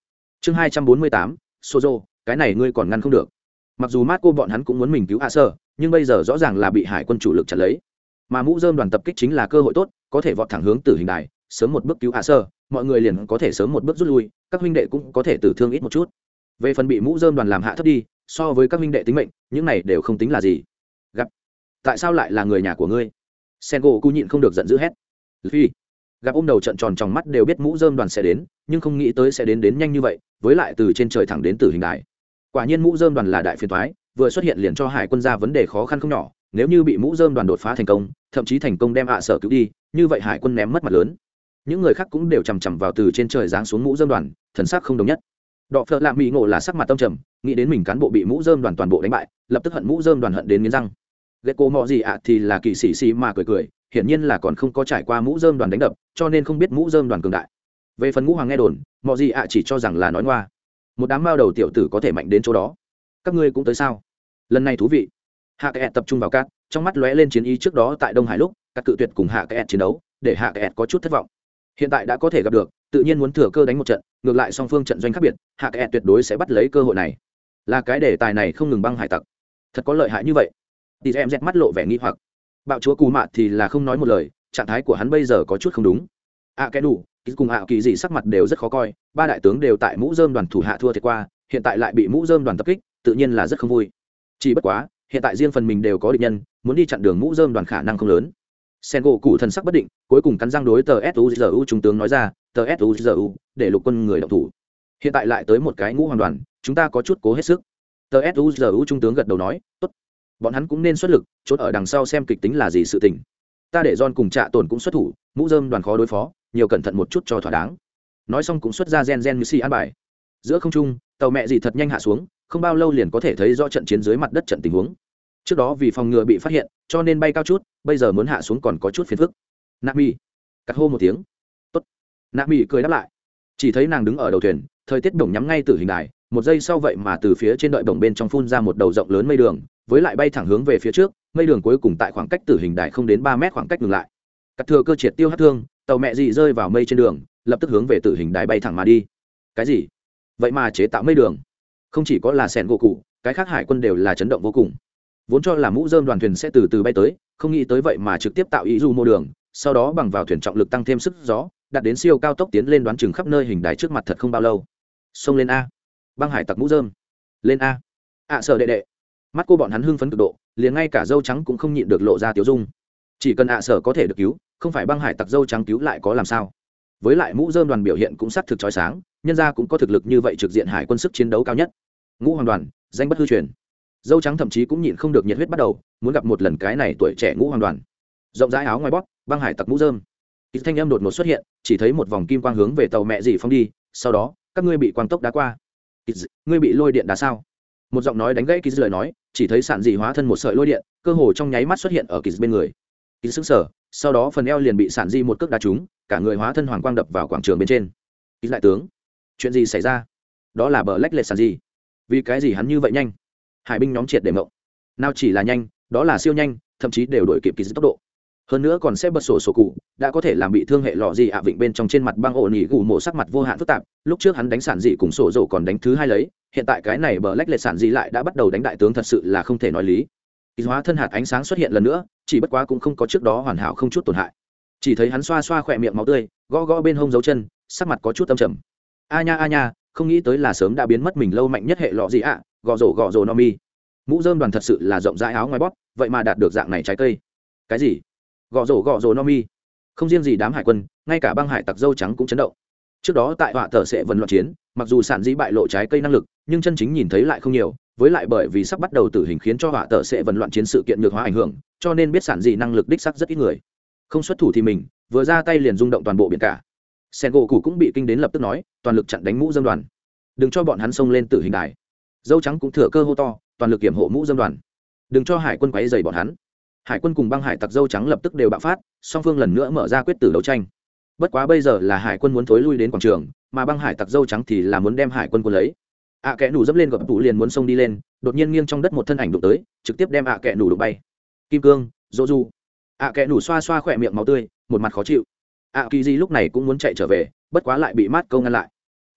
Chương hai trăm bốn mươi tám. Sozo cái này ngươi còn ngăn không được. Mặc dù mắt cô bọn hắn cũng muốn mình cứu hạ sở, nhưng bây giờ rõ ràng là bị hải quân chủ lực chặt lấy mà mũ dơm đoàn tập kích chính là cơ hội tốt, có thể vọt thẳng hướng tử hình đài, sớm một bước cứu hạ sơ, mọi người liền có thể sớm một bước rút lui, các huynh đệ cũng có thể tử thương ít một chút. Về phần bị mũ dơm đoàn làm hạ thấp đi, so với các huynh đệ tính mệnh, những này đều không tính là gì. Gặp. Tại sao lại là người nhà của ngươi? Sen gỗ cu nhịn không được giận dữ hét. Phi gặp ôm đầu trận tròn trong mắt đều biết mũ dơm đoàn sẽ đến, nhưng không nghĩ tới sẽ đến đến nhanh như vậy, với lại từ trên trời thẳng đến tử hình đài. Quả nhiên mũ dơm đoàn là đại phiền thoái vừa xuất hiện liền cho hải quân ra vấn đề khó khăn không nhỏ nếu như bị mũ dơm đoàn đột phá thành công, thậm chí thành công đem hạ sở cứu đi, như vậy hải quân ném mất mặt lớn. Những người khác cũng đều chằm chằm vào từ trên trời giáng xuống mũ dơm đoàn, thần sắc không đồng nhất. Đọ phợ lạ mỹ ngộ là sắc mặt tâm trầm, nghĩ đến mình cán bộ bị mũ dơm đoàn toàn bộ đánh bại, lập tức hận mũ dơm đoàn hận đến nghiến răng. Ghét cô mò gì ạ thì là kỳ sĩ sĩ mà cười cười, hiển nhiên là còn không có trải qua mũ dơm đoàn đánh đập, cho nên không biết mũ dơm đoàn cường đại. Về phần ngũ hoàng nghe đồn mò gì ạ chỉ cho rằng là nói ngoa. Một đám mao đầu tiểu tử có thể mạnh đến chỗ đó. Các ngươi cũng tới sao? Lần này thú vị hạ kẹt tập trung vào cát trong mắt lóe lên chiến ý trước đó tại đông hải lúc các cự tuyệt cùng hạ kẹt chiến đấu để hạ kẹt có chút thất vọng. Hiện tại đã có thể gặp được tự nhiên muốn thừa cơ đánh một trận ngược lại song phương trận doanh khác biệt hạ kẹt tuyệt đối sẽ bắt lấy cơ hội này. Là cái đề tài này không ngừng băng hải tặc. Thật có lợi hại như vậy. Thì em dẹt mắt lộ vẻ nghi hoặc. Bạo chúa cù mạ thì là không nói một lời trạng thái của hắn bây giờ có chút không đúng. Ạ à, cái đủ cùng ạ kỳ dị sắc mặt đều rất khó coi ba đại tướng đều tại mũ dơm đoàn thủ hạ thua thiệt qua hiện tại lại bị mũ dơm đoàn tập kích tự nhiên là rất không vui. Chỉ bất quá hiện tại riêng phần mình đều có địch nhân, muốn đi chặn đường mũ dơm đoàn khả năng không lớn. Sen gỗ cụ thần sắc bất định, cuối cùng cắn răng đối tờ suzu trung tướng nói ra, tờ suzu để lục quân người động thủ. Hiện tại lại tới một cái ngũ hoàn đoàn, chúng ta có chút cố hết sức. Tờ suzu trung tướng gật đầu nói, tốt. Bọn hắn cũng nên xuất lực, chốt ở đằng sau xem kịch tính là gì sự tình. Ta để don cùng trạ tổn cũng xuất thủ, mũ dơm đoàn khó đối phó, nhiều cẩn thận một chút cho thỏa đáng. Nói xong cũng xuất ra gen gen như si an bài. Giữa không trung, tàu mẹ gì thật nhanh hạ xuống không bao lâu liền có thể thấy rõ trận chiến dưới mặt đất trận tình huống. Trước đó vì phòng ngừa bị phát hiện, cho nên bay cao chút, bây giờ muốn hạ xuống còn có chút phiền phức. Nạp mi cắt hô một tiếng. Tốt. Nạp mi cười đáp lại. Chỉ thấy nàng đứng ở đầu thuyền, thời tiết bổng nhắm ngay từ hình đài, một giây sau vậy mà từ phía trên đợi bổng bên trong phun ra một đầu rộng lớn mây đường, với lại bay thẳng hướng về phía trước, mây đường cuối cùng tại khoảng cách từ hình đài không đến ba mét khoảng cách ngừng lại. Cắt thừa cơ triệt tiêu hát thương, tàu mẹ dị rơi vào mây trên đường, lập tức hướng về tử hình đài bay thẳng mà đi. Cái gì? Vậy mà chế tạo mây đường không chỉ có là sẻn gỗ cụ cái khác hải quân đều là chấn động vô cùng. Vốn cho là mũ dơm đoàn thuyền sẽ từ từ bay tới không nghĩ tới vậy mà trực tiếp tạo ý du mô đường sau đó bằng vào thuyền trọng lực tăng thêm sức gió đạt đến siêu cao tốc tiến lên đoán chừng khắp nơi hình đài trước mặt thật không bao lâu. Xông lên a. Băng hải tặc mũ dơm lên a. Ạ à, sợ đệ đệ. Mắt cô bọn hắn hưng phấn cực độ liền ngay cả dâu trắng cũng không nhịn được lộ ra tiếu dung. Chỉ cần ạ à sở có thể được cứu không phải băng hải tặc dâu trắng cứu lại có làm sao? Với lại mũ dơm đoàn biểu hiện cũng xác thực trói sáng nhân ra cũng có thực lực như vậy trực diện hải quân sức chiến đấu cao nhất ngũ hoàng đoàn, danh bất hư truyền. Dâu trắng thậm chí cũng nhịn không được nhiệt huyết bắt đầu, muốn gặp một lần cái này tuổi trẻ ngũ hoàng đoàn. Rộng rãi áo ngoài bóp, băng hải tặc mũ dơm ít thanh âm đột ngột xuất hiện, chỉ thấy một vòng kim quang hướng về tàu mẹ dì phong đi, sau đó, các ngươi bị quang tốc đá qua. Ngươi bị lôi điện đá sao? Một giọng nói đánh gãy ký lời nói, chỉ thấy sản dị hóa thân một sợi lôi điện, cơ hồ trong nháy mắt xuất hiện ở kỳ bên người. Kỳ xứng sở sau đó phần eo liền bị sản dì một cước đá trúng, cả người hóa thân hoàng quang đập vào quảng trường bên trên. Kỳ lại tướng, chuyện gì xảy ra? Đó là bờ lách lệ sản dì vì cái gì hắn như vậy nhanh? Hải binh nhóm triệt để mộng. Nào chỉ là nhanh, đó là siêu nhanh, thậm chí đều đổi kịp kỳ tốc độ. Hơn nữa còn sẽ bật sổ sổ cụ, đã có thể làm bị thương hệ lọ gì ạ vịnh bên trong trên mặt băng ổ nỉ gù mổ sắc mặt vô hạn phức tạp. Lúc trước hắn đánh sản dị cùng sổ rổ còn đánh thứ hai lấy, hiện tại cái này bờ lách lệ sản dị lại đã bắt đầu đánh đại tướng thật sự là không thể nói lý. Kỳ hóa thân hạt ánh sáng xuất hiện lần nữa, chỉ bất quá cũng không có trước đó hoàn hảo không chút tổn hại. Chỉ thấy hắn xoa xoa khỏe miệng máu tươi, gõ gõ bên hông dấu chân, sắc mặt có chút âm trầm. A nha a nha không nghĩ tới là sớm đã biến mất mình lâu mạnh nhất hệ lọ gì ạ, gò rổ gò rổ no mi. Mũ dơm đoàn thật sự là rộng rãi áo ngoài bóp, vậy mà đạt được dạng này trái cây. Cái gì? Gò rổ gò rổ no mi. Không riêng gì đám hải quân, ngay cả băng hải tặc dâu trắng cũng chấn động. Trước đó tại họa thợ sẽ vần loạn chiến, mặc dù sản dĩ bại lộ trái cây năng lực, nhưng chân chính nhìn thấy lại không nhiều, với lại bởi vì sắp bắt đầu tử hình khiến cho họa tờ sẽ vần loạn chiến sự kiện ngược hóa ảnh hưởng, cho nên biết sản dị năng lực đích sắc rất ít người. Không xuất thủ thì mình, vừa ra tay liền rung động toàn bộ biển cả sen gỗ cụ cũng bị kinh đến lập tức nói, toàn lực chặn đánh mũ dân đoàn. Đừng cho bọn hắn xông lên tử hình đài. Dâu trắng cũng thừa cơ hô to, toàn lực kiểm hộ mũ dân đoàn. Đừng cho hải quân quấy dày bọn hắn. Hải quân cùng băng hải tặc dâu trắng lập tức đều bạo phát, song phương lần nữa mở ra quyết tử đấu tranh. Bất quá bây giờ là hải quân muốn thối lui đến quảng trường, mà băng hải tặc dâu trắng thì là muốn đem hải quân quân lấy. Ạ à kẽ nủ dấp lên gặp tủ liền muốn xông đi lên, đột nhiên nghiêng trong đất một thân ảnh đụng tới, trực tiếp đem ạ à kẽ nủ đụng bay. Kim cương, dỗ du. Ạ à kẽ nủ xoa xoa khỏe miệng máu tươi, một mặt khó chịu ạ kỳ di lúc này cũng muốn chạy trở về, bất quá lại bị mát câu ngăn lại.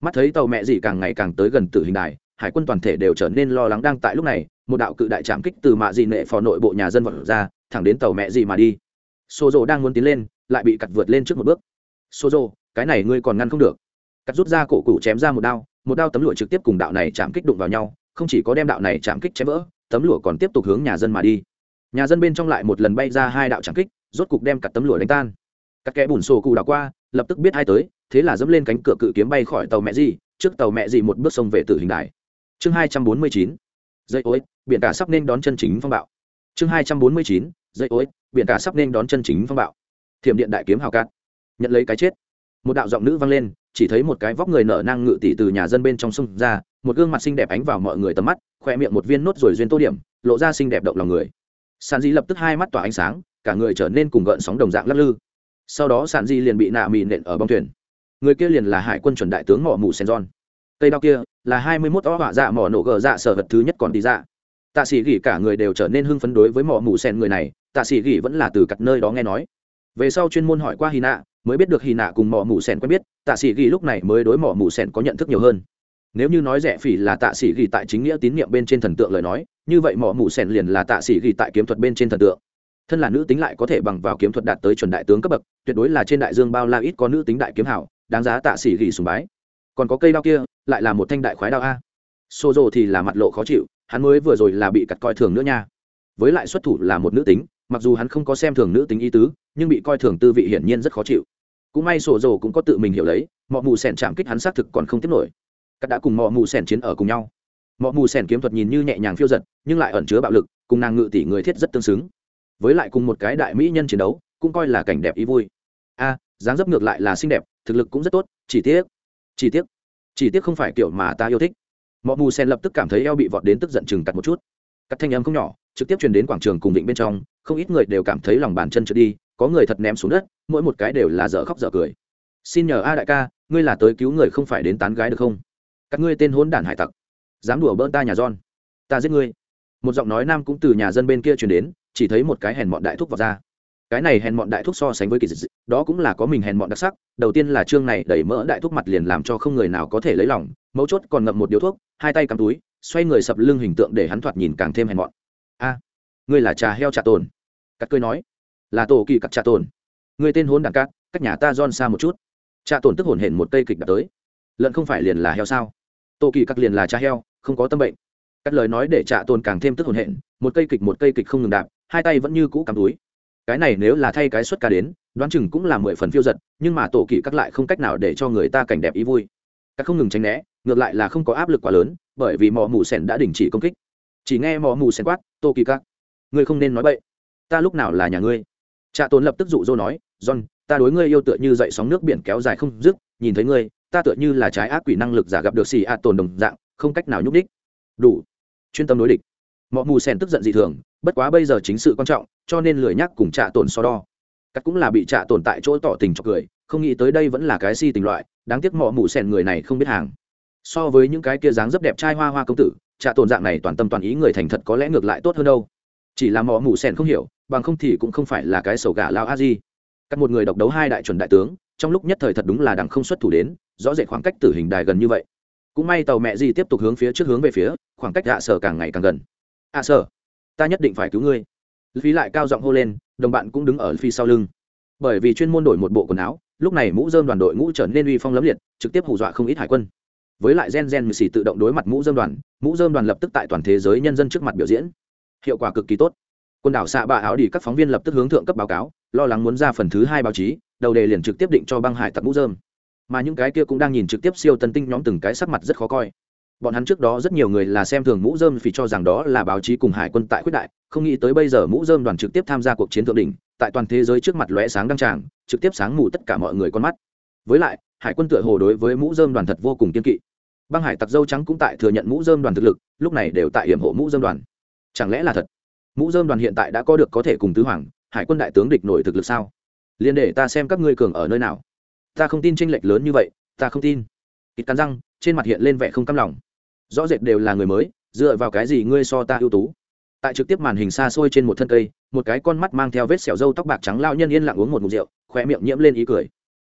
Mắt thấy tàu mẹ gì càng ngày càng tới gần tử hình đài, hải quân toàn thể đều trở nên lo lắng đang tại lúc này, một đạo cự đại trạm kích từ mạ dì nệ phò nội bộ nhà dân vật ra, thẳng đến tàu mẹ gì mà đi. Xô rộ đang muốn tiến lên, lại bị cặt vượt lên trước một bước. Xô rộ cái này ngươi còn ngăn không được. Cắt rút ra cổ củ chém ra một đao một đao tấm lụa trực tiếp cùng đạo này chạm kích đụng vào nhau, không chỉ có đem đạo này chạm kích chém vỡ, tấm lụa còn tiếp tục hướng nhà dân mà đi. Nhà dân bên trong lại một lần bay ra hai đạo chạm kích, rốt cục đem cắt tấm lụa đánh tan các kẽ bùn sổ cụ đảo qua, lập tức biết hai tới, thế là dẫm lên cánh cửa cự kiếm bay khỏi tàu mẹ gì, trước tàu mẹ gì một bước sông về tử hình đài. Chương hai trăm bốn mươi chín, dây ối, biển cả sắp nên đón chân chính phong bạo. Chương hai trăm bốn mươi chín, dây ối, biển cả sắp nên đón chân chính phong bạo. Thiểm điện đại kiếm hào cát. Nhận lấy cái chết. Một đạo giọng nữ vang lên, chỉ thấy một cái vóc người nở nang ngự tỷ từ nhà dân bên trong sông ra, một gương mặt xinh đẹp ánh vào mọi người tầm mắt khoe miệng một viên nốt rồi duyên tô điểm, lộ ra xinh đẹp động lòng người. Sàn di lập tức hai mắt tỏa ánh sáng, cả người trở nên cùng gợn sóng đồng dạng lắc lư sau đó sạn di liền bị nạ mì nện ở bong thuyền. Người kia liền là hải quân chuẩn đại tướng mỏ mù sen giòn cây đao kia là hai mươi mốt ó họa dạ mỏ nổ gờ dạ sở vật thứ nhất còn tí dạ. Tạ sĩ gỉ cả người đều trở nên hưng phấn đối với mỏ mù sen người này, tạ sĩ gỉ vẫn là từ cặt nơi đó nghe nói. Về sau chuyên môn hỏi qua hy nạ, mới biết được hy nạ cùng mỏ mù sen quen biết, tạ sĩ gỉ lúc này mới đối mỏ mù sen có nhận thức nhiều hơn. Nếu như nói rẻ phỉ là tạ sĩ gỉ tại chính nghĩa tín nhiệm bên trên thần tượng lời nói, như vậy mỏ mù sen liền là tạ sĩ gỉ tại kiếm thuật bên trên thần tượng thân là nữ tính lại có thể bằng vào kiếm thuật đạt tới chuẩn đại tướng cấp bậc, tuyệt đối là trên đại dương bao la ít có nữ tính đại kiếm hảo, đáng giá tạ xỉ gỉ sùng bái. Còn có cây đao kia, lại là một thanh đại khoái đao a. Xô rồ thì là mặt lộ khó chịu, hắn mới vừa rồi là bị cặt coi thường nữa nha. Với lại xuất thủ là một nữ tính, mặc dù hắn không có xem thường nữ tính ý tứ, nhưng bị coi thường tư vị hiển nhiên rất khó chịu. Cũng may sổ rồ cũng có tự mình hiểu lấy mọi mù sẻn chạm kích hắn xác thực còn không tiếp nổi. Cắt đã cùng mọi mù sẻn chiến ở cùng nhau. Mọi mù sẻn kiếm thuật nhìn như nhẹ nhàng phiêu giật, nhưng lại ẩn chứa bạo lực, cùng nàng ngự tỷ người thiết rất tương xứng với lại cùng một cái đại mỹ nhân chiến đấu, cũng coi là cảnh đẹp ý vui. A, dáng dấp ngược lại là xinh đẹp, thực lực cũng rất tốt, chỉ tiếc chỉ tiếc chỉ tiếc không phải kiểu mà ta yêu thích. Mọi mù sen lập tức cảm thấy eo bị vọt đến tức giận chừng cặt một chút. Cắt thanh âm không nhỏ, trực tiếp truyền đến quảng trường cùng vịnh bên trong, không ít người đều cảm thấy lòng bàn chân trượt đi, có người thật ném xuống đất, mỗi một cái đều là dở khóc dở cười. Xin nhờ a đại ca, ngươi là tới cứu người không phải đến tán gái được không? Các ngươi tên hốn đản hải tặc, dám đùa bỡn ta nhà giòn ta giết ngươi. Một giọng nói nam cũng từ nhà dân bên kia truyền đến chỉ thấy một cái hèn mọn đại thúc vào ra. Cái này hèn mọn đại thúc so sánh với kỳ dịch đó cũng là có mình hèn mọn đặc sắc. Đầu tiên là chương này đẩy mỡ đại thúc mặt liền làm cho không người nào có thể lấy lòng, mấu chốt còn ngậm một điếu thuốc, hai tay cắm túi, xoay người sập lưng hình tượng để hắn thoạt nhìn càng thêm hèn mọn. A, ngươi là trà heo trà tồn. Cắt cười nói. Là tổ kỳ cắt trà tồn. Ngươi tên hôn đẳng cát, cách nhà ta giòn xa một chút. Trà tồn tức hồn hển một cây kịch đặt tới. Lợn không phải liền là heo sao? Tổ kỳ cắt liền là trà heo, không có tâm bệnh. Cắt lời nói để trà tồn càng thêm tức hồn hển, một cây kịch một cây kịch không ngừng đạp hai tay vẫn như cũ cắm túi. Cái này nếu là thay cái xuất ca đến đoán chừng cũng là mười phần phiêu giật nhưng mà tổ kỳ cắt lại không cách nào để cho người ta cảnh đẹp ý vui. Các không ngừng tránh né ngược lại là không có áp lực quá lớn bởi vì mò mù sèn đã đình chỉ công kích. Chỉ nghe mò mù sèn quát tổ kỳ các, ngươi không nên nói bậy. Ta lúc nào là nhà ngươi? Trạ tồn lập tức dụ dỗ nói john ta đối ngươi yêu tựa như dậy sóng nước biển kéo dài không dứt nhìn thấy ngươi ta tựa như là trái ác quỷ năng lực giả gặp được xì a tồn đồng dạng không cách nào nhúc đích đủ. Chuyên tâm đối địch. Mọ mù sen tức giận dị thường bất quá bây giờ chính sự quan trọng, cho nên lười nhắc cùng trạ tồn so đo. Cắt cũng là bị trạ tồn tại chỗ tỏ tình cho cười, không nghĩ tới đây vẫn là cái si tình loại, đáng tiếc mọ mù sen người này không biết hàng. So với những cái kia dáng rất đẹp trai hoa hoa công tử, trạ tồn dạng này toàn tâm toàn ý người thành thật có lẽ ngược lại tốt hơn đâu. Chỉ là mọ mù sen không hiểu, bằng không thì cũng không phải là cái sầu gà lao a di. Cắt một người độc đấu hai đại chuẩn đại tướng, trong lúc nhất thời thật đúng là đằng không xuất thủ đến, rõ rệt khoảng cách tử hình đài gần như vậy. Cũng may tàu mẹ gì tiếp tục hướng phía trước hướng về phía, khoảng cách hạ sở càng ngày càng gần. Hạ sở ta nhất định phải cứu ngươi. Phí lại cao giọng hô lên, đồng bạn cũng đứng ở phi sau lưng. Bởi vì chuyên môn đổi một bộ quần áo, lúc này mũ dơm đoàn đội ngũ trở nên uy phong lấm liệt, trực tiếp hù dọa không ít hải quân. Với lại gen gen xì tự động đối mặt mũ dơm đoàn, mũ dơm đoàn lập tức tại toàn thế giới nhân dân trước mặt biểu diễn. Hiệu quả cực kỳ tốt. Quần đảo xạ bạ áo đi các phóng viên lập tức hướng thượng cấp báo cáo, lo lắng muốn ra phần thứ hai báo chí, đầu đề liền trực tiếp định cho băng hải tặc mũ dơm. Mà những cái kia cũng đang nhìn trực tiếp siêu tân tinh nhóm từng cái sắc mặt rất khó coi bọn hắn trước đó rất nhiều người là xem thường mũ dơm vì cho rằng đó là báo chí cùng hải quân tại quyết đại, không nghĩ tới bây giờ mũ dơm đoàn trực tiếp tham gia cuộc chiến thượng đỉnh, tại toàn thế giới trước mặt lóe sáng đăng tràng, trực tiếp sáng mù tất cả mọi người con mắt. Với lại, hải quân tựa hồ đối với mũ dơm đoàn thật vô cùng kiên kỵ. Băng hải tặc dâu trắng cũng tại thừa nhận mũ dơm đoàn thực lực, lúc này đều tại hiểm hộ mũ dơm đoàn. Chẳng lẽ là thật? Mũ dơm đoàn hiện tại đã có được có thể cùng tứ hoàng, hải quân đại tướng địch nổi thực lực sao? Liền để ta xem các ngươi cường ở nơi nào. Ta không tin tranh lệch lớn như vậy, ta không tin. Kịt cắn răng, trên mặt hiện lên vẻ không căm lòng rõ rệt đều là người mới, dựa vào cái gì ngươi so ta ưu tú? Tại trực tiếp màn hình xa xôi trên một thân cây, một cái con mắt mang theo vết sẹo râu tóc bạc trắng lao nhân yên lặng uống một mục rượu khoe miệng nhiễm lên ý cười.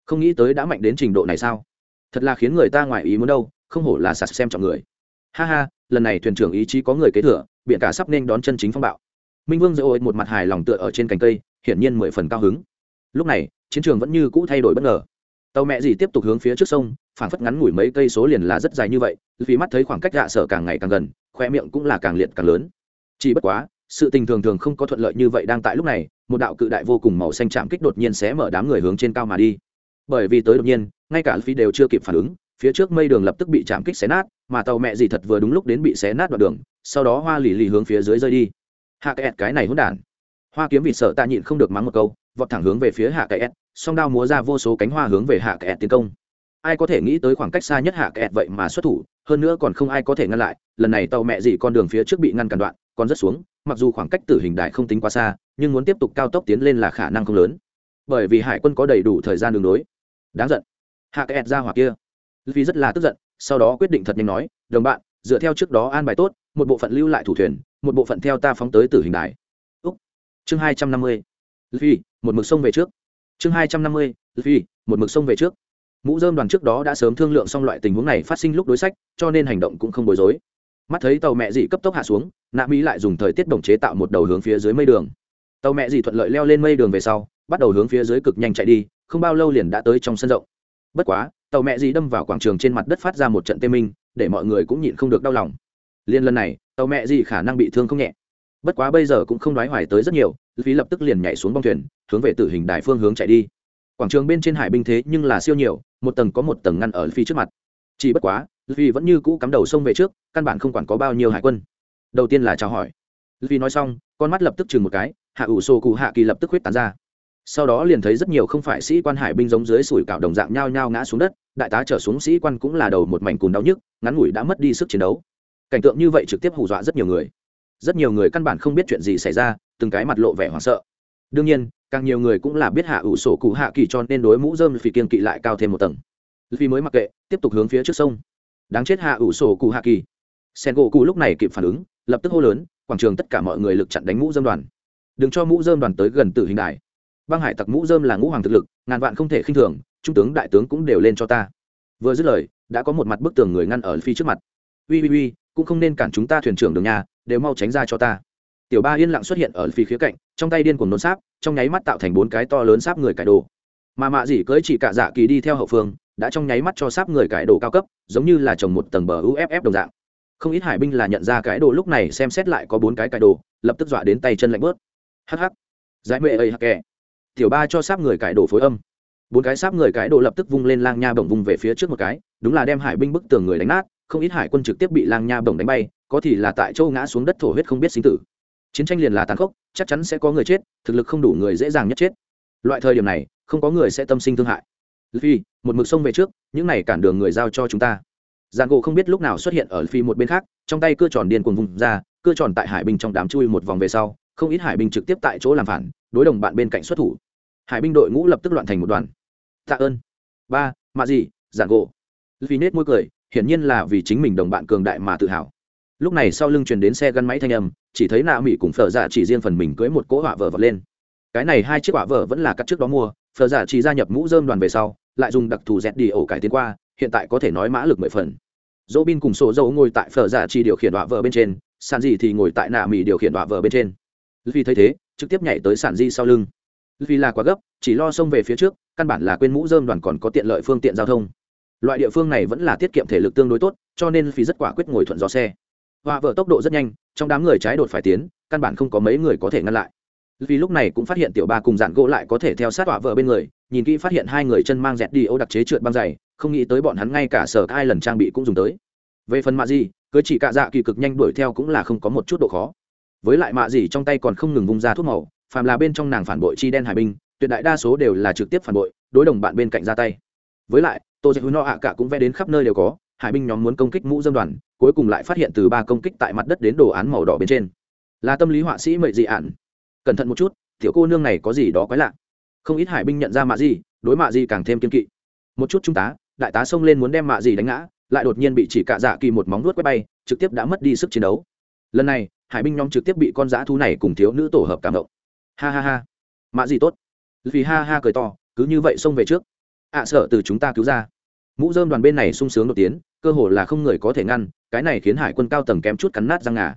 Không nghĩ tới đã mạnh đến trình độ này sao? Thật là khiến người ta ngoài ý muốn đâu, không hổ là sạt xem trọng người. Ha ha, lần này thuyền trưởng ý chí có người kế thừa biện cả sắp nên đón chân chính phong bạo. Minh vương dỡ ôi một mặt hài lòng tựa ở trên cành cây, hiển nhiên mười phần cao hứng. Lúc này, chiến trường vẫn như cũ thay đổi bất ngờ tàu mẹ gì tiếp tục hướng phía trước sông, phảng phất ngắn ngủi mấy cây số liền là rất dài như vậy, vì mắt thấy khoảng cách dạ sở càng ngày càng gần, khoe miệng cũng là càng liệt càng lớn. Chỉ bất quá, sự tình thường thường không có thuận lợi như vậy đang tại lúc này, một đạo cự đại vô cùng màu xanh chạm kích đột nhiên sẽ mở đám người hướng trên cao mà đi. Bởi vì tới đột nhiên, ngay cả phi đều chưa kịp phản ứng, phía trước mây đường lập tức bị chạm kích xé nát, mà tàu mẹ gì thật vừa đúng lúc đến bị xé nát đoạn đường, sau đó hoa lì lì hướng phía dưới rơi đi. Hạ cái cái này hỗn đản. Hoa kiếm vịt sợ ta nhịn không được mắng một câu, vọt thẳng hướng về phía hạ cái song đao múa ra vô số cánh hoa hướng về hạ kẹt tiến công. Ai có thể nghĩ tới khoảng cách xa nhất hạ kẹt vậy mà xuất thủ, hơn nữa còn không ai có thể ngăn lại, lần này tàu mẹ gì con đường phía trước bị ngăn cản đoạn, còn rất xuống, mặc dù khoảng cách tử hình đại không tính quá xa, nhưng muốn tiếp tục cao tốc tiến lên là khả năng không lớn. Bởi vì hải quân có đầy đủ thời gian đường đối. Đáng giận. Hạ kẹt ra hỏa kia. Vì rất là tức giận, sau đó quyết định thật nhanh nói, đồng bạn, dựa theo trước đó an bài tốt, một bộ phận lưu lại thủ thuyền, một bộ phận theo ta phóng tới tử hình đài úc. Chương hai trăm năm mươi. Vì một mực sông về trước chương hai trăm năm mươi phi một mực sông về trước. Mũ dơm đoàn trước đó đã sớm thương lượng xong loại tình huống này phát sinh lúc đối sách, cho nên hành động cũng không bối rối. Mắt thấy tàu mẹ dị cấp tốc hạ xuống, nạ mỹ lại dùng thời tiết đồng chế tạo một đầu hướng phía dưới mây đường. Tàu mẹ dị thuận lợi leo lên mây đường về sau, bắt đầu hướng phía dưới cực nhanh chạy đi, không bao lâu liền đã tới trong sân rộng. Bất quá, tàu mẹ dị đâm vào quảng trường trên mặt đất phát ra một trận tê minh, để mọi người cũng nhịn không được đau lòng. Liên lần này, tàu mẹ dị khả năng bị thương không nhẹ. Bất quá bây giờ cũng không nói hoài tới rất nhiều phí lập tức liền nhảy xuống bong thuyền, hướng về tử hình đài phương hướng chạy đi. Quảng trường bên trên hải binh thế nhưng là siêu nhiều, một tầng có một tầng ngăn ở phi trước mặt. Chỉ bất quá vì vẫn như cũ cắm đầu sông về trước, căn bản không quản có bao nhiêu hải quân. Đầu tiên là chào hỏi. Vì nói xong, con mắt lập tức chừng một cái, hạ ủ sô cụ hạ kỳ lập tức huyết tán ra. Sau đó liền thấy rất nhiều không phải sĩ quan hải binh giống dưới sủi cảo đồng dạng nhao nhao ngã xuống đất, đại tá trở xuống sĩ quan cũng là đầu một mảnh cùn đau nhức, ngắn ngủi đã mất đi sức chiến đấu. Cảnh tượng như vậy trực tiếp hù dọa rất nhiều người. Rất nhiều người căn bản không biết chuyện gì xảy ra từng cái mặt lộ vẻ hoảng sợ. Đương nhiên, càng nhiều người cũng là biết hạ ủ sổ cụ hạ kỳ cho nên đối mũ dơm phi kiên kỵ lại cao thêm một tầng. Phi mới mặc kệ, tiếp tục hướng phía trước sông. Đáng chết hạ ủ sổ cụ hạ kỳ. Sen gỗ cụ lúc này kịp phản ứng, lập tức hô lớn, quảng trường tất cả mọi người lực chặn đánh mũ dơm đoàn. Đừng cho mũ dơm đoàn tới gần tử hình đài. Băng hải tặc mũ dơm là ngũ hoàng thực lực, ngàn vạn không thể khinh thường, trung tướng đại tướng cũng đều lên cho ta. Vừa dứt lời, đã có một mặt bức tường người ngăn ở phi trước mặt. Uy uy uy cũng không nên cản chúng ta thuyền trưởng đường nhà, đều mau tránh ra cho ta tiểu ba yên lặng xuất hiện ở phía khía cạnh, trong tay điên cuồng nôn sáp, trong nháy mắt tạo thành bốn cái to lớn sáp người cải đồ. Mà mạ dỉ cưỡi chỉ cả dạ kỳ đi theo hậu phương, đã trong nháy mắt cho sáp người cải đồ cao cấp, giống như là trồng một tầng bờ uff đồng dạng. Không ít hải binh là nhận ra cái đồ lúc này xem xét lại có bốn cái cải đồ, lập tức dọa đến tay chân lạnh bớt. Hh giải mệ ây hắc kè tiểu ba cho sáp người cải đồ phối âm. Bốn cái sáp người cải đồ lập tức vung lên lang nha bổng vung về phía trước một cái, đúng là đem hải binh bức tường người đánh nát, không ít hải quân trực tiếp bị lang nha bổng đánh bay, có thì là tại châu ngã xuống đất thổ huyết không biết sinh tử chiến tranh liền là tàn khốc, chắc chắn sẽ có người chết, thực lực không đủ người dễ dàng nhất chết. Loại thời điểm này, không có người sẽ tâm sinh thương hại. Phi một mực sông về trước, những này cản đường người giao cho chúng ta. Giàn gỗ không biết lúc nào xuất hiện ở phi một bên khác, trong tay cưa tròn điên cuồng vùng ra, cưa tròn tại hải binh trong đám chui một vòng về sau, không ít hải binh trực tiếp tại chỗ làm phản, đối đồng bạn bên cạnh xuất thủ. Hải binh đội ngũ lập tức loạn thành một đoàn. Tạ ơn. Ba, mạ gì? Giàn gỗ phi nết môi cười, hiển nhiên là vì chính mình đồng bạn cường đại mà tự hào. Lúc này sau lưng truyền đến xe gắn máy thanh âm chỉ thấy nạ mỹ cùng phở dạ chỉ riêng phần mình cưới một cỗ họa vợ vật lên. Cái này hai chiếc họa vợ vẫn là cắt trước đó mua, phở dạ chỉ gia nhập mũ dơm đoàn về sau, lại dùng đặc thù dẹt đi ổ cải tiến qua, hiện tại có thể nói mã lực mười phần. Dỗ bin cùng sổ dâu ngồi tại phở dạ chỉ điều khiển họa vợ bên trên, sàn gì thì ngồi tại nạ mỹ điều khiển họa vợ bên trên. Vì thấy thế, trực tiếp nhảy tới sàn di sau lưng. Vì là quá gấp, chỉ lo xông về phía trước, căn bản là quên mũ dơm đoàn còn có tiện lợi phương tiện giao thông. Loại địa phương này vẫn là tiết kiệm thể lực tương đối tốt, cho nên phí rất quả quyết ngồi thuận gió xe. Họa vợ tốc độ rất nhanh trong đám người trái đột phải tiến, căn bản không có mấy người có thể ngăn lại. Vì lúc này cũng phát hiện tiểu ba cùng dạn gỗ lại có thể theo sát tỏa vợ bên người, nhìn kỹ phát hiện hai người chân mang dẹt đi ô đặc chế trượt băng dày, không nghĩ tới bọn hắn ngay cả sở hai lần trang bị cũng dùng tới. Về phần mạ gì cứ chỉ cạ dạ kỳ cực nhanh đuổi theo cũng là không có một chút độ khó. Với lại mạ gì trong tay còn không ngừng vung ra thuốc màu, phàm là bên trong nàng phản bội chi đen hải binh, tuyệt đại đa số đều là trực tiếp phản bội, đối đồng bạn bên cạnh ra tay. Với lại, tô dạy hứa no ạ cả cũng vẽ đến khắp nơi đều có, hải binh nhóm muốn công kích mũ dâm đoàn cuối cùng lại phát hiện từ ba công kích tại mặt đất đến đồ án màu đỏ bên trên. Là tâm lý họa sĩ mệ dị ạn cẩn thận một chút, tiểu cô nương này có gì đó quái lạ. Không ít hải binh nhận ra mạ gì đối mạ gì càng thêm kiên kỵ. Một chút trung tá, đại tá xông lên muốn đem mạ gì đánh ngã, lại đột nhiên bị chỉ cạ dạ kỳ một móng nuốt quét bay, trực tiếp đã mất đi sức chiến đấu. Lần này, hải binh nhóm trực tiếp bị con dã thú này cùng thiếu nữ tổ hợp cảm động. Ha ha ha. Mạ gì tốt. Vì ha ha cười to, cứ như vậy xông về trước. Ạ sợ từ chúng ta cứu ra. Mũ dơm đoàn bên này sung sướng đột tiến cơ hồ là không người có thể ngăn, cái này khiến hải quân cao tầng kém chút cắn nát răng ngà.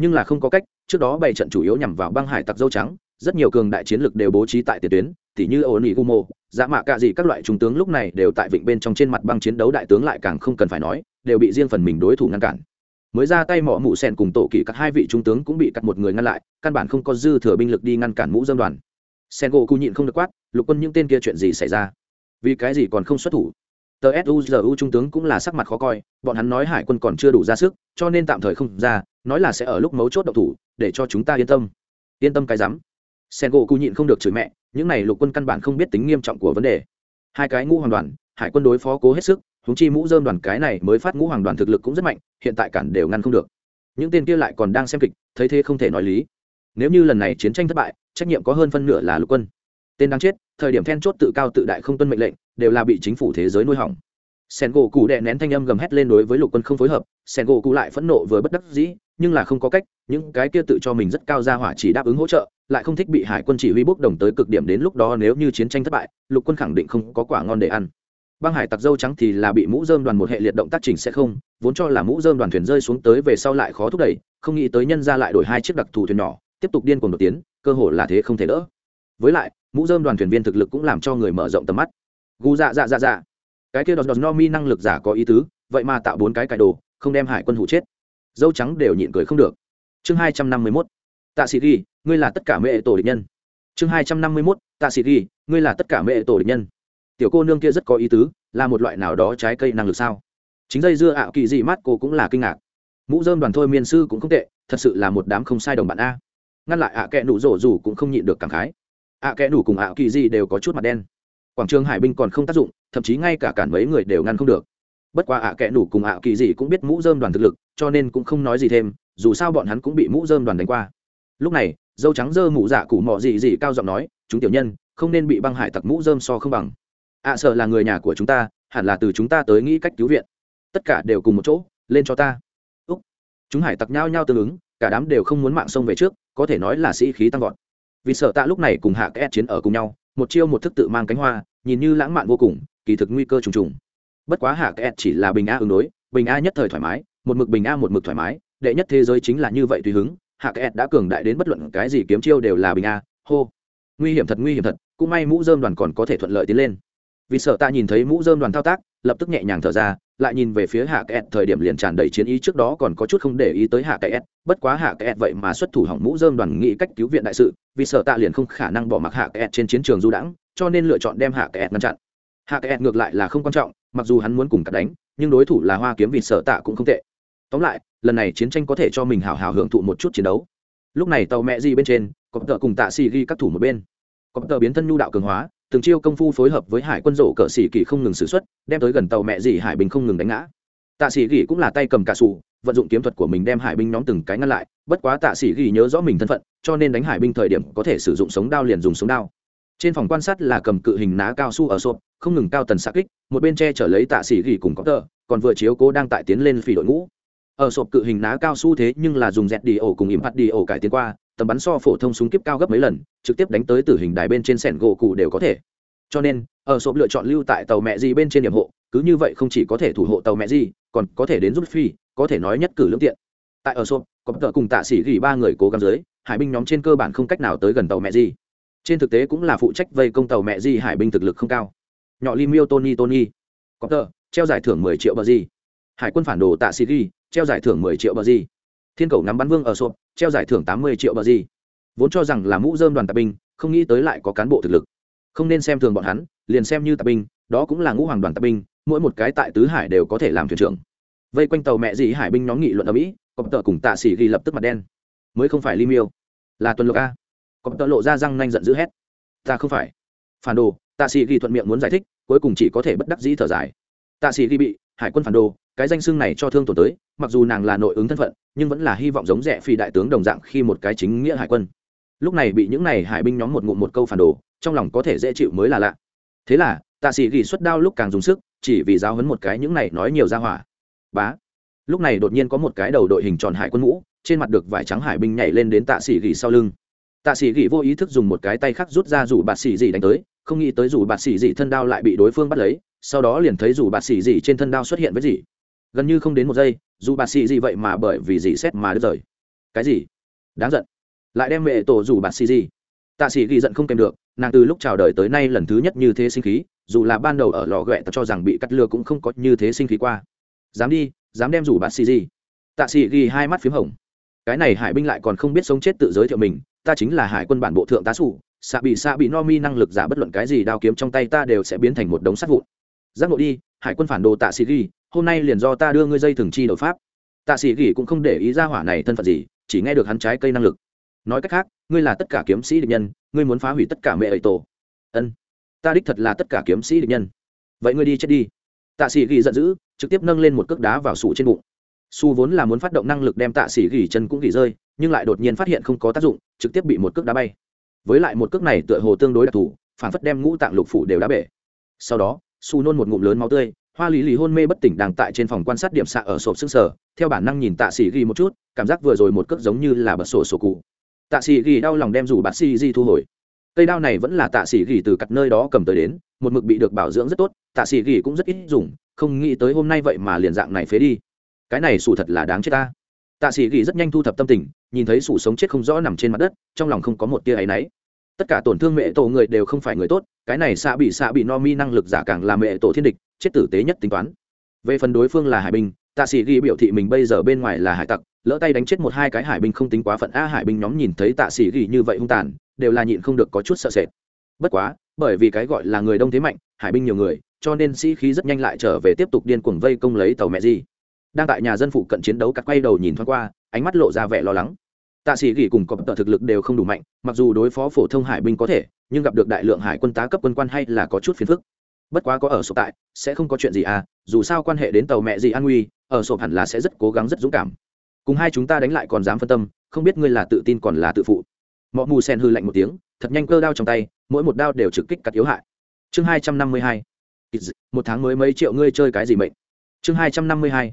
Nhưng là không có cách, trước đó bảy trận chủ yếu nhằm vào băng hải tặc dâu trắng, rất nhiều cường đại chiến lực đều bố trí tại tiền tuyến, tỉ như ổn ỉ gumo dạ mạ cạ gì các loại trung tướng lúc này đều tại vịnh bên trong trên mặt băng chiến đấu đại tướng lại càng không cần phải nói, đều bị riêng phần mình đối thủ ngăn cản. Mới ra tay mỏ mụ sen cùng tổ kỵ các hai vị trung tướng cũng bị cắt một người ngăn lại, căn bản không có dư thừa binh lực đi ngăn cản mũ dân đoàn. Sen gỗ cụ nhịn không được quát, lục quân, những tên kia chuyện gì xảy ra? Vì cái gì còn không xuất thủ? Tờ suzu trung tướng cũng là sắc mặt khó coi, bọn hắn nói hải quân còn chưa đủ ra sức, cho nên tạm thời không ra, nói là sẽ ở lúc mấu chốt động thủ, để cho chúng ta yên tâm. Yên tâm cái rắm. Sen gỗ cụ nhịn không được chửi mẹ, những này lục quân căn bản không biết tính nghiêm trọng của vấn đề. Hai cái ngũ hoàn đoàn, hải quân đối phó cố hết sức húng chi mũ dơm đoàn cái này mới phát ngũ hoàng đoàn thực lực cũng rất mạnh, hiện tại cản đều ngăn không được. Những tên kia lại còn đang xem kịch, thấy thế không thể nói lý. Nếu như lần này chiến tranh thất bại, trách nhiệm có hơn phân nửa là lục quân tên đáng chết, thời điểm then chốt tự cao tự đại không tuân mệnh lệnh, đều là bị chính phủ thế giới nuôi hỏng. Sen gỗ cụ đè nén thanh âm gầm hét lên đối với lục quân không phối hợp, sen gỗ cụ lại phẫn nộ vừa bất đắc dĩ, nhưng là không có cách, những cái kia tự cho mình rất cao ra hỏa chỉ đáp ứng hỗ trợ, lại không thích bị hải quân chỉ huy bốc đồng tới cực điểm đến lúc đó nếu như chiến tranh thất bại, lục quân khẳng định không có quả ngon để ăn. Băng hải tặc dâu trắng thì là bị mũ dơm đoàn một hệ liệt động tác chỉnh sẽ không, vốn cho là mũ dơm đoàn thuyền rơi xuống tới về sau lại khó thúc đẩy, không nghĩ tới nhân ra lại đổi hai chiếc đặc thù thuyền nhỏ, tiếp tục điên cuồng đột tiến, cơ hội là thế không thể đỡ với lại, mũ dơm đoàn thuyền viên thực lực cũng làm cho người mở rộng tầm mắt. Gu dạ dạ dạ dạ. Cái kia đòn đòn no mi năng lực giả có ý tứ, vậy mà tạo bốn cái cải đồ, không đem hải quân hụ chết. Dâu trắng đều nhịn cười không được. Chương hai trăm năm mươi mốt. Tạ sĩ ghi, ngươi là tất cả mẹ tổ địch nhân. Chương hai trăm năm mươi mốt. Tạ sĩ ghi, ngươi là tất cả mẹ tổ địch nhân. Tiểu cô nương kia rất có ý tứ, là một loại nào đó trái cây năng lực sao? Chính dây dưa ảo kỳ dị mát cô cũng là kinh ngạc. Mũ dơm đoàn thôi miên sư cũng không tệ, thật sự là một đám không sai đồng bạn a. Ngăn lại ạ à nụ rổ rủ cũng không nhịn được cảm khái ạ à kẽ đủ cùng ạ kỳ gì đều có chút mặt đen. Quảng trường hải binh còn không tác dụng, thậm chí ngay cả cản mấy người đều ngăn không được. Bất quá ạ kẽ đủ cùng ạ kỳ gì cũng biết mũ dơm đoàn thực lực, cho nên cũng không nói gì thêm, dù sao bọn hắn cũng bị mũ dơm đoàn đánh qua. Lúc này, dâu trắng dơ mũ dạ củ mọ gì gì cao giọng nói, chúng tiểu nhân, không nên bị băng hải tặc mũ dơm so không bằng. Ạ sợ là người nhà của chúng ta, hẳn là từ chúng ta tới nghĩ cách cứu viện. Tất cả đều cùng một chỗ, lên cho ta. Úc. Chúng hải tặc nhao nhao tương ứng, cả đám đều không muốn mạng sông về trước, có thể nói là sĩ khí tăng vọt vì sợ tạ lúc này cùng hạ kẽ chiến ở cùng nhau, một chiêu một thức tự mang cánh hoa, nhìn như lãng mạn vô cùng, kỳ thực nguy cơ trùng trùng. Bất quá hạ kẽ chỉ là bình a ứng đối, bình a nhất thời thoải mái, một mực bình a một mực thoải mái, đệ nhất thế giới chính là như vậy tùy hứng, hạ kẽ đã cường đại đến bất luận cái gì kiếm chiêu đều là bình a, hô. Nguy hiểm thật, nguy hiểm thật, cũng may mũ dơm đoàn còn có thể thuận lợi tiến lên vì sợ ta nhìn thấy mũ dơm đoàn thao tác, lập tức nhẹ nhàng thở ra, lại nhìn về phía hạ kẹt, thời điểm liền tràn đầy chiến ý trước đó còn có chút không để ý tới hạ kẹt, bất quá hạ kẹt vậy mà xuất thủ hỏng mũ dơm đoàn nghĩ cách cứu viện đại sự, vì sợ tạ liền không khả năng bỏ mặc hạ kẹt trên chiến trường du đãng, cho nên lựa chọn đem hạ kẹt ngăn chặn. Hạ kẹt ngược lại là không quan trọng, mặc dù hắn muốn cùng cặp đánh, nhưng đối thủ là hoa kiếm vì sợ tạ cũng không tệ. Tóm lại, lần này chiến tranh có thể cho mình hào hào hưởng thụ một chút chiến đấu. Lúc này tàu mẹ gì bên trên, có tờ cùng tạ xì ghi các thủ một bên. Có tờ biến thân nhu đạo cường hóa từng chiêu công phu phối hợp với hải quân rổ cờ xỉ kỳ không ngừng xử xuất, đem tới gần tàu mẹ dì hải bình không ngừng đánh ngã. Tạ sĩ gỉ cũng là tay cầm cả sủ, vận dụng kiếm thuật của mình đem hải binh nhóm từng cái ngăn lại, bất quá tạ sĩ gỉ nhớ rõ mình thân phận, cho nên đánh hải binh thời điểm có thể sử dụng sống đao liền dùng sống đao. Trên phòng quan sát là cầm cự hình ná cao su ở sộp không ngừng cao tần xa kích, một bên che chở lấy tạ sĩ gỉ cùng có tờ, còn vừa chiếu cố đang tại tiến lên phỉ đội ngũ. Ở sộp cự hình ná cao su thế nhưng là dùng dẹt đi ổ cùng im bắt đi ổ cải tiến qua tầm bắn so phổ thông súng kíp cao gấp mấy lần, trực tiếp đánh tới tử hình đài bên trên sẻn gỗ cụ đều có thể. Cho nên, ở sộp lựa chọn lưu tại tàu mẹ gì bên trên điểm hộ, cứ như vậy không chỉ có thể thủ hộ tàu mẹ gì, còn có thể đến giúp phi, có thể nói nhất cử lương tiện. Tại ở sộp, có tờ cùng tạ sĩ gỉ ba người cố gắng dưới, hải binh nhóm trên cơ bản không cách nào tới gần tàu mẹ gì. Trên thực tế cũng là phụ trách vây công tàu mẹ gì hải binh thực lực không cao. Nhỏ li miêu tony tony, có tờ, treo giải thưởng mười triệu bờ gì. Hải quân phản đồ tạ sĩ gỉ, treo giải thưởng mười triệu bờ gì. Thiên cầu nắm bắn vương ở sộp treo giải thưởng tám mươi triệu bờ gì. Vốn cho rằng là mũ dơm đoàn tạp binh, không nghĩ tới lại có cán bộ thực lực. Không nên xem thường bọn hắn, liền xem như tạp binh, đó cũng là ngũ hoàng đoàn tạp binh, mỗi một cái tại tứ hải đều có thể làm thuyền trưởng. Vây quanh tàu mẹ gì hải binh nhóm nghị luận ở mỹ, cọp tợ cùng tạ sĩ ghi lập tức mặt đen. Mới không phải li miêu. Là tuần lộc a. Cọp tợ lộ ra răng nanh giận dữ hét. Ta không phải. Phản đồ, tạ sĩ ghi thuận miệng muốn giải thích, cuối cùng chỉ có thể bất đắc dĩ thở dài. Tạ sĩ ghi bị, hải quân phản đồ cái danh xưng này cho thương tổn tới, mặc dù nàng là nội ứng thân phận, nhưng vẫn là hy vọng giống rẻ phi đại tướng đồng dạng khi một cái chính nghĩa hải quân. Lúc này bị những này hải binh nhóm một ngụm một câu phản đồ, trong lòng có thể dễ chịu mới là lạ. Thế là, tạ sĩ ghi xuất đao lúc càng dùng sức, chỉ vì giáo hấn một cái những này nói nhiều ra hỏa. Bá. Lúc này đột nhiên có một cái đầu đội hình tròn hải quân mũ, trên mặt được vải trắng hải binh nhảy lên đến tạ sĩ ghi sau lưng. Tạ sĩ ghi vô ý thức dùng một cái tay khác rút ra rủ bạt sĩ gì đánh tới, không nghĩ tới rủ bạt sĩ gì thân đao lại bị đối phương bắt lấy, sau đó liền thấy rủ bạt sĩ gì trên thân đao xuất hiện với gì gần như không đến một giây, dù bà xì gì vậy mà bởi vì gì xét mà đứt rời. Cái gì? Đáng giận. Lại đem mẹ tổ dù bà xì gì. Tạ sĩ ghi giận không kèm được, nàng từ lúc chào đời tới nay lần thứ nhất như thế sinh khí, dù là ban đầu ở lò ghẹ ta cho rằng bị cắt lừa cũng không có như thế sinh khí qua. Dám đi, dám đem rủ bà xì gì. Tạ sĩ ghi hai mắt p h í m hồng. Cái này hải binh lại còn không biết sống chết tự giới thiệu mình, ta chính là hải quân bản bộ thượng tá sủ xạ bị xạ bị no mi năng lực giả bất luận cái gì đao kiếm trong tay ta đều sẽ biến thành một đống sắt vụn. Giác ngộ đi, hải quân phản đồ tạ sĩ ghi hôm nay liền do ta đưa ngươi dây thường chi đột pháp. Tạ sĩ Gỉ cũng không để ý ra hỏa này thân phận gì, chỉ nghe được hắn trái cây năng lực. Nói cách khác, ngươi là tất cả kiếm sĩ địch nhân, ngươi muốn phá hủy tất cả mẹ ấy tổ. Ân, ta đích thật là tất cả kiếm sĩ địch nhân. Vậy ngươi đi chết đi. Tạ sĩ Gỉ giận dữ, trực tiếp nâng lên một cước đá vào sủ trên bụng. Su vốn là muốn phát động năng lực đem tạ sĩ gỉ chân cũng gỉ rơi, nhưng lại đột nhiên phát hiện không có tác dụng, trực tiếp bị một cước đá bay. Với lại một cước này tựa hồ tương đối đặc thù, phản phất đem ngũ tạng lục phủ đều đá bể. Sau đó su nôn một ngụm lớn máu tươi hoa lý lý hôn mê bất tỉnh đang tại trên phòng quan sát điểm xạ ở sộp xương sở, theo bản năng nhìn tạ sĩ ghi một chút, cảm giác vừa rồi một cước giống như là bật sổ sổ cụ. Tạ sĩ ghi đau lòng đem rủ bạt sĩ di thu hồi. Cây đao này vẫn là tạ sĩ ghi từ cặt nơi đó cầm tới đến, một mực bị được bảo dưỡng rất tốt, tạ sĩ ghi cũng rất ít dùng, không nghĩ tới hôm nay vậy mà liền dạng này phế đi. Cái này sủ thật là đáng chết ta. Tạ sĩ ghi rất nhanh thu thập tâm tình, nhìn thấy sủ sống chết không rõ nằm trên mặt đất, trong lòng không có một tia áy náy. Tất cả tổn thương mẹ tổ người đều không phải người tốt, cái này xạ bị xạ bị no mi năng lực giả càng là mẹ tổ thiên địch chết tử tế nhất tính toán. Về phần đối phương là hải binh, tạ sĩ ghi biểu thị mình bây giờ bên ngoài là hải tặc, lỡ tay đánh chết một hai cái hải binh không tính quá phận a hải binh nhóm nhìn thấy tạ sĩ ghi như vậy hung tàn, đều là nhịn không được có chút sợ sệt. Bất quá, bởi vì cái gọi là người đông thế mạnh, hải binh nhiều người, cho nên sĩ khí rất nhanh lại trở về tiếp tục điên cuồng vây công lấy tàu mẹ gì đang tại nhà dân phụ cận chiến đấu cắt quay đầu nhìn thoáng qua, ánh mắt lộ ra vẻ lo lắng. Tạ sĩ gỉ cùng có tờ thực lực đều không đủ mạnh, mặc dù đối phó phổ thông hải binh có thể, nhưng gặp được đại lượng hải quân tá cấp quân quan hay là có chút phiền phức bất quá có ở sổ tại, sẽ không có chuyện gì à dù sao quan hệ đến tàu mẹ gì an nguy, ở sổ hẳn là sẽ rất cố gắng, rất dũng cảm. Cùng hai chúng ta đánh lại còn dám phân tâm, không biết ngươi là tự tin còn là tự phụ. Mọi mù sen hư lạnh một tiếng, thật nhanh cơ đao trong tay, mỗi một đao đều trực kích cắt yếu hại. Chương hai trăm năm mươi hai. Một tháng mới mấy triệu ngươi chơi cái gì mệnh? Chương hai trăm năm mươi hai.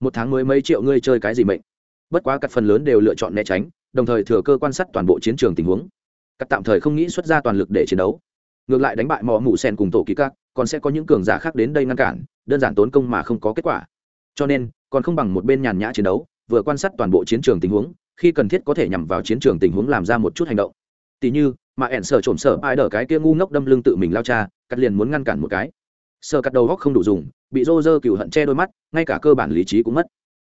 Một tháng mới mấy triệu ngươi chơi cái gì mệnh? Bất quá cắt phần lớn đều lựa chọn né tránh, đồng thời thừa cơ quan sát toàn bộ chiến trường tình huống. Cắt tạm thời không nghĩ xuất ra toàn lực để chiến đấu. Ngược lại đánh bại mò mù sen cùng tổ ký các còn sẽ có những cường giả khác đến đây ngăn cản, đơn giản tốn công mà không có kết quả. Cho nên, còn không bằng một bên nhàn nhã chiến đấu, vừa quan sát toàn bộ chiến trường tình huống, khi cần thiết có thể nhằm vào chiến trường tình huống làm ra một chút hành động. Tỉ như, mà ẻn sở trộm sở ai đỡ cái kia ngu ngốc đâm lưng tự mình lao cha, cắt liền muốn ngăn cản một cái. Sơ cắt đầu góc không đủ dùng, bị rô rơ cựu hận che đôi mắt, ngay cả cơ bản lý trí cũng mất.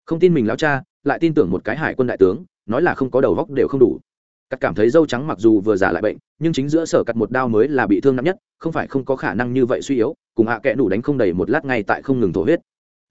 Không tin mình lao cha, lại tin tưởng một cái hải quân đại tướng, nói là không có đầu góc đều không đủ cắt cảm thấy dâu trắng mặc dù vừa già lại bệnh, nhưng chính giữa sở cắt một đao mới là bị thương nặng nhất, không phải không có khả năng như vậy suy yếu, cùng hạ kẽ đủ đánh không đầy một lát ngay tại không ngừng thổ huyết.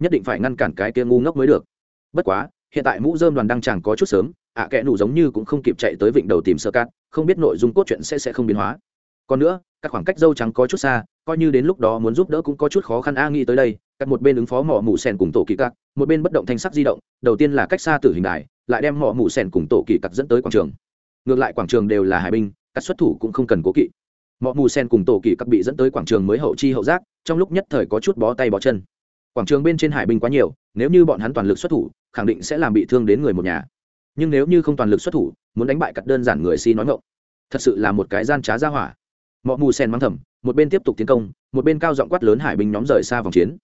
Nhất định phải ngăn cản cái kia ngu ngốc mới được. Bất quá, hiện tại mũ dơm đoàn đăng chẳng có chút sớm, ạ à kẽ nủ giống như cũng không kịp chạy tới vịnh đầu tìm sơ cát không biết nội dung cốt truyện sẽ sẽ không biến hóa. Còn nữa các khoảng cách dâu trắng có chút xa, coi như đến lúc đó muốn giúp đỡ cũng có chút khó khăn a, nghĩ tới đây các một bên ứng phó mỏ mù sen cùng tổ kỳ cắt, một bên bất động thanh sắc di động, đầu tiên là cách xa tử hình đài, lại đem mỏ mù sen cùng tổ kỳ cắt dẫn tới quảng trường ngược lại quảng trường đều là hải binh, các xuất thủ cũng không cần cố kỵ. Mỏ mù sen cùng tổ kỳ các bị dẫn tới quảng trường mới hậu chi hậu giác, trong lúc nhất thời có chút bó tay bó chân. Quảng trường bên trên hải binh quá nhiều, nếu như bọn hắn toàn lực xuất thủ, khẳng định sẽ làm bị thương đến người một nhà. Nhưng nếu như không toàn lực xuất thủ, muốn đánh bại cặt đơn giản người si nói ngộng thật sự là một cái gian trá ra hỏa. Mọi mù sen mắng thầm, một bên tiếp tục tiến công, một bên cao giọng quát lớn hải binh nhóm rời xa vòng chiến.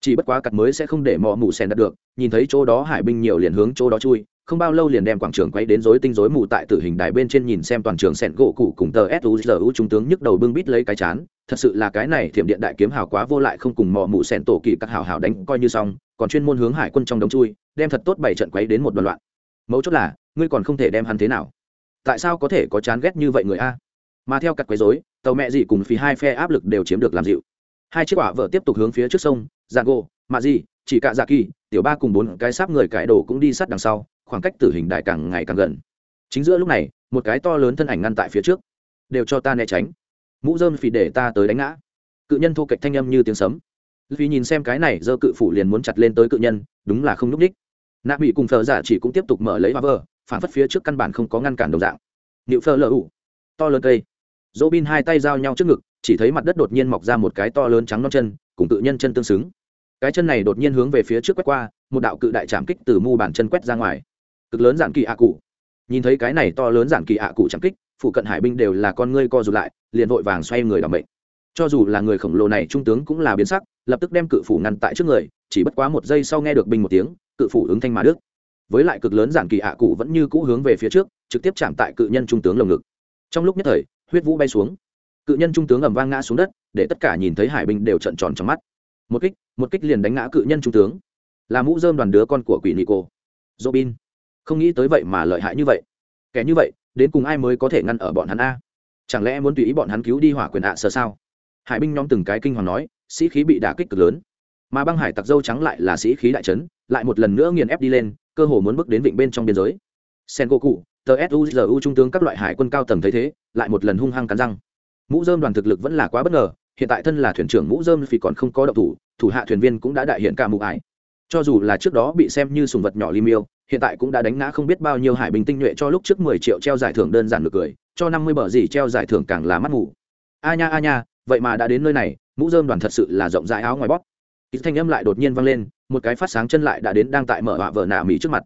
Chỉ bất quá cặt mới sẽ không để mọ mù sen đạt được, nhìn thấy chỗ đó hải binh nhiều liền hướng chỗ đó chui không bao lâu liền đem quảng trường quay đến rối tinh rối mù tại tử hình đài bên trên nhìn xem toàn trường sẹn gỗ cụ cùng tờ suzu trung tướng nhức đầu bưng bít lấy cái chán. Thật sự là cái này thiểm điện đại kiếm hào quá vô lại không cùng mò mụ sẹn tổ kỳ các hào hào đánh coi như xong còn chuyên môn hướng hải quân trong đống chui đem thật tốt bảy trận quấy đến một đoạn loạn. Mấu chốt là ngươi còn không thể đem hắn thế nào? Tại sao có thể có chán ghét như vậy người a? Mà theo cặp quấy rối, tàu mẹ gì cùng phí hai phe áp lực đều chiếm được làm dịu. Hai chiếc quả vợ tiếp tục hướng phía trước sông dạ giang gỗ mạ gì chỉ cả dạ kỳ tiểu ba cùng bốn cái sáp người cãi đồ cũng đi sát đằng sau khoảng cách tử hình đại càng ngày càng gần. Chính giữa lúc này, một cái to lớn thân ảnh ngăn tại phía trước. Đều cho ta né tránh. Mũ dơm phì để ta tới đánh ngã. Cự nhân thô kệch thanh âm như tiếng sấm. Vì nhìn xem cái này dơ cự phủ liền muốn chặt lên tới cự nhân, đúng là không n ú c ních nạ bị cùng phờ giả dạ chỉ cũng tiếp tục mở lấy hoa vờ phản phất phía trước căn bản không có ngăn cản đồng dạng. Nịu phờ lờ ủ, to lớn cây. Dỗ bin hai tay giao nhau trước ngực, chỉ thấy mặt đất đột nhiên mọc ra một cái to lớn trắng non chân, cùng cự nhân chân tương xứng. Cái chân này đột nhiên hướng về phía trước quét qua, một đạo cự đại trảm kích từ mu bàn chân quét ra ngoài cực lớn giản kỳ ạ cụ. Nhìn thấy cái này to lớn giản kỳ ạ cụ chẳng kích, phụ cận hải binh đều là con ngươi co rụt lại, liền vội vàng xoay người đảm bệnh cho dù là người khổng lồ này trung tướng cũng là biến sắc, lập tức đem cự phủ ngăn tại trước người, chỉ bất quá một giây sau nghe được binh một tiếng, cự phủ ứng thanh mà đức với lại cực lớn giản kỳ ạ cụ vẫn như cũ hướng về phía trước, trực tiếp chạm tại cự nhân trung tướng lồng ngực. Trong lúc nhất thời, huyết vũ bay xuống. Cự nhân trung tướng ầm vang ngã xuống đất, để tất cả nhìn thấy hải binh đều trận tròn trong mắt. Một kích một kích liền đánh ngã cự nhân trung tướng. Là mũ dơm đoàn đứa con của quỷ nico. Robin không nghĩ tới vậy mà lợi hại như vậy. Kẻ như vậy, đến cùng ai mới có thể ngăn ở bọn hắn a? Chẳng lẽ muốn tùy ý bọn hắn cứu đi hỏa quyền ạ à sao? Hải binh nhóm từng cái kinh hoàng nói, sĩ khí bị đả kích cực lớn. Mà băng hải tặc dâu trắng lại là sĩ khí đại trấn lại một lần nữa nghiền ép đi lên, cơ hồ muốn bước đến vịnh bên trong biên giới. Sen cô cụ tờ suzu trung tướng các loại hải quân cao tầng thấy thế, lại một lần hung hăng cắn răng. Mũ dơm đoàn thực lực vẫn là quá bất ngờ, hiện tại thân là thuyền trưởng mũ dơm vì còn không có động thủ thủ hạ thuyền viên cũng đã đại hiện cả mụ ải cho dù là trước đó bị xem như sùng vật nhỏ li miêu hiện tại cũng đã đánh ngã không biết bao nhiêu hải bình tinh nhuệ cho lúc trước mười triệu treo giải thưởng đơn giản được cười, cho năm mươi bờ gì treo giải thưởng càng là mắt ngủ a nha a nha, vậy mà đã đến nơi này, mũ dơm đoàn thật sự là rộng rãi áo ngoài bóp. Ít thanh âm lại đột nhiên vang lên, một cái phát sáng chân lại đã đến đang tại mở họa vợ nạ mỹ trước mặt.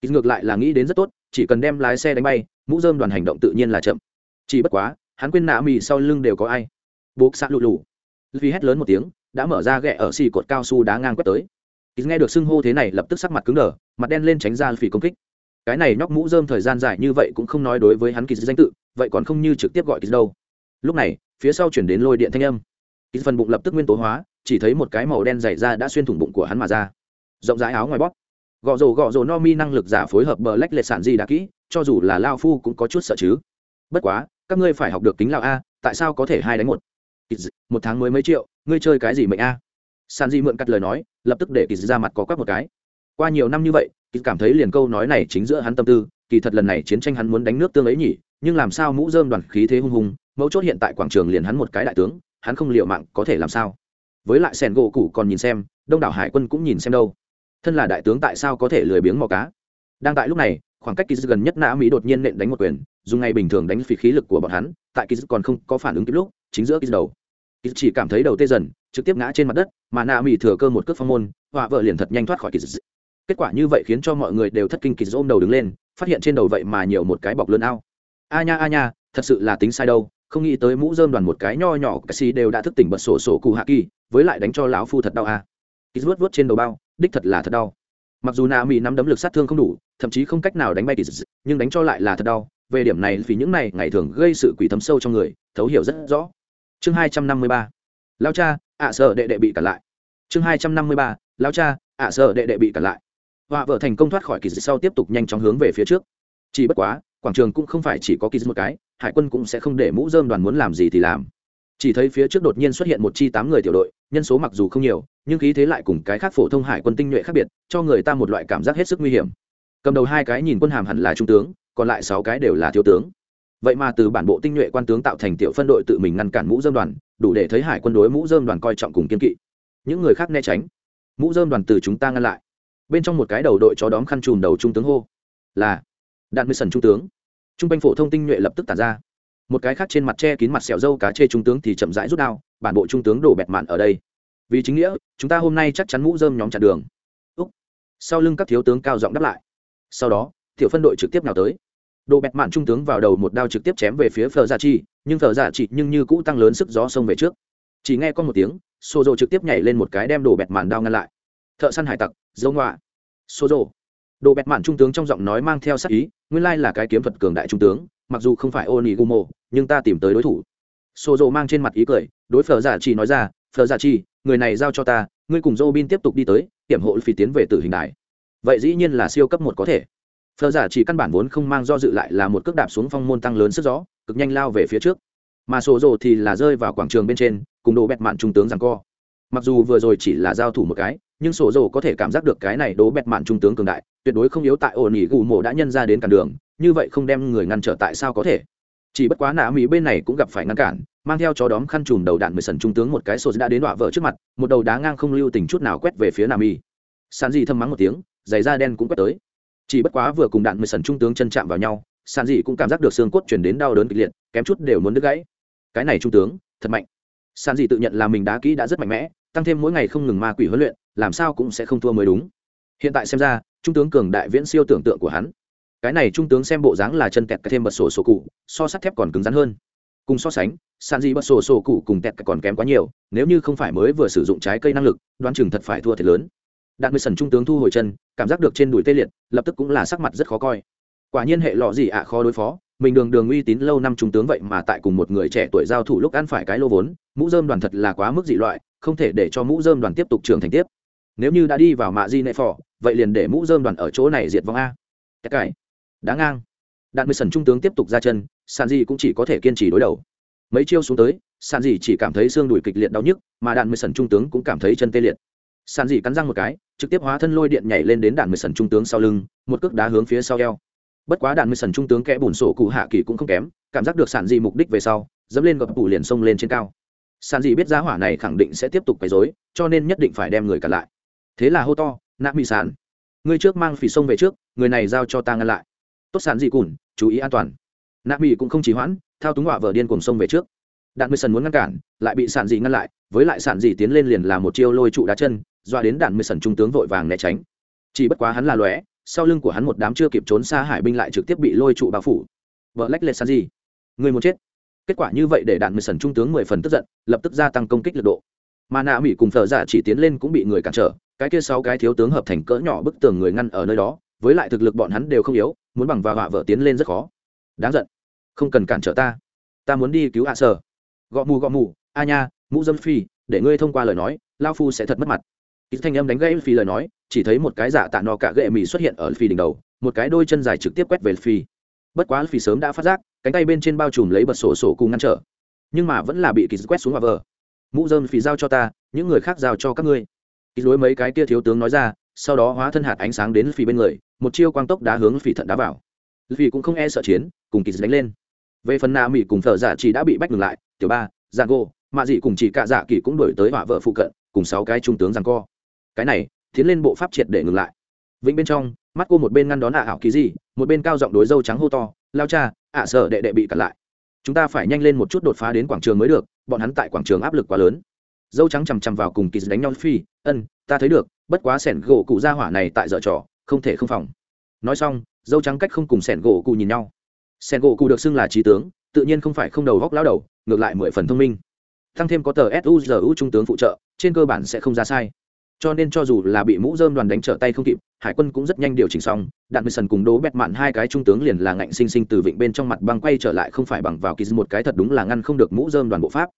Ít ngược lại là nghĩ đến rất tốt, chỉ cần đem lái xe đánh bay, mũ dơm đoàn hành động tự nhiên là chậm. Chỉ bất quá, hắn quên nạ mỹ sau lưng đều có ai. Buộc xạ lụ lụ vì hét lớn một tiếng, đã mở ra ghẹ ở xì cột cao su đá ngang quét tới ít nghe được xưng hô thế này lập tức sắc mặt cứng đờ, mặt đen lên tránh ra phỉ công kích. Cái này nhóc mũ dơm thời gian dài như vậy cũng không nói đối với hắn kỳ danh tự, vậy còn không như trực tiếp gọi kỳ đâu. Lúc này, phía sau chuyển đến lôi điện thanh âm. Ít phần bụng lập tức nguyên tố hóa, chỉ thấy một cái màu đen dày ra đã xuyên thủng bụng của hắn mà ra. Rộng rãi áo ngoài bóp. Gọ rồ gọ rồ no mi năng lực giả phối hợp bờ lách lệch sản gì đã kỹ, cho dù là lao phu cũng có chút sợ chứ. Bất quá, các ngươi phải học được kính lao a, tại sao có thể hai đánh một? Một tháng mới mấy triệu, ngươi chơi cái gì mệnh a? San di mượn cắt lời nói, lập tức để kỳ ra mặt có quắc một cái. Qua nhiều năm như vậy, kỳ cảm thấy liền câu nói này chính giữa hắn tâm tư, kỳ thật lần này chiến tranh hắn muốn đánh nước tương ấy nhỉ, nhưng làm sao mũ dơm đoàn khí thế hung hùng, mấu chốt hiện tại quảng trường liền hắn một cái đại tướng, hắn không liệu mạng có thể làm sao? Với lại sẻn gỗ cụ còn nhìn xem, đông đảo hải quân cũng nhìn xem đâu. Thân là đại tướng tại sao có thể lười biếng mò cá? Đang tại lúc này, khoảng cách kỳ gần nhất nã mỹ đột nhiên nện đánh một quyền, dùng ngày bình thường đánh phí khí lực của bọn hắn, tại kỳ còn không có phản ứng kịp lúc, chính giữa kỳ đầu kỳ chỉ cảm thấy đầu tê dần, trực tiếp ngã trên mặt đất, mà nạ mỹ thừa cơ một cước phong môn, họa vợ liền thật nhanh thoát khỏi kỳ kết quả như vậy khiến cho mọi người đều thất kinh kỳ ôm đầu đứng lên, phát hiện trên đầu vậy mà nhiều một cái bọc lớn ao. A nha a nha, thật sự là tính sai đâu, không nghĩ tới mũ dơm đoàn một cái nho nhỏ cái xì đều đã thức tỉnh bật sổ sổ cụ hạ kỳ, với lại đánh cho lão phu thật đau a. Kỳ vớt vớt trên đầu bao, đích thật là thật đau. Mặc dù nạ mỹ nắm đấm lực sát thương không đủ, thậm chí không cách nào đánh bay kỳ nhưng đánh cho lại là thật đau. Về điểm này vì những này ngày thường gây sự quỷ thấm sâu trong người, thấu hiểu rất rõ chương hai trăm năm mươi ba. Lao cha, ạ sợ đệ đệ bị cản lại. Chương hai trăm năm mươi ba. Lao cha, ạ sợ đệ đệ bị cản lại. Họa vợ thành công thoát khỏi kỳ dịch sau tiếp tục nhanh chóng hướng về phía trước. Chỉ bất quá, quảng trường cũng không phải chỉ có kỳ dịch một cái, hải quân cũng sẽ không để mũ dơm đoàn muốn làm gì thì làm. Chỉ thấy phía trước đột nhiên xuất hiện một chi tám người tiểu đội, nhân số mặc dù không nhiều, nhưng khí thế lại cùng cái khác phổ thông hải quân tinh nhuệ khác biệt, cho người ta một loại cảm giác hết sức nguy hiểm. Cầm đầu hai cái nhìn quân hàm hẳn là trung tướng, còn lại sáu cái đều là thiếu tướng vậy mà từ bản bộ tinh nhuệ quan tướng tạo thành tiểu phân đội tự mình ngăn cản mũ dơm đoàn, đủ để thấy hải quân đối mũ dơm đoàn coi trọng cùng kiên kỵ. Những người khác né tránh. Mũ dơm đoàn từ chúng ta ngăn lại. Bên trong một cái đầu đội chó đóm khăn chùm đầu trung tướng hô. Là đạn mười sần trung tướng. Trung quanh phổ thông tinh nhuệ lập tức tản ra. Một cái khác trên mặt che kín mặt sẹo dâu cá chê trung tướng thì chậm rãi rút đao, bản bộ trung tướng đổ bẹt mạn ở đây. Vì chính nghĩa, chúng ta hôm nay chắc chắn mũ dơm nhóm chặn đường. Úc. sau lưng các thiếu tướng cao giọng đáp lại. Sau đó, tiểu phân đội trực tiếp nào tới đồ bẹt mạn trung tướng vào đầu một đao trực tiếp chém về phía phở dạ giả chi nhưng phở dạ giả chi nhưng như cũ tăng lớn sức gió sông về trước. Chỉ nghe con một tiếng xô rộ trực tiếp nhảy lên một cái đem đồ bẹt mạn đao ngăn lại. Thợ săn hải tặc, dấu ngoạ. Xô rộ đồ bẹt mạn trung tướng trong giọng nói mang theo sắc ý, nguyên lai là cái kiếm thuật cường đại trung tướng, mặc dù không phải ô nỉ gumo nhưng ta tìm tới đối thủ. Xô rộ mang trên mặt ý cười, đối phở dạ giả chi nói ra, phở giả chi người này giao cho ta, ngươi cùng dô bin tiếp tục đi tới, hiểm hộ phi tiến về tử hình đài. Vậy dĩ nhiên là siêu cấp một có thể phờ giả chỉ căn bản vốn không mang do dự lại là một cước đạp xuống phong môn tăng lớn sức gió, cực nhanh lao về phía trước. Mà sổ rồ thì là rơi vào quảng trường bên trên, cùng đồ bẹt mạn trung tướng rằng co. Mặc dù vừa rồi chỉ là giao thủ một cái, nhưng sổ rồ có thể cảm giác được cái này đố bẹt mạn trung tướng cường đại, tuyệt đối không yếu tại ổn ỉ gù mộ đã nhân ra đến cản đường, như vậy không đem người ngăn trở tại sao có thể. Chỉ bất quá nạ mỹ bên này cũng gặp phải ngăn cản, mang theo chó đóm khăn chùm đầu đạn mười sần trung tướng một cái sổ đã đến đọa vợ trước mặt, một đầu đá ngang không lưu tình chút nào quét về phía nạ mỹ sàn dị thâm mắng một tiếng, giày da đen cũng quét tới chỉ bất quá vừa cùng đạn mười sần trung tướng chân chạm vào nhau, sàn dị cũng cảm giác được xương cốt chuyển đến đau đớn kịch liệt, kém chút đều muốn đứt gãy. Cái này trung tướng, thật mạnh. Sàn dị tự nhận là mình đá kỹ đã rất mạnh mẽ, tăng thêm mỗi ngày không ngừng ma quỷ huấn luyện, làm sao cũng sẽ không thua mới đúng. Hiện tại xem ra, trung tướng cường đại viễn siêu tưởng tượng của hắn. Cái này trung tướng xem bộ dáng là chân kẹt cái thêm bật sổ sổ cụ, so sắt thép còn cứng rắn hơn. Cùng so sánh, sàn dị bật sổ sổ cụ cùng kẹt còn kém quá nhiều, nếu như không phải mới vừa sử dụng trái cây năng lực, đoán chừng thật phải thua thiệt lớn đạn mười sần trung tướng thu hồi chân, cảm giác được trên đùi tê liệt, lập tức cũng là sắc mặt rất khó coi. Quả nhiên hệ lọ gì ạ, khó đối phó, mình đường đường uy tín lâu năm trung tướng vậy mà tại cùng một người trẻ tuổi giao thủ lúc ăn phải cái lô vốn, mũ dơm đoàn thật là quá mức dị loại, không thể để cho mũ dơm đoàn tiếp tục trưởng thành tiếp. Nếu như đã đi vào mạ di nệ phò, vậy liền để mũ dơm đoàn ở chỗ này diệt vong a. Cái cải đáng ngang. Đạn mười sần trung tướng tiếp tục ra chân sàn di cũng chỉ có thể kiên trì đối đầu. Mấy chiêu xuống tới sàn di chỉ cảm thấy xương đùi kịch liệt đau nhức, mà đạn mười sần trung tướng cũng cảm thấy chân tê liệt sàn Dị cắn răng một cái, trực tiếp hóa thân lôi điện nhảy lên đến đạn mười sần trung tướng sau lưng, một cước đá hướng phía sau eo. Bất quá đạn mười sần trung tướng kẽ bùn sổ cụ hạ kỳ cũng không kém, cảm giác được Sàn Dị mục đích về sau, dẫm lên gập cụ liền xông lên trên cao. Sàn Dị biết giá hỏa này khẳng định sẽ tiếp tục quấy dối cho nên nhất định phải đem người cản lại. Thế là hô to, nạ mỹ sàn người trước mang phỉ sông về trước, người này giao cho ta ngăn lại. Tốt Sàn dị cùn, chú ý an toàn. Nạ mỹ cũng không chỉ hoãn, thao túng họa vợ điên cùng sông về trước. Đạn mười sần muốn ngăn cản, lại bị Sàn dị ngăn lại, với lại Sàn dị tiến lên liền là một chiêu lôi trụ đá chân doa đến đạn mười sần trung tướng vội vàng né tránh. Chỉ bất quá hắn là lóe, sau lưng của hắn một đám chưa kịp trốn xa hải binh lại trực tiếp bị lôi trụ bao phủ. Vợ lách lệch san gì người muốn chết. Kết quả như vậy để đạn mười sần trung tướng mười phần tức giận, lập tức gia tăng công kích lực độ. Mà nạ mỹ cùng thợ giả chỉ tiến lên cũng bị người cản trở, cái kia sáu cái thiếu tướng hợp thành cỡ nhỏ bức tường người ngăn ở nơi đó, với lại thực lực bọn hắn đều không yếu, muốn bằng và họa vợ tiến lên rất khó. Đáng giận. Không cần cản trở ta. Ta muốn đi cứu hạ sở gõ mù gõ mù. A nha, mũ dâm phi, để ngươi thông qua lời nói lao phu sẽ thật mất mặt ít thanh âm đánh gãy phi lời nói, chỉ thấy một cái giả tạ nọ cả gậy mì xuất hiện ở phi đỉnh đầu, một cái đôi chân dài trực tiếp quét về phi bất quá phi sớm đã phát giác, cánh tay bên trên bao trùm lấy bật sổ sổ cùng ngăn trở. Nhưng mà vẫn là bị kỳ quét xuống hòa vờ. Mũ dơm phi giao cho ta, những người khác giao cho các ngươi. Kỳ đối mấy cái kia thiếu tướng nói ra, sau đó hóa thân hạt ánh sáng đến phi bên người, một chiêu quang tốc đá hướng phi thận đá vào. Phi cũng không e sợ chiến, cùng kỳ đánh lên. Về phần na mỹ cùng thợ giả dạ chỉ đã bị bách ngừng lại, tiểu ba dạ giang cô mạ dị cùng chỉ cạ dạ kỳ cũng đổi tới hỏa vợ phụ cận, cùng sáu cái trung tướng giang co cái này, tiến lên bộ pháp triệt để ngừng lại. Vĩnh bên trong, mắt cô một bên ngăn đón ạ ảo kỳ gì, một bên cao giọng đối dâu trắng hô to, lao cha, ạ sợ đệ đệ bị cặn lại. Chúng ta phải nhanh lên một chút đột phá đến quảng trường mới được, bọn hắn tại quảng trường áp lực quá lớn. Dâu trắng chằm chằm vào cùng kỳ đánh nhau phi, ân, ta thấy được, bất quá sẻn gỗ cụ ra hỏa này tại dở trò, không thể không phòng. Nói xong, dâu trắng cách không cùng sẻn gỗ cụ nhìn nhau. Sẻn gỗ cụ được xưng là trí tướng, tự nhiên không phải không đầu góc lao đầu, ngược lại mười phần thông minh. Tăng thêm có tờ suzu trung tướng phụ trợ, trên cơ bản sẽ không ra sai cho nên cho dù là bị mũ dơm đoàn đánh trở tay không kịp, hải quân cũng rất nhanh điều chỉnh xong. Đạn mười sần cùng đố bẹt mạn hai cái trung tướng liền là ngạnh sinh sinh từ vịnh bên trong mặt băng quay trở lại, không phải bằng vào kỳ một cái thật đúng là ngăn không được mũ dơm đoàn bộ pháp.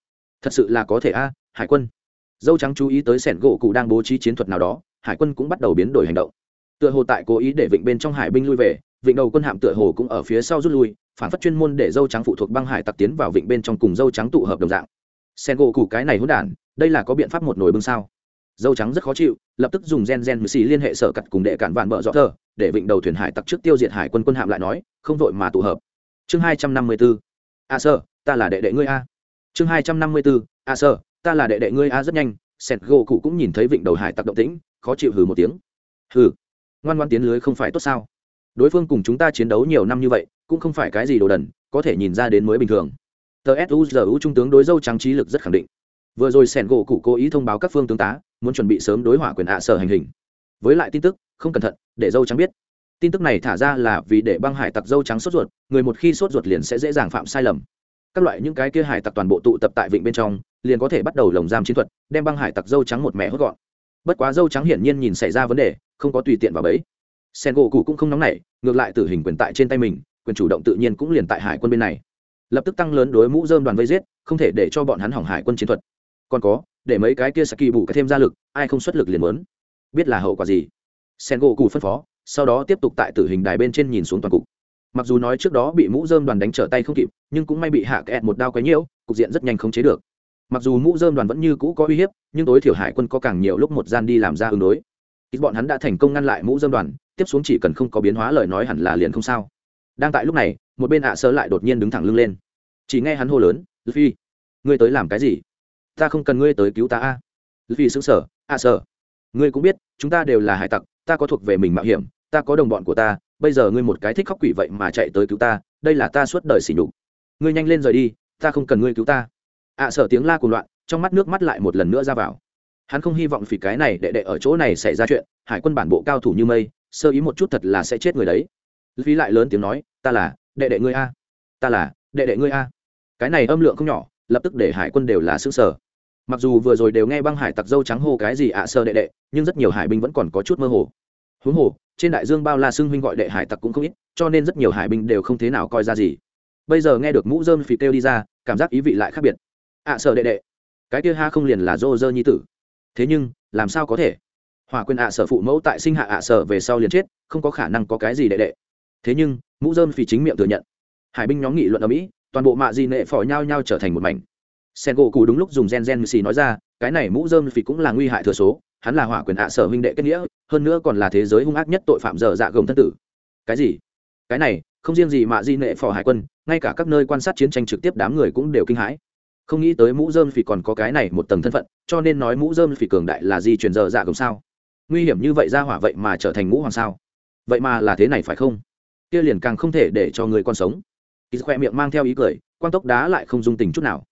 Thật sự là có thể a, hải quân. Dâu trắng chú ý tới sẻn gỗ cụ đang bố trí chiến thuật nào đó, hải quân cũng bắt đầu biến đổi hành động. Tựa hồ tại cố ý để vịnh bên trong hải binh lui về, vịnh đầu quân hạm tựa hồ cũng ở phía sau rút lui, phản phát chuyên môn để dâu trắng phụ thuộc băng hải tặc tiến vào vịnh bên trong cùng dâu trắng tụ hợp đồng dạng. Sen gỗ cụ cái này hỗn đản, đây là có biện pháp một nồi bưng sao? Dâu trắng rất khó chịu, lập tức dùng gen gen mười xì liên hệ sở cặt cùng đệ cản vạn bợ rõ thờ, để vịnh đầu thuyền hải tặc trước tiêu diệt hải quân quân hạm lại nói, không vội mà tụ hợp. Chương hai trăm năm mươi bốn a à sơ, ta là đệ đệ ngươi a. Chương hai trăm năm mươi bốn a à sơ, ta là đệ đệ ngươi a rất nhanh, sẹt gỗ cụ cũng nhìn thấy vịnh đầu hải tặc động tĩnh, khó chịu hừ một tiếng. Hừ, ngoan ngoan tiến lưới không phải tốt sao? Đối phương cùng chúng ta chiến đấu nhiều năm như vậy, cũng không phải cái gì đồ đần, có thể nhìn ra đến mới bình thường. Tờ suzu trung tướng đối dâu trắng trí lực rất khẳng định vừa rồi sẻn gỗ cụ cố ý thông báo các phương tướng tá, muốn chuẩn bị sớm đối hỏa quyền ạ sở hành hình. Với lại tin tức, không cẩn thận, để dâu trắng biết. Tin tức này thả ra là vì để băng hải tặc dâu trắng sốt ruột, người một khi sốt ruột liền sẽ dễ dàng phạm sai lầm. Các loại những cái kia hải tặc toàn bộ tụ tập tại vịnh bên trong, liền có thể bắt đầu lồng giam chiến thuật, đem băng hải tặc dâu trắng một mẹ hốt gọn. Bất quá dâu trắng hiển nhiên nhìn xảy ra vấn đề, không có tùy tiện vào bẫy. Sen gỗ cụ cũng không nóng nảy, ngược lại tử hình quyền tại trên tay mình, quyền chủ động tự nhiên cũng liền tại hải quân bên này. Lập tức tăng lớn đối mũ dơm đoàn vây giết, không thể để cho bọn hắn hỏng hải quân chiến thuật còn có, để mấy cái kia saki bù thêm ra lực, ai không xuất lực liền muốn. Biết là hậu quả gì? Sen gỗ cù phân phó, sau đó tiếp tục tại tử hình đài bên trên nhìn xuống toàn cục. Mặc dù nói trước đó bị mũ dơm đoàn đánh trở tay không kịp, nhưng cũng may bị hạ kẹt một đao quấy nhiễu, cục diện rất nhanh không chế được. Mặc dù mũ dơm đoàn vẫn như cũ có uy hiếp, nhưng tối thiểu hải quân có càng nhiều lúc một gian đi làm ra ứng đối. Ít bọn hắn đã thành công ngăn lại mũ dơm đoàn, tiếp xuống chỉ cần không có biến hóa lời nói hẳn là liền không sao. Đang tại lúc này, một bên ạ à sơ lại đột nhiên đứng thẳng lưng lên. Chỉ nghe hắn hô lớn phi ngươi tới làm cái gì? Ta không cần ngươi tới cứu ta a. Vì xứng sở ạ sở, ngươi cũng biết chúng ta đều là hải tặc ta có thuộc về mình mạo hiểm ta có đồng bọn của ta bây giờ ngươi một cái thích khóc quỷ vậy mà chạy tới cứu ta đây là ta suốt đời xỉ nhục. Ngươi nhanh lên rời đi ta không cần ngươi cứu ta. Ạ sở tiếng la cuồng loạn trong mắt nước mắt lại một lần nữa ra vào. Hắn không hy vọng vì cái này đệ đệ ở chỗ này xảy ra chuyện hải quân bản bộ cao thủ như mây sơ ý một chút thật là sẽ chết người đấy. Phí lại lớn tiếng nói ta là đệ đệ ngươi a ta là đệ đệ ngươi a. Cái này âm lượng không nhỏ lập tức để hải quân đều là xứ sở mặc dù vừa rồi đều nghe băng hải tặc dâu trắng hô cái gì ạ, sơ đệ đệ, nhưng rất nhiều hải binh vẫn còn có chút mơ hồ. Huống hồ, trên đại dương bao la xưng huynh gọi đệ hải tặc cũng không ít, cho nên rất nhiều hải binh đều không thế nào coi ra gì. Bây giờ nghe được mũ dơm phì kêu đi ra, cảm giác ý vị lại khác biệt. Ạ, sơ đệ đệ, cái kia ha không liền là dô dơ nhi tử. Thế nhưng, làm sao có thể? Hòa quyền ạ sở phụ mẫu tại sinh hạ ạ sở về sau liền chết, không có khả năng có cái gì đệ đệ. Thế nhưng, mũ dơm phì chính miệng thừa nhận. Hải binh nhóm nghị luận ở mỹ, toàn bộ mạ di nệ phỏ nhau nhau trở thành một mảnh sen gỗ cụ đúng lúc dùng gen gen xì nói ra, cái này mũ dơm phì cũng là nguy hại thừa số, hắn là hỏa quyền ạ sở huynh đệ kết nghĩa, hơn nữa còn là thế giới hung ác nhất tội phạm dở dạ gồng thân tử. Cái gì? Cái này, không riêng gì mạ di nệ phò hải quân, ngay cả các nơi quan sát chiến tranh trực tiếp đám người cũng đều kinh hãi. Không nghĩ tới mũ dơm phì còn có cái này một tầng thân phận, cho nên nói mũ dơm phì cường đại là di truyền dở dạ gồng sao? Nguy hiểm như vậy ra hỏa vậy mà trở thành ngũ hoàng sao? Vậy mà là thế này phải không? Kia liền càng không thể để cho người con sống. Ít khoe miệng mang theo ý cười quan tốc đá lại không dung tình chút nào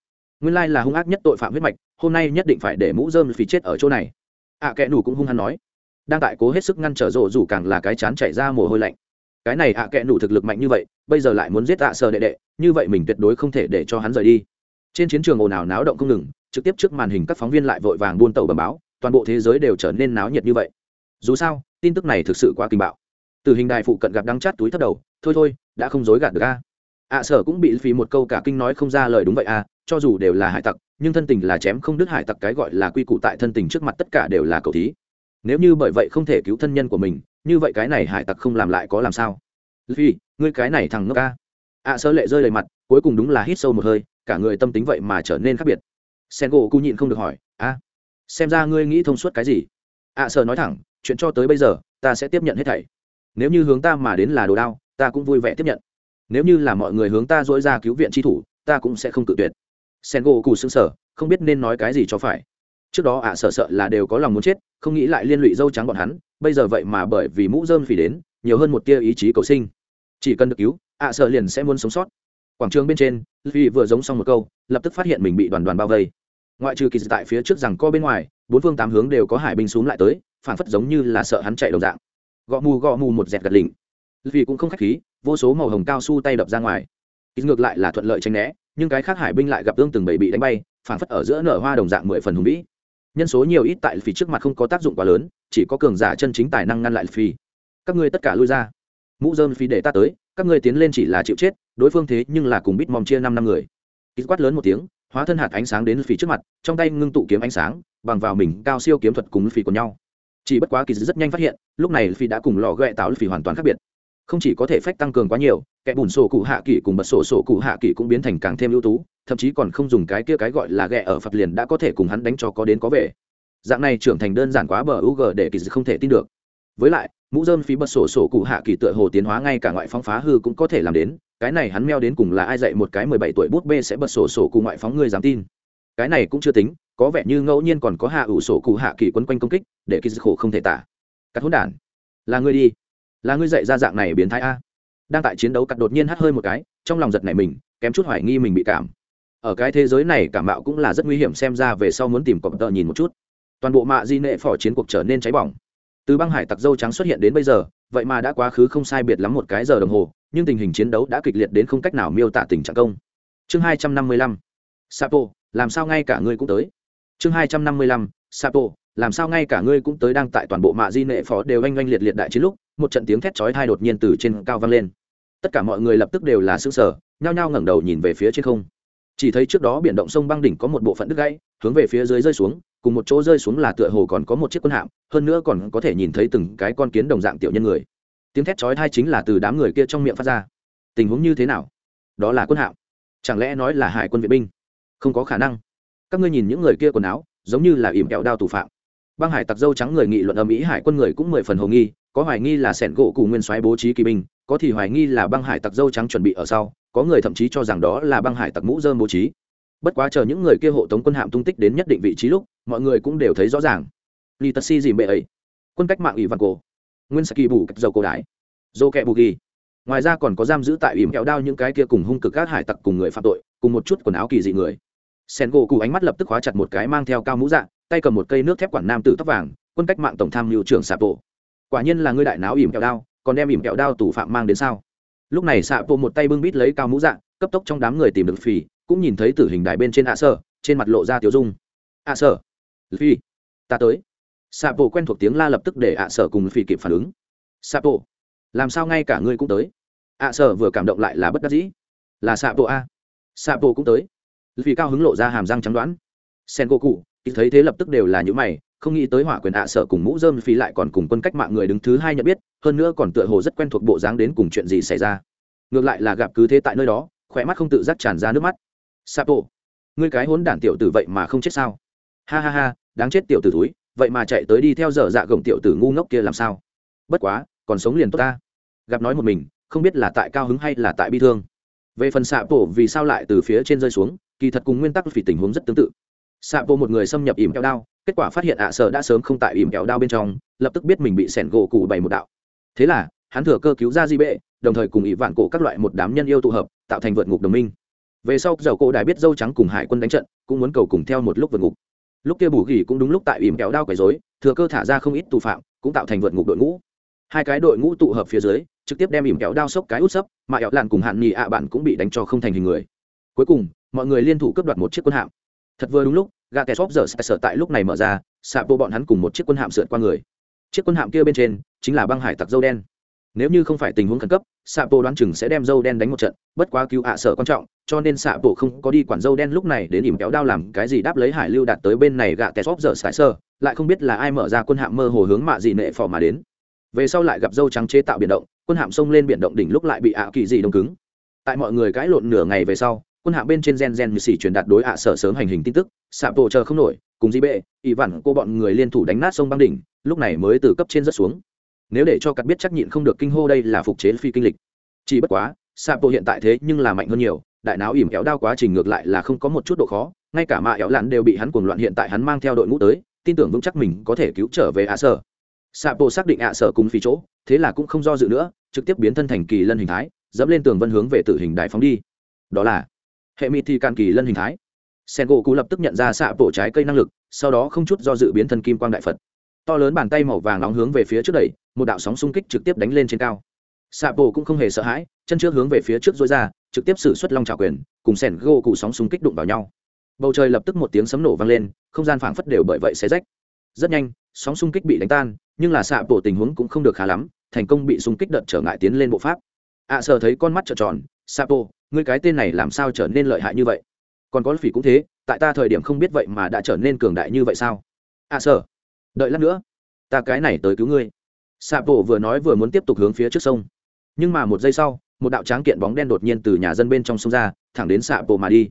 nguyên lai là hung ác nhất tội phạm huyết mạch hôm nay nhất định phải để mũ dơm phì chết ở chỗ này. Ạ à, kẽ nủ cũng hung hăng nói. Đang tại cố hết sức ngăn trở rộ rủ càng là cái chán chảy ra mồ hôi lạnh. Cái này ạ à, kẽ nủ thực lực mạnh như vậy bây giờ lại muốn giết ạ sờ đệ đệ như vậy mình tuyệt đối không thể để cho hắn rời đi. Trên chiến trường ồn ào náo động không ngừng trực tiếp trước màn hình các phóng viên lại vội vàng buôn tàu bầm báo toàn bộ thế giới đều trở nên náo nhiệt như vậy. Dù sao tin tức này thực sự quá kinh bạo. Từ hình đài phụ cận gặp đắng chát túi thấp đầu thôi thôi đã không dối gạt được a ạ sở cũng bị phí một câu cả kinh nói không ra lời đúng vậy à? cho dù đều là hải tặc, nhưng thân tình là chém không đứt hải tặc cái gọi là quy củ tại thân tình trước mặt tất cả đều là cầu thí. Nếu như bởi vậy không thể cứu thân nhân của mình, như vậy cái này hải tặc không làm lại có làm sao? Phi ngươi cái này thằng ngốc ca. ạ sơ lệ rơi đầy mặt, cuối cùng đúng là hít sâu một hơi, cả người tâm tính vậy mà trở nên khác biệt. Sen gỗ cu nhịn không được hỏi, a, xem ra ngươi nghĩ thông suốt cái gì? Ạ sơ nói thẳng, chuyện cho tới bây giờ, ta sẽ tiếp nhận hết thảy. Nếu như hướng ta mà đến là đồ đao, ta cũng vui vẻ tiếp nhận nếu như là mọi người hướng ta dỗi ra cứu viện tri thủ, ta cũng sẽ không tự tuyệt. Sen gỗ cù xứng sở không biết nên nói cái gì cho phải. Trước đó ạ sợ sợ là đều có lòng muốn chết, không nghĩ lại liên lụy dâu trắng bọn hắn, bây giờ vậy mà bởi vì mũ dơm phỉ đến, nhiều hơn một tia ý chí cầu sinh. Chỉ cần được cứu, ạ sợ liền sẽ muốn sống sót. Quảng trường bên trên vì vừa giống xong một câu, lập tức phát hiện mình bị đoàn đoàn bao vây. Ngoại trừ kỳ dị tại phía trước rằng co bên ngoài, bốn phương tám hướng đều có hải binh xuống lại tới, phản phất giống như là sợ hắn chạy đồng dạng. Gõ mù gõ mù một dẹt gật lỉnh vì cũng không khách khí vô số màu hồng cao su tay đập ra ngoài. Ít ngược lại là thuận lợi tranh né, nhưng cái khác hải binh lại gặp ương từng bầy bị đánh bay, phản phất ở giữa nở hoa đồng dạng mười phần hùng vĩ. Nhân số nhiều ít tại phì trước mặt không có tác dụng quá lớn, chỉ có cường giả chân chính tài năng ngăn lại phi các ngươi tất cả lui ra. Mũ dơm phi để ta tới, các ngươi tiến lên chỉ là chịu chết, đối phương thế nhưng là cùng bít mòm chia năm năm người. Ít quát lớn một tiếng, hóa thân hạt ánh sáng đến phì trước mặt, trong tay ngưng tụ kiếm ánh sáng, bằng vào mình cao siêu kiếm thuật cùng phì của nhau. Chỉ bất quá kỳ rất nhanh phát hiện, lúc này phi đã cùng lò ghẹ tạo phì hoàn toàn khác biệt không chỉ có thể phách tăng cường quá nhiều, kẻ bùn sổ cụ hạ kỷ cùng bật sổ sổ cụ hạ kỷ cũng biến thành càng thêm ưu tú, thậm chí còn không dùng cái kia cái gọi là ghẹ ở phật liền đã có thể cùng hắn đánh cho có đến có về. Dạng này trưởng thành đơn giản quá bờ u g để kỳ không thể tin được. Với lại, mũ dơm phí bật sổ sổ cụ hạ kỳ tựa hồ tiến hóa ngay cả ngoại phóng phá hư cũng có thể làm đến, cái này hắn meo đến cùng là ai dạy một cái mười bảy tuổi bút bê sẽ bật sổ sổ cụ ngoại phóng người dám tin. Cái này cũng chưa tính, có vẻ như ngẫu nhiên còn có hạ ủ sổ cụ hạ kỳ quấn quanh công kích, để kỳ khổ không thể tả. Cắt hỗn đản. Là ngươi đi là ngươi dạy ra dạng này biến thái a? Đang tại chiến đấu cắt đột nhiên hắt hơi một cái, trong lòng giật này mình, kém chút hoài nghi mình bị cảm. Ở cái thế giới này, cảm mạo cũng là rất nguy hiểm, xem ra về sau muốn tìm cọp tợ nhìn một chút. Toàn bộ mạ di nệ phò chiến cuộc trở nên cháy bỏng. Từ băng hải tặc dâu trắng xuất hiện đến bây giờ, vậy mà đã quá khứ không sai biệt lắm một cái giờ đồng hồ, nhưng tình hình chiến đấu đã kịch liệt đến không cách nào miêu tả tình trạng công. Chương hai trăm năm mươi lăm sapo làm sao ngay cả ngươi cũng tới. Chương hai trăm năm mươi lăm sapo làm sao ngay cả ngươi cũng tới đang tại toàn bộ mạ di nệ phó đều oanh oanh liệt liệt đại chiến lúc một trận tiếng thét chói tai đột nhiên từ trên cao vang lên. Tất cả mọi người lập tức đều là sửng sở nhao nhao ngẩng đầu nhìn về phía trên không. Chỉ thấy trước đó biển động sông băng đỉnh có một bộ phận đứt gãy, hướng về phía dưới rơi xuống, cùng một chỗ rơi xuống là tựa hồ còn có một chiếc quân hạm, hơn nữa còn có thể nhìn thấy từng cái con kiến đồng dạng tiểu nhân người. Tiếng thét chói tai chính là từ đám người kia trong miệng phát ra. Tình huống như thế nào? Đó là quân hạm. Chẳng lẽ nói là hải quân vệ binh? Không có khả năng. Các ngươi nhìn những người kia quần áo, giống như là ỉm kẹo đao thủ phạm. Băng hải tặc dâu trắng người nghị luận âm ý hải quân người cũng mười phần hồ nghi có hoài nghi là sẻn gỗ cù nguyên soái bố trí kỳ binh, có thì hoài nghi là băng hải tặc dâu trắng chuẩn bị ở sau, có người thậm chí cho rằng đó là băng hải tặc mũ dơm bố trí. Bất quá chờ những người kia hộ tống quân hạm tung tích đến nhất định vị trí lúc, mọi người cũng đều thấy rõ ràng. Li tật si dìm bệ ấy. Quân cách mạng ủy văn cổ nguyên saki bù cách dầu cổ đái dô kẹ bù ghi. Ngoài ra còn có giam giữ tại ỉm kẹo đao những cái kia cùng hung cực các hải tặc cùng người phạm tội, cùng một chút quần áo kỳ dị người. Sen gỗ cụ ánh mắt lập tức khóa chặt một cái mang theo cao mũ dạng tay cầm một cây nước thép quản nam tử tóc vàng, quân cách mạng tổng tham mưu trưởng sạp bộ quả nhiên là ngươi đại náo ỉm kẹo đao, còn đem ỉm kẹo đao tù phạm mang đến sao? Lúc này xạ bộ một tay bưng bít lấy cao mũ dạng, cấp tốc trong đám người tìm được phì cũng nhìn thấy tử hình đài bên trên ạ sơ, trên mặt lộ ra tiểu dung. Ạ sở phi, ta tới. Xạ bộ quen thuộc tiếng la lập tức để ạ sở cùng phi kịp phản ứng. Xạ bộ làm sao ngay cả ngươi cũng tới? Ạ sở vừa cảm động lại là bất đắc dĩ. Là xạ bộ a. Xạ bộ cũng tới. Vì cao hứng lộ ra hàm răng trắng đoán. Sen cô cụ thấy thế lập tức đều là những mày không nghĩ tới hỏa quyền ạ sợ cùng mũ dơm phi lại còn cùng quân cách mạng người đứng thứ hai nhận biết, hơn nữa còn tựa hồ rất quen thuộc bộ dáng đến cùng chuyện gì xảy ra. Ngược lại là gặp cứ thế tại nơi đó, khỏe mắt không tự giác tràn ra nước mắt. Sapo, ngươi cái hốn đản tiểu tử vậy mà không chết sao? Ha ha ha, đáng chết tiểu tử túi vậy mà chạy tới đi theo dở dạ gồng tiểu tử ngu ngốc kia làm sao? Bất quá, còn sống liền tốt ta. Gặp nói một mình, không biết là tại cao hứng hay là tại bi thương. Về phần xạ bộ vì sao lại từ phía trên rơi xuống, kỳ thật cùng nguyên tắc vì tình huống rất tương tự xạ bộ một người xâm nhập ỉm kẹo đao, kết quả phát hiện ạ sợ đã sớm không tại ỉm kẹo đao bên trong, lập tức biết mình bị sẻn gỗ cụ bày một đạo. Thế là, hắn thừa cơ cứu ra di bệ, đồng thời cùng ỷ vạn cổ các loại một đám nhân yêu tụ hợp, tạo thành vượt ngục đồng minh. Về sau, dầu cổ đài biết dâu trắng cùng hải quân đánh trận, cũng muốn cầu cùng theo một lúc vượt ngục. Lúc kia bù gỉ cũng đúng lúc tại ỉm kéo đao quấy dối thừa cơ thả ra không ít tù phạm, cũng tạo thành vượt ngục đội ngũ. Hai cái đội ngũ tụ hợp phía dưới, trực tiếp đem ỉm kéo đao sốc cái út sấp, mà ẹo làn cùng hạn nhì ạ bạn cũng bị đánh cho không thành hình người. Cuối cùng, mọi người liên thủ cướp đoạt một chiếc quân hạm thật vừa đúng lúc gà kẻ xóp giờ sở tại lúc này mở ra xạ bộ bọn hắn cùng một chiếc quân hạm sượt qua người. Chiếc quân hạm kia bên trên chính là băng hải tặc dâu đen. Nếu như không phải tình huống khẩn cấp xạ bộ đoán chừng sẽ đem dâu đen đánh một trận, bất quá cứu ạ sợ quan trọng, cho nên xạ bộ không có đi quản dâu đen lúc này đến ỉm kéo đao làm cái gì đáp lấy hải lưu đạt tới bên này gạ tét giờ sải sơ lại không biết là ai mở ra quân hạm mơ hồ hướng mạ dị nệ phò mà đến. Về sau lại gặp dâu trắng chế tạo biển động, quân hạm xông lên biển động đỉnh lúc lại bị ạ kỳ dị đông cứng. Tại mọi người cãi lộn nửa ngày về sau quân hạng bên trên gen gen như xỉ truyền đạt đối ạ sở sớm hành hình tin tức, xạ bộ chờ không nổi, cùng di bệ, ỷ vặn cô bọn người liên thủ đánh nát sông băng đỉnh, lúc này mới từ cấp trên rất xuống. Nếu để cho cắt biết chắc nhịn không được kinh hô đây là phục chế phi kinh lịch. Chỉ bất quá, xạ bộ hiện tại thế nhưng là mạnh hơn nhiều, đại não ỉm kéo đao quá trình ngược lại là không có một chút độ khó, ngay cả mạ éo lặn đều bị hắn cuồng loạn hiện tại hắn mang theo đội ngũ tới, tin tưởng vững chắc mình có thể cứu trở về ạ sở. Xạ bộ xác định ạ sở cùng phi chỗ, thế là cũng không do dự nữa, trực tiếp biến thân thành kỳ lân hình thái, dẫm lên tường vân hướng về tử hình đại phóng đi. Đó là hệ mịt thì can kỳ lân hình thái. Sen gỗ cụ lập tức nhận ra xạ bộ trái cây năng lực sau đó không chút do dự biến thân kim quang đại phật. To lớn bàn tay màu vàng nóng hướng về phía trước đẩy một đạo sóng xung kích trực tiếp đánh lên trên cao. Xạ bộ cũng không hề sợ hãi chân trước hướng về phía trước dối ra trực tiếp xử suất long trào quyền cùng sẻn gỗ cụ sóng xung kích đụng vào nhau. Bầu trời lập tức một tiếng sấm nổ vang lên không gian phảng phất đều bởi vậy xé rách. Rất nhanh sóng xung kích bị đánh tan nhưng là xạ bộ tình huống cũng không được khá lắm thành công bị xung kích đợt trở ngại tiến lên bộ pháp. Ạ à, sợ thấy con mắt trợn tròn Sapo, ngươi cái tên này làm sao trở nên lợi hại như vậy? Còn có phỉ cũng thế tại ta thời điểm không biết vậy mà đã trở nên cường đại như vậy sao? À, sợ đợi lát nữa ta cái này tới cứu ngươi. Sapo vừa nói vừa muốn tiếp tục hướng phía trước sông. Nhưng mà một giây sau một đạo tráng kiện bóng đen đột nhiên từ nhà dân bên trong sông ra thẳng đến Sapo mà đi.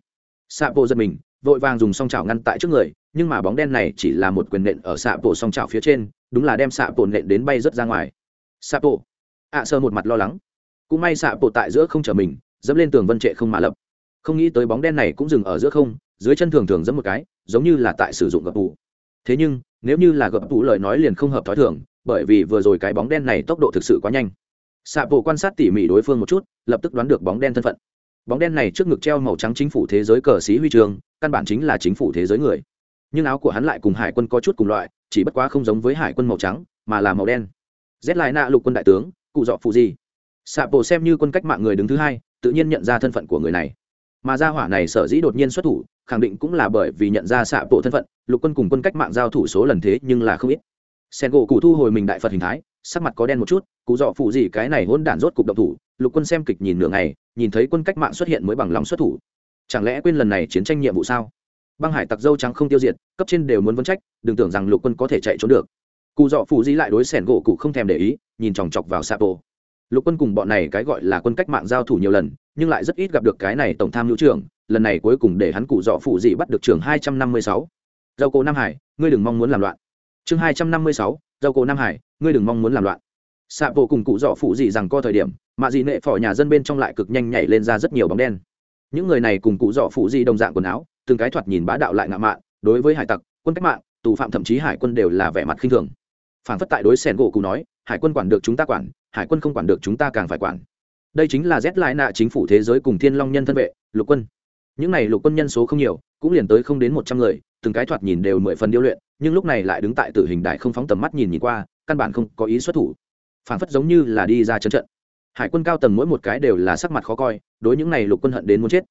Sapo giật mình vội vàng dùng song chảo ngăn tại trước người nhưng mà bóng đen này chỉ là một quyền nện ở xạ bộ song chảo phía trên đúng là đem xạ bộ nện đến bay rớt ra ngoài. Xạ bộ ạ sơ một mặt lo lắng. Cũng may xạ bộ tại giữa không chở mình dẫm lên tường vân trệ không mà lập. Không nghĩ tới bóng đen này cũng dừng ở giữa không, dưới chân thường thường dẫm một cái, giống như là tại sử dụng gập tủ. Thế nhưng, nếu như là gập tủ lời nói liền không hợp thói thường, bởi vì vừa rồi cái bóng đen này tốc độ thực sự quá nhanh. Xạ bộ quan sát tỉ mỉ đối phương một chút, lập tức đoán được bóng đen thân phận. Bóng đen này trước ngực treo màu trắng chính phủ thế giới cờ xí huy trường, căn bản chính là chính phủ thế giới người. Nhưng áo của hắn lại cùng hải quân có chút cùng loại, chỉ bất quá không giống với hải quân màu trắng, mà là màu đen. Rét lại nạ lục quân đại tướng, cụ dọ phụ gì? Xạ bộ xem như quân cách mạng người đứng thứ hai tự nhiên nhận ra thân phận của người này. Mà gia hỏa này sở dĩ đột nhiên xuất thủ, khẳng định cũng là bởi vì nhận ra xạ bộ thân phận, lục quân cùng quân cách mạng giao thủ số lần thế nhưng là không ít. Sen gỗ cụ thu hồi mình đại phật hình thái, sắc mặt có đen một chút cụ dọ phụ gì cái này hôn đản rốt cục động thủ, lục quân xem kịch nhìn nửa ngày, nhìn thấy quân cách mạng xuất hiện mới bằng lòng xuất thủ. Chẳng lẽ quên lần này chiến tranh nhiệm vụ sao? Băng hải tặc dâu trắng không tiêu diệt, cấp trên đều muốn vấn trách, đừng tưởng rằng lục quân có thể chạy trốn được. Cụ dọ phụ gì lại đối sẻn gỗ cụ không thèm để ý, nhìn chòng chọc vào sapo lục quân cùng bọn này cái gọi là quân cách mạng giao thủ nhiều lần, nhưng lại rất ít gặp được cái này tổng tham hữu trưởng, lần này cuối cùng để hắn cụ dọ phụ gì bắt được trường hai trăm năm mươi sáu. Dầu cổ nam hải, ngươi đừng mong muốn làm loạn. Chương hai trăm năm mươi sáu dầu cổ nam hải, ngươi đừng mong muốn làm loạn. Xạ bộ cùng cụ dọ phụ gì rằng co thời điểm, mạ dị nệ phỏ nhà dân bên trong lại cực nhanh nhảy lên ra rất nhiều bóng đen. Những người này cùng cụ dọ phụ gì đồng dạng quần áo, từng cái thoạt nhìn bá đạo lại ngạo mạn, đối với hải tặc, quân cách mạng, tù phạm thậm chí hải quân đều là vẻ mặt khinh thường. Phản phất tại đối sẻn gỗ cụ nói hải quân quản được chúng ta quản, hải quân không quản được chúng ta càng phải quản. Đây chính là rét lại nạ chính phủ thế giới cùng thiên long nhân thân vệ, lục quân. Những này lục quân nhân số không nhiều, cũng liền tới không đến một trăm người, từng cái thoạt nhìn đều mười phần điêu luyện, nhưng lúc này lại đứng tại tử hình đại không phóng tầm mắt nhìn nhìn qua, căn bản không có ý xuất thủ. Phản phất giống như là đi ra trận trận. Hải quân cao tầng mỗi một cái đều là sắc mặt khó coi, đối những này lục quân hận đến muốn chết.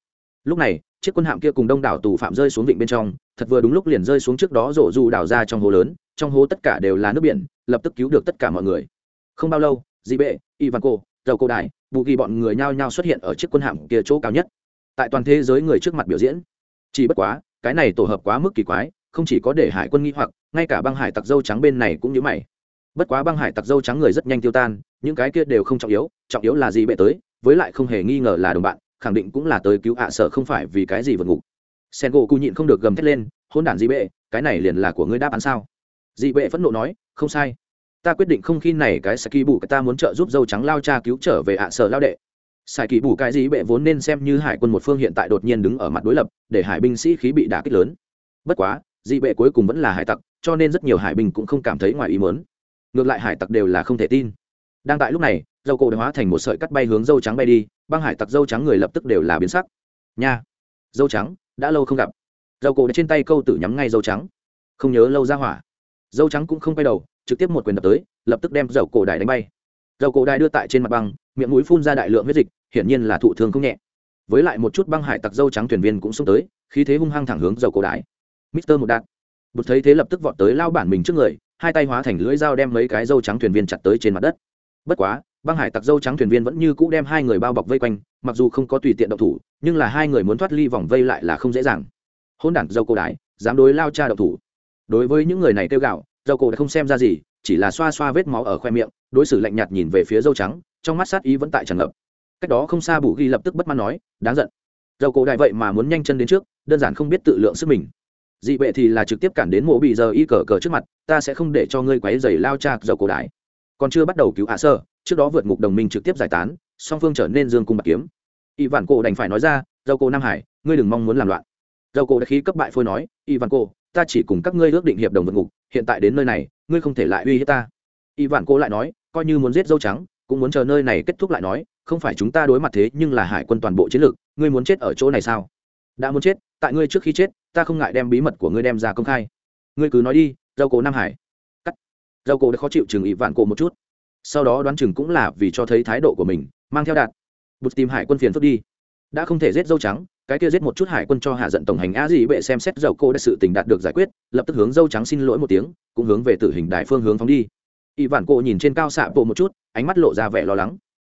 Lúc này, chiếc quân hạm kia cùng đông đảo tù phạm rơi xuống vịnh bên trong, thật vừa đúng lúc liền rơi xuống trước đó rổ du đảo ra trong hồ lớn trong hố tất cả đều là nước biển, lập tức cứu được tất cả mọi người. Không bao lâu dị bệ, ivanko, dầu cổ đài vụ ghi bọn người nhao nhao xuất hiện ở chiếc quân hạm kia chỗ cao nhất. Tại toàn thế giới người trước mặt biểu diễn. Chỉ bất quá, cái này tổ hợp quá mức kỳ quái, không chỉ có để hải quân nghi hoặc, ngay cả băng hải tặc dâu trắng bên này cũng như mày. Bất quá băng hải tặc dâu trắng người rất nhanh tiêu tan, những cái kia đều không trọng yếu trọng yếu là gì bệ tới, với lại không hề nghi ngờ là đồng bạn, khẳng định cũng là tới cứu ạ sở không phải vì cái gì vượt ngục. Sen gỗ cụ nhịn không được gầm thét lên hôn đản gì bệ, cái này liền là của ngươi đáp án sao? Dị bệ phẫn nộ nói, không sai. Ta quyết định không khi này cái sai kỳ bù ta muốn trợ giúp dâu trắng lao cha cứu trở về ạ sở lao đệ. Sai kỳ bù cái dị bệ vốn nên xem như hải quân một phương hiện tại đột nhiên đứng ở mặt đối lập, để hải binh sĩ khí bị đả kích lớn. Bất quá, dị bệ cuối cùng vẫn là hải tặc, cho nên rất nhiều hải binh cũng không cảm thấy ngoài ý mớn ngược lại hải tặc đều là không thể tin. Đang tại lúc này, dâu cổ đã hóa thành một sợi cắt bay hướng dâu trắng bay đi, băng hải tặc dâu trắng người lập tức đều là biến sắc. Nha, dâu trắng, đã lâu không gặp. Dâu cổ đã trên tay câu tử nhắm ngay dâu trắng. Không nhớ lâu ra hỏa dâu trắng cũng không quay đầu, trực tiếp một quyền đập tới, lập tức đem dầu cổ đài đánh bay. Dầu cổ đài đưa tại trên mặt băng, miệng mũi phun ra đại lượng huyết dịch, hiển nhiên là thụ thương không nhẹ. Với lại một chút băng hải tặc dâu trắng thuyền viên cũng xông tới, khí thế hung hăng thẳng hướng dầu cổ đài. Mister một đạt. Bụt thấy thế lập tức vọt tới lao bản mình trước người, hai tay hóa thành lưỡi dao đem mấy cái dâu trắng thuyền viên chặt tới trên mặt đất. Bất quá, băng hải tặc dâu trắng thuyền viên vẫn như cũ đem hai người bao bọc vây quanh, mặc dù không có tùy tiện động thủ, nhưng là hai người muốn thoát ly vòng vây lại là không dễ dàng. Hôn đản dâu cổ đái dám đối lao cha động thủ đối với những người này kêu gạo dầu cổ đã không xem ra gì, chỉ là xoa xoa vết máu ở khoe miệng, đối xử lạnh nhạt nhìn về phía dâu trắng, trong mắt sát ý vẫn tại tràn ngập. Cách đó không xa bù ghi lập tức bất mãn nói, đáng giận. Dầu cổ đại vậy mà muốn nhanh chân đến trước, đơn giản không biết tự lượng sức mình. Dị bệ thì là trực tiếp cản đến mộ bị giờ y cờ cờ trước mặt, ta sẽ không để cho ngươi quấy dày lao trạc dầu cổ đại. Còn chưa bắt đầu cứu hạ sơ, trước đó vượt ngục đồng minh trực tiếp giải tán, song phương trở nên dương cung bạc kiếm. Y vạn cổ đành phải nói ra dầu cổ nam hải, ngươi đừng mong muốn làm loạn. Dầu cổ đã khí cấp bại phôi nói, y vạn cổ ta chỉ cùng các ngươi ước định hiệp đồng vượt ngục, hiện tại đến nơi này, ngươi không thể lại uy hiếp ta. Y vạn cô lại nói, coi như muốn giết dâu trắng, cũng muốn chờ nơi này kết thúc lại nói, không phải chúng ta đối mặt thế nhưng là hải quân toàn bộ chiến lược, ngươi muốn chết ở chỗ này sao? Đã muốn chết, tại ngươi trước khi chết, ta không ngại đem bí mật của ngươi đem ra công khai. Ngươi cứ nói đi dâu cổ nam hải. Cắt. Dâu cổ đã khó chịu chừng ỵ vạn cổ một chút. Sau đó đoán chừng cũng là vì cho thấy thái độ của mình, mang theo đạt bụt tìm hải quân phiền phức đi. Đã không thể giết dâu trắng cái kia giết một chút hải quân cho hạ giận tổng hành a dị bệ xem xét dầu cô đã sự tình đạt được giải quyết, lập tức hướng dâu trắng xin lỗi một tiếng, cũng hướng về tử hình đại phương hướng phóng đi. Y vạn cổ nhìn trên cao xạ bộ một chút, ánh mắt lộ ra vẻ lo lắng.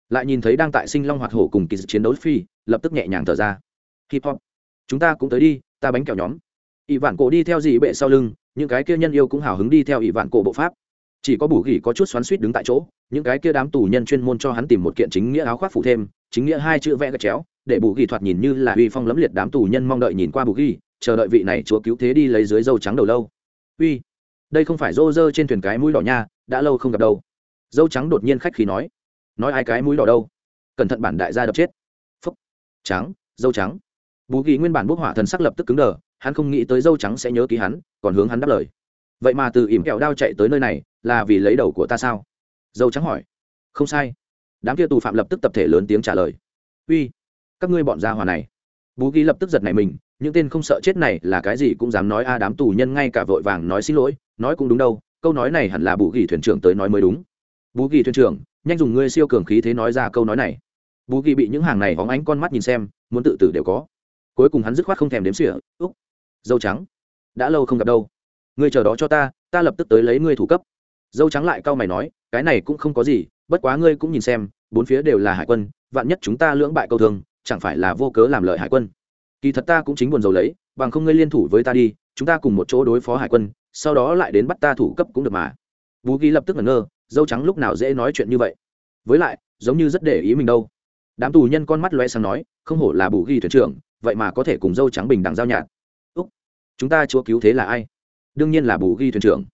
Lại nhìn thấy đang tại sinh long hoạt hổ cùng kỳ chiến đấu phi, lập tức nhẹ nhàng thở ra. Hip hop. Chúng ta cũng tới đi, ta bánh kẹo nhóm. Ỷ vạn cổ đi theo dị bệ sau lưng, những cái kia nhân yêu cũng hào hứng đi theo ỷ vạn cổ bộ pháp. Chỉ có bù gỉ có chút xoắn suýt đứng tại chỗ, những cái kia đám tù nhân chuyên môn cho hắn tìm một kiện chính nghĩa áo khoác phụ thêm, chính nghĩa hai chữ vẽ gạch chéo để bù ghi thoạt nhìn như là uy phong lẫm liệt đám tù nhân mong đợi nhìn qua bù ghi, chờ đợi vị này chúa cứu thế đi lấy dưới dâu trắng đầu lâu. Uy, đây không phải rô rơ trên thuyền cái mũi đỏ nha, đã lâu không gặp đâu. Dâu trắng đột nhiên khách khí nói. Nói ai cái mũi đỏ đâu? Cẩn thận bản đại gia đập chết. Phúc. Trắng, dâu trắng. Bù ghi nguyên bản bốc hỏa thần sắc lập tức cứng đờ, hắn không nghĩ tới dâu trắng sẽ nhớ ký hắn, còn hướng hắn đáp lời. Vậy mà từ ỉm kẹo đao chạy tới nơi này, là vì lấy đầu của ta sao? Dâu trắng hỏi. Không sai. Đám kia tù phạm lập tức tập thể lớn tiếng trả lời. Uy các ngươi bọn gia hòa này. Bú ghi lập tức giật này mình, những tên không sợ chết này là cái gì cũng dám nói a, đám tù nhân ngay cả vội vàng nói xin lỗi, nói cũng đúng đâu, câu nói này hẳn là bù ghi thuyền trưởng tới nói mới đúng. Bú ghi thuyền trưởng, nhanh dùng ngươi siêu cường khí thế nói ra câu nói này. Bú ghi bị những hàng này hóng ánh con mắt nhìn xem, muốn tự tử đều có. Cuối cùng hắn dứt khoát không thèm đếm xỉa, úc, dâu trắng, đã lâu không gặp đâu. Ngươi chờ đó cho ta ta lập tức tới lấy ngươi thủ cấp. Dâu trắng lại cau mày nói, cái này cũng không có gì, bất quá ngươi cũng nhìn xem, bốn phía đều là hải quân, vạn nhất chúng ta lưỡng bại câu thường chẳng phải là vô cớ làm lợi hải quân. Kỳ thật ta cũng chính buồn dầu lấy, bằng không ngươi liên thủ với ta đi, chúng ta cùng một chỗ đối phó hải quân, sau đó lại đến bắt ta thủ cấp cũng được mà. Bú ghi lập tức ngẩn ngơ, dâu trắng lúc nào dễ nói chuyện như vậy. Với lại, giống như rất để ý mình đâu. Đám tù nhân con mắt loe sang nói, không hổ là bù ghi thuyền trưởng, vậy mà có thể cùng dâu trắng bình đẳng giao nhạt úc, chúng ta chúa cứu thế là ai? Đương nhiên là bù ghi thuyền trưởng.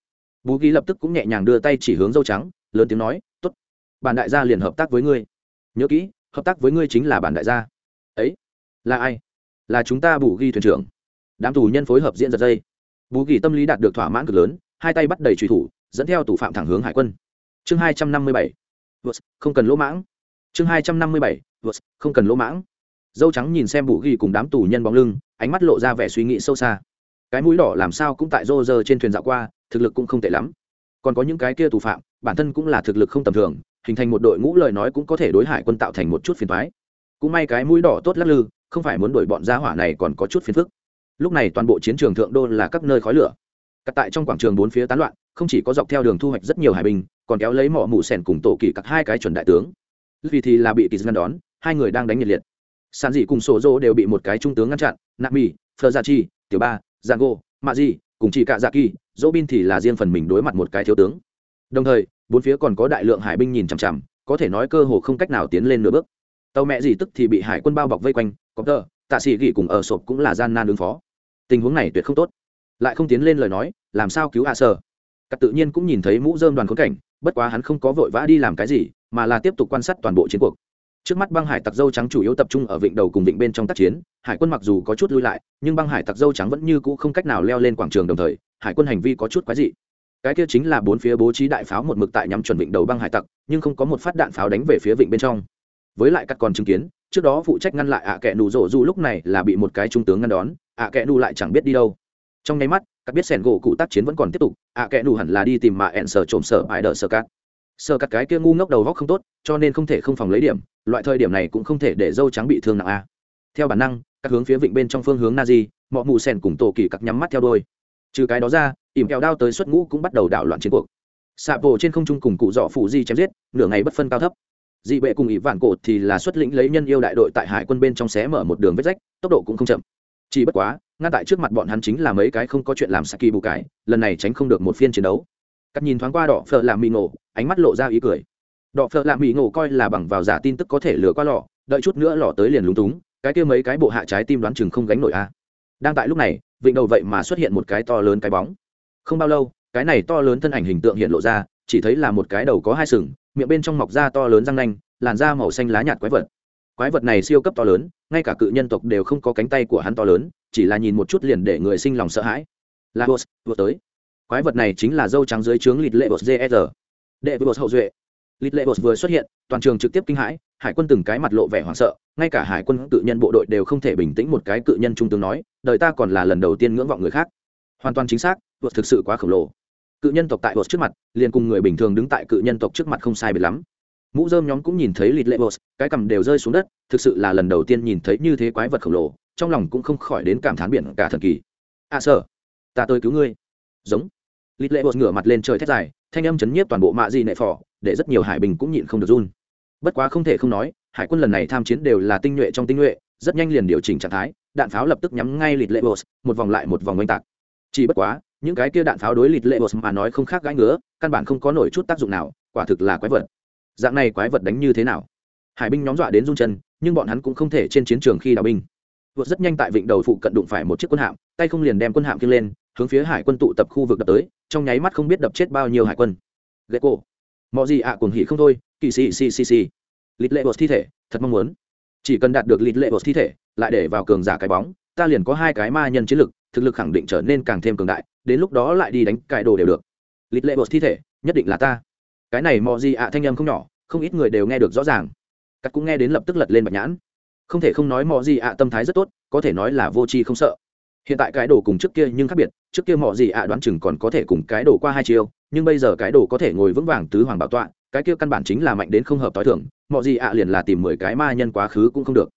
Bù ghi lập tức cũng nhẹ nhàng đưa tay chỉ hướng dâu trắng, lớn tiếng nói t ố t bản đại gia liền hợp tác với ngươi. Nhớ kỹ, hợp tác với ngươi chính là bản đại gia là ai? Là chúng ta bù ghi thuyền trưởng. Đám tù nhân phối hợp diễn giật dây. Bù ghi tâm lý đạt được thỏa mãn cực lớn, hai tay bắt đầy trùy thủ, dẫn theo tù phạm thẳng hướng hải quân. Chương hai trăm năm mươi bảy. Không cần lỗ mãng. Chương hai trăm năm mươi bảy. Không cần lỗ mãng. Dâu trắng nhìn xem bù ghi cùng đám tù nhân bóng lưng, ánh mắt lộ ra vẻ suy nghĩ sâu xa. Cái mũi đỏ làm sao cũng tại rô rơ trên thuyền dạo qua, thực lực cũng không tệ lắm. Còn có những cái kia tù phạm, bản thân cũng là thực lực không tầm thường, hình thành một đội ngũ lời nói cũng có thể đối hải quân tạo thành một chút phiền thoái cũng may cái mũi đỏ tốt lắc lư không phải muốn đuổi bọn gia hỏa này còn có chút phiền phức. Lúc này toàn bộ chiến trường thượng đô là các nơi khói lửa. Cắt tại trong quảng trường bốn phía tán loạn, không chỉ có dọc theo đường thu hoạch rất nhiều hải binh, còn kéo lấy mỏ mù sèn cùng tổ kỳ các hai cái chuẩn đại tướng. Vì thì là bị kỳ ngăn đón, hai người đang đánh nhiệt liệt. Sàn dị cùng sổ dô đều bị một cái trung tướng ngăn chặn nạp mì phờ gia chi tiểu ba giang gô mạ di cùng chỉ cả dạ kỳ dỗ bin thì là riêng phần mình đối mặt một cái thiếu tướng. Đồng thời, bốn phía còn có đại lượng hải binh nhìn chằm chằm, có thể nói cơ hồ không cách nào tiến lên nửa bước. Tàu mẹ gì tức thì bị hải quân bao bọc vây quanh có tờ tạ sĩ gỉ cùng ở sộp cũng là gian nan ứng phó. Tình huống này tuyệt không tốt. Lại không tiến lên lời nói, làm sao cứu hạ sơ? Cặp tự nhiên cũng nhìn thấy mũ dơm đoàn khốn cảnh, bất quá hắn không có vội vã đi làm cái gì, mà là tiếp tục quan sát toàn bộ chiến cuộc. Trước mắt băng hải tặc dâu trắng chủ yếu tập trung ở vịnh đầu cùng vịnh bên trong tác chiến, hải quân mặc dù có chút lui lại, nhưng băng hải tặc dâu trắng vẫn như cũ không cách nào leo lên quảng trường đồng thời, hải quân hành vi có chút quái dị. Cái kia chính là bốn phía bố trí đại pháo một mực tại nhắm chuẩn vịnh đầu băng hải tặc, nhưng không có một phát đạn pháo đánh về phía vịnh bên trong với lại các còn chứng kiến, trước đó phụ trách ngăn lại ạ à kẹ nụ rộ du lúc này là bị một cái trung tướng ngăn đón, ạ à kẹ nụ lại chẳng biết đi đâu. Trong nháy mắt, các biết sẻn gỗ cụ tác chiến vẫn còn tiếp tục, ạ à kẹ nụ hẳn là đi tìm mà ẹn sở trộm sở ải đỡ sở cát. Sở cát cái kia ngu ngốc đầu góc không tốt, cho nên không thể không phòng lấy điểm, loại thời điểm này cũng không thể để dâu trắng bị thương nặng a. Theo bản năng, các hướng phía vịnh bên trong phương hướng na di mọi mù sẻn cùng tổ kỳ các nhắm mắt theo đôi trừ cái đó ra, ỉm kẹo đao tới xuất ngũ cũng bắt đầu đảo loạn chiến cuộc. Xạ bộ trên không trung cùng cụ dọ phụ di chém giết, nửa ngày bất phân cao thấp dị bệ cùng ỷ vạn cổ thì là xuất lĩnh lấy nhân yêu đại đội tại hải quân bên trong xé mở một đường vết rách, tốc độ cũng không chậm. Chỉ bất quá, ngăn tại trước mặt bọn hắn chính là mấy cái không có chuyện làm saki bù cải lần này tránh không được một phiên chiến đấu. Cắt nhìn thoáng qua đỏ phở làm mì ngộ, ánh mắt lộ ra ý cười. Đỏ phở làm mì ngộ coi là bằng vào giả tin tức có thể lừa qua lọ, đợi chút nữa lọ tới liền lúng túng, cái kia mấy cái bộ hạ trái tim đoán chừng không gánh nổi a. À. Đang tại lúc này, vịnh đầu vậy mà xuất hiện một cái to lớn cái bóng. Không bao lâu, cái này to lớn thân ảnh hình tượng hiện lộ ra, chỉ thấy là một cái đầu có hai sừng miệng bên trong mọc da to lớn răng nanh, làn da màu xanh lá nhạt quái vật. Quái vật này siêu cấp to lớn, ngay cả cự nhân tộc đều không có cánh tay của hắn to lớn, chỉ là nhìn một chút liền để người sinh lòng sợ hãi. La lagos vừa tới. Quái vật này chính là dâu trắng dưới trướng lịt lệ bột gsr đệ bột hậu duệ. Lịt lệ bột vừa xuất hiện, toàn trường trực tiếp kinh hãi, hải quân từng cái mặt lộ vẻ hoảng sợ, ngay cả hải quân cự nhân bộ đội đều không thể bình tĩnh một cái cự nhân trung tướng nói, đời ta còn là lần đầu tiên ngưỡng vọng người khác. Hoàn toàn chính xác vượt thực sự quá khổng lồ cự nhân tộc tại bột trước mặt liền cùng người bình thường đứng tại cự nhân tộc trước mặt không sai biệt lắm. Mũ dơm nhóm cũng nhìn thấy lịt lệ bột cái cằm đều rơi xuống đất thực sự là lần đầu tiên nhìn thấy như thế quái vật khổng lồ trong lòng cũng không khỏi đến cảm thán biển cả thần kỳ. À sơ, ta tới cứu ngươi. Giống. Lịt lệ bột ngửa mặt lên trời thét dài thanh âm chấn nhiếp toàn bộ mạ di nệ phò để rất nhiều hải bình cũng nhịn không được run. Bất quá không thể không nói hải quân lần này tham chiến đều là tinh nhuệ trong tinh nhuệ rất nhanh liền điều chỉnh trạng thái đạn pháo lập tức nhắm ngay lịt lệ bột một vòng lại một vòng oanh tạc chỉ bất quá, những cái kia đạn pháo đối lịt lệ bột mà nói không khác gãi ngứa, căn bản không có nổi chút tác dụng nào, quả thực là quái vật. Dạng này quái vật đánh như thế nào? Hải binh nhóm dọa đến run chân, nhưng bọn hắn cũng không thể trên chiến trường khi đào binh. Vượt rất nhanh tại vịnh đầu phụ cận đụng phải một chiếc quân hạm, tay không liền đem quân hạm kia lên, hướng phía hải quân tụ tập khu vực đập tới, trong nháy mắt không biết đập chết bao nhiêu hải quân. Ghét cổ mọi gì ạ à cuồng hỉ không thôi, kỳ xì xì xì xì. Lịt lệ bột thi thể, thật mong muốn. Chỉ cần đạt được lịt lệ bột thi thể, lại để vào cường giả cái bóng, ta liền có hai cái ma nhân chiến lực thực lực khẳng định trở nên càng thêm cường đại đến lúc đó lại đi đánh cải đồ đều được. Lịch lệ bột thi thể nhất định là ta. Cái này mò gì ạ thanh âm không nhỏ không ít người đều nghe được rõ ràng. Cắt cũng nghe đến lập tức lật lên bạch nhãn. Không thể không nói mò gì ạ tâm thái rất tốt có thể nói là vô tri không sợ. Hiện tại cái đồ cùng trước kia nhưng khác biệt trước kia mò gì ạ đoán chừng còn có thể cùng cái đồ qua hai chiều, nhưng bây giờ cái đồ có thể ngồi vững vàng tứ hoàng bảo tọa cái kia căn bản chính là mạnh đến không hợp t h i thưởng mò gì ạ liền là tìm mười cái ma nhân quá khứ cũng không được.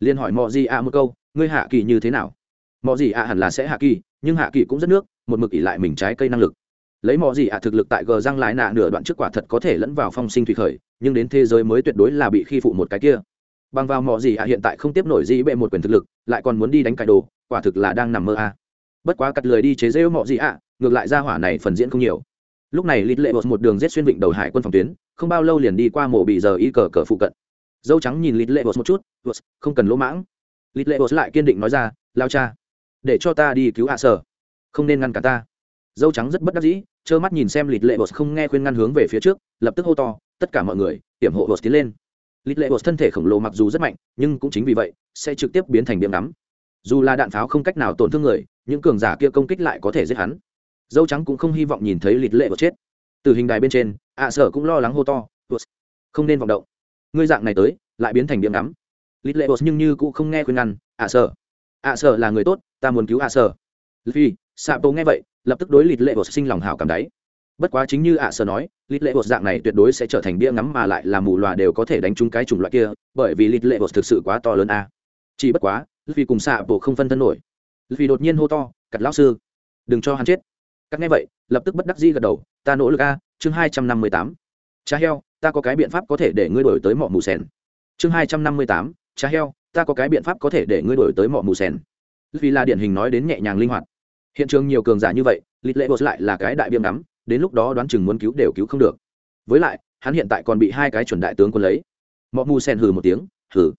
Liền hỏi mò gì ạ một câu ngươi hạ kỳ như thế nào? Mọi gì ạ hẳn là sẽ hạ kỳ, nhưng hạ kỳ cũng rất nước, một mực ỉ lại mình trái cây năng lực. Lấy mọi gì ạ thực lực tại gờ răng lái nạ nửa đoạn trước quả thật có thể lẫn vào phong sinh thủy khởi, nhưng đến thế giới mới tuyệt đối là bị khi phụ một cái kia. Bằng vào mọi gì ạ hiện tại không tiếp nổi gì bệ một quyền thực lực, lại còn muốn đi đánh cải đồ, quả thực là đang nằm mơ a. Bất quá cắt lười đi chế rêu mọi gì ạ, ngược lại ra hỏa này phần diễn không nhiều. Lúc này lít lệ bột một đường rết xuyên vịnh đầu hải quân phòng tuyến, không bao lâu liền đi qua mộ bị giờ y cờ cờ phụ cận. Dâu trắng nhìn lít lệ bột một chút không cần lỗ mãng. Lít lệ bột lại kiên định nói ra, lao cha để cho ta đi cứu hạ sở. Không nên ngăn cả ta. Dâu trắng rất bất đắc dĩ trơ mắt nhìn xem lịt lệ bột không nghe khuyên ngăn hướng về phía trước lập tức hô to tất cả mọi người hiểm hộ bột tiến lên. Lịt lệ bột thân thể khổng lồ mặc dù rất mạnh nhưng cũng chính vì vậy sẽ trực tiếp biến thành điểm ngắm. Dù là đạn pháo không cách nào tổn thương người những cường giả kia công kích lại có thể giết hắn. Dâu trắng cũng không hy vọng nhìn thấy lịt lệ bột chết. Từ hình đài bên trên ạ sở cũng lo lắng hô to bột, không nên vọng động. Ngươi dạng này tới lại biến thành điểm ngắm. Lịt lệ bột nhưng như cũng không nghe khuyên ngăn ạ sở ạ sở là người tốt ta muốn cứu ạ sở vì xạ bồ nghe vậy, lập tức đối lịt lệ bột sinh lòng hảo cảm đáy. Bất quá chính như ạ sở nói, lịt lệ bột dạng này tuyệt đối sẽ trở thành bia ngắm mà lại là mù loà đều có thể đánh trúng cái chủng loại kia, bởi vì lịt lệ bột thực sự quá to lớn a. Chỉ bất quá vì cùng xạ bộ không phân thân nổi. Vì đột nhiên hô to cặt lão sư, đừng cho hắn chết. Cắt nghe vậy, lập tức bất đắc dĩ gật đầu, ta nỗ lực a, chương hai trăm năm mươi tám. Cha heo, ta có cái biện pháp có thể để ngươi đổi tới mỏ mù sen chương hai trăm năm mươi tám, cha heo, ta có cái biện pháp có thể để ngươi đổi tới mỏ mù sen vì là điển hình nói đến nhẹ nhàng linh hoạt. Hiện trường nhiều cường giả như vậy, lịch lệ bột lại là cái đại biêm ngắm, đến lúc đó đoán chừng muốn cứu đều cứu không được. Với lại, hắn hiện tại còn bị hai cái chuẩn đại tướng quân lấy. Mọ mù sen hừ một tiếng, hừ,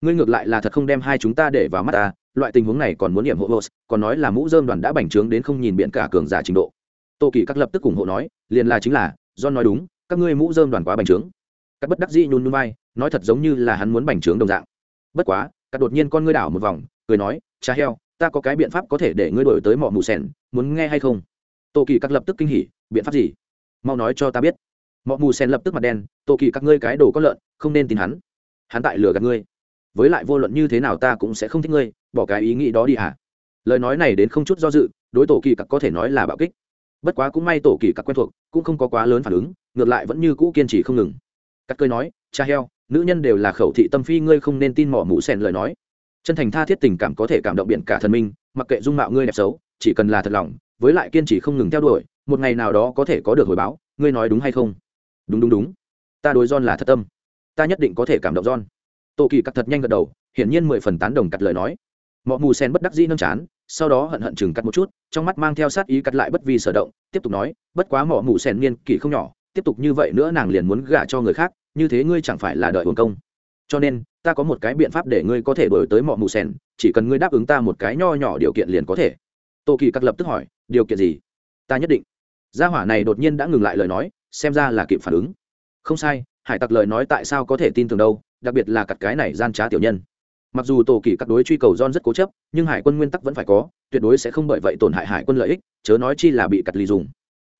ngươi ngược lại là thật không đem hai chúng ta để vào mắt ta, loại tình huống này còn muốn điểm hộ bột, còn nói là mũ dơm đoàn đã bành trướng đến không nhìn biện cả cường giả trình độ. Tô kỳ các lập tức ủng hộ nói, liền là chính là do nói đúng, các ngươi mũ dơm đoàn quá bành trướng. Các bất đắc dĩ nhún nhún vai, nói thật giống như là hắn muốn bành trướng đồng dạng. Bất quá, các đột nhiên con ngươi đảo một vòng, cười nói cha heo, ta có cái biện pháp có thể để ngươi đổi tới mỏ mù sèn, muốn nghe hay không? Tô kỳ các lập tức kinh hỉ, biện pháp gì? Mau nói cho ta biết. Mỏ mù sen lập tức mặt đen, tô kỳ các ngươi cái đồ có lợn, không nên tin hắn. Hắn tại lừa gạt ngươi. Với lại vô luận như thế nào ta cũng sẽ không thích ngươi, bỏ cái ý nghĩ đó đi hả? Lời nói này đến không chút do dự, đối tổ kỳ các có thể nói là bạo kích. Bất quá cũng may tổ kỳ các quen thuộc, cũng không có quá lớn phản ứng, ngược lại vẫn như cũ kiên trì không ngừng. Các cơi nói cha heo, nữ nhân đều là khẩu thị tâm phi, ngươi không nên tin mỏ mù sen lời nói chân thành tha thiết tình cảm có thể cảm động biển cả thần minh, mặc kệ dung mạo ngươi đẹp xấu, chỉ cần là thật lòng, với lại kiên trì không ngừng theo đuổi, một ngày nào đó có thể có được hồi báo, ngươi nói đúng hay không? Đúng đúng đúng. Ta đối John là thật tâm. Ta nhất định có thể cảm động John. Tô kỳ cắt thật nhanh gật đầu, hiển nhiên mười phần tán đồng cắt lời nói. Mọi mù sen bất đắc dĩ nâng chán, sau đó hận hận chừng cắt một chút, trong mắt mang theo sát ý cắt lại bất vi sở động, tiếp tục nói, bất quá mỏ mù sen niên kỷ không nhỏ, tiếp tục như vậy nữa nàng liền muốn gả cho người khác, như thế ngươi chẳng phải là đợi hồn công cho nên, ta có một cái biện pháp để ngươi có thể đổi tới mọi mù sen chỉ cần ngươi đáp ứng ta một cái nho nhỏ điều kiện liền có thể. Tô kỳ cắt lập tức hỏi, điều kiện gì? Ta nhất định. Gia hỏa này đột nhiên đã ngừng lại lời nói, xem ra là kịp phản ứng. Không sai, hải tặc lời nói tại sao có thể tin tưởng đâu, đặc biệt là cặt cái này gian trá tiểu nhân. Mặc dù tổ kỳ các đối truy cầu don rất cố chấp, nhưng hải quân nguyên tắc vẫn phải có, tuyệt đối sẽ không bởi vậy tổn hại hải quân lợi ích, chớ nói chi là bị cặt lì dùng.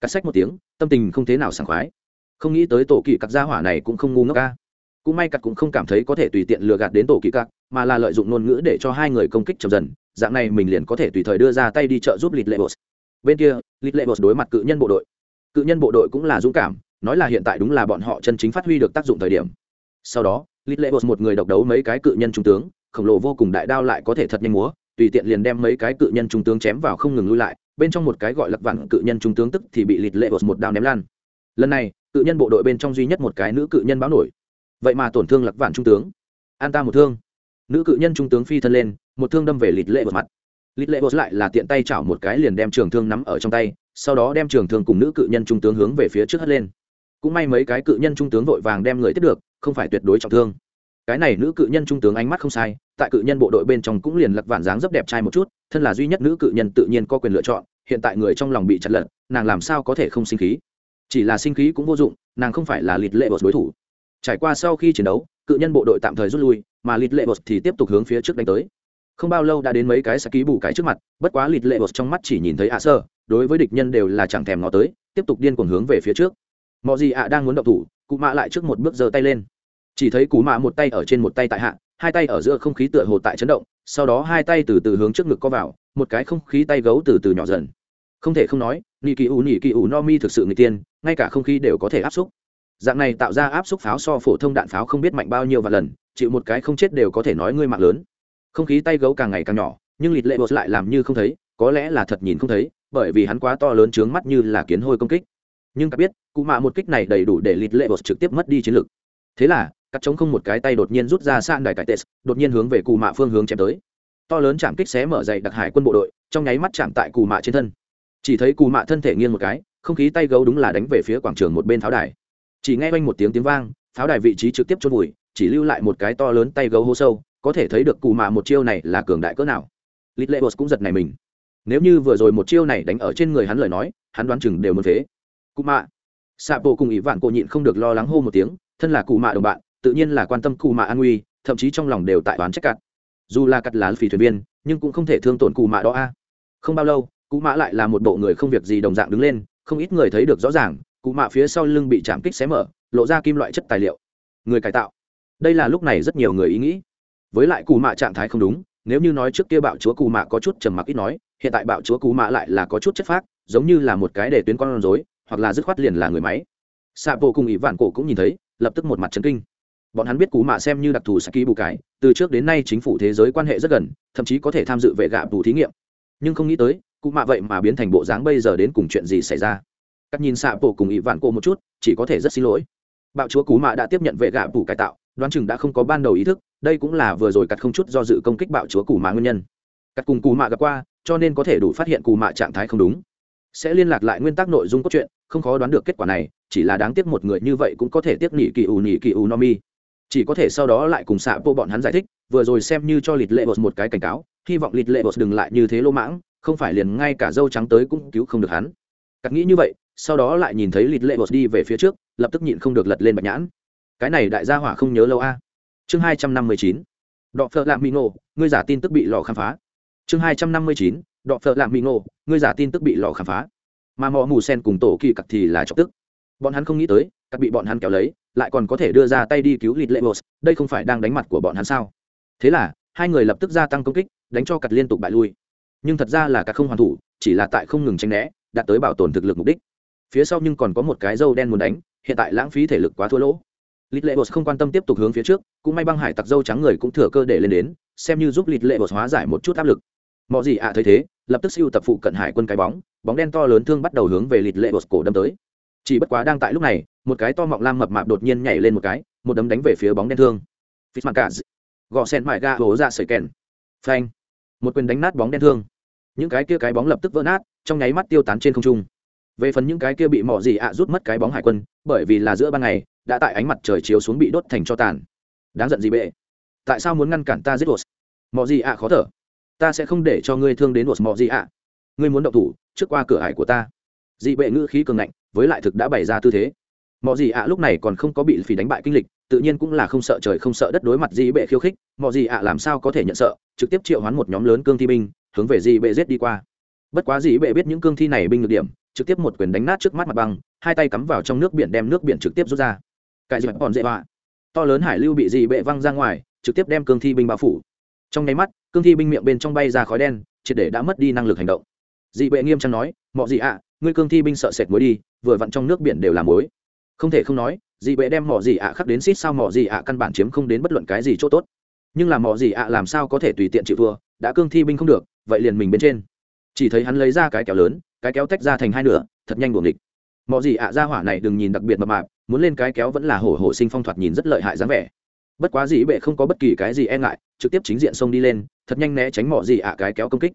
Cắt sách một tiếng, tâm tình không thế nào sảng khoái. Không nghĩ tới tổ kỳ các gia hỏa này cũng không ngu ngốc ca cũng may cặt cũng không cảm thấy có thể tùy tiện lừa gạt đến tổ kỳ cặc, mà là lợi dụng ngôn ngữ để cho hai người công kích chậm dần dạng này mình liền có thể tùy thời đưa ra tay đi trợ giúp lịch lệ bột. Bên kia lịch lệ bột đối mặt cự nhân bộ đội. Cự nhân bộ đội cũng là dũng cảm nói là hiện tại đúng là bọn họ chân chính phát huy được tác dụng thời điểm. Sau đó lịch lệ bột một người độc đấu mấy cái cự nhân trung tướng khổng lồ vô cùng đại đao lại có thể thật nhanh múa tùy tiện liền đem mấy cái cự nhân trung tướng chém vào không ngừng lui lại bên trong một cái gọi lặc vặn cự nhân trung tướng tức thì bị lịch lệ bột một đao ném lan. Lần này cự nhân bộ đội bên trong duy nhất một cái nữ cự nhân báo nổi vậy mà tổn thương lặc vạn trung tướng. An ta một thương. Nữ cự nhân trung tướng phi thân lên, một thương đâm về lịt lệ vượt mặt. Lịt lệ vượt lại là tiện tay chảo một cái liền đem trường thương nắm ở trong tay, sau đó đem trường thương cùng nữ cự nhân trung tướng hướng về phía trước hất lên. Cũng may mấy cái cự nhân trung tướng vội vàng đem người tiếp được, không phải tuyệt đối trọng thương. Cái này nữ cự nhân trung tướng ánh mắt không sai, tại cự nhân bộ đội bên trong cũng liền lật vạn dáng rất đẹp trai một chút, thân là duy nhất nữ cự nhân tự nhiên có quyền lựa chọn, hiện tại người trong lòng bị chặt lật, nàng làm sao có thể không sinh khí? Chỉ là sinh khí cũng vô dụng, nàng không phải là lịt lệ bột đối thủ trải qua sau khi chiến đấu, cự nhân bộ đội tạm thời rút lui, mà lịt lệ bột thì tiếp tục hướng phía trước đánh tới. Không bao lâu đã đến mấy cái sẽ ký bù cái trước mặt, bất quá lịt lệ bột trong mắt chỉ nhìn thấy ạ sơ, đối với địch nhân đều là chẳng thèm ngó tới, tiếp tục điên cuồng hướng về phía trước. Mọi gì ạ đang muốn động thủ, cụ mạ lại trước một bước giơ tay lên. Chỉ thấy cụ mạ một tay ở trên một tay tại hạ, hai tay ở giữa không khí tựa hồ tại chấn động, sau đó hai tay từ từ hướng trước ngực co vào, một cái không khí tay gấu từ từ nhỏ dần. Không thể không nói, nị kỳ ủ nị kỳ ủ no mi thực sự người tiên, ngay cả không khí đều có thể áp xúc dạng này tạo ra áp xúc pháo so phổ thông đạn pháo không biết mạnh bao nhiêu và lần, chịu một cái không chết đều có thể nói ngươi mạng lớn. Không khí tay gấu càng ngày càng nhỏ, nhưng lịt lệ bột lại làm như không thấy, có lẽ là thật nhìn không thấy, bởi vì hắn quá to lớn trướng mắt như là kiến hôi công kích. Nhưng ta biết, cụ mạ một kích này đầy đủ để lịt lệ bột trực tiếp mất đi chiến lược thế là, cắt chống không một cái tay đột nhiên rút ra sang đài cải tes đột nhiên hướng về cụ mạ phương hướng chém tới. To lớn chạm kích xé mở dày đặc hải quân bộ đội, trong nháy mắt chạm tại cụ mạ trên thân. Chỉ thấy cụ mạ thân thể nghiêng một cái, không khí tay gấu đúng là đánh về phía quảng trường một bên tháo đài chỉ nghe quanh một tiếng tiếng vang, pháo đài vị trí trực tiếp chôn vùi, chỉ lưu lại một cái to lớn tay gấu hô sâu, có thể thấy được cụ mạ một chiêu này là cường đại cỡ nào. Lít lệ bột cũng giật này mình. Nếu như vừa rồi một chiêu này đánh ở trên người hắn lời nói, hắn đoán chừng đều muốn thế cụ mạ. Xạ bộ cùng ỷ vạn cổ nhịn không được lo lắng hô một tiếng, thân là cụ mạ đồng bạn, tự nhiên là quan tâm cụ mạ an nguy, thậm chí trong lòng đều tại toán trách cặt dù là cặt lá phì thuyền viên, nhưng cũng không thể thương tổn cụ mạ đó a. Không bao lâu cụ mạ lại là một bộ người không việc gì đồng dạng đứng lên, không ít người thấy được rõ ràng cụ mạ phía sau lưng bị chạm kích xé mở, lộ ra kim loại chất tài liệu. Người cải tạo. Đây là lúc này rất nhiều người ý nghĩ. Với lại cụ mạ trạng thái không đúng, nếu như nói trước kia bạo chúa cụ mạ có chút trầm mặc ít nói, hiện tại bạo chúa cụ mạ lại là có chút chất phác, giống như là một cái để tuyến con rối, hoặc là dứt khoát liền là người máy. Xạ bộ cùng ỷ vạn cổ cũng nhìn thấy, lập tức một mặt trấn kinh. Bọn hắn biết cú mạ xem như đặc thù saki bù cái từ trước đến nay chính phủ thế giới quan hệ rất gần, thậm chí có thể tham dự vệ gạ bù thí nghiệm. Nhưng không nghĩ tới, cụ mạ vậy mà biến thành bộ dáng bây giờ đến cùng chuyện gì xảy ra cắt nhìn xạ bộ cùng ỵ vạn cô một chút, chỉ có thể rất xin lỗi. Bạo chúa cú mạ đã tiếp nhận vệ gạ phủ cải tạo, đoán chừng đã không có ban đầu ý thức, đây cũng là vừa rồi cắt không chút do dự công kích bạo chúa cù mạ nguyên nhân. Cắt cùng cù mạ gặp qua, cho nên có thể đủ phát hiện cù mạ trạng thái không đúng. Sẽ liên lạc lại nguyên tắc nội dung cốt truyện, không khó đoán được kết quả này, chỉ là đáng tiếc một người như vậy cũng có thể tiếp nỉ kỳ ù nỉ kỳ ù no mi. Chỉ có thể sau đó lại cùng xạ bộ bọn hắn giải thích, vừa rồi xem như cho lịt lệ bột một cái cảnh cáo, hy vọng lịt lệ bột đừng lại như thế lô mãng, không phải liền ngay cả dâu trắng tới cũng cứu không được hắn. Cắt nghĩ như vậy sau đó lại nhìn thấy lịt lệ bột đi về phía trước, lập tức nhịn không được lật lên bạch nhãn. Cái này đại gia hỏa không nhớ lâu a. Chương hai trăm năm mươi chín, đọ phợ lạm mỹ ngộ, ngươi giả tin tức bị lò khám phá. Chương hai trăm năm mươi chín, đọ phợ lạm mỹ ngộ, ngươi giả tin tức bị lò khám phá. Mà mò mù sen cùng tổ kỳ cặc thì là chọc tức. Bọn hắn không nghĩ tới cắt bị bọn hắn kéo lấy, lại còn có thể đưa ra tay đi cứu lịt lệ bột, đây không phải đang đánh mặt của bọn hắn sao? Thế là, hai người lập tức gia tăng công kích, đánh cho cặt liên tục bại lui. Nhưng thật ra là cặt không hoàn thủ, chỉ là tại không ngừng tranh né, đạt tới bảo tồn thực lực mục đích phía sau nhưng còn có một cái dâu đen muốn đánh, hiện tại lãng phí thể lực quá thua lỗ. Lịt lệ bột không quan tâm tiếp tục hướng phía trước, cũng may băng hải tặc dâu trắng người cũng thừa cơ để lên đến, xem như giúp lịt lệ bột hóa giải một chút áp lực. Mọi gì ạ thấy thế, lập tức siêu tập phụ cận hải quân cái bóng bóng đen to lớn thương bắt đầu hướng về lịt lệ bột cổ đâm tới. Chỉ bất quá đang tại lúc này, một cái to mọng lam mập mạp đột nhiên nhảy lên một cái, một đấm đánh về phía bóng đen thương. Phít mặt cả gò sen mại ga hố ra sợi kèn. Phanh. Một quyền đánh nát bóng đen thương. Những cái kia cái bóng lập tức vỡ nát, trong nháy mắt tiêu tán trên không trung về phần những cái kia bị mỏ gì ạ rút mất cái bóng hải quân, bởi vì là giữa ban ngày, đã tại ánh mặt trời chiếu xuống bị đốt thành cho tàn. Đáng giận gì bệ? Tại sao muốn ngăn cản ta giết ột mỏ gì ạ khó thở. Ta sẽ không để cho ngươi thương đến ột mỏ gì ạ. Ngươi muốn động thủ, trước qua cửa hải của ta. Dị bệ ngữ khí cường ngạnh, với lại thực đã bày ra tư thế. Mỏ gì ạ lúc này còn không có bị phỉ đánh bại kinh lịch, tự nhiên cũng là không sợ trời không sợ đất đối mặt dị bệ khiêu khích. Mỏ gì ạ làm sao có thể nhận sợ, trực tiếp triệu hoán một nhóm lớn cương thi binh, hướng về dị bệ giết đi qua. Bất quá dị bệ biết những cương thi này binh được điểm trực tiếp một quyền đánh nát trước mắt mặt băng, hai tay cắm vào trong nước biển đem nước biển trực tiếp rút ra. Cải dịp còn dễ bạ to lớn hải lưu bị dị bệ văng ra ngoài, trực tiếp đem cương thi binh bao phủ. Trong nháy mắt, cương thi binh miệng bên trong bay ra khói đen, triệt để đã mất đi năng lực hành động. Dị bệ nghiêm trang nói mọi gì ạ, ngươi cương thi binh sợ sệt muối đi, vừa vặn trong nước biển đều làm muối. Không thể không nói, dị bệ đem mỏ gì ạ khắc đến xít sao mỏ gì ạ căn bản chiếm không đến bất luận cái gì chỗ tốt. Nhưng là mỏ gì ạ làm sao có thể tùy tiện chịu thua, đã cương thi binh không được, vậy liền mình bên trên chỉ thấy hắn lấy ra cái kéo lớn, cái kéo tách ra thành hai nửa, thật nhanh buồng địch mọi gì ạ ra hỏa này đừng nhìn đặc biệt mập mạp, muốn lên cái kéo vẫn là hổ hổ sinh phong thoạt nhìn rất lợi hại dáng vẻ. Bất quá dĩ bệ không có bất kỳ cái gì e ngại, trực tiếp chính diện xông đi lên, thật nhanh né tránh mọi gì ạ cái kéo công kích.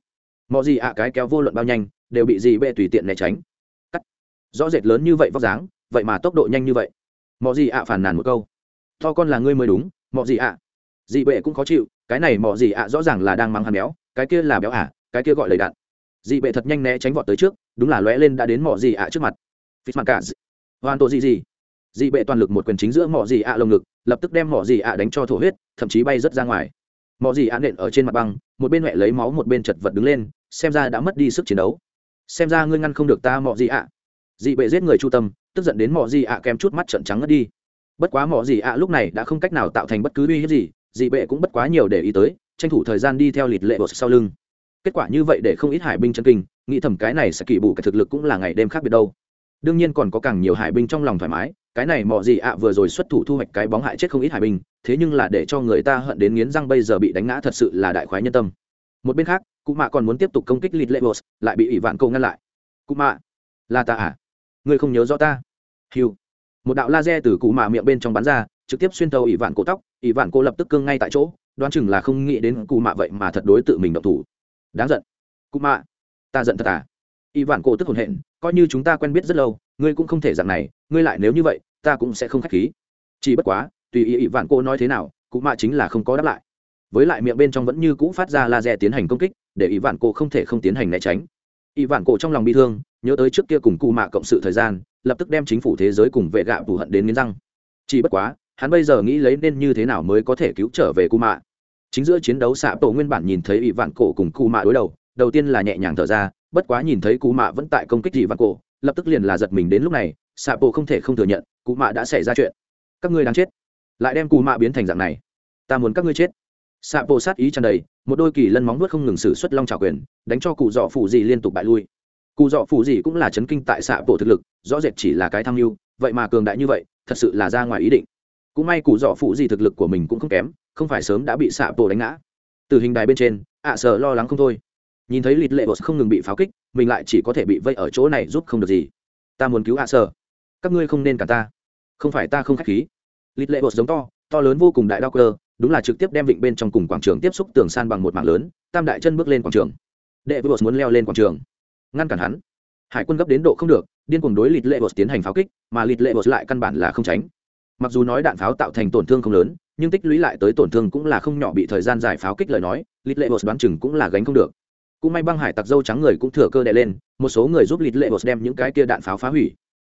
Mọi gì ạ cái kéo vô luận bao nhanh, đều bị dĩ bệ tùy tiện né tránh. Cắt. Rõ rệt lớn như vậy vóc dáng, vậy mà tốc độ nhanh như vậy. Mọ gì ạ phản nàn một câu. To con là ngươi mới đúng, mọ gì ạ. Dị bệ cũng khó chịu, cái này mọ gì ạ rõ ràng là đang mắng hắn béo, cái kia là béo ả cái kia gọi lời đạn dị bệ thật nhanh né tránh vọt tới trước, đúng là lóe lên đã đến mỏ gì ạ trước mặt. Phít mặt cả hoàn tội gì gì dị bệ toàn lực một quyền chính giữa mỏ gì ạ lồng ngực, lập tức đem mỏ gì ạ đánh cho thổ huyết, thậm chí bay rất ra ngoài. Mỏ gì ạ nện ở trên mặt băng, một bên mẹ lấy máu một bên chật vật đứng lên, xem ra đã mất đi sức chiến đấu. Xem ra ngươi ngăn không được ta mỏ gì ạ. Dị bệ giết người chu tâm, tức giận đến mỏ gì ạ kém chút mắt trận trắng ngất đi. Bất quá mỏ gì ạ lúc này đã không cách nào tạo thành bất cứ uy hiếp gì, dị bệ cũng bất quá nhiều để ý tới, tranh thủ thời gian đi theo lịt lệ bột sau lưng kết quả như vậy để không ít hải binh chân kinh, nghĩ thầm cái này sẽ kỳ bù cái thực lực cũng là ngày đêm khác biệt đâu. Đương nhiên còn có càng nhiều hải binh trong lòng thoải mái, cái này mọi gì ạ, vừa rồi xuất thủ thu hoạch cái bóng hại chết không ít hải binh, thế nhưng là để cho người ta hận đến nghiến răng bây giờ bị đánh ngã thật sự là đại khoái nhân tâm. Một bên khác, cụ mạ còn muốn tiếp tục công kích lịt lệ bột, lại bị ỷ vạn câu ngăn lại. Cụ mạ, là ta à? Ngươi không nhớ rõ ta? Hiu một đạo laser từ cụ mạ miệng bên trong bắn ra, trực tiếp xuyên tàu ỷ vạn cổ tóc ỷ vạn cô lập tức cương ngay tại chỗ, đoán chừng là không nghĩ đến cụ mạ vậy mà thật đối tự mình động thủ đáng giận. Cụ mạ. Ta giận thật à? Y vạn cổ tức hồn hện, coi như chúng ta quen biết rất lâu, ngươi cũng không thể dạng này, ngươi lại nếu như vậy, ta cũng sẽ không khách khí. Chỉ bất quá, tùy ý y vạn cổ nói thế nào, cụ mạ chính là không có đáp lại. Với lại miệng bên trong vẫn như cũ phát ra laser tiến hành công kích, để y vạn cổ không thể không tiến hành né tránh. Y vạn cổ trong lòng bị thương, nhớ tới trước kia cùng cụ mạ cộng sự thời gian, lập tức đem chính phủ thế giới cùng vệ gạ bù hận đến nghiến răng. Chỉ bất quá, hắn bây giờ nghĩ lấy nên như thế nào mới có thể cứu trở về cụ mạ chính giữa chiến đấu xạ tổ nguyên bản nhìn thấy ỷ vạn cổ cùng cụ mạ đối đầu đầu tiên là nhẹ nhàng thở ra, bất quá nhìn thấy cụ mạ vẫn tại công kích ỷ vạn cổ, lập tức liền là giật mình đến lúc này, xạ bộ không thể không thừa nhận cụ mạ đã xảy ra chuyện. Các ngươi đang chết. Lại đem cụ mạ biến thành dạng này. Ta muốn các ngươi chết. Xạ bộ sát ý tràn đầy, một đôi kỳ lân móng vuốt không ngừng xử xuất long trào quyền, đánh cho cụ dọ phủ dị liên tục bại lui. Cụ dọ phủ dị cũng là chấn kinh tại xạ bộ thực lực, rõ rệt chỉ là cái tham mưu, vậy mà cường đại như vậy, thật sự là ra ngoài ý định. Cũng may cụ dọ phụ gì thực lực của mình cũng không kém không phải sớm đã bị xạ bộ đánh ngã. Từ hình đài bên trên, ạ sợ lo lắng không thôi. Nhìn thấy lịt lệ bột không ngừng bị pháo kích, mình lại chỉ có thể bị vây ở chỗ này giúp không được gì. Ta muốn cứu ạ sợ các ngươi không nên cả ta. Không phải ta không k h á c h khí. Lịt lệ bột giống to to lớn vô cùng đại đao cơ, đúng là trực tiếp đem vịnh bên trong cùng quảng trường tiếp xúc tường san bằng một mảng lớn, tam đại chân bước lên quảng trường. Đệ bột muốn leo lên quảng trường, ngăn cản hắn. Hải quân gấp đến độ không được, điên cuồng đối lịt lệ bột tiến hành pháo kích, mà lịt lệ bột lại căn bản là không tránh. Mặc dù nói đạn pháo tạo thành tổn thương không lớn nhưng tích lũy lại tới tổn thương cũng là không nhỏ bị thời gian dài pháo kích lời nói lịt lệ bột đoán chừng cũng là gánh không được. Cũng may băng hải tặc dâu trắng người cũng thừa cơ đệ lên, một số người giúp lịt lệ bột đem những cái kia đạn pháo phá hủy.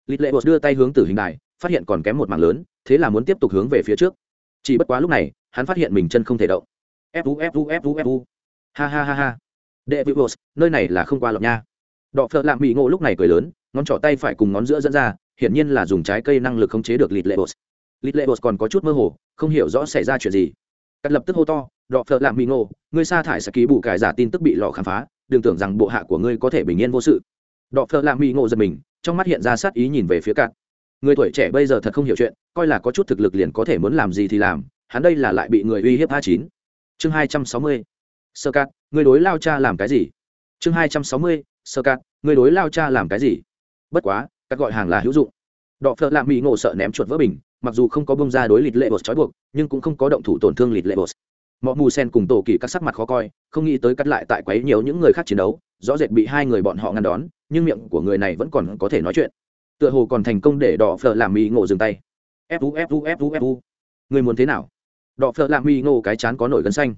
Lịt lệ bột đưa tay hướng từ hình đài, phát hiện còn kém một mảng lớn, thế là muốn tiếp tục hướng về phía trước. Chỉ bất quá lúc này, hắn phát hiện mình chân không thể động. Fu fu fu fu ha ha ha ha. Đệ vị bột, nơi này là không qua lọc nha. Đọ phợ lạm bị ngộ lúc này cười lớn, ngón trỏ tay phải cùng ngón giữa dẫn ra, hiển nhiên là dùng trái cây năng lực khống chế được lịt lệ bột lịt lệ bột còn có chút mơ hồ, không hiểu rõ xảy ra chuyện gì. Cắt lập tức hô to, đọ phợ lạm bị ngộ ngươi sa thải sẽ ký bù cải giả tin tức bị lọ khám phá, đừng tưởng rằng bộ hạ của ngươi có thể bình yên vô sự. Đọ phợ lạm bị ngộ giật mình, trong mắt hiện ra sát ý nhìn về phía Cắt. người tuổi trẻ bây giờ thật không hiểu chuyện, coi là có chút thực lực liền có thể muốn làm gì thì làm, hắn đây là lại bị người uy hiếp a chín. Chương hai trăm sáu mươi, sơ cát người đối lao cha làm cái gì? Chương hai trăm sáu mươi, sơ cát người đối lao cha làm cái gì? Bất quá các gọi hàng là hữu dụng. Đọ phợ lạ mỹ ngộ sợ ném chuột vỡ bình mặc dù không có bông ra đối lịt lệ bột trói buộc, nhưng cũng không có động thủ tổn thương lịt lệ bột mọi mù sen cùng tổ kỳ các sắc mặt khó coi, không nghĩ tới cắt lại tại quấy nhiều những người khác chiến đấu, rõ rệt bị hai người bọn họ ngăn đón, nhưng miệng của người này vẫn còn có thể nói chuyện. Tựa hồ còn thành công để đỏ phở làm mỹ ngộ dừng tay. Fu fu fu fu người muốn thế nào? Đỏ phở làm mỹ ngộ cái chán có nổi gân xanh.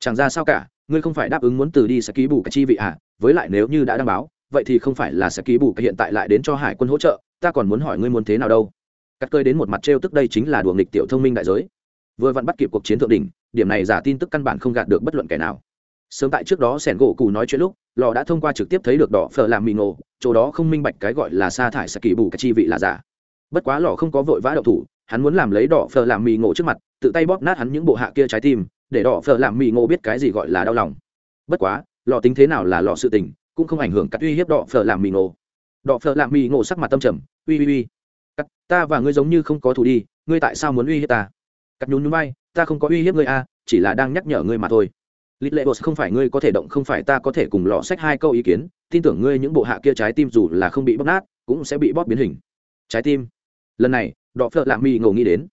Chẳng ra sao cả, ngươi không phải đáp ứng muốn từ đi sẽ ký bù cái chi vị à? Với lại nếu như đã đăng báo, vậy thì không phải là sẽ ký bù cái hiện tại lại đến cho hải quân hỗ trợ, ta còn muốn hỏi ngươi muốn thế nào đâu cắt cơi đến một mặt trêu tức đây chính là đùa nghịch tiểu thông minh đại giới. Vừa vặn bắt kịp cuộc chiến thượng đỉnh, điểm này giả tin tức căn bản không gạt được bất luận kẻ nào. Sớm tại trước đó sẻn gỗ cù nói chuyện lúc, lò đã thông qua trực tiếp thấy được đỏ phở làm mì ngộ, chỗ đó không minh bạch cái gọi là sa thải sẽ kỳ bù cái chi vị là giả. Bất quá lò không có vội vã đậu thủ, hắn muốn làm lấy đỏ phở làm mì ngộ trước mặt, tự tay bóp nát hắn những bộ hạ kia trái tim, để đỏ phở làm mì ngộ biết cái gì gọi là đau lòng. Bất quá, lò tính thế nào là lò sự tình, cũng không ảnh hưởng cắt uy hiếp đỏ phở làm mì ngộ. Đỏ phở làm mì ngộ sắc mặt tâm trầm, uy uy uy cắt ta và ngươi giống như không có thù đi ngươi tại sao muốn uy hiếp ta? Cắt nhún nhún bay ta không có uy hiếp ngươi a chỉ là đang nhắc nhở ngươi mà thôi. Lít lệ bột không phải ngươi có thể động không phải ta có thể cùng lọ sách hai câu ý kiến. Tin tưởng ngươi những bộ hạ kia trái tim dù là không bị bóp nát cũng sẽ bị bóp biến hình. Trái tim. Lần này đọ phợ lạ mi ngầu nghĩ đến.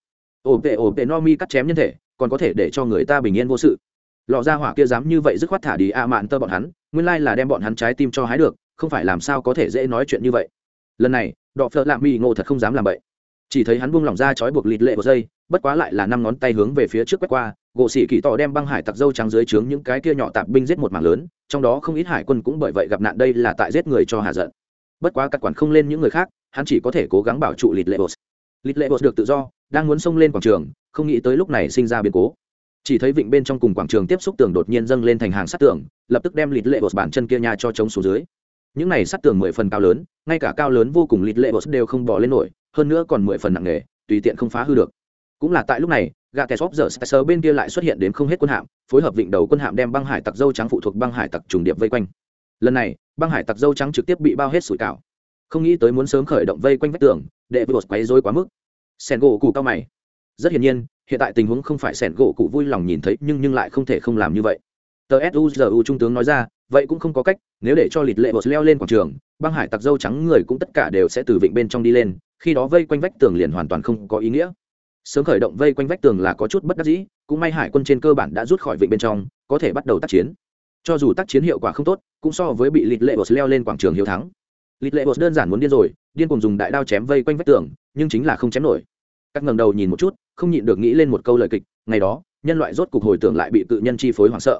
Ổ tệ ổ tệ, no mi cắt chém nhân thể còn có thể để cho người ta bình yên vô sự. Lọ ra hỏa kia dám như vậy dứt khoát thả đi a mạn tơ bọn hắn nguyên lai là đem bọn hắn trái tim cho hái được không phải làm sao có thể dễ nói chuyện như vậy. Lần này đọ phở lạ mì ngộ thật không dám làm vậy chỉ thấy hắn buông lỏng ra trói buộc lịt lệ một giây bất quá lại là năm ngón tay hướng về phía trước quét qua, gỗ sĩ kỳ tỏ đem băng hải tặc dâu trắng dưới trướng những cái kia nhỏ tạp binh giết một mảng lớn, trong đó không ít hải quân cũng bởi vậy gặp nạn đây là tại giết người cho hạ giận. Bất quá cắt quản không lên những người khác, hắn chỉ có thể cố gắng bảo trụ lịt lệ bột. Lịt lệ bột được tự do, đang muốn xông lên quảng trường, không nghĩ tới lúc này sinh ra biến cố. Chỉ thấy vịnh bên trong cùng quảng trường tiếp xúc tường đột nhiên dâng lên thành hàng sát tường, lập tức đem lịt lệ bột bản chân kia nhà cho chống xuống dưới những này sắt tường mười phần cao lớn, ngay cả cao lớn vô cùng lịt lệ bột đều không bỏ lên nổi, hơn nữa còn mười phần nặng nề, tùy tiện không phá hư được. Cũng là tại lúc này gà tè xóp giờ sờ bên kia lại xuất hiện đến không hết quân hạm, phối hợp vịnh đầu quân hạm đem băng hải tặc dâu trắng phụ thuộc băng hải tặc trùng điệp vây quanh. Lần này, băng hải tặc dâu trắng trực tiếp bị bao hết sủi cảo. Không nghĩ tới muốn sớm khởi động vây quanh vách tường để vừa quấy rối quá mức. Sẻn gỗ cụ cao mày. Rất hiển nhiên, hiện tại tình huống không phải sẻn gỗ cụ vui lòng nhìn thấy, nhưng nhưng lại không thể không làm như vậy tờ suzu trung tướng nói ra, vậy cũng không có cách, nếu để cho lịt lệ bột leo lên quảng trường, băng hải tặc dâu trắng người cũng tất cả đều sẽ từ vịnh bên trong đi lên, khi đó vây quanh vách tường liền hoàn toàn không có ý nghĩa. Sớm khởi động vây quanh vách tường là có chút bất đắc dĩ, cũng may hải quân trên cơ bản đã rút khỏi vịnh bên trong, có thể bắt đầu tác chiến. Cho dù tác chiến hiệu quả không tốt, cũng so với bị lịt lệ bột leo lên quảng trường hiếu thắng. Lịt lệ bột đơn giản muốn điên rồi, điên cùng dùng đại đao chém vây quanh vách tường, nhưng chính là không chém nổi. Các ngầm đầu nhìn một chút, không nhịn được nghĩ lên một câu lời kịch, ngày đó, nhân loại rốt cục hồi tưởng lại bị tự nhân chi phối hoảng sợ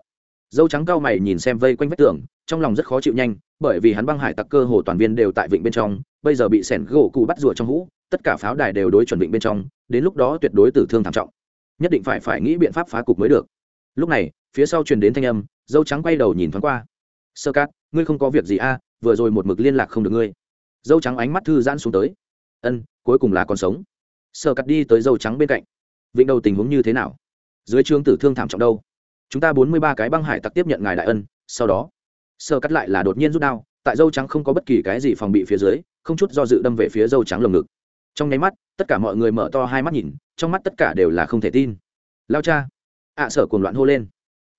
dâu trắng cao mày nhìn xem vây quanh vách tường, trong lòng rất khó chịu nhanh, bởi vì hắn băng hải tặc cơ hồ toàn viên đều tại vịnh bên trong, bây giờ bị sẻn gỗ cụ bắt rùa trong hũ, tất cả pháo đài đều đối chuẩn vịnh bên trong, đến lúc đó tuyệt đối tử thương thảm trọng. Nhất định phải phải nghĩ biện pháp phá cục mới được. Lúc này, phía sau truyền đến thanh âm, dâu trắng quay đầu nhìn thoáng qua. Sơ cát, ngươi không có việc gì a vừa rồi một mực liên lạc không được ngươi. Dâu trắng ánh mắt thư giãn xuống tới. Ân, cuối cùng là còn sống. Sơ cát đi tới dâu trắng bên cạnh. Vịnh đầu tình huống như thế nào? Dưới trương tử thương thảm trọng đâu? Chúng ta bốn mươi ba cái băng hải tặc tiếp nhận ngài đại ân sau đó sơ cắt lại là đột nhiên rút đao tại dâu trắng không có bất kỳ cái gì phòng bị phía dưới không chút do dự đâm về phía dâu trắng lồng ngực. Trong nháy mắt tất cả mọi người mở to hai mắt nhìn trong mắt tất cả đều là không thể tin. Lao cha. À, Ạ sở cuồng loạn hô lên.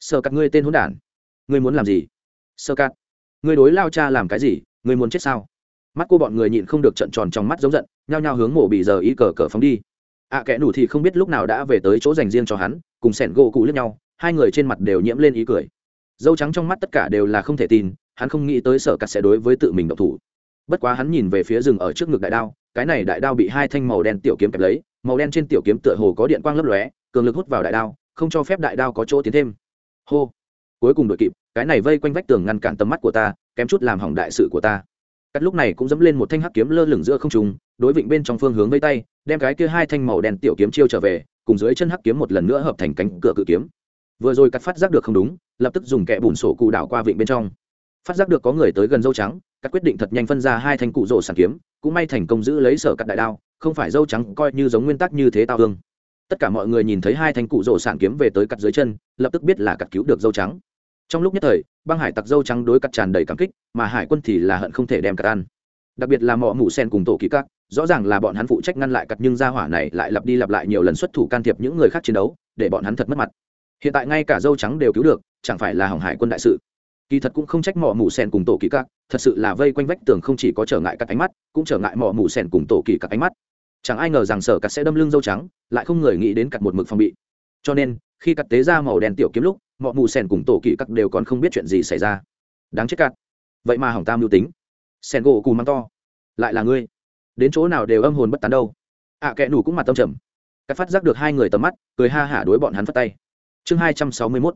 Sơ cắt ngươi tên hỗn đản. Ngươi muốn làm gì? Sơ cắt. Ngươi đối lao cha làm cái gì? Ngươi muốn chết sao? Mắt cô bọn người nhịn không được trận tròn trong mắt giống giận nhao nhao hướng mổ bị giờ ý cờ cờ phóng đi. Ạ à, kẻ nủ thì không biết lúc nào đã về tới chỗ dành riêng cho hắn cùng sẻn gỗ cụ lướt nhau hai người trên mặt đều nhiễm lên ý cười. Dâu trắng trong mắt tất cả đều là không thể tin, hắn không nghĩ tới sở cắt sẽ đối với tự mình độc thủ. Bất quá hắn nhìn về phía rừng ở trước ngực đại đao, cái này đại đao bị hai thanh màu đen tiểu kiếm kẹp lấy, màu đen trên tiểu kiếm tựa hồ có điện quang lấp lóe, cường lực hút vào đại đao, không cho phép đại đao có chỗ tiến thêm. Hô! Cuối cùng đội kịp, cái này vây quanh vách tường ngăn cản tầm mắt của ta, kém chút làm hỏng đại sự của ta. Cắt lúc này cũng dẫm lên một thanh hắc kiếm lơ lửng giữa không trùng đối vịnh bên trong phương hướng vây tay, đem cái kia hai thanh màu đen tiểu kiếm chiêu trở về, cùng dưới chân hắc kiếm một lần nữa hợp thành cánh cửa cự kiếm vừa rồi cắt phát giác được không đúng, lập tức dùng kẹ bùn sổ cụ đảo qua vịnh bên trong. Phát giác được có người tới gần dâu trắng, cắt quyết định thật nhanh phân ra hai thanh cụ rổ sản kiếm, cũng may thành công giữ lấy sở cắt đại đao, không phải dâu trắng coi như giống nguyên tắc như thế tao hương. Tất cả mọi người nhìn thấy hai thanh cụ rổ sản kiếm về tới cắt dưới chân, lập tức biết là cắt cứu được dâu trắng. Trong lúc nhất thời, băng hải tặc dâu trắng đối cắt tràn đầy cảm kích, mà hải quân thì là hận không thể đem cắt ăn. Đặc biệt là mọ mù sen cùng tổ ký cắt rõ ràng là bọn hắn phụ trách ngăn lại cắt nhưng gia hỏa này lại lặp đi lặp lại nhiều lần xuất thủ can thiệp những người khác chiến đấu, để bọn hắn thật mất mặt hiện tại ngay cả dâu trắng đều cứu được chẳng phải là hỏng hải quân đại sự. Kỳ thật cũng không trách mỏ mù sen cùng tổ kỳ cặc, thật sự là vây quanh vách tường không chỉ có trở ngại các ánh mắt cũng trở ngại mỏ mù sen cùng tổ kỳ các ánh mắt. Chẳng ai ngờ rằng sở cặc sẽ đâm lưng dâu trắng lại không người nghĩ đến cặc một mực phòng bị. Cho nên khi cặc tế ra màu đen tiểu kiếm lúc mọ mù sen cùng tổ kỳ các đều còn không biết chuyện gì xảy ra. Đáng chết cặc, vậy mà hỏng tam mưu tính. Sen gỗ cù mắng to. Lại là ngươi. Đến chỗ nào đều âm hồn bất tán đâu. Ạ à, kệ nủ cũng mặt tâm trầm. Cắt phát giác được hai người tầm mắt cười ha hả đối bọn hắn phất tay chương hai trăm sáu mươi mốt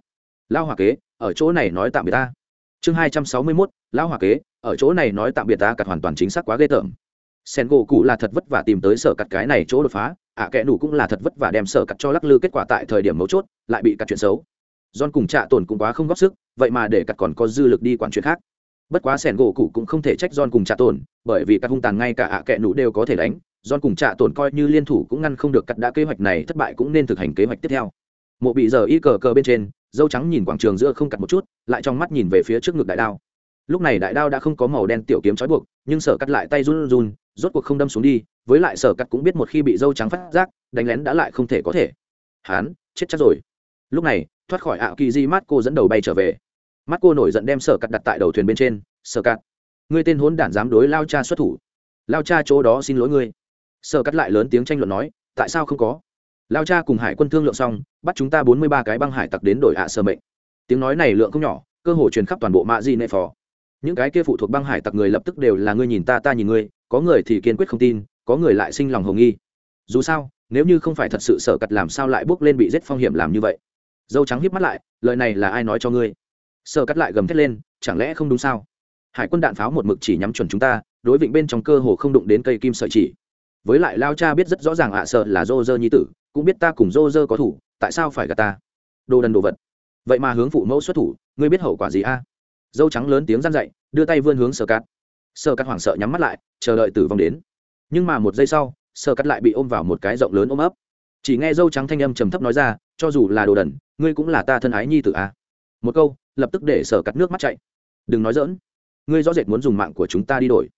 lao hòa kế ở chỗ này nói tạm biệt ta. Chương hai trăm sáu mươi mốt lão hòa kế ở chỗ này nói tạm biệt ta cặt hoàn toàn chính xác quá ghê tởm. Sen gỗ cụ là thật vất vả tìm tới sở cặt cái này chỗ đột phá ạ à, kẽ nủ cũng là thật vất vả đem sở cặt cho lắc lư kết quả tại thời điểm mấu chốt lại bị cặt chuyện xấu. John cùng trạ tổn cũng quá không góp sức vậy mà để cặt còn có dư lực đi quản chuyện khác. Bất quá sẻn gỗ cụ cũng không thể trách john cùng trạ tổn bởi vì cắt hung tàn ngay cả ạ à kẽ đủ đều có thể đánh. John cùng trạ tổn coi như liên thủ cũng ngăn không được cặt đã kế hoạch này thất bại cũng nên thực hành kế hoạch tiếp theo mộ bị giờ y cờ cờ bên trên, dâu trắng nhìn quảng trường giữa không cặt một chút, lại trong mắt nhìn về phía trước ngực đại đao. Lúc này đại đao đã không có màu đen tiểu kiếm trói buộc, nhưng sở cắt lại tay run run, rốt cuộc không đâm xuống đi, với lại sở cắt cũng biết một khi bị dâu trắng phát giác, đánh lén đã lại không thể có thể. Hán, chết chắc rồi. Lúc này, thoát khỏi ảo kỳ di mát cô dẫn đầu bay trở về. Mắt cô nổi giận đem sở cắt đặt tại đầu thuyền bên trên, sở cắt, ngươi tên hốn đản dám đối lao cha xuất thủ. Lao cha chỗ đó xin lỗi ngươi. Sở cắt lại lớn tiếng tranh luận nói, tại sao không có? Lao cha cùng hải quân thương lượng xong, bắt chúng ta bốn mươi ba cái băng hải tặc đến đổi ạ sơ mệnh. Tiếng nói này lượng không nhỏ, cơ hội truyền khắp toàn bộ mạ di nệ phò. Những cái kia phụ thuộc băng hải tặc người lập tức đều là ngươi nhìn ta ta nhìn ngươi, có người thì kiên quyết không tin, có người lại sinh lòng hồng nghi. Dù sao, nếu như không phải thật sự sở cặt làm sao lại bước lên bị giết phong hiểm làm như vậy? Dâu trắng hiếp mắt lại, lời này là ai nói cho ngươi? Sở cắt lại gầm thét lên, chẳng lẽ không đúng sao? Hải quân đạn pháo một mực chỉ nhắm chuẩn chúng ta, đối vịnh bên trong cơ hồ không đụng đến cây kim sợi chỉ với lại lao cha biết rất rõ ràng ạ sợ là dô dơ nhi tử, cũng biết ta cùng dô dơ có thủ, tại sao phải gạt ta? Đồ đần đồ vật. Vậy mà hướng phụ mẫu xuất thủ, ngươi biết hậu quả gì a? Dâu trắng lớn tiếng răn dậy đưa tay vươn hướng sơ cát. Sơ cát hoảng sợ nhắm mắt lại, chờ đợi tử vong đến. Nhưng mà một giây sau sơ cát lại bị ôm vào một cái rộng lớn ôm ấp. Chỉ nghe dâu trắng thanh âm trầm thấp nói ra, cho dù là đồ đần, ngươi cũng là ta thân ái nhi tử a. Một câu, lập tức để sơ cát nước mắt chạy đừng nói dỡn ngươi rõ rệt muốn dùng mạng của chúng ta đi đổi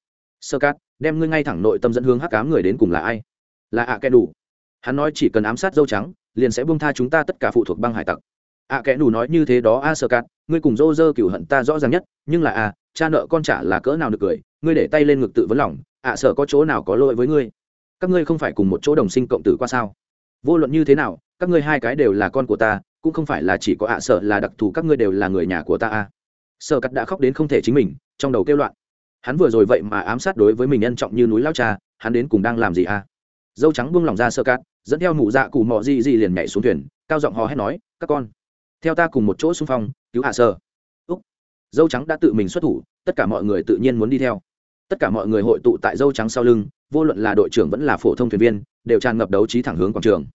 sơ cát đem ngươi ngay thẳng nội tâm dẫn hướng hắc cám người đến cùng là ai? Là ạ à đủ hắn nói chỉ cần ám sát dâu trắng liền sẽ buông tha chúng ta tất cả phụ thuộc băng hải tặc. Ạ à, đủ nói như thế đó a sơ cát ngươi cùng dô dơ cựu hận ta rõ ràng nhất nhưng là a cha nợ con trả là cỡ nào được cười ngươi để tay lên ngực tự vấn lòng ạ sợ có chỗ nào có lỗi với ngươi? Các ngươi không phải cùng một chỗ đồng sinh cộng tử qua sao? Vô luận như thế nào các ngươi hai cái đều là con của ta cũng không phải là chỉ có ạ sợ là đặc thù các ngươi đều là người nhà của ta a. Sợ cắt đã khóc đến không thể chính mình trong đầu kêu loạn hắn vừa rồi vậy mà ám sát đối với mình nhân trọng như núi lao cha, hắn đến cùng đang làm gì a dâu trắng buông lòng ra sơ cát, dẫn theo mụ dạ cụ mọ di di liền nhảy xuống thuyền, cao giọng hò hét nói, các con, theo ta cùng một chỗ xung phong, cứu hạ sơ. Úc. Dâu trắng đã tự mình xuất thủ, tất cả mọi người tự nhiên muốn đi theo. Tất cả mọi người hội tụ tại dâu trắng sau lưng, vô luận là đội trưởng vẫn là phổ thông thuyền viên, đều tràn ngập đấu trí thẳng hướng quảng trường.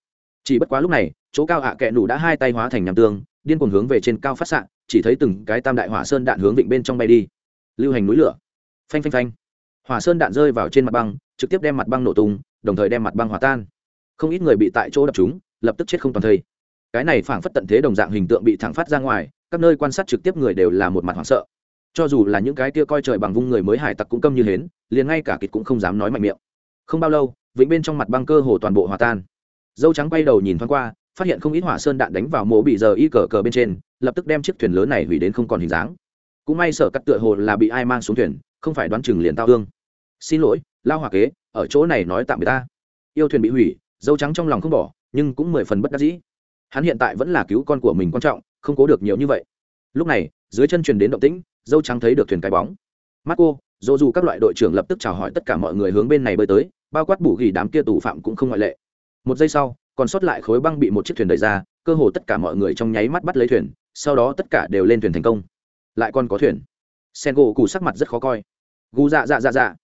Chỉ bất quá lúc này, chỗ cao hạ à kẹ nủ đã hai tay hóa thành nhằm tương, điên cuồng hướng về trên cao phát xạ, chỉ thấy từng cái tam đại hỏa sơn đạn hướng vịnh bên trong bay đi. Lưu hành núi lửa phanh phanh phanh. Hỏa sơn đạn rơi vào trên mặt băng, trực tiếp đem mặt băng nổ tung, đồng thời đem mặt băng hòa tan. Không ít người bị tại chỗ đập chúng, lập tức chết không toàn thây. Cái này phảng phất tận thế đồng dạng hình tượng bị thẳng phát ra ngoài, các nơi quan sát trực tiếp người đều là một mặt hoảng sợ. Cho dù là những cái kia coi trời bằng vung người mới hải tặc cũng câm như hến, liền ngay cả kịch cũng không dám nói mạnh miệng. Không bao lâu, vĩnh bên trong mặt băng cơ hồ toàn bộ hòa tan. Dâu trắng quay đầu nhìn thoáng qua, phát hiện không ít hỏa sơn đạn đánh vào mộ bị giờ y cờ cờ bên trên, lập tức đem chiếc thuyền lớn này hủy đến không còn hình dáng. Cũng may sở cắt tựa hồ là bị ai mang xuống thuyền không phải đoán chừng liền tao hương xin lỗi, lao hỏa kế, ở chỗ này nói tạm biệt ta. Yêu thuyền bị hủy, dâu trắng trong lòng không bỏ, nhưng cũng mười phần bất đắc dĩ. Hắn hiện tại vẫn là cứu con của mình quan trọng, không cố được nhiều như vậy. Lúc này, dưới chân truyền đến động tĩnh, dâu trắng thấy được thuyền cái bóng. Marco, dỗ dù các loại đội trưởng lập tức chào hỏi tất cả mọi người hướng bên này bơi tới, bao quát bù gỉ đám kia tù phạm cũng không ngoại lệ. Một giây sau, còn sót lại khối băng bị một chiếc thuyền đẩy ra, cơ hồ tất cả mọi người trong nháy mắt bắt lấy thuyền, sau đó tất cả đều lên thuyền thành công. Lại còn có thuyền sen gỗ cù sắc mặt rất khó coi. Gu dạ dạ dạ dạ.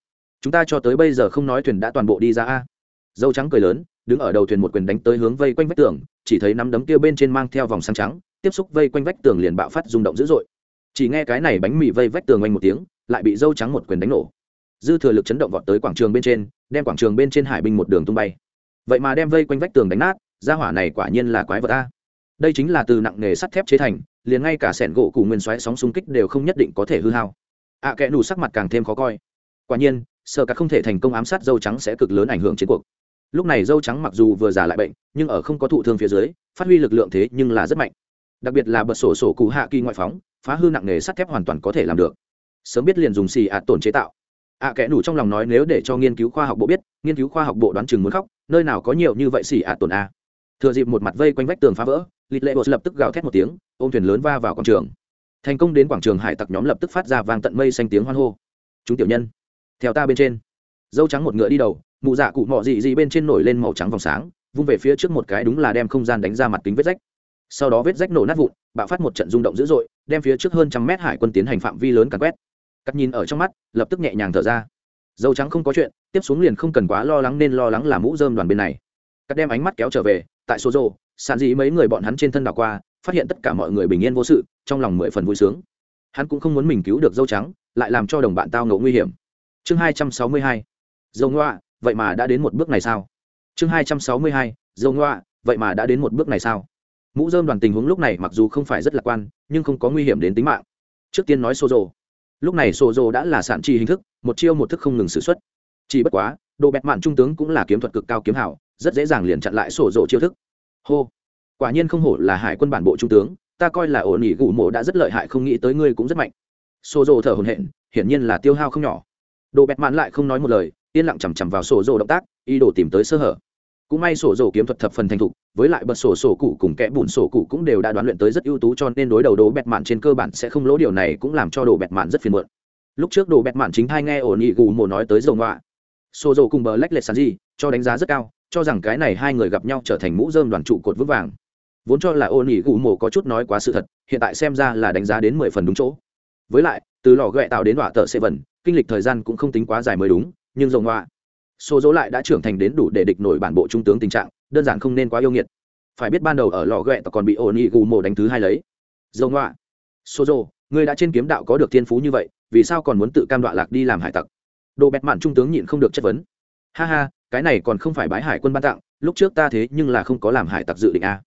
Chúng ta cho tới bây giờ không nói thuyền đã toàn bộ đi ra a. Dâu trắng cười lớn, đứng ở đầu thuyền một quyền đánh tới hướng vây quanh vách tường, chỉ thấy nắm đấm kia bên trên mang theo vòng sáng trắng, tiếp xúc vây quanh vách tường liền bạo phát rung động dữ dội. Chỉ nghe cái này bánh mì vây vách tường oanh một tiếng, lại bị dâu trắng một quyền đánh nổ. Dư thừa lực chấn động vọt tới quảng trường bên trên, đem quảng trường bên trên hải binh một đường tung bay. Vậy mà đem vây quanh vách tường đánh nát ra hỏa này quả nhiên là quái vật a. Đây chính là từ nặng nghề sắt thép chế thành liền ngay cả sẻn gỗ cùng nguyên xoáy sóng xung kích đều không nhất định có thể hư hao. Ạ à, kẽ nù sắc mặt càng thêm khó coi. Quả nhiên sợ cả không thể thành công ám sát dâu trắng sẽ cực lớn ảnh hưởng chiến cuộc. Lúc này dâu trắng mặc dù vừa già lại bệnh nhưng ở không có thụ thương phía dưới phát huy lực lượng thế nhưng là rất mạnh. Đặc biệt là bật sổ sổ cụ hạ kỳ ngoại phóng phá hư nặng nề sắt thép hoàn toàn có thể làm được. Sớm biết liền dùng xì ạ tổn chế tạo. Ạ à, kẽ nủ trong lòng nói nếu để cho nghiên cứu khoa học bộ biết nghiên cứu khoa học bộ đoán chừng muốn khóc nơi nào có nhiều như vậy xì ạ tổn a thừa dịp một mặt vây quanh vách tường phá vỡ lịch lệ bột lập tức gào thét một tiếng, ôm thuyền lớn va vào quảng trường. Thành công đến quảng trường hải tặc nhóm lập tức phát ra vang tận mây xanh tiếng hoan hô. Chúng tiểu nhân, theo ta bên trên. Dâu trắng một ngựa đi đầu, mụ dạ cụ mọ dị dị bên trên nổi lên màu trắng vòng sáng, vung về phía trước một cái đúng là đem không gian đánh ra mặt kính vết rách. Sau đó vết rách nổ nát vụn, bạo phát một trận rung động dữ dội, đem phía trước hơn trăm mét hải quân tiến hành phạm vi lớn càn quét. Cắt nhìn ở trong mắt, lập tức nhẹ nhàng thở ra. Dâu trắng không có chuyện, tiếp xuống liền không cần quá lo lắng nên lo lắng là mũ dơm đoàn bên này. Cắt đem ánh mắt kéo trở về tại số rồ, sàn dĩ mấy người bọn hắn trên thân đảo qua phát hiện tất cả mọi người bình yên vô sự trong lòng mười phần vui sướng. Hắn cũng không muốn mình cứu được dâu trắng lại làm cho đồng bạn tao ngộ nguy hiểm. Chương hai trăm sáu mươi hai dâu ngoạ vậy mà đã đến một bước này sao? Chương hai trăm sáu mươi hai dâu ngoạ vậy mà đã đến một bước này sao? Mũ dơm đoàn tình huống lúc này mặc dù không phải rất lạc quan nhưng không có nguy hiểm đến tính mạng. Trước tiên nói xô rồ lúc này xô rồ đã là sản trì hình thức một chiêu một thức không ngừng xử x u ấ t chỉ bất quá đồ bẹt mạn trung tướng cũng là kiếm thuật cực cao kiếm hảo rất dễ dàng liền chặn lại sổ rộ chiêu thức. Hô. Quả nhiên không hổ là hải quân bản bộ trung tướng, ta coi là ổn ỉ gù mộ đã rất lợi hại, không nghĩ tới ngươi cũng rất mạnh. Sổ rộ thở hồn hện hiển nhiên là tiêu hao không nhỏ. Đồ bẹt mạn lại không nói một lời, yên lặng chằm chằm vào sổ rộ động tác, ý đồ tìm tới sơ hở. Cũng may sổ rồ kiếm thuật thập phần thành thục, với lại bật sổ sổ cụ cùng kẽ bùn sổ cụ cũng đều đã đoán luyện tới rất ưu tú cho nên đối đầu đồ bẹt mạn trên cơ bản sẽ không lỗ điều này cũng làm cho đồ bẹt mạn rất phiền muộn. Lúc trước đồ bẹt mạn chính hai nghe ổn nghị gù mồ nói tới dầu ngoạ sổ rồ cùng bờ lách lệch sàn gì, cho đánh giá rất cao cho rằng cái này hai người gặp nhau trở thành mũ dơm đoàn trụ cột vững vàng. Vốn cho là ô nỉ gù mồ có chút nói quá sự thật, hiện tại xem ra là đánh giá đến mười phần đúng chỗ. Với lại, từ lò ghẹ tạo đến đọa tợ xê vần kinh lịch thời gian cũng không tính quá dài mới đúng, nhưng dầu ngoạ. Số dỗ lại đã trưởng thành đến đủ để địch nổi bản bộ trung tướng tình trạng, đơn giản không nên quá yêu nghiệt. Phải biết ban đầu ở lò ghẹ còn bị ô nỉ gù mồ đánh thứ hai lấy. Dầu ngoạ. Số dỗ người đã trên kiếm đạo có được thiên phú như vậy, vì sao còn muốn tự cam đoạ lạc đi làm hải tặc? Đồ bẹt mạn trung tướng nhịn không được chất vấn. Ha ha cái này còn không phải bái hải quân ban tặng, lúc trước ta thế nhưng là không có làm hải tặc dự định a. À.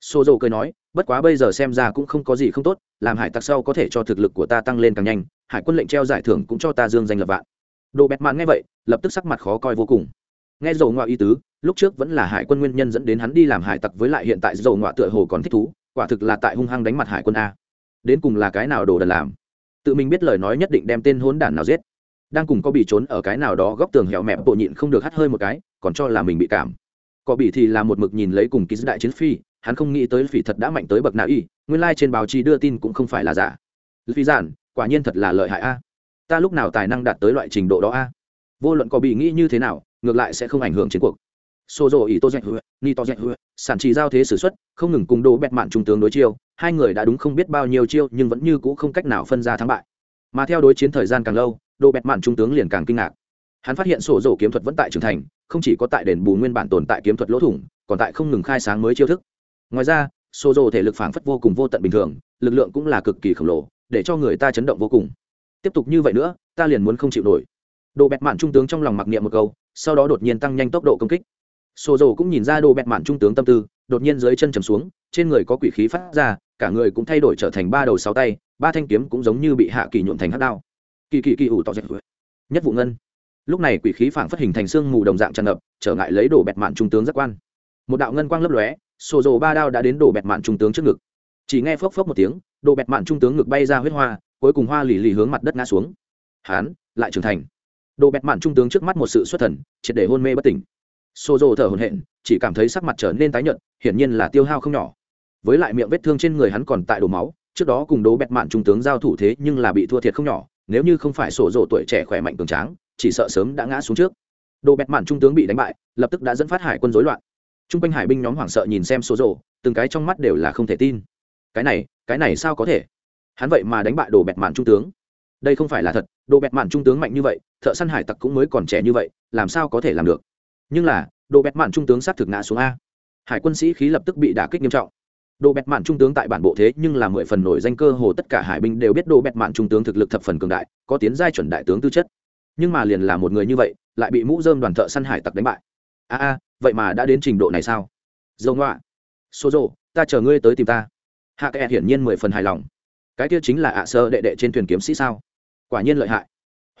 xô dầu cười nói, bất quá bây giờ xem ra cũng không có gì không tốt, làm hải tặc sau có thể cho thực lực của ta tăng lên càng nhanh, hải quân lệnh treo giải thưởng cũng cho ta dương danh lập vạn. Đồ bẹt mạn nghe vậy, lập tức sắc mặt khó coi vô cùng. Nghe dầu ngoại ý tứ, lúc trước vẫn là hải quân nguyên nhân dẫn đến hắn đi làm hải tặc với lại hiện tại dầu ngoại tựa hồ còn thích thú, quả thực là tại hung hăng đánh mặt hải quân a. Đến cùng là cái nào đồ đần làm? Tự mình biết lời nói nhất định đem tên hốn đản nào giết đang cùng có bị trốn ở cái nào đó góc tường hẻo mẹp bộ nhịn không được hắt hơi một cái, còn cho là mình bị cảm. Có bị thì là một mực nhìn lấy cùng ký đại chiến phi, hắn không nghĩ tới phi thật đã mạnh tới bậc nào y, nguyên lai、like、trên báo chí đưa tin cũng không phải là giả. Phi giản, quả nhiên thật là lợi hại a. Ta lúc nào tài năng đạt tới loại trình độ đó a? Vô luận có bị nghĩ như thế nào, ngược lại sẽ không ảnh hưởng chiến cuộc. Xô rộ ý tô dạy hứa, ni Tô dạy hứa, sản trì giao thế s ử x u ấ t không ngừng cùng đồ bẹt mạn trung tướng đối chiêu, hai người đã đúng không biết bao nhiêu chiêu nhưng vẫn như c ũ không cách nào phân ra thắng bại. Mà theo đối chiến thời gian càng lâu đồ bẹt mạn trung tướng liền càng kinh ngạc. Hắn phát hiện sổ dầu kiếm thuật vẫn tại trưởng thành, không chỉ có tại đền bù nguyên bản tồn tại kiếm thuật lỗ thủng, còn tại không ngừng khai sáng mới chiêu thức. Ngoài ra, sổ dầu thể lực phảng phất vô cùng vô tận bình thường, lực lượng cũng là cực kỳ khổng lồ, để cho người ta chấn động vô cùng. Tiếp tục như vậy nữa, ta liền muốn không chịu nổi. Đồ bẹt mạn trung tướng trong lòng mặc niệm một câu, sau đó đột nhiên tăng nhanh tốc độ công kích. Sổ dầu cũng nhìn ra đồ bẹt mạn trung tướng tâm tư, đột nhiên dưới chân chầm xuống, trên người có quỷ khí phát ra, cả người cũng thay đổi trở thành ba đầu sáu tay, ba thanh kiếm cũng giống như bị hạ kỳ nhuộm thành hát đao kỳ kỳ kỳ ủ tỏ dẹp nhất vụ ngân. Lúc này quỷ khí phảng phất hình thành xương mù đồng dạng tràn ngập, trở ngại lấy đổ bẹt mạn trung tướng giác quan. Một đạo ngân quang lấp lóe sổ rồ ba đao đã đến đổ bẹt mạn trung tướng trước ngực. Chỉ nghe phốc phốc một tiếng đổ bẹt mạn trung tướng ngực bay ra huyết hoa, cuối cùng hoa lì lì hướng mặt đất ngã xuống. Hán, lại trưởng thành. Đồ bẹt mạn trung tướng trước mắt một sự xuất thần, triệt để hôn mê bất tỉnh. Xô rồ thở hồn hện chỉ cảm thấy sắc mặt trở nên tái nhợt, hiển nhiên là tiêu hao không nhỏ. Với lại miệng vết thương trên người hắn còn tại đổ máu, trước đó cùng đồ bẹt mạn trung tướng giao thủ thế nhưng là bị thua thiệt không nhỏ nếu như không phải sổ rộ tuổi trẻ khỏe mạnh cường tráng, chỉ sợ sớm đã ngã xuống trước. Đồ bẹt mạn trung tướng bị đánh bại, lập tức đã dẫn phát hải quân rối loạn. T r u n g quanh hải binh nhóm hoảng sợ nhìn xem sổ rộ, từng cái trong mắt đều là không thể tin. Cái này cái này sao có thể? Hắn vậy mà đánh bại đồ bẹt mạn trung tướng. Đây không phải là thật, đồ bẹt mạn trung tướng mạnh như vậy, thợ săn hải tặc cũng mới còn trẻ như vậy, làm sao có thể làm được? Nhưng là, đồ bẹt mạn trung tướng xác thực ngã xuống a. Hải quân sĩ khí lập tức bị đả kích nghiêm trọng đồ bẹt mạn trung tướng tại bản bộ thế nhưng là mười phần nổi danh cơ hồ tất cả hải binh đều biết đồ bẹt mạn trung tướng thực lực thập phần cường đại, có tiến giai chuẩn đại tướng tư chất. Nhưng mà liền là một người như vậy, lại bị mũ dơm đoàn thợ săn hải tặc đánh bại. A a, vậy mà đã đến trình độ này sao? Dầu ngoạ số rộ ta chờ ngươi tới tìm ta. Hạ kệ hiển nhiên mười phần hài lòng. Cái kia chính là ạ sơ đệ đệ trên thuyền kiếm sĩ sao? Quả nhiên lợi hại.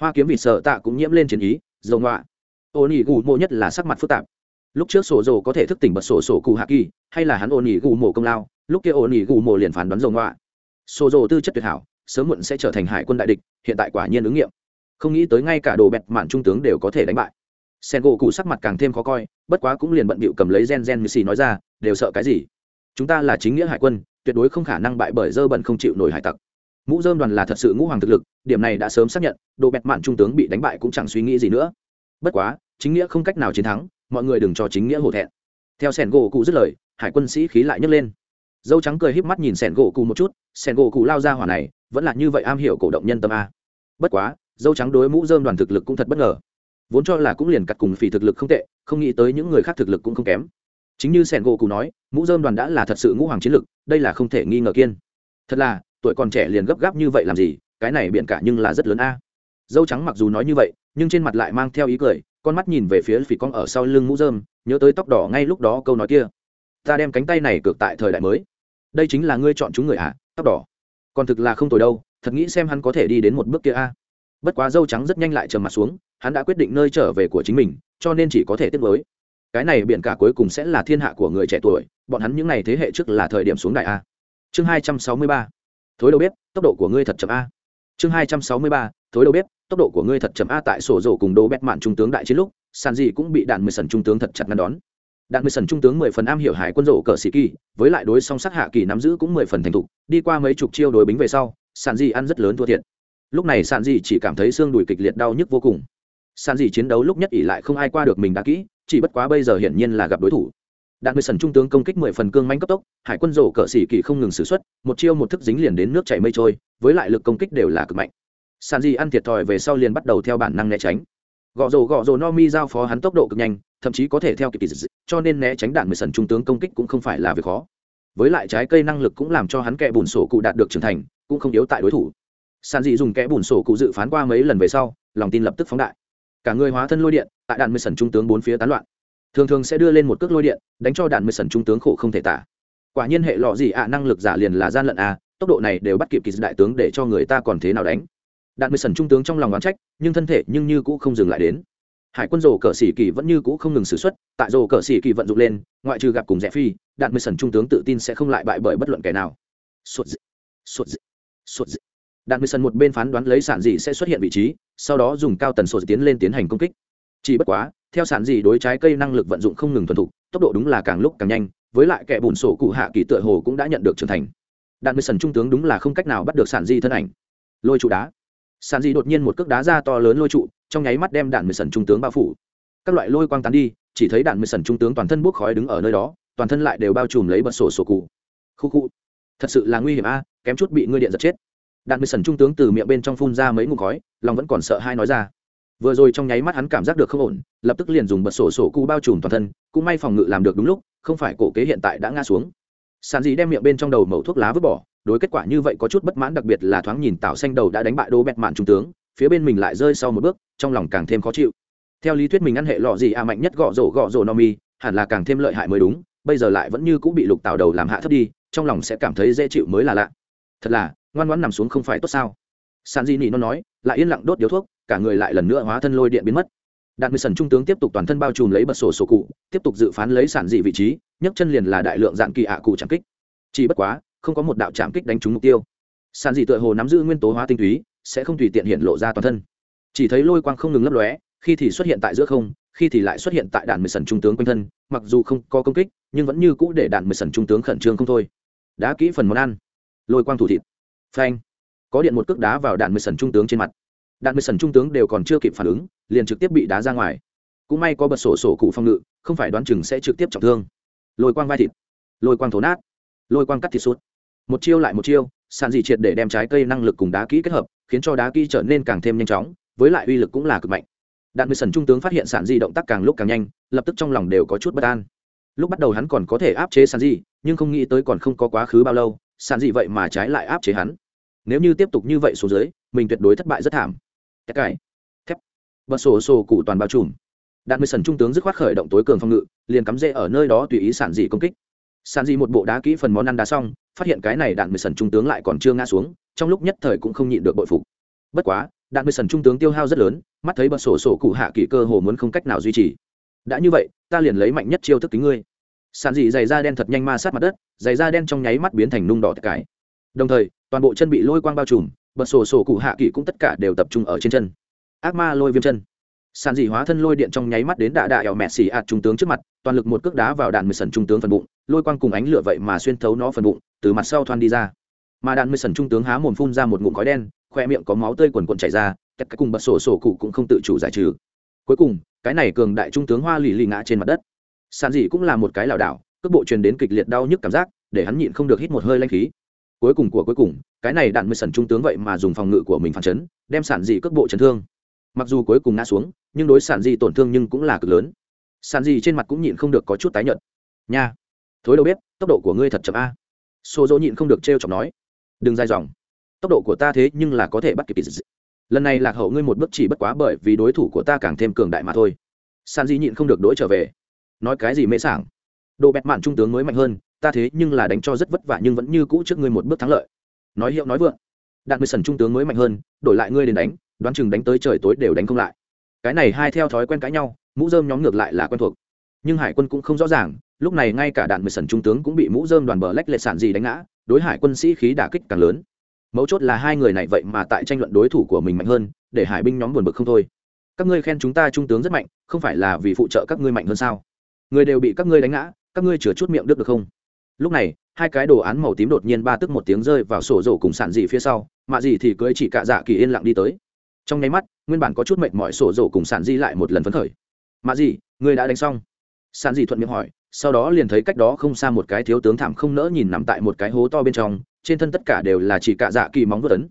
Hoa kiếm vịt sợ tạ cũng nhiễm lên chiến ý, dầu ngoạ ô nỉ gù mộ nhất là sắc mặt phức tạp lúc trước sổ dồ có thể thức tỉnh bật sổ sổ cụ hạ kỳ, hay là hắn ổn nỉ gù mổ công lao, lúc kia ổn nỉ gù mổ liền phán đoán dầu ngoạ sổ dồ tư chất tuyệt hảo, sớm muộn sẽ trở thành hải quân đại địch, hiện tại quả nhiên ứng nghiệm. Không nghĩ tới ngay cả đồ bẹt mạn trung tướng đều có thể đánh bại. Sen gỗ cụ sắc mặt càng thêm khó coi, bất quá cũng liền bận bịu cầm lấy gen gen như xì nói ra, đều sợ cái gì? Chúng ta là chính nghĩa hải quân, tuyệt đối không khả năng bại bởi dơ bẩn không chịu nổi hải tặc. Mũ dơm đoàn là thật sự ngũ hoàng thực lực, điểm này đã sớm xác nhận, đồ bẹt mạn trung tướng bị đánh bại cũng chẳng suy nghĩ gì nữa. Bất quá, chính nghĩa không cách nào chiến thắng mọi người đừng cho chính nghĩa hổ thẹn. Theo sẻn gỗ cụ dứt lời, hải quân sĩ khí lại nhấc lên. Dâu trắng cười híp mắt nhìn sẻn gỗ cụ một chút, sẻn gỗ cụ lao ra hỏa này, vẫn là như vậy am hiểu cổ động nhân tâm a. Bất quá, dâu trắng đối mũ dơm đoàn thực lực cũng thật bất ngờ. Vốn cho là cũng liền cắt cùng phỉ thực lực không tệ, không nghĩ tới những người khác thực lực cũng không kém. Chính như sẻn gỗ cụ nói, mũ dơm đoàn đã là thật sự ngũ hoàng chiến lực, đây là không thể nghi ngờ kiên. Thật là, tuổi còn trẻ liền gấp gáp như vậy làm gì, cái này biện cả nhưng là rất lớn a dâu trắng mặc dù nói như vậy nhưng trên mặt lại mang theo ý cười con mắt nhìn về phía phỉ con ở sau lưng mũ dơm nhớ tới tóc đỏ ngay lúc đó câu nói kia. Ta đem cánh tay này cược tại thời đại mới. Đây chính là ngươi chọn chúng người à tóc đỏ. Còn thực là không tồi đâu thật nghĩ xem hắn có thể đi đến một bước kia a. Bất quá dâu trắng rất nhanh lại trầm mặt xuống hắn đã quyết định nơi trở về của chính mình cho nên chỉ có thể tiếp với cái này biện cả cuối cùng sẽ là thiên hạ của người trẻ tuổi bọn hắn những n à y thế hệ trước là thời điểm xuống đại a. Chương hai trăm sáu mươi ba. Thối đâu biết, tốc độ của ngươi thật chậm a chương hai trăm sáu mươi ba, thối đầu bếp, tốc độ của ngươi thật chậm a, tại sổ rổ cùng đô bét mạn trung tướng đại chiến lúc sàn gì cũng bị đạn mười sần trung tướng thật chặt ngăn đón. Đạn mười sần trung tướng mười phần am hiểu hải quân rổ cờ sĩ kỳ, với lại đối song sát hạ kỳ nắm giữ cũng mười phần thành thục, đi qua mấy chục chiêu đối bính về sau sàn gì ăn rất lớn thua thiệt. Lúc này sàn gì chỉ cảm thấy xương đùi kịch liệt đau nhức vô cùng. Sàn gì chiến đấu lúc nhất ỉ lại không ai qua được mình đã kỹ, chỉ bất quá bây giờ hiển nhiên là gặp đối thủ đạn mười sần trung tướng công kích mười phần cương manh cấp tốc, hải quân rổ cờ xỉ kỳ không ngừng xử x u ấ t một chiêu một thức dính liền đến nước chảy mây trôi, với lại lực công kích đều là cực mạnh. Sàn di ăn thiệt thòi về sau liền bắt đầu theo bản năng né tránh. Gõ rổ gõ rổ no mi giao phó hắn tốc độ cực nhanh, thậm chí có thể theo kịp kỳ dị, cho nên né tránh đạn mười sần trung tướng công kích cũng không phải là việc khó. Với lại trái cây năng lực cũng làm cho hắn kẻ bùn sổ cụ đạt được trưởng thành, cũng không yếu tại đối thủ. Sàn dị dùng kẽ bùn sổ cụ dự phán qua mấy lần về sau, lòng tin lập tức phóng đại. Cả người hóa thân lôi điện, tại đạn mười sần trung tướng bốn phía tán loạn thường thường sẽ đưa lên một cước lôi điện đánh cho đạn mười sần trung tướng khổ không thể tả. Quả nhiên hệ lọ gì ạ năng lực giả liền là gian lận à tốc độ này đều bắt kịp kỳ đại tướng để cho người ta còn thế nào đánh. Đạn mười sần trung tướng trong lòng đoán trách nhưng thân thể nhưng như cũ không dừng lại đến. Hải quân rổ cờ xỉ kỳ vẫn như cũ không ngừng xử suất tại rổ cờ xỉ kỳ vận dụng lên ngoại trừ gặp cùng rẽ phi đạn mười sần trung tướng tự tin sẽ không lại bại bởi bất luận kẻ nào. Suốt dị, suốt dị, suốt dị. đạn mười sần một bên phán đoán lấy sản dị sẽ xuất hiện vị trí sau đó dùng cao tần sổ tiến lên tiến hành công kích. Chỉ bất quá theo sản dị đối trái cây năng lực vận dụng không ngừng thuần thục, tốc độ đúng là càng lúc càng nhanh, với lại kẻ bùn sổ cụ hạ kỳ tựa hồ cũng đã nhận được trưởng thành. Đạn mười sần trung tướng đúng là không cách nào bắt được sản di thân ảnh. Lôi trụ đá. Sản di đột nhiên một cước đá ra to lớn lôi trụ, trong nháy mắt đem đạn mười sần trung tướng bao phủ. Các loại lôi quang tán đi, chỉ thấy đạn mười sần trung tướng toàn thân bốc khói đứng ở nơi đó, toàn thân lại đều bao trùm lấy bật sổ sổ cụ. Khu khu. Thật sự là nguy hiểm a, kém chút bị ngươi điện giật chết. Đạn mười sần trung tướng từ miệng bên trong phun ra mấy ngụm khói, lòng vẫn còn sợ hai nói ra vừa rồi trong nháy mắt hắn cảm giác được không ổn, lập tức liền dùng bật sổ sổ cụ bao trùm toàn thân, cũng may phòng ngự làm được đúng lúc, không phải cổ kế hiện tại đã ngã xuống. Sàn dì đem miệng bên trong đầu mẩu thuốc lá vứt bỏ, đối kết quả như vậy có chút bất mãn, đặc biệt là thoáng nhìn tạo xanh đầu đã đánh bại đô bẹt mạn trung tướng, phía bên mình lại rơi sau một bước, trong lòng càng thêm khó chịu. Theo lý thuyết mình ăn hệ lọ gì à mạnh nhất gõ rổ gõ rổ no mi, hẳn là càng thêm lợi hại mới đúng, bây giờ lại vẫn như cũng bị lục tạo đầu làm hạ thấp đi, trong lòng sẽ cảm thấy dễ chịu mới là lạ. Thật là, ngoan ngoãn nằm xuống không phải tốt sao? Sàn di nỉ nó nói, lại yên lặng đốt điếu thuốc cả người lại lần nữa hóa thân lôi điện biến mất. Đạt mười sần trung tướng tiếp tục toàn thân bao trùm lấy bật sổ sổ cụ, tiếp tục dự phán lấy sản dị vị trí, nhấc chân liền là đại lượng dạng kỳ ạ cụ chạm kích. Chỉ bất quá, không có một đạo chạm kích đánh trúng mục tiêu. Sản dị tựa hồ nắm giữ nguyên tố hóa tinh túy, sẽ không tùy tiện hiện lộ ra toàn thân. Chỉ thấy lôi quang không ngừng lấp lóe, khi thì xuất hiện tại giữa không, khi thì lại xuất hiện tại đạn mười sần trung tướng quanh thân, mặc dù không có công kích, nhưng vẫn như cũ để đạn mười sần trung tướng khẩn trương không thôi. Đã kỹ phần món ăn. Lôi quang thủ thịt. Phanh. Có điện một cước đá vào đạn mười sần trung tướng trên mặt đạn mười sần trung tướng đều còn chưa kịp phản ứng, liền trực tiếp bị đá ra ngoài. Cũng may có bật sổ sổ cụ phong ngự, không phải đoán chừng sẽ trực tiếp trọng thương. Lôi quang vai thịt, lôi quang thổ nát, lôi quang cắt thịt suốt một chiêu lại một chiêu, sàn dị triệt để đem trái cây năng lực cùng đá kỹ kết hợp, khiến cho đá kỹ trở nên càng thêm nhanh chóng, với lại uy lực cũng là cực mạnh. Đạn mười sần trung tướng phát hiện sản di động tác càng lúc càng nhanh, lập tức trong lòng đều có chút bất an. Lúc bắt đầu hắn còn có thể áp chế sản di nhưng không nghĩ tới còn không có quá khứ bao lâu sản di vậy mà trái lại áp chế hắn. Nếu như tiếp tục như vậy xuống dưới, mình tuyệt đối thất bại rất thảm tất cải thép. Bật sổ sổ cụ toàn bao trùm. Đạn mười sần trung tướng dứt khoát khởi động tối cường phòng ngự, liền cắm rễ ở nơi đó tùy ý sản dị công kích. Sản dị một bộ đá kỹ phần món ăn đá xong, phát hiện cái này đạn mười sần trung tướng lại còn chưa ngã xuống, trong lúc nhất thời cũng không nhịn được bội phục. Bất quá đạn mười sần trung tướng tiêu hao rất lớn, mắt thấy bật sổ sổ cụ hạ kỹ cơ hồ muốn không cách nào duy trì. Đã như vậy, ta liền lấy mạnh nhất chiêu thức tính ngươi. Sản dị dày da đen thật nhanh ma sát mặt đất dày da đen trong nháy mắt biến thành nung đỏ tất cái đồng thời, toàn bộ chân bị lôi quang bao trùm bật sổ sổ cụ hạ kỹ cũng tất cả đều tập trung ở trên chân. Ác ma lôi viêm chân. Sàn dị hóa thân lôi điện trong nháy mắt đến đạ đạ ẻo mẹ xì ạt trung tướng trước mặt, toàn lực một cước đá vào đạn mười sần trung tướng phần bụng, lôi quang cùng ánh lửa vậy mà xuyên thấu nó phần bụng, từ mặt sau thoan đi ra. Mà đạn mười sần trung tướng há mồm phun ra một ngụm khói đen, khoe miệng có máu tươi quần quần chảy ra, tất cả cùng bật sổ sổ cụ cũng không tự chủ giải trừ. Cuối cùng, cái này cường đại trung tướng hoa lì lì ngã trên mặt đất. Sàn dị cũng là một cái lảo đảo, cước bộ truyền đến kịch liệt đau nhức cảm giác, để hắn nhịn không được hít một hơi lanh khí cuối cùng của cuối cùng, cái này đạn mười sần trung tướng vậy mà dùng phòng ngự của mình phản chấn, đem sản dị cước bộ chấn thương. Mặc dù cuối cùng ngã xuống, nhưng đối sản dị tổn thương nhưng cũng là cực lớn. Sản dị trên mặt cũng nhịn không được có chút tái nhợt. Nha, thối đâu biết, tốc độ của ngươi thật chậm a. Xô dỗ nhịn không được t r e o chọc nói. Đừng dài dòng. Tốc độ của ta thế nhưng là có thể bắt kịp lần này lạc hậu ngươi một bước chỉ bất quá bởi vì đối thủ của ta càng thêm cường đại mà thôi. San di nhịn không được đối trở về. Nói cái gì mễ sảng. Độ bẹt mạn trung tướng mới mạnh hơn ta thế nhưng là đánh cho rất vất vả nhưng vẫn như cũ trước ngươi một bước thắng lợi. Nói hiệu nói vượng đạn mười sần trung tướng mới mạnh hơn, đổi lại ngươi đến đánh, đoán chừng đánh tới trời tối đều đánh không lại. Cái này hai theo thói quen cãi nhau, mũ dơm nhóm ngược lại là quen thuộc. Nhưng hải quân cũng không rõ ràng, lúc này ngay cả đạn mười sần trung tướng cũng bị mũ dơm đoàn bờ lách lệ sản gì đánh ngã, đối hải quân sĩ khí đả kích càng lớn. Mấu chốt là hai người này vậy mà tại tranh luận đối thủ của mình mạnh hơn, để hải binh nhóm buồn bực không thôi. Các ngươi khen chúng ta trung tướng rất mạnh, không phải là vì phụ trợ các ngươi mạnh hơn sao? Người đều bị các ngươi đánh ngã, các ngươi chừa chút miệng đức được không? Lúc này, hai cái đồ án màu tím đột nhiên ba tức một tiếng rơi vào sổ rổ cùng sản dị phía sau, mạ dị thì cưới chỉ cạ dạ kỳ yên lặng đi tới. Trong nháy mắt, nguyên bản có chút mệt mỏi sổ rổ cùng sản dị lại một lần phấn khởi. Mạ dị, ngươi đã đánh xong. Sản dị thuận miệng hỏi, sau đó liền thấy cách đó không xa một cái thiếu tướng thảm không nỡ nhìn nằm tại một cái hố to bên trong, trên thân tất cả đều là chỉ cạ dạ kỳ móng vớt ấn.